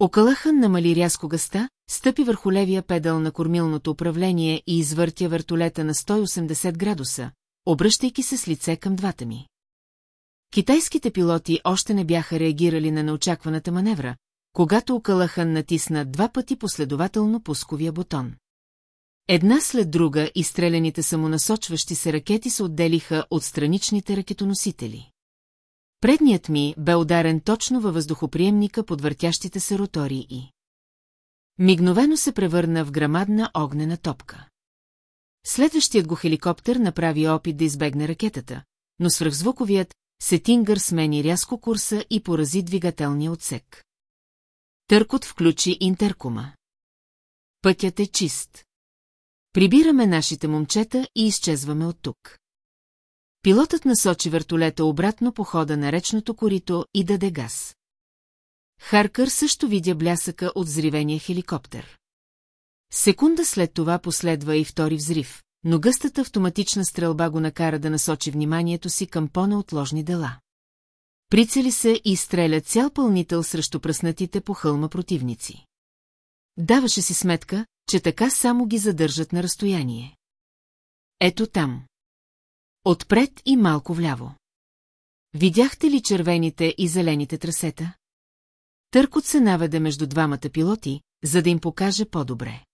Окалахан намали рязко гъста, стъпи върху левия педал на кормилното управление и извъртя вертолета на 180 градуса, обръщайки се с лице към двата ми. Китайските пилоти още не бяха реагирали на неочакваната маневра, когато Окалахан натисна два пъти последователно пусковия бутон. Една след друга изстрелените самонасочващи се ракети се отделиха от страничните ракетоносители. Предният ми бе ударен точно във въздухоприемника под въртящите се ротори и... Мигновено се превърна в грамадна огнена топка. Следващият го хеликоптер направи опит да избегне ракетата, но свръхзвуковият Сетингър смени рязко курса и порази двигателния отсек. Търкот включи интеркома. Пътят е чист. Прибираме нашите момчета и изчезваме от тук. Пилотът насочи вертолета обратно по хода на речното корито и даде газ. Харкър също видя блясъка от взривения хеликоптер. Секунда след това последва и втори взрив, но гъстата автоматична стрелба го накара да насочи вниманието си към по-неотложни дела. Прицели се и изстреля цял пълнител срещу пръснатите по хълма противници. Даваше си сметка, че така само ги задържат на разстояние. Ето там. Отпред и малко вляво. Видяхте ли червените и зелените трасета? Търкот се наведе между двамата пилоти, за да им покаже по-добре.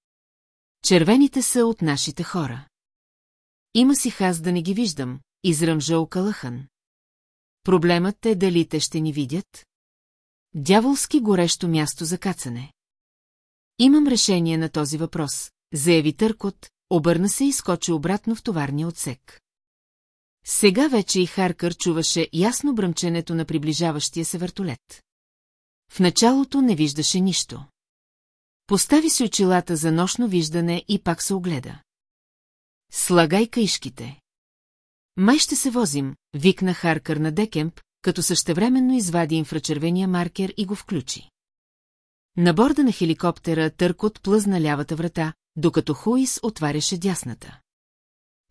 Червените са от нашите хора. Има си хаз да не ги виждам, изръмжа окалъхан. Проблемът е дали те ще ни видят? Дяволски горещо място за кацане. Имам решение на този въпрос, заяви Търкот, обърна се и скочи обратно в товарния отсек. Сега вече и Харкър чуваше ясно бръмченето на приближаващия се вертолет. В началото не виждаше нищо. Постави си очилата за нощно виждане и пак се огледа. Слагай каишките. Май ще се возим, викна Харкър на Декемп, като същевременно извади инфрачервения маркер и го включи. На борда на хеликоптера Търкот плъзна лявата врата, докато Хуис отваряше дясната.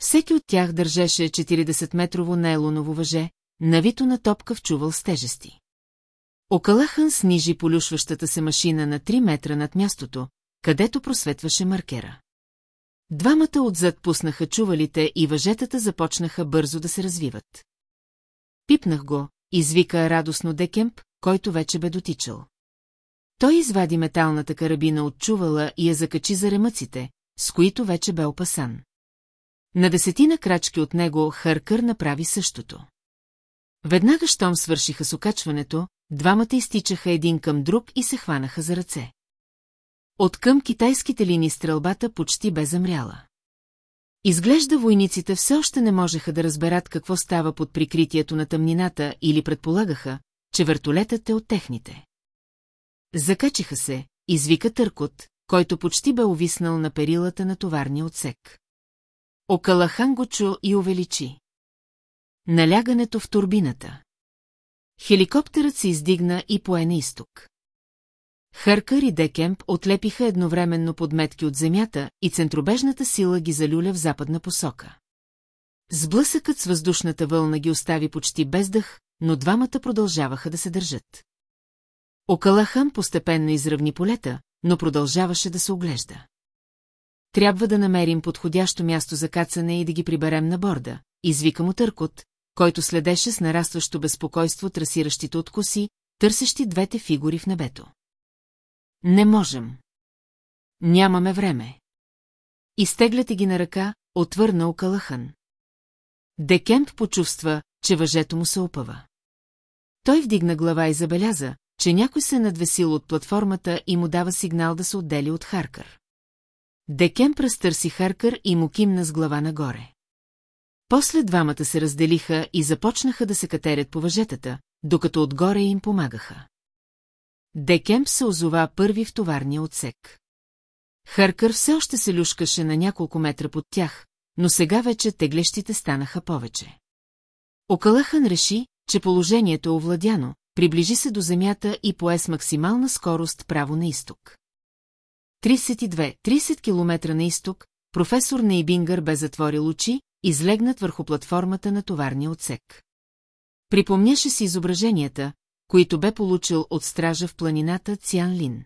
Всеки от тях държеше 40-метрово нейлоново въже, навито на топка в чувал с тежести. Окалахан снижи полюшващата се машина на 3 метра над мястото, където просветваше маркера. Двамата отзад пуснаха чувалите и въжетата започнаха бързо да се развиват. Пипнах го, извика радостно Декемп, който вече бе дотичал. Той извади металната карабина от чувала и я закачи за ремъците, с които вече бе опасан. На десетина крачки от него Хъркър направи същото. Веднага щом свършиха с окачването, двамата изтичаха един към друг и се хванаха за ръце. От към китайските линии стрелбата почти бе замряла. Изглежда войниците все още не можеха да разберат какво става под прикритието на тъмнината или предполагаха, че вертолетът е от техните. Закачиха се, извика Търкот, който почти бе увиснал на перилата на товарния отсек. Окалахан го чу и увеличи. Налягането в турбината. Хеликоптерът се издигна и пое на изток. Хъркър и Декемп отлепиха едновременно подметки от земята и центробежната сила ги залюля в западна посока. Сблъсъкът с въздушната вълна ги остави почти без дъх, но двамата продължаваха да се държат. Окалахан постепенно изравни полета, но продължаваше да се оглежда. Трябва да намерим подходящо място за кацане и да ги приберем на борда, извика му Търкот, който следеше с нарастващо безпокойство трасиращите откуси, търсещи двете фигури в небето. Не можем. Нямаме време. Изтегляте ги на ръка, отвърна Окалахан. Декемп почувства, че въжето му се опъва. Той вдигна глава и забеляза, че някой се е надвесил от платформата и му дава сигнал да се отдели от Харкър. Декемп разтърси Харкър и му кимна с глава нагоре. После двамата се разделиха и започнаха да се катерят по въжетата, докато отгоре им помагаха. Декемп се озова първи в товарния отсек. Харкър все още се люшкаше на няколко метра под тях, но сега вече теглещите станаха повече. Окалахан реши, че положението е овладяно, приближи се до земята и пое с максимална скорост право на изток. 32-30 км на изток, професор Нейбингър бе затворил очи, излегнат върху платформата на товарния отсек. Припомняше си изображенията, които бе получил от стража в планината Цянлин.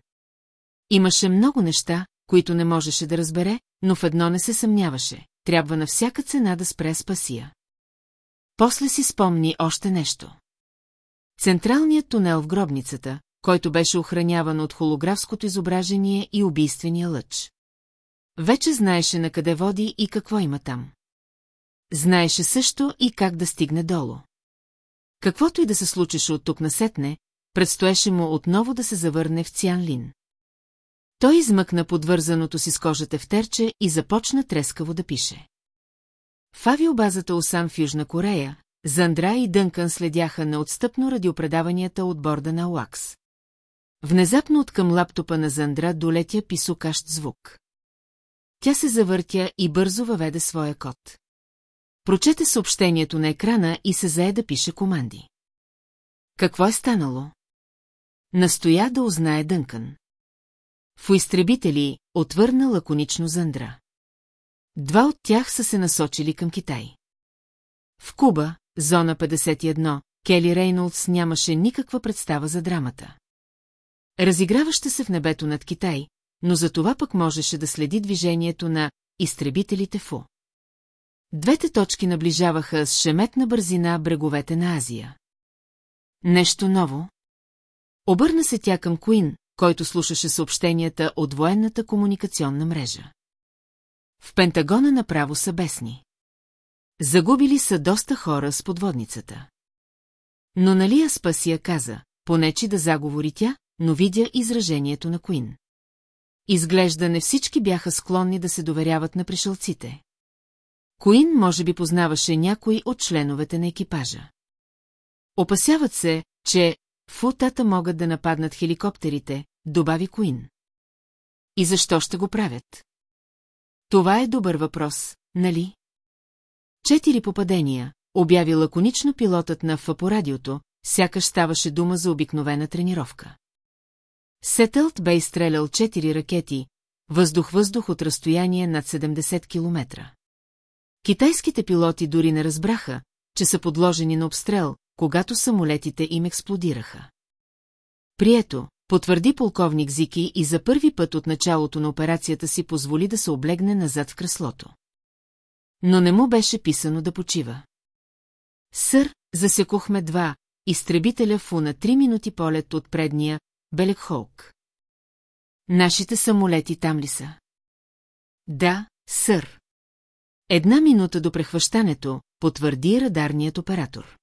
Имаше много неща, които не можеше да разбере, но в едно не се съмняваше. Трябва на всяка цена да спре спасия. После си спомни още нещо. Централният тунел в гробницата, който беше охраняван от холографското изображение и убийствения лъч. Вече знаеше на къде води и какво има там. Знаеше също и как да стигне долу. Каквото и да се случеше от тук насетне, предстоеше му отново да се завърне в Цянлин. Той измъкна подвързаното си с кожата в терче и започна трескаво да пише. В авиобазата Осан в Южна Корея, Зандра и Дънкън следяха неотстъпно радиопредаванията от борда на УАКС. Внезапно от към лаптопа на Зандра долетя писукащ звук. Тя се завъртя и бързо въведе своя код. Прочете съобщението на екрана и се зае да пише команди. Какво е станало? Настоя да узнае Дънкън. В изтребители отвърна лаконично Зандра. Два от тях са се насочили към Китай. В Куба, зона 51, Кели Рейнолдс нямаше никаква представа за драмата. Разиграваща се в небето над Китай, но за това пък можеше да следи движението на изтребителите ФУ. Двете точки наближаваха с шеметна бързина бреговете на Азия. Нещо ново? Обърна се тя към Куин, който слушаше съобщенията от военната комуникационна мрежа. В Пентагона направо са бесни. Загубили са доста хора с подводницата. Но нали Аспасия каза, понечи да заговори тя, но видя изражението на Куин. Изглежда не всички бяха склонни да се доверяват на пришелците. Куин може би познаваше някой от членовете на екипажа. Опасяват се, че в утата могат да нападнат хеликоптерите, добави Куин. И защо ще го правят? Това е добър въпрос, нали? Четири попадения, обяви лаконично пилотът на ФА по радиото, сякаш ставаше дума за обикновена тренировка. Сетълт бе изстрелял четири ракети, въздух-въздух от разстояние над 70 километра. Китайските пилоти дори не разбраха, че са подложени на обстрел, когато самолетите им експлодираха. Прието, потвърди полковник Зики и за първи път от началото на операцията си позволи да се облегне назад в креслото. Но не му беше писано да почива. Сър, засекохме два, изтребителя фу на три минути полет от предния, Белекхолк. Нашите самолети там ли са? Да, сър. Една минута до прехващането, потвърди радарният оператор.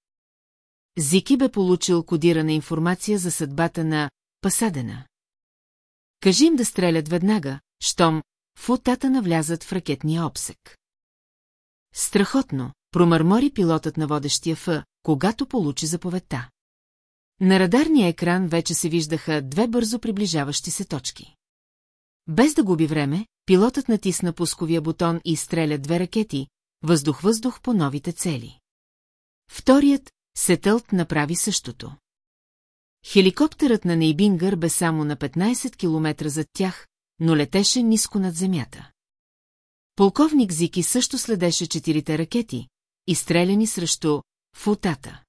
Зики бе получил кодирана информация за съдбата на Пасадена. Кажи им да стрелят веднага, щом футата навлязат в ракетния обсек. Страхотно, промърмори пилотът на водещия Ф, когато получи заповедта. На радарния екран вече се виждаха две бързо приближаващи се точки. Без да губи време, пилотът натисна пусковия бутон и изстреля две ракети, въздух-въздух по новите цели. Вторият, Сетълт, направи същото. Хеликоптерът на Нейбингър бе само на 15 км зад тях, но летеше ниско над земята. Полковник Зики също следеше четирите ракети, изстреляни срещу футата.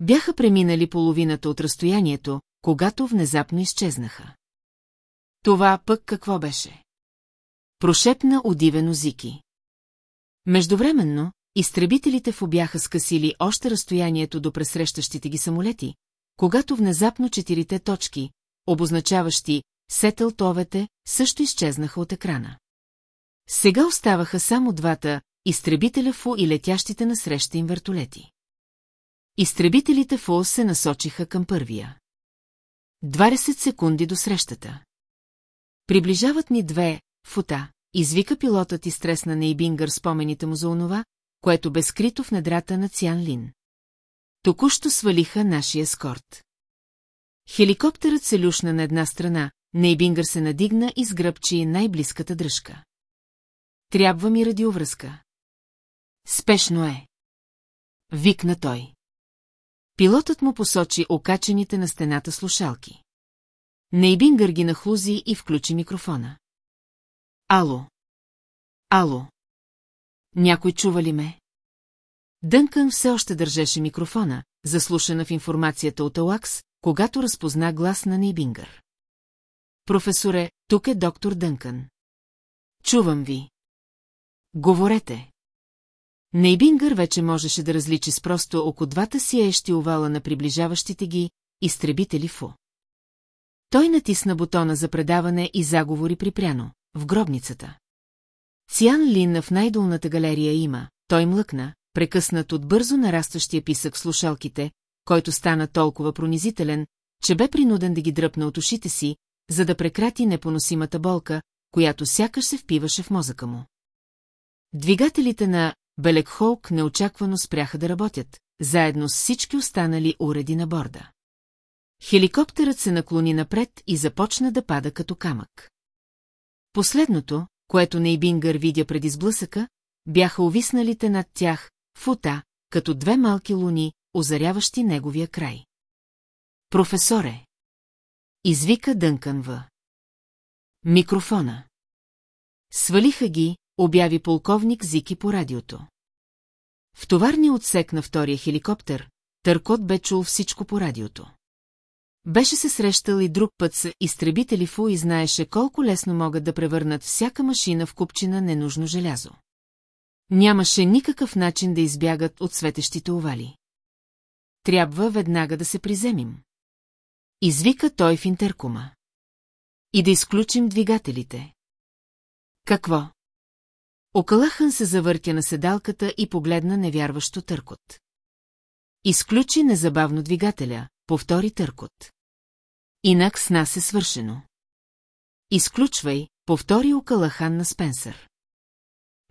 Бяха преминали половината от разстоянието, когато внезапно изчезнаха. Това пък какво беше? Прошепна удивено Зики. Междувременно, изтребителите в бяха скъсили още разстоянието до пресрещащите ги самолети, когато внезапно четирите точки, обозначаващи сетълтовете, също изчезнаха от екрана. Сега оставаха само двата, изтребителя ФУ и летящите насреща им вертолети. Изтребителите ФУ се насочиха към първия. 20 секунди до срещата. Приближават ни две фута, извика пилотът и стресна Нейбингър спомените му за онова, което бе скрито в недрата на Цян Лин. Току-що свалиха нашия скорт. Хеликоптерът се люшна на една страна, Нейбингър се надигна и сгръбчи най-близката дръжка. Трябва ми радиовръзка. Спешно е. Викна той. Пилотът му посочи окачените на стената слушалки. Нейбингър ги нахлузи и включи микрофона. Ало. Ало. Някой чува ли ме? Дънкън все още държеше микрофона, заслушана в информацията от Алакс, когато разпозна глас на Нейбингър. Професоре, тук е доктор Дънкън. Чувам ви. Говорете. Нейбингър вече можеше да различи с просто око двата сияещи овала на приближаващите ги изтребители ФУ. Той натисна бутона за предаване и заговори припряно, в гробницата. Циан Лин в най-долната галерия има, той млъкна, прекъснат от бързо нарастващия писък в слушалките, който стана толкова пронизителен, че бе принуден да ги дръпна от ушите си, за да прекрати непоносимата болка, която сякаш се впиваше в мозъка му. Двигателите на Белекхолк неочаквано спряха да работят, заедно с всички останали уреди на борда. Хеликоптерът се наклони напред и започна да пада като камък. Последното, което Нейбингър видя преди сблъсъка, бяха увисналите над тях, фута, като две малки луни, озаряващи неговия край. Професоре! Извика Дънкан в. Микрофона. Свалиха ги, обяви полковник Зики по радиото. В товарния отсек на втория хеликоптер, Търкот бе чул всичко по радиото. Беше се срещал и друг път с изтребители ФУ и знаеше колко лесно могат да превърнат всяка машина в купчина ненужно желязо. Нямаше никакъв начин да избягат от светещите овали. Трябва веднага да се приземим. Извика той в интеркума. И да изключим двигателите. Какво? Окалахан се завъртя на седалката и погледна невярващо търкот. Изключи незабавно двигателя, повтори търкот. Инак с нас е свършено. Изключвай, повтори Окалахан на Спенсър.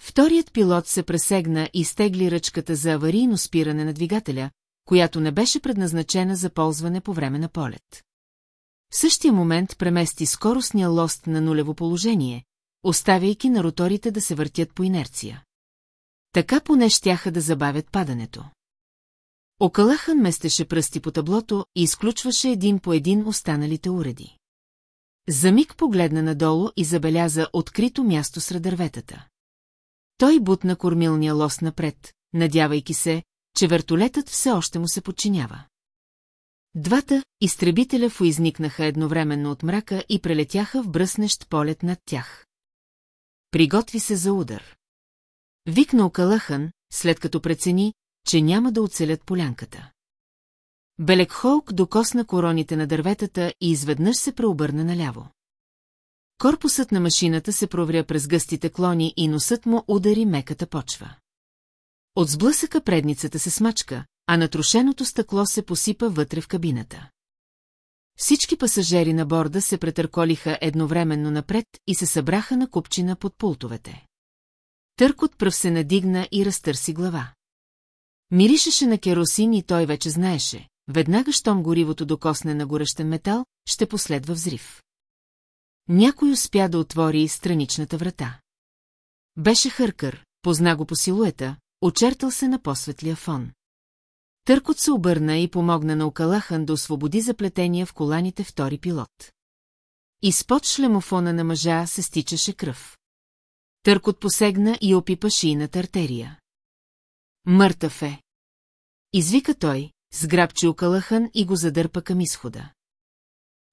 Вторият пилот се пресегна и стегли ръчката за аварийно спиране на двигателя, която не беше предназначена за ползване по време на полет. В същия момент премести скоростния лост на нулево положение, оставяйки на роторите да се въртят по инерция. Така поне щяха да забавят падането. Окалахан местеше пръсти по таблото и изключваше един по един останалите уреди. За миг погледна надолу и забеляза открито място сред дърветата. Той бутна кормилния лос напред, надявайки се, че вертолетът все още му се подчинява. Двата изтребителя изникнаха едновременно от мрака и прелетяха в бръснещ полет над тях. Приготви се за удар. Викнал Калахан, след като прецени, че няма да оцелят полянката. Белекхолк докосна короните на дърветата и изведнъж се преобърна наляво. Корпусът на машината се провря през гъстите клони и носът му удари меката почва. От сблъсъка предницата се смачка, а натрошеното стъкло се посипа вътре в кабината. Всички пасажери на борда се претърколиха едновременно напред и се събраха на купчина под пултовете. Търкот пръв се надигна и разтърси глава. Миришеше на керосин и той вече знаеше, веднага щом горивото докосне на горещен метал, ще последва взрив. Някой успя да отвори страничната врата. Беше хъркър, позна го по силуета, очертал се на посветлия фон. Търкот се обърна и помогна на Окалахан да освободи заплетения в коланите втори пилот. Изпод шлемофона на мъжа се стичаше кръв. Търкот посегна и опипа шийната артерия. Мъртъв е. Извика той, сграбчи Окалахан и го задърпа към изхода.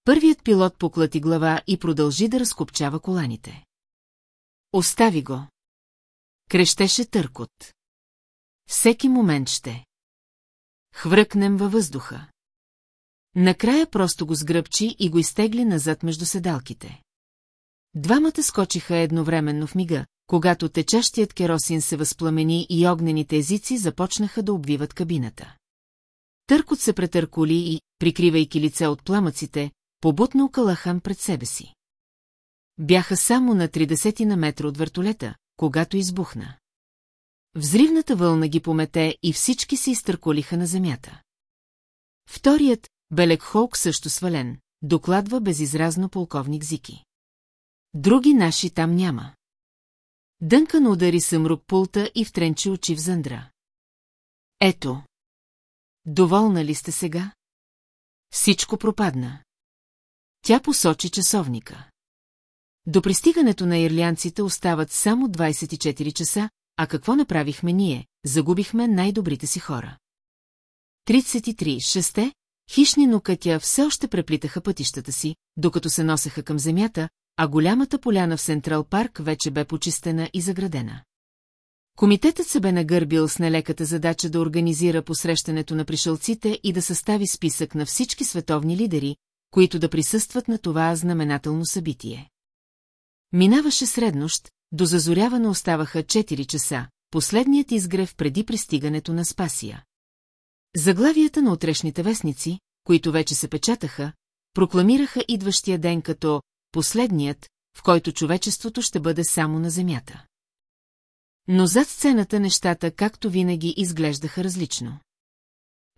Първият пилот поклати глава и продължи да разкопчава коланите. Остави го. Крещеше търкот. Всеки момент ще. Хвръкнем във въздуха. Накрая просто го сгръбчи и го изтегли назад между седалките. Двамата скочиха едновременно в мига, когато течащият керосин се възпламени и огнените езици започнаха да обвиват кабината. Търкот се претърколи и, прикривайки лице от пламъците, побутнал Калахан пред себе си. Бяха само на 30 на метра от въртолета, когато избухна. Взривната вълна ги помете и всички се изтърколиха на земята. Вторият, Белек Холк също свален, докладва безизразно полковник Зики. Други наши там няма. Дънкан удари съмрук пулта и втренчи очи в зъндра. Ето. Доволна ли сте сега? Всичко пропадна. Тя посочи часовника. До пристигането на ирлянците остават само 24 часа, а какво направихме ние? Загубихме най-добрите си хора. 33. Шесте, хищни нокътя все още преплитаха пътищата си, докато се носеха към земята, а голямата поляна в Централ парк вече бе почистена и заградена. Комитетът се бе нагърбил с нелеката задача да организира посрещането на пришълците и да състави списък на всички световни лидери, които да присъстват на това знаменателно събитие. Минаваше среднощ, до зазоряване оставаха 4 часа, последният изгрев преди пристигането на Спасия. Заглавията на утрешните вестници, които вече се печатаха, прокламираха идващия ден като последният, в който човечеството ще бъде само на земята. Но зад сцената нещата, както винаги, изглеждаха различно.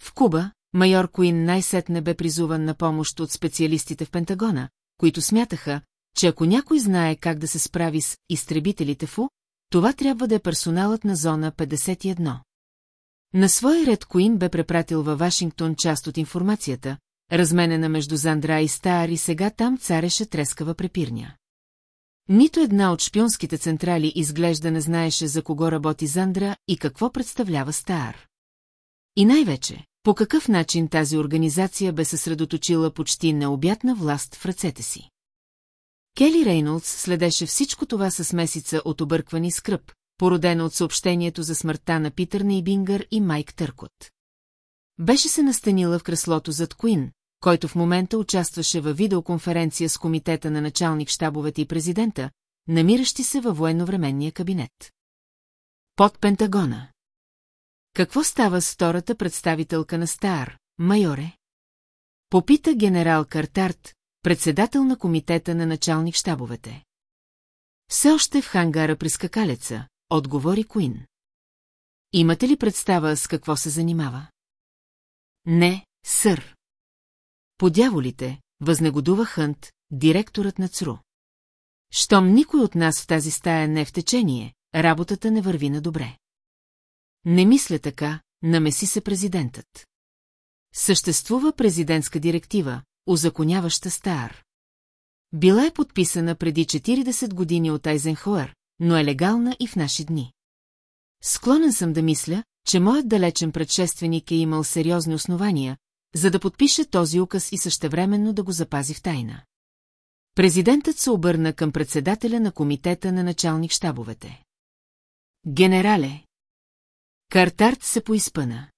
В Куба, майор Куин най-сетне бе призуван на помощ от специалистите в Пентагона, които смятаха, че ако някой знае как да се справи с изтребителите ФУ, това трябва да е персоналът на зона 51. На свой ред Куин бе препратил във Вашингтон част от информацията, разменена между Зандра и Стар и сега там цареше трескава препирня. Нито една от шпионските централи изглежда не знаеше за кого работи Зандра и какво представлява Стар. И най-вече, по какъв начин тази организация бе съсредоточила почти необятна власт в ръцете си. Кели Рейнолдс следеше всичко това с месица от обърквани скръп, породена от съобщението за смъртта на Питър Нейбингър и Майк Търкот. Беше се настанила в креслото зад Куин, който в момента участваше във видеоконференция с комитета на началник щабовете и президента, намиращи се във военновременния кабинет. Под Пентагона. Какво става с втората представителка на Стар, майоре? Попита генерал Картарт, председател на комитета на началник щабовете. Все още в хангара при скакалеца, отговори Куин. Имате ли представа с какво се занимава? Не, сър. Подяволите, възнегодува Хънт, директорът на ЦРУ. Щом никой от нас в тази стая не е в течение, работата не върви на добре. Не мисля така, намеси се президентът. Съществува президентска директива, узаконяваща Стар. Била е подписана преди 40 години от Айзенхоер, но е легална и в наши дни. Склонен съм да мисля, че моят далечен предшественик е имал сериозни основания, за да подпише този указ и същевременно да го запази в тайна. Президентът се обърна към председателя на комитета на началник щабовете. Генерале! Картарт се поизпъна.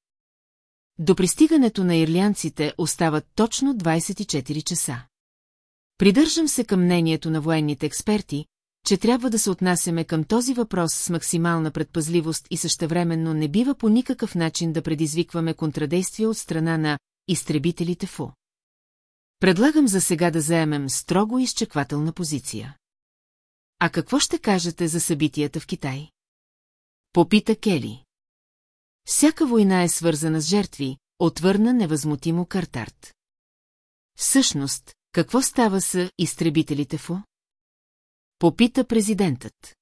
До пристигането на ирлянците остават точно 24 часа. Придържам се към мнението на военните експерти, че трябва да се отнасяме към този въпрос с максимална предпазливост и същевременно не бива по никакъв начин да предизвикваме контрадействия от страна на изтребителите ФУ. Предлагам за сега да заемем строго изчеквателна позиция. А какво ще кажете за събитията в Китай? Попита Кели. Всяка война е свързана с жертви, отвърна невъзмутимо Картарт. Всъщност, какво става с изтребителите ФУ? Попита президентът.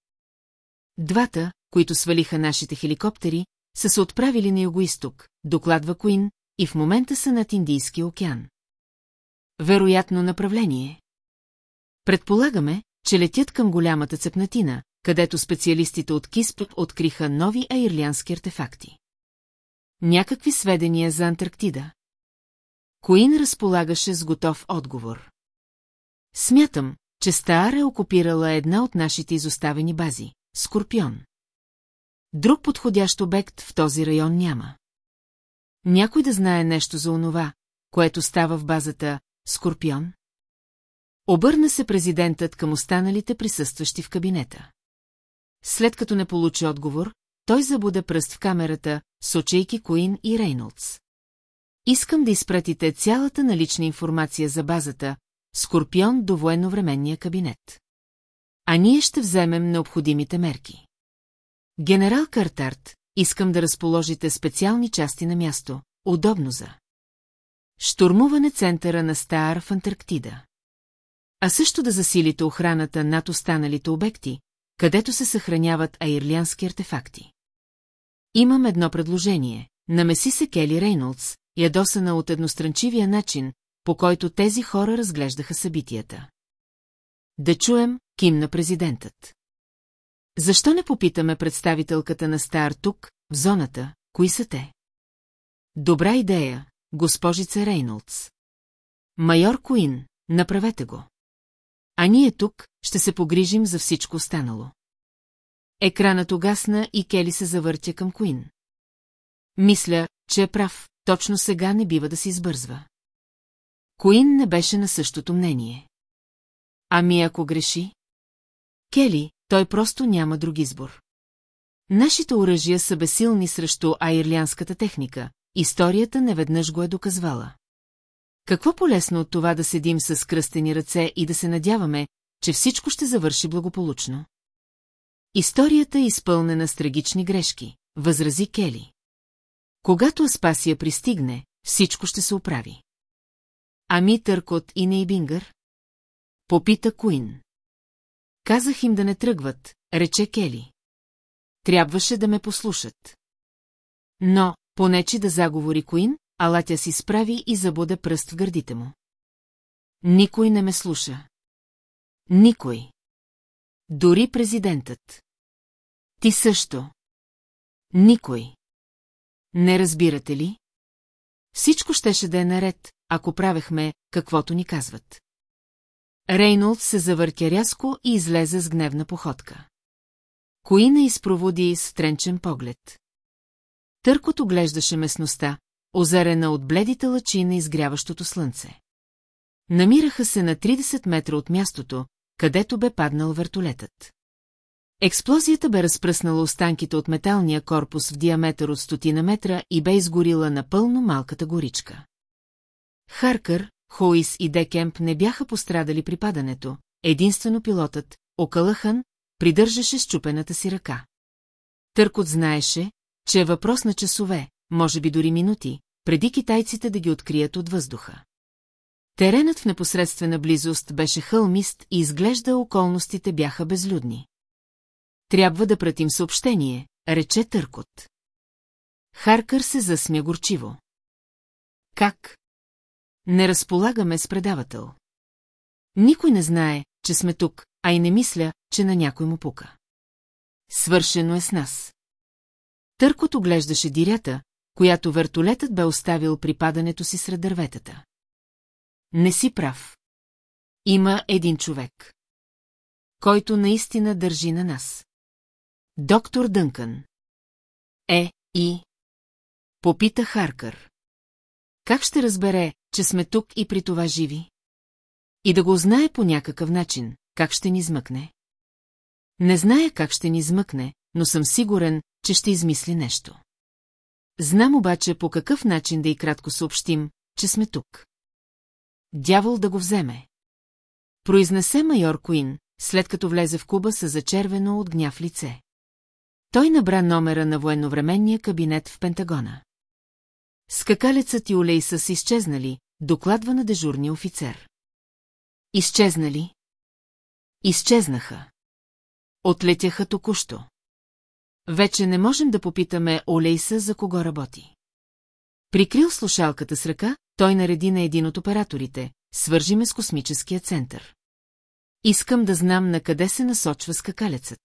Двата, които свалиха нашите хеликоптери, са се отправили на югоисток, докладва Куин, и в момента са над Индийския океан. Вероятно направление. Предполагаме, че летят към голямата цепнатина, където специалистите от КИСП откриха нови аирлянски артефакти. Някакви сведения за Антарктида. Коин разполагаше с готов отговор. Смятам, че Стаар е окупирала една от нашите изоставени бази – Скорпион. Друг подходящ обект в този район няма. Някой да знае нещо за онова, което става в базата Скорпион? Обърна се президентът към останалите присъстващи в кабинета. След като не получи отговор, той забуда пръст в камерата, сочейки Коин и Рейнолдс. Искам да изпратите цялата налична информация за базата, Скорпион до военновременния кабинет. А ние ще вземем необходимите мерки. Генерал Картарт, искам да разположите специални части на място, удобно за. Штурмуване центъра на Стаар в Антарктида. А също да засилите охраната над останалите обекти, където се съхраняват аирлянски артефакти. Имам едно предложение. Намеси се Кели Рейнолдс, ядосана от едностранчивия начин, по който тези хора разглеждаха събитията. Да чуем, ким на президентът. Защо не попитаме представителката на Стар тук, в зоната, кои са те? Добра идея, госпожица Рейнолдс. Майор Куин, направете го. А ние тук ще се погрижим за всичко останало. Екранът угасна и Кели се завъртя към Куин. Мисля, че е прав, точно сега не бива да се избързва. Куин не беше на същото мнение. Ами ако греши? Кели, той просто няма друг избор. Нашите оръжия са безсилни срещу аирлянската техника, историята неведнъж го е доказвала. Какво полезно от това да седим с кръстени ръце и да се надяваме, че всичко ще завърши благополучно? Историята е изпълнена с трагични грешки, възрази Кели. Когато Аспасия пристигне, всичко ще се оправи. Ами Търкот и Нейбингър? Попита Куин. Казах им да не тръгват, рече Кели. Трябваше да ме послушат. Но, понечи да заговори Куин, ала тя си справи и забуде пръст в гърдите му. Никой не ме слуша. Никой. Дори президентът. Ти също. Никой. Не разбирате ли? Всичко щеше да е наред, ако правехме каквото ни казват. Рейнолд се завъртя рязко и излезе с гневна походка. Коина изпроводи с втренчен поглед. Търкото глеждаше местността, озарена от бледите лъчи на изгряващото слънце. Намираха се на 30 метра от мястото, където бе паднал вертолетът. Експлозията бе разпръснала останките от металния корпус в диаметър от стотина метра и бе изгорила напълно малката горичка. Харкър, Хоис и Декемп не бяха пострадали при падането, единствено пилотът, Окалахан, придържаше щупената си ръка. Търкот знаеше, че е въпрос на часове, може би дори минути, преди китайците да ги открият от въздуха. Теренът в непосредствена близост беше хълмист и изглежда околностите бяха безлюдни. Трябва да пратим съобщение, рече Търкот. Харкър се засмя горчиво. Как? Не разполагаме с предавател. Никой не знае, че сме тук, а и не мисля, че на някой му пука. Свършено е с нас. Търкот оглеждаше дирята, която вертолетът бе оставил при падането си сред дърветата. Не си прав. Има един човек. Който наистина държи на нас. Доктор Дънкън. Е, и... Попита Харкър. Как ще разбере, че сме тук и при това живи? И да го знае по някакъв начин, как ще ни измъкне. Не зная как ще ни измъкне, но съм сигурен, че ще измисли нещо. Знам обаче по какъв начин да и кратко съобщим, че сме тук. Дявол да го вземе. Произнесе майор Куин, след като влезе в куба с зачервено от гняв лице. Той набра номера на военновременния кабинет в Пентагона. Скакалецът и Олей са изчезнали, докладва на дежурния офицер. Изчезнали? Изчезнаха. Отлетяха току-що. Вече не можем да попитаме Олейса за кого работи. Прикрил слушалката с ръка, той нареди на един от операторите, свържи ме с космическия център. Искам да знам на къде се насочва скакалецът.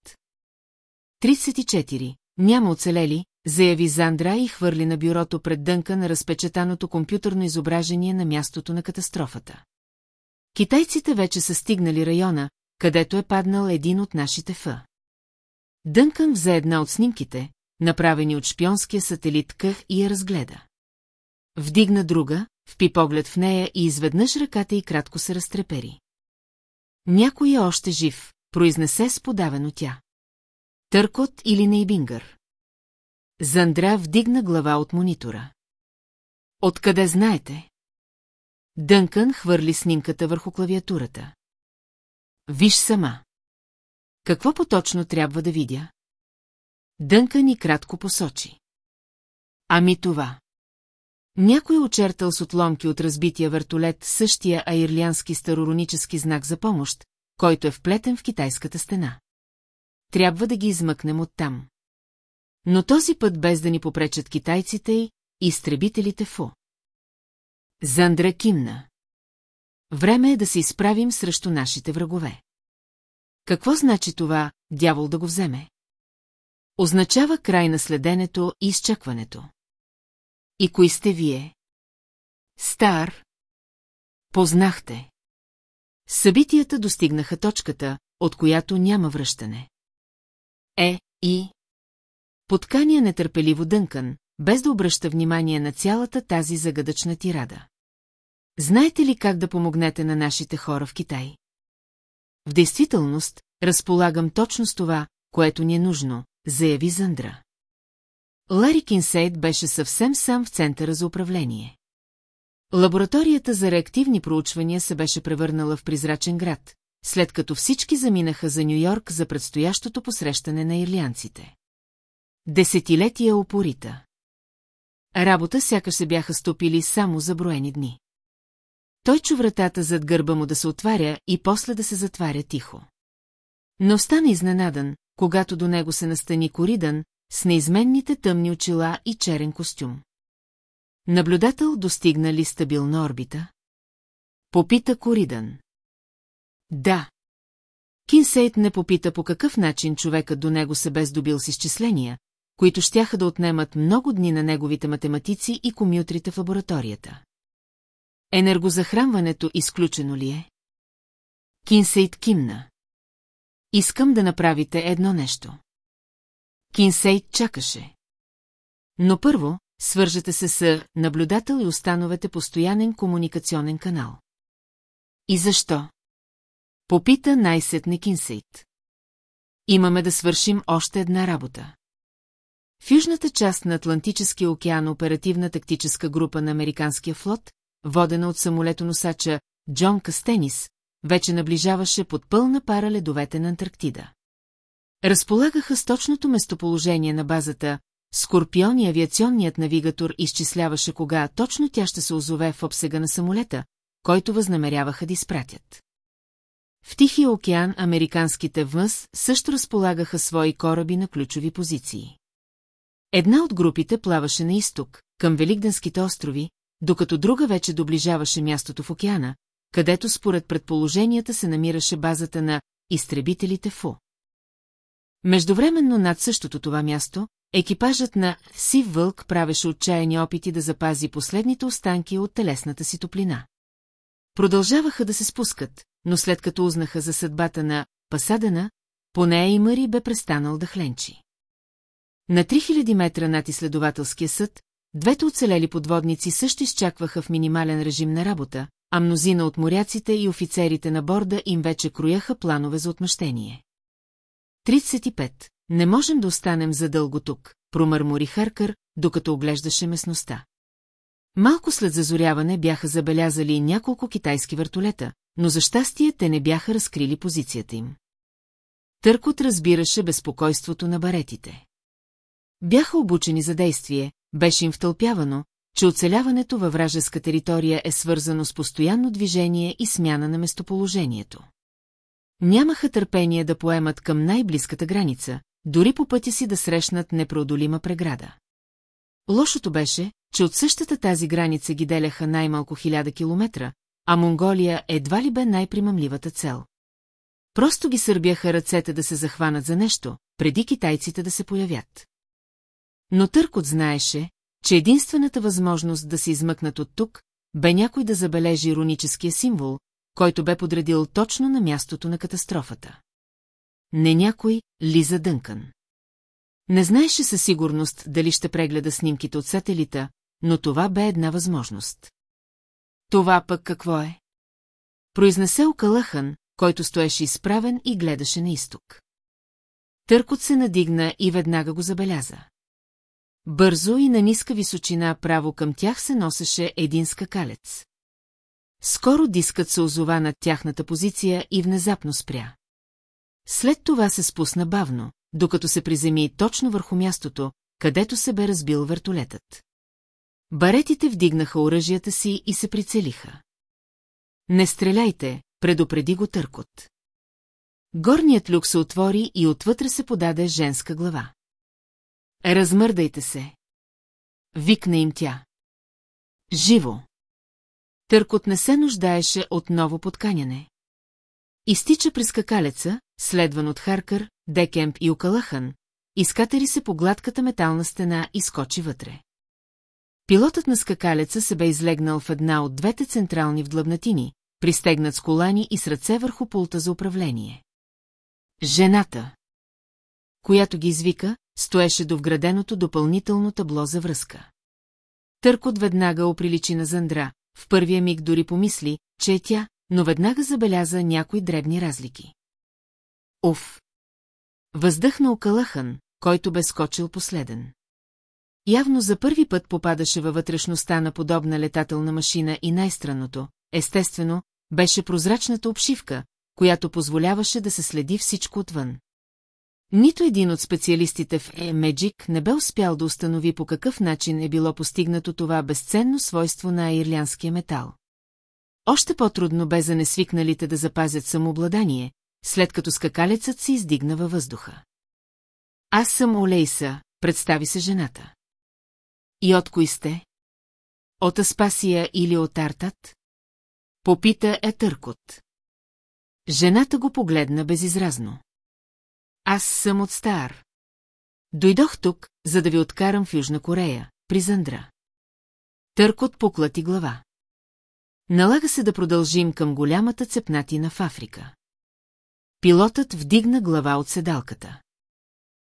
34. Няма оцелели, заяви Зандра и хвърли на бюрото пред дънка на разпечатаното компютърно изображение на мястото на катастрофата. Китайците вече са стигнали района, където е паднал един от нашите Ф. Дънкън взе една от снимките, направени от шпионския сателит Къх и я разгледа. Вдигна друга, впи поглед в нея и изведнъж ръката й кратко се разтрепери. Някой е още жив, произнесе сподавено тя. Търкот или Нейбингър? Зандра вдигна глава от монитора. Откъде знаете? Дънкън хвърли снимката върху клавиатурата. Виж сама. Какво поточно трябва да видя? Дънкън ни кратко посочи. Ами това. Някой очертал с отломки от разбития вертолет същия аирлянски староронически знак за помощ, който е вплетен в китайската стена. Трябва да ги измъкнем оттам. Но този път без да ни попречат китайците и изтребителите ФО. Зандра кимна. Време е да се изправим срещу нашите врагове. Какво значи това, дявол да го вземе? Означава край на следенето и изчакването. И кои сте вие? Стар. Познахте. Събитията достигнаха точката, от която няма връщане. Е, и... Подкания нетърпеливо дънкан, без да обръща внимание на цялата тази загадъчна тирада. Знаете ли как да помогнете на нашите хора в Китай? В действителност, разполагам точно с това, което ни е нужно, заяви Зандра. Лари Кинсейд беше съвсем сам в центъра за управление. Лабораторията за реактивни проучвания се беше превърнала в призрачен град, след като всички заминаха за Нью-Йорк за предстоящото посрещане на ирлианците. Десетилетия опорита. Работа сякаш се бяха стопили само за броени дни. Той чу вратата зад гърба му да се отваря и после да се затваря тихо. Но остана изненадан, когато до него се настани Коридан, с неизменните тъмни очила и черен костюм. Наблюдател достигна ли стабилна орбита? Попита Коридан. Да. Кинсейт не попита по какъв начин човекът до него се бе здобил с изчисления, които щяха да отнемат много дни на неговите математици и комютрите в лабораторията. Енергозахранването изключено ли е? Кинсейт кимна. Искам да направите едно нещо. Кинсейт чакаше. Но първо, свържете се с наблюдател и установете постоянен комуникационен канал. И защо? Попита най-сетне Кинсейт. Имаме да свършим още една работа. В южната част на Атлантическия океан оперативна тактическа група на Американския флот, водена от самолетоносача Джон Кастенис, вече наближаваше под пълна пара ледовете на Антарктида. Разполагаха с точното местоположение на базата, Скорпион и авиационният навигатор изчисляваше кога точно тя ще се озове в обсега на самолета, който възнамеряваха да изпратят. В Тихия океан американските ВМС също разполагаха свои кораби на ключови позиции. Една от групите плаваше на изток, към Великденските острови, докато друга вече доближаваше мястото в океана, където според предположенията се намираше базата на изтребителите ФУ. Междувременно над същото това място, екипажът на Сив Вълк правеше отчаяни опити да запази последните останки от телесната си топлина. Продължаваха да се спускат, но след като узнаха за съдбата на Пасадена, поне и Мари бе престанал да хленчи. На 3000 метра над изследователския съд, двете оцелели подводници също изчакваха в минимален режим на работа, а мнозина от моряците и офицерите на борда им вече крояха планове за отмъщение. 35. Не можем да останем задълго тук, промърмори Харкър, докато оглеждаше местността. Малко след зазоряване бяха забелязали няколко китайски въртолета, но за щастие те не бяха разкрили позицията им. Търкот разбираше безпокойството на баретите. Бяха обучени за действие, беше им втълпявано, че оцеляването във вражеска територия е свързано с постоянно движение и смяна на местоположението. Нямаха търпение да поемат към най-близката граница, дори по пътя си да срещнат непреодолима преграда. Лошото беше, че от същата тази граница ги деляха най-малко хиляда километра, а Монголия едва ли бе най-примамливата цел. Просто ги сърбяха ръцете да се захванат за нещо, преди китайците да се появят. Но Търкот знаеше, че единствената възможност да се измъкнат от тук, бе някой да забележи ироническия символ, който бе подредил точно на мястото на катастрофата. Не някой, Лиза Дънкън. Не знаеше със сигурност дали ще прегледа снимките от сателита, но това бе една възможност. Това пък какво е? Произнесе Окалъхан, който стоеше изправен и гледаше на изток. Търкот се надигна и веднага го забеляза. Бързо и на ниска височина право към тях се носеше един скакалец. Скоро дискът се озова над тяхната позиция и внезапно спря. След това се спусна бавно, докато се приземи точно върху мястото, където се бе разбил вертолетът. Баретите вдигнаха оръжията си и се прицелиха. Не стреляйте, предупреди го търкот. Горният люк се отвори и отвътре се подаде женска глава. Размърдайте се. Викна им тя. Живо. Търкот не се нуждаеше от ново подканяне. Изтича през какалеца, следван от Харкър, Декемп и Окалахан, изкатери се по гладката метална стена и скочи вътре. Пилотът на скакалеца се бе излегнал в една от двете централни вдлъбнатини, пристегнат с колани и с ръце върху пулта за управление. Жената, която ги извика, стоеше до вграденото допълнително табло за връзка. Търкот веднага оприличи на Зандра, в първия миг дори помисли, че е тя, но веднага забеляза някои дребни разлики. Уф! Въздъхна окалъхан, който бе скочил последен. Явно за първи път попадаше във вътрешността на подобна летателна машина и най-странното, естествено, беше прозрачната обшивка, която позволяваше да се следи всичко отвън. Нито един от специалистите в E-Magic не бе успял да установи по какъв начин е било постигнато това безценно свойство на ирлянския метал. Още по-трудно бе за несвикналите да запазят самообладание, след като скакалецът се издигна във въздуха. Аз съм Олейса, представи се жената. И от кои сте? От Аспасия или от Артат? Попита е търкот. Жената го погледна безизразно. Аз съм от Стар. Дойдох тук, за да ви откарам в Южна Корея, при Зандра. Търкот поклати глава. Налага се да продължим към голямата цепнатина в Африка. Пилотът вдигна глава от седалката.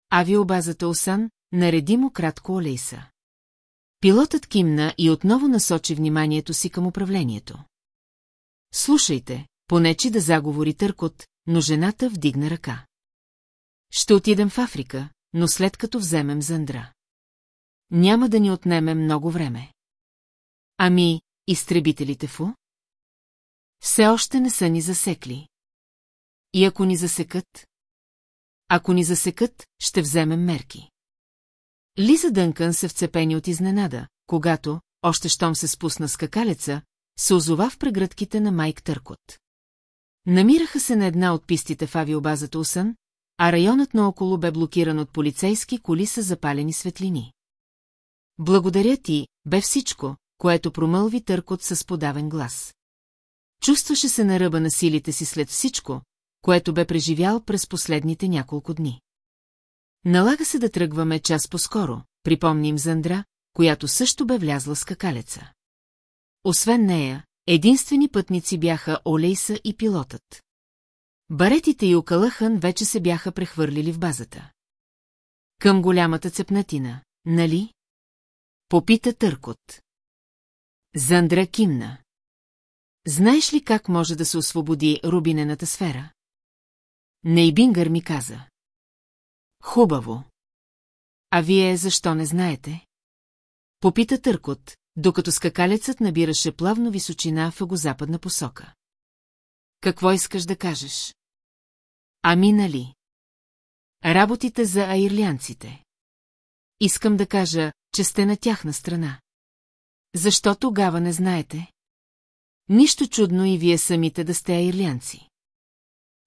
Авиобазата Осан нареди му кратко Олейса. Пилотът кимна и отново насочи вниманието си към управлението. Слушайте, понечи да заговори търкот, но жената вдигна ръка. Ще отидем в Африка, но след като вземем Зандра. Няма да ни отнеме много време. Ами, изтребителите фу? Все още не са ни засекли. И ако ни засекат? Ако ни засекат, ще вземем мерки. Лиза Дънкън се вцепени от изненада, когато, още щом се спусна с какалеца, се озова в прегръдките на Майк Търкот. Намираха се на една от пистите в авиобазата Усън, а районът наоколо бе блокиран от полицейски коли с запалени светлини. Благодаря ти, бе всичко, което промълви търкот с подавен глас. Чувстваше се на ръба на силите си след всичко, което бе преживял през последните няколко дни. Налага се да тръгваме час по-скоро, припомним Зандра, която също бе влязла с какалеца. Освен нея, единствени пътници бяха Олейса и пилотът. Баретите и Окалъхан вече се бяха прехвърлили в базата. Към голямата цепнатина, нали? Попита Търкот. Зандра кимна. Знаеш ли как може да се освободи рубинената сфера? Нейбингър ми каза. Хубаво. А вие защо не знаете? Попита Търкот, докато скакалецът набираше плавно височина в югозападна посока. Какво искаш да кажеш? Ами нали? Работите за аирлянците. Искам да кажа, че сте на тяхна страна. Защо тогава не знаете? Нищо чудно и вие самите да сте аирлянци.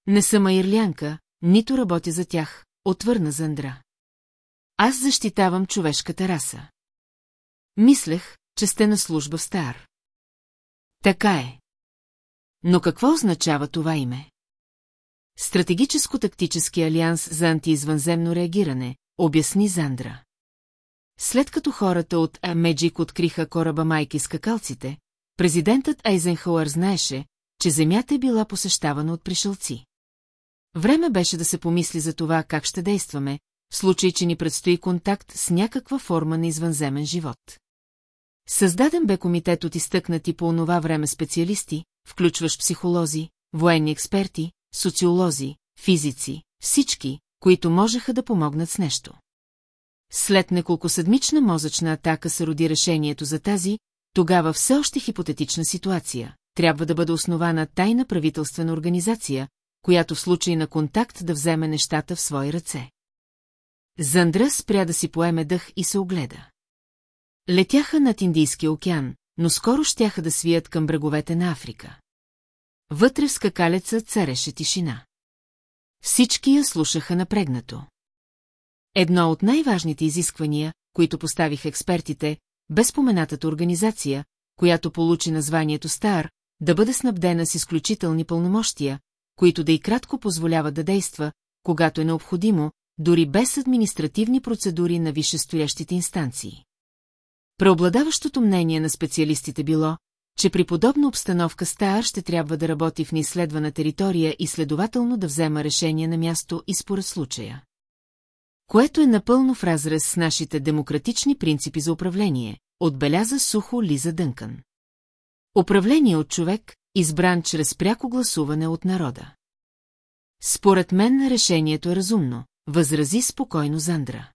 Не съм аирлянка, нито работя за тях, отвърна Зандра. Аз защитавам човешката раса. Мислех, че сте на служба в Стар. Така е. Но какво означава това име? Стратегическо-тактически алианс за антиизвънземно реагиране, обясни Зандра. След като хората от Меджик откриха кораба майки с какалците, президентът Айзенхауър знаеше, че земята е била посещавана от пришелци. Време беше да се помисли за това как ще действаме, в случай, че ни предстои контакт с някаква форма на извънземен живот. Създаден бе комитет от изтъкнати по онова време специалисти, включващ психолози, военни експерти, социолози, физици, всички, които можеха да помогнат с нещо. След неколко седмична мозъчна атака се роди решението за тази, тогава все още хипотетична ситуация. Трябва да бъде основана тайна правителствена организация, която в случай на контакт да вземе нещата в свои ръце. Зандра спря да си поеме дъх и се огледа. Летяха над Индийския океан, но скоро щяха да свият към бреговете на Африка. Вътре в скакалеца цареше тишина. Всички я слушаха напрегнато. Едно от най-важните изисквания, които поставиха експертите, без споменатата организация, която получи названието Стар, да бъде снабдена с изключителни пълномощия, които да и кратко позволяват да действа, когато е необходимо, дори без административни процедури на висшестоящите инстанции. Преобладаващото мнение на специалистите било, че при подобна обстановка Стар ще трябва да работи в неизследвана територия и следователно да взема решение на място и според случая. Което е напълно в разрез с нашите демократични принципи за управление, отбеляза сухо Лиза Дънкан. Управление от човек, избран чрез пряко гласуване от народа. Според мен решението е разумно, възрази спокойно Зандра.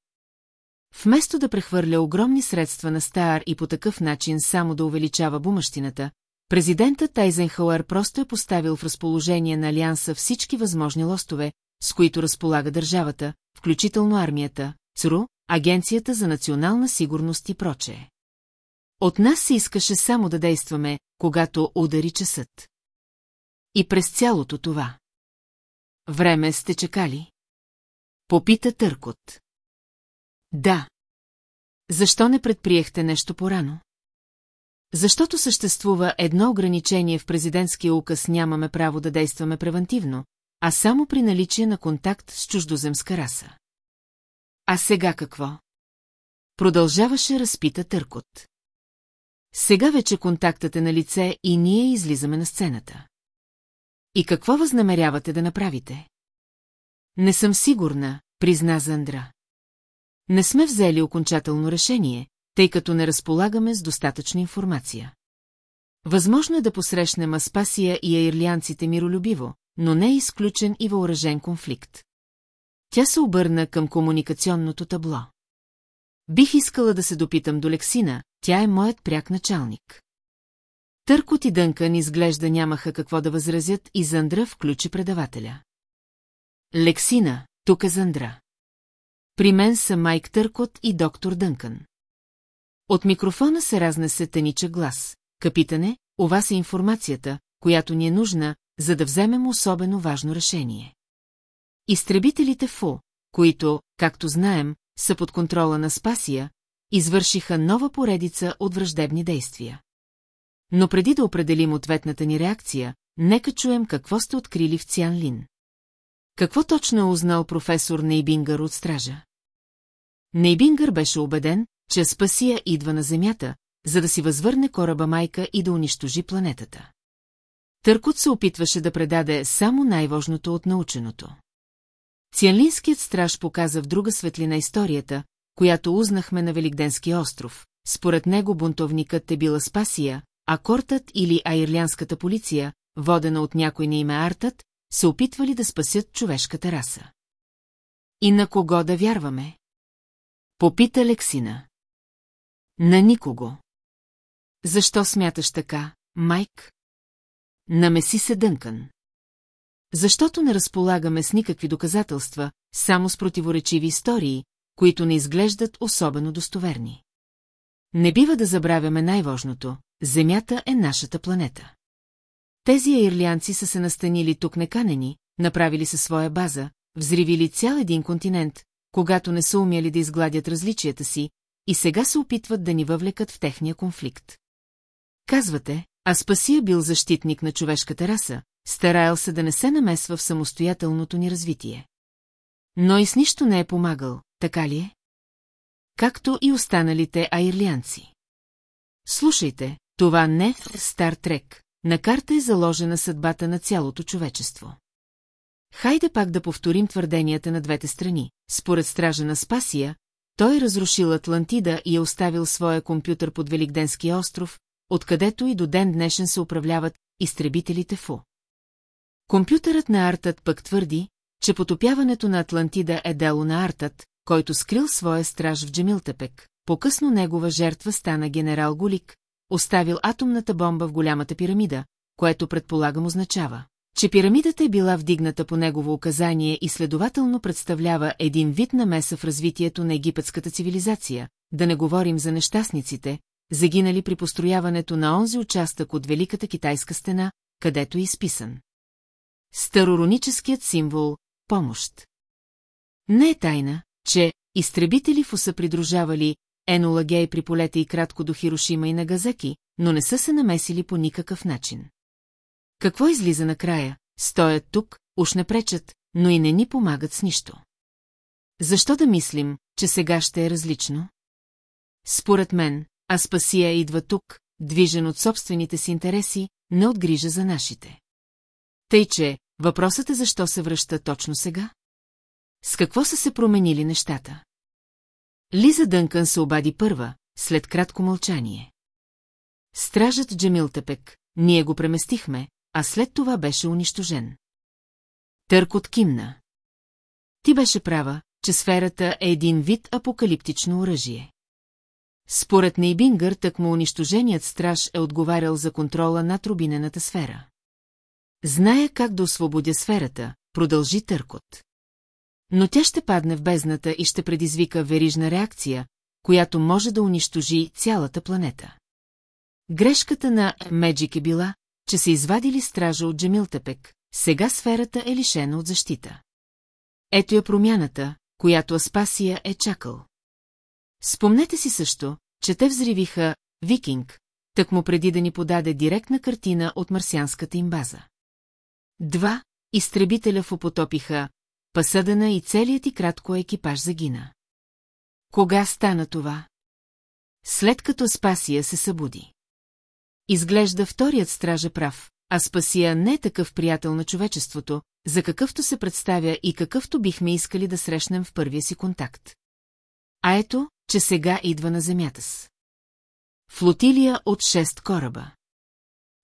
Вместо да прехвърля огромни средства на Стар и по такъв начин само да увеличава бумащината, президентът Тайзенхауер просто е поставил в разположение на Алианса всички възможни лостове, с които разполага държавата, включително армията, ЦРУ, Агенцията за национална сигурност и прочее. От нас се искаше само да действаме, когато удари часът. И през цялото това. Време сте чекали? Попита Търкот. Да. Защо не предприехте нещо порано? Защото съществува едно ограничение в президентския указ нямаме право да действаме превентивно, а само при наличие на контакт с чуждоземска раса. А сега какво? Продължаваше разпита Търкот. Сега вече контактът е на лице и ние излизаме на сцената. И какво възнамерявате да направите? Не съм сигурна, призна Зандра. Не сме взели окончателно решение, тъй като не разполагаме с достатъчна информация. Възможно е да посрещнем Аспасия и аирлянците миролюбиво, но не е изключен и въоръжен конфликт. Тя се обърна към комуникационното табло. Бих искала да се допитам до Лексина, тя е моят пряк началник. Търкот и Дънкан изглежда нямаха какво да възразят и Зандра включи предавателя. Лексина, тук е Зандра. При мен са Майк Търкот и доктор Дънкан. От микрофона се разнесе тънича глас. Капитане, у вас е информацията, която ни е нужна, за да вземем особено важно решение. Изтребителите ФУ, които, както знаем, са под контрола на Спасия, извършиха нова поредица от враждебни действия. Но преди да определим ответната ни реакция, нека чуем какво сте открили в Цян Лин. Какво точно е узнал професор Нейбингър от стража? Нейбингър беше убеден, че Спасия идва на Земята, за да си възвърне кораба майка и да унищожи планетата. Търкот се опитваше да предаде само най-важното от наученото. Цианлинският страж показа в друга светлина историята, която узнахме на Великденския остров. Според него бунтовникът е била Спасия, а Кортът или Айрлянската полиция, водена от някой на име Артът, се опитвали да спасят човешката раса. И на кого да вярваме? Попита Лексина. На никого. Защо смяташ така, Майк? Намеси се Дънкан. Защото не разполагаме с никакви доказателства, само с противоречиви истории, които не изглеждат особено достоверни. Не бива да забравяме най-важното – Земята е нашата планета. Тези аирлянци са се настанили тук неканени, направили се своя база, взривили цял един континент, когато не са умяли да изгладят различията си, и сега се опитват да ни въвлекат в техния конфликт. Казвате, а Спасия бил защитник на човешката раса, стараял се да не се намесва в самостоятелното ни развитие. Но и с нищо не е помагал, така ли е? Както и останалите аирлянци. Слушайте, това не е Стар Трек. На карта е заложена съдбата на цялото човечество. Хайде пак да повторим твърденията на двете страни. Според стража на Спасия, той е разрушил Атлантида и е оставил своя компютър под Великденския остров, откъдето и до ден днешен се управляват изтребителите ФУ. Компютърът на Артът пък твърди, че потопяването на Атлантида е дело на Артът, който скрил своя страж в Джемилтепек. По-късно негова жертва стана генерал Голик, оставил атомната бомба в голямата пирамида, което предполагам означава, че пирамидата е била вдигната по негово указание и следователно представлява един вид намеса в развитието на египетската цивилизация, да не говорим за нещастниците, загинали при построяването на онзи участък от Великата китайска стена, където е изписан. Старороническият символ – помощ. Не е тайна, че изтребители в уса придружавали Енола Гей при полета и кратко до Хирошима и Нагазаки, но не са се намесили по никакъв начин. Какво излиза накрая? Стоят тук, уж не пречат, но и не ни помагат с нищо. Защо да мислим, че сега ще е различно? Според мен, Аспасия идва тук, движен от собствените си интереси, не от грижа за нашите. Тъй, че въпросът е защо се връща точно сега? С какво са се променили нещата? Лиза Дънкън се обади първа, след кратко мълчание. Стражът Джемилтепек, ние го преместихме, а след това беше унищожен. Търкот кимна. Ти беше права, че сферата е един вид апокалиптично оръжие. Според Нейбингър, тъкмо унищоженият страж е отговарял за контрола над рубинената сфера. Зная как да освободя сферата, продължи Търкот. Но тя ще падне в бездната и ще предизвика верижна реакция, която може да унищожи цялата планета. Грешката на Меджик е била, че са извадили стража от Джемилтепек, сега сферата е лишена от защита. Ето я промяната, която Аспасия е чакал. Спомнете си също, че те взривиха Викинг, так му преди да ни подаде директна картина от марсианската им база. Два, изтребителя в опотопиха Пасъдана и целият и кратко екипаж загина. Кога стана това? След като Спасия се събуди. Изглежда вторият стража прав, а Спасия не е такъв приятел на човечеството, за какъвто се представя и какъвто бихме искали да срещнем в първия си контакт. А ето, че сега идва на земята с. Флотилия от шест кораба.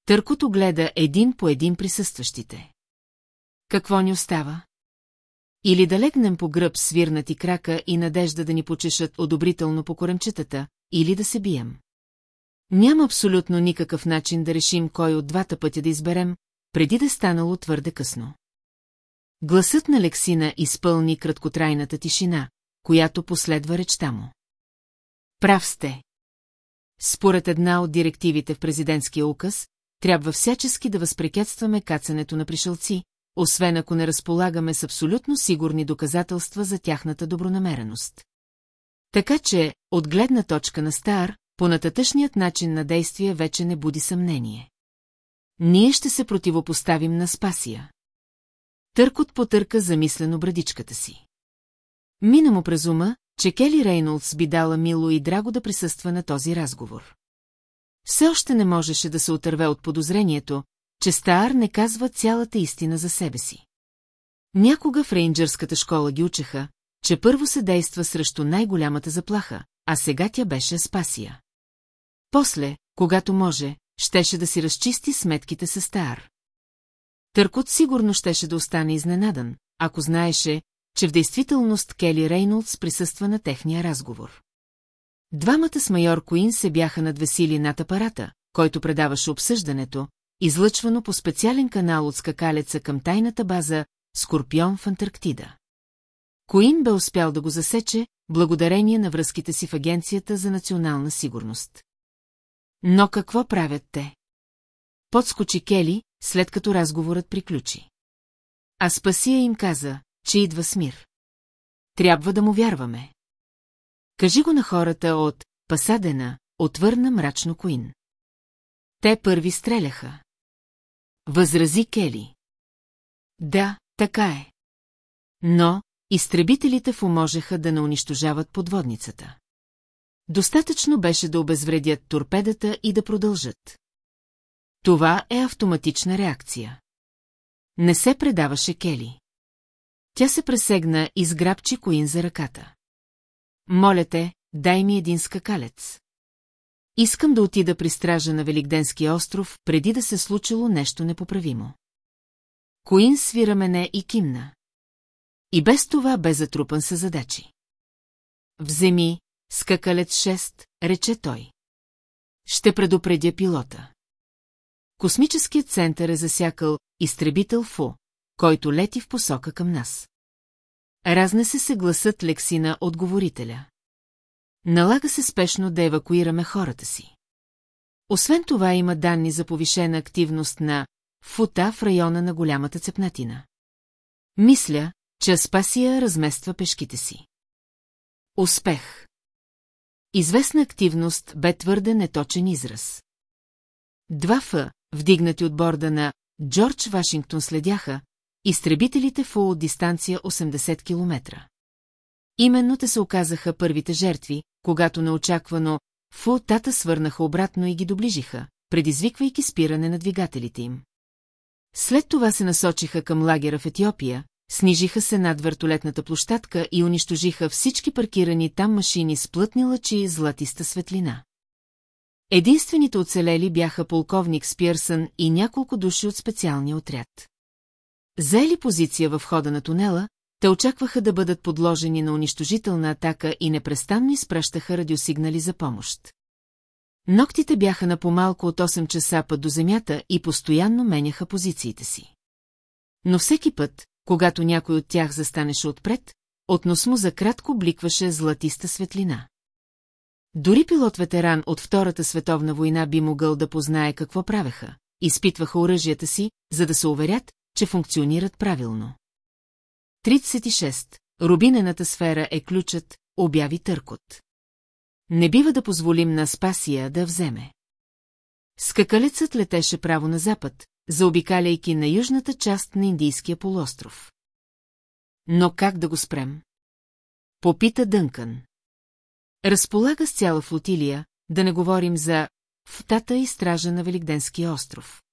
Търкото гледа един по един присъстващите. Какво ни остава? Или да легнем по гръб свирнати крака и надежда да ни почешат одобрително по коремчетата, или да се бием. Няма абсолютно никакъв начин да решим кой от двата пътя да изберем, преди да е станало твърде късно. Гласът на Лексина изпълни краткотрайната тишина, която последва речта му. Прав сте. Според една от директивите в президентския указ, трябва всячески да възпрекятстваме кацането на пришелци, освен ако не разполагаме с абсолютно сигурни доказателства за тяхната добронамереност. Така че, от гледна точка на Стар, понататъчният начин на действие вече не буди съмнение. Ние ще се противопоставим на Спасия. Търкот потърка замислено брадичката си. Мина му през ума, че Кели Рейнолдс би дала мило и драго да присъства на този разговор. Все още не можеше да се отърве от подозрението, че Стаар не казва цялата истина за себе си. Някога в рейнджърската школа ги учеха, че първо се действа срещу най-голямата заплаха, а сега тя беше Спасия. После, когато може, щеше да си разчисти сметките с Стар. Търкот сигурно щеше да остане изненадан, ако знаеше, че в действителност Кели Рейнолдс присъства на техния разговор. Двамата с майор Куин се бяха надвесили над апарата, който предаваше обсъждането, излъчвано по специален канал от скакалеца към тайната база Скорпион в Антарктида. Коин бе успял да го засече, благодарение на връзките си в Агенцията за национална сигурност. Но какво правят те? Подскочи Кели, след като разговорът приключи. А Спасия им каза, че идва с мир. Трябва да му вярваме. Кажи го на хората от Пасадена, отвърна мрачно Коин. Те първи стреляха. Възрази Кели. Да, така е. Но изтребителите в можеха да не унищожават подводницата. Достатъчно беше да обезвредят торпедата и да продължат. Това е автоматична реакция. Не се предаваше Кели. Тя се пресегна и сграбчи Коин за ръката. Моля те, дай ми един скакалец. Искам да отида при стража на Великденския остров, преди да се случило нещо непоправимо. Коин свира мене и кимна. И без това бе затрупан със задачи. Вземи, скакалец 6, рече той. Ще предупредя пилота. Космическият център е засякал изтребител ФУ, който лети в посока към нас. Разнесе се гласът Лексина от говорителя. Налага се спешно да евакуираме хората си. Освен това има данни за повишена активност на фута в района на голямата цепнатина. Мисля, че Аспасия размества пешките си. Успех Известна активност бе твърде неточен израз. Два Ф, вдигнати от борда на Джордж Вашингтон следяха, изтребителите ФУ от дистанция 80 км. Именно те се оказаха първите жертви, когато неочаквано Фу тата свърнаха обратно и ги доближиха, предизвиквайки спиране на двигателите им. След това се насочиха към лагера в Етиопия, снижиха се над вертолетната площадка и унищожиха всички паркирани там машини с плътни лъчи и златиста светлина. Единствените оцелели бяха полковник Спирсън и няколко души от специалния отряд. Заели позиция в хода на тунела, те очакваха да бъдат подложени на унищожителна атака и непрестанно изпращаха радиосигнали за помощ. Ноктите бяха на по-малко от 8 часа път до земята и постоянно меняха позициите си. Но всеки път, когато някой от тях застанеше отпред, от нос му за бликваше златиста светлина. Дори пилот-ветеран от Втората световна война би могъл да познае какво правеха. Изпитваха оръжията си, за да се уверят, че функционират правилно. 36. Рубинената сфера е ключът, обяви Търкот. Не бива да позволим на Спасия да вземе. Скакалецът летеше право на запад, заобикаляйки на южната част на Индийския полуостров. Но как да го спрем? Попита Дънкън. Разполага с цяла флотилия, да не говорим за втата и стража на Великденския остров.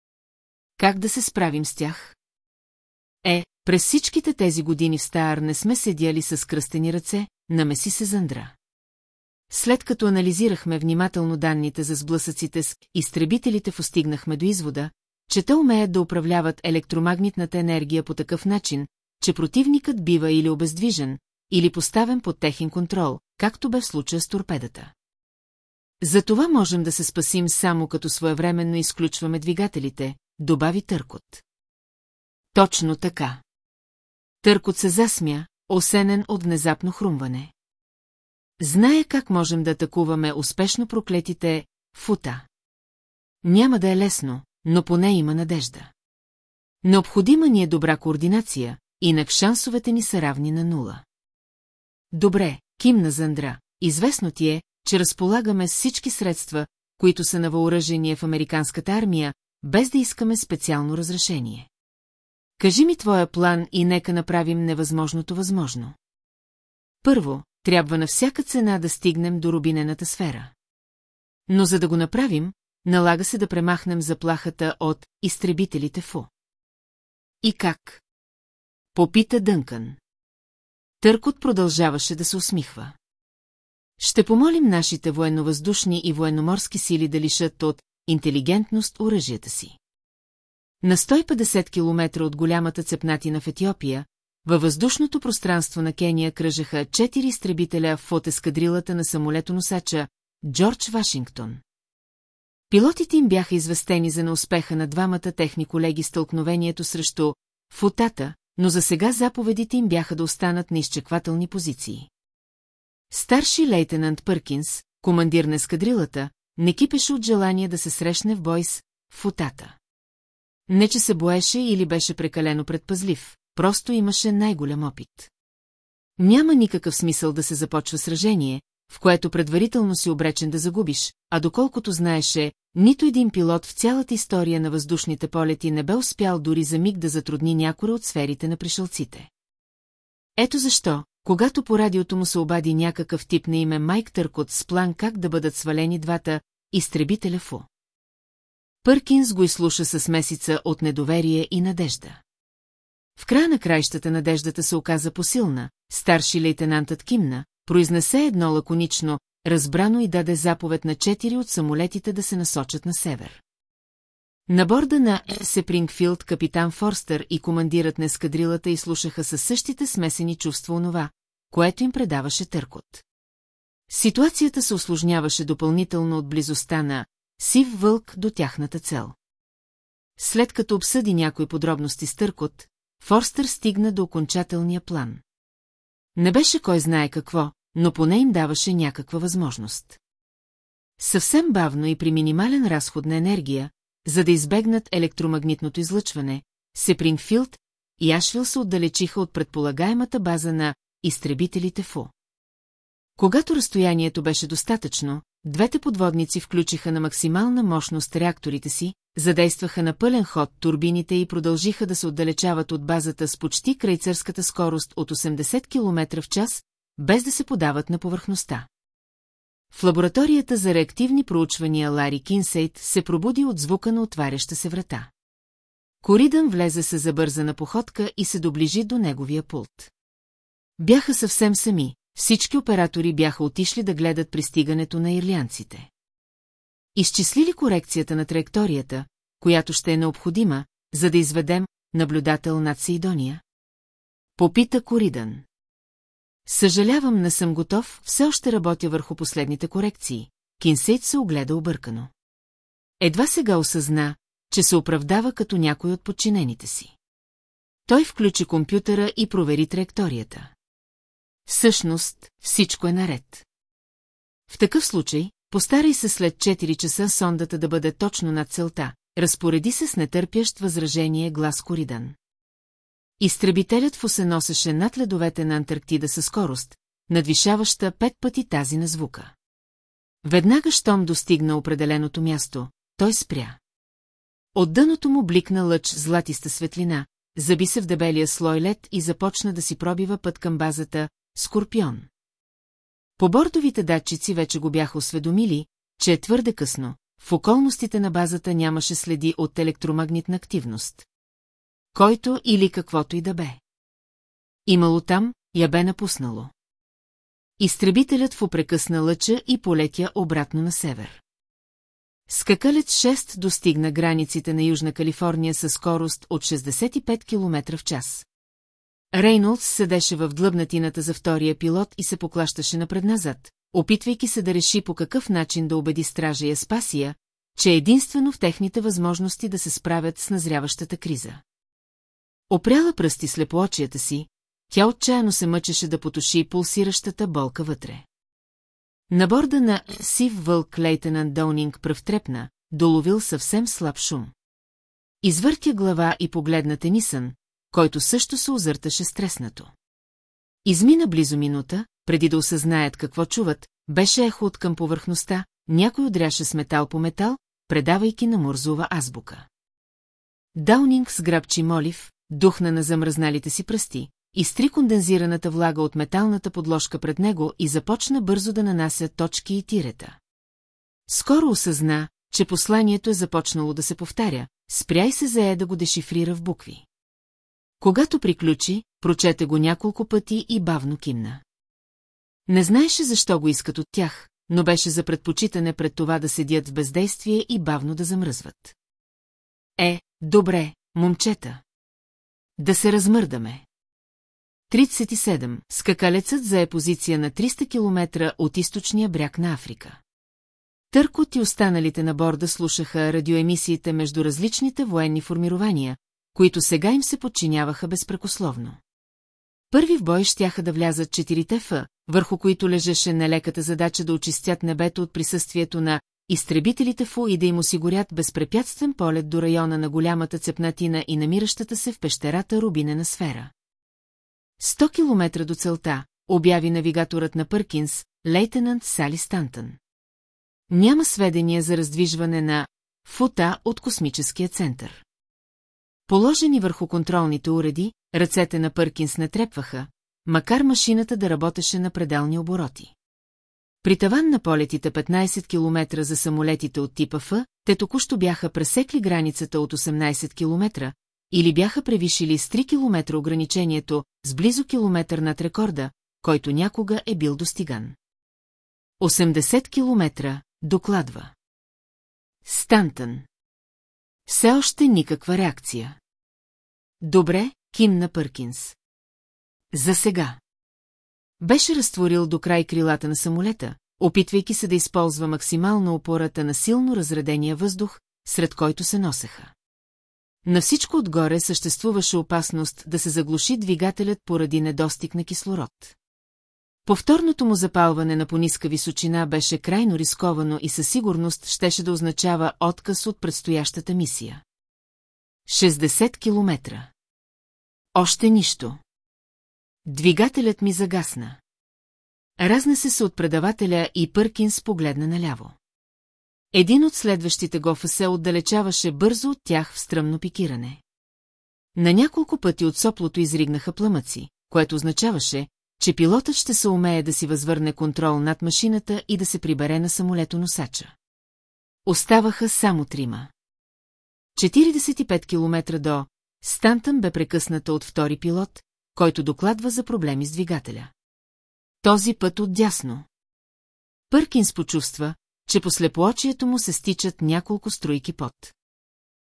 Как да се справим с тях? Е, през всичките тези години в Стар не сме седяли с кръстени ръце, намеси се Зандра. След като анализирахме внимателно данните за сблъсъците с изтребителите, постигнахме до извода, че те умеят да управляват електромагнитната енергия по такъв начин, че противникът бива или обездвижен, или поставен под техен контрол, както бе в случая с торпедата. За това можем да се спасим само като своевременно изключваме двигателите, добави Търкот. Точно така. Търкот се засмя, осенен от внезапно хрумване. Зная как можем да атакуваме успешно проклетите фута. Няма да е лесно, но поне има надежда. Необходима ни е добра координация, инак шансовете ни са равни на нула. Добре, кимна Зандра, известно ти е, че разполагаме всички средства, които са на въоръжение в американската армия, без да искаме специално разрешение. Кажи ми твоя план и нека направим невъзможното възможно. Първо, трябва на всяка цена да стигнем до рубинената сфера. Но за да го направим, налага се да премахнем заплахата от изтребителите ФУ. И как? Попита Дънкън. Търкот продължаваше да се усмихва. Ще помолим нашите военновъздушни и военноморски сили да лишат от интелигентност оръжията си. На 150 км от голямата цепнатина в Етиопия, във въздушното пространство на Кения кръжаха четири изтребителя в ескадрилата на самолетоносача Джордж Вашингтон. Пилотите им бяха известени за неуспеха на двамата техни колеги стълкновението срещу футата, но за сега заповедите им бяха да останат на изчеквателни позиции. Старши лейтенант Пъркинс, командир на ескадрилата, не кипеше от желание да се срещне в бой с футата. Не, че се боеше или беше прекалено предпазлив, просто имаше най-голям опит. Няма никакъв смисъл да се започва сражение, в което предварително си обречен да загубиш, а доколкото знаеше, нито един пилот в цялата история на въздушните полети не бе успял дори за миг да затрудни някоя от сферите на пришелците. Ето защо, когато по радиото му се обади някакъв тип на име Майк Търкот с план как да бъдат свалени двата изтребителя ФУ. Пъркинс го изслуша с месеца от недоверие и надежда. В края на краищата надеждата се оказа посилна, старши лейтенантът кимна, произнесе едно лаконично, разбрано и даде заповед на четири от самолетите да се насочат на север. На борда на Сепрингфилд капитан Форстър и командирът на ескадрилата изслушаха със същите смесени чувства онова, което им предаваше търкот. Ситуацията се осложняваше допълнително от близостта на Сив вълк до тяхната цел. След като обсъди някои подробности с Търкот, Форстър стигна до окончателния план. Не беше кой знае какво, но поне им даваше някаква възможност. Съвсем бавно и при минимален разход на енергия, за да избегнат електромагнитното излъчване, Сепрингфилд и Ашвил се отдалечиха от предполагаемата база на изтребителите ФУ. Когато разстоянието беше достатъчно, двете подводници включиха на максимална мощност реакторите си, задействаха на пълен ход турбините и продължиха да се отдалечават от базата с почти крайцърската скорост от 80 км в час, без да се подават на повърхността. В лабораторията за реактивни проучвания Лари Кинсейт се пробуди от звука на отваряща се врата. Коридън влезе се забързана походка и се доближи до неговия пулт. Бяха съвсем сами, всички оператори бяха отишли да гледат пристигането на ирлянците. Изчисли ли корекцията на траекторията, която ще е необходима, за да изведем наблюдател над Сейдония? Попита Коридън. Съжалявам, не съм готов, все още работя върху последните корекции. Кинсейт се огледа объркано. Едва сега осъзна, че се оправдава като някой от подчинените си. Той включи компютъра и провери траекторията. Всъщност, всичко е наред. В такъв случай, постарай се след 4 часа сондата да бъде точно над целта, разпореди се с нетърпящ възражение глас Коридан. Изтребителят в се носеше над ледовете на Антарктида със скорост, надвишаваща пет пъти тази на звука. Веднага, щом достигна определеното място, той спря. От дъното му бликна лъч златиста светлина, заби се в дебелия слой лед и започна да си пробива път към базата Скорпион. По бортовите датчици вече го бяха осведомили, че е твърде късно, в околностите на базата нямаше следи от електромагнитна активност. Който или каквото и да бе. Имало там, я бе напуснало. Изтребителят в опрекъсна лъча и полетя обратно на север. Скакалец 6 достигна границите на Южна Калифорния със скорост от 65 км в час. Рейнолдс седеше в длъбнатината за втория пилот и се поклащаше напредназад, опитвайки се да реши по какъв начин да убеди стража и Аспасия, че е единствено в техните възможности да се справят с назряващата криза. Опряла пръсти слепоочията си, тя отчаяно се мъчеше да потуши пулсиращата болка вътре. На борда на Сив Вълк лейтенант пръв трепна, доловил съвсем слаб шум. Извъртя глава и погледна Тенисън, който също се озърташе стреснато. Измина близо минута, преди да осъзнаят какво чуват, беше ехо от към повърхността, някой удряше с метал по метал, предавайки на Морзова азбука. Даунинг сграбчи молив, духна на замръзналите си пръсти, изтри кондензираната влага от металната подложка пред него и започна бързо да нанася точки и тирета. Скоро осъзна, че посланието е започнало да се повтаря, спря и се зае да го дешифрира в букви. Когато приключи, прочете го няколко пъти и бавно кимна. Не знаеше защо го искат от тях, но беше за предпочитане пред това да седят в бездействие и бавно да замръзват. Е, добре, момчета. Да се размърдаме. 37. Скакалецът зае позиция на 300 км от източния бряг на Африка. Търкот и останалите на борда слушаха радиоемисиите между различните военни формирования, които сега им се подчиняваха безпрекословно. Първи в бой щяха да влязат четирите Ф, върху които лежеше нелеката задача да очистят небето от присъствието на изтребителите ФУ и да им осигурят безпрепятствен полет до района на голямата цепнатина и намиращата се в пещерата рубинена сфера. 100 километра до целта, обяви навигаторът на Пъркинс, лейтенант Сали Стантън. Няма сведения за раздвижване на фута от космическия център. Положени върху контролните уреди, ръцете на Пъркинс не трепваха, макар машината да работеше на пределни обороти. При таван на полетите 15 км за самолетите от типа Ф, те току-що бяха пресекли границата от 18 км или бяха превишили с 3 км ограничението с близо километър над рекорда, който някога е бил достиган. 80 км, докладва. Стантън. Все още никаква реакция. Добре, кимна Пъркинс. За сега. Беше разтворил до край крилата на самолета, опитвайки се да използва максимално опората на силно разредения въздух, сред който се носеха. На всичко отгоре съществуваше опасност да се заглуши двигателят поради недостиг на кислород. Повторното му запалване на пониска височина беше крайно рисковано и със сигурност щеше да означава отказ от предстоящата мисия. 60 километра. Още нищо. Двигателят ми загасна. Разнесе се от предавателя и Пъркинс погледна наляво. Един от следващите гофа се отдалечаваше бързо от тях в стръмно пикиране. На няколко пъти от соплото изригнаха пламъци, което означаваше, че пилотът ще се умее да си възвърне контрол над машината и да се прибере на самолето-носача. Оставаха само трима. 45 км до Стантън бе прекъсната от втори пилот, който докладва за проблеми с двигателя. Този път отдясно. Пъркинс почувства, че по слепоочието му се стичат няколко струйки пот.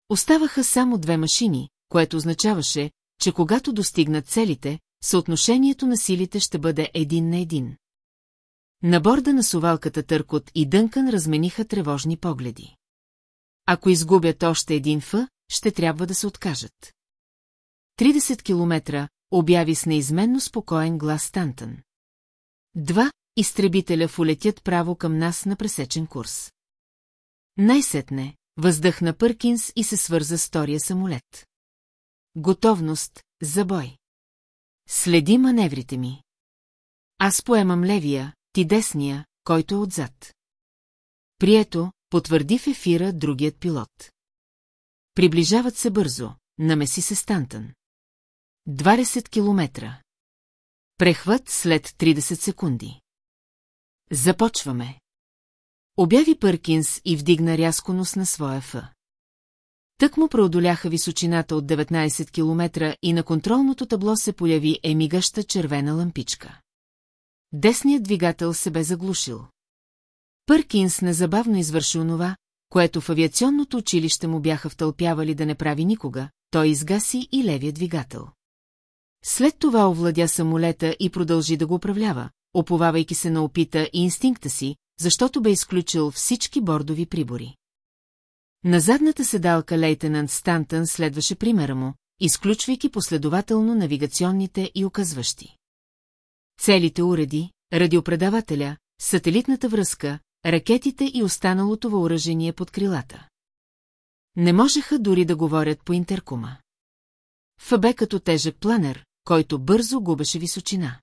Оставаха само две машини, което означаваше, че когато достигнат целите, съотношението на силите ще бъде един на един. На борда на сувалката Търкот и Дънкън размениха тревожни погледи. Ако изгубят още един ф, ще трябва да се откажат. 30 километра, обяви с неизменно спокоен глас Стантън. Два изтребителя улетят право към нас на пресечен курс. Най-сетне, въздъхна Пъркинс и се свърза с втория самолет. Готовност за бой. Следи маневрите ми. Аз поемам левия, ти десния, който е отзад. Прието, потвърди в ефира другият пилот. Приближават се бързо, намеси се Стантън. 20 километра. Прехват след 30 секунди. Започваме. Обяви Пъркинс и вдигна рязко нос на своя ф. Тък му преодоляха височината от 19 км и на контролното табло се появи емигаща червена лампичка. Десният двигател се бе заглушил. Пъркинс незабавно извърши онова, което в авиационното училище му бяха втълпявали да не прави никога, той изгаси и левия двигател. След това овладя самолета и продължи да го управлява, оповавайки се на опита и инстинкта си, защото бе изключил всички бордови прибори. На задната седалка лейтенант Стантън следваше примера му, изключвайки последователно навигационните и оказващи. Целите уреди, радиопредавателя, сателитната връзка, ракетите и останалото въоръжение под крилата. Не можеха дори да говорят по интеркума. Фабе като тежък планер, който бързо губеше височина.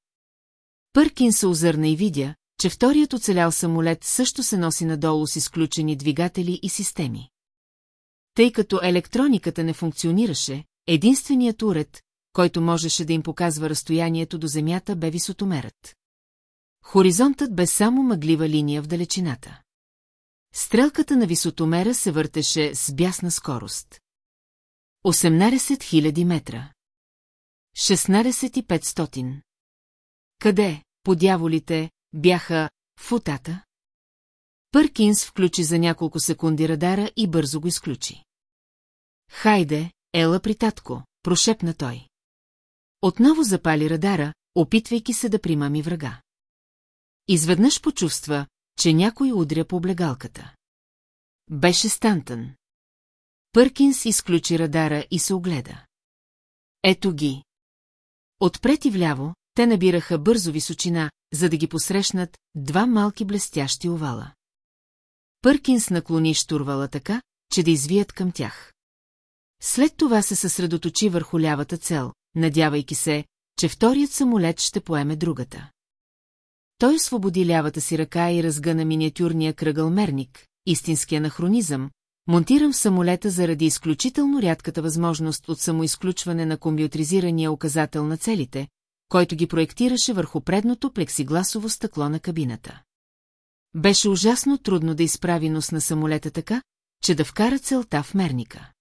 Пъркин се озърна и видя, че вторият оцелял самолет също се носи надолу с изключени двигатели и системи. Тъй като електрониката не функционираше, единственият уред, който можеше да им показва разстоянието до Земята, бе висотомерът. Хоризонтът бе само мъглива линия в далечината. Стрелката на висотомера се въртеше с бясна скорост. 18 000 метра. 16 500. Къде, по дяволите, бяха футата? Пъркинс включи за няколко секунди радара и бързо го изключи. Хайде, ела при татко, прошепна той. Отново запали радара, опитвайки се да примами врага. Изведнъж почувства, че някой удря по облегалката. Беше Стантън. Пъркинс изключи радара и се огледа. Ето ги. Отпред и вляво, те набираха бързо височина, за да ги посрещнат два малки блестящи овала. Пъркинс наклони штурвала така, че да извият към тях. След това се съсредоточи върху лявата цел, надявайки се, че вторият самолет ще поеме другата. Той освободи лявата си ръка и разгъна миниатюрния кръгълмерник, истински анахронизъм, монтиран в самолета заради изключително рядката възможност от самоизключване на компютризирания указател на целите, който ги проектираше върху предното плексигласово стъкло на кабината. Беше ужасно трудно да изправи нос на самолета така, че да вкара целта в мерника.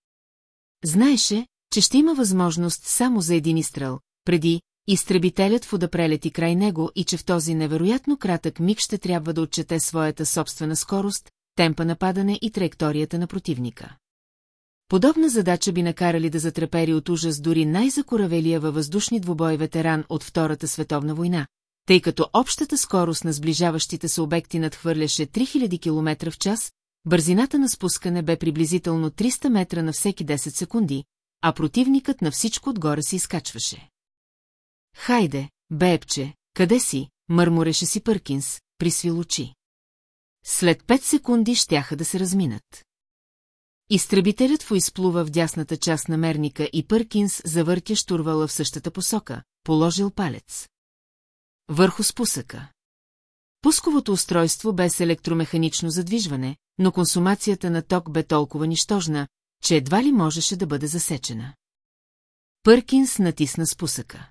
Знаеше, че ще има възможност само за един изстрел, преди изтребителят в да прелети край него и че в този невероятно кратък миг ще трябва да отчете своята собствена скорост, темпа на падане и траекторията на противника. Подобна задача би накарали да затрепери от ужас дори най-закоравелия във въздушни двубой ветеран от Втората световна война, тъй като общата скорост на сближаващите се обекти надхвърляше 3000 км в час, бързината на спускане бе приблизително 300 метра на всеки 10 секунди, а противникът на всичко отгоре се изкачваше. Хайде, бебче, къде си, мърмореше си Пъркинс, присвил очи. След пет секунди щяха да се разминат. Изтребителят фу изплува в дясната част на мерника и Пъркинс завъртя штурвала в същата посока, положил палец. Върху спусъка. Пусковото устройство бе с електромеханично задвижване, но консумацията на ток бе толкова нищожна, че едва ли можеше да бъде засечена. Пъркинс натисна спусъка.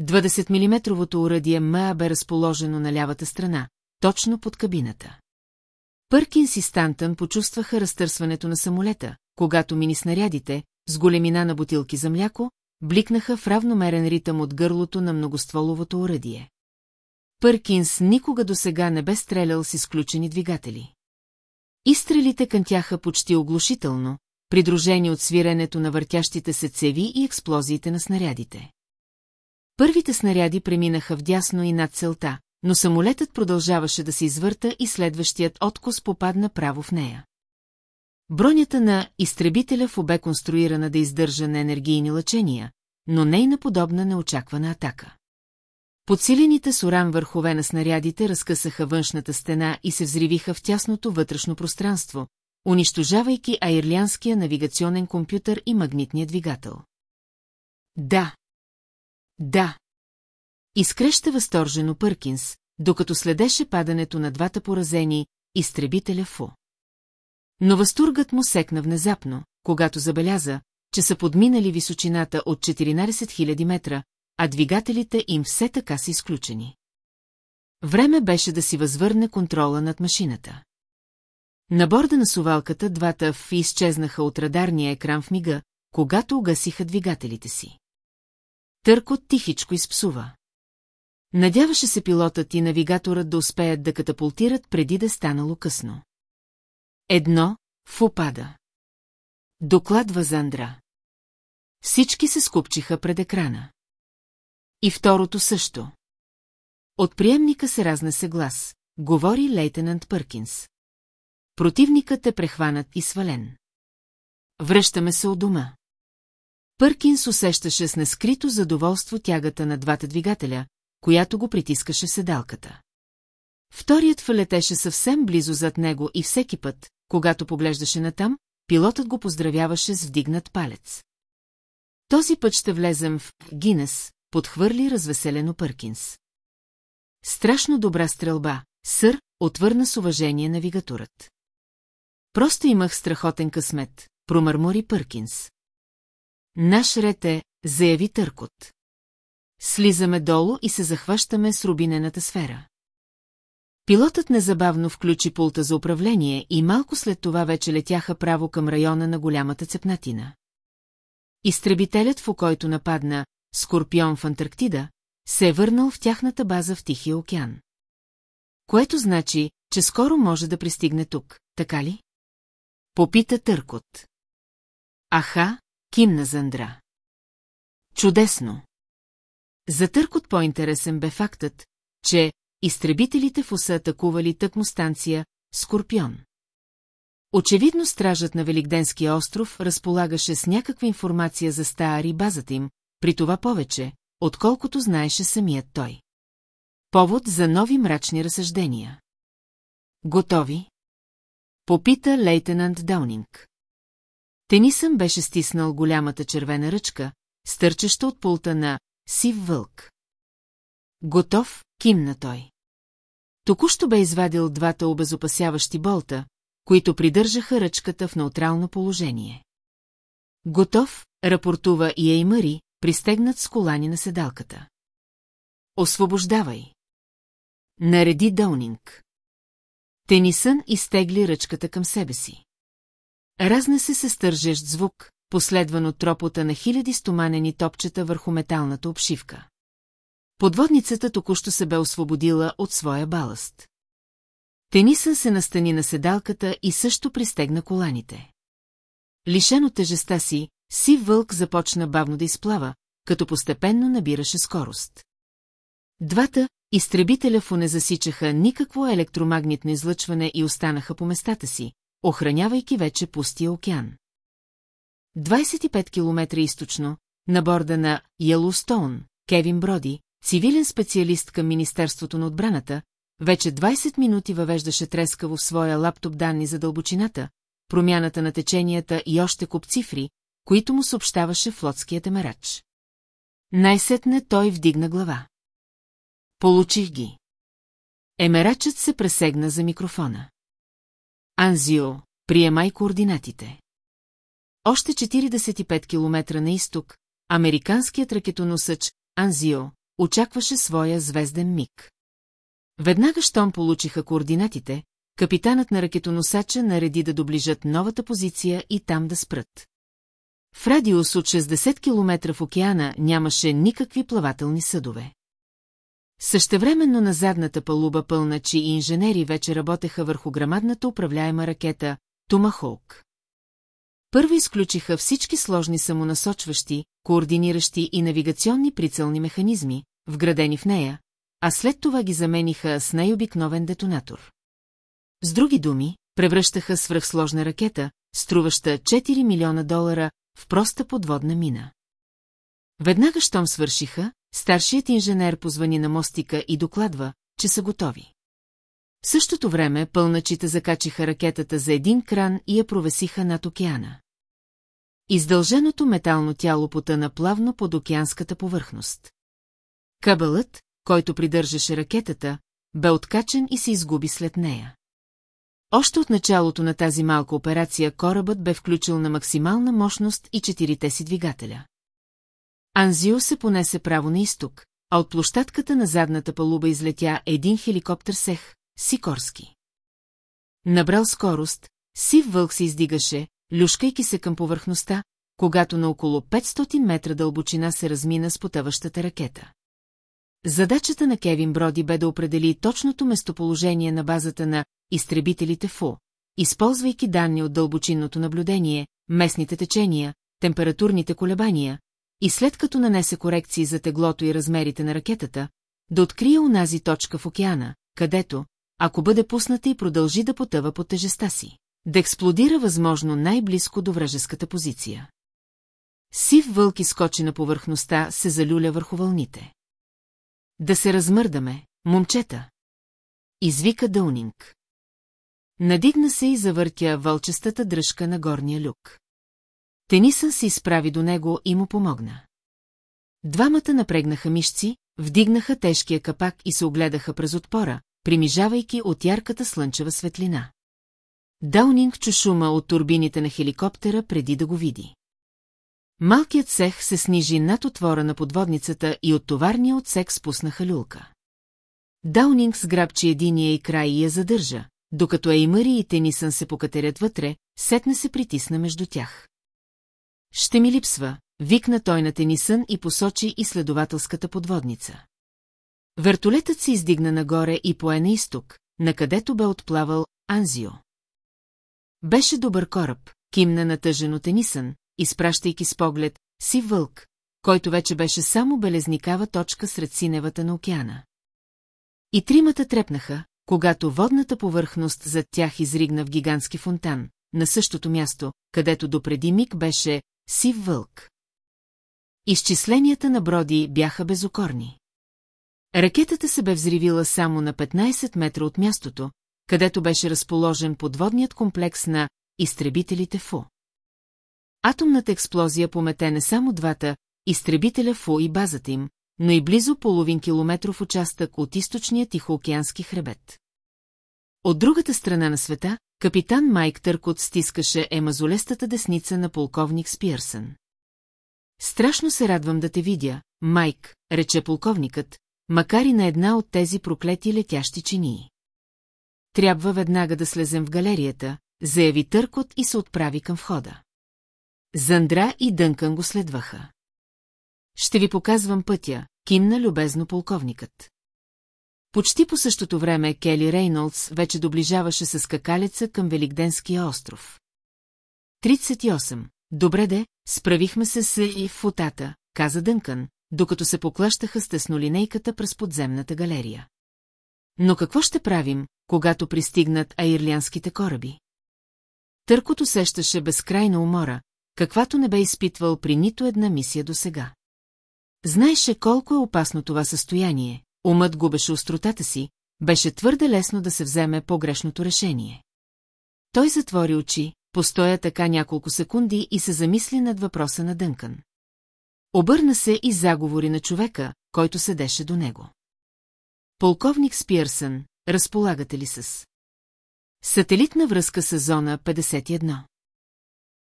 20-мм уръдие МА бе разположено на лявата страна, точно под кабината. Пъркинс и Стантън почувстваха разтърсването на самолета, когато мини-снарядите, с големина на бутилки за мляко, бликнаха в равномерен ритъм от гърлото на многостволовото оръдие. Пъркинс никога досега не бе стрелял с изключени двигатели. Изстрелите кънтяха почти оглушително, придружени от свиренето на въртящите се цеви и експлозиите на снарядите. Първите снаряди преминаха вдясно и над целта, но самолетът продължаваше да се извърта и следващият откос попадна право в нея. Бронята на изтребителя в обе конструирана да издържа на енергийни лъчения, но нейна подобна неочаквана атака. Подсилените с уран върхове на снарядите разкъсаха външната стена и се взривиха в тясното вътрешно пространство, унищожавайки аирлянския навигационен компютър и магнитния двигател. Да. Да. Изкреща възторжено Пъркинс, докато следеше падането на двата поразени, изтребителя Фу. Но възтургът му секна внезапно, когато забеляза, че са подминали височината от 14 000 метра, а двигателите им все така са изключени. Време беше да си възвърне контрола над машината. На борда на сувалката двата ФИ изчезнаха от радарния екран в мига, когато угасиха двигателите си. Търкот тихичко изпсува. Надяваше се пилотът и навигаторът да успеят да катапултират преди да е станало късно. Едно, в опада. Докладва Зандра. Всички се скупчиха пред екрана. И второто също. От приемника се разнесе глас. Говори лейтенант Пъркинс. Противникът е прехванат и свален. Връщаме се от дома. Пъркинс усещаше с нескрито задоволство тягата на двата двигателя, която го притискаше седалката. Вторият фалетеше съвсем близо зад него и всеки път, когато поглеждаше натам, пилотът го поздравяваше с вдигнат палец. Този път ще влезем в Гинес, подхвърли развеселено Пъркинс. Страшно добра стрелба, сър, отвърна с уважение навигатурът. Просто имах страхотен късмет, промърмори Пъркинс. Наш ред е, заяви Търкот. Слизаме долу и се захващаме с рубинената сфера. Пилотът незабавно включи пулта за управление и малко след това вече летяха право към района на голямата цепнатина. Изтребителят, в който нападна Скорпион в Антарктида, се е върнал в тяхната база в Тихия океан. Което значи, че скоро може да пристигне тук, така ли? Попита Търкот. Аха, кимна Зандра. Чудесно! За Търкот по-интересен бе фактът, че изтребителите в уса атакували тъкмо станция Скорпион. Очевидно стражът на Великденския остров разполагаше с някаква информация за Стаар и базата им, при това повече, отколкото знаеше самият той. Повод за нови мрачни разсъждения. Готови? Попита лейтенант Даунинг. Тенисън беше стиснал голямата червена ръчка, стърчеща от пулта на сив вълк. Готов, кимна той. Току-що бе извадил двата обезопасяващи болта, които придържаха ръчката в неутрално положение. Готов, рапортува и Еймари, пристегнат с колани на седалката. Освобождавай! Нареди Дълнинг. Тенисън изтегли ръчката към себе си. Разне се се стържещ звук, последван от тропота на хиляди стоманени топчета върху металната обшивка. Подводницата току-що се бе освободила от своя баласт. Тенисън се настани на седалката и също пристегна коланите. Лишен от тежеста си, сив вълк започна бавно да изплава, като постепенно набираше скорост. Двата изтребителя фу не засичаха никакво електромагнитно излъчване и останаха по местата си, охранявайки вече пустия океан. 25 км източно, на борда на Йеллоустоун, Кевин Броди, цивилен специалист към Министерството на отбраната, вече 20 минути въвеждаше трескаво в своя лаптоп данни за дълбочината, промяната на теченията и още куп цифри, които му съобщаваше флотският емерач. Най-сетне той вдигна глава. Получих ги. Емерачът се пресегна за микрофона. Анзио, приемай координатите. Още 45 км на изток, американският ракетоносъч Анзио очакваше своя звезден миг. Веднага, щом получиха координатите, капитанът на ракетоносача нареди да доближат новата позиция и там да спрат. В радиус от 60 км в океана нямаше никакви плавателни съдове. Същевременно на задната палуба пълначи и инженери вече работеха върху грамадната управляема ракета Тумахолк. Първо изключиха всички сложни самонасочващи, координиращи и навигационни прицелни механизми, вградени в нея, а след това ги замениха с най-обикновен детонатор. С други думи, превръщаха свръхсложна ракета, струваща 4 милиона долара, в проста подводна мина. Веднага, щом свършиха, старшият инженер позвани на мостика и докладва, че са готови. В същото време пълначите закачиха ракетата за един кран и я провесиха над океана. Издълженото метално тяло потъна плавно под океанската повърхност. Кабелът, който придържаше ракетата, бе откачен и се изгуби след нея. Още от началото на тази малка операция корабът бе включил на максимална мощност и четирите си двигателя. Анзио се понесе право на изток, а от площадката на задната палуба излетя един хеликоптер Сех, Сикорски. Набрал скорост, сив вълк се издигаше, люшкайки се към повърхността, когато на около 500 метра дълбочина се размина с потъващата ракета. Задачата на Кевин Броди бе да определи точното местоположение на базата на изтребителите ФУ, използвайки данни от дълбочинното наблюдение, местните течения, температурните колебания, и след като нанесе корекции за теглото и размерите на ракетата, да открие унази точка в океана, където, ако бъде пусната и продължи да потъва под тежеста си, да експлодира възможно най-близко до вражеската позиция. Сив вълк изкочи на повърхността, се залюля върху вълните. Да се размърдаме, момчета! Извика Дълнинг. Надигна се и завъртя вълчестата дръжка на горния люк. Тенисън се изправи до него и му помогна. Двамата напрегнаха мишци, вдигнаха тежкия капак и се огледаха през отпора, примижавайки от ярката слънчева светлина. Даунинг чу шума от турбините на хеликоптера преди да го види. Малкият цех се снижи над отвора на подводницата и от товарния отсек спуснаха люлка. Даунинг сграбчи единия и край и я задържа, докато Еймъри и Тенисън се покатерят вътре, сетне се притисна между тях. Ще ми липсва, викна той на Тенисън и посочи изследователската подводница. Вертолетът се издигна нагоре и пое на изток, на където бе отплавал Анзио. Беше добър кораб, кимна натъжено Тенисън, изпращайки с поглед си вълк, който вече беше само белезникава точка сред синевата на океана. И тримата трепнаха, когато водната повърхност зад тях изригна в гигантски фонтан, на същото място, където допреди миг беше сив вълк. Изчисленията на Броди бяха безокорни. Ракетата се бе взривила само на 15 метра от мястото, където беше разположен подводният комплекс на изтребителите ФУ. Атомната експлозия помете не само двата изтребителя ФУ и базата им, но и близо половин километров участък от източния Тихоокеански хребет. От другата страна на света, капитан Майк Търкот стискаше емазолестата десница на полковник Спирсън. Страшно се радвам да те видя, Майк, рече полковникът, макар и на една от тези проклети летящи чинии. Трябва веднага да слезем в галерията, заяви Търкот и се отправи към входа. Зандра и Дънкан го следваха. Ще ви показвам пътя, кимна любезно полковникът. Почти по същото време Кели Рейнолдс вече доближаваше с скакалеца към Великденския остров. 38. Добре де, справихме се с и в футата, каза Дънкън, докато се поклащаха с теснолинейката през подземната галерия. Но какво ще правим, когато пристигнат аирлянските кораби? Търкото сещаше безкрайна умора, каквато не бе изпитвал при нито една мисия досега. Знаеше колко е опасно това състояние, умът губеше остротата си, беше твърде лесно да се вземе погрешното решение. Той затвори очи, постоя така няколко секунди и се замисли над въпроса на Дънкан. Обърна се и заговори на човека, който седеше до него. Полковник Спирсън, разполагате ли с? Сателитна връзка с зона 51.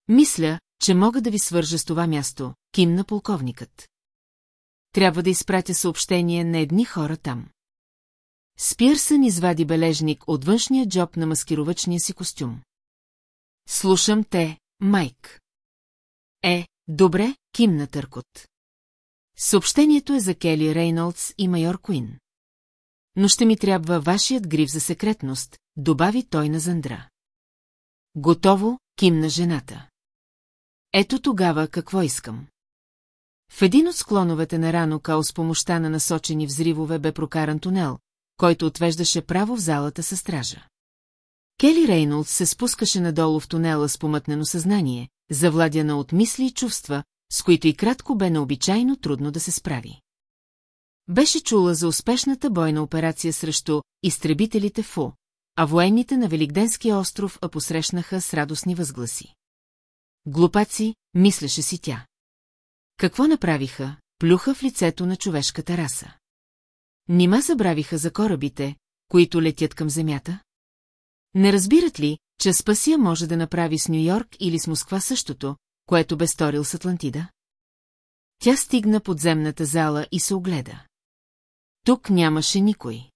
Мисля, че мога да ви свържа с това място, кимна полковникът. Трябва да изпратя съобщение на едни хора там. Спирсън извади бележник от външния джоб на маскировачния си костюм. Слушам те, Майк. Е, добре, кимна Търкот. Съобщението е за Кели Рейнолдс и майор Куин. Но ще ми трябва вашият гриф за секретност, добави той на Зандра. Готово, кимна жената. Ето тогава какво искам. В един от склоновете на Рано Као с помощта на насочени взривове бе прокаран тунел, който отвеждаше право в залата със стража. Кели Рейнолдс се спускаше надолу в тунела с помътнено съзнание, завладяна от мисли и чувства, с които и кратко бе необичайно трудно да се справи. Беше чула за успешната бойна операция срещу изтребителите ФУ, а военните на Великденския остров а посрещнаха с радостни възгласи. Глупаци, мислеше си тя. Какво направиха? Плюха в лицето на човешката раса. Нима забравиха за корабите, които летят към земята? Не разбират ли, че Спасия може да направи с Нью-Йорк или с Москва същото, което бе сторил с Атлантида? Тя стигна подземната зала и се огледа. Тук нямаше никой.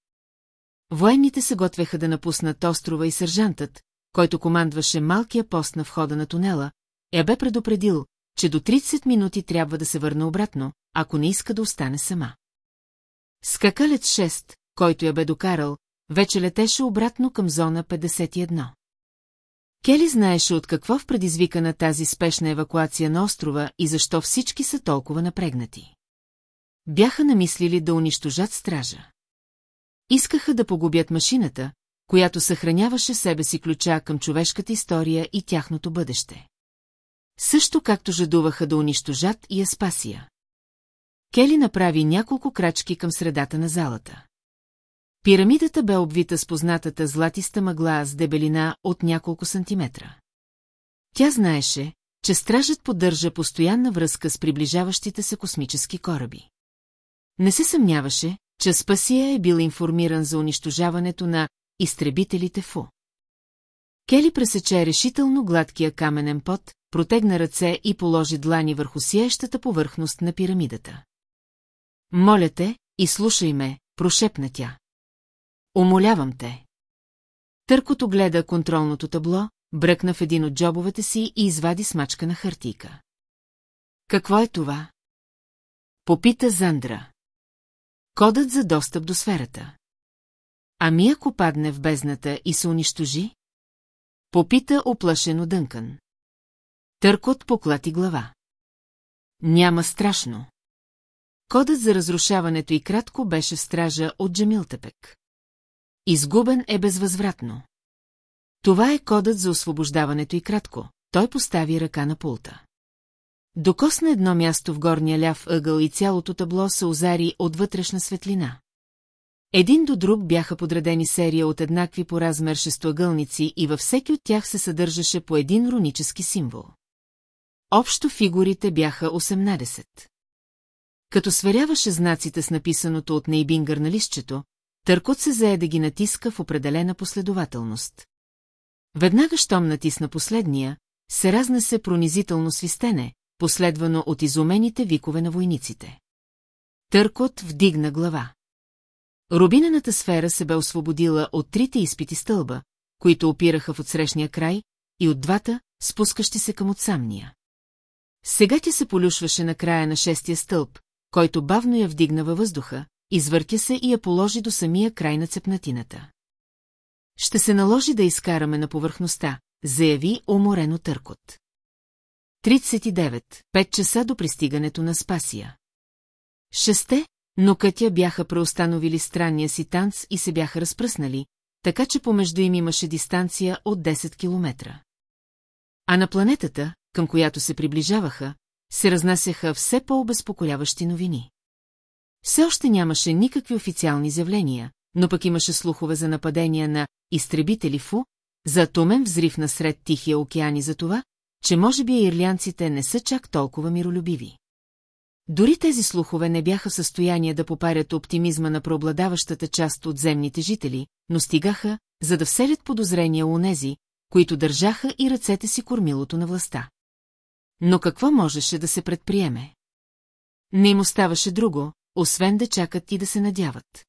Военните се готвеха да напуснат острова и сержантът, който командваше малкия пост на входа на тунела, я бе предупредил, че до 30 минути трябва да се върне обратно, ако не иска да остане сама. Скакалец 6, който я бе докарал, вече летеше обратно към зона 51. Кели знаеше от какво в предизвикана тази спешна евакуация на острова и защо всички са толкова напрегнати. Бяха намислили да унищожат стража. Искаха да погубят машината, която съхраняваше себе си ключа към човешката история и тяхното бъдеще. Също както жадуваха да унищожат и Аспасия. Кели направи няколко крачки към средата на залата. Пирамидата бе обвита с познатата златиста мъгла с дебелина от няколко сантиметра. Тя знаеше, че стражът поддържа постоянна връзка с приближаващите се космически кораби. Не се съмняваше, че Спасия е бил информиран за унищожаването на изтребителите ФУ. Кели пресече решително гладкия каменен пот, протегна ръце и положи длани върху сиещата повърхност на пирамидата. Моля те, и слушай ме, прошепна тя. Умолявам те. Търкото гледа контролното табло, бръкна в един от джобовете си и извади смачка на хартийка. Какво е това? Попита Зандра. Кодът за достъп до сферата. Ами ако падне в бездната и се унищожи? Попита оплашено Дънкан. Търкот поклати глава. Няма страшно. Кодът за разрушаването и кратко беше в стража от Джамилтепек. Изгубен е безвъзвратно. Това е кодът за освобождаването и кратко. Той постави ръка на пулта. Докосна едно място в горния ляв ъгъл и цялото табло се озари от вътрешна светлина. Един до друг бяха подредени серия от еднакви по размер шестоъгълници и във всеки от тях се съдържаше по един рунически символ. Общо фигурите бяха 18. Като сверяваше знаците с написаното от Нейбингър на листчето, Търкот се зае да ги натиска в определена последователност. Веднага, щом натисна последния, се разнесе пронизително свистене, последвано от изумените викове на войниците. Търкот вдигна глава. Рубинената сфера се бе освободила от трите изпити стълба, които опираха в отсрещния край, и от двата, спускащи се към отсамния. Сега тя се полюшваше на края на шестия стълб, който бавно я вдигна във въздуха, извъртя се и я положи до самия край на цепнатината. Ще се наложи да изкараме на повърхността, заяви уморено търкот. 39. Пет часа до пристигането на Спасия. Шесте, но кътя бяха преустановили странния си танц и се бяха разпръснали, така че помежду им имаше дистанция от 10 километра. А на планетата, към която се приближаваха, се разнасяха все по-обезпокояващи новини. Все още нямаше никакви официални изявления, но пък имаше слухове за нападения на изтребители ФУ, за атомен взрив насред Тихия океан и за това, че може би ирлянците не са чак толкова миролюбиви. Дори тези слухове не бяха в състояние да попарят оптимизма на преобладаващата част от земните жители, но стигаха, за да вселят подозрения у нези, които държаха и ръцете си кормилото на властта. Но какво можеше да се предприеме? Не им оставаше друго, освен да чакат и да се надяват.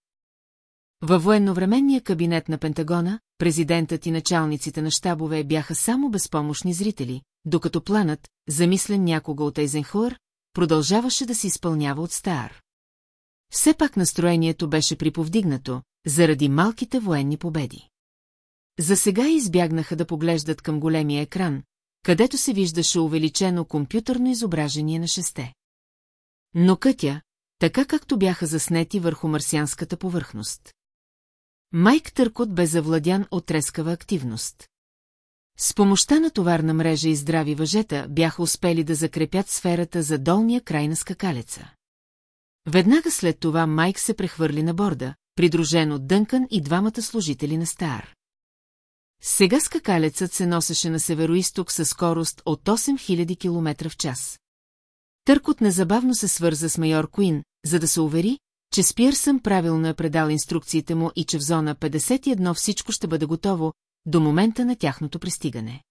Във военновременния кабинет на Пентагона, президентът и началниците на щабове бяха само безпомощни зрители, докато планът, замислен някога от Ейзенхуър, продължаваше да се изпълнява от Стар. Все пак настроението беше приповдигнато, заради малките военни победи. За сега избягнаха да поглеждат към големия екран, където се виждаше увеличено компютърно изображение на шесте. Но кътя, така както бяха заснети върху марсианската повърхност. Майк Търкот бе завладян от трескава активност. С помощта на товарна мрежа и здрави въжета бяха успели да закрепят сферата за долния край на скакалеца. Веднага след това Майк се прехвърли на борда, придружен от Дънкан и двамата служители на Стар. Сега скакалецът се носеше на североисток със скорост от 8000 км в час. Търкот незабавно се свърза с майор Куин, за да се увери, че Спирсън правилно е предал инструкциите му и че в зона 51 всичко ще бъде готово до момента на тяхното пристигане.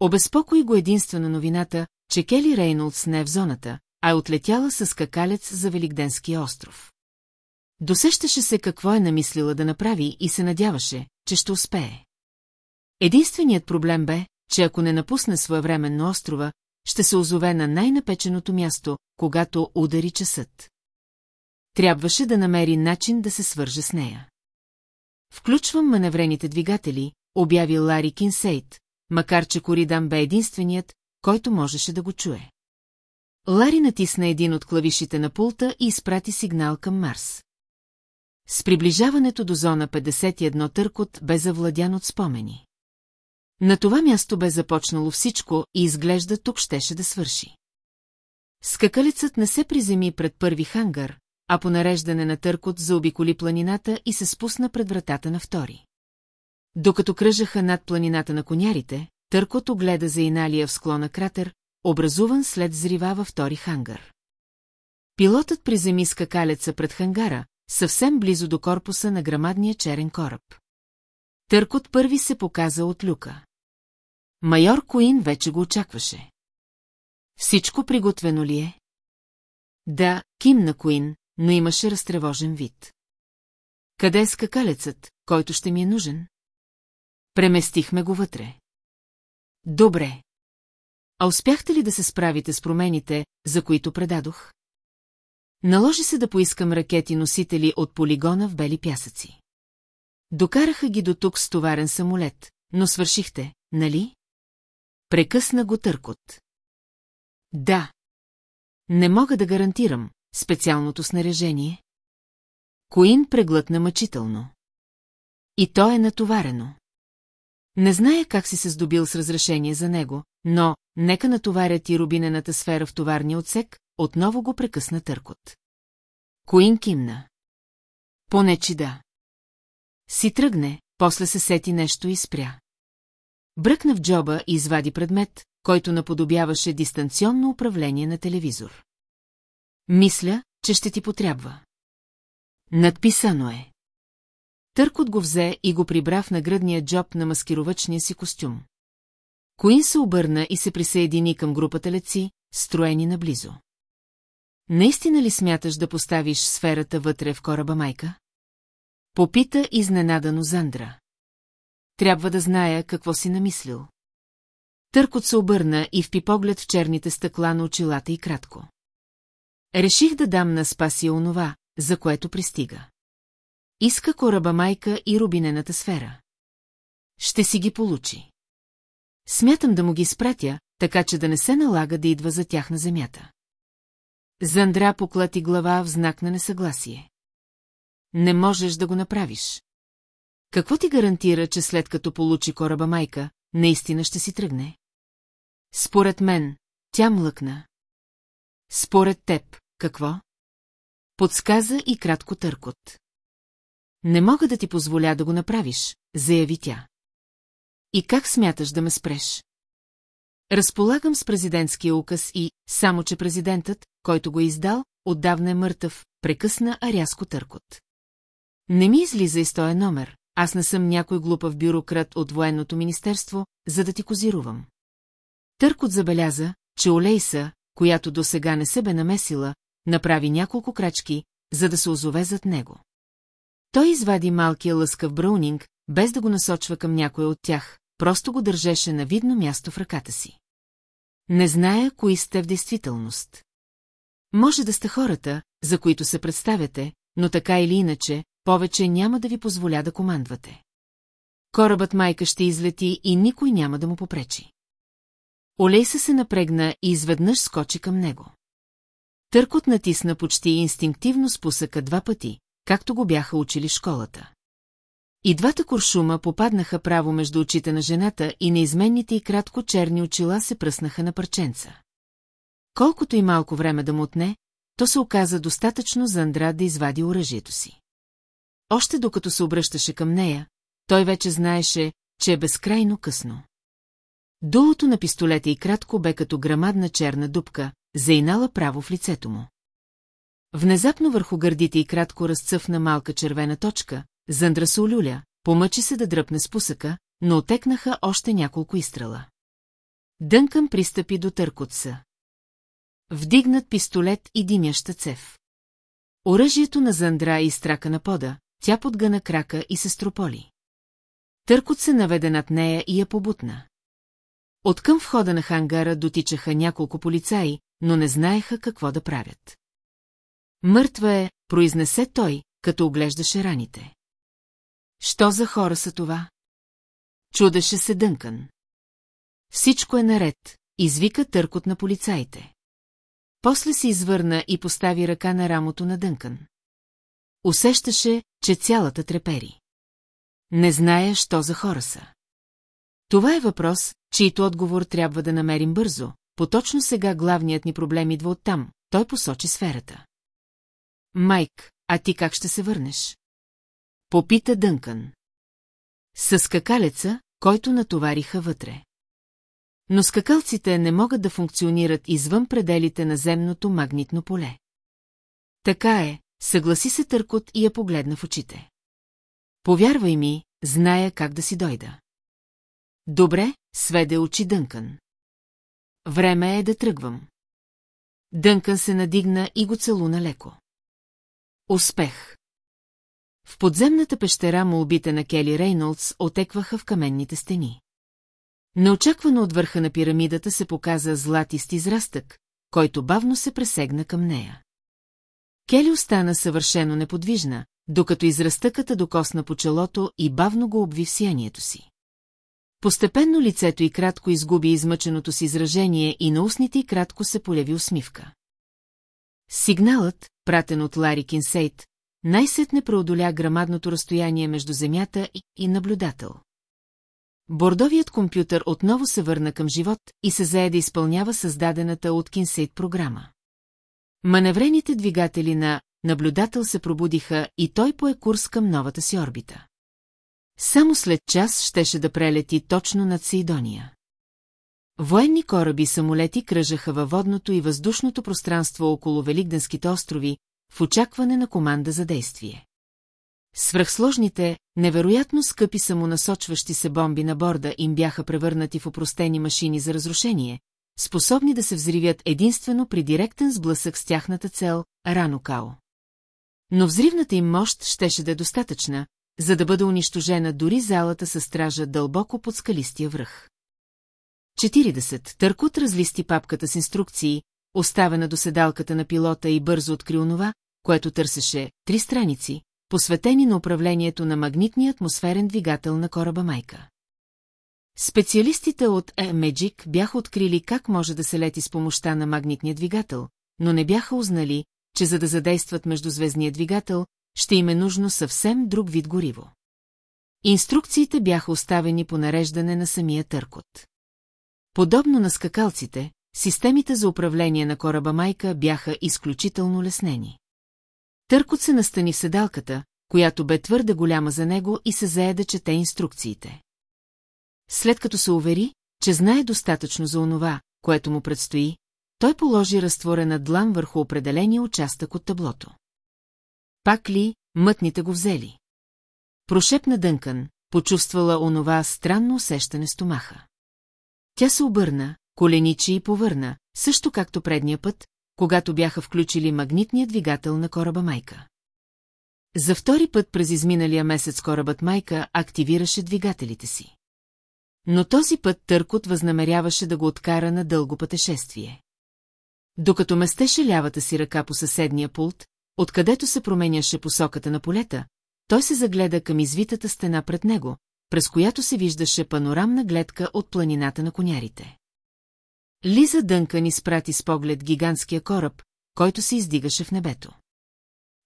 Обезпокои го единствена новината, че Кели Рейнолдс не е в зоната, а е отлетяла с скакалец за Великденския остров. Досещаше се какво е намислила да направи и се надяваше, че ще успее. Единственият проблем бе, че ако не напусне своевременно острова, ще се озове на най-напеченото място, когато удари часът. Трябваше да намери начин да се свърже с нея. Включвам маневрените двигатели, обяви Лари Кинсейт, макар че Коридан бе единственият, който можеше да го чуе. Лари натисна един от клавишите на пулта и изпрати сигнал към Марс. С приближаването до зона 51 търкот бе завладян от спомени. На това място бе започнало всичко и изглежда тук щеше да свърши. Скакалецът не се приземи пред първи хангар, а по нареждане на Търкот заобиколи планината и се спусна пред вратата на втори. Докато кръжаха над планината на конярите, Търкот огледа за Иналия в склона кратер, образуван след зрива във втори хангар. Пилотът приземи скакалеца пред хангара, съвсем близо до корпуса на грамадния черен кораб. Търкот първи се показа от люка. Майор Коин вече го очакваше. Всичко приготвено ли е? Да, кимна Коин, но имаше разтревожен вид. Къде е скакалецът, който ще ми е нужен? Преместихме го вътре. Добре. А успяхте ли да се справите с промените, за които предадох? Наложи се да поискам ракети-носители от полигона в бели пясъци. Докараха ги до тук с товарен самолет, но свършихте, нали? Прекъсна го търкот. Да. Не мога да гарантирам специалното снаряжение. Коин преглътна мъчително. И то е натоварено. Не зная как си се здобил с разрешение за него, но нека натоварят и рубинената сфера в товарния отсек, отново го прекъсна търкот. Коин кимна. Поне че да. Си тръгне, после се сети нещо и спря. Бръкна в джоба и извади предмет, който наподобяваше дистанционно управление на телевизор. Мисля, че ще ти потрябва. Надписано е. Търкот го взе и го прибра в нагръдния джоб на маскировъчния си костюм. Коин се обърна и се присъедини към групата леци, строени наблизо. Наистина ли смяташ да поставиш сферата вътре в кораба майка? Попита изненадано Зандра. Трябва да зная какво си намислил. Търкот се обърна и впи поглед в черните стъкла на очилата и кратко. Реших да дам на Спасия онова, за което пристига. Иска кораба майка и рубинената сфера. Ще си ги получи. Смятам да му ги спратя, така че да не се налага да идва за тях на земята. Зандра поклати глава в знак на несъгласие. Не можеш да го направиш. Какво ти гарантира, че след като получи кораба майка, наистина ще си тръгне? Според мен, тя млъкна. Според теб, какво? Подсказа и кратко търкот. Не мога да ти позволя да го направиш, заяви тя. И как смяташ да ме спреш? Разполагам с президентския указ и, само че президентът, който го е издал, отдавна е мъртъв, прекъсна, а рязко търкот. Не ми излиза из този номер, аз не съм някой глупав бюрократ от военното министерство, за да ти козирувам. Търкот забеляза, че Олейса, която до сега не се бе намесила, направи няколко крачки, за да се озове зад него. Той извади малкия лъскав браунинг, без да го насочва към някой от тях, просто го държеше на видно място в ръката си. Не зная, кои сте в действителност. Може да сте хората, за които се представяте, но така или иначе, повече няма да ви позволя да командвате. Корабът майка ще излети и никой няма да му попречи. Олейса се напрегна и изведнъж скочи към него. Търкот натисна почти инстинктивно спусъка два пъти, както го бяха учили школата. И двата куршума попаднаха право между очите на жената и неизменните и кратко черни очила се пръснаха на парченца. Колкото и малко време да му отне, то се оказа достатъчно за Андра да извади оръжието си. Още докато се обръщаше към нея, той вече знаеше, че е безкрайно късно. Дулото на пистолета и кратко бе като грамадна черна дупка, заинала право в лицето му. Внезапно върху гърдите и кратко разцъфна малка червена точка, Зандра се олюля, помъчи се да дръпне спусъка, но отекнаха още няколко изстрела. Дънкъм пристъпи до търкотса. Вдигнат пистолет и димяща цев. Оръжието на Зандра изтрака на пода, тя подгъна крака и се строполи. Търкот се наведе над нея и я побутна. Откъм входа на хангара дотичаха няколко полицаи, но не знаеха какво да правят. Мъртва е, произнесе той, като оглеждаше раните. Що за хора са това? Чудеше се Дънкан. Всичко е наред, извика търкот на полицаите. После се извърна и постави ръка на рамото на Дънкан. Усещаше, че цялата трепери. Не зная, що за хора са. Това е въпрос, чийто отговор трябва да намерим бързо, поточно сега главният ни проблем идва оттам, той посочи сферата. Майк, а ти как ще се върнеш? Попита Дънкън. С скакалеца, който натовариха вътре. Но скакалците не могат да функционират извън пределите на земното магнитно поле. Така е, съгласи се Търкот и я погледна в очите. Повярвай ми, зная как да си дойда. Добре, сведе очи Дънкън. Време е да тръгвам. Дънкън се надигна и го целуна леко. Успех! В подземната пещера му убита на Кели Рейнолдс отекваха в каменните стени. Неочаквано от върха на пирамидата се показа златист израстък, който бавно се пресегна към нея. Кели остана съвършено неподвижна, докато израстъката докосна по челото и бавно го обви в сиянието си. Постепенно лицето й кратко изгуби измъченото си изражение и на устните й кратко се поляви усмивка. Сигналът, пратен от Лари Кинсейт, най-сетне преодоля грамадното разстояние между Земята и наблюдател. Бордовият компютър отново се върна към живот и се зае да изпълнява създадената от Кинсейт програма. Маневрените двигатели на наблюдател се пробудиха и той пое курс към новата си орбита. Само след час щеше да прелети точно над Сейдония. Военни кораби и самолети кръжаха във водното и въздушното пространство около Великденските острови, в очакване на команда за действие. Свръхсложните, невероятно скъпи самонасочващи се бомби на борда им бяха превърнати в опростени машини за разрушение, способни да се взривят единствено при директен сблъсък с тяхната цел – рано као. Но взривната им мощ щеше да е достатъчна, за да бъде унищожена дори залата със стража дълбоко под скалистия връх. 40. Търкот разлисти папката с инструкции, оставена до седалката на пилота и бързо откри онова, което търсеше, три страници, посветени на управлението на магнитния атмосферен двигател на кораба Майка. Специалистите от E-Magic бяха открили как може да се лети с помощта на магнитния двигател, но не бяха узнали, че за да задействат междузвездния двигател, ще им е нужно съвсем друг вид гориво. Инструкциите бяха оставени по нареждане на самия търкот. Подобно на скакалците, системите за управление на кораба Майка бяха изключително леснени. Търкот се настани в седалката, която бе твърде голяма за него и се зае да чете инструкциите. След като се увери, че знае достатъчно за онова, което му предстои, той положи разтворена длан върху определения участък от таблото. Пак ли, мътните го взели? Прошепна Дънкан, почувствала онова странно усещане стомаха. Тя се обърна, коленичи и повърна, също както предния път, когато бяха включили магнитния двигател на кораба Майка. За втори път през изминалия месец корабът Майка активираше двигателите си. Но този път Търкот възнамеряваше да го откара на дълго пътешествие. Докато местеше лявата си ръка по съседния пулт, откъдето се променяше посоката на полета, той се загледа към извитата стена пред него, през която се виждаше панорамна гледка от планината на конярите. Лиза Дънкан изпрати с поглед гигантския кораб, който се издигаше в небето.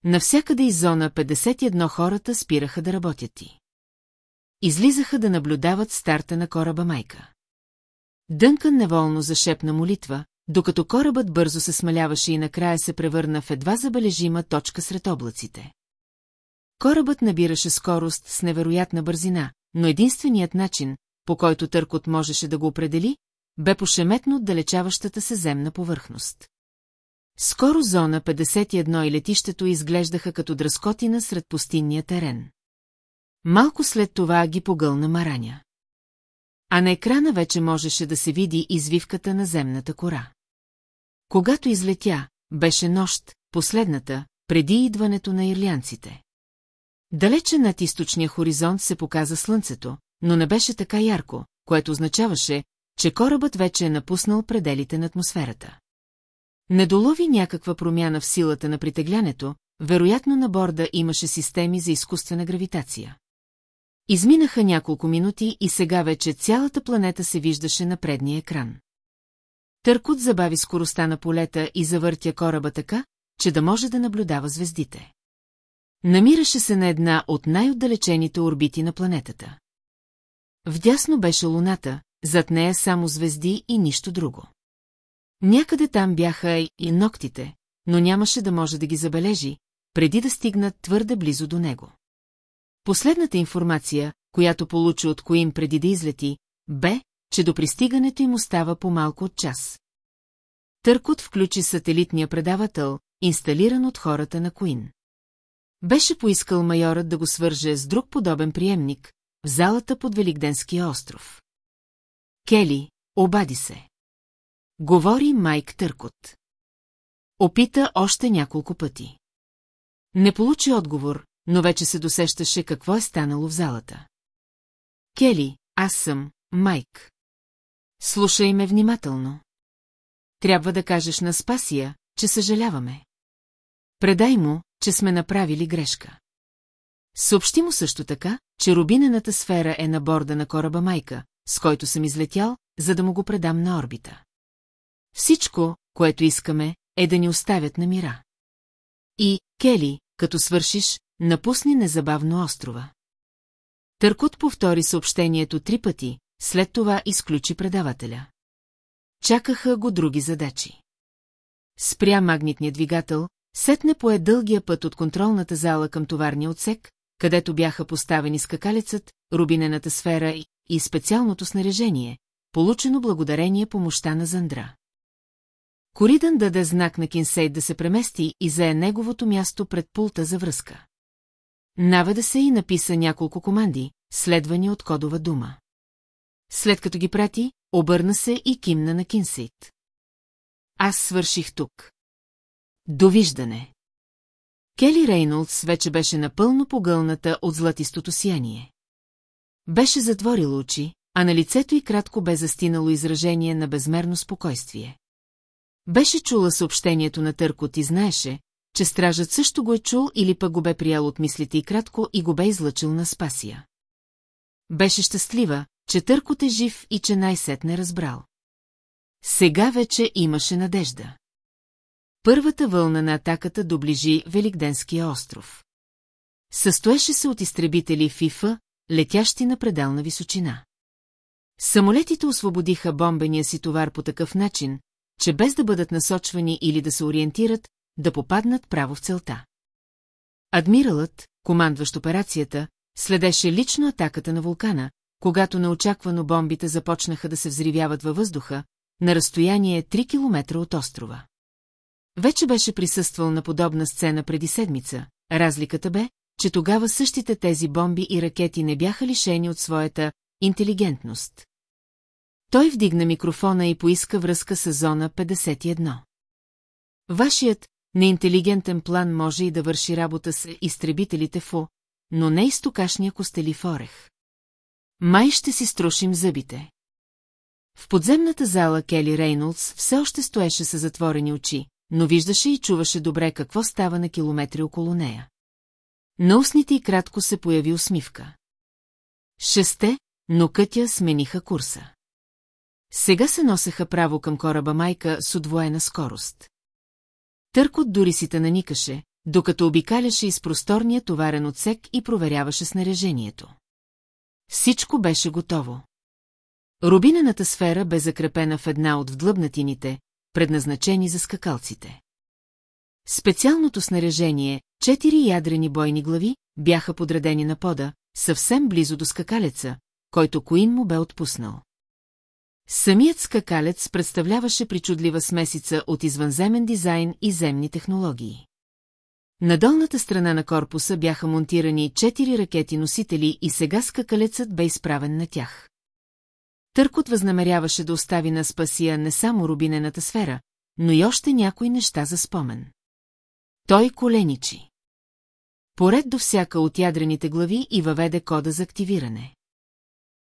Навсякъде из зона 51 хората спираха да работят ти. Излизаха да наблюдават старта на кораба Майка. Дънкан неволно зашепна молитва, докато корабът бързо се смаляваше и накрая се превърна в едва забележима точка сред облаците. Корабът набираше скорост с невероятна бързина, но единственият начин, по който Търкот можеше да го определи, бе пошеметно отдалечаващата се земна повърхност. Скоро зона 51 и летището изглеждаха като дръскотина сред пустинния терен. Малко след това ги погълна мараня. А на екрана вече можеше да се види извивката на земната кора. Когато излетя, беше нощ, последната, преди идването на ирлянците. Далече над източния хоризонт се показа слънцето, но не беше така ярко, което означаваше, че корабът вече е напуснал пределите на атмосферата. Не долови някаква промяна в силата на притеглянето, вероятно на борда имаше системи за изкуствена гравитация. Изминаха няколко минути и сега вече цялата планета се виждаше на предния екран. Търкот забави скоростта на полета и завъртя кораба така, че да може да наблюдава звездите. Намираше се на една от най-отдалечените орбити на планетата. Вдясно беше луната, зад нея само звезди и нищо друго. Някъде там бяха и ногтите, но нямаше да може да ги забележи, преди да стигнат твърде близо до него. Последната информация, която получи от Коим преди да излети, бе, че до пристигането им остава по-малко от час. Търкот включи сателитния предавател, инсталиран от хората на Коин. Беше поискал майорът да го свърже с друг подобен приемник, в залата под Великденския остров. Кели, обади се. Говори Майк Търкот. Опита още няколко пъти. Не получи отговор, но вече се досещаше какво е станало в залата. Кели, аз съм, Майк. Слушай ме внимателно. Трябва да кажеш на Спасия, че съжаляваме. Предай му, че сме направили грешка. Съобщи му също така, че рубинената сфера е на борда на кораба Майка, с който съм излетял, за да му го предам на орбита. Всичко, което искаме, е да ни оставят на мира. И, Кели, като свършиш, напусни незабавно острова. Търкот повтори съобщението три пъти, след това изключи предавателя. Чакаха го други задачи. Спря магнитния двигател, сетне пое дългия път от контролната зала към товарния отсек, където бяха поставени скакалецът, рубинената сфера и специалното снаряжение, получено благодарение помощта на Зандра. Коридан даде знак на Кинсейд да се премести и зае неговото място пред пулта за връзка. Наведа се и написа няколко команди, следвани от кодова дума. След като ги прати, обърна се и кимна на Кинсейд. Аз свърших тук. Довиждане. Кели Рейнолдс вече беше напълно погълната от златистото сияние. Беше затворил очи, а на лицето й кратко бе застинало изражение на безмерно спокойствие. Беше чула съобщението на Търкот и знаеше, че стражът също го е чул или пък го бе приял от мислите и кратко и го бе излъчил на Спасия. Беше щастлива, че Търкот е жив и че най-сетне разбрал. Сега вече имаше надежда. Първата вълна на атаката доближи Великденския остров. Състоеше се от изтребители ФИФА, летящи на пределна височина. Самолетите освободиха бомбения си товар по такъв начин, че без да бъдат насочвани или да се ориентират, да попаднат право в целта. Адмиралът, командващ операцията, следеше лично атаката на вулкана, когато неочаквано бомбите започнаха да се взривяват във въздуха, на разстояние 3 километра от острова. Вече беше присъствал на подобна сцена преди седмица, разликата бе, че тогава същите тези бомби и ракети не бяха лишени от своята интелигентност. Той вдигна микрофона и поиска връзка с зона 51. Вашият неинтелигентен план може и да върши работа с изтребителите ФО, но не и стокашния костели в орех. Май ще си струшим зъбите. В подземната зала Кели Рейнолдс все още стоеше с затворени очи, но виждаше и чуваше добре какво става на километри около нея. На устните и кратко се появи усмивка. Шесте, но кътя смениха курса. Сега се носеха право към кораба майка с удвоена скорост. Търкот дори си наникаше, докато обикаляше из просторния товарен отсек и проверяваше снаряжението. Всичко беше готово. Рубинената сфера бе закрепена в една от вдлъбнатините, предназначени за скакалците. Специалното снаряжение, четири ядрени бойни глави, бяха подредени на пода, съвсем близо до скакалеца, който Коин му бе отпуснал. Самият скакалец представляваше причудлива смесица от извънземен дизайн и земни технологии. На долната страна на корпуса бяха монтирани четири ракети-носители и сега скакалецът бе изправен на тях. Търкот възнамеряваше да остави на спасия не само рубинената сфера, но и още някои неща за спомен. Той коленичи. Поред до всяка от ядрените глави и въведе кода за активиране.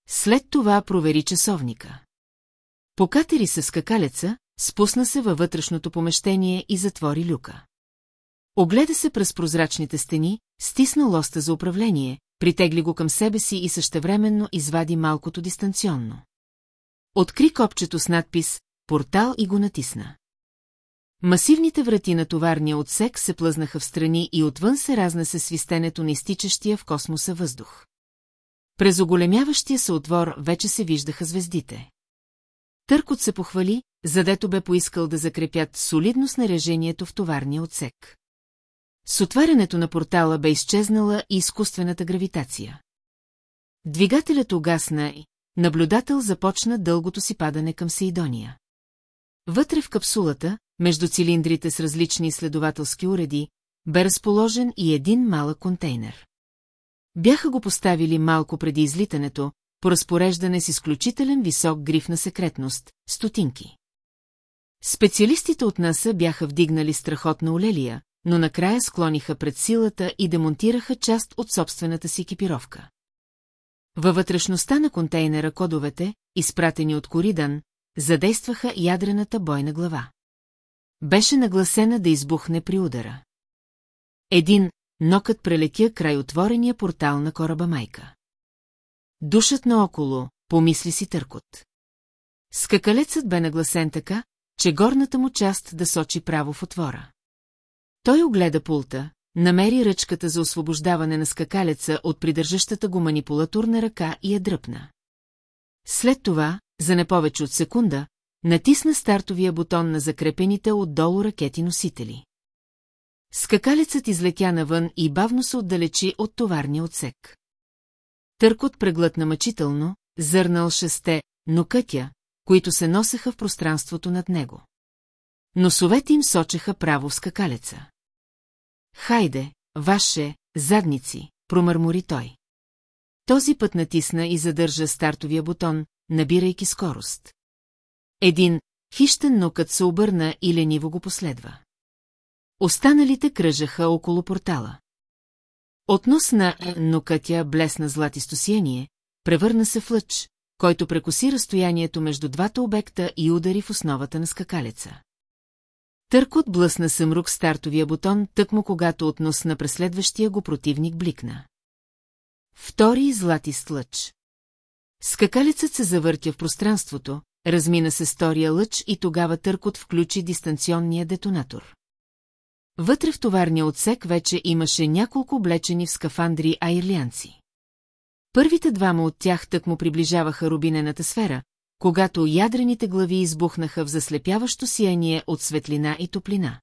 След това провери часовника. Покатери се скакалеца, спусна се във вътрешното помещение и затвори люка. Огледа се през прозрачните стени, стисна лоста за управление, притегли го към себе си и същевременно извади малкото дистанционно. Откри копчето с надпис «Портал» и го натисна. Масивните врати на товарния отсек се плъзнаха в страни и отвън се разнесе свистенето на изтичащия в космоса въздух. През оголемяващия се отвор вече се виждаха звездите. Търкот се похвали, задето бе поискал да закрепят солидно снаряжението в товарния отсек. С отварянето на портала бе изчезнала и изкуствената гравитация. Двигателят угасна и наблюдател започна дългото си падане към Сейдония. Вътре в капсулата, между цилиндрите с различни изследователски уреди, бе разположен и един малък контейнер. Бяха го поставили малко преди излитането, по разпореждане с изключителен висок гриф на секретност – стотинки. Специалистите от НАСА бяха вдигнали страхотна олелия, но накрая склониха пред силата и демонтираха част от собствената си екипировка. Във вътрешността на контейнера кодовете, изпратени от Коридан, задействаха ядрената бойна глава. Беше нагласена да избухне при удара. Един нокът прелетя край отворения портал на кораба майка. Душът наоколо, помисли си търкот. Скакалецът бе нагласен така, че горната му част да сочи право в отвора. Той огледа пулта, намери ръчката за освобождаване на скакалеца от придържащата го манипулатурна ръка и я дръпна. След това, за не повече от секунда, натисна стартовия бутон на закрепените отдолу ракети носители. Скакалецът излетя навън и бавно се отдалечи от товарния отсек. Търкот преглътна мъчително, зърнал шесте, но кътя, които се носеха в пространството над него. Носовете им сочеха право в скакалеца. Хайде, ваше, задници, промърмори той. Този път натисна и задържа стартовия бутон, набирайки скорост. Един хищен нокът се обърна и лениво го последва. Останалите кръжаха около портала. От нос на нокътя блесна златисто сияние, превърна се в лъч, който прекоси разстоянието между двата обекта и удари в основата на скакалеца. Търкот блъсна съмрук стартовия бутон, тъкмо когато от нос на преследващия го противник бликна. Втори златист лъч. Скакалецът се завъртя в пространството, размина се стория лъч и тогава Търкот включи дистанционния детонатор. Вътре в товарния отсек вече имаше няколко облечени в скафандри айрлианци. Първите двама от тях тък му приближаваха рубинената сфера, когато ядрените глави избухнаха в заслепяващо сияние от светлина и топлина.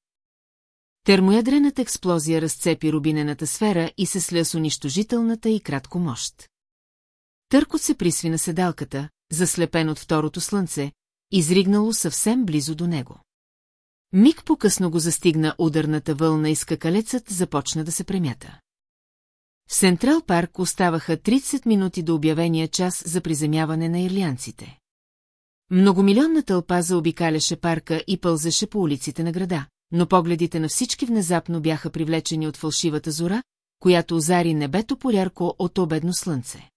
Термоядрената експлозия разцепи рубинената сфера и се сля с унищожителната и кратко мощ. Търкот се присви на седалката, заслепен от второто слънце, изригнало съвсем близо до него. Миг по-късно го застигна ударната вълна и скакалецът започна да се премята. В Сентрал парк оставаха 30 минути до обявения час за приземяване на ирлианците. Многомилионна тълпа заобикаляше парка и пълзеше по улиците на града, но погледите на всички внезапно бяха привлечени от фалшивата зора, която озари небето полярко от обедно слънце.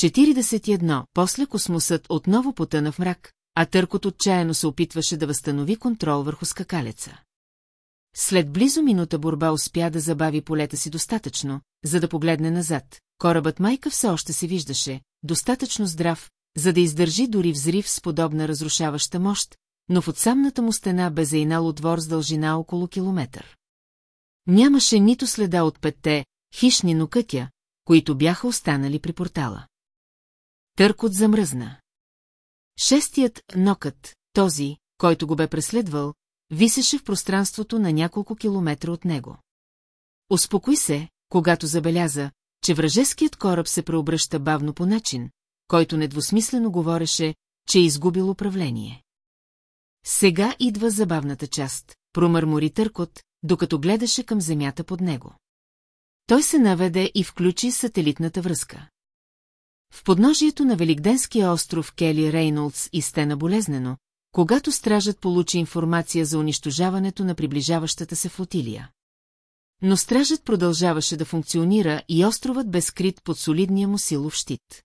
41. После космосът отново потъна в мрак, а търкот отчаяно се опитваше да възстанови контрол върху скакалеца. След близо минута борба успя да забави полета си достатъчно, за да погледне назад. Корабът майка все още се виждаше, достатъчно здрав, за да издържи дори взрив с подобна разрушаваща мощ, но в отсамната му стена бе заинал отвор с дължина около километър. Нямаше нито следа от петте, хищни нокътя, които бяха останали при портала. Търкот замръзна. Шестият нокът, този, който го бе преследвал, висеше в пространството на няколко километра от него. Успокой се, когато забеляза, че вражеският кораб се преобръща бавно по начин, който недвусмислено говореше, че е изгубил управление. Сега идва забавната част, промърмори търкот, докато гледаше към земята под него. Той се наведе и включи сателитната връзка. В подножието на Великденския остров Кели Рейнолдс и стена болезнено, когато стражът получи информация за унищожаването на приближаващата се флотилия. Но стражът продължаваше да функционира и островът бе скрит под солидния му силов щит.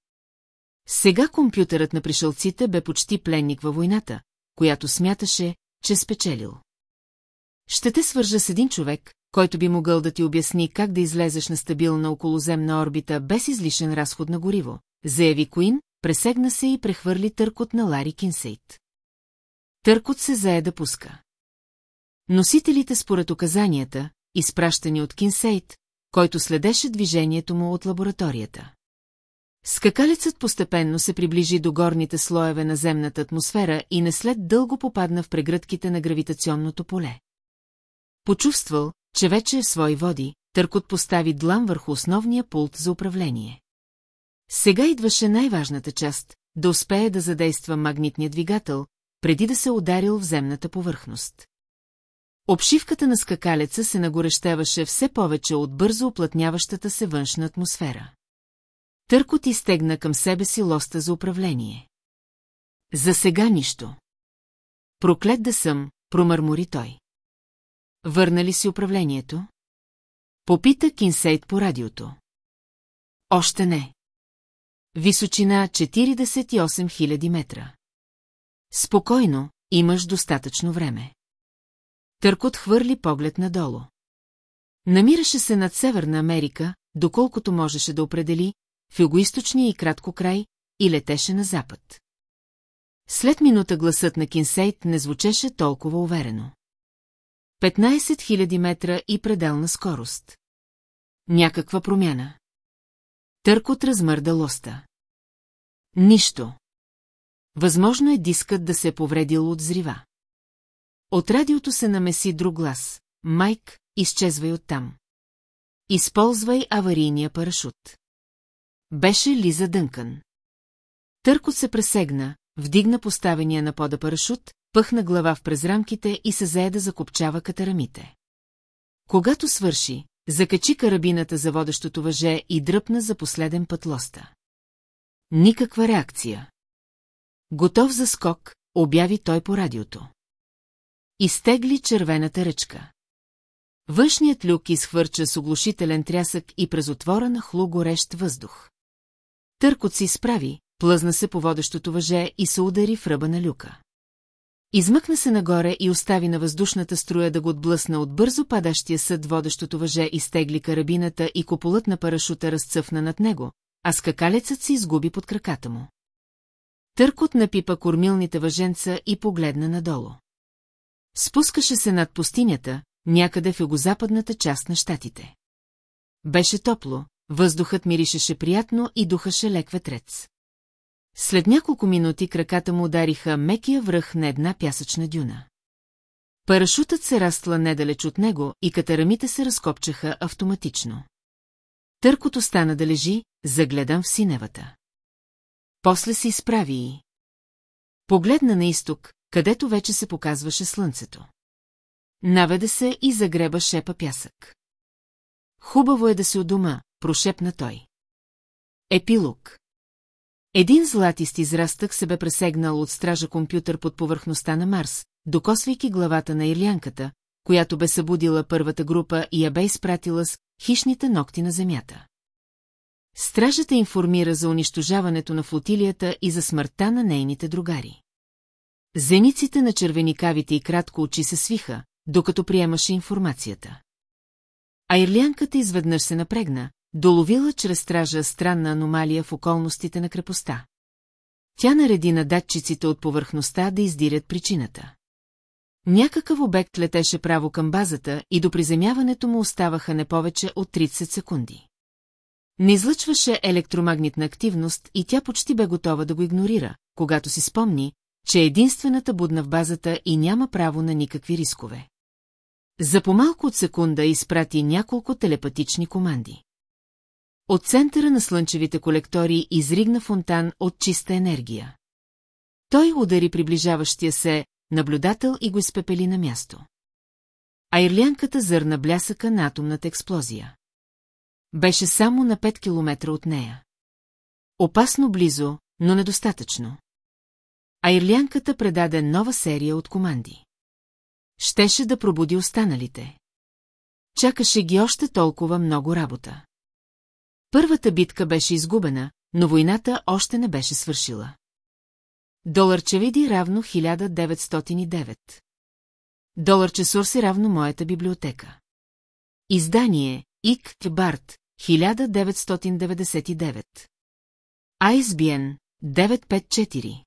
Сега компютърът на пришълците бе почти пленник във войната, която смяташе, че спечелил. Ще те свържа с един човек, който би могъл да ти обясни как да излезеш на стабилна околоземна орбита без излишен разход на гориво, заяви Куин, пресегна се и прехвърли търкот на Лари Кинсейт. Търкот се зае да пуска. Носителите според указанията, изпращани от Кинсейт, който следеше движението му от лабораторията. Скакалецът постепенно се приближи до горните слоеве на земната атмосфера и не след дълго попадна в прегръдките на гравитационното поле. Почувствал, че вече е в свои води, Търкот постави длан върху основния пулт за управление. Сега идваше най-важната част – да успее да задейства магнитния двигател, преди да се ударил в земната повърхност. Обшивката на скакалеца се нагорещеваше все повече от бързо оплътняващата се външна атмосфера. Търкот изтегна към себе си лоста за управление. За сега нищо. Проклет да съм, промърмори той. Върна ли си управлението? Попита Кинсейт по радиото. Още не. Височина 48 000 метра. Спокойно, имаш достатъчно време. Търкот хвърли поглед надолу. Намираше се над Северна Америка, доколкото можеше да определи, в югоисточния и кратко край, и летеше на запад. След минута гласът на Кинсейт не звучеше толкова уверено. 15 000 метра и пределна скорост. Някаква промяна. Търкот размърда лоста. Нищо. Възможно е дискът да се е повредил от зрива. От радиото се намеси друг глас. Майк, изчезвай оттам. Използвай аварийния парашут. Беше Лиза Дънкън. Търкот се пресегна, вдигна поставения на пода парашут, пъхна глава в през рамките и се зае да закопчава катарамите. Когато свърши, закачи карабината за водещото въже и дръпна за последен път лоста. Никаква реакция. Готов за скок, обяви той по радиото. Изтегли червената ръчка. Външният люк изхвърча с оглушителен трясък и през отвора на хлу горещ въздух. Търкот се изправи, плъзна се по водещото въже и се удари в ръба на люка. Измъкна се нагоре и остави на въздушната струя да го отблъсна от бързо падащия съд водещото въже изтегли карабината и куполът на парашута разцъфна над него, а скакалецът се изгуби под краката му. Търкот напипа кормилните въженца и погледна надолу. Спускаше се над пустинята, някъде в югозападната част на щатите. Беше топло, въздухът миришеше приятно и духаше лек ветрец. След няколко минути краката му удариха мекия връх на една пясъчна дюна. Парашутът се растла недалеч от него и катарамите се разкопчаха автоматично. Търкото стана да лежи, загледан в синевата. После се изправи и... Погледна на изток, където вече се показваше слънцето. Наведе се и загреба шепа пясък. Хубаво е да си у дома, прошепна той. Епилог Един златист израстък се бе пресегнал от стража компютър под повърхността на Марс, докосвайки главата на ирлянката, която бе събудила първата група и я бе изпратила с хищните ногти на земята. Стражата информира за унищожаването на флотилията и за смъртта на нейните другари. Зениците на червеникавите и кратко очи се свиха, докато приемаше информацията. А ирлянката изведнъж се напрегна, доловила чрез стража странна аномалия в околностите на крепостта. Тя нареди на датчиците от повърхността да издирят причината. Някакъв обект летеше право към базата и до приземяването му оставаха не повече от 30 секунди. Не излъчваше електромагнитна активност и тя почти бе готова да го игнорира, когато си спомни, че е единствената будна в базата и няма право на никакви рискове. За помалко от секунда изпрати няколко телепатични команди. От центъра на слънчевите колектори изригна фонтан от чиста енергия. Той удари приближаващия се наблюдател и го изпепели на място. А ирлянката зърна блясъка на атомната експлозия. Беше само на 5 километра от нея. Опасно близо, но недостатъчно. А предаде нова серия от команди. Щеше да пробуди останалите. Чакаше ги още толкова много работа. Първата битка беше изгубена, но войната още не беше свършила. Доларче види равно 1909. Доларче Сурси равно моята библиотека. Издание Ик Барт 1999. ISBN 954